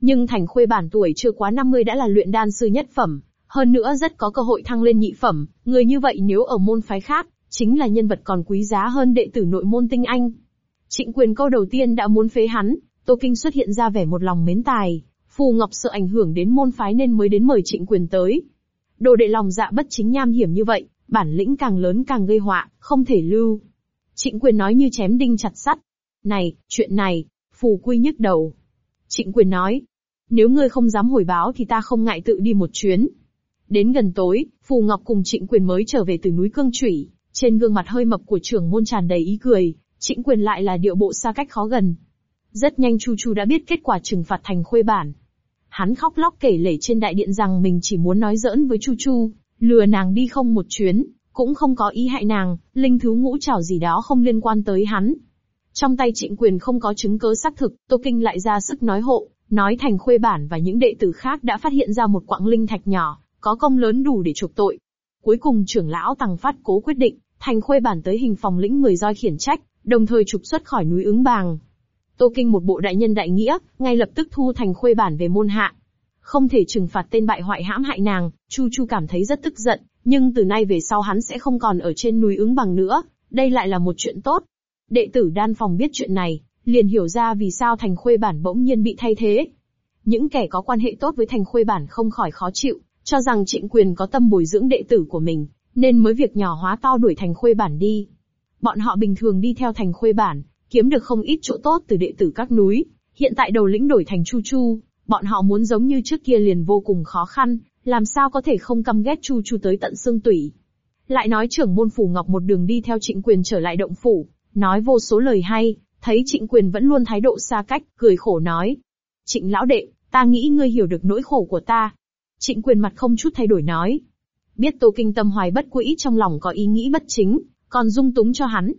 Nhưng thành khuê bản tuổi chưa quá 50 đã là luyện đan sư nhất phẩm, hơn nữa rất có cơ hội thăng lên nhị phẩm, người như vậy nếu ở môn phái khác, chính là nhân vật còn quý giá hơn đệ tử nội môn tinh anh. Trịnh quyền câu đầu tiên đã muốn phế hắn, Tô Kinh xuất hiện ra vẻ một lòng mến tài, Phù Ngọc sợ ảnh hưởng đến môn phái nên mới đến mời trịnh quyền tới. Đồ đệ lòng dạ bất chính nham hiểm như vậy, bản lĩnh càng lớn càng gây họa, không thể lưu. Trịnh quyền nói như chém đinh chặt sắt. Này, chuyện này, Phù Quy nhức đầu. Trịnh quyền nói, nếu ngươi không dám hồi báo thì ta không ngại tự đi một chuyến. Đến gần tối, Phù Ngọc cùng Trịnh Quyền mới trở về từ núi Cương Chủy, trên gương mặt hơi mập của trưởng môn tràn đầy ý cười, Trịnh Quyền lại là điệu bộ xa cách khó gần. Rất nhanh Chu Chu đã biết kết quả trừng phạt thành khuê bản. Hắn khóc lóc kể lể trên đại điện rằng mình chỉ muốn nói giỡn với Chu Chu, lừa nàng đi không một chuyến, cũng không có ý hại nàng, linh thứ ngũ trảo gì đó không liên quan tới hắn. Trong tay trịnh quyền không có chứng cứ xác thực, Tô Kinh lại ra sức nói hộ, nói thành khuê bản và những đệ tử khác đã phát hiện ra một quặng linh thạch nhỏ, có công lớn đủ để chuộc tội. Cuối cùng trưởng lão Tăng Phát cố quyết định, thành khuê bản tới hình phòng lĩnh người roi khiển trách, đồng thời trục xuất khỏi núi ứng bàng. Tô Kinh một bộ đại nhân đại nghĩa, ngay lập tức thu thành khuê bản về môn hạ. Không thể trừng phạt tên bại hoại hãm hại nàng, Chu Chu cảm thấy rất tức giận, nhưng từ nay về sau hắn sẽ không còn ở trên núi ứng bằng nữa, đây lại là một chuyện tốt. Đệ tử đan phòng biết chuyện này, liền hiểu ra vì sao thành khuê bản bỗng nhiên bị thay thế. Những kẻ có quan hệ tốt với thành khuê bản không khỏi khó chịu, cho rằng trịnh quyền có tâm bồi dưỡng đệ tử của mình, nên mới việc nhỏ hóa to đuổi thành khuê bản đi. Bọn họ bình thường đi theo thành khuê bản, kiếm được không ít chỗ tốt từ đệ tử các núi, hiện tại đầu lĩnh đổi thành Chu Chu, bọn họ muốn giống như trước kia liền vô cùng khó khăn, làm sao có thể không căm ghét Chu Chu tới tận xương tủy. Lại nói trưởng môn phủ ngọc một đường đi theo trịnh quyền trở lại động phủ, nói vô số lời hay, thấy trịnh quyền vẫn luôn thái độ xa cách, cười khổ nói. Trịnh lão đệ, ta nghĩ ngươi hiểu được nỗi khổ của ta. Trịnh quyền mặt không chút thay đổi nói. Biết tô kinh tâm hoài bất quỹ trong lòng có ý nghĩ bất chính, còn dung túng cho hắn.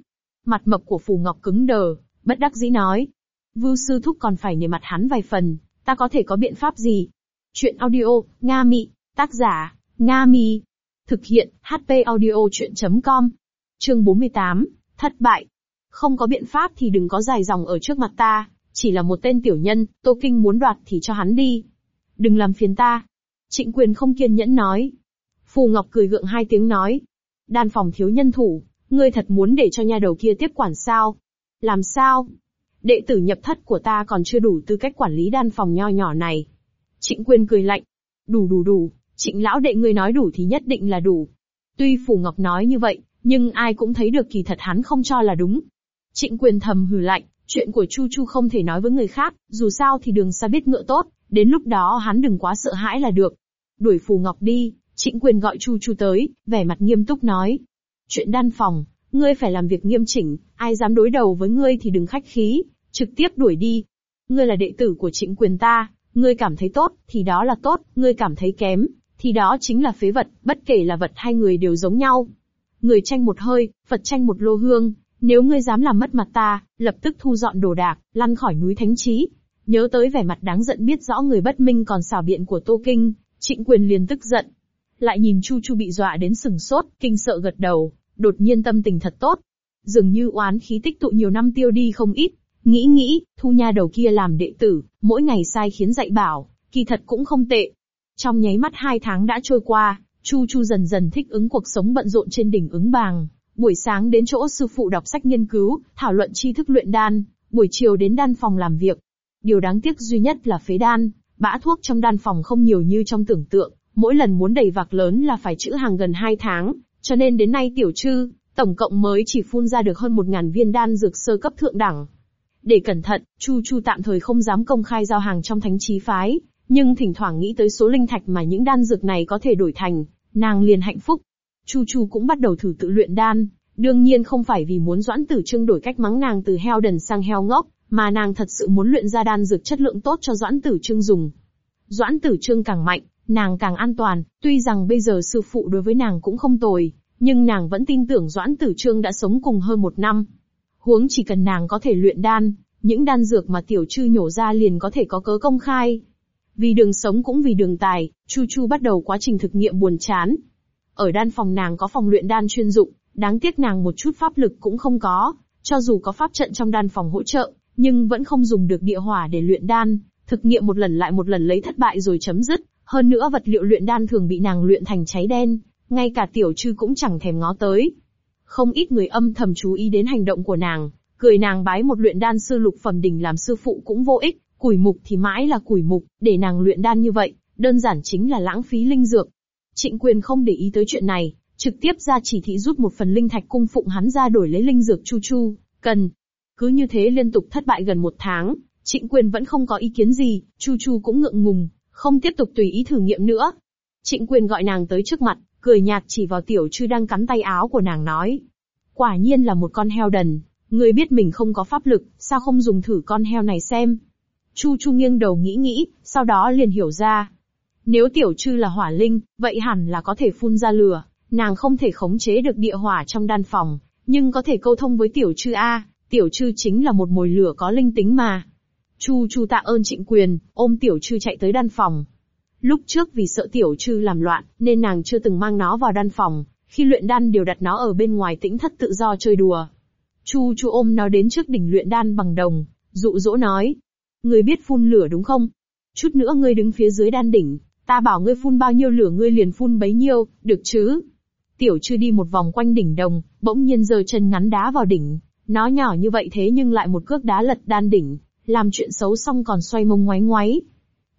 Mặt mập của phù ngọc cứng đờ, bất đắc dĩ nói. Vưu sư thúc còn phải nể mặt hắn vài phần, ta có thể có biện pháp gì? Chuyện audio, Nga Mị, tác giả, Nga Mi. Thực hiện, HP audio chuyện.com. Chương 48, thất bại. Không có biện pháp thì đừng có dài dòng ở trước mặt ta, chỉ là một tên tiểu nhân, Tô Kinh muốn đoạt thì cho hắn đi. Đừng làm phiền ta. Trịnh quyền không kiên nhẫn nói. Phù Ngọc cười gượng hai tiếng nói. Đan phòng thiếu nhân thủ, ngươi thật muốn để cho nha đầu kia tiếp quản sao? Làm sao? Đệ tử nhập thất của ta còn chưa đủ tư cách quản lý đan phòng nho nhỏ này. Trịnh quyền cười lạnh. Đủ đủ đủ, trịnh lão đệ ngươi nói đủ thì nhất định là đủ. Tuy Phù Ngọc nói như vậy, nhưng ai cũng thấy được kỳ thật hắn không cho là đúng. Trịnh quyền thầm hừ lạnh, chuyện của Chu Chu không thể nói với người khác, dù sao thì đường xa biết ngựa tốt, đến lúc đó hắn đừng quá sợ hãi là được. Đuổi Phù Ngọc đi, trịnh quyền gọi Chu Chu tới, vẻ mặt nghiêm túc nói. Chuyện đan phòng, ngươi phải làm việc nghiêm chỉnh, ai dám đối đầu với ngươi thì đừng khách khí, trực tiếp đuổi đi. Ngươi là đệ tử của trịnh quyền ta, ngươi cảm thấy tốt, thì đó là tốt, ngươi cảm thấy kém, thì đó chính là phế vật, bất kể là vật hay người đều giống nhau. Người tranh một hơi, Phật tranh một lô hương, nếu ngươi dám làm mất mặt ta, lập tức thu dọn đồ đạc, lăn khỏi núi thánh trí. Nhớ tới vẻ mặt đáng giận biết rõ người bất minh còn xảo biện của Tô Kinh, trịnh quyền liền tức giận. Lại nhìn Chu Chu bị dọa đến sừng sốt, kinh sợ gật đầu, đột nhiên tâm tình thật tốt. Dường như oán khí tích tụ nhiều năm tiêu đi không ít, nghĩ nghĩ, thu nha đầu kia làm đệ tử, mỗi ngày sai khiến dạy bảo, kỳ thật cũng không tệ. Trong nháy mắt hai tháng đã trôi qua, Chu Chu dần dần thích ứng cuộc sống bận rộn trên đỉnh ứng bàng. Buổi sáng đến chỗ sư phụ đọc sách nghiên cứu, thảo luận tri thức luyện đan, buổi chiều đến đan phòng làm việc. Điều đáng tiếc duy nhất là phế đan, bã thuốc trong đan phòng không nhiều như trong tưởng tượng, mỗi lần muốn đầy vạc lớn là phải chữ hàng gần hai tháng, cho nên đến nay tiểu trư, tổng cộng mới chỉ phun ra được hơn một ngàn viên đan dược sơ cấp thượng đẳng. Để cẩn thận, Chu Chu tạm thời không dám công khai giao hàng trong thánh trí phái, nhưng thỉnh thoảng nghĩ tới số linh thạch mà những đan dược này có thể đổi thành, nàng liền hạnh phúc. Chu Chu cũng bắt đầu thử tự luyện đan, đương nhiên không phải vì muốn Doãn Tử trưng đổi cách mắng nàng từ heo đần sang heo ngốc, mà nàng thật sự muốn luyện ra đan dược chất lượng tốt cho Doãn Tử Trương dùng. Doãn Tử Trương càng mạnh, nàng càng an toàn, tuy rằng bây giờ sư phụ đối với nàng cũng không tồi, nhưng nàng vẫn tin tưởng Doãn Tử Trương đã sống cùng hơn một năm. Huống chỉ cần nàng có thể luyện đan, những đan dược mà tiểu trư nhổ ra liền có thể có cớ công khai. Vì đường sống cũng vì đường tài, Chu Chu bắt đầu quá trình thực nghiệm buồn chán. Ở đan phòng nàng có phòng luyện đan chuyên dụng, đáng tiếc nàng một chút pháp lực cũng không có, cho dù có pháp trận trong đan phòng hỗ trợ, nhưng vẫn không dùng được địa hỏa để luyện đan, thực nghiệm một lần lại một lần lấy thất bại rồi chấm dứt, hơn nữa vật liệu luyện đan thường bị nàng luyện thành cháy đen, ngay cả tiểu trư cũng chẳng thèm ngó tới. Không ít người âm thầm chú ý đến hành động của nàng, cười nàng bái một luyện đan sư lục phẩm đỉnh làm sư phụ cũng vô ích, củi mục thì mãi là củi mục, để nàng luyện đan như vậy, đơn giản chính là lãng phí linh dược. Trịnh quyền không để ý tới chuyện này, trực tiếp ra chỉ thị rút một phần linh thạch cung phụng hắn ra đổi lấy linh dược chu chu, cần. Cứ như thế liên tục thất bại gần một tháng, trịnh quyền vẫn không có ý kiến gì, chu chu cũng ngượng ngùng, không tiếp tục tùy ý thử nghiệm nữa. Trịnh quyền gọi nàng tới trước mặt, cười nhạt chỉ vào tiểu trư đang cắn tay áo của nàng nói. Quả nhiên là một con heo đần, người biết mình không có pháp lực, sao không dùng thử con heo này xem. Chu Chu nghiêng đầu nghĩ nghĩ, sau đó liền hiểu ra. Nếu tiểu trư là hỏa linh, vậy hẳn là có thể phun ra lửa, nàng không thể khống chế được địa hỏa trong đan phòng, nhưng có thể câu thông với tiểu trư A, tiểu trư chính là một mồi lửa có linh tính mà. Chu Chu tạ ơn trịnh quyền, ôm tiểu trư chạy tới đan phòng. Lúc trước vì sợ tiểu trư làm loạn, nên nàng chưa từng mang nó vào đan phòng, khi luyện đan đều đặt nó ở bên ngoài tĩnh thất tự do chơi đùa. Chu Chu ôm nó đến trước đỉnh luyện đan bằng đồng, dụ dỗ nói. Ngươi biết phun lửa đúng không? Chút nữa ngươi đứng phía dưới đan đỉnh, ta bảo ngươi phun bao nhiêu lửa ngươi liền phun bấy nhiêu, được chứ? Tiểu trư đi một vòng quanh đỉnh đồng, bỗng nhiên giơ chân ngắn đá vào đỉnh. Nó nhỏ như vậy thế nhưng lại một cước đá lật đan đỉnh, làm chuyện xấu xong còn xoay mông ngoáy ngoáy.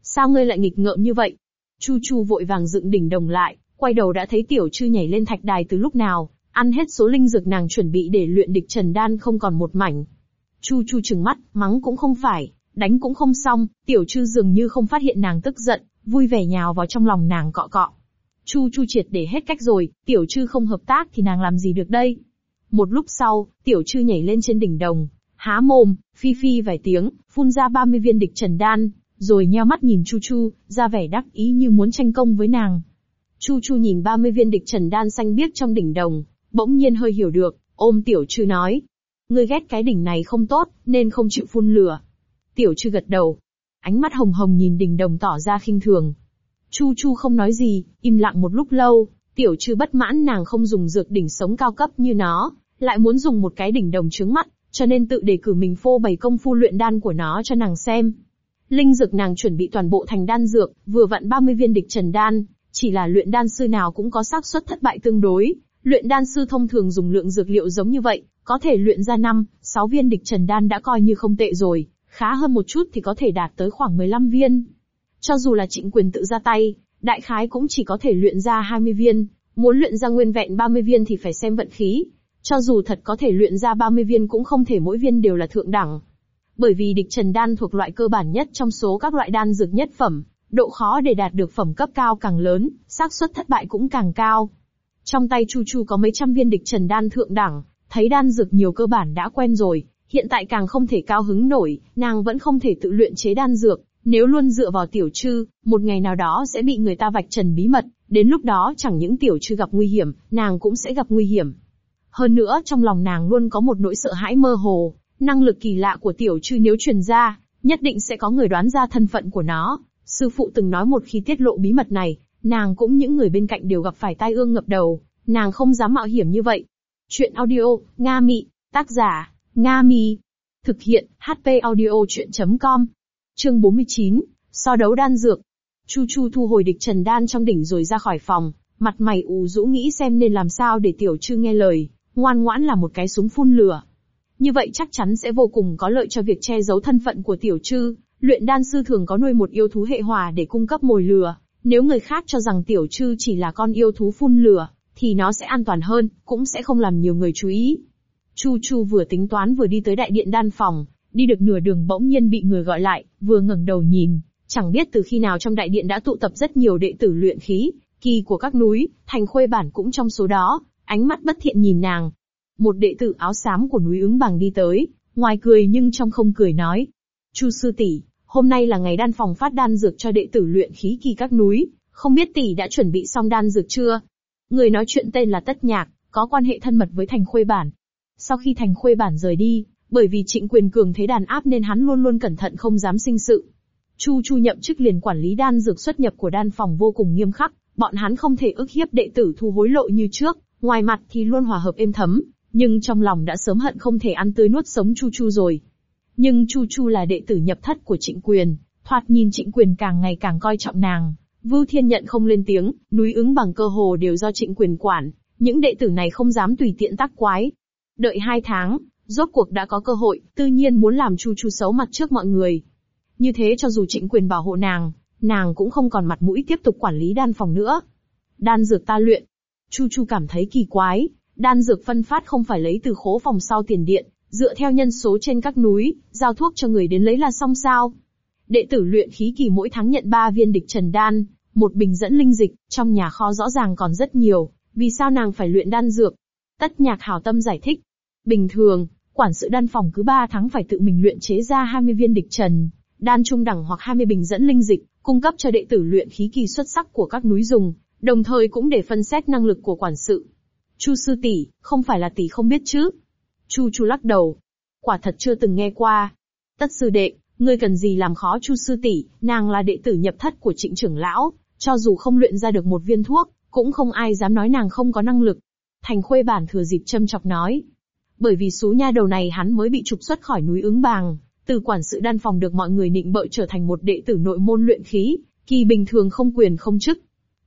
Sao ngươi lại nghịch ngợm như vậy? Chu Chu vội vàng dựng đỉnh đồng lại, quay đầu đã thấy tiểu trư nhảy lên thạch đài từ lúc nào, ăn hết số linh dược nàng chuẩn bị để luyện địch trần đan không còn một mảnh. Chu Chu trừng mắt, mắng cũng không phải, đánh cũng không xong, tiểu trư dường như không phát hiện nàng tức giận, vui vẻ nhào vào trong lòng nàng cọ cọ. Chu Chu triệt để hết cách rồi, tiểu trư không hợp tác thì nàng làm gì được đây? Một lúc sau, tiểu trư nhảy lên trên đỉnh đồng, há mồm, phi phi vài tiếng, phun ra 30 viên địch trần đan, rồi nheo mắt nhìn Chu Chu, ra vẻ đắc ý như muốn tranh công với nàng. Chu Chu nhìn 30 viên địch trần đan xanh biếc trong đỉnh đồng, bỗng nhiên hơi hiểu được, ôm tiểu trư nói. Ngươi ghét cái đỉnh này không tốt, nên không chịu phun lửa. Tiểu trư gật đầu. Ánh mắt hồng hồng nhìn đỉnh đồng tỏ ra khinh thường. Chu Chu không nói gì, im lặng một lúc lâu, tiểu trư bất mãn nàng không dùng dược đỉnh sống cao cấp như nó, lại muốn dùng một cái đỉnh đồng trứng mắt, cho nên tự đề cử mình phô bày công phu luyện đan của nó cho nàng xem. Linh dược nàng chuẩn bị toàn bộ thành đan dược, vừa vặn 30 viên địch trần đan, chỉ là luyện đan sư nào cũng có xác suất thất bại tương đối. Luyện đan sư thông thường dùng lượng dược liệu giống như vậy, có thể luyện ra 5, 6 viên địch trần đan đã coi như không tệ rồi, khá hơn một chút thì có thể đạt tới khoảng 15 viên. Cho dù là trịnh quyền tự ra tay, đại khái cũng chỉ có thể luyện ra 20 viên, muốn luyện ra nguyên vẹn 30 viên thì phải xem vận khí. Cho dù thật có thể luyện ra 30 viên cũng không thể mỗi viên đều là thượng đẳng. Bởi vì địch trần đan thuộc loại cơ bản nhất trong số các loại đan dược nhất phẩm, độ khó để đạt được phẩm cấp cao càng lớn, xác suất thất bại cũng càng cao. Trong tay Chu Chu có mấy trăm viên địch trần đan thượng đẳng, thấy đan dược nhiều cơ bản đã quen rồi, hiện tại càng không thể cao hứng nổi, nàng vẫn không thể tự luyện chế đan dược, nếu luôn dựa vào tiểu trư, một ngày nào đó sẽ bị người ta vạch trần bí mật, đến lúc đó chẳng những tiểu trư gặp nguy hiểm, nàng cũng sẽ gặp nguy hiểm. Hơn nữa trong lòng nàng luôn có một nỗi sợ hãi mơ hồ, năng lực kỳ lạ của tiểu trư nếu truyền ra, nhất định sẽ có người đoán ra thân phận của nó. Sư phụ từng nói một khi tiết lộ bí mật này, nàng cũng những người bên cạnh đều gặp phải tai ương ngập đầu, nàng không dám mạo hiểm như vậy. Chuyện audio, Nga Mị, tác giả, Nga Mi. Thực hiện, HP audio chuyện.com. Chương 49, so đấu đan dược. Chu Chu thu hồi địch trần đan trong đỉnh rồi ra khỏi phòng, mặt mày u rũ nghĩ xem nên làm sao để tiểu trư nghe lời, ngoan ngoãn là một cái súng phun lửa. Như vậy chắc chắn sẽ vô cùng có lợi cho việc che giấu thân phận của tiểu trư. Luyện đan sư thường có nuôi một yêu thú hệ hỏa để cung cấp mồi lửa. Nếu người khác cho rằng tiểu trư chỉ là con yêu thú phun lửa, thì nó sẽ an toàn hơn, cũng sẽ không làm nhiều người chú ý. Chu Chu vừa tính toán vừa đi tới đại điện đan phòng, đi được nửa đường bỗng nhiên bị người gọi lại, vừa ngẩng đầu nhìn, chẳng biết từ khi nào trong đại điện đã tụ tập rất nhiều đệ tử luyện khí, kỳ của các núi, thành khuê bản cũng trong số đó, ánh mắt bất thiện nhìn nàng. Một đệ tử áo xám của núi ứng bằng đi tới, ngoài cười nhưng trong không cười nói. Chu sư tỷ, hôm nay là ngày đan phòng phát đan dược cho đệ tử luyện khí kỳ các núi, không biết tỷ đã chuẩn bị xong đan dược chưa? Người nói chuyện tên là Tất Nhạc, có quan hệ thân mật với thành khuê bản. Sau khi thành khuê bản rời đi, bởi vì trịnh quyền cường thế đàn áp nên hắn luôn luôn cẩn thận không dám sinh sự. Chu Chu nhậm chức liền quản lý đan dược xuất nhập của đan phòng vô cùng nghiêm khắc, bọn hắn không thể ức hiếp đệ tử thu hối lộ như trước, ngoài mặt thì luôn hòa hợp êm thấm, nhưng trong lòng đã sớm hận không thể ăn tươi nuốt sống Chu Chu rồi. Nhưng Chu Chu là đệ tử nhập thất của trịnh quyền, thoạt nhìn trịnh quyền càng ngày càng coi trọng nàng. Vưu Thiên nhận không lên tiếng, núi ứng bằng cơ hồ đều do trịnh quyền quản, những đệ tử này không dám tùy tiện tác quái. Đợi hai tháng, rốt cuộc đã có cơ hội, tự nhiên muốn làm Chu Chu xấu mặt trước mọi người. Như thế cho dù trịnh quyền bảo hộ nàng, nàng cũng không còn mặt mũi tiếp tục quản lý đan phòng nữa. Đan dược ta luyện. Chu Chu cảm thấy kỳ quái, đan dược phân phát không phải lấy từ khố phòng sau tiền điện, dựa theo nhân số trên các núi, giao thuốc cho người đến lấy là xong sao. Đệ tử luyện khí kỳ mỗi tháng nhận 3 viên địch trần đan, một bình dẫn linh dịch, trong nhà kho rõ ràng còn rất nhiều, vì sao nàng phải luyện đan dược? Tất nhạc hảo tâm giải thích. Bình thường, quản sự đan phòng cứ 3 tháng phải tự mình luyện chế ra 20 viên địch trần, đan trung đẳng hoặc 20 bình dẫn linh dịch, cung cấp cho đệ tử luyện khí kỳ xuất sắc của các núi dùng, đồng thời cũng để phân xét năng lực của quản sự. Chu sư tỷ, không phải là tỷ không biết chứ? Chu Chu lắc đầu. Quả thật chưa từng nghe qua. Tất sư đệ, ngươi cần gì làm khó Chu sư tỷ, nàng là đệ tử nhập thất của trịnh trưởng lão, cho dù không luyện ra được một viên thuốc, cũng không ai dám nói nàng không có năng lực. Thành khuê bản thừa dịp châm chọc nói. Bởi vì số nha đầu này hắn mới bị trục xuất khỏi núi ứng bàng, từ quản sự đan phòng được mọi người nịnh bợ trở thành một đệ tử nội môn luyện khí, kỳ bình thường không quyền không chức.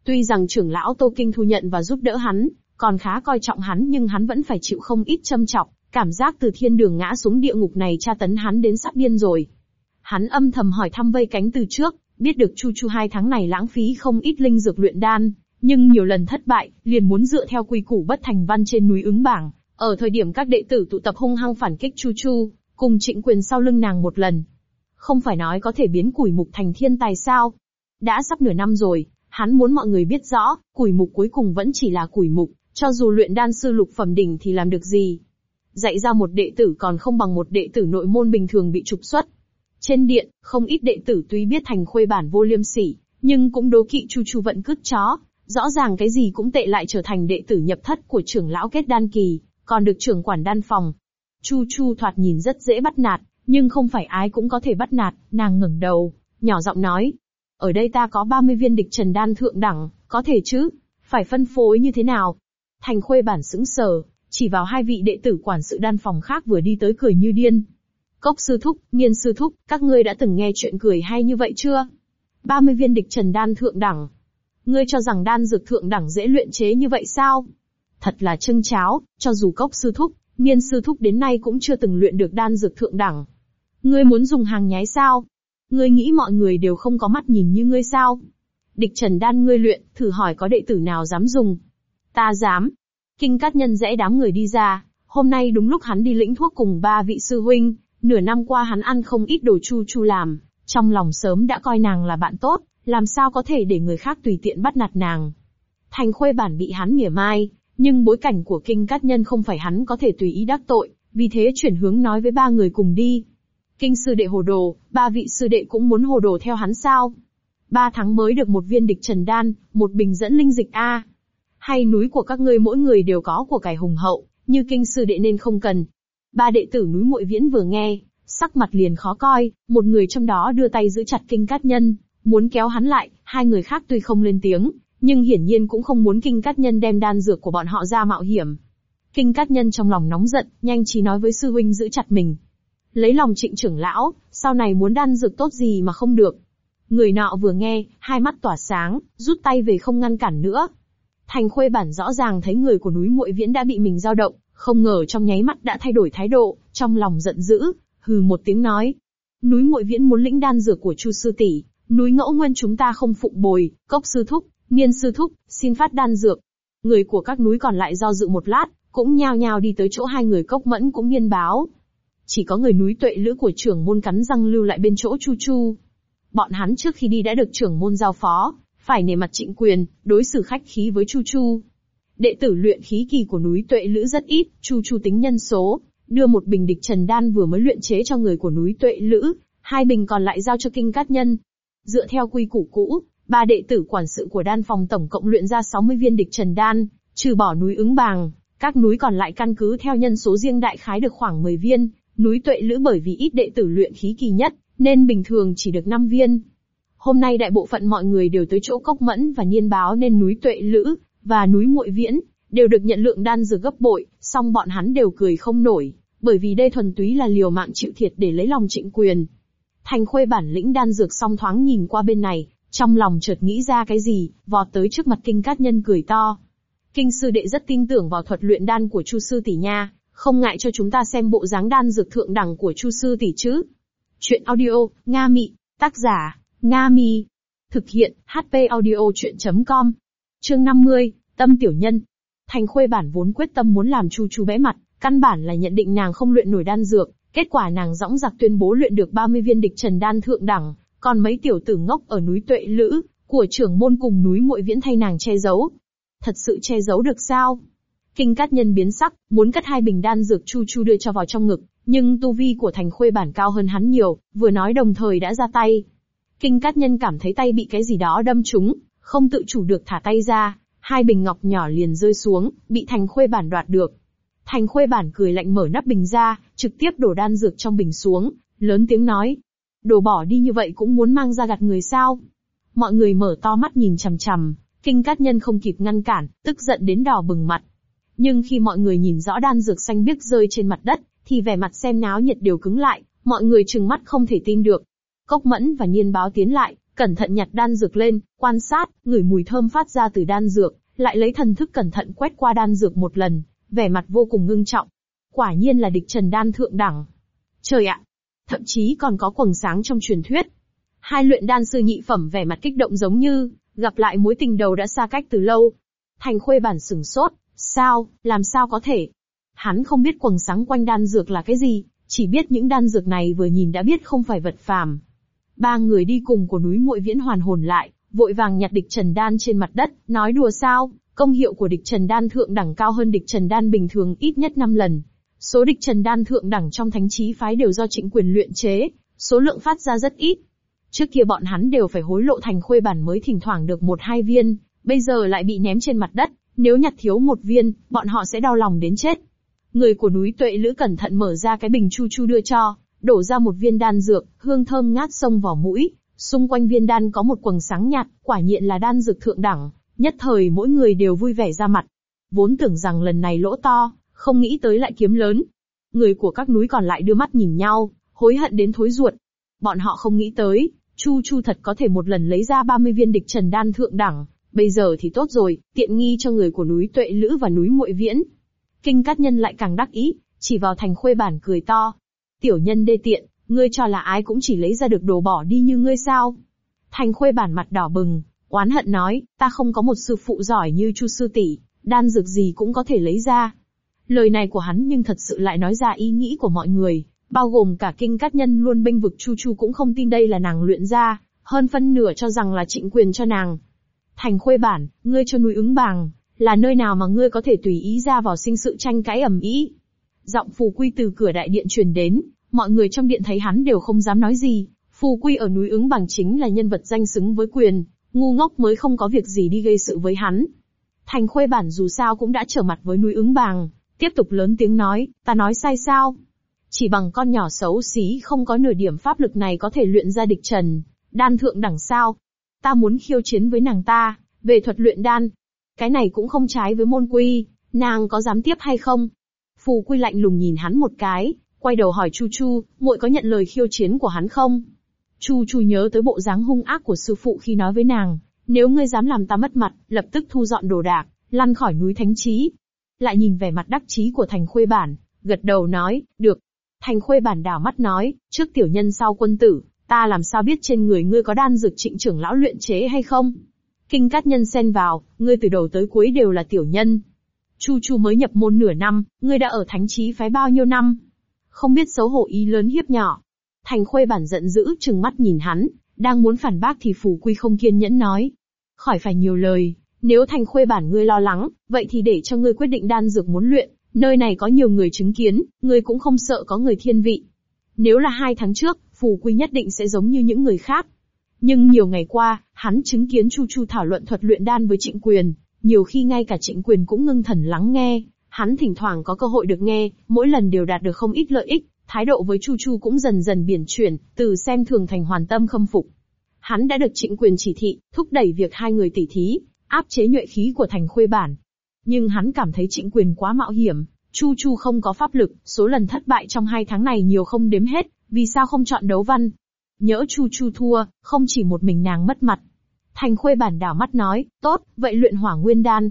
Tuy rằng trưởng lão Tô Kinh thu nhận và giúp đỡ hắn, còn khá coi trọng hắn nhưng hắn vẫn phải chịu không ít châm trọng. cảm giác từ thiên đường ngã xuống địa ngục này tra tấn hắn đến sắp điên rồi. Hắn âm thầm hỏi thăm vây cánh từ trước, biết được Chu Chu hai tháng này lãng phí không ít linh dược luyện đan, nhưng nhiều lần thất bại, liền muốn dựa theo quy củ bất thành văn trên núi ứng bảng. Ở thời điểm các đệ tử tụ tập hung hăng phản kích Chu Chu, cùng trịnh quyền sau lưng nàng một lần. Không phải nói có thể biến củi mục thành thiên tài sao? Đã sắp nửa năm rồi, hắn muốn mọi người biết rõ, củi mục cuối cùng vẫn chỉ là củi mục, cho dù luyện đan sư lục phẩm đỉnh thì làm được gì? Dạy ra một đệ tử còn không bằng một đệ tử nội môn bình thường bị trục xuất. Trên điện, không ít đệ tử tuy biết thành khuê bản vô liêm sỉ, nhưng cũng đố kỵ chu chu vận cứt chó, rõ ràng cái gì cũng tệ lại trở thành đệ tử nhập thất của trưởng lão kết đan kỳ, còn được trưởng quản đan phòng. Chu chu thoạt nhìn rất dễ bắt nạt, nhưng không phải ai cũng có thể bắt nạt, nàng ngẩng đầu, nhỏ giọng nói. Ở đây ta có 30 viên địch trần đan thượng đẳng, có thể chứ? Phải phân phối như thế nào? Thành khuê bản sững sờ, chỉ vào hai vị đệ tử quản sự đan phòng khác vừa đi tới cười như điên. Cốc sư thúc, nghiên sư thúc, các ngươi đã từng nghe chuyện cười hay như vậy chưa? 30 viên địch trần đan thượng đẳng. Ngươi cho rằng đan dược thượng đẳng dễ luyện chế như vậy sao? Thật là trưng cháo, cho dù cốc sư thúc, nghiên sư thúc đến nay cũng chưa từng luyện được đan dược thượng đẳng. Ngươi muốn dùng hàng nhái sao? Ngươi nghĩ mọi người đều không có mắt nhìn như ngươi sao? Địch trần đan ngươi luyện, thử hỏi có đệ tử nào dám dùng? Ta dám. Kinh cát nhân rẽ đám người đi ra, hôm nay đúng lúc hắn đi lĩnh thuốc cùng ba vị sư huynh, nửa năm qua hắn ăn không ít đồ chu chu làm, trong lòng sớm đã coi nàng là bạn tốt, làm sao có thể để người khác tùy tiện bắt nạt nàng. Thành khuê bản bị hắn mỉa mai, nhưng bối cảnh của kinh cát nhân không phải hắn có thể tùy ý đắc tội, vì thế chuyển hướng nói với ba người cùng đi. Kinh sư đệ hồ đồ, ba vị sư đệ cũng muốn hồ đồ theo hắn sao? Ba tháng mới được một viên địch trần đan, một bình dẫn linh dịch A. Hay núi của các ngươi mỗi người đều có của cải hùng hậu, như kinh sư đệ nên không cần. Ba đệ tử núi muội viễn vừa nghe, sắc mặt liền khó coi, một người trong đó đưa tay giữ chặt kinh cát nhân, muốn kéo hắn lại, hai người khác tuy không lên tiếng, nhưng hiển nhiên cũng không muốn kinh cát nhân đem đan dược của bọn họ ra mạo hiểm. Kinh cát nhân trong lòng nóng giận, nhanh trí nói với sư huynh giữ chặt mình. Lấy lòng trịnh trưởng lão, sau này muốn đan dược tốt gì mà không được. Người nọ vừa nghe, hai mắt tỏa sáng, rút tay về không ngăn cản nữa. Thành khuê bản rõ ràng thấy người của núi muội viễn đã bị mình dao động, không ngờ trong nháy mắt đã thay đổi thái độ, trong lòng giận dữ, hừ một tiếng nói. Núi muội viễn muốn lĩnh đan dược của chu sư tỷ, núi ngẫu nguyên chúng ta không phụng bồi, cốc sư thúc, niên sư thúc, xin phát đan dược. Người của các núi còn lại do dự một lát, cũng nhao nhao đi tới chỗ hai người cốc mẫn cũng nghiên báo. Chỉ có người núi tuệ lữ của trưởng môn cắn răng lưu lại bên chỗ chu chu. Bọn hắn trước khi đi đã được trưởng môn giao phó, phải nể mặt trịnh quyền, đối xử khách khí với chu chu. Đệ tử luyện khí kỳ của núi tuệ lữ rất ít, chu chu tính nhân số, đưa một bình địch trần đan vừa mới luyện chế cho người của núi tuệ lữ, hai bình còn lại giao cho kinh cát nhân. Dựa theo quy củ cũ, ba đệ tử quản sự của đan phòng tổng cộng luyện ra 60 viên địch trần đan, trừ bỏ núi ứng bàng, các núi còn lại căn cứ theo nhân số riêng đại khái được khoảng 10 viên, núi tuệ lữ bởi vì ít đệ tử luyện khí kỳ nhất, nên bình thường chỉ được 5 viên. Hôm nay đại bộ phận mọi người đều tới chỗ cốc mẫn và niên báo nên núi tuệ lữ, và núi muội viễn, đều được nhận lượng đan dược gấp bội, song bọn hắn đều cười không nổi, bởi vì đây thuần túy là liều mạng chịu thiệt để lấy lòng trịnh quyền. Thành khuê bản lĩnh đan dược song thoáng nhìn qua bên này, trong lòng chợt nghĩ ra cái gì, vọt tới trước mặt kinh cát nhân cười to. Kinh sư đệ rất tin tưởng vào thuật luyện đan của chu sư tỷ nha, không ngại cho chúng ta xem bộ dáng đan dược thượng đẳng của chu sư tỷ chứ. Chuyện audio, Nga Mị, tác giả, Nga Mi. Thực hiện, HP audio chuyện.com. Chương 50, Tâm Tiểu Nhân. Thành Khuê bản vốn quyết tâm muốn làm Chu Chu bẽ mặt, căn bản là nhận định nàng không luyện nổi đan dược, kết quả nàng dõng dạc tuyên bố luyện được 30 viên địch trần đan thượng đẳng, còn mấy tiểu tử ngốc ở núi Tuệ Lữ, của trưởng môn cùng núi muội viễn thay nàng che giấu. Thật sự che giấu được sao? Kinh cát nhân biến sắc, muốn cất hai bình đan dược chu chu đưa cho vào trong ngực, nhưng tu vi của thành khuê bản cao hơn hắn nhiều, vừa nói đồng thời đã ra tay. Kinh cát nhân cảm thấy tay bị cái gì đó đâm trúng, không tự chủ được thả tay ra, hai bình ngọc nhỏ liền rơi xuống, bị thành khuê bản đoạt được. Thành khuê bản cười lạnh mở nắp bình ra, trực tiếp đổ đan dược trong bình xuống, lớn tiếng nói. Đồ bỏ đi như vậy cũng muốn mang ra gạt người sao? Mọi người mở to mắt nhìn chằm chằm, kinh cát nhân không kịp ngăn cản, tức giận đến đỏ bừng mặt. Nhưng khi mọi người nhìn rõ đan dược xanh biếc rơi trên mặt đất, thì vẻ mặt xem náo nhiệt đều cứng lại, mọi người trừng mắt không thể tin được. Cốc mẫn và Nhiên báo tiến lại, cẩn thận nhặt đan dược lên, quan sát, ngửi mùi thơm phát ra từ đan dược, lại lấy thần thức cẩn thận quét qua đan dược một lần, vẻ mặt vô cùng ngưng trọng. Quả nhiên là địch trần đan thượng đẳng. Trời ạ! Thậm chí còn có quầng sáng trong truyền thuyết. Hai luyện đan sư nhị phẩm vẻ mặt kích động giống như, gặp lại mối tình đầu đã xa cách từ lâu. Thành khuê bản sừng sốt, sao, làm sao có thể? Hắn không biết quầng sáng quanh đan dược là cái gì, chỉ biết những đan dược này vừa nhìn đã biết không phải vật phàm. Ba người đi cùng của núi muội viễn hoàn hồn lại, vội vàng nhặt địch trần đan trên mặt đất, nói đùa sao, công hiệu của địch trần đan thượng đẳng cao hơn địch trần đan bình thường ít nhất 5 lần. Số địch trần đan thượng đẳng trong thánh trí phái đều do trịnh quyền luyện chế, số lượng phát ra rất ít. Trước kia bọn hắn đều phải hối lộ thành khuê bản mới thỉnh thoảng được một hai viên, bây giờ lại bị ném trên mặt đất, nếu nhặt thiếu một viên, bọn họ sẽ đau lòng đến chết. Người của núi tuệ lữ cẩn thận mở ra cái bình chu chu đưa cho, đổ ra một viên đan dược, hương thơm ngát sông vào mũi, xung quanh viên đan có một quầng sáng nhạt, quả nhiên là đan dược thượng đẳng, nhất thời mỗi người đều vui vẻ ra mặt. Vốn tưởng rằng lần này lỗ to, không nghĩ tới lại kiếm lớn. Người của các núi còn lại đưa mắt nhìn nhau, hối hận đến thối ruột. Bọn họ không nghĩ tới, Chu Chu thật có thể một lần lấy ra 30 viên địch trần đan thượng đẳng, bây giờ thì tốt rồi, tiện nghi cho người của núi Tuệ Lữ và núi Muội Viễn. Kinh Cát Nhân lại càng đắc ý, chỉ vào thành khuê bản cười to. Tiểu nhân đê tiện, ngươi cho là ai cũng chỉ lấy ra được đồ bỏ đi như ngươi sao? Thành khuê bản mặt đỏ bừng, oán hận nói, ta không có một sư phụ giỏi như Chu sư tỷ, đan dược gì cũng có thể lấy ra. Lời này của hắn nhưng thật sự lại nói ra ý nghĩ của mọi người, bao gồm cả kinh cát nhân luôn bênh vực Chu Chu cũng không tin đây là nàng luyện ra, hơn phân nửa cho rằng là trịnh quyền cho nàng. Thành khuê bản, ngươi cho núi ứng bàng, là nơi nào mà ngươi có thể tùy ý ra vào sinh sự tranh cãi ầm ĩ. Giọng phù quy từ cửa đại điện truyền đến, mọi người trong điện thấy hắn đều không dám nói gì. Phù quy ở núi ứng bằng chính là nhân vật danh xứng với quyền, ngu ngốc mới không có việc gì đi gây sự với hắn. Thành khuê bản dù sao cũng đã trở mặt với núi ứng bàng, tiếp tục lớn tiếng nói, ta nói sai sao? Chỉ bằng con nhỏ xấu xí không có nửa điểm pháp lực này có thể luyện ra địch trần, đan thượng đẳng sao? Ta muốn khiêu chiến với nàng ta, về thuật luyện đan. Cái này cũng không trái với môn quy, nàng có dám tiếp hay không? Phù quy lạnh lùng nhìn hắn một cái, quay đầu hỏi Chu Chu, muội có nhận lời khiêu chiến của hắn không? Chu Chu nhớ tới bộ dáng hung ác của sư phụ khi nói với nàng, nếu ngươi dám làm ta mất mặt, lập tức thu dọn đồ đạc, lăn khỏi núi thánh trí. Lại nhìn vẻ mặt đắc chí của thành khuê bản, gật đầu nói, được. Thành khuê bản đảo mắt nói, trước tiểu nhân sau quân tử, ta làm sao biết trên người ngươi có đan dược trịnh trưởng lão luyện chế hay không? Kinh cát nhân xen vào, ngươi từ đầu tới cuối đều là tiểu nhân. Chu Chu mới nhập môn nửa năm, ngươi đã ở thánh trí phái bao nhiêu năm? Không biết xấu hổ ý lớn hiếp nhỏ. Thành khuê bản giận dữ chừng mắt nhìn hắn, đang muốn phản bác thì phủ quy không kiên nhẫn nói. Khỏi phải nhiều lời, nếu thành khuê bản ngươi lo lắng, vậy thì để cho ngươi quyết định đan dược muốn luyện, nơi này có nhiều người chứng kiến, ngươi cũng không sợ có người thiên vị. Nếu là hai tháng trước, phù quy nhất định sẽ giống như những người khác. Nhưng nhiều ngày qua, hắn chứng kiến Chu Chu thảo luận thuật luyện đan với trịnh quyền, nhiều khi ngay cả trịnh quyền cũng ngưng thần lắng nghe, hắn thỉnh thoảng có cơ hội được nghe, mỗi lần đều đạt được không ít lợi ích, thái độ với Chu Chu cũng dần dần biển chuyển, từ xem thường thành hoàn tâm khâm phục. Hắn đã được trịnh quyền chỉ thị, thúc đẩy việc hai người tỉ thí, áp chế nhuệ khí của thành khuê bản. Nhưng hắn cảm thấy trịnh quyền quá mạo hiểm, Chu Chu không có pháp lực, số lần thất bại trong hai tháng này nhiều không đếm hết, vì sao không chọn đấu văn? Nhỡ Chu Chu thua, không chỉ một mình nàng mất mặt. Thành khuê bản đảo mắt nói, tốt, vậy luyện hỏa nguyên đan.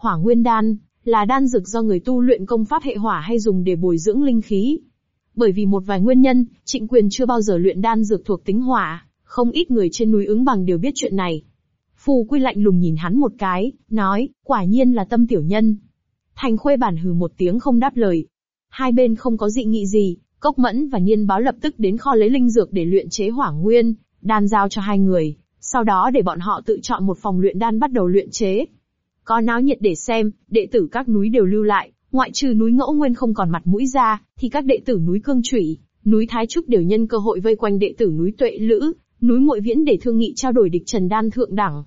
Hỏa nguyên đan, là đan dược do người tu luyện công pháp hệ hỏa hay dùng để bồi dưỡng linh khí. Bởi vì một vài nguyên nhân, trịnh quyền chưa bao giờ luyện đan dược thuộc tính hỏa, không ít người trên núi ứng bằng đều biết chuyện này. Phù quy lạnh lùng nhìn hắn một cái, nói, quả nhiên là tâm tiểu nhân. Thành khuê bản hừ một tiếng không đáp lời. Hai bên không có dị nghị gì, Cốc Mẫn và Niên Báo lập tức đến kho lấy linh dược để luyện chế hỏa nguyên, đan giao cho hai người. sau đó để bọn họ tự chọn một phòng luyện đan bắt đầu luyện chế. Có náo nhiệt để xem, đệ tử các núi đều lưu lại, ngoại trừ núi Ngẫu Nguyên không còn mặt mũi ra, thì các đệ tử núi Cương Chủy, núi Thái Trúc đều nhân cơ hội vây quanh đệ tử núi Tuệ Lữ, núi Muội Viễn để thương nghị trao đổi địch Trần Đan thượng đẳng.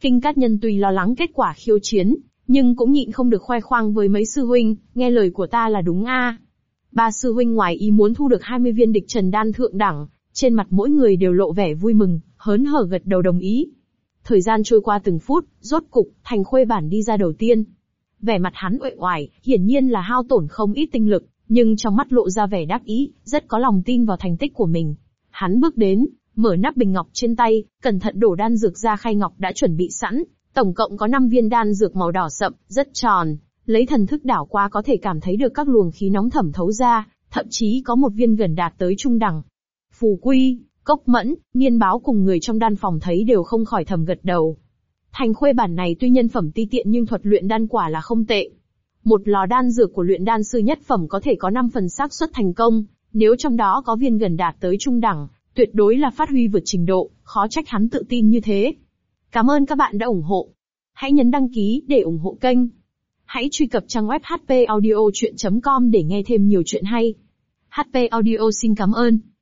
Kinh Cát Nhân tuy lo lắng kết quả khiêu chiến, nhưng cũng nhịn không được khoe khoang với mấy sư huynh, nghe lời của ta là đúng a. Ba sư huynh ngoài ý muốn thu được 20 viên địch Trần Đan thượng đẳng, trên mặt mỗi người đều lộ vẻ vui mừng, hớn hở gật đầu đồng ý. Thời gian trôi qua từng phút, rốt cục, Thành Khuê Bản đi ra đầu tiên. Vẻ mặt hắn uể oải, hiển nhiên là hao tổn không ít tinh lực, nhưng trong mắt lộ ra vẻ đắc ý, rất có lòng tin vào thành tích của mình. Hắn bước đến, mở nắp bình ngọc trên tay, cẩn thận đổ đan dược ra khay ngọc đã chuẩn bị sẵn, tổng cộng có 5 viên đan dược màu đỏ sậm, rất tròn, lấy thần thức đảo qua có thể cảm thấy được các luồng khí nóng thẩm thấu ra, thậm chí có một viên gần đạt tới trung đẳng. Phù Quy, Cốc Mẫn, Niên Báo cùng người trong đan phòng thấy đều không khỏi thầm gật đầu. Thành khuê bản này tuy nhân phẩm ti tiện nhưng thuật luyện đan quả là không tệ. Một lò đan dược của luyện đan sư nhất phẩm có thể có 5 phần xác suất thành công, nếu trong đó có viên gần đạt tới trung đẳng, tuyệt đối là phát huy vượt trình độ, khó trách hắn tự tin như thế. Cảm ơn các bạn đã ủng hộ. Hãy nhấn đăng ký để ủng hộ kênh. Hãy truy cập trang web hpaudiochuyen.com để nghe thêm nhiều chuyện hay. HP Audio xin cảm ơn.